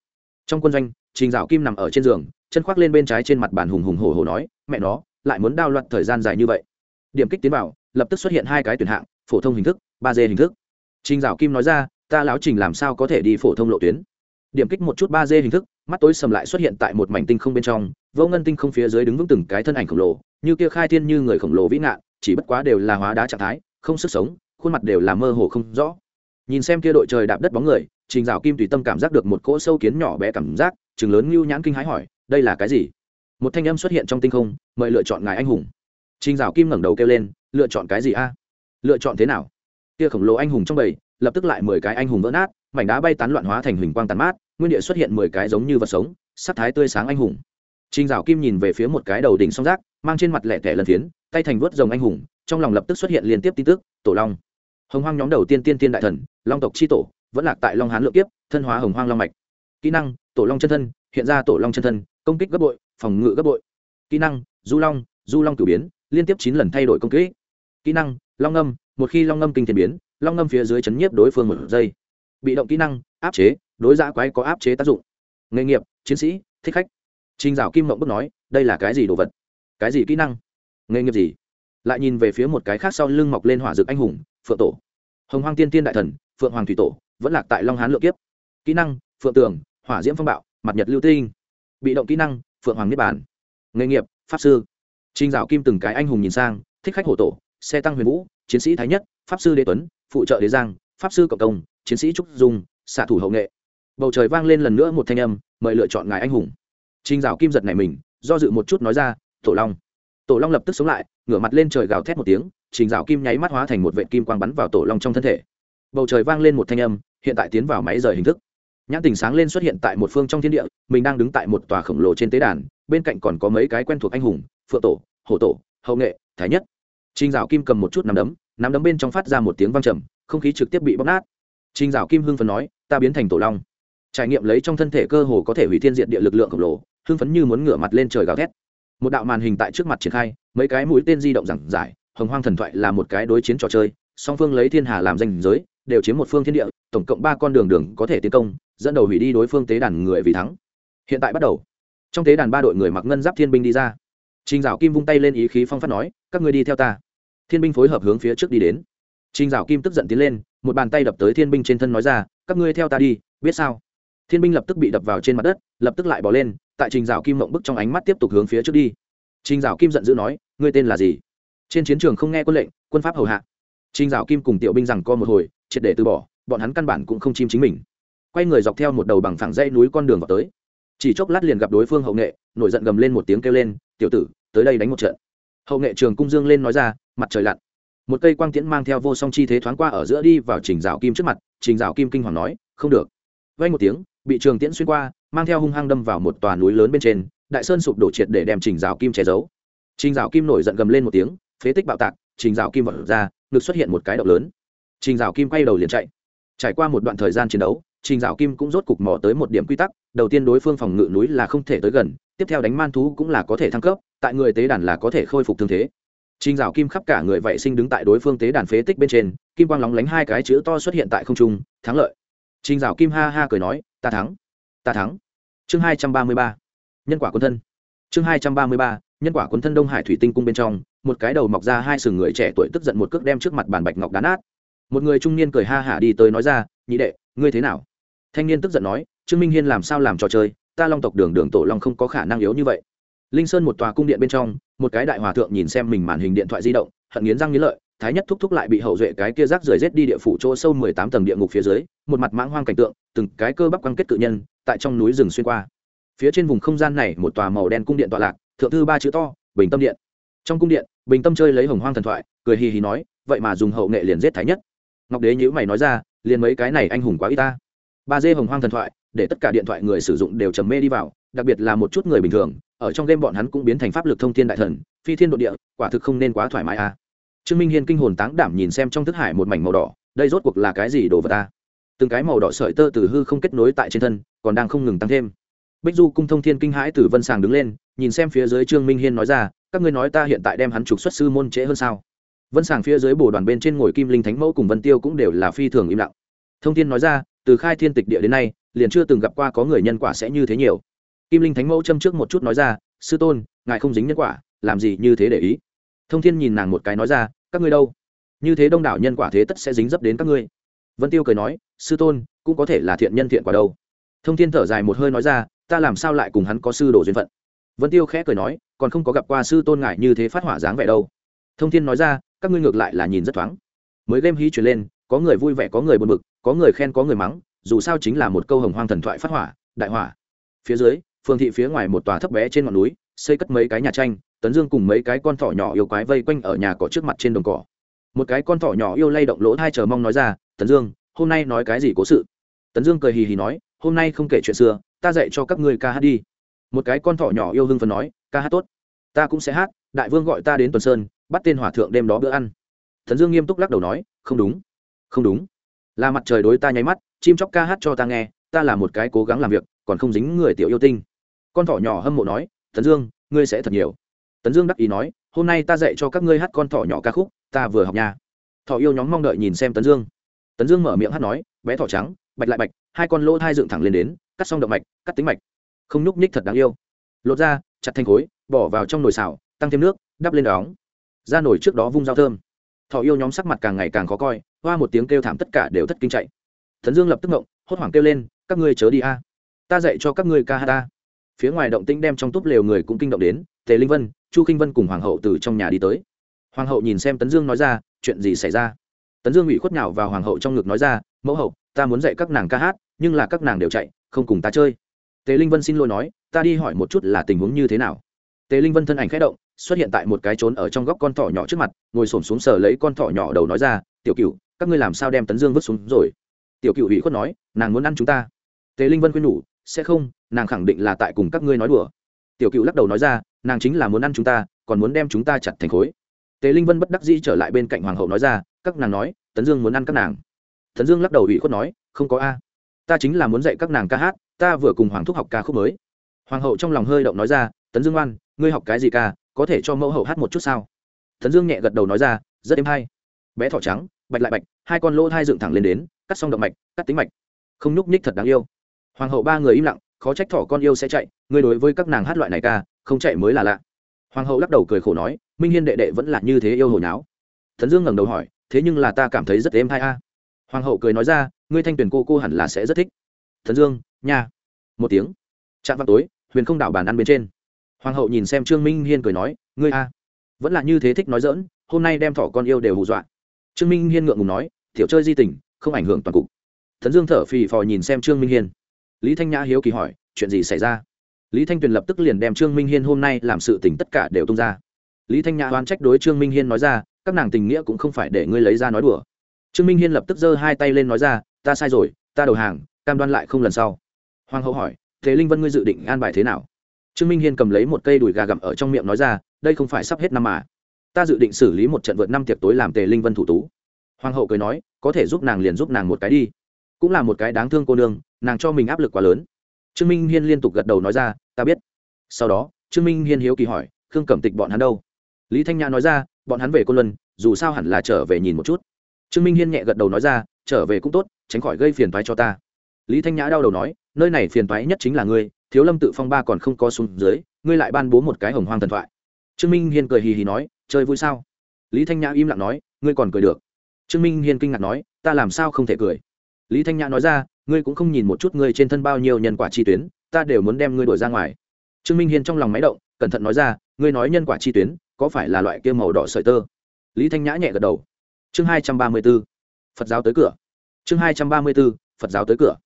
Trong quân doanh, trình dạo kim nằm ở trên giường, chân khoác lên bên trái trên mặt bàn hùng hùng hổ hổ nói, mẹ nó, lại muốn đao loạn thời gian dài như vậy. Điểm kích tiến vào, lập tức xuất hiện hai cái tuyển hạng phổ thông hình thức, ba d hình thức. Trình dạo kim nói ra, ta láo trình làm sao có thể đi phổ thông lộ tuyến? Điểm kích một chút ba d hình thức, mắt tối sầm lại xuất hiện tại một mảnh tinh không bên trong, vô ngân tinh không phía dưới đứng vững từng cái thân ảnh khổng lồ, như kia khai thiên như người khổng lồ vĩ ngạn, chỉ bất quá đều là hóa đá trạng thái, không sức sống, khuôn mặt đều là mơ hồ không rõ. Nhìn xem kia đội trời đạp đất bóng người, trình dạo kim tùy tâm cảm giác được một cỗ sâu kiến nhỏ bé cảm giác, chừng lớn ngưu nhãn kinh hãi hỏi, đây là cái gì? Một thanh âm xuất hiện trong tinh không, mời lựa chọn ngài anh hùng. Trình dạo kim ngẩng đầu kêu lên, lựa chọn cái gì a? Lựa chọn thế nào kia khổng lồ anh hùng trong bầy lập tức lại mười cái anh hùng vỡ nát mảnh đá bay tán loạn hóa thành hình quang tàn mát nguyên địa xuất hiện mười cái giống như vật sống sắc thái tươi sáng anh hùng Trình Dạo Kim nhìn về phía một cái đầu đỉnh song rác, mang trên mặt lẻ tẻ lần phiến, tay thành vuốt rồng anh hùng, trong lòng lập tức xuất hiện liên tiếp tin tức, Tổ Long. Hồng Hoang nhóm đầu tiên tiên tiên đại thần, Long tộc chi tổ, vẫn lạc tại Long Hán lượng kiếp, thân hóa Hồng Hoang Long mạch. Kỹ năng: Tổ Long chân thân, hiện ra Tổ Long chân thân, công kích gấp bội, phòng ngự gấp bội. Kỹ năng: Du Long, Du Long cử biến, liên tiếp chín lần thay đổi công kích. Kỹ năng: Long ngâm, một khi Long ngâm kinh thiên biến, Long ngâm phía dưới chấn nhiếp đối phương một giây. Bị động kỹ năng: Áp chế, đối dã quái có áp chế tác dụng. Nghề nghiệp: Chiến sĩ, thích khách Trình Dạo Kim Mộng bức nói, đây là cái gì đồ vật? Cái gì kỹ năng? Nghề nghiệp gì? Lại nhìn về phía một cái khác sau lưng mọc lên hỏa dược anh hùng, Phượng Tổ. Hồng Hoang Tiên Tiên đại thần, Phượng Hoàng thủy tổ, vẫn lạc tại Long Hán lượng kiếp. Kỹ năng: Phượng Tường, Hỏa Diễm phong bạo, Mặt Nhật lưu tinh. Bị động kỹ năng: Phượng Hoàng niết bàn. Nghề nghiệp: Pháp sư. Trình Dạo Kim từng cái anh hùng nhìn sang, thích khách hổ tổ, xe tăng huyền vũ, chiến sĩ thái nhất, pháp sư đế tuấn, phụ trợ đế giang, pháp sư cộng công, chiến sĩ trúc dung, xạ thủ hậu nghệ. Bầu trời vang lên lần nữa một thanh âm, mời lựa chọn ngài anh hùng Trình Dạo Kim giật này mình, do dự một chút nói ra, "Tổ Long." Tổ Long lập tức sống lại, ngửa mặt lên trời gào thét một tiếng, Trình Dạo Kim nháy mắt hóa thành một vệt kim quang bắn vào Tổ Long trong thân thể. Bầu trời vang lên một thanh âm, hiện tại tiến vào máy rời hình thức. Nhãn tình sáng lên xuất hiện tại một phương trong thiên địa, mình đang đứng tại một tòa khổng lồ trên tế đàn, bên cạnh còn có mấy cái quen thuộc anh hùng, Phượng Tổ, Hổ Tổ, Hậu Nghệ, Thái Nhất. Trình Dạo Kim cầm một chút nắm đấm, nắm đấm bên trong phát ra một tiếng vang trầm, không khí trực tiếp bị bóc nát. Trình Dạo Kim hưng phấn nói, "Ta biến thành Tổ Long." Trải nghiệm lấy trong thân thể cơ hồ có thể hủy thiên diệt địa lực lượng khổng lồ, hưng phấn như muốn ngửa mặt lên trời gào thét. Một đạo màn hình tại trước mặt triển khai mấy cái mũi tên di động giảng giải hồng hoang thần thoại là một cái đối chiến trò chơi song phương lấy thiên hà làm danh giới đều chiếm một phương thiên địa tổng cộng ba con đường đường có thể tiến công dẫn đầu hủy đi đối phương tế đàn người vì thắng. Hiện tại bắt đầu. Trong tế đàn ba đội người mặc ngân giáp thiên binh đi ra. Trình dạo kim vung tay lên ý khí phong phát nói các ngươi đi theo ta thiên binh phối hợp hướng phía trước đi đến. Trình dạo kim tức giận tiến lên, một bàn tay đập tới thiên binh trên thân nói ra, các ngươi theo ta đi, biết sao? Thiên binh lập tức bị đập vào trên mặt đất, lập tức lại bỏ lên, tại trình dạo kim mộng bức trong ánh mắt tiếp tục hướng phía trước đi. Trình dạo kim giận dữ nói, ngươi tên là gì? Trên chiến trường không nghe quân lệnh, quân pháp hầu hạ. Trình dạo kim cùng tiểu binh rằng co một hồi, triệt để từ bỏ, bọn hắn căn bản cũng không chim chính mình. Quay người dọc theo một đầu bằng phẳng dãy núi con đường vào tới. Chỉ chốc lát liền gặp đối phương hậu nghệ, nổi giận gầm lên một tiếng kêu lên, tiểu tử, tới đây đánh một trận. Hậu nghệ trường cung dương lên nói ra mặt trời lặn. Một cây quang tiễn mang theo vô song chi thế thoáng qua ở giữa đi vào trình rào kim trước mặt, trình rào kim kinh hoàng nói, không được. Vay một tiếng, bị trường tiễn xuyên qua, mang theo hung hăng đâm vào một tòa núi lớn bên trên, đại sơn sụp đổ triệt để đem trình rào kim che giấu. Trình rào kim nổi giận gầm lên một tiếng, phế tích bạo tạc, trình rào kim vật ra, ngực xuất hiện một cái động lớn. Trình rào kim quay đầu liền chạy. Trải qua một đoạn thời gian chiến đấu, trình rào kim cũng rốt cục mò tới một điểm quy tắc, đầu tiên đối phương phòng ngự núi là không thể tới gần, tiếp theo đánh man thú cũng là có thể thăng cấp, tại người tế đàn là có thể khôi phục thương thế trình Giảo kim khắp cả người vậy sinh đứng tại đối phương tế đàn phế tích bên trên, kim quang lóng lánh hai cái chữ to xuất hiện tại không trung, thắng lợi. Trình Giảo kim ha ha cười nói, ta thắng ta thắng. Chương hai trăm ba mươi ba, nhân quả quân thân. Chương hai trăm ba mươi ba, nhân quả quân thân đông hải thủy tinh cung bên trong, một cái đầu mọc ra hai sừng người trẻ tuổi tức giận một cước đem trước mặt bàn bạch ngọc đá nát. Một người trung niên cười ha hả đi tới nói ra, nhị đệ, ngươi thế nào? Thanh niên tức giận nói, trương minh hiên làm sao làm trò chơi? Ta long tộc đường đường tổ long không có khả năng yếu như vậy linh sơn một tòa cung điện bên trong, một cái đại hòa thượng nhìn xem mình màn hình điện thoại di động, hận nghiến răng nghiến lợi, thái nhất thúc thúc lại bị hậu duệ cái kia rác rời rết đi địa phủ chỗ sâu mười tám tầng địa ngục phía dưới, một mặt mãng hoang cảnh tượng, từng cái cơ bắp quăng kết cự nhân, tại trong núi rừng xuyên qua. Phía trên vùng không gian này, một tòa màu đen cung điện tọa lạc, thượng thư ba chữ to, bình tâm điện. Trong cung điện, bình tâm chơi lấy hồng hoang thần thoại, cười hì hì nói, vậy mà dùng hậu nghệ liền giết thái nhất. Ngọc đế nhữ mày nói ra, liền mấy cái này anh hùng quá y ta. Ba dê hồng hoang thần thoại, để tất cả điện thoại người sử dụng đều trầm mê đi vào, đặc biệt là một chút người bình thường ở trong game bọn hắn cũng biến thành pháp lực thông thiên đại thần, phi thiên độ địa, quả thực không nên quá thoải mái à. Trương minh hiên kinh hồn táng đảm nhìn xem trong thức hải một mảnh màu đỏ, đây rốt cuộc là cái gì đồ vật ta? Từng cái màu đỏ sợi tơ từ hư không kết nối tại trên thân, còn đang không ngừng tăng thêm. Bích du cung thông thiên kinh hãi từ vân sàng đứng lên, nhìn xem phía dưới trương minh hiên nói ra, các ngươi nói ta hiện tại đem hắn trục xuất sư môn trễ hơn sao? Vân sàng phía dưới bồ đoàn bên trên ngồi kim linh thánh mẫu cùng vân tiêu cũng đều là phi thường im lặng. Thông thiên nói ra, từ khai thiên tịch địa đến nay, liền chưa từng gặp qua có người nhân quả sẽ như thế nhiều kim linh thánh mẫu châm trước một chút nói ra, sư tôn, ngài không dính nhân quả, làm gì như thế để ý? Thông thiên nhìn nàng một cái nói ra, các ngươi đâu? Như thế đông đảo nhân quả thế tất sẽ dính dấp đến các ngươi. Vân tiêu cười nói, sư tôn, cũng có thể là thiện nhân thiện quả đâu. Thông thiên thở dài một hơi nói ra, ta làm sao lại cùng hắn có sư đồ duyên phận? Vân tiêu khẽ cười nói, còn không có gặp qua sư tôn ngại như thế phát hỏa dáng vẻ đâu. Thông thiên nói ra, các ngươi ngược lại là nhìn rất thoáng. Mới game hí chuyển lên, có người vui vẻ, có người buồn bực, có người khen, có người mắng, dù sao chính là một câu hồng hoang thần thoại phát hỏa, đại hỏa. Phía dưới phương thị phía ngoài một tòa thấp bé trên ngọn núi, xây cất mấy cái nhà tranh, tấn dương cùng mấy cái con thỏ nhỏ yêu quái vây quanh ở nhà cỏ trước mặt trên đồng cỏ. Một cái con thỏ nhỏ yêu lay động lỗ thai chờ mong nói ra, tấn dương, hôm nay nói cái gì cố sự? Tấn dương cười hì hì nói, hôm nay không kể chuyện xưa, ta dạy cho các ngươi ca hát đi. Một cái con thỏ nhỏ yêu hưng phần nói, ca hát tốt, ta cũng sẽ hát, đại vương gọi ta đến tuần sơn, bắt tên hỏa thượng đêm đó bữa ăn. Tấn dương nghiêm túc lắc đầu nói, không đúng không đúng. Là mặt trời đối ta nháy mắt, chim chóc ca hát cho ta nghe, ta là một cái cố gắng làm việc, còn không dính người tiểu yêu tinh con thỏ nhỏ hâm mộ nói, tấn dương, ngươi sẽ thật nhiều. Tấn dương đắc ý nói, hôm nay ta dạy cho các ngươi hát con thỏ nhỏ ca khúc, ta vừa học nha. Thỏ yêu nhóm mong đợi nhìn xem tấn dương. Tấn dương mở miệng hát nói, bé thỏ trắng, bạch lại bạch, hai con lỗ thai dựng thẳng lên đến, cắt xong động mạch, cắt tính mạch. Không nhúc nhích thật đáng yêu. Lột ra, chặt thành khối, bỏ vào trong nồi xào, tăng thêm nước, đắp lên đóng. Ra nồi trước đó vung dao thơm. Thỏ yêu nhóm sắc mặt càng ngày càng khó coi, hoa một tiếng kêu thảm tất cả đều thất kinh chạy. Thần dương lập tức ngộng, hốt hoảng kêu lên, các ngươi chớ đi a. Ta dạy cho các ngươi ca hát ta phía ngoài động tĩnh đem trong túp lều người cũng kinh động đến, tề linh vân, chu kinh vân cùng hoàng hậu từ trong nhà đi tới. Hoàng hậu nhìn xem tấn dương nói ra, chuyện gì xảy ra? Tấn dương bị khuất nhào vào hoàng hậu trong ngực nói ra, mẫu hậu, ta muốn dạy các nàng ca hát, nhưng là các nàng đều chạy, không cùng ta chơi. Tề linh vân xin lỗi nói, ta đi hỏi một chút là tình huống như thế nào. Tề linh vân thân ảnh khẽ động, xuất hiện tại một cái trốn ở trong góc con thỏ nhỏ trước mặt, ngồi s ổ m xuống sờ lấy con thỏ nhỏ đầu nói ra, tiểu cựu các ngươi làm sao đem tấn dương vứt xuống rồi? Tiểu cựu ủy khuất nói, nàng muốn ăn chúng ta. Tề linh vân khuyên nhủ, sẽ không nàng khẳng định là tại cùng các ngươi nói đùa. Tiểu cựu lắc đầu nói ra, nàng chính là muốn ăn chúng ta, còn muốn đem chúng ta chặt thành khối. Tề linh vân bất đắc dĩ trở lại bên cạnh hoàng hậu nói ra, các nàng nói, tấn dương muốn ăn các nàng. Tấn dương lắc đầu ủy khuất nói, không có a. Ta chính là muốn dạy các nàng ca hát, ta vừa cùng hoàng thúc học ca khúc mới. Hoàng hậu trong lòng hơi động nói ra, tấn dương oan ngươi học cái gì ca, có thể cho mẫu hậu hát một chút sao? Tấn dương nhẹ gật đầu nói ra, rất êm hay. Bé thỏ trắng, bạch lại bạch, hai con lỗ thai dựng thẳng lên đến, cắt xong động mạch, cắt tính mạch. Không nhúc nhích thật đáng yêu. Hoàng hậu ba người im lặng khó trách thỏ con yêu sẽ chạy, ngươi đối với các nàng hát loại này ca, không chạy mới là lạ. Hoàng hậu lắc đầu cười khổ nói, minh hiên đệ đệ vẫn là như thế yêu hồi náo thần dương ngẩng đầu hỏi, thế nhưng là ta cảm thấy rất êm hay a. À. Hoàng hậu cười nói ra, ngươi thanh tuyển cô cô hẳn là sẽ rất thích. Thần dương, nha. Một tiếng. Chạm vào tối, huyền không đảo bàn ăn bên trên. Hoàng hậu nhìn xem trương minh hiên cười nói, ngươi a. Vẫn là như thế thích nói dỡn hôm nay đem thỏ con yêu đều hù dọa. Trương minh hiên ngượng ngùng nói, tiểu chơi di tình, không ảnh hưởng toàn cục. Thần dương thở phì phò nhìn xem trương minh hiên lý thanh nhã hiếu kỳ hỏi, chuyện gì xảy ra? Lý thanh tuyền lập tức liền đem trương minh hiên hôm nay làm sự tình tất cả đều tung ra. Lý thanh nhã oán trách đối trương minh hiên nói ra, các nàng tình nghĩa cũng không phải để ngươi lấy ra nói đùa. Trương minh hiên lập tức giơ hai tay lên nói ra, ta sai rồi, ta đầu hàng, cam đoan lại không lần sau. Hoàng hậu hỏi, thế linh vân ngươi dự định an bài thế nào? Trương minh hiên cầm lấy một cây đùi gà gặm ở trong miệng nói ra, đây không phải sắp hết năm mà. Ta dự định xử lý một trận vượt năm tiệc tối làm tề linh vân thủ tú. Hoàng hậu cười nói, có thể giúp nàng liền giúp nàng một cái đi. Cũng là một cái đáng thương cô nương nàng cho mình áp lực quá lớn. Trương minh hiên liên tục gật đầu nói ra, ta biết. Sau đó, trương minh hiên hiếu kỳ hỏi, khương cẩm tịch bọn hắn đâu? Lý thanh nhã nói ra, bọn hắn về côn luân, dù sao hẳn là trở về nhìn một chút. Trương minh hiên nhẹ gật đầu nói ra, trở về cũng tốt, tránh khỏi gây phiền thoái cho ta. Lý thanh nhã đau đầu nói, nơi này phiền thoái nhất chính là ngươi, thiếu lâm tự phong ba còn không có xuống dưới, ngươi lại ban bố một cái hồng hoang thần thoại. Trương minh hiên cười hì hì nói, chơi vui sao? Lý thanh nhã im lặng nói, ngươi còn cười được. Trương minh hiên kinh ngạc nói, ta làm sao không thể cười? Lý thanh nhã nói ra ngươi cũng không nhìn một chút ngươi trên thân bao nhiêu nhân quả chi tuyến, ta đều muốn đem ngươi đuổi ra ngoài. Trương minh hiên trong lòng máy động, cẩn thận nói ra, ngươi nói nhân quả chi tuyến, có phải là loại kia màu đỏ sợi tơ? Lý thanh nhã nhẹ gật đầu. Chương hai trăm ba mươi b ố phật giáo tới cửa. Chương hai trăm ba mươi b ố phật giáo tới cửa.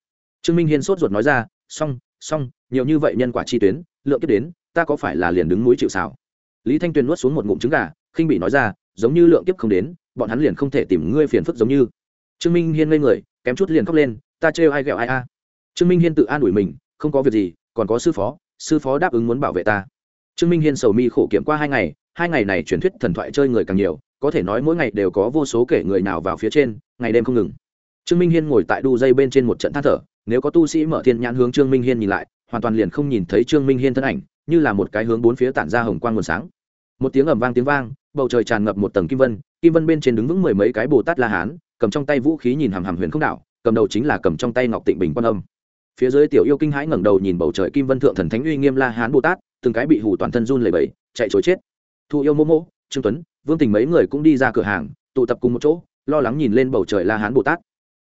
Trương minh hiên sốt ruột nói ra, xong xong, nhiều như vậy nhân quả chi tuyến, lượng kiếp đến, ta có phải là liền đứng núi chịu xào lý thanh tuyền nuốt xuống một ngụm trứng gà, khinh bị nói ra, giống như lượng kiếp không đến, bọn hắn liền không thể tìm ngươi phiền phức giống như. Trương minh hiên ngây người, kém chút liền khóc lên ta trêu ai ghẹo ai a. Trương minh hiên tự an ủi mình, không có việc gì, còn có sư phó sư phó đáp ứng muốn bảo vệ ta. Trương minh hiên sầu mi khổ kiểm qua hai ngày hai ngày này truyền thuyết thần thoại chơi người càng nhiều, có thể nói mỗi ngày đều có vô số kể người nào vào phía trên, ngày đêm không ngừng. Trương minh hiên ngồi tại đu dây bên trên một trận than thở, nếu có tu sĩ mở thiên nhãn hướng trương minh hiên nhìn lại, hoàn toàn liền không nhìn thấy trương minh hiên thân ảnh, như là một cái hướng bốn phía tản ra hồng quang nguồn sáng. Một tiếng ầm vang tiếng vang, bầu trời tràn ngập một tầng kim vân kim vân bên trên đứng vững mười mấy cái bồ tát la hán, cầm trong tay vũ khí nhìn hàm hàm huyền không đảo cầm đầu chính là cầm trong tay ngọc tịnh bình quan âm. Phía dưới tiểu yêu kinh hãi ngẩng đầu nhìn bầu trời kim vân thượng thần thánh uy nghiêm la hán bồ tát, từng cái bị hủ toàn thân run lẩy bẩy, chạy chối chết. Thu yêu mô mô trương tuấn, vương tình mấy người cũng đi ra cửa hàng, tụ tập cùng một chỗ, lo lắng nhìn lên bầu trời la hán bồ tát.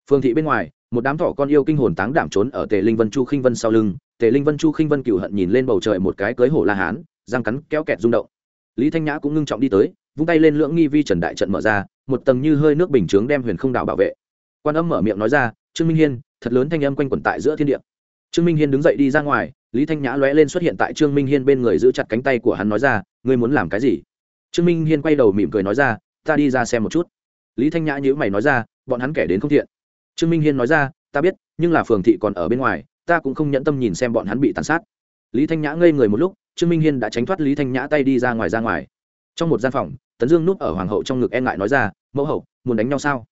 Phương thị bên ngoài, một đám thỏ con yêu kinh hồn táng đảm trốn ở tề linh vân chu khinh vân sau lưng. Tề linh vân chu khinh vân cựu hận nhìn lên bầu trời một cái cưới hổ la hán, răng cắn kéo kẹt rung động. Lý thanh nhã cũng ngưng trọng đi tới, vung tay lên lưỡng nghi vi trần đại trận mở ra, một tầng như hơi nước bình chướng đem huyền không đảo bảo vệ quan âm mở miệng nói ra, trương minh hiên, thật lớn thanh âm quanh quẩn tại giữa thiên địa. Trương minh hiên đứng dậy đi ra ngoài, lý thanh nhã lóe lên xuất hiện tại trương minh hiên bên người giữ chặt cánh tay của hắn nói ra, ngươi muốn làm cái gì? Trương minh hiên quay đầu mỉm cười nói ra, ta đi ra xem một chút. Lý thanh nhã nhữ mày nói ra, bọn hắn kẻ đến không thiện. Trương minh hiên nói ra, ta biết, nhưng là phường thị còn ở bên ngoài, ta cũng không nhẫn tâm nhìn xem bọn hắn bị tàn sát. Lý thanh nhã ngây người một lúc, trương minh hiên đã tránh thoát lý thanh nhã tay đi ra ngoài ra ngoài. Trong một gian phòng, tấn dương núp ở hoàng hậu trong ngực e ngại nói ra, mẫu hậu, muốn đánh nhau sao?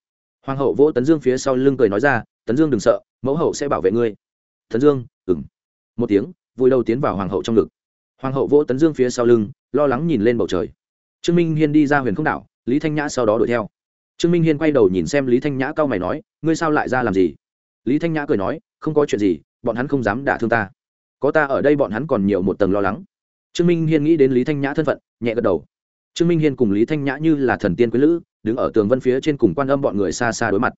Hoàng hậu vỗ tấn dương phía sau lưng cười nói ra, tấn dương đừng sợ, mẫu hậu sẽ bảo vệ ngươi. Tấn dương ừng một tiếng vùi đầu tiến vào hoàng hậu trong ngực. Hoàng hậu vỗ tấn dương phía sau lưng, lo lắng nhìn lên bầu trời. Trương minh hiên đi ra huyền không đảo, lý thanh nhã sau đó đuổi theo. Trương minh hiên quay đầu nhìn xem lý thanh nhã cau mày nói, ngươi sao lại ra làm gì? Lý thanh nhã cười nói, không có chuyện gì, bọn hắn không dám đả thương ta. Có ta ở đây bọn hắn còn nhiều một tầng lo lắng. Trương minh hiên nghĩ đến lý thanh nhã thân phận, nhẹ gật đầu. Trương minh hiên cùng lý thanh nhã như là thần tiên quý lữ đứng ở tường vân phía trên cùng quan âm bọn người xa xa đối mặt.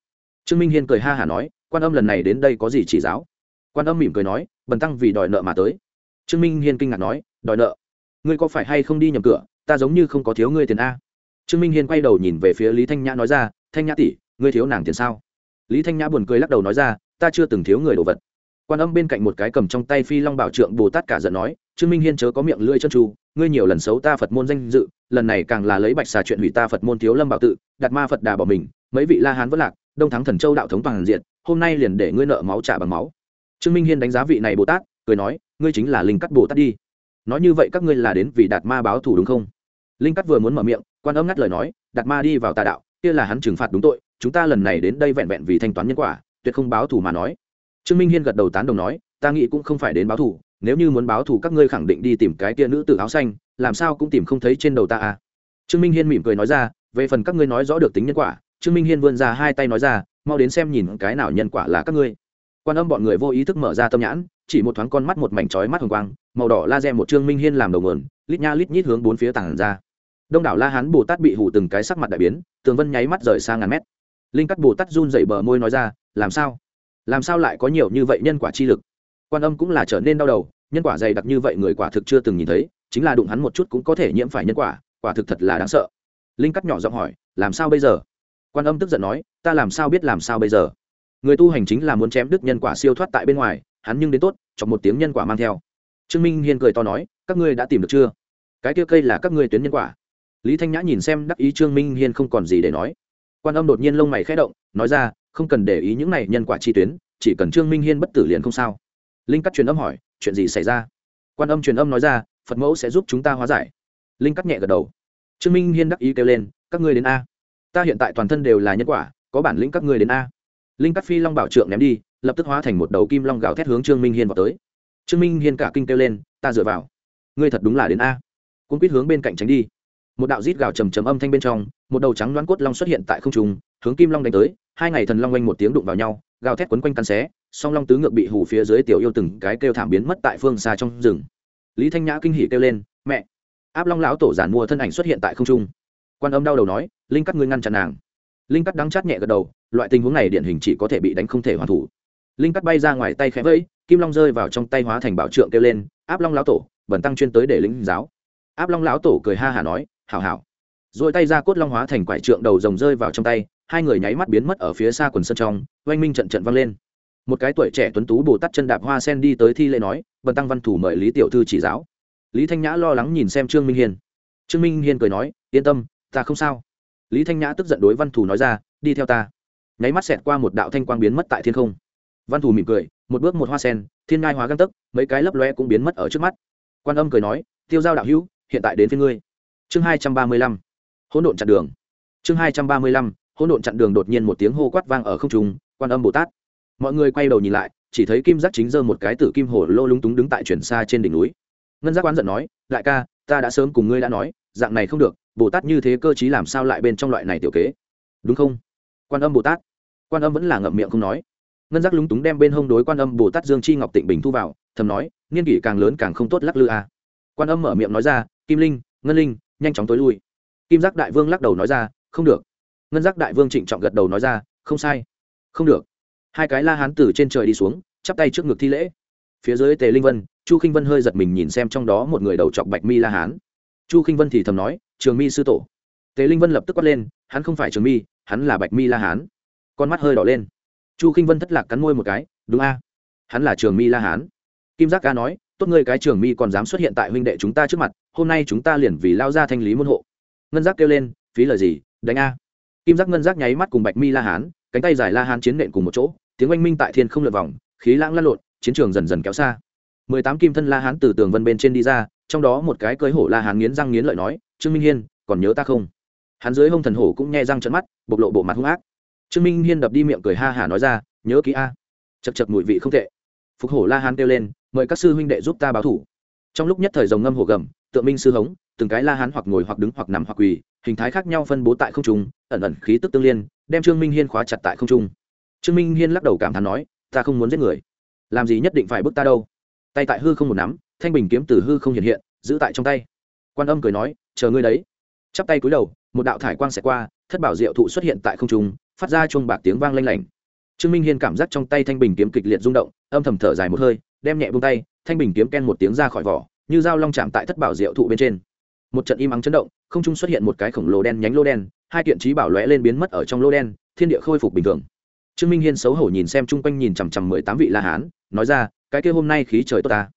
Trương minh hiên cười ha hả nói, quan âm lần này đến đây có gì chỉ giáo? Quan âm mỉm cười nói, bần tăng vì đòi nợ mà tới. Trương minh hiên kinh ngạc nói, đòi nợ? Ngươi có phải hay không đi nhầm cửa? Ta giống như không có thiếu ngươi tiền a. Trương minh hiên quay đầu nhìn về phía lý thanh nhã nói ra, thanh nhã tỷ, ngươi thiếu nàng tiền sao? Lý thanh nhã buồn cười lắc đầu nói ra, ta chưa từng thiếu người đồ vật. Quan âm bên cạnh một cái cầm trong tay phi long bảo trượng bồ tát cả giận nói, trương minh hiên chớ có miệng lưỡi chân tru ngươi nhiều lần xấu ta phật môn danh dự, lần này càng là lấy bạch xà chuyện hủy ta phật môn thiếu lâm bảo tự, đặt ma phật đà bỏ mình, mấy vị la hán vất lạc, đông thắng thần châu đạo thống toàn diện, hôm nay liền để ngươi nợ máu trả bằng máu. Trương minh hiên đánh giá vị này bồ tát, cười nói, ngươi chính là linh cắt bồ tát đi. Nói như vậy các ngươi là đến vì đạt ma báo thù đúng không? Linh cắt vừa muốn mở miệng, quan âm ngắt lời nói, đạt ma đi vào tà đạo, kia là hắn trừng phạt đúng tội, chúng ta lần này đến đây vẹn vẹn vì thanh toán nhân quả, tuyệt không báo thù mà nói. Trương minh hiên gật đầu tán đồng nói, ta nghĩ cũng không phải đến báo thù nếu như muốn báo thù các ngươi khẳng định đi tìm cái kia nữ tử áo xanh, làm sao cũng tìm không thấy trên đầu ta à? Trương minh hiên mỉm cười nói ra, về phần các ngươi nói rõ được tính nhân quả, trương minh hiên vươn ra hai tay nói ra, mau đến xem nhìn cái nào nhân quả là các ngươi. Quan âm bọn người vô ý thức mở ra tâm nhãn, chỉ một thoáng con mắt một mảnh chói mắt hồng quang, màu đỏ laser một trương minh hiên làm đầu nguồn, lít nha lít nhít hướng bốn phía tảng ra. Đông đảo la hán, bồ tát bị hủ từng cái sắc mặt đại biến, tường vân nháy mắt rời xa ngàn mét. Linh cắt bồ tát run dậy bờ môi nói ra, làm sao? Làm sao lại có nhiều như vậy nhân quả chi lực? Quan âm cũng là trở nên đau đầu, nhân quả dày đặc như vậy người quả thực chưa từng nhìn thấy, chính là đụng hắn một chút cũng có thể nhiễm phải nhân quả quả thực thật là đáng sợ. Linh cắt nhỏ giọng hỏi, làm sao bây giờ? Quan âm tức giận nói, ta làm sao biết làm sao bây giờ? Người tu hành chính là muốn chém đứt nhân quả siêu thoát tại bên ngoài, hắn nhưng đến tốt, chọc một tiếng nhân quả mang theo. Trương minh hiên cười to nói, các ngươi đã tìm được chưa? Cái kia cây là các ngươi tuyến nhân quả. Lý thanh nhã nhìn xem đắc ý trương minh hiên không còn gì để nói. Quan âm đột nhiên lông mày khẽ động, nói ra, không cần để ý những này nhân quả chi tuyến, chỉ cần trương minh hiên bất tử liền không sao linh cắt truyền âm hỏi, chuyện gì xảy ra? Quan âm truyền âm nói ra, phật mẫu sẽ giúp chúng ta hóa giải. Linh cắt nhẹ gật đầu. Trương minh hiên đắc ý kêu lên, các ngươi đến a. Ta hiện tại toàn thân đều là nhân quả, có bản lĩnh các ngươi đến a. Linh cắt phi long bảo trượng ném đi, lập tức hóa thành một đầu kim long gào thét hướng trương minh hiên vào tới. Trương minh hiên cả kinh kêu lên, ta dựa vào. Ngươi thật đúng là đến a. Cũng quýt hướng bên cạnh tránh đi. Một đạo rít gào trầm trầm âm thanh bên trong, một đầu trắng đoán cốt long xuất hiện tại không trung, hướng kim long đánh tới. Hai ngày thần long quanh một tiếng đụng vào nhau, gào thét quấn quanh căn xé song long tứ ngược bị hù phía dưới tiểu yêu từng cái kêu thảm biến mất tại phương xa trong rừng. Lý thanh nhã kinh hỉ kêu lên, mẹ! Áp long lão tổ giản mua thân ảnh xuất hiện tại không trung. Quan âm đau đầu nói, linh cắt ngươi ngăn chặn nàng. Linh cắt đắng chát nhẹ gật đầu, loại tình huống này điển hình chỉ có thể bị đánh không thể hoàn thủ. Linh cắt bay ra ngoài tay khẽ vẫy, kim long rơi vào trong tay hóa thành bảo trượng kêu lên, áp long lão tổ, bẩn tăng chuyên tới để lĩnh giáo. Áp long lão tổ cười ha hả nói, hảo hảo. Rồi tay ra cốt long hóa thành quải trượng đầu rồng rơi vào trong tay, hai người nháy mắt biến mất ở phía xa quần sân trong, oanh minh trận trận vang lên một cái tuổi trẻ tuấn tú bồ tát chân đạp hoa sen đi tới thi lễ nói, bần tăng văn thủ mời lý tiểu thư chỉ giáo. Lý thanh nhã lo lắng nhìn xem trương minh hiên. Trương minh hiên cười nói, yên tâm, ta không sao. Lý thanh nhã tức giận đối văn thủ nói ra, đi theo ta. Nháy mắt xẹt qua một đạo thanh quang biến mất tại thiên không. Văn thủ mỉm cười, một bước một hoa sen, thiên ngai hóa găng tấc, mấy cái lấp loe cũng biến mất ở trước mắt. Quan âm cười nói, tiêu giao đạo hữu, hiện tại đến phía ngươi. Chương hai trăm ba mươi lăm, hỗn độn chặn đường. Chương hai trăm ba mươi lăm, hỗn độn chặn đường đột nhiên một tiếng hô quát vang ở không trung, quan âm bồ tát mọi người quay đầu nhìn lại, chỉ thấy kim giác chính giơ một cái tử kim hổ lô lúng túng đứng tại chuyển xa trên đỉnh núi. Ngân giác oán giận nói, đại ca, ta đã sớm cùng ngươi đã nói, dạng này không được, bồ tát như thế cơ chí làm sao lại bên trong loại này tiểu kế? Đúng không? Quan âm bồ tát. Quan âm vẫn là ngậm miệng không nói. Ngân giác lúng túng đem bên hông đối quan âm bồ tát dương chi ngọc tịnh bình thu vào, thầm nói, niên kỷ càng lớn càng không tốt lắc lư a. À. quan âm mở miệng nói ra, kim linh, ngân linh, nhanh chóng tối lui. Kim giác đại vương lắc đầu nói ra, không được. Ngân giác đại vương trịnh trọng gật đầu nói ra, không sai. Không được hai cái la hán từ trên trời đi xuống, chắp tay trước ngực thi lễ. Phía dưới tề linh vân, chu khinh vân hơi giật mình nhìn xem trong đó một người đầu chọc bạch mi la hán. Chu khinh vân thì thầm nói, trường mi sư tổ. Tề linh vân lập tức quát lên, hắn không phải trường mi, hắn là bạch mi la hán. Con mắt hơi đỏ lên. Chu khinh vân thất lạc cắn môi một cái, đúng a, hắn là trường mi la hán. Kim giác ca nói, tốt ngươi cái trường mi còn dám xuất hiện tại huynh đệ chúng ta trước mặt, hôm nay chúng ta liền vì lao ra thanh lý môn hộ. Ngân giác kêu lên, phí lời gì, đánh a. Kim giác ngân giác nháy mắt cùng bạch mi la hán cánh tay dài la hán chiến nện cùng một chỗ, tiếng oanh minh tại thiên không lượt vòng, khí lãng lăn lộn, chiến trường dần dần kéo xa. Mười tám kim thân la hán từ tường vân bên trên đi ra, trong đó một cái cưới hổ la hán nghiến răng nghiến lợi nói, trương minh hiên, còn nhớ ta không? Hắn dưới hông thần hổ cũng nghe răng trận mắt, bộc lộ bộ mặt hung ác. Trương minh hiên đập đi miệng cười ha hả nói ra, nhớ ký a. Chật chật mùi vị không tệ. Phục hổ la hán kêu lên, mời các sư huynh đệ giúp ta báo thủ. Trong lúc nhất thời rồng ngâm hổ gầm, tượng minh sư hống từng cái la hán hoặc ngồi hoặc đứng hoặc nằm hoặc quỳ, hình thái khác nhau phân bố tại không trung, ẩn ẩn khí tức tương liên, đem trương minh hiên khóa chặt tại không trung. Trương minh hiên lắc đầu cảm thán nói, ta không muốn giết người. Làm gì nhất định phải bước ta đâu. Tay tại hư không một nắm, thanh bình kiếm từ hư không hiện hiện, giữ tại trong tay. Quan âm cười nói, chờ ngươi đấy. Chắp tay cúi đầu, một đạo thải quang xẹt qua, thất bảo diệu thụ xuất hiện tại không trung, phát ra chuông bạc tiếng vang lanh lảnh. Trương minh hiên cảm giác trong tay thanh bình kiếm kịch liệt rung động, âm thầm thở dài một hơi, đem nhẹ buông tay, thanh bình kiếm ken một tiếng ra khỏi vỏ, như dao long chạm tại thất bảo diệu thụ bên trên một trận im ắng chấn động, không trung xuất hiện một cái khổng lồ đen nhánh lô đen, hai kiện trí bảo lóe lên biến mất ở trong lô đen, thiên địa khôi phục bình thường. Trương minh hiên xấu hổ nhìn xem chung quanh nhìn chằm chằm mười tám vị la hán, nói ra, cái kia hôm nay khí trời tốt ta.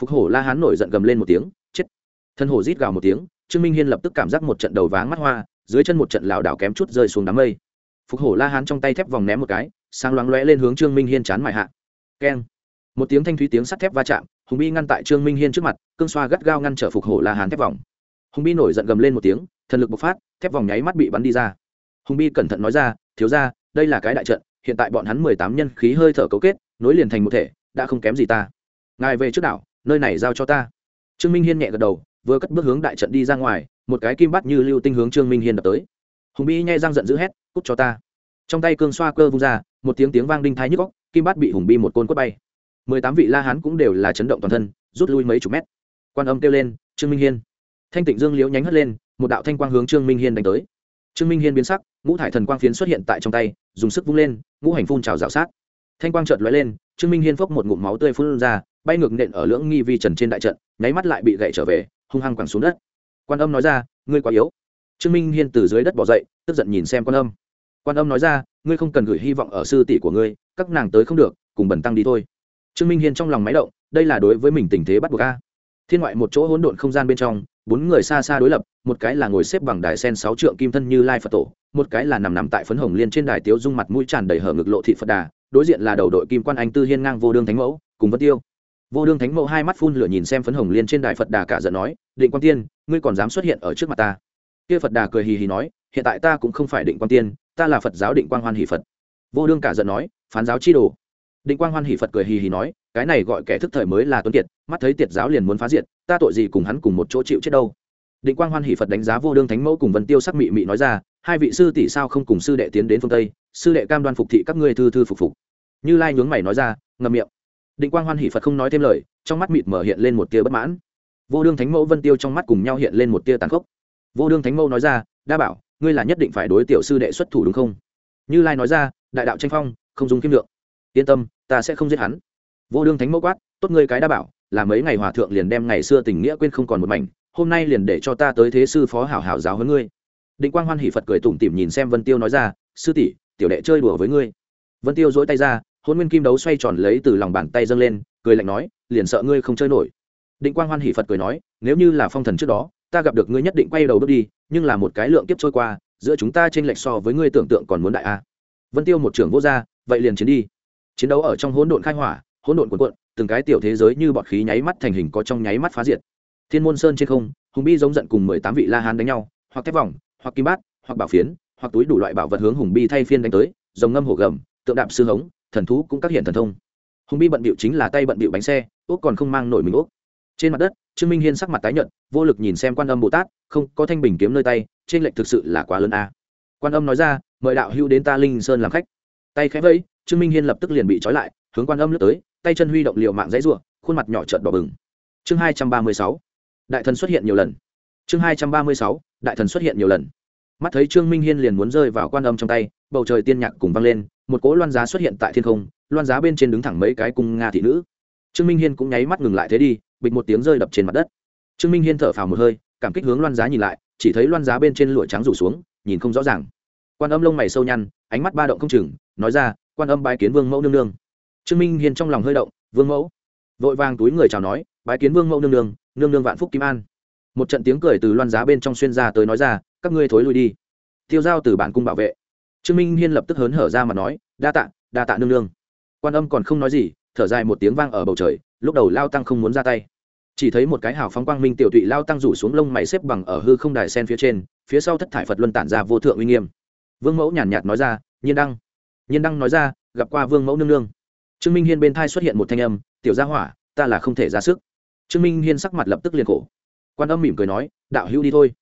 Phục hổ la hán nổi giận gầm lên một tiếng, chết. Thân hổ rít gào một tiếng, trương minh hiên lập tức cảm giác một trận đầu váng mắt hoa, dưới chân một trận lảo đảo kém chút rơi xuống đám mây. Phục hổ la hán trong tay thép vòng ném một cái, sáng loáng lóe lên hướng trương minh hiên chán mại hạ. Keng. Một tiếng thanh thúy tiếng sắt thép va chạm, hùng bi ngăn tại trương minh hiên trước mặt, cương xoa gắt gao ngăn trở phục hổ la hán thép vòng hùng bi nổi giận gầm lên một tiếng, thần lực bộc phát, thép vòng nháy mắt bị bắn đi ra. Hùng bi cẩn thận nói ra, thiếu ra đây là cái đại trận, hiện tại bọn hắn mười tám nhân khí hơi thở cấu kết, nối liền thành một thể, đã không kém gì ta. Ngài về trước đảo, nơi này giao cho ta. Trương minh hiên nhẹ gật đầu, vừa cất bước hướng đại trận đi ra ngoài, một cái kim bắt như lưu tinh hướng trương minh hiên đập tới. Hùng bi nhai răng giận dữ hét, cút cho ta. Trong tay cương xoa cơ vung ra, một tiếng tiếng vang đinh thái nhức góc kim bát bị hùng bi một côn quất bay. Mười tám vị la hán cũng đều là chấn động toàn thân, rút lui mấy chục mét. Quan âm kêu lên, trương minh hiên thanh tịnh dương liễu nhánh hất lên, một đạo thanh quang hướng trương minh hiên đánh tới. Trương minh hiên biến sắc, ngũ thải thần quang phiến xuất hiện tại trong tay, dùng sức vung lên, ngũ hành phun trào rào sát. Thanh quang trợt lóe lên, trương minh hiên phốc một ngụm máu tươi phun ra, bay ngược nện ở lưỡng nghi vi trần trên đại trận, nháy mắt lại bị gậy trở về, hung hăng quẳng xuống đất. Quan âm nói ra, ngươi quá yếu. Trương minh hiên từ dưới đất bỏ dậy, tức giận nhìn xem quan âm. Quan âm nói ra, ngươi không cần gửi hy vọng ở sư tỷ của ngươi, các nàng tới không được, cùng bẩn tăng đi thôi. Trương minh hiên trong lòng máy động, đây là đối với mình tình thế bắt buộc a. Thiên ngoại một chỗ hỗn độn không gian bên trong bốn người xa xa đối lập, một cái là ngồi xếp bằng đài sen sáu trượng kim thân như lai phật tổ, một cái là nằm nằm tại phấn hồng liên trên đài tiếu dung mặt mũi tràn đầy hở ngực lộ thị phật đà, đối diện là đầu đội kim quan anh tư hiên ngang vô đương thánh mẫu, cùng vân tiêu. Vô đương thánh mẫu hai mắt phun lửa nhìn xem phấn hồng liên trên đài phật đà cả giận nói, định quan tiên, ngươi còn dám xuất hiện ở trước mặt ta? Kia phật đà cười hì hì nói, hiện tại ta cũng không phải định quan tiên, ta là phật giáo định quang hoan hỷ phật. Vô đương cả giận nói, phán giáo chi đồ. Định quang hoan hỷ phật cười hì hì nói, cái này gọi kẻ thức thời mới là tuấn kiệt, mắt thấy tiệt giáo liền muốn phá diệt ta tội gì cùng hắn cùng một chỗ chịu chết đâu? Định quang hoan hỷ phật đánh giá vô đương thánh mẫu cùng vân tiêu sắc mị mị nói ra, hai vị sư tỷ sao không cùng sư đệ tiến đến phương tây, sư đệ cam đoan phục thị các ngươi thư thư phục phục. Như lai nhướng mày nói ra, ngậm miệng. Định quang hoan hỷ phật không nói thêm lời, trong mắt mịt mở hiện lên một tia bất mãn. Vô đương thánh mẫu vân tiêu trong mắt cùng nhau hiện lên một tia tàn khốc. Vô đương thánh mẫu nói ra, đa bảo, ngươi là nhất định phải đối tiểu sư đệ xuất thủ đúng không? Như lai nói ra, đại đạo tranh phong, không dùng kim lượng. Yên tâm, ta sẽ không giết hắn. Vô đương thánh mẫu quát, tốt ngươi cái đa bảo là mấy ngày hòa thượng liền đem ngày xưa tình nghĩa quên không còn một mảnh, hôm nay liền để cho ta tới thế sư phó hảo hảo giáo hơn ngươi. Định quang hoan hỷ phật cười tủm tỉm nhìn xem vân tiêu nói ra, sư tỷ, tiểu đệ chơi đùa với ngươi. Vân tiêu dỗi tay ra, hôn nguyên kim đấu xoay tròn lấy từ lòng bàn tay dâng lên, cười lạnh nói, liền sợ ngươi không chơi nổi. Định quang hoan hỷ phật cười nói, nếu như là phong thần trước đó, ta gặp được ngươi nhất định quay đầu bước đi, nhưng là một cái lượng kiếp trôi qua, giữa chúng ta trên lệch so với ngươi tưởng tượng còn muốn đại a. Vân tiêu một trưởng vô gia vậy liền chiến đi. Chiến đấu ở trong hỗn độn khai hỏa, hỗn độn cuộn cuộn từng cái tiểu thế giới như bọt khí nháy mắt thành hình có trong nháy mắt phá diệt. Thiên môn sơn trên không, hùng bi giống giận cùng mười tám vị la hán đánh nhau, hoặc thép vòng, hoặc kim bát, hoặc bảo phiến, hoặc túi đủ loại bảo vật hướng hùng bi thay phiên đánh tới dòng ngâm hổ gầm, tượng đạp sư hống, thần thú cũng các hiện thần thông. Hùng bi bận bịu chính là tay bận bịu bánh xe úc còn không mang nổi mình úc trên mặt đất, trương minh hiên sắc mặt tái nhợt, vô lực nhìn xem quan âm bồ tát, không, có thanh bình kiếm nơi tay, trên lệnh thực sự là quá lớn a. Quan âm nói ra, mời đạo hữu đến ta linh sơn làm khách. Tay khẽ vẫy, trương minh hiên lập tức liền bị trói lại, hướng quan âm lướt tới tay chân huy động liều mạng dãy rủa, khuôn mặt nhỏ trợn đỏ bừng. Chương hai trăm ba mươi sáu đại thần xuất hiện nhiều lần. Chương hai trăm ba mươi sáu đại thần xuất hiện nhiều lần. Mắt thấy trương minh hiên liền muốn rơi vào quan âm trong tay bầu trời tiên nhạc cùng vang lên một cỗ loan giá xuất hiện tại thiên không loan giá bên trên đứng thẳng mấy cái cung nga thị nữ. Trương minh hiên cũng nháy mắt ngừng lại thế đi bịch một tiếng rơi đập trên mặt đất. Trương minh hiên thở phào một hơi cảm kích hướng loan giá nhìn lại chỉ thấy loan giá bên trên lụa trắng rủ xuống nhìn không rõ ràng. Quan âm lông mày sâu nhăn ánh mắt ba động không chừng nói ra quan âm bái kiến vương mẫu nương nương trương minh hiên trong lòng hơi động, vương mẫu. Vội vàng túi người chào nói, bái kiến vương mẫu nương nương nương nương vạn phúc kim an. Một trận tiếng cười từ loan giá bên trong xuyên ra tới nói ra, các ngươi thối lui đi. Tiêu giao từ bản cung bảo vệ. Trương minh hiên lập tức hớn hở ra mà nói, đa tạ đa tạ nương nương. Quan âm còn không nói gì, thở dài một tiếng vang ở bầu trời, lúc đầu lao tăng không muốn ra tay. Chỉ thấy một cái hào phóng quang minh tiểu tụy lao tăng rủ xuống lông mày xếp bằng ở hư không đài sen phía trên, phía sau thất thải phật luân tản ra vô thượng uy nghiêm. Vương mẫu nhàn nhạt nói ra, nhiên đăng. Nhiên đăng nói ra, gặp qua vương mẫu nương nương trương minh hiên bên thai xuất hiện một thanh âm, tiểu gia hỏa, ta là không thể ra sức. Trương minh hiên sắc mặt lập tức liền khổ. Quan âm mỉm cười nói, đạo hữu đi thôi.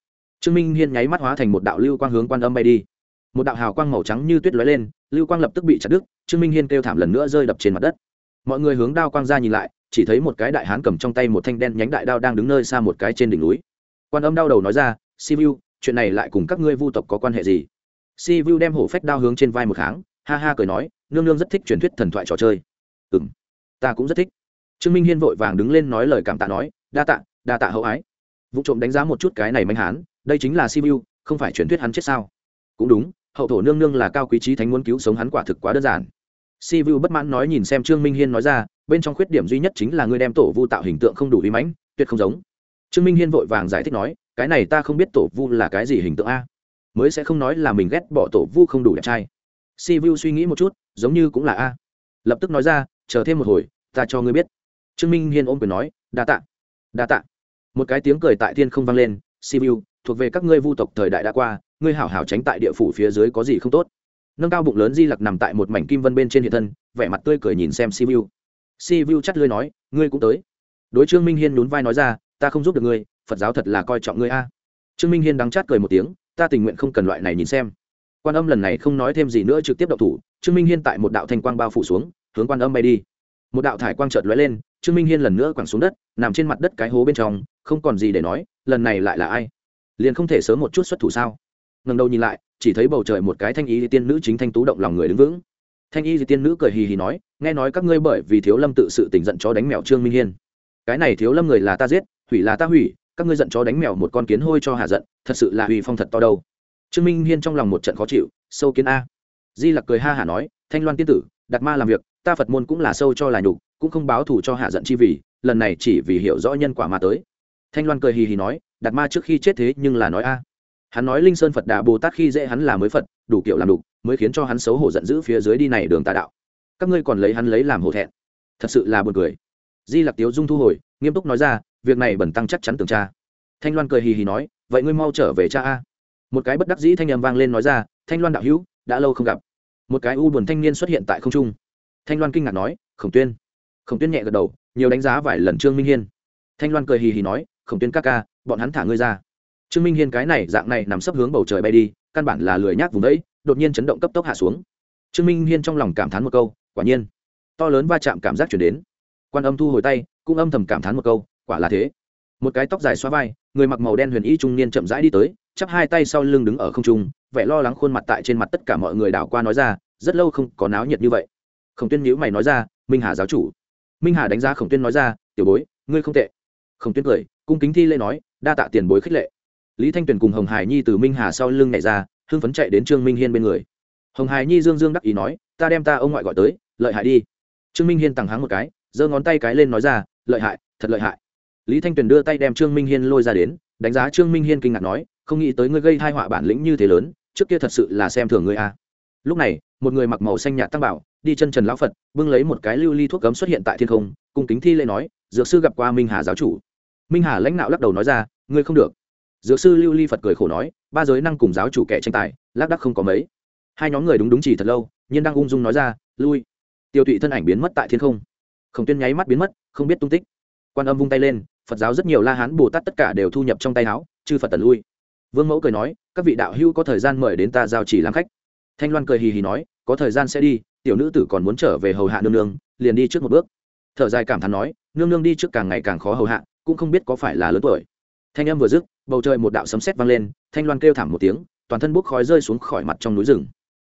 Trương minh hiên nháy mắt hóa thành một đạo lưu quang hướng quan âm bay đi. Một đạo hào quang màu trắng như tuyết lóe lên, lưu quang lập tức bị chặt đứt, trương minh hiên kêu thảm lần nữa rơi đập trên mặt đất. Mọi người hướng đao quang ra nhìn lại, chỉ thấy một cái đại hán cầm trong tay một thanh đen nhánh đại đao đang đứng nơi xa một cái trên đỉnh núi. Quan âm đau đầu nói ra si vu chuyện này lại cùng các ngươi vu tộc có quan hệ gì? Si vu đem hổ phách đao hướng trên vai một tháng ha ha cười nói nương nương rất thích truyền thuyết thần thoại trò chơi. Ừ m ta cũng rất thích. Trương minh hiên vội vàng đứng lên nói lời cảm tạ nói đa tạ đa tạ hậu ái. Vụ trộm đánh giá một chút cái này manh hán đây chính là Simu, không phải truyền thuyết hắn chết sao? Cũng đúng hậu thổ nương nương là cao quý trí thánh muốn cứu sống hắn quả thực quá đơn giản. Si vu bất mãn nói nhìn xem trương minh hiên nói ra bên trong khuyết điểm duy nhất chính là ngươi đem tổ vu tạo hình tượng không đủ uy mãnh tuyệt không giống. Trương minh hiên vội vàng giải thích nói cái này ta không biết tổ vu là cái gì hình tượng a. Mới sẽ không nói là mình ghét bỏ tổ vu không đủ đẹp trai si vu suy nghĩ một chút, giống như cũng là a. Lập tức nói ra, chờ thêm một hồi, ta cho ngươi biết. Trương minh hiên ôm quyền nói, đa tạ đa tạ. Một cái tiếng cười tại thiên không vang lên si vu thuộc về các ngươi vu tộc thời đại đã qua, ngươi hảo hảo tránh tại địa phủ phía dưới có gì không tốt. Nâng cao bụng lớn di lặc nằm tại một mảnh kim vân bên trên hiện thân, vẻ mặt tươi cười nhìn xem si vu si vu chắt lưới nói, ngươi cũng tới. Đối trương minh hiên nhún vai nói ra, ta không giúp được ngươi, phật giáo thật là coi trọng ngươi a. Trương minh hiên đắng chát cười một tiếng, ta tình nguyện không cần loại này nhìn xem quan âm lần này không nói thêm gì nữa trực tiếp động thủ, trương minh hiên tại một đạo thanh quang bao phủ xuống, hướng quan âm bay đi. Một đạo thải quang trợt lóe lên, trương minh hiên lần nữa quẳng xuống đất, nằm trên mặt đất cái hố bên trong, không còn gì để nói, lần này lại là ai? Liền không thể sớm một chút xuất thủ sao? Ngần đầu nhìn lại, chỉ thấy bầu trời một cái thanh y tiên nữ chính thanh tú động lòng người đứng vững. Thanh y tiên nữ cười hì hì nói, nghe nói các ngươi bởi vì thiếu lâm tự sự tỉnh giận chó đánh mèo trương minh hiên. Cái này thiếu lâm người là ta giết, hủy là ta hủy, các ngươi giận chó đánh mèo một con kiến hôi cho hạ giận, thật sự là hủy phong thật to đâu trương minh hiên trong lòng một trận khó chịu, sâu kiến a. Di lặc cười ha hả nói, thanh loan tiên tử, đặt ma làm việc, ta phật môn cũng là sâu cho là nhục, cũng không báo thù cho hạ giận chi vì lần này chỉ vì hiểu rõ nhân quả mà tới. Thanh loan cười hì hì nói, đặt ma trước khi chết thế nhưng là nói a. Hắn nói linh sơn phật đà bồ tát khi dễ hắn là mới phật, đủ kiểu làm đủ mới khiến cho hắn xấu hổ giận dữ phía dưới đi này đường tà đạo. Các ngươi còn lấy hắn lấy làm hổ thẹn. Thật sự là buồn cười. Di lặc tiếu dung thu hồi, nghiêm túc nói ra, việc này bẩn tăng chắc chắn tường cha. Thanh loan cười hì hì nói, vậy ngươi mau trở về cha a một cái bất đắc dĩ thanh âm vang lên nói ra, thanh loan đạo hữu, đã lâu không gặp. Một cái u buồn thanh niên xuất hiện tại không trung. Thanh loan kinh ngạc nói, khổng tuyên. Khổng tuyên nhẹ gật đầu, nhiều đánh giá vài lần trương minh hiên. Thanh loan cười hì hì nói, khổng tuyên ca ca, bọn hắn thả ngươi ra. Trương minh hiên cái này dạng này nằm sấp hướng bầu trời bay đi, căn bản là lười nhác vùng đấy, đột nhiên chấn động cấp tốc hạ xuống. Trương minh hiên trong lòng cảm thán một câu, quả nhiên. To lớn va chạm cảm giác chuyển đến. Quan âm thu hồi tay, cũng âm thầm cảm thán một câu, quả là thế. Một cái tóc dài xoa vai, người mặc màu đen huyền y trung niên chậm rãi đi tới chắp hai tay sau lưng đứng ở không trung, vẻ lo lắng khuôn mặt tại trên mặt tất cả mọi người đảo qua nói ra, rất lâu không có náo nhiệt như vậy. Khổng tuyên nhữ mày nói ra, minh hà giáo chủ. Minh hà đánh giá khổng tuyên nói ra, tiểu bối, ngươi không tệ. Khổng tuyên cười, cung kính thi lễ nói, đa tạ tiền bối khích lệ. Lý thanh tuyền cùng hồng hải nhi từ minh hà sau lưng nhảy ra, hưng phấn chạy đến trương minh hiên bên người. Hồng hải nhi dương dương đắc ý nói, ta đem ta ông ngoại gọi tới, lợi hại đi. Trương minh hiên tằng háng một cái, giơ ngón tay cái lên nói ra, lợi hại, thật lợi hại. Lý thanh tuyền đưa tay đem trương minh hiên lôi ra đến, đánh giá trương minh hiên kinh ngạc nói không nghĩ tới ngươi gây thai họa bản lĩnh như thế lớn, trước kia thật sự là xem thường ngươi a. À. lúc này, một người mặc màu xanh nhạt tăng bảo, đi chân trần lão phật, bưng lấy một cái lưu ly thuốc cấm xuất hiện tại thiên không, cung kính thi lễ nói, dược sư gặp qua minh hà giáo chủ. Minh hà lãnh đạo lắc đầu nói ra, ngươi không được. Dược sư lưu ly phật cười khổ nói, ba giới năng cùng giáo chủ kẻ tranh tài, lác đắc không có mấy. Hai nhóm người đúng đúng chỉ thật lâu nhưng đang ung dung nói ra, lui. Tiêu tụy thân ảnh biến mất tại thiên không. Khổng tuyên nháy mắt biến mất, không biết tung tích. Quan âm vung tay lên, phật giáo rất nhiều la hán, bồ tát tất cả đều thu nhập trong tay áo, chư phật tần lui vương mẫu cười nói, các vị đạo hữu có thời gian mời đến ta giao chỉ làm khách. Thanh loan cười hì hì nói, có thời gian sẽ đi, tiểu nữ tử còn muốn trở về hầu hạ nương nương, liền đi trước một bước. Thở dài cảm thán nói, nương nương đi trước càng ngày càng khó hầu hạ, cũng không biết có phải là lớn tuổi. Thanh âm vừa dứt, bầu trời một đạo sấm sét vang lên, thanh loan kêu thảm một tiếng, toàn thân bốc khói rơi xuống khỏi mặt trong núi rừng.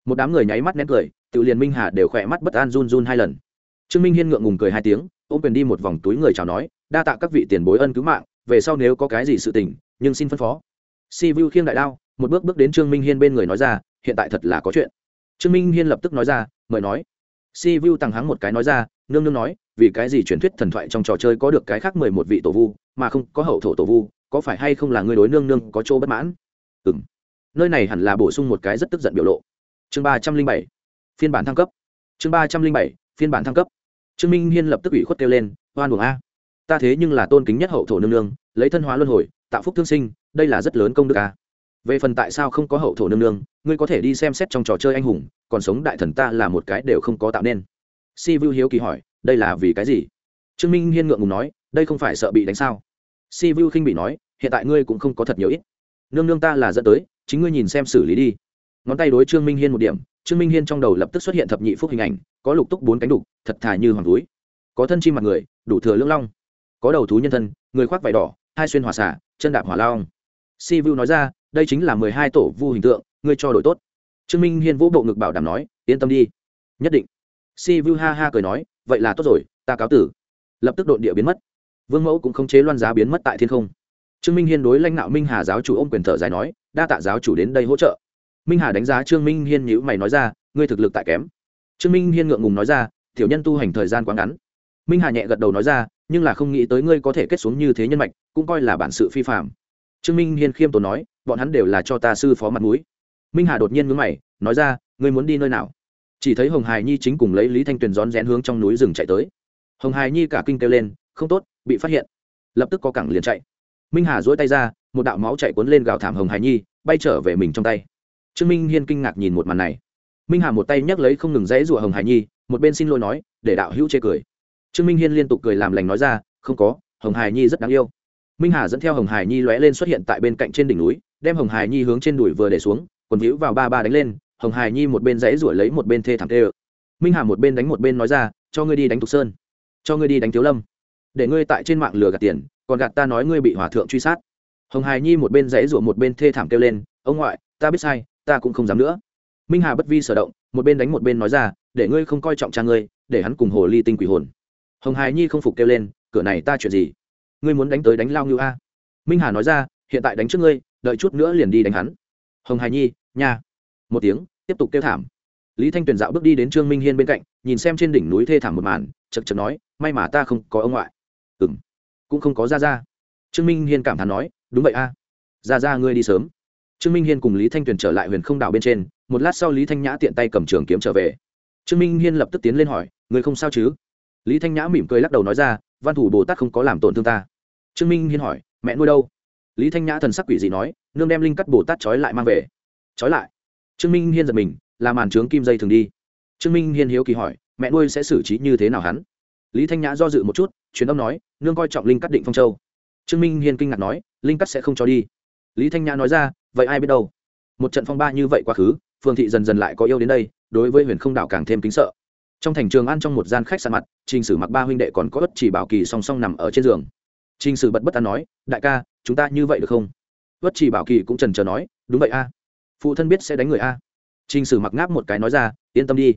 Một đám người nháy mắt nén cười tự liền minh hà đều khỏe mắt bất an run run hai lần. Trương minh hiên ngượng ngùng cười hai tiếng, ôm quyền đi một vòng túi người chào nói, đa tạ các vị tiền bối ân cứu mạng, về sau nếu có cái gì sự tình, nhưng xin phân phó si vu khiêng đại đao, một bước bước đến trương minh hiên bên người nói ra, hiện tại thật là có chuyện. Trương minh hiên lập tức nói ra, mời nói. Si vu tằng hắng một cái nói ra, nương nương nói, vì cái gì truyền thuyết thần thoại trong trò chơi có được cái khác mười một vị tổ vu, mà không có hậu thổ tổ vu, có phải hay không là người đối nương nương có chỗ bất mãn? Ừ m nơi này hẳn là bổ sung một cái rất tức giận biểu lộ. Chương ba trăm linh bảy, phiên bản thăng cấp. Chương ba trăm linh bảy, phiên bản thăng cấp. Trương minh hiên lập tức ủy khuất kêu lên, oan buồng a. Ta thế nhưng là tôn kính nhất hậu thổ nương nương, lấy thân hóa luân hồi, tạo phúc thương sinh đây là rất lớn công đức a về phần tại sao không có hậu thổ nương nương, ngươi có thể đi xem xét trong trò chơi anh hùng, còn sống đại thần ta là một cái đều không có tạo nên. Si vu hiếu kỳ hỏi, đây là vì cái gì? Trương minh hiên ngượng ngùng nói, đây không phải sợ bị đánh sao? Si vu khinh bị nói, hiện tại ngươi cũng không có thật nhiều ít. Nương nương ta là dẫn tới, chính ngươi nhìn xem xử lý đi. Ngón tay đối trương minh hiên một điểm, trương minh hiên trong đầu lập tức xuất hiện thập nhị phúc hình ảnh, có lục túc bốn cánh đục, thật thà như hoàng túi. Có thân chim mặt người, đủ thừa lưỡng long. Có đầu thú nhân thân, người khoác vải đỏ, hai xuyên hỏa xả, chân đạp hỏa lao si vu nói ra, đây chính là mười hai tổ vu hình tượng, ngươi cho đổi tốt. Trương minh hiên vũ bộ ngực bảo đảm nói, yên tâm đi. Nhất định. Si vu ha ha cười nói, vậy là tốt rồi, ta cáo tử. Lập tức đội địa biến mất. Vương mẫu cũng không chế loan giá biến mất tại thiên không. Trương minh hiên đối lãnh đạo minh hà giáo chủ ôm quyền thở dài nói, đa tạ giáo chủ đến đây hỗ trợ. Minh hà đánh giá trương minh hiên nhữ mày nói ra, ngươi thực lực tại kém. Trương minh hiên ngượng ngùng nói ra, tiểu nhân tu hành thời gian quá ngắn. Minh hà nhẹ gật đầu nói ra, nhưng là không nghĩ tới ngươi có thể kết xuống như thế nhân mạch, cũng coi là bản sự phi phạm trương minh hiên khiêm tốn nói, bọn hắn đều là cho ta sư phó mặt mũi. Minh hà đột nhiên ngứng mày, nói ra, ngươi muốn đi nơi nào? Chỉ thấy hồng hài nhi chính cùng lấy lý thanh tuyền rón rén hướng trong núi rừng chạy tới. Hồng hài nhi cả kinh kêu lên, không tốt, bị phát hiện. Lập tức có cẳng liền chạy. Minh hà dỗi tay ra, một đạo máu chạy cuốn lên gào thảm hồng hài nhi, bay trở về mình trong tay. Trương minh hiên kinh ngạc nhìn một màn này. Minh hà một tay nhấc lấy không ngừng dãy rủa hồng hải nhi, một bên xin lỗi nói, để đạo hữu chê cười. Trương minh hiên liên tục cười làm lành nói ra, không có, hồng hải nhi rất đáng yêu minh hà dẫn theo hồng hải nhi lóe lên xuất hiện tại bên cạnh trên đỉnh núi, đem hồng hải nhi hướng trên đùi vừa để xuống, quần hữu vào ba ba đánh lên, hồng hải nhi một bên dãy ruổi lấy một bên thê thảm tê ự minh hà một bên đánh một bên nói ra, cho ngươi đi đánh thục sơn, cho ngươi đi đánh thiếu lâm. Để ngươi tại trên mạng lừa gạt tiền, còn gạt ta nói ngươi bị hòa thượng truy sát. Hồng hải nhi một bên dãy ruổi một bên thê thảm kêu lên, ông ngoại, ta biết sai, ta cũng không dám nữa. Minh hà bất vi sở động, một bên đánh một bên nói ra, để ngươi không coi trọng cha ngươi, để hắn cùng hồ ly tinh quỷ hồn. Hồng hải nhi không phục kêu lên, cửa này ta chuyện gì? Ngươi muốn đánh tới đánh lao ngưu a? Minh hà nói ra, hiện tại đánh trước ngươi, đợi chút nữa liền đi đánh hắn. Hồng hải nhi, nha. Một tiếng, tiếp tục kêu thảm. Lý thanh tuyền dạo bước đi đến trương minh hiên bên cạnh, nhìn xem trên đỉnh núi thê thảm một màn, chật chật nói, may mà ta không có ông ngoại. Ừ m cũng không có ra ra trương minh hiên cảm thán nói, đúng vậy a. Ra ra ngươi đi sớm. Trương minh hiên cùng lý thanh tuyền trở lại huyền không đảo bên trên, một lát sau lý thanh nhã tiện tay cầm trường kiếm trở về. Trương minh hiên lập tức tiến lên hỏi, ngươi không sao chứ? Lý thanh nhã mỉm cười lắc đầu nói ra văn thủ bồ tát không có làm tổn thương ta trương minh hiên hỏi mẹ nuôi đâu lý thanh nhã thần sắc quỷ gì nói nương đem linh cắt bồ tát trói lại mang về trói lại trương minh hiên giật mình là màn trướng kim dây thường đi trương minh hiên hiếu kỳ hỏi mẹ nuôi sẽ xử trí như thế nào hắn lý thanh nhã do dự một chút truyền âm nói nương coi trọng linh cắt định phong châu trương minh hiên kinh ngạc nói linh cắt sẽ không cho đi lý thanh nhã nói ra vậy ai biết đâu một trận phong ba như vậy quá khứ phường thị dần dần lại có yêu đến đây đối với huyền không đảo càng thêm kính sợ trong thành trường ăn trong một gian khách sạn mặt, trình sử mặc ba huynh đệ còn có ất chỉ bảo kỳ song song nằm ở trên giường. Trình sử bật bất an nói, đại ca, chúng ta như vậy được không? Ất chỉ bảo kỳ cũng trần trờ nói, đúng vậy a. Phụ thân biết sẽ đánh người a. Trình sử mặc ngáp một cái nói ra, yên tâm đi.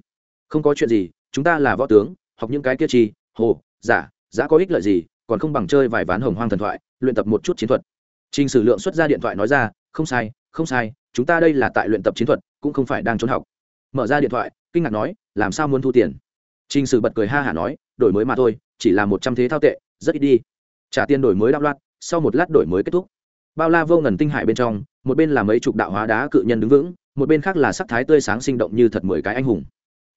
Không có chuyện gì, chúng ta là võ tướng, học những cái kia chi hồ, giả giả có ích lợi gì, còn không bằng chơi vài ván hồng hoang thần thoại, luyện tập một chút chiến thuật. Trình sử lượng xuất ra điện thoại nói ra, không sai không sai, chúng ta đây là tại luyện tập chiến thuật, cũng không phải đang trốn học. Mở ra điện thoại, kinh ngạc nói làm sao muốn thu tiền? Trình sử bật cười ha hả nói đổi mới mà thôi chỉ là một trăm thế thao tệ rất ít đi. Trả tiền đổi mới đạo loạt sau một lát đổi mới kết thúc. Bao la vô ngần tinh hải bên trong một bên là mấy chục đạo hóa đá cự nhân đứng vững một bên khác là sắc thái tươi sáng sinh động như thật mười cái anh hùng.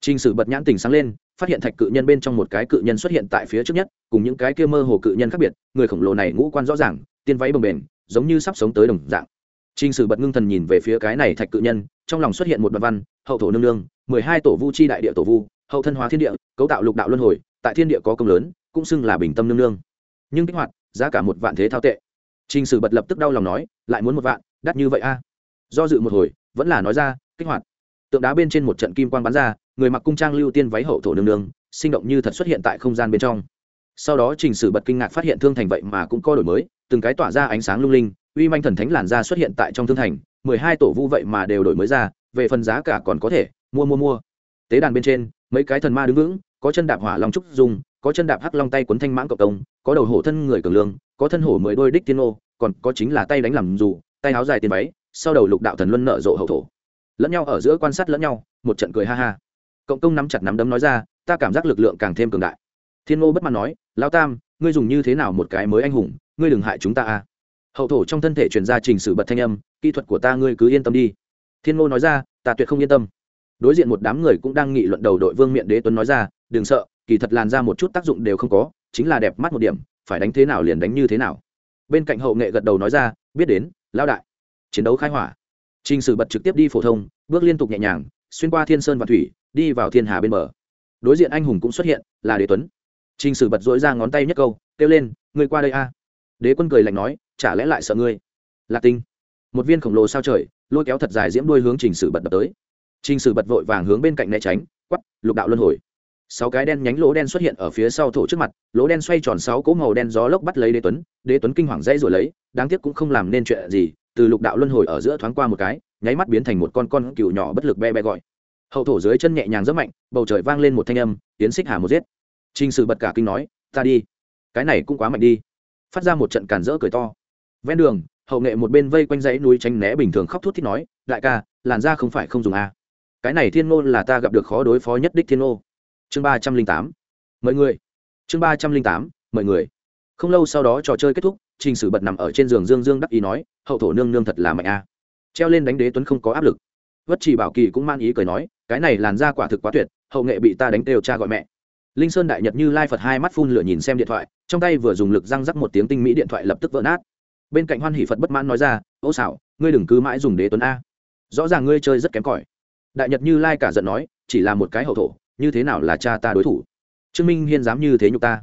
T r ì n h sử bật nhãn tình sáng lên phát hiện thạch cự nhân bên trong một cái cự nhân xuất hiện tại phía trước nhất cùng những cái kia mơ hồ cự nhân khác biệt người khổng lồ này ngũ quan rõ ràng tiên váy bồng bềnh giống như sắp sống tới đồng dạng. Trình Sử bật ngưng thần nhìn về phía cái này thạch cự nhân, trong lòng xuất hiện một đoạn văn, hậu thổ nương nương, mười hai tổ vu chi đại địa tổ vu, hậu thân hóa thiên địa, cấu tạo lục đạo luân hồi, tại thiên địa có công lớn, cũng xưng là bình tâm nương nương. Nhưng kích hoạt, giá cả một vạn thế thao tệ. Trình Sử bật lập tức đau lòng nói, lại muốn một vạn, đắt như vậy a. Do dự một hồi, vẫn là nói ra, kích hoạt. Tượng đá bên trên một trận kim quang bắn ra, người mặc cung trang lưu tiên váy hậu thổ nương nương, sinh động như thật xuất hiện tại không gian bên trong. Sau đó Trình Sử bật kinh ngạc phát hiện thương thành vậy mà cũng có đổi mới, từng cái tỏa ra ánh sáng lung linh, uy manh thần thánh làn ra xuất hiện tại trong thương thành mười hai tổ vu vậy mà đều đổi mới ra về phần giá cả còn có thể mua mua mua. Tế đàn bên trên, mấy cái thần ma đứng vững, có chân đạp hỏa long trúc dùng, có chân đạp hắc long tay quấn thanh mãng cộng công, có đầu hổ thân người cường lương, có thân hổ mười đôi đích tiên ô còn có chính là tay đánh làm dù, tay áo dài tiền váy, sau đầu lục đạo thần luân nợ rộ hậu thổ. Lẫn nhau ở giữa quan sát lẫn nhau, một trận cười ha ha. Cộng công nắm chặt nắm đấm nói ra, ta cảm giác lực lượng càng thêm cường đại. Thiên ngô bất mãn nói lao tam, ngươi dùng như thế nào một cái mới anh hùng, ngươi đừng hại chúng ta à hậu thổ trong thân thể truyền ra trình sử bật thanh âm, kỹ thuật của ta ngươi cứ yên tâm đi. Thiên ngô nói ra, ta tuyệt không yên tâm đối diện một đám người cũng đang nghị luận đầu đội vương miện đế tuấn nói ra, đừng sợ, kỳ thật làn ra một chút tác dụng đều không có, chính là đẹp mắt một điểm, phải đánh thế nào liền đánh như thế nào. Bên cạnh hậu nghệ gật đầu nói ra, biết đến lao đại. Chiến đấu khai hỏa. Trình sử bật trực tiếp đi phổ thông, bước liên tục nhẹ nhàng, xuyên qua thiên sơn và thủy, đi vào thiên hà bên bờ. Đối diện anh hùng cũng xuất hiện, là đế tuấn. Trình sử bật dỗi ra ngón tay nhất câu, kêu lên, ngươi qua đây a. Đế quân cười lạnh nói, chả lẽ lại sợ ngươi? Lạc tinh. Một viên khổng lồ sao trời, lôi kéo thật dài diễm đuôi hướng trình sử bật đập tới trình sử bật vội vàng hướng bên cạnh né tránh quắc, lục đạo luân hồi. Sáu cái đen nhánh lỗ đen xuất hiện ở phía sau thổ trước mặt lỗ đen xoay tròn sáu cỗ màu đen gió lốc bắt lấy đế tuấn đế tuấn kinh hoàng dãy rồi lấy đáng tiếc cũng không làm nên chuyện gì từ lục đạo luân hồi ở giữa thoáng qua một cái nháy mắt biến thành một con con cừu nhỏ bất lực be be gọi. Hậu thổ dưới chân nhẹ nhàng rất mạnh bầu trời vang lên một thanh âm tiến xích hà một giết. Trình sử bật cả kinh nói ta đi. Cái này cũng quá mạnh đi. Phát ra một trận càn rỡ cười to. Ven đường hậu nghệ một bên vây quanh dãy núi tránh né bình thường khóc thút thít nói đại ca làn da không phải không dùng a à cái này thiên ngô là ta gặp được khó đối phó nhất đích thiên ngô. Chương ba trăm linh tám. Mời người. Chương ba trăm linh tám. Mời người. Không lâu sau đó trò chơi kết thúc, trình sử bật nằm ở trên giường dương dương đắc ý nói, hậu thổ nương nương thật là mạnh a. Treo lên đánh đế tuấn không có áp lực. Vất chỉ bảo kỳ cũng man ý cười nói, cái này làn da quả thực quá tuyệt, hậu nghệ bị ta đánh đều cha gọi mẹ. Linh sơn đại nhật như lai phật hai mắt phun lửa nhìn xem điện thoại, trong tay vừa dùng lực răng rắc một tiếng tinh mỹ điện thoại lập tức vỡ nát. Bên cạnh hoan hỷ phật bất mãn nói ra, ô xảo, ngươi đừng cứ mãi dùng đế tuấn a. Rõ ràng ngươi chơi rất kém cỏi đại nhật như lai cả giận nói, chỉ là một cái hậu thổ, như thế nào là cha ta đối thủ? Trương minh hiên dám như thế nhục ta.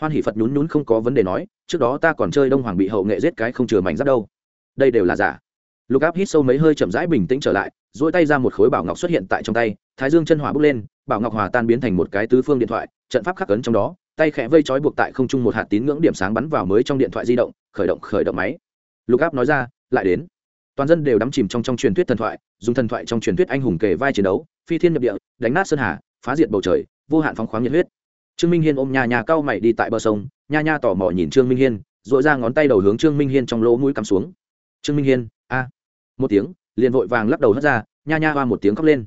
Hoan hỷ phật nhún nhún không có vấn đề nói, trước đó ta còn chơi đông hoàng bị hậu nghệ giết cái không chừa mảnh giáp đâu. Đây đều là giả. Lục áp hít sâu mấy hơi chậm rãi bình tĩnh trở lại dỗi tay ra một khối bảo ngọc xuất hiện tại trong tay, thái dương chân hỏa bốc lên, bảo ngọc hòa tan biến thành một cái tứ phương điện thoại, trận pháp khắc ấn trong đó, tay khẽ vây trói buộc tại không trung một hạt tín ngưỡng điểm sáng bắn vào mới trong điện thoại di động, khởi động khởi động máy. Lục áp nói ra, lại đến toàn dân đều đắm chìm trong trong truyền thuyết thần thoại, dùng thần thoại trong truyền thuyết anh hùng kề vai chiến đấu, phi thiên nhập địa, đánh nát sơn hà, phá diệt bầu trời, vô hạn phóng khoáng nhiệt huyết. Trương minh hiên ôm nhà nhà cao mày đi tại bờ sông, nha nha tò mò nhìn trương minh hiên dội ra ngón tay đầu hướng trương minh hiên trong lỗ mũi cắm xuống. Trương minh hiên, a. Một tiếng, liền vội vàng lắc đầu hất ra, nha nha hoa một tiếng khóc lên.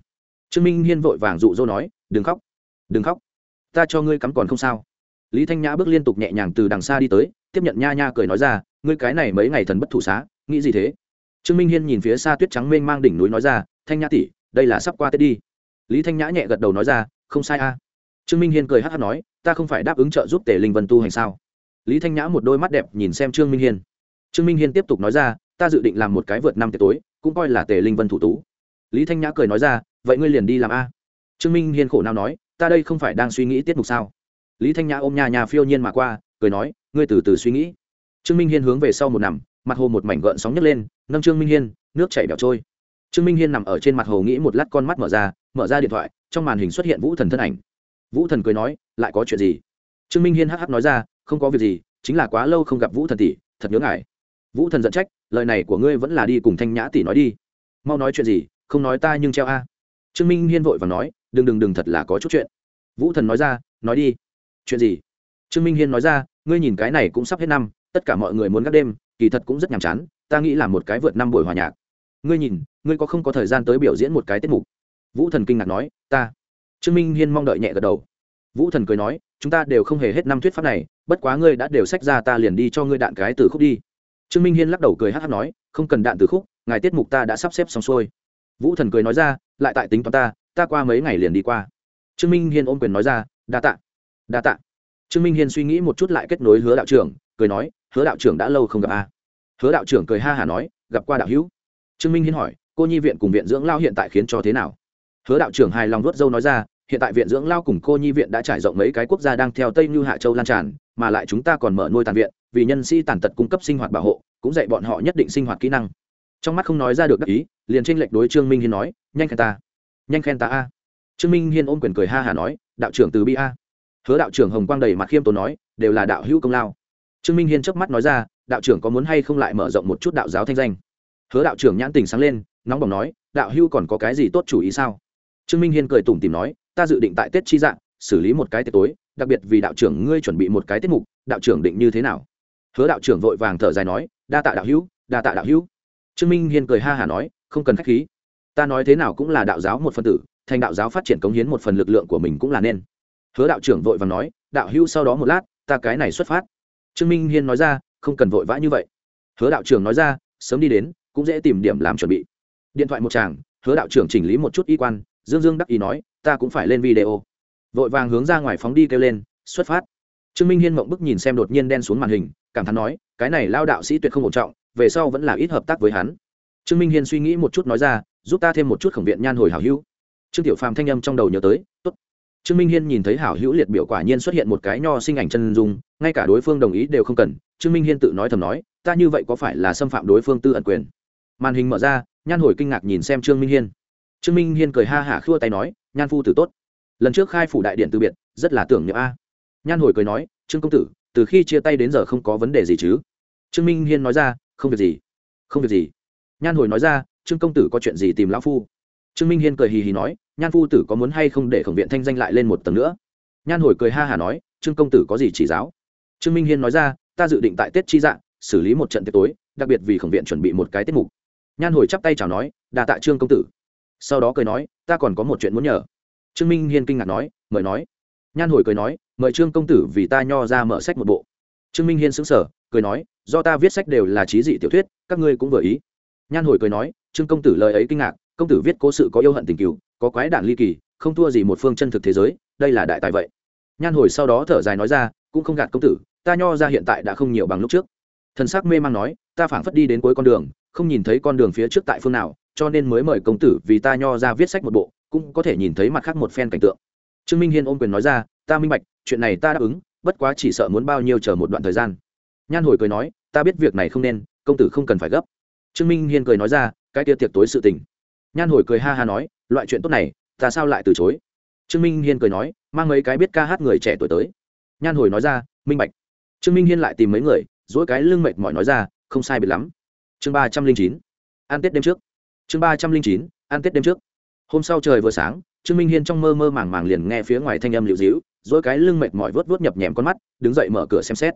Trương minh hiên vội vàng dụ dỗ nói, đừng khóc đừng khóc. Ta cho ngươi cắm còn không sao. Lý thanh nhã bước liên tục nhẹ nhàng từ đằng xa đi tới, tiếp nhận nha nha cười nói ra, ngươi cái này mấy ngày thần bất thủ xá, nghĩ gì thế? Trương minh hiên nhìn phía xa tuyết trắng mênh mang đỉnh núi nói ra, thanh nhã tỷ, đây là sắp qua tết đi. Lý thanh nhã nhẹ gật đầu nói ra, không sai a. Trương minh hiên cười hát hát nói, ta không phải đáp ứng trợ giúp tề linh vân tu hành sao? Lý thanh nhã một đôi mắt đẹp nhìn xem trương minh hiên. Trương minh hiên tiếp tục nói ra, ta dự định làm một cái vượt năm tiệc tối, cũng coi là tề linh vân thủ tú. Lý thanh nhã cười nói ra, vậy ngươi liền đi làm a. Trương minh hiên khổ nào nói, ta đây không phải đang suy nghĩ tiết mục sao? Lý thanh nhã ôm nhà nhà phiêu nhiên mà qua, cười nói, ngươi từ từ suy nghĩ. Trương minh hiên hướng về sau một nằm mặt hồ một mảnh gợn sóng nhấc lên, nâng trương minh hiên, nước chảy bẻo trôi. Trương minh hiên nằm ở trên mặt hồ nghĩ một lát con mắt mở ra mở ra điện thoại, trong màn hình xuất hiện vũ thần thân ảnh. Vũ thần cười nói, lại có chuyện gì? Trương minh hiên hh nói ra, không có việc gì, chính là quá lâu không gặp vũ thần tỷ, thật nhớ ngài vũ thần giận trách, lời này của ngươi vẫn là đi cùng thanh nhã tỷ nói đi. Mau nói chuyện gì, không nói ta nhưng treo a. Trương minh hiên vội và nói, đừng đừng đừng thật là có chút chuyện. Vũ thần nói ra, nói đi. Chuyện gì? Trương minh hiên nói ra, ngươi nhìn cái này cũng sắp hết năm, tất cả mọi người muốn gác đêm kỳ thật cũng rất nhàm chán, ta nghĩ là một cái vượt năm buổi hòa nhạc. Ngươi nhìn, ngươi có không có thời gian tới biểu diễn một cái tiết mục? Vũ thần kinh ngạc nói, ta. Trương minh hiên mong đợi nhẹ gật đầu. Vũ thần cười nói, chúng ta đều không hề hết năm thuyết pháp này, bất quá ngươi đã đều sách ra ta liền đi cho ngươi đạn cái từ khúc đi. Trương minh hiên lắc đầu cười hát hát nói, không cần đạn từ khúc, ngài tiết mục ta đã sắp xếp xong xuôi. Vũ thần cười nói ra, lại tại tính toán ta ta qua mấy ngày liền đi qua. Trương minh hiên ôm quyền nói ra, đa tạ đa tạ. Trương minh hiên suy nghĩ một chút lại kết nối hứa đạo trưởng, cười nói hứa đạo trưởng đã lâu không gặp a. Hứa đạo trưởng cười ha hả nói, gặp qua đạo hữu. Trương minh hiên hỏi, cô nhi viện cùng viện dưỡng lao hiện tại khiến cho thế nào? Hứa đạo trưởng hài lòng vớt dâu nói ra, hiện tại viện dưỡng lao cùng cô nhi viện đã trải rộng mấy cái quốc gia đang theo tây như hạ châu lan tràn, mà lại chúng ta còn mở nuôi tàn viện, vì nhân sĩ tàn tật cung cấp sinh hoạt bảo hộ, cũng dạy bọn họ nhất định sinh hoạt kỹ năng. Trong mắt không nói ra được đắc ý, liền tranh lệch đối trương minh hiên nói, nhanh khen ta, nhanh khen ta a. Trương minh hiên ôm quyền cười ha hả nói, đạo trưởng từ bi a. Hứa đạo trưởng hồng quang đầy mặt khiêm tốn nói, đều là đạo hữu công lao trương minh hiên chớp mắt nói ra, đạo trưởng có muốn hay không lại mở rộng một chút đạo giáo thanh danh? Hứa đạo trưởng nhãn tình sáng lên, nóng bỏng nói, đạo hữu còn có cái gì tốt chủ ý sao? Trương minh hiên cười tủm tìm nói, ta dự định tại tết chi dạng, xử lý một cái tiệc tối, đặc biệt vì đạo trưởng ngươi chuẩn bị một cái tiết mục, đạo trưởng định như thế nào? Hứa đạo trưởng vội vàng thở dài nói, đa tạ đạo hữu, đa tạ đạo hữu. Trương minh hiên cười ha hả nói, không cần k h á c h khí. Ta nói thế nào cũng là đạo giáo một phân tử, thành đạo giáo phát triển cống hiến một phần lực lượng của mình cũng là nên. Hứa đạo trưởng vội vàng nói, đạo hữu sau đó một lát, ta cái này xuất phát trương minh hiên nói ra, không cần vội vã như vậy. Hứa đạo trưởng nói ra, sớm đi đến, cũng dễ tìm điểm làm chuẩn bị. Điện thoại một chàng hứa đạo trưởng chỉnh lý một chút y quan, dương dương đắc ý nói, ta cũng phải lên video. Vội vàng hướng ra ngoài phóng đi kêu lên, xuất phát. Trương minh hiên mộng bức nhìn xem đột nhiên đen xuống màn hình, cảm thán nói, cái này lao đạo sĩ tuyệt không ổn trọng, về sau vẫn là ít hợp tác với hắn. Trương minh hiên suy nghĩ một chút nói ra, giúp ta thêm một chút khổng viện nhan hồi hảo hữu. Trương tiểu phàm thanh âm trong đầu nhớ tới, tốt trương minh hiên nhìn thấy hảo hữu liệt biểu quả nhiên xuất hiện một cái nho sinh ảnh chân dung, ngay cả đối phương đồng ý đều không cần. Trương minh hiên tự nói thầm nói, ta như vậy có phải là xâm phạm đối phương tư ẩn quyền? Màn hình mở ra, nhan hồi kinh ngạc nhìn xem trương minh hiên. Trương minh hiên cười ha hả khua tay nói, nhan phu tử tốt. Lần trước khai phủ đại điện từ biệt, rất là tưởng nhớ a. Nhan hồi cười nói, trương công tử, từ khi chia tay đến giờ không có vấn đề gì chứ? Trương minh hiên nói ra, không việc gì, không việc gì. Nhan hồi nói ra, trương công tử có chuyện gì tìm lão phu? Trương minh hiên cười hì hì nói nhan phu tử có muốn hay không để khổng viện thanh danh lại lên một tầng nữa? Nhan hồi cười ha hà nói, trương công tử có gì chỉ giáo? Trương minh hiên nói ra, ta dự định tại tết chi dạng xử lý một trận tiệc tối, đặc biệt vì khổng viện chuẩn bị một cái tiết mục. Nhan hồi chắp tay chào nói đà tạ trương công tử. Sau đó cười nói, ta còn có một chuyện muốn nhờ. Trương minh hiên kinh ngạc nói, mời nói. Nhan hồi cười nói, mời trương công tử vì ta nho ra mở sách một bộ. Trương minh hiên xứng sở cười nói, do ta viết sách đều là trí dị tiểu thuyết, các ngươi cũng vừa ý. Nhan hồi cười nói, trương công tử lời ấy kinh ngạc, công tử viết cố sự có yêu hận tình cựu có quái đản ly kỳ, không thua gì một phương chân thực thế giới, đây là đại tài vậy. Nhan hồi sau đó thở dài nói ra, cũng không gạt công tử, ta nho ra hiện tại đã không nhiều bằng lúc trước. Thần s ắ c mê man nói, ta phảng phất đi đến cuối con đường, không nhìn thấy con đường phía trước tại phương nào, cho nên mới mời công tử vì ta nho ra viết sách một bộ, cũng có thể nhìn thấy mặt khác một phen cảnh tượng. Trương minh hiên ôm quyền nói ra, ta minh bạch, chuyện này ta đáp ứng, bất quá chỉ sợ muốn bao nhiêu chờ một đoạn thời gian. Nhan hồi cười nói, ta biết việc này không nên, công tử không cần phải gấp. Trương minh hiên cười nói ra, cái tia tiệc tối sự tình. Nhan hồi cười ha ha nói loại chuyện tốt này, ta sao lại từ chối? Trương minh hiên cười nói, mang mấy cái biết ca hát người trẻ tuổi tới. Nhan hồi nói ra, minh bạch. Trương minh hiên lại tìm mấy người dỗi cái lưng mệt mỏi nói ra, không sai biệt lắm. Chương ba trăm linh chín, ăn tết đêm trước. Chương ba trăm linh chín, ăn tết đêm trước. Hôm sau trời vừa sáng, trương minh hiên trong mơ mơ màng màng liền nghe phía ngoài thanh âm liệu dĩu dỗi cái lưng mệt mỏi vớt vớt nhập nhèm con mắt, đứng dậy mở cửa xem xét.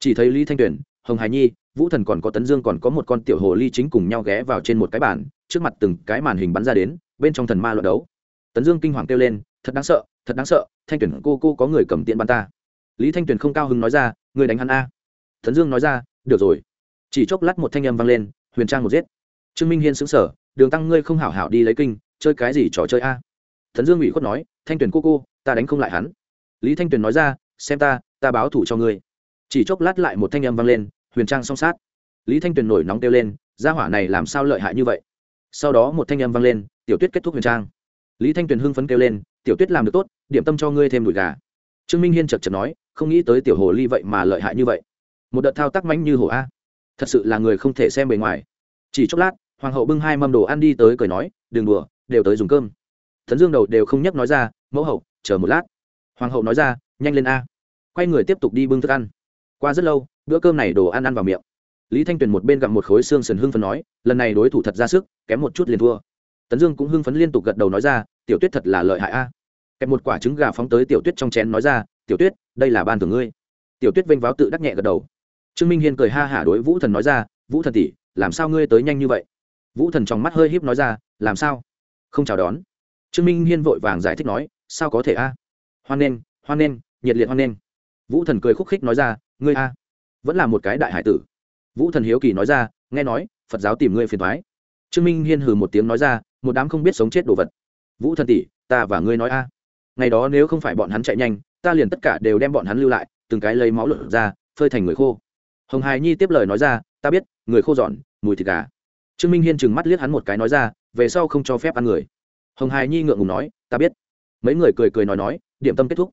Chỉ thấy lý thanh tuyền, hồng hải nhi, vũ thần còn có tấn dương còn có một con tiểu hồ ly chính cùng nhau ghé vào trên một cái bàn, trước mặt từng cái màn hình bắn ra đến bên trong thần ma luận đấu. Tấn dương kinh hoàng kêu lên, thật đáng sợ, thật đáng sợ, thanh tuyển cô cô có người cầm tiện bắn ta. Lý thanh tuyển không cao hứng nói ra, người đánh hắn a. Tấn dương nói ra, được rồi. Chỉ chốc lát một thanh âm vang lên, huyền trang một giết. Trương minh hiên xứng sở đường tăng ngươi không hảo hảo đi lấy kinh, chơi cái gì trò chơi a? Tấn dương ủy khuất nói, thanh tuyển cô cô, ta đánh không lại hắn. Lý thanh tuyền nói ra, xem ta ta báo thủ cho ngươi. Chỉ chốc lát lại một thanh âm vang lên, huyền trang song sát. Lý thanh tuyền nổi nóng kêu lên, gia hỏa này làm sao lợi hại như vậy? Sau đó một thanh âm vang lên tiểu tuyết kết thúc huyền trang. Lý thanh tuyền hưng phấn kêu lên, tiểu tuyết làm được tốt, điểm tâm cho ngươi thêm đùi gà. Trương minh hiên chật chật nói, không nghĩ tới tiểu hồ ly vậy mà lợi hại như vậy. Một đợt thao tác mánh như hồ a. Thật sự là người không thể xem bề ngoài. Chỉ chốc lát, hoàng hậu bưng hai mâm đồ ăn đi tới cười nói, đừng đùa, đều tới dùng cơm. Thần dương đầu đều không nhắc nói ra, mẫu hậu, chờ một lát. Hoàng hậu nói ra, nhanh lên a. Quay người tiếp tục đi bưng thức ăn. Qua rất lâu, bữa cơm này đồ ăn ăn vào miệng. Lý thanh tuyền một bên gặm một khối xương sần hưng phấn nói, lần này đối thủ thật ra sức, kém một chút liền thua tấn dương cũng hưng phấn liên tục gật đầu nói ra, tiểu tuyết thật là lợi hại a. À. kẹp một quả trứng gà phóng tới tiểu tuyết trong chén nói ra, tiểu tuyết, đây là ban thưởng ngươi. Tiểu tuyết vênh váo tự đắc nhẹ gật đầu. Trương minh hiên cười ha hả đối vũ thần nói ra, vũ thần tỷ, làm sao ngươi tới nhanh như vậy? Vũ thần trong mắt hơi híp nói ra, làm sao? Không chào đón. Trương minh hiên vội vàng giải thích nói, sao có thể a? Hoan nghênh hoan nghênh, nhiệt liệt hoan nghênh. Vũ thần cười khúc khích nói ra, ngươi a, vẫn là một cái đại hải tử. Vũ thần hiếu kỳ nói ra, nghe nói, phật giáo tìm ngươi phiền thoái trương minh hiên hừ một tiếng nói ra một đám không biết sống chết đồ vật. Vũ thần tỷ, ta và ngươi nói a. Ngày đó nếu không phải bọn hắn chạy nhanh, ta liền tất cả đều đem bọn hắn lưu lại, từng cái lấy máu lợn ra, phơi thành người khô. Hồng hài nhi tiếp lời nói ra, ta biết, người khô giòn mùi thịt gà. Trương minh hiên trừng mắt liếc hắn một cái nói ra, về sau không cho phép ăn người. Hồng hài nhi ngượng ngùng nói, ta biết. Mấy người cười cười nói nói, điểm tâm kết thúc.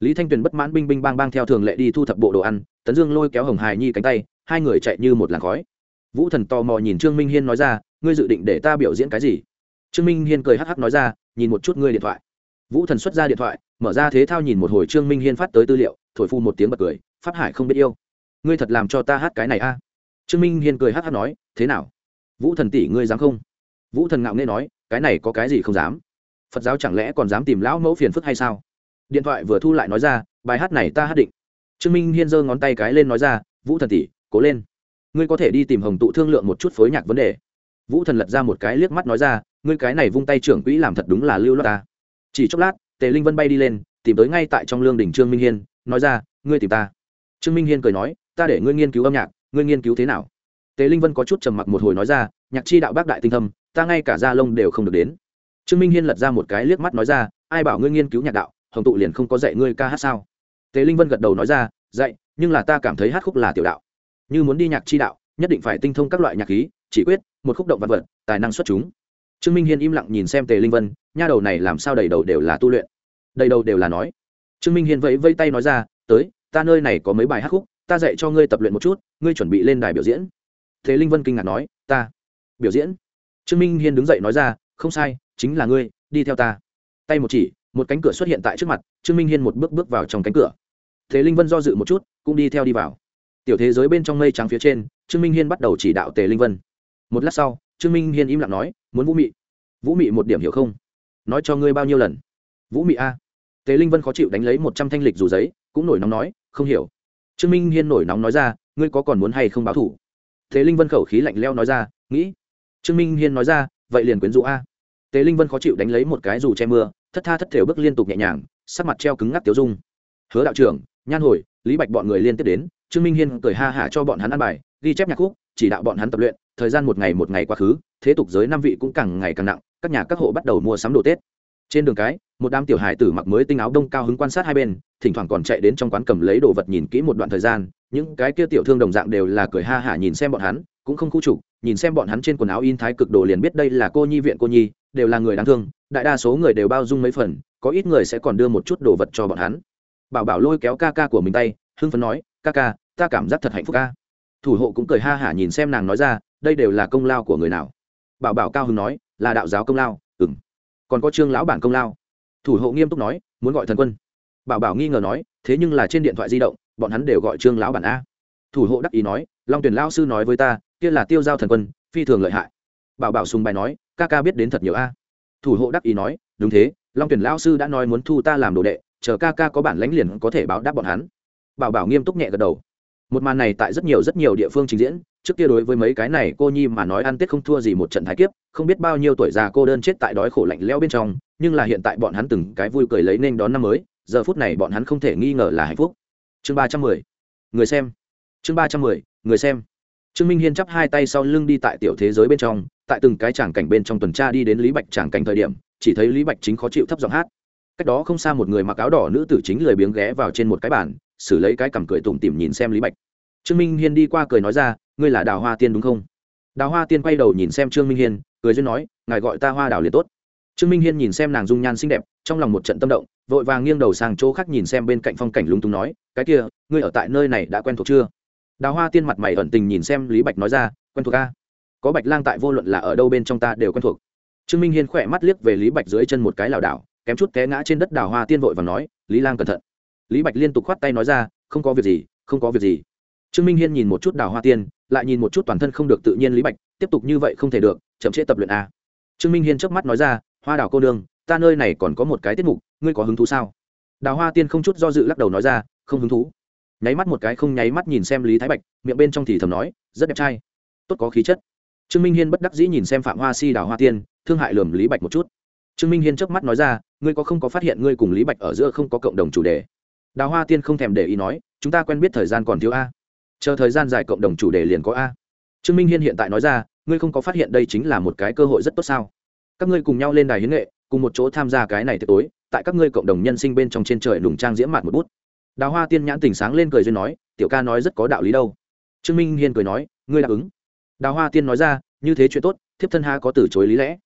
Lý thanh tuyền bất mãn binh binh bang bang theo thường lệ đi thu thập bộ đồ ăn, tấn dương lôi kéo hồng hài nhi cánh tay, hai người chạy như một làn khói. Vũ thần tò mò nhìn trương minh hiên nói ra, ngươi dự định để ta biểu diễn cái gì? Trương minh hiên cười hắc hắc nói ra, nhìn một chút ngươi điện thoại. Vũ thần xuất ra điện thoại, mở ra thế thao nhìn một hồi trương minh hiên phát tới tư liệu, thổi phu một tiếng bật cười, pháp hải không biết yêu. Ngươi thật làm cho ta hát cái này a. Trương minh hiên cười hắc hắc nói, thế nào? Vũ thần tỷ ngươi dám không? Vũ thần ngạo nghê nói, cái này có cái gì không dám? Phật giáo chẳng lẽ còn dám tìm lão mẫu phiền phức hay sao? Điện thoại vừa thu lại nói ra, bài hát này ta hát định. Trương minh hiên giơ ngón tay cái lên nói ra, vũ thần tỷ, cố lên. Ngươi có thể đi tìm hồng tụ thương lượng một chút phối nhạc vấn đề. Vũ thần lật ra một cái liếc mắt nói ra ngươi cái này vung tay trưởng quỹ làm thật đúng là lưu loát ta. Chỉ chốc lát, tề linh vân bay đi lên, tìm tới ngay tại trong lương đỉnh trương minh hiên, nói ra, ngươi tìm ta. Trương minh hiên cười nói, ta để ngươi nghiên cứu âm nhạc, ngươi nghiên cứu thế nào? Tề linh vân có chút trầm mặc một hồi nói ra, nhạc chi đạo bác đại tinh thâm, ta ngay cả da lông đều không được đến. Trương minh hiên lật ra một cái liếc mắt nói ra, ai bảo ngươi nghiên cứu nhạc đạo, hồng tụ liền không có dạy ngươi ca hát sao? Tề linh vân gật đầu nói ra, dạy, nhưng là ta cảm thấy hát khúc là tiểu đạo. Như muốn đi nhạc chi đạo, nhất định phải tinh thông các loại nhạc khí, chỉ quyết, một khúc động vật vật, tài năng xuất chúng trương minh hiên im lặng nhìn xem tề linh vân, nha đầu này làm sao đầy đầu đều là tu luyện? Đầy đầu đều là nói. Trương minh hiên vẫy vẫy tay nói ra, tới, ta nơi này có mấy bài hát khúc, ta dạy cho ngươi tập luyện một chút, ngươi chuẩn bị lên đài biểu diễn. Thế linh vân kinh ngạc nói, ta, biểu diễn? Trương minh hiên đứng dậy nói ra, không sai, chính là ngươi, đi theo ta. Tay một chỉ, một cánh cửa xuất hiện tại trước mặt, trương minh hiên một bước bước vào trong cánh cửa. Thế linh vân do dự một chút, cũng đi theo đi vào. Tiểu thế giới bên trong mây trắng phía trên, trương minh hiên bắt đầu chỉ đạo tề linh vân. Một lát sau trương minh hiên im lặng nói, muốn vũ mị vũ mị một điểm hiểu không? Nói cho ngươi bao nhiêu lần? Vũ mị a. Tề linh vân khó chịu đánh lấy một trăm thanh lịch dù giấy, cũng nổi nóng nói, không hiểu. Trương minh hiên nổi nóng nói ra, ngươi có còn muốn hay không báo thủ? Thế linh vân khẩu khí lạnh leo nói ra, nghĩ. Trương minh hiên nói ra, vậy liền quyến rũ a. Tế linh vân khó chịu đánh lấy một cái dù che mưa, thất tha thất thểu bước liên tục nhẹ nhàng, sắc mặt treo cứng ngắc tiêu dung. Hứa đạo trưởng, nhan hồi, lý bạch bọn người liên tiếp đến. Trương minh hiên cười ha hả cho bọn hắn ăn bài, ghi chép nhạc khúc, chỉ đạo bọn hắn tập luyện thời gian một ngày một ngày quá khứ, thế tục giới năm vị cũng càng ngày càng nặng, các nhà các hộ bắt đầu mua sắm đồ tết. Trên đường cái, một đám tiểu hài tử mặc mới tinh áo đông cao hứng quan sát hai bên, thỉnh thoảng còn chạy đến trong quán cầm lấy đồ vật nhìn kỹ một đoạn thời gian, những cái kia tiểu thương đồng dạng đều là cười ha hả nhìn xem bọn hắn, cũng không khu trục, nhìn xem bọn hắn trên quần áo in thái cực đồ liền biết đây là cô nhi viện cô nhi, đều là người đáng thương, đại đa số người đều bao dung mấy phần, có ít người sẽ còn đưa một chút đồ vật cho bọn hắn. Bảo bảo lôi kéo ca ca của mình tay, hưng phấn nói, ca ca, ta cảm giác thật hạnh phúc ca. Thủ hộ cũng cười ha hả nhìn xem nàng nói ra đây đều là công lao của người nào? Bảo bảo cao hưng nói, là đạo giáo công lao ừng còn có trương lão bản công lao. Thủ hộ nghiêm túc nói, muốn gọi thần quân. Bảo bảo nghi ngờ nói, thế nhưng là trên điện thoại di động, bọn hắn đều gọi trương lão bản a. Thủ hộ đắc ý nói, long tuyển lao sư nói với ta, kia là tiêu giao thần quân, phi thường lợi hại. Bảo bảo sùng bài nói, ca ca biết đến thật nhiều a. Thủ hộ đắc ý nói, đúng thế, long tuyển lao sư đã nói muốn thu ta làm đồ đệ, chờ ca ca có bản lãnh liền có thể báo đáp bọn hắn. Bảo bảo nghiêm túc nhẹ gật đầu một màn này tại rất nhiều rất nhiều địa phương trình diễn. Trước kia đối với mấy cái này cô nhi mà nói ăn tết không thua gì một trận thái kiếp, không biết bao nhiêu tuổi già cô đơn chết tại đói khổ lạnh leo bên trong, nhưng là hiện tại bọn hắn từng cái vui cười lấy nên đón năm mới, giờ phút này bọn hắn không thể nghi ngờ là hạnh phúc. Chương ba trăm mười. Người xem. Chương ba trăm mười, người xem. Trương minh hiên chắp hai tay sau lưng đi tại tiểu thế giới bên trong, tại từng cái tràng cảnh bên trong tuần tra đi đến lý bạch tràng cảnh thời điểm, chỉ thấy lý bạch chính khó chịu thấp giọng hát cách đó không xa một người mặc áo đỏ nữ tử chính lười biếng ghé vào trên một cái bàn, xử lấy cái cằm cười tủm tỉm nhìn xem lý bạch. Trương minh hiên đi qua cười nói ra, ngươi là đào hoa tiên đúng không? Đào hoa tiên quay đầu nhìn xem trương minh hiên, cười duyên nói, ngài gọi ta hoa đào liền tốt. Trương minh hiên nhìn xem nàng dung nhan xinh đẹp, trong lòng một trận tâm động, vội vàng nghiêng đầu sang chỗ khác nhìn xem bên cạnh phong cảnh lúng túng nói, cái kia, ngươi ở tại nơi này đã quen thuộc chưa? Đào hoa tiên mặt mày ẩn tình nhìn xem lý bạch nói ra, quen thuộc a. Có bạch lang tại vô luận là ở đâu bên trong ta đều quen thuộc. Trương minh hiên khỏe mắt liếc về lý bạch dưới chân một cái lảo đảo kém chút té ngã trên đất đào hoa tiên vội và nói, lý lang cẩn thận. Lý bạch liên tục khoát tay nói ra, không có việc gì, không có việc gì. Trương minh hiên nhìn một chút đào hoa tiên, lại nhìn một chút toàn thân không được tự nhiên lý bạch, tiếp tục như vậy không thể được, chậm trễ tập luyện a. Trương minh hiên trước mắt nói ra, hoa đào cô đương ta nơi này còn có một cái tiết mục, ngươi có hứng thú sao? Đào hoa tiên không chút do dự lắc đầu nói ra, không hứng thú. Nháy mắt một cái không nháy mắt nhìn xem lý thái bạch, miệng bên trong thì thầm nói, rất đẹp trai, tốt có khí chất. Trương minh hiên bất đắc dĩ nhìn xem phạm hoa si đào hoa tiên, thương hại lườm lý bạch một chút. Trương minh hiên trước mắt nói ra ngươi có không có phát hiện ngươi cùng lý bạch ở giữa không có cộng đồng chủ đề? Đào hoa tiên không thèm để ý nói, chúng ta quen biết thời gian còn thiếu a. Chờ thời gian dài cộng đồng chủ đề liền có a. Trương minh hiên hiện tại nói ra, ngươi không có phát hiện đây chính là một cái cơ hội rất tốt sao? Các ngươi cùng nhau lên đài hiến nghệ, cùng một chỗ tham gia cái này tiệc tối, tại các ngươi cộng đồng nhân sinh bên trong trên trời đùng trang diễm mặt một bút. Đào hoa tiên nhãn tình sáng lên cười duyên nói, tiểu ca nói rất có đạo lý đâu. Trương minh hiên cười nói, ngươi đáp ứng. Đào hoa tiên nói ra, như thế chuyện tốt, thiếp thân ha có từ chối lý lẽ.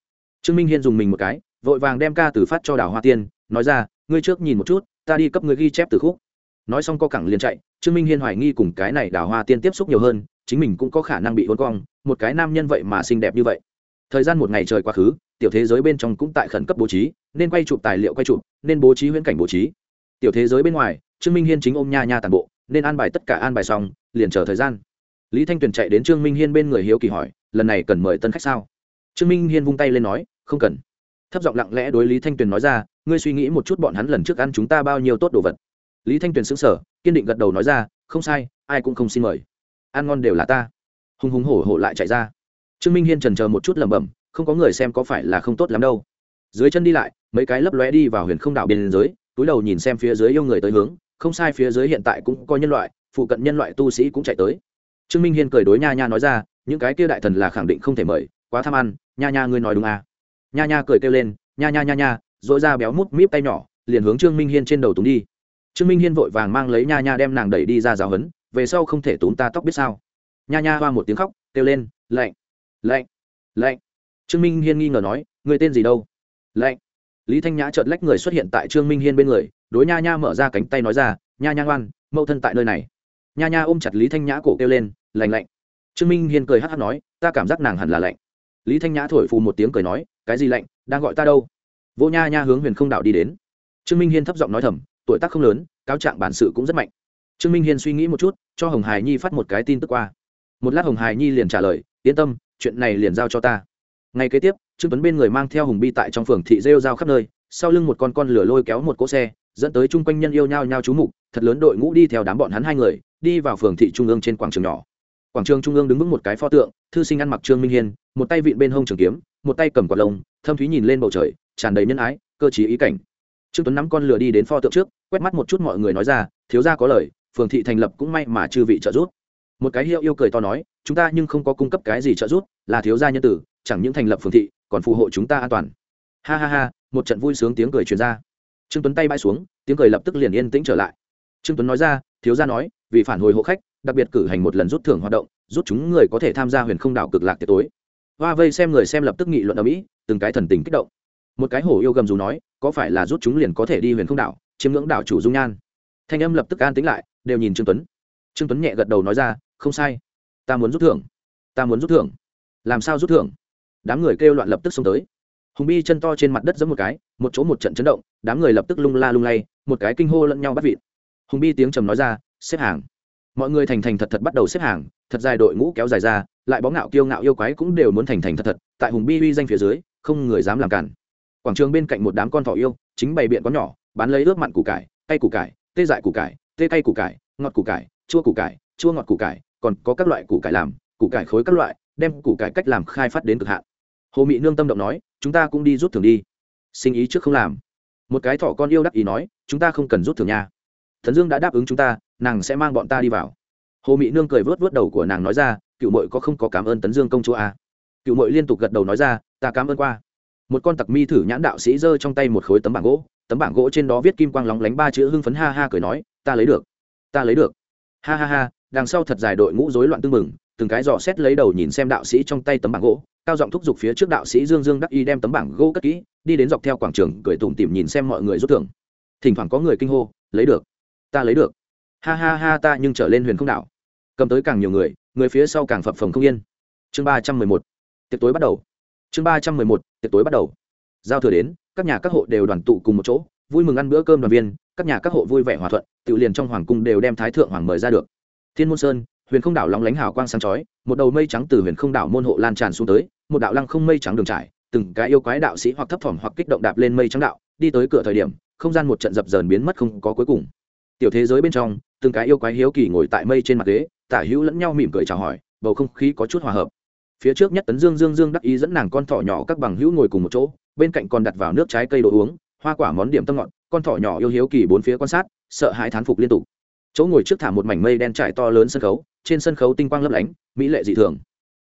Trương minh hiên dùng mình một cái vội vàng đem ca từ phát cho đào hoa tiên nói ra ngươi trước nhìn một chút ta đi cấp ngươi ghi chép từ khúc nói xong co cẳng liền chạy trương minh hiên hoài nghi cùng cái này đào hoa tiên tiếp xúc nhiều hơn chính mình cũng có khả năng bị hôn cong một cái nam nhân vậy mà xinh đẹp như vậy thời gian một ngày trời quá khứ tiểu thế giới bên trong cũng tại khẩn cấp bố trí nên quay chụp tài liệu quay chụp nên bố trí huyễn cảnh bố trí tiểu thế giới bên ngoài trương minh hiên chính ôm nha nha toàn bộ nên an bài tất cả an bài xong liền chờ thời gian lý thanh tuyền chạy đến trương minh hiên bên người hiếu kỳ hỏi lần này cần mời tân khách sao trương minh hiên vung tay lên nói không cần thấp giọng lặng lẽ đối lý thanh tuyền nói ra, ngươi suy nghĩ một chút bọn hắn lần trước ăn chúng ta bao nhiêu tốt đồ vật. Lý thanh tuyền xứng sở kiên định gật đầu nói ra, không sai, ai cũng không xin mời. Ăn ngon đều là ta. Hùng hùng hổ hổ lại chạy ra. Trương minh hiên trần chờ một chút lẩm bẩm, không có người xem có phải là không tốt lắm đâu. Dưới chân đi lại, mấy cái lấp lóe đi vào huyền không đảo biên giới, túi đầu nhìn xem phía dưới yêu người tới hướng, không sai phía dưới hiện tại cũng có nhân loại, phụ cận nhân loại tu sĩ cũng chạy tới. Trương minh hiên cười đối nha nha nói ra, những cái kia đại thần là khẳng định không thể mời, quá tham ăn, nha nha ngươi nói đúng à nha nha cười kêu lên, nha nha nha nha dội ra béo mút míp tay nhỏ, liền hướng trương minh hiên trên đầu túng đi. Trương minh hiên vội vàng mang lấy nha nha đem nàng đẩy đi ra giáo hấn về sau không thể túm ta tóc biết sao. Nha nha hoa một tiếng khóc, kêu lên, lạnh lạnh lạnh. Trương minh hiên nghi ngờ nói, người tên gì đâu? Lạnh. Lý thanh nhã chợt lách người xuất hiện tại trương minh hiên bên người, đối nha nha mở ra cánh tay nói ra, nha nha ngoan, mẫu thân tại nơi này. Nha nha ôm chặt lý thanh nhã cổ kêu lên, lạnh lạnh. Trương minh hiên cười hát hát nói, ta cảm giác nàng hẳn là lạnh. Lý thanh nhã thổi phù một tiếng cười nói cái gì lạnh, đang gọi ta đâu? Vô nha nha hướng huyền không đạo đi đến. Trương minh hiên thấp giọng nói thầm, tuổi tác không lớn, cáo trạng bản sự cũng rất mạnh. Trương minh hiên suy nghĩ một chút, cho hồng hải nhi phát một cái tin tức qua. Một lát hồng hải nhi liền trả lời, yên tâm, chuyện này liền giao cho ta. Ngày kế tiếp, trương tuấn bên người mang theo hùng bi tại trong phường thị rêu rao khắp nơi, sau lưng một con con lửa lôi kéo một cỗ xe, dẫn tới chung quanh nhân yêu nhau nhau chú mục, thật lớn đội ngũ đi theo đám bọn hắn hai người, đi vào phường thị trung ương trên quảng trường nhỏ quảng trường trung ương đứng vững một cái pho tượng, thư sinh ăn mặc trương minh hiên, một tay vịn bên hông trường kiếm, một tay cầm quạt lông, thâm thúy nhìn lên bầu trời, tràn đầy nhân ái, cơ chí ý cảnh. Trương tuấn nắm con lửa đi đến pho tượng trước, quét mắt một chút mọi người nói ra, thiếu gia có lời, phường thị thành lập cũng may mà chư vị trợ giúp. Một cái hiệu yêu cười to nói, chúng ta nhưng không có cung cấp cái gì trợ giúp, là thiếu gia nhân tử, chẳng những thành lập phường thị, còn phù hộ chúng ta an toàn. Ha ha ha, một trận vui sướng tiếng cười truyền ra. Trương tuấn tay bãi xuống, tiếng cười lập tức liền yên tĩnh trở lại. Trương tuấn nói ra, thiếu gia nói, vì phản hồi hộ khách đặc biệt cử hành một lần rút thưởng hoạt động, rút chúng người có thể tham gia huyền không đảo cực lạc tiệc tối. Hoa vây xem người xem lập tức nghị luận ở mỹ từng cái thần tình kích động. Một cái hổ yêu gầm dù nói, có phải là rút chúng liền có thể đi huyền không đảo chiếm ngưỡng đảo chủ dung nhan? Thanh âm lập tức an tính lại, đều nhìn trương tuấn. Trương tuấn nhẹ gật đầu nói ra, không sai. Ta muốn rút thưởng. Ta muốn rút thưởng. Làm sao rút thưởng? Đám người kêu loạn lập tức xông tới. Hùng bi chân to trên mặt đất giẫm một cái, một chỗ một trận chấn động, đám người lập tức lung la lung lay, một cái kinh hô lẫn nhau bắt vịt. Hùng bi tiếng trầm nói ra, xếp hàng mọi người thành thành thật thật bắt đầu xếp hàng, thật dài đội ngũ kéo dài ra, lại bó ngạo kiêu ngạo yêu quái cũng đều muốn thành thành thật thật, tại hùng bi uy danh phía dưới, không người dám làm cản. Quảng trường bên cạnh một đám con thỏ yêu, chính bày biện có nhỏ, bán lấy ướp mặn củ cải, cay củ cải, tê dại củ cải, tê cay củ cải, ngọt củ cải, chua củ cải, chua ngọt củ cải, còn có các loại củ cải làm, củ cải khối các loại, đem củ cải cách làm khai phát đến cực hạn. Hồ mị nương tâm động nói, chúng ta cũng đi rút thưởng đi. Sinh ý trước không làm. Một cái thỏ con yêu đắc ý nói, chúng ta không cần rút thưởng nha thần dương đã đáp ứng chúng ta, nàng sẽ mang bọn ta đi vào. Hồ mị nương cười vớt vớt đầu của nàng nói ra, cựu mội có không có cảm ơn tấn dương công chúa à? cựu mội liên tục gật đầu nói ra, ta cảm ơn qua. Một con tặc mi thử nhãn đạo sĩ giơ trong tay một khối tấm bảng gỗ, tấm bảng gỗ trên đó viết kim quang lóng lánh ba chữ hưng phấn ha ha cười nói, ta lấy được, ta lấy được. Ha ha ha, đằng sau thật dài đội ngũ rối loạn tưng mừng từng cái dò xét lấy đầu nhìn xem đạo sĩ trong tay tấm bảng gỗ, cao giọng thúc giục phía trước đạo sĩ dương dương đắc y đem tấm bảng gỗ cất kỹ, đi đến dọc theo quảng trường, cười tủm tỉm nhìn xem mọi người rút thưởng. Thỉnh thoảng có người kinh hô, lấy được ta lấy được. Ha ha ha, ta nhưng trở lên huyền không đảo cầm tới càng nhiều người người phía sau càng phập phồng không yên. Chương ba trăm mười một. Tiệc tối bắt đầu. Chương ba trăm mười một, tiệc tối bắt đầu. Giao thừa đến, các nhà các hộ đều đoàn tụ cùng một chỗ, vui mừng ăn bữa cơm đoàn viên, các nhà các hộ vui vẻ hòa thuận tự liền trong hoàng cung đều đem thái thượng hoàng mời ra được. Thiên môn sơn, huyền không đảo lóng lánh hào quang sáng chói, một đầu mây trắng từ huyền không đảo môn hộ lan tràn xuống tới, một đạo lăng không mây trắng đường trải, từng cái yêu quái đạo sĩ hoặc thấp thỏm hoặc kích động đạp lên mây trắng đạo, đi tới cửa thời điểm, không gian một trận dập dờn biến mất không có cuối cùng tiểu thế giới bên trong, từng cái yêu quái hiếu kỳ ngồi tại mây trên mặt ghế, tả hữu lẫn nhau mỉm cười chào hỏi, bầu không khí có chút hòa hợp. Phía trước nhất tấn dương dương dương đắc ý dẫn nàng con thỏ nhỏ các bằng hữu ngồi cùng một chỗ, bên cạnh còn đặt vào nước trái cây đồ uống, hoa quả món điểm tâm ngọt, con thỏ nhỏ yêu hiếu kỳ bốn phía quan sát, sợ hãi thán phục liên tục. Chỗ ngồi trước thả một mảnh mây đen trải to lớn sân khấu, trên sân khấu tinh quang lấp lánh, mỹ lệ dị thường.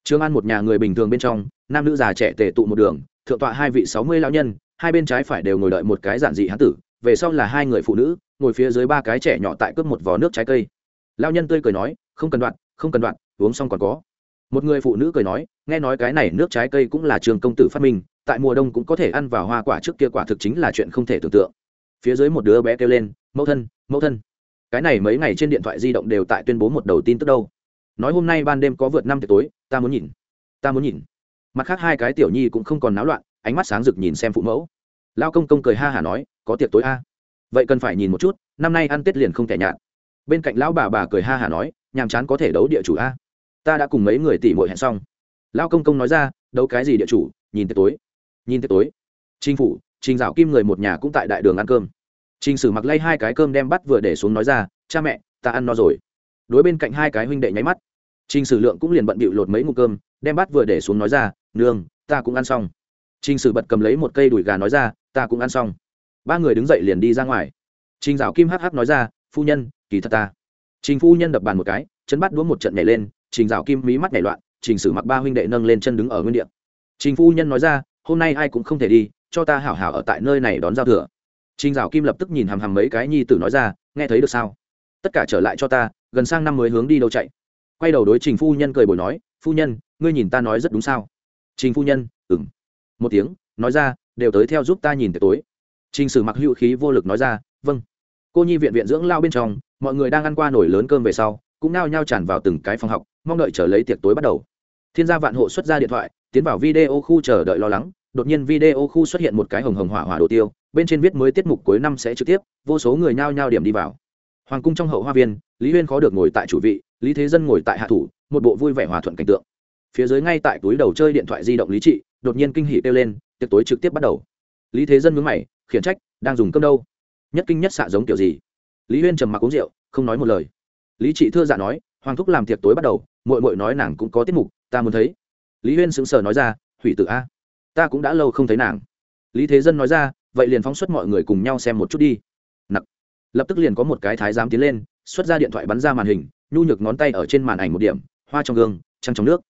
Trương an một nhà người bình thường bên trong, nam nữ già trẻ tề tụ một đường, thượng tọa hai vị sáu mươi lão nhân, hai bên trái phải đều ngồi đợi một cái giản dị hán tử, về sau là hai người phụ nữ ngồi phía dưới ba cái trẻ nhỏ tại cướp một vò nước trái cây. Lao nhân tươi cười nói, không cần đoạn, không cần đoạn, uống xong còn có. Một người phụ nữ cười nói, nghe nói cái này nước trái cây cũng là trường công tử phát minh, tại mùa đông cũng có thể ăn vào hoa quả trước kia quả thực chính là chuyện không thể tưởng tượng. Phía dưới một đứa bé kêu lên, mẫu thân mẫu thân. Cái này mấy ngày trên điện thoại di động đều tại tuyên bố một đầu tin tức đâu. Nói hôm nay ban đêm có vượt năm tiệc tối, ta muốn nhìn, ta muốn nhìn. Mặt khác hai cái tiểu nhi cũng không còn náo loạn, ánh mắt sáng rực nhìn xem phụ mẫu. Lao công công cười ha hả nói, có tiệc tối a vậy cần phải nhìn một chút năm nay ăn tết liền không thể nhạt bên cạnh lão bà bà cười ha hả nói nhàm chán có thể đấu địa chủ a ta đã cùng mấy người tỉ mội hẹn xong lão công công nói ra đấu cái gì địa chủ nhìn tiệc tối nhìn tiệc tối chính phủ, Trình Dạo Kim người một nhà cũng tại đại đường ăn cơm. Trình Sử mặc lay hai cái cơm đem bắt vừa để xuống nói ra, "Cha mẹ, ta ăn no rồi." Đối bên cạnh hai cái huynh đệ nháy mắt. Trình Sử Lượng cũng liền bận bịu lột mấy ngụm cơm, đem bắt vừa để xuống nói ra, "Nương, ta cũng ăn xong." Trình Sử bật cầm lấy một cây đùi gà nói ra, "Ta cũng ăn xong." Ba người đứng dậy liền đi ra ngoài. Trình Dạo Kim hh nói ra, "Phu nhân, kỳ thật ta." Trình phu nhân đập bàn một cái, chân bắt đũa một trận nhảy lên, Trình Dạo Kim mí mắt nhảy loạn, Trình Sử mặc ba huynh đệ nâng lên chân đứng ở nguyên địa. Trình phu nhân nói ra, "Hôm nay ai cũng không thể đi, cho ta hảo hảo ở tại nơi này đón giao thừa." Trình Dạo Kim lập tức nhìn hằm hằm mấy cái nhi tử nói ra, "Nghe thấy được sao? Tất cả trở lại cho ta, gần sang năm mới hướng đi đâu chạy." Quay đầu đối Trình phu nhân cười bồi nói, "Phu nhân, ngươi nhìn ta nói rất đúng sao?" Trình phu nhân, ừm. Một tiếng, nói ra, "Đều tới theo giúp ta nhìn tối." Trình Sử mặc hữu khí vô lực nói ra, "Vâng." Cô nhi viện viện dưỡng lao bên trong, mọi người đang ăn qua nổi lớn cơm về sau, cũng nao nhao tràn vào từng cái phòng học, mong đợi chờ lấy tiệc tối bắt đầu. Thiên gia vạn hộ xuất ra điện thoại, tiến vào video khu chờ đợi lo lắng, đột nhiên video khu xuất hiện một cái hồng hồng hỏa hỏa đồ tiêu, bên trên viết mới tiết mục cuối năm sẽ trực tiếp, vô số người nhao nhao điểm đi vào. Hoàng cung trong hậu hoa viên, Lý Huyên khó được ngồi tại chủ vị, Lý Thế Dân ngồi tại hạ thủ, một bộ vui vẻ hòa thuận cảnh tượng. Phía dưới ngay tại túi đầu chơi điện thoại di động Lý Trị, đột nhiên kinh hỉ kêu lên, tiệc tối trực tiếp bắt đầu. Lý Thế Dân nhướng mày, khiển trách, đang dùng cơm đâu? Nhất kinh nhất xạ giống kiểu gì? Lý Huyên trầm mặc uống rượu, không nói một lời. Lý Trị thưa dạ nói, Hoàng thúc làm tiệc tối bắt đầu, muội muội nói nàng cũng có tiết mục, ta muốn thấy. Lý Huyên sững sờ nói ra, hủy tử a ta cũng đã lâu không thấy nàng lý thế dân nói ra vậy liền phóng xuất mọi người cùng nhau xem một chút đi nặc lập tức liền có một cái thái giám tiến lên xuất ra điện thoại bắn ra màn hình nhu nhược ngón tay ở trên màn ảnh một điểm hoa trong gương trăng trong nước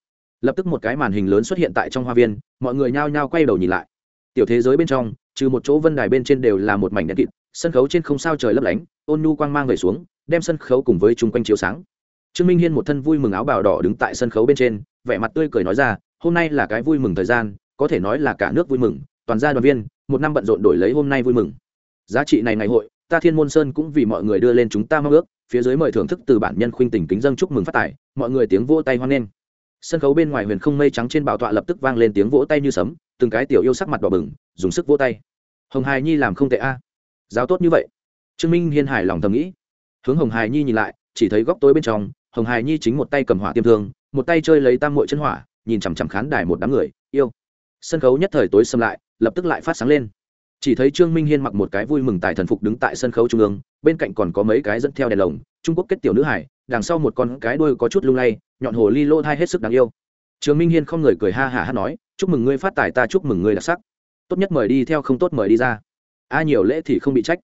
lập tức một cái màn hình lớn xuất hiện tại trong hoa viên mọi người nhao nhao quay đầu nhìn lại tiểu thế giới bên trong trừ một chỗ vân đài bên trên đều là một mảnh đèn kịt, sân khấu trên không sao trời lấp lánh, ôn nhu quang mang về xuống, đem sân khấu cùng với chung quanh chiếu sáng. Trương minh hiên một thân vui mừng áo bào đỏ đứng tại sân khấu bên trên, vẻ mặt tươi cười nói ra, hôm nay là cái vui mừng thời gian, có thể nói là cả nước vui mừng, toàn gia đoàn viên, một năm bận rộn đổi lấy hôm nay vui mừng. Giá trị này ngày hội, ta thiên môn sơn cũng vì mọi người đưa lên chúng ta mong ước, phía dưới mời thưởng thức từ bản nhân khuynh tình kính dân chúc mừng phát tài, mọi người tiếng vỗ tay hoan nghênh sân khấu bên ngoài huyền không mây trắng trên bảo tọa lập tức vang lên tiếng vỗ tay như sấm, từng cái tiểu yêu sắc mặt đỏ bừng, dùng sức vỗ tay. Hồng hài nhi làm không tệ a. Giáo tốt như vậy. Trương minh hiên hài lòng thầm nghĩ. Hướng hồng hài nhi nhìn lại, chỉ thấy góc tối bên trong, hồng hài nhi chính một tay cầm hỏa tiêm thương, một tay chơi lấy tam mội chân hỏa, nhìn chằm chằm khán đài một đám người, yêu. Sân khấu nhất thời tối xâm lại, lập tức lại phát sáng lên. Chỉ thấy trương minh hiên mặc một cái vui mừng tài thần phục đứng tại sân khấu trung ương, bên cạnh còn có mấy cái dẫn theo đèn lồng trung quốc kết tiểu nữ hải đằng sau một con cái đuôi có chút lung lay, nhọn hồ ly lô thai hết sức đáng yêu. Trường minh hiên không người cười ha hả hát nói, chúc mừng ngươi phát tài ta chúc mừng ngươi đặc sắc. Tốt nhất mời đi theo không tốt mời đi ra. A nhiều lễ thì không bị trách.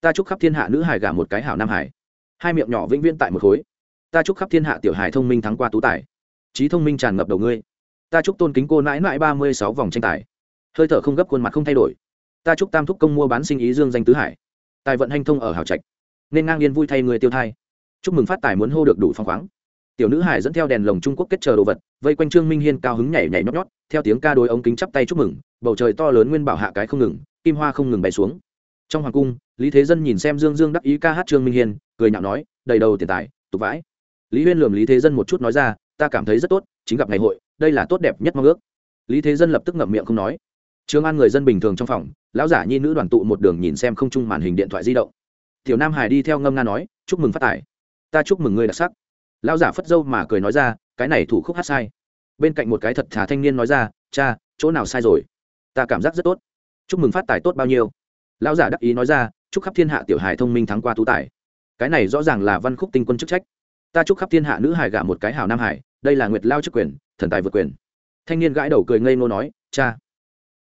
Ta chúc khắp thiên hạ nữ hải gả một cái hảo nam hải hai miệng nhỏ vĩnh viễn tại một khối. Ta chúc khắp thiên hạ tiểu hải thông minh thắng qua tú tài. Trí thông minh tràn ngập đầu ngươi. Ta chúc tôn kính cô nãi nãi ba mươi sáu vòng tranh tài. Hơi thở không gấp khuôn mặt không thay đổi. Ta chúc tam thúc công mua bán sinh ý dương danh tứ hải. Tài vận hanh thông ở hào trạch. Nên ngang yên vui thay người tiêu thai chúc mừng phát tài muốn hô được đủ phong khoáng. Tiểu nữ hải dẫn theo đèn lồng trung quốc kết chờ đồ vật, vây quanh trương minh hiên cao hứng nhảy nhảy nhót nhót, theo tiếng ca đôi ống kính chắp tay chúc mừng, bầu trời to lớn nguyên bảo hạ cái không ngừng, kim hoa không ngừng bay xuống. Trong hoàng cung, lý thế dân nhìn xem dương dương đắc ý ca hát trương minh hiên, cười nhạo nói, đầy đầu tiền tài, tục vãi. Lý huyên lườm lý thế dân một chút nói ra, ta cảm thấy rất tốt, chính gặp ngày hội, đây là tốt đẹp nhất mong ước. Lý thế dân lập tức ngậm miệng không nói. Trương an người dân bình thường trong phòng, lão giả nhi nữ đoàn tụ một đường nhìn xem không chung màn hình điện thoại di động. Tiểu nam hải đi theo ngâm nga nói, chúc mừng phát tài ta chúc mừng ngươi đặc sắc. Lão giả phất dâu mà cười nói ra, cái này thủ khúc hát sai. Bên cạnh một cái thật thà thanh niên nói ra, cha, chỗ nào sai rồi? Ta cảm giác rất tốt. Chúc mừng phát tài tốt bao nhiêu? Lão giả đắc ý nói ra, chúc khắp thiên hạ tiểu hài thông minh thắng qua tú tài. Cái này rõ ràng là văn khúc tinh quân chức trách. Ta chúc khắp thiên hạ nữ hải gả một cái hảo nam hải đây là nguyệt lao chức quyền, thần tài vượt quyền. Thanh niên gãi đầu cười ngây ngô nói, cha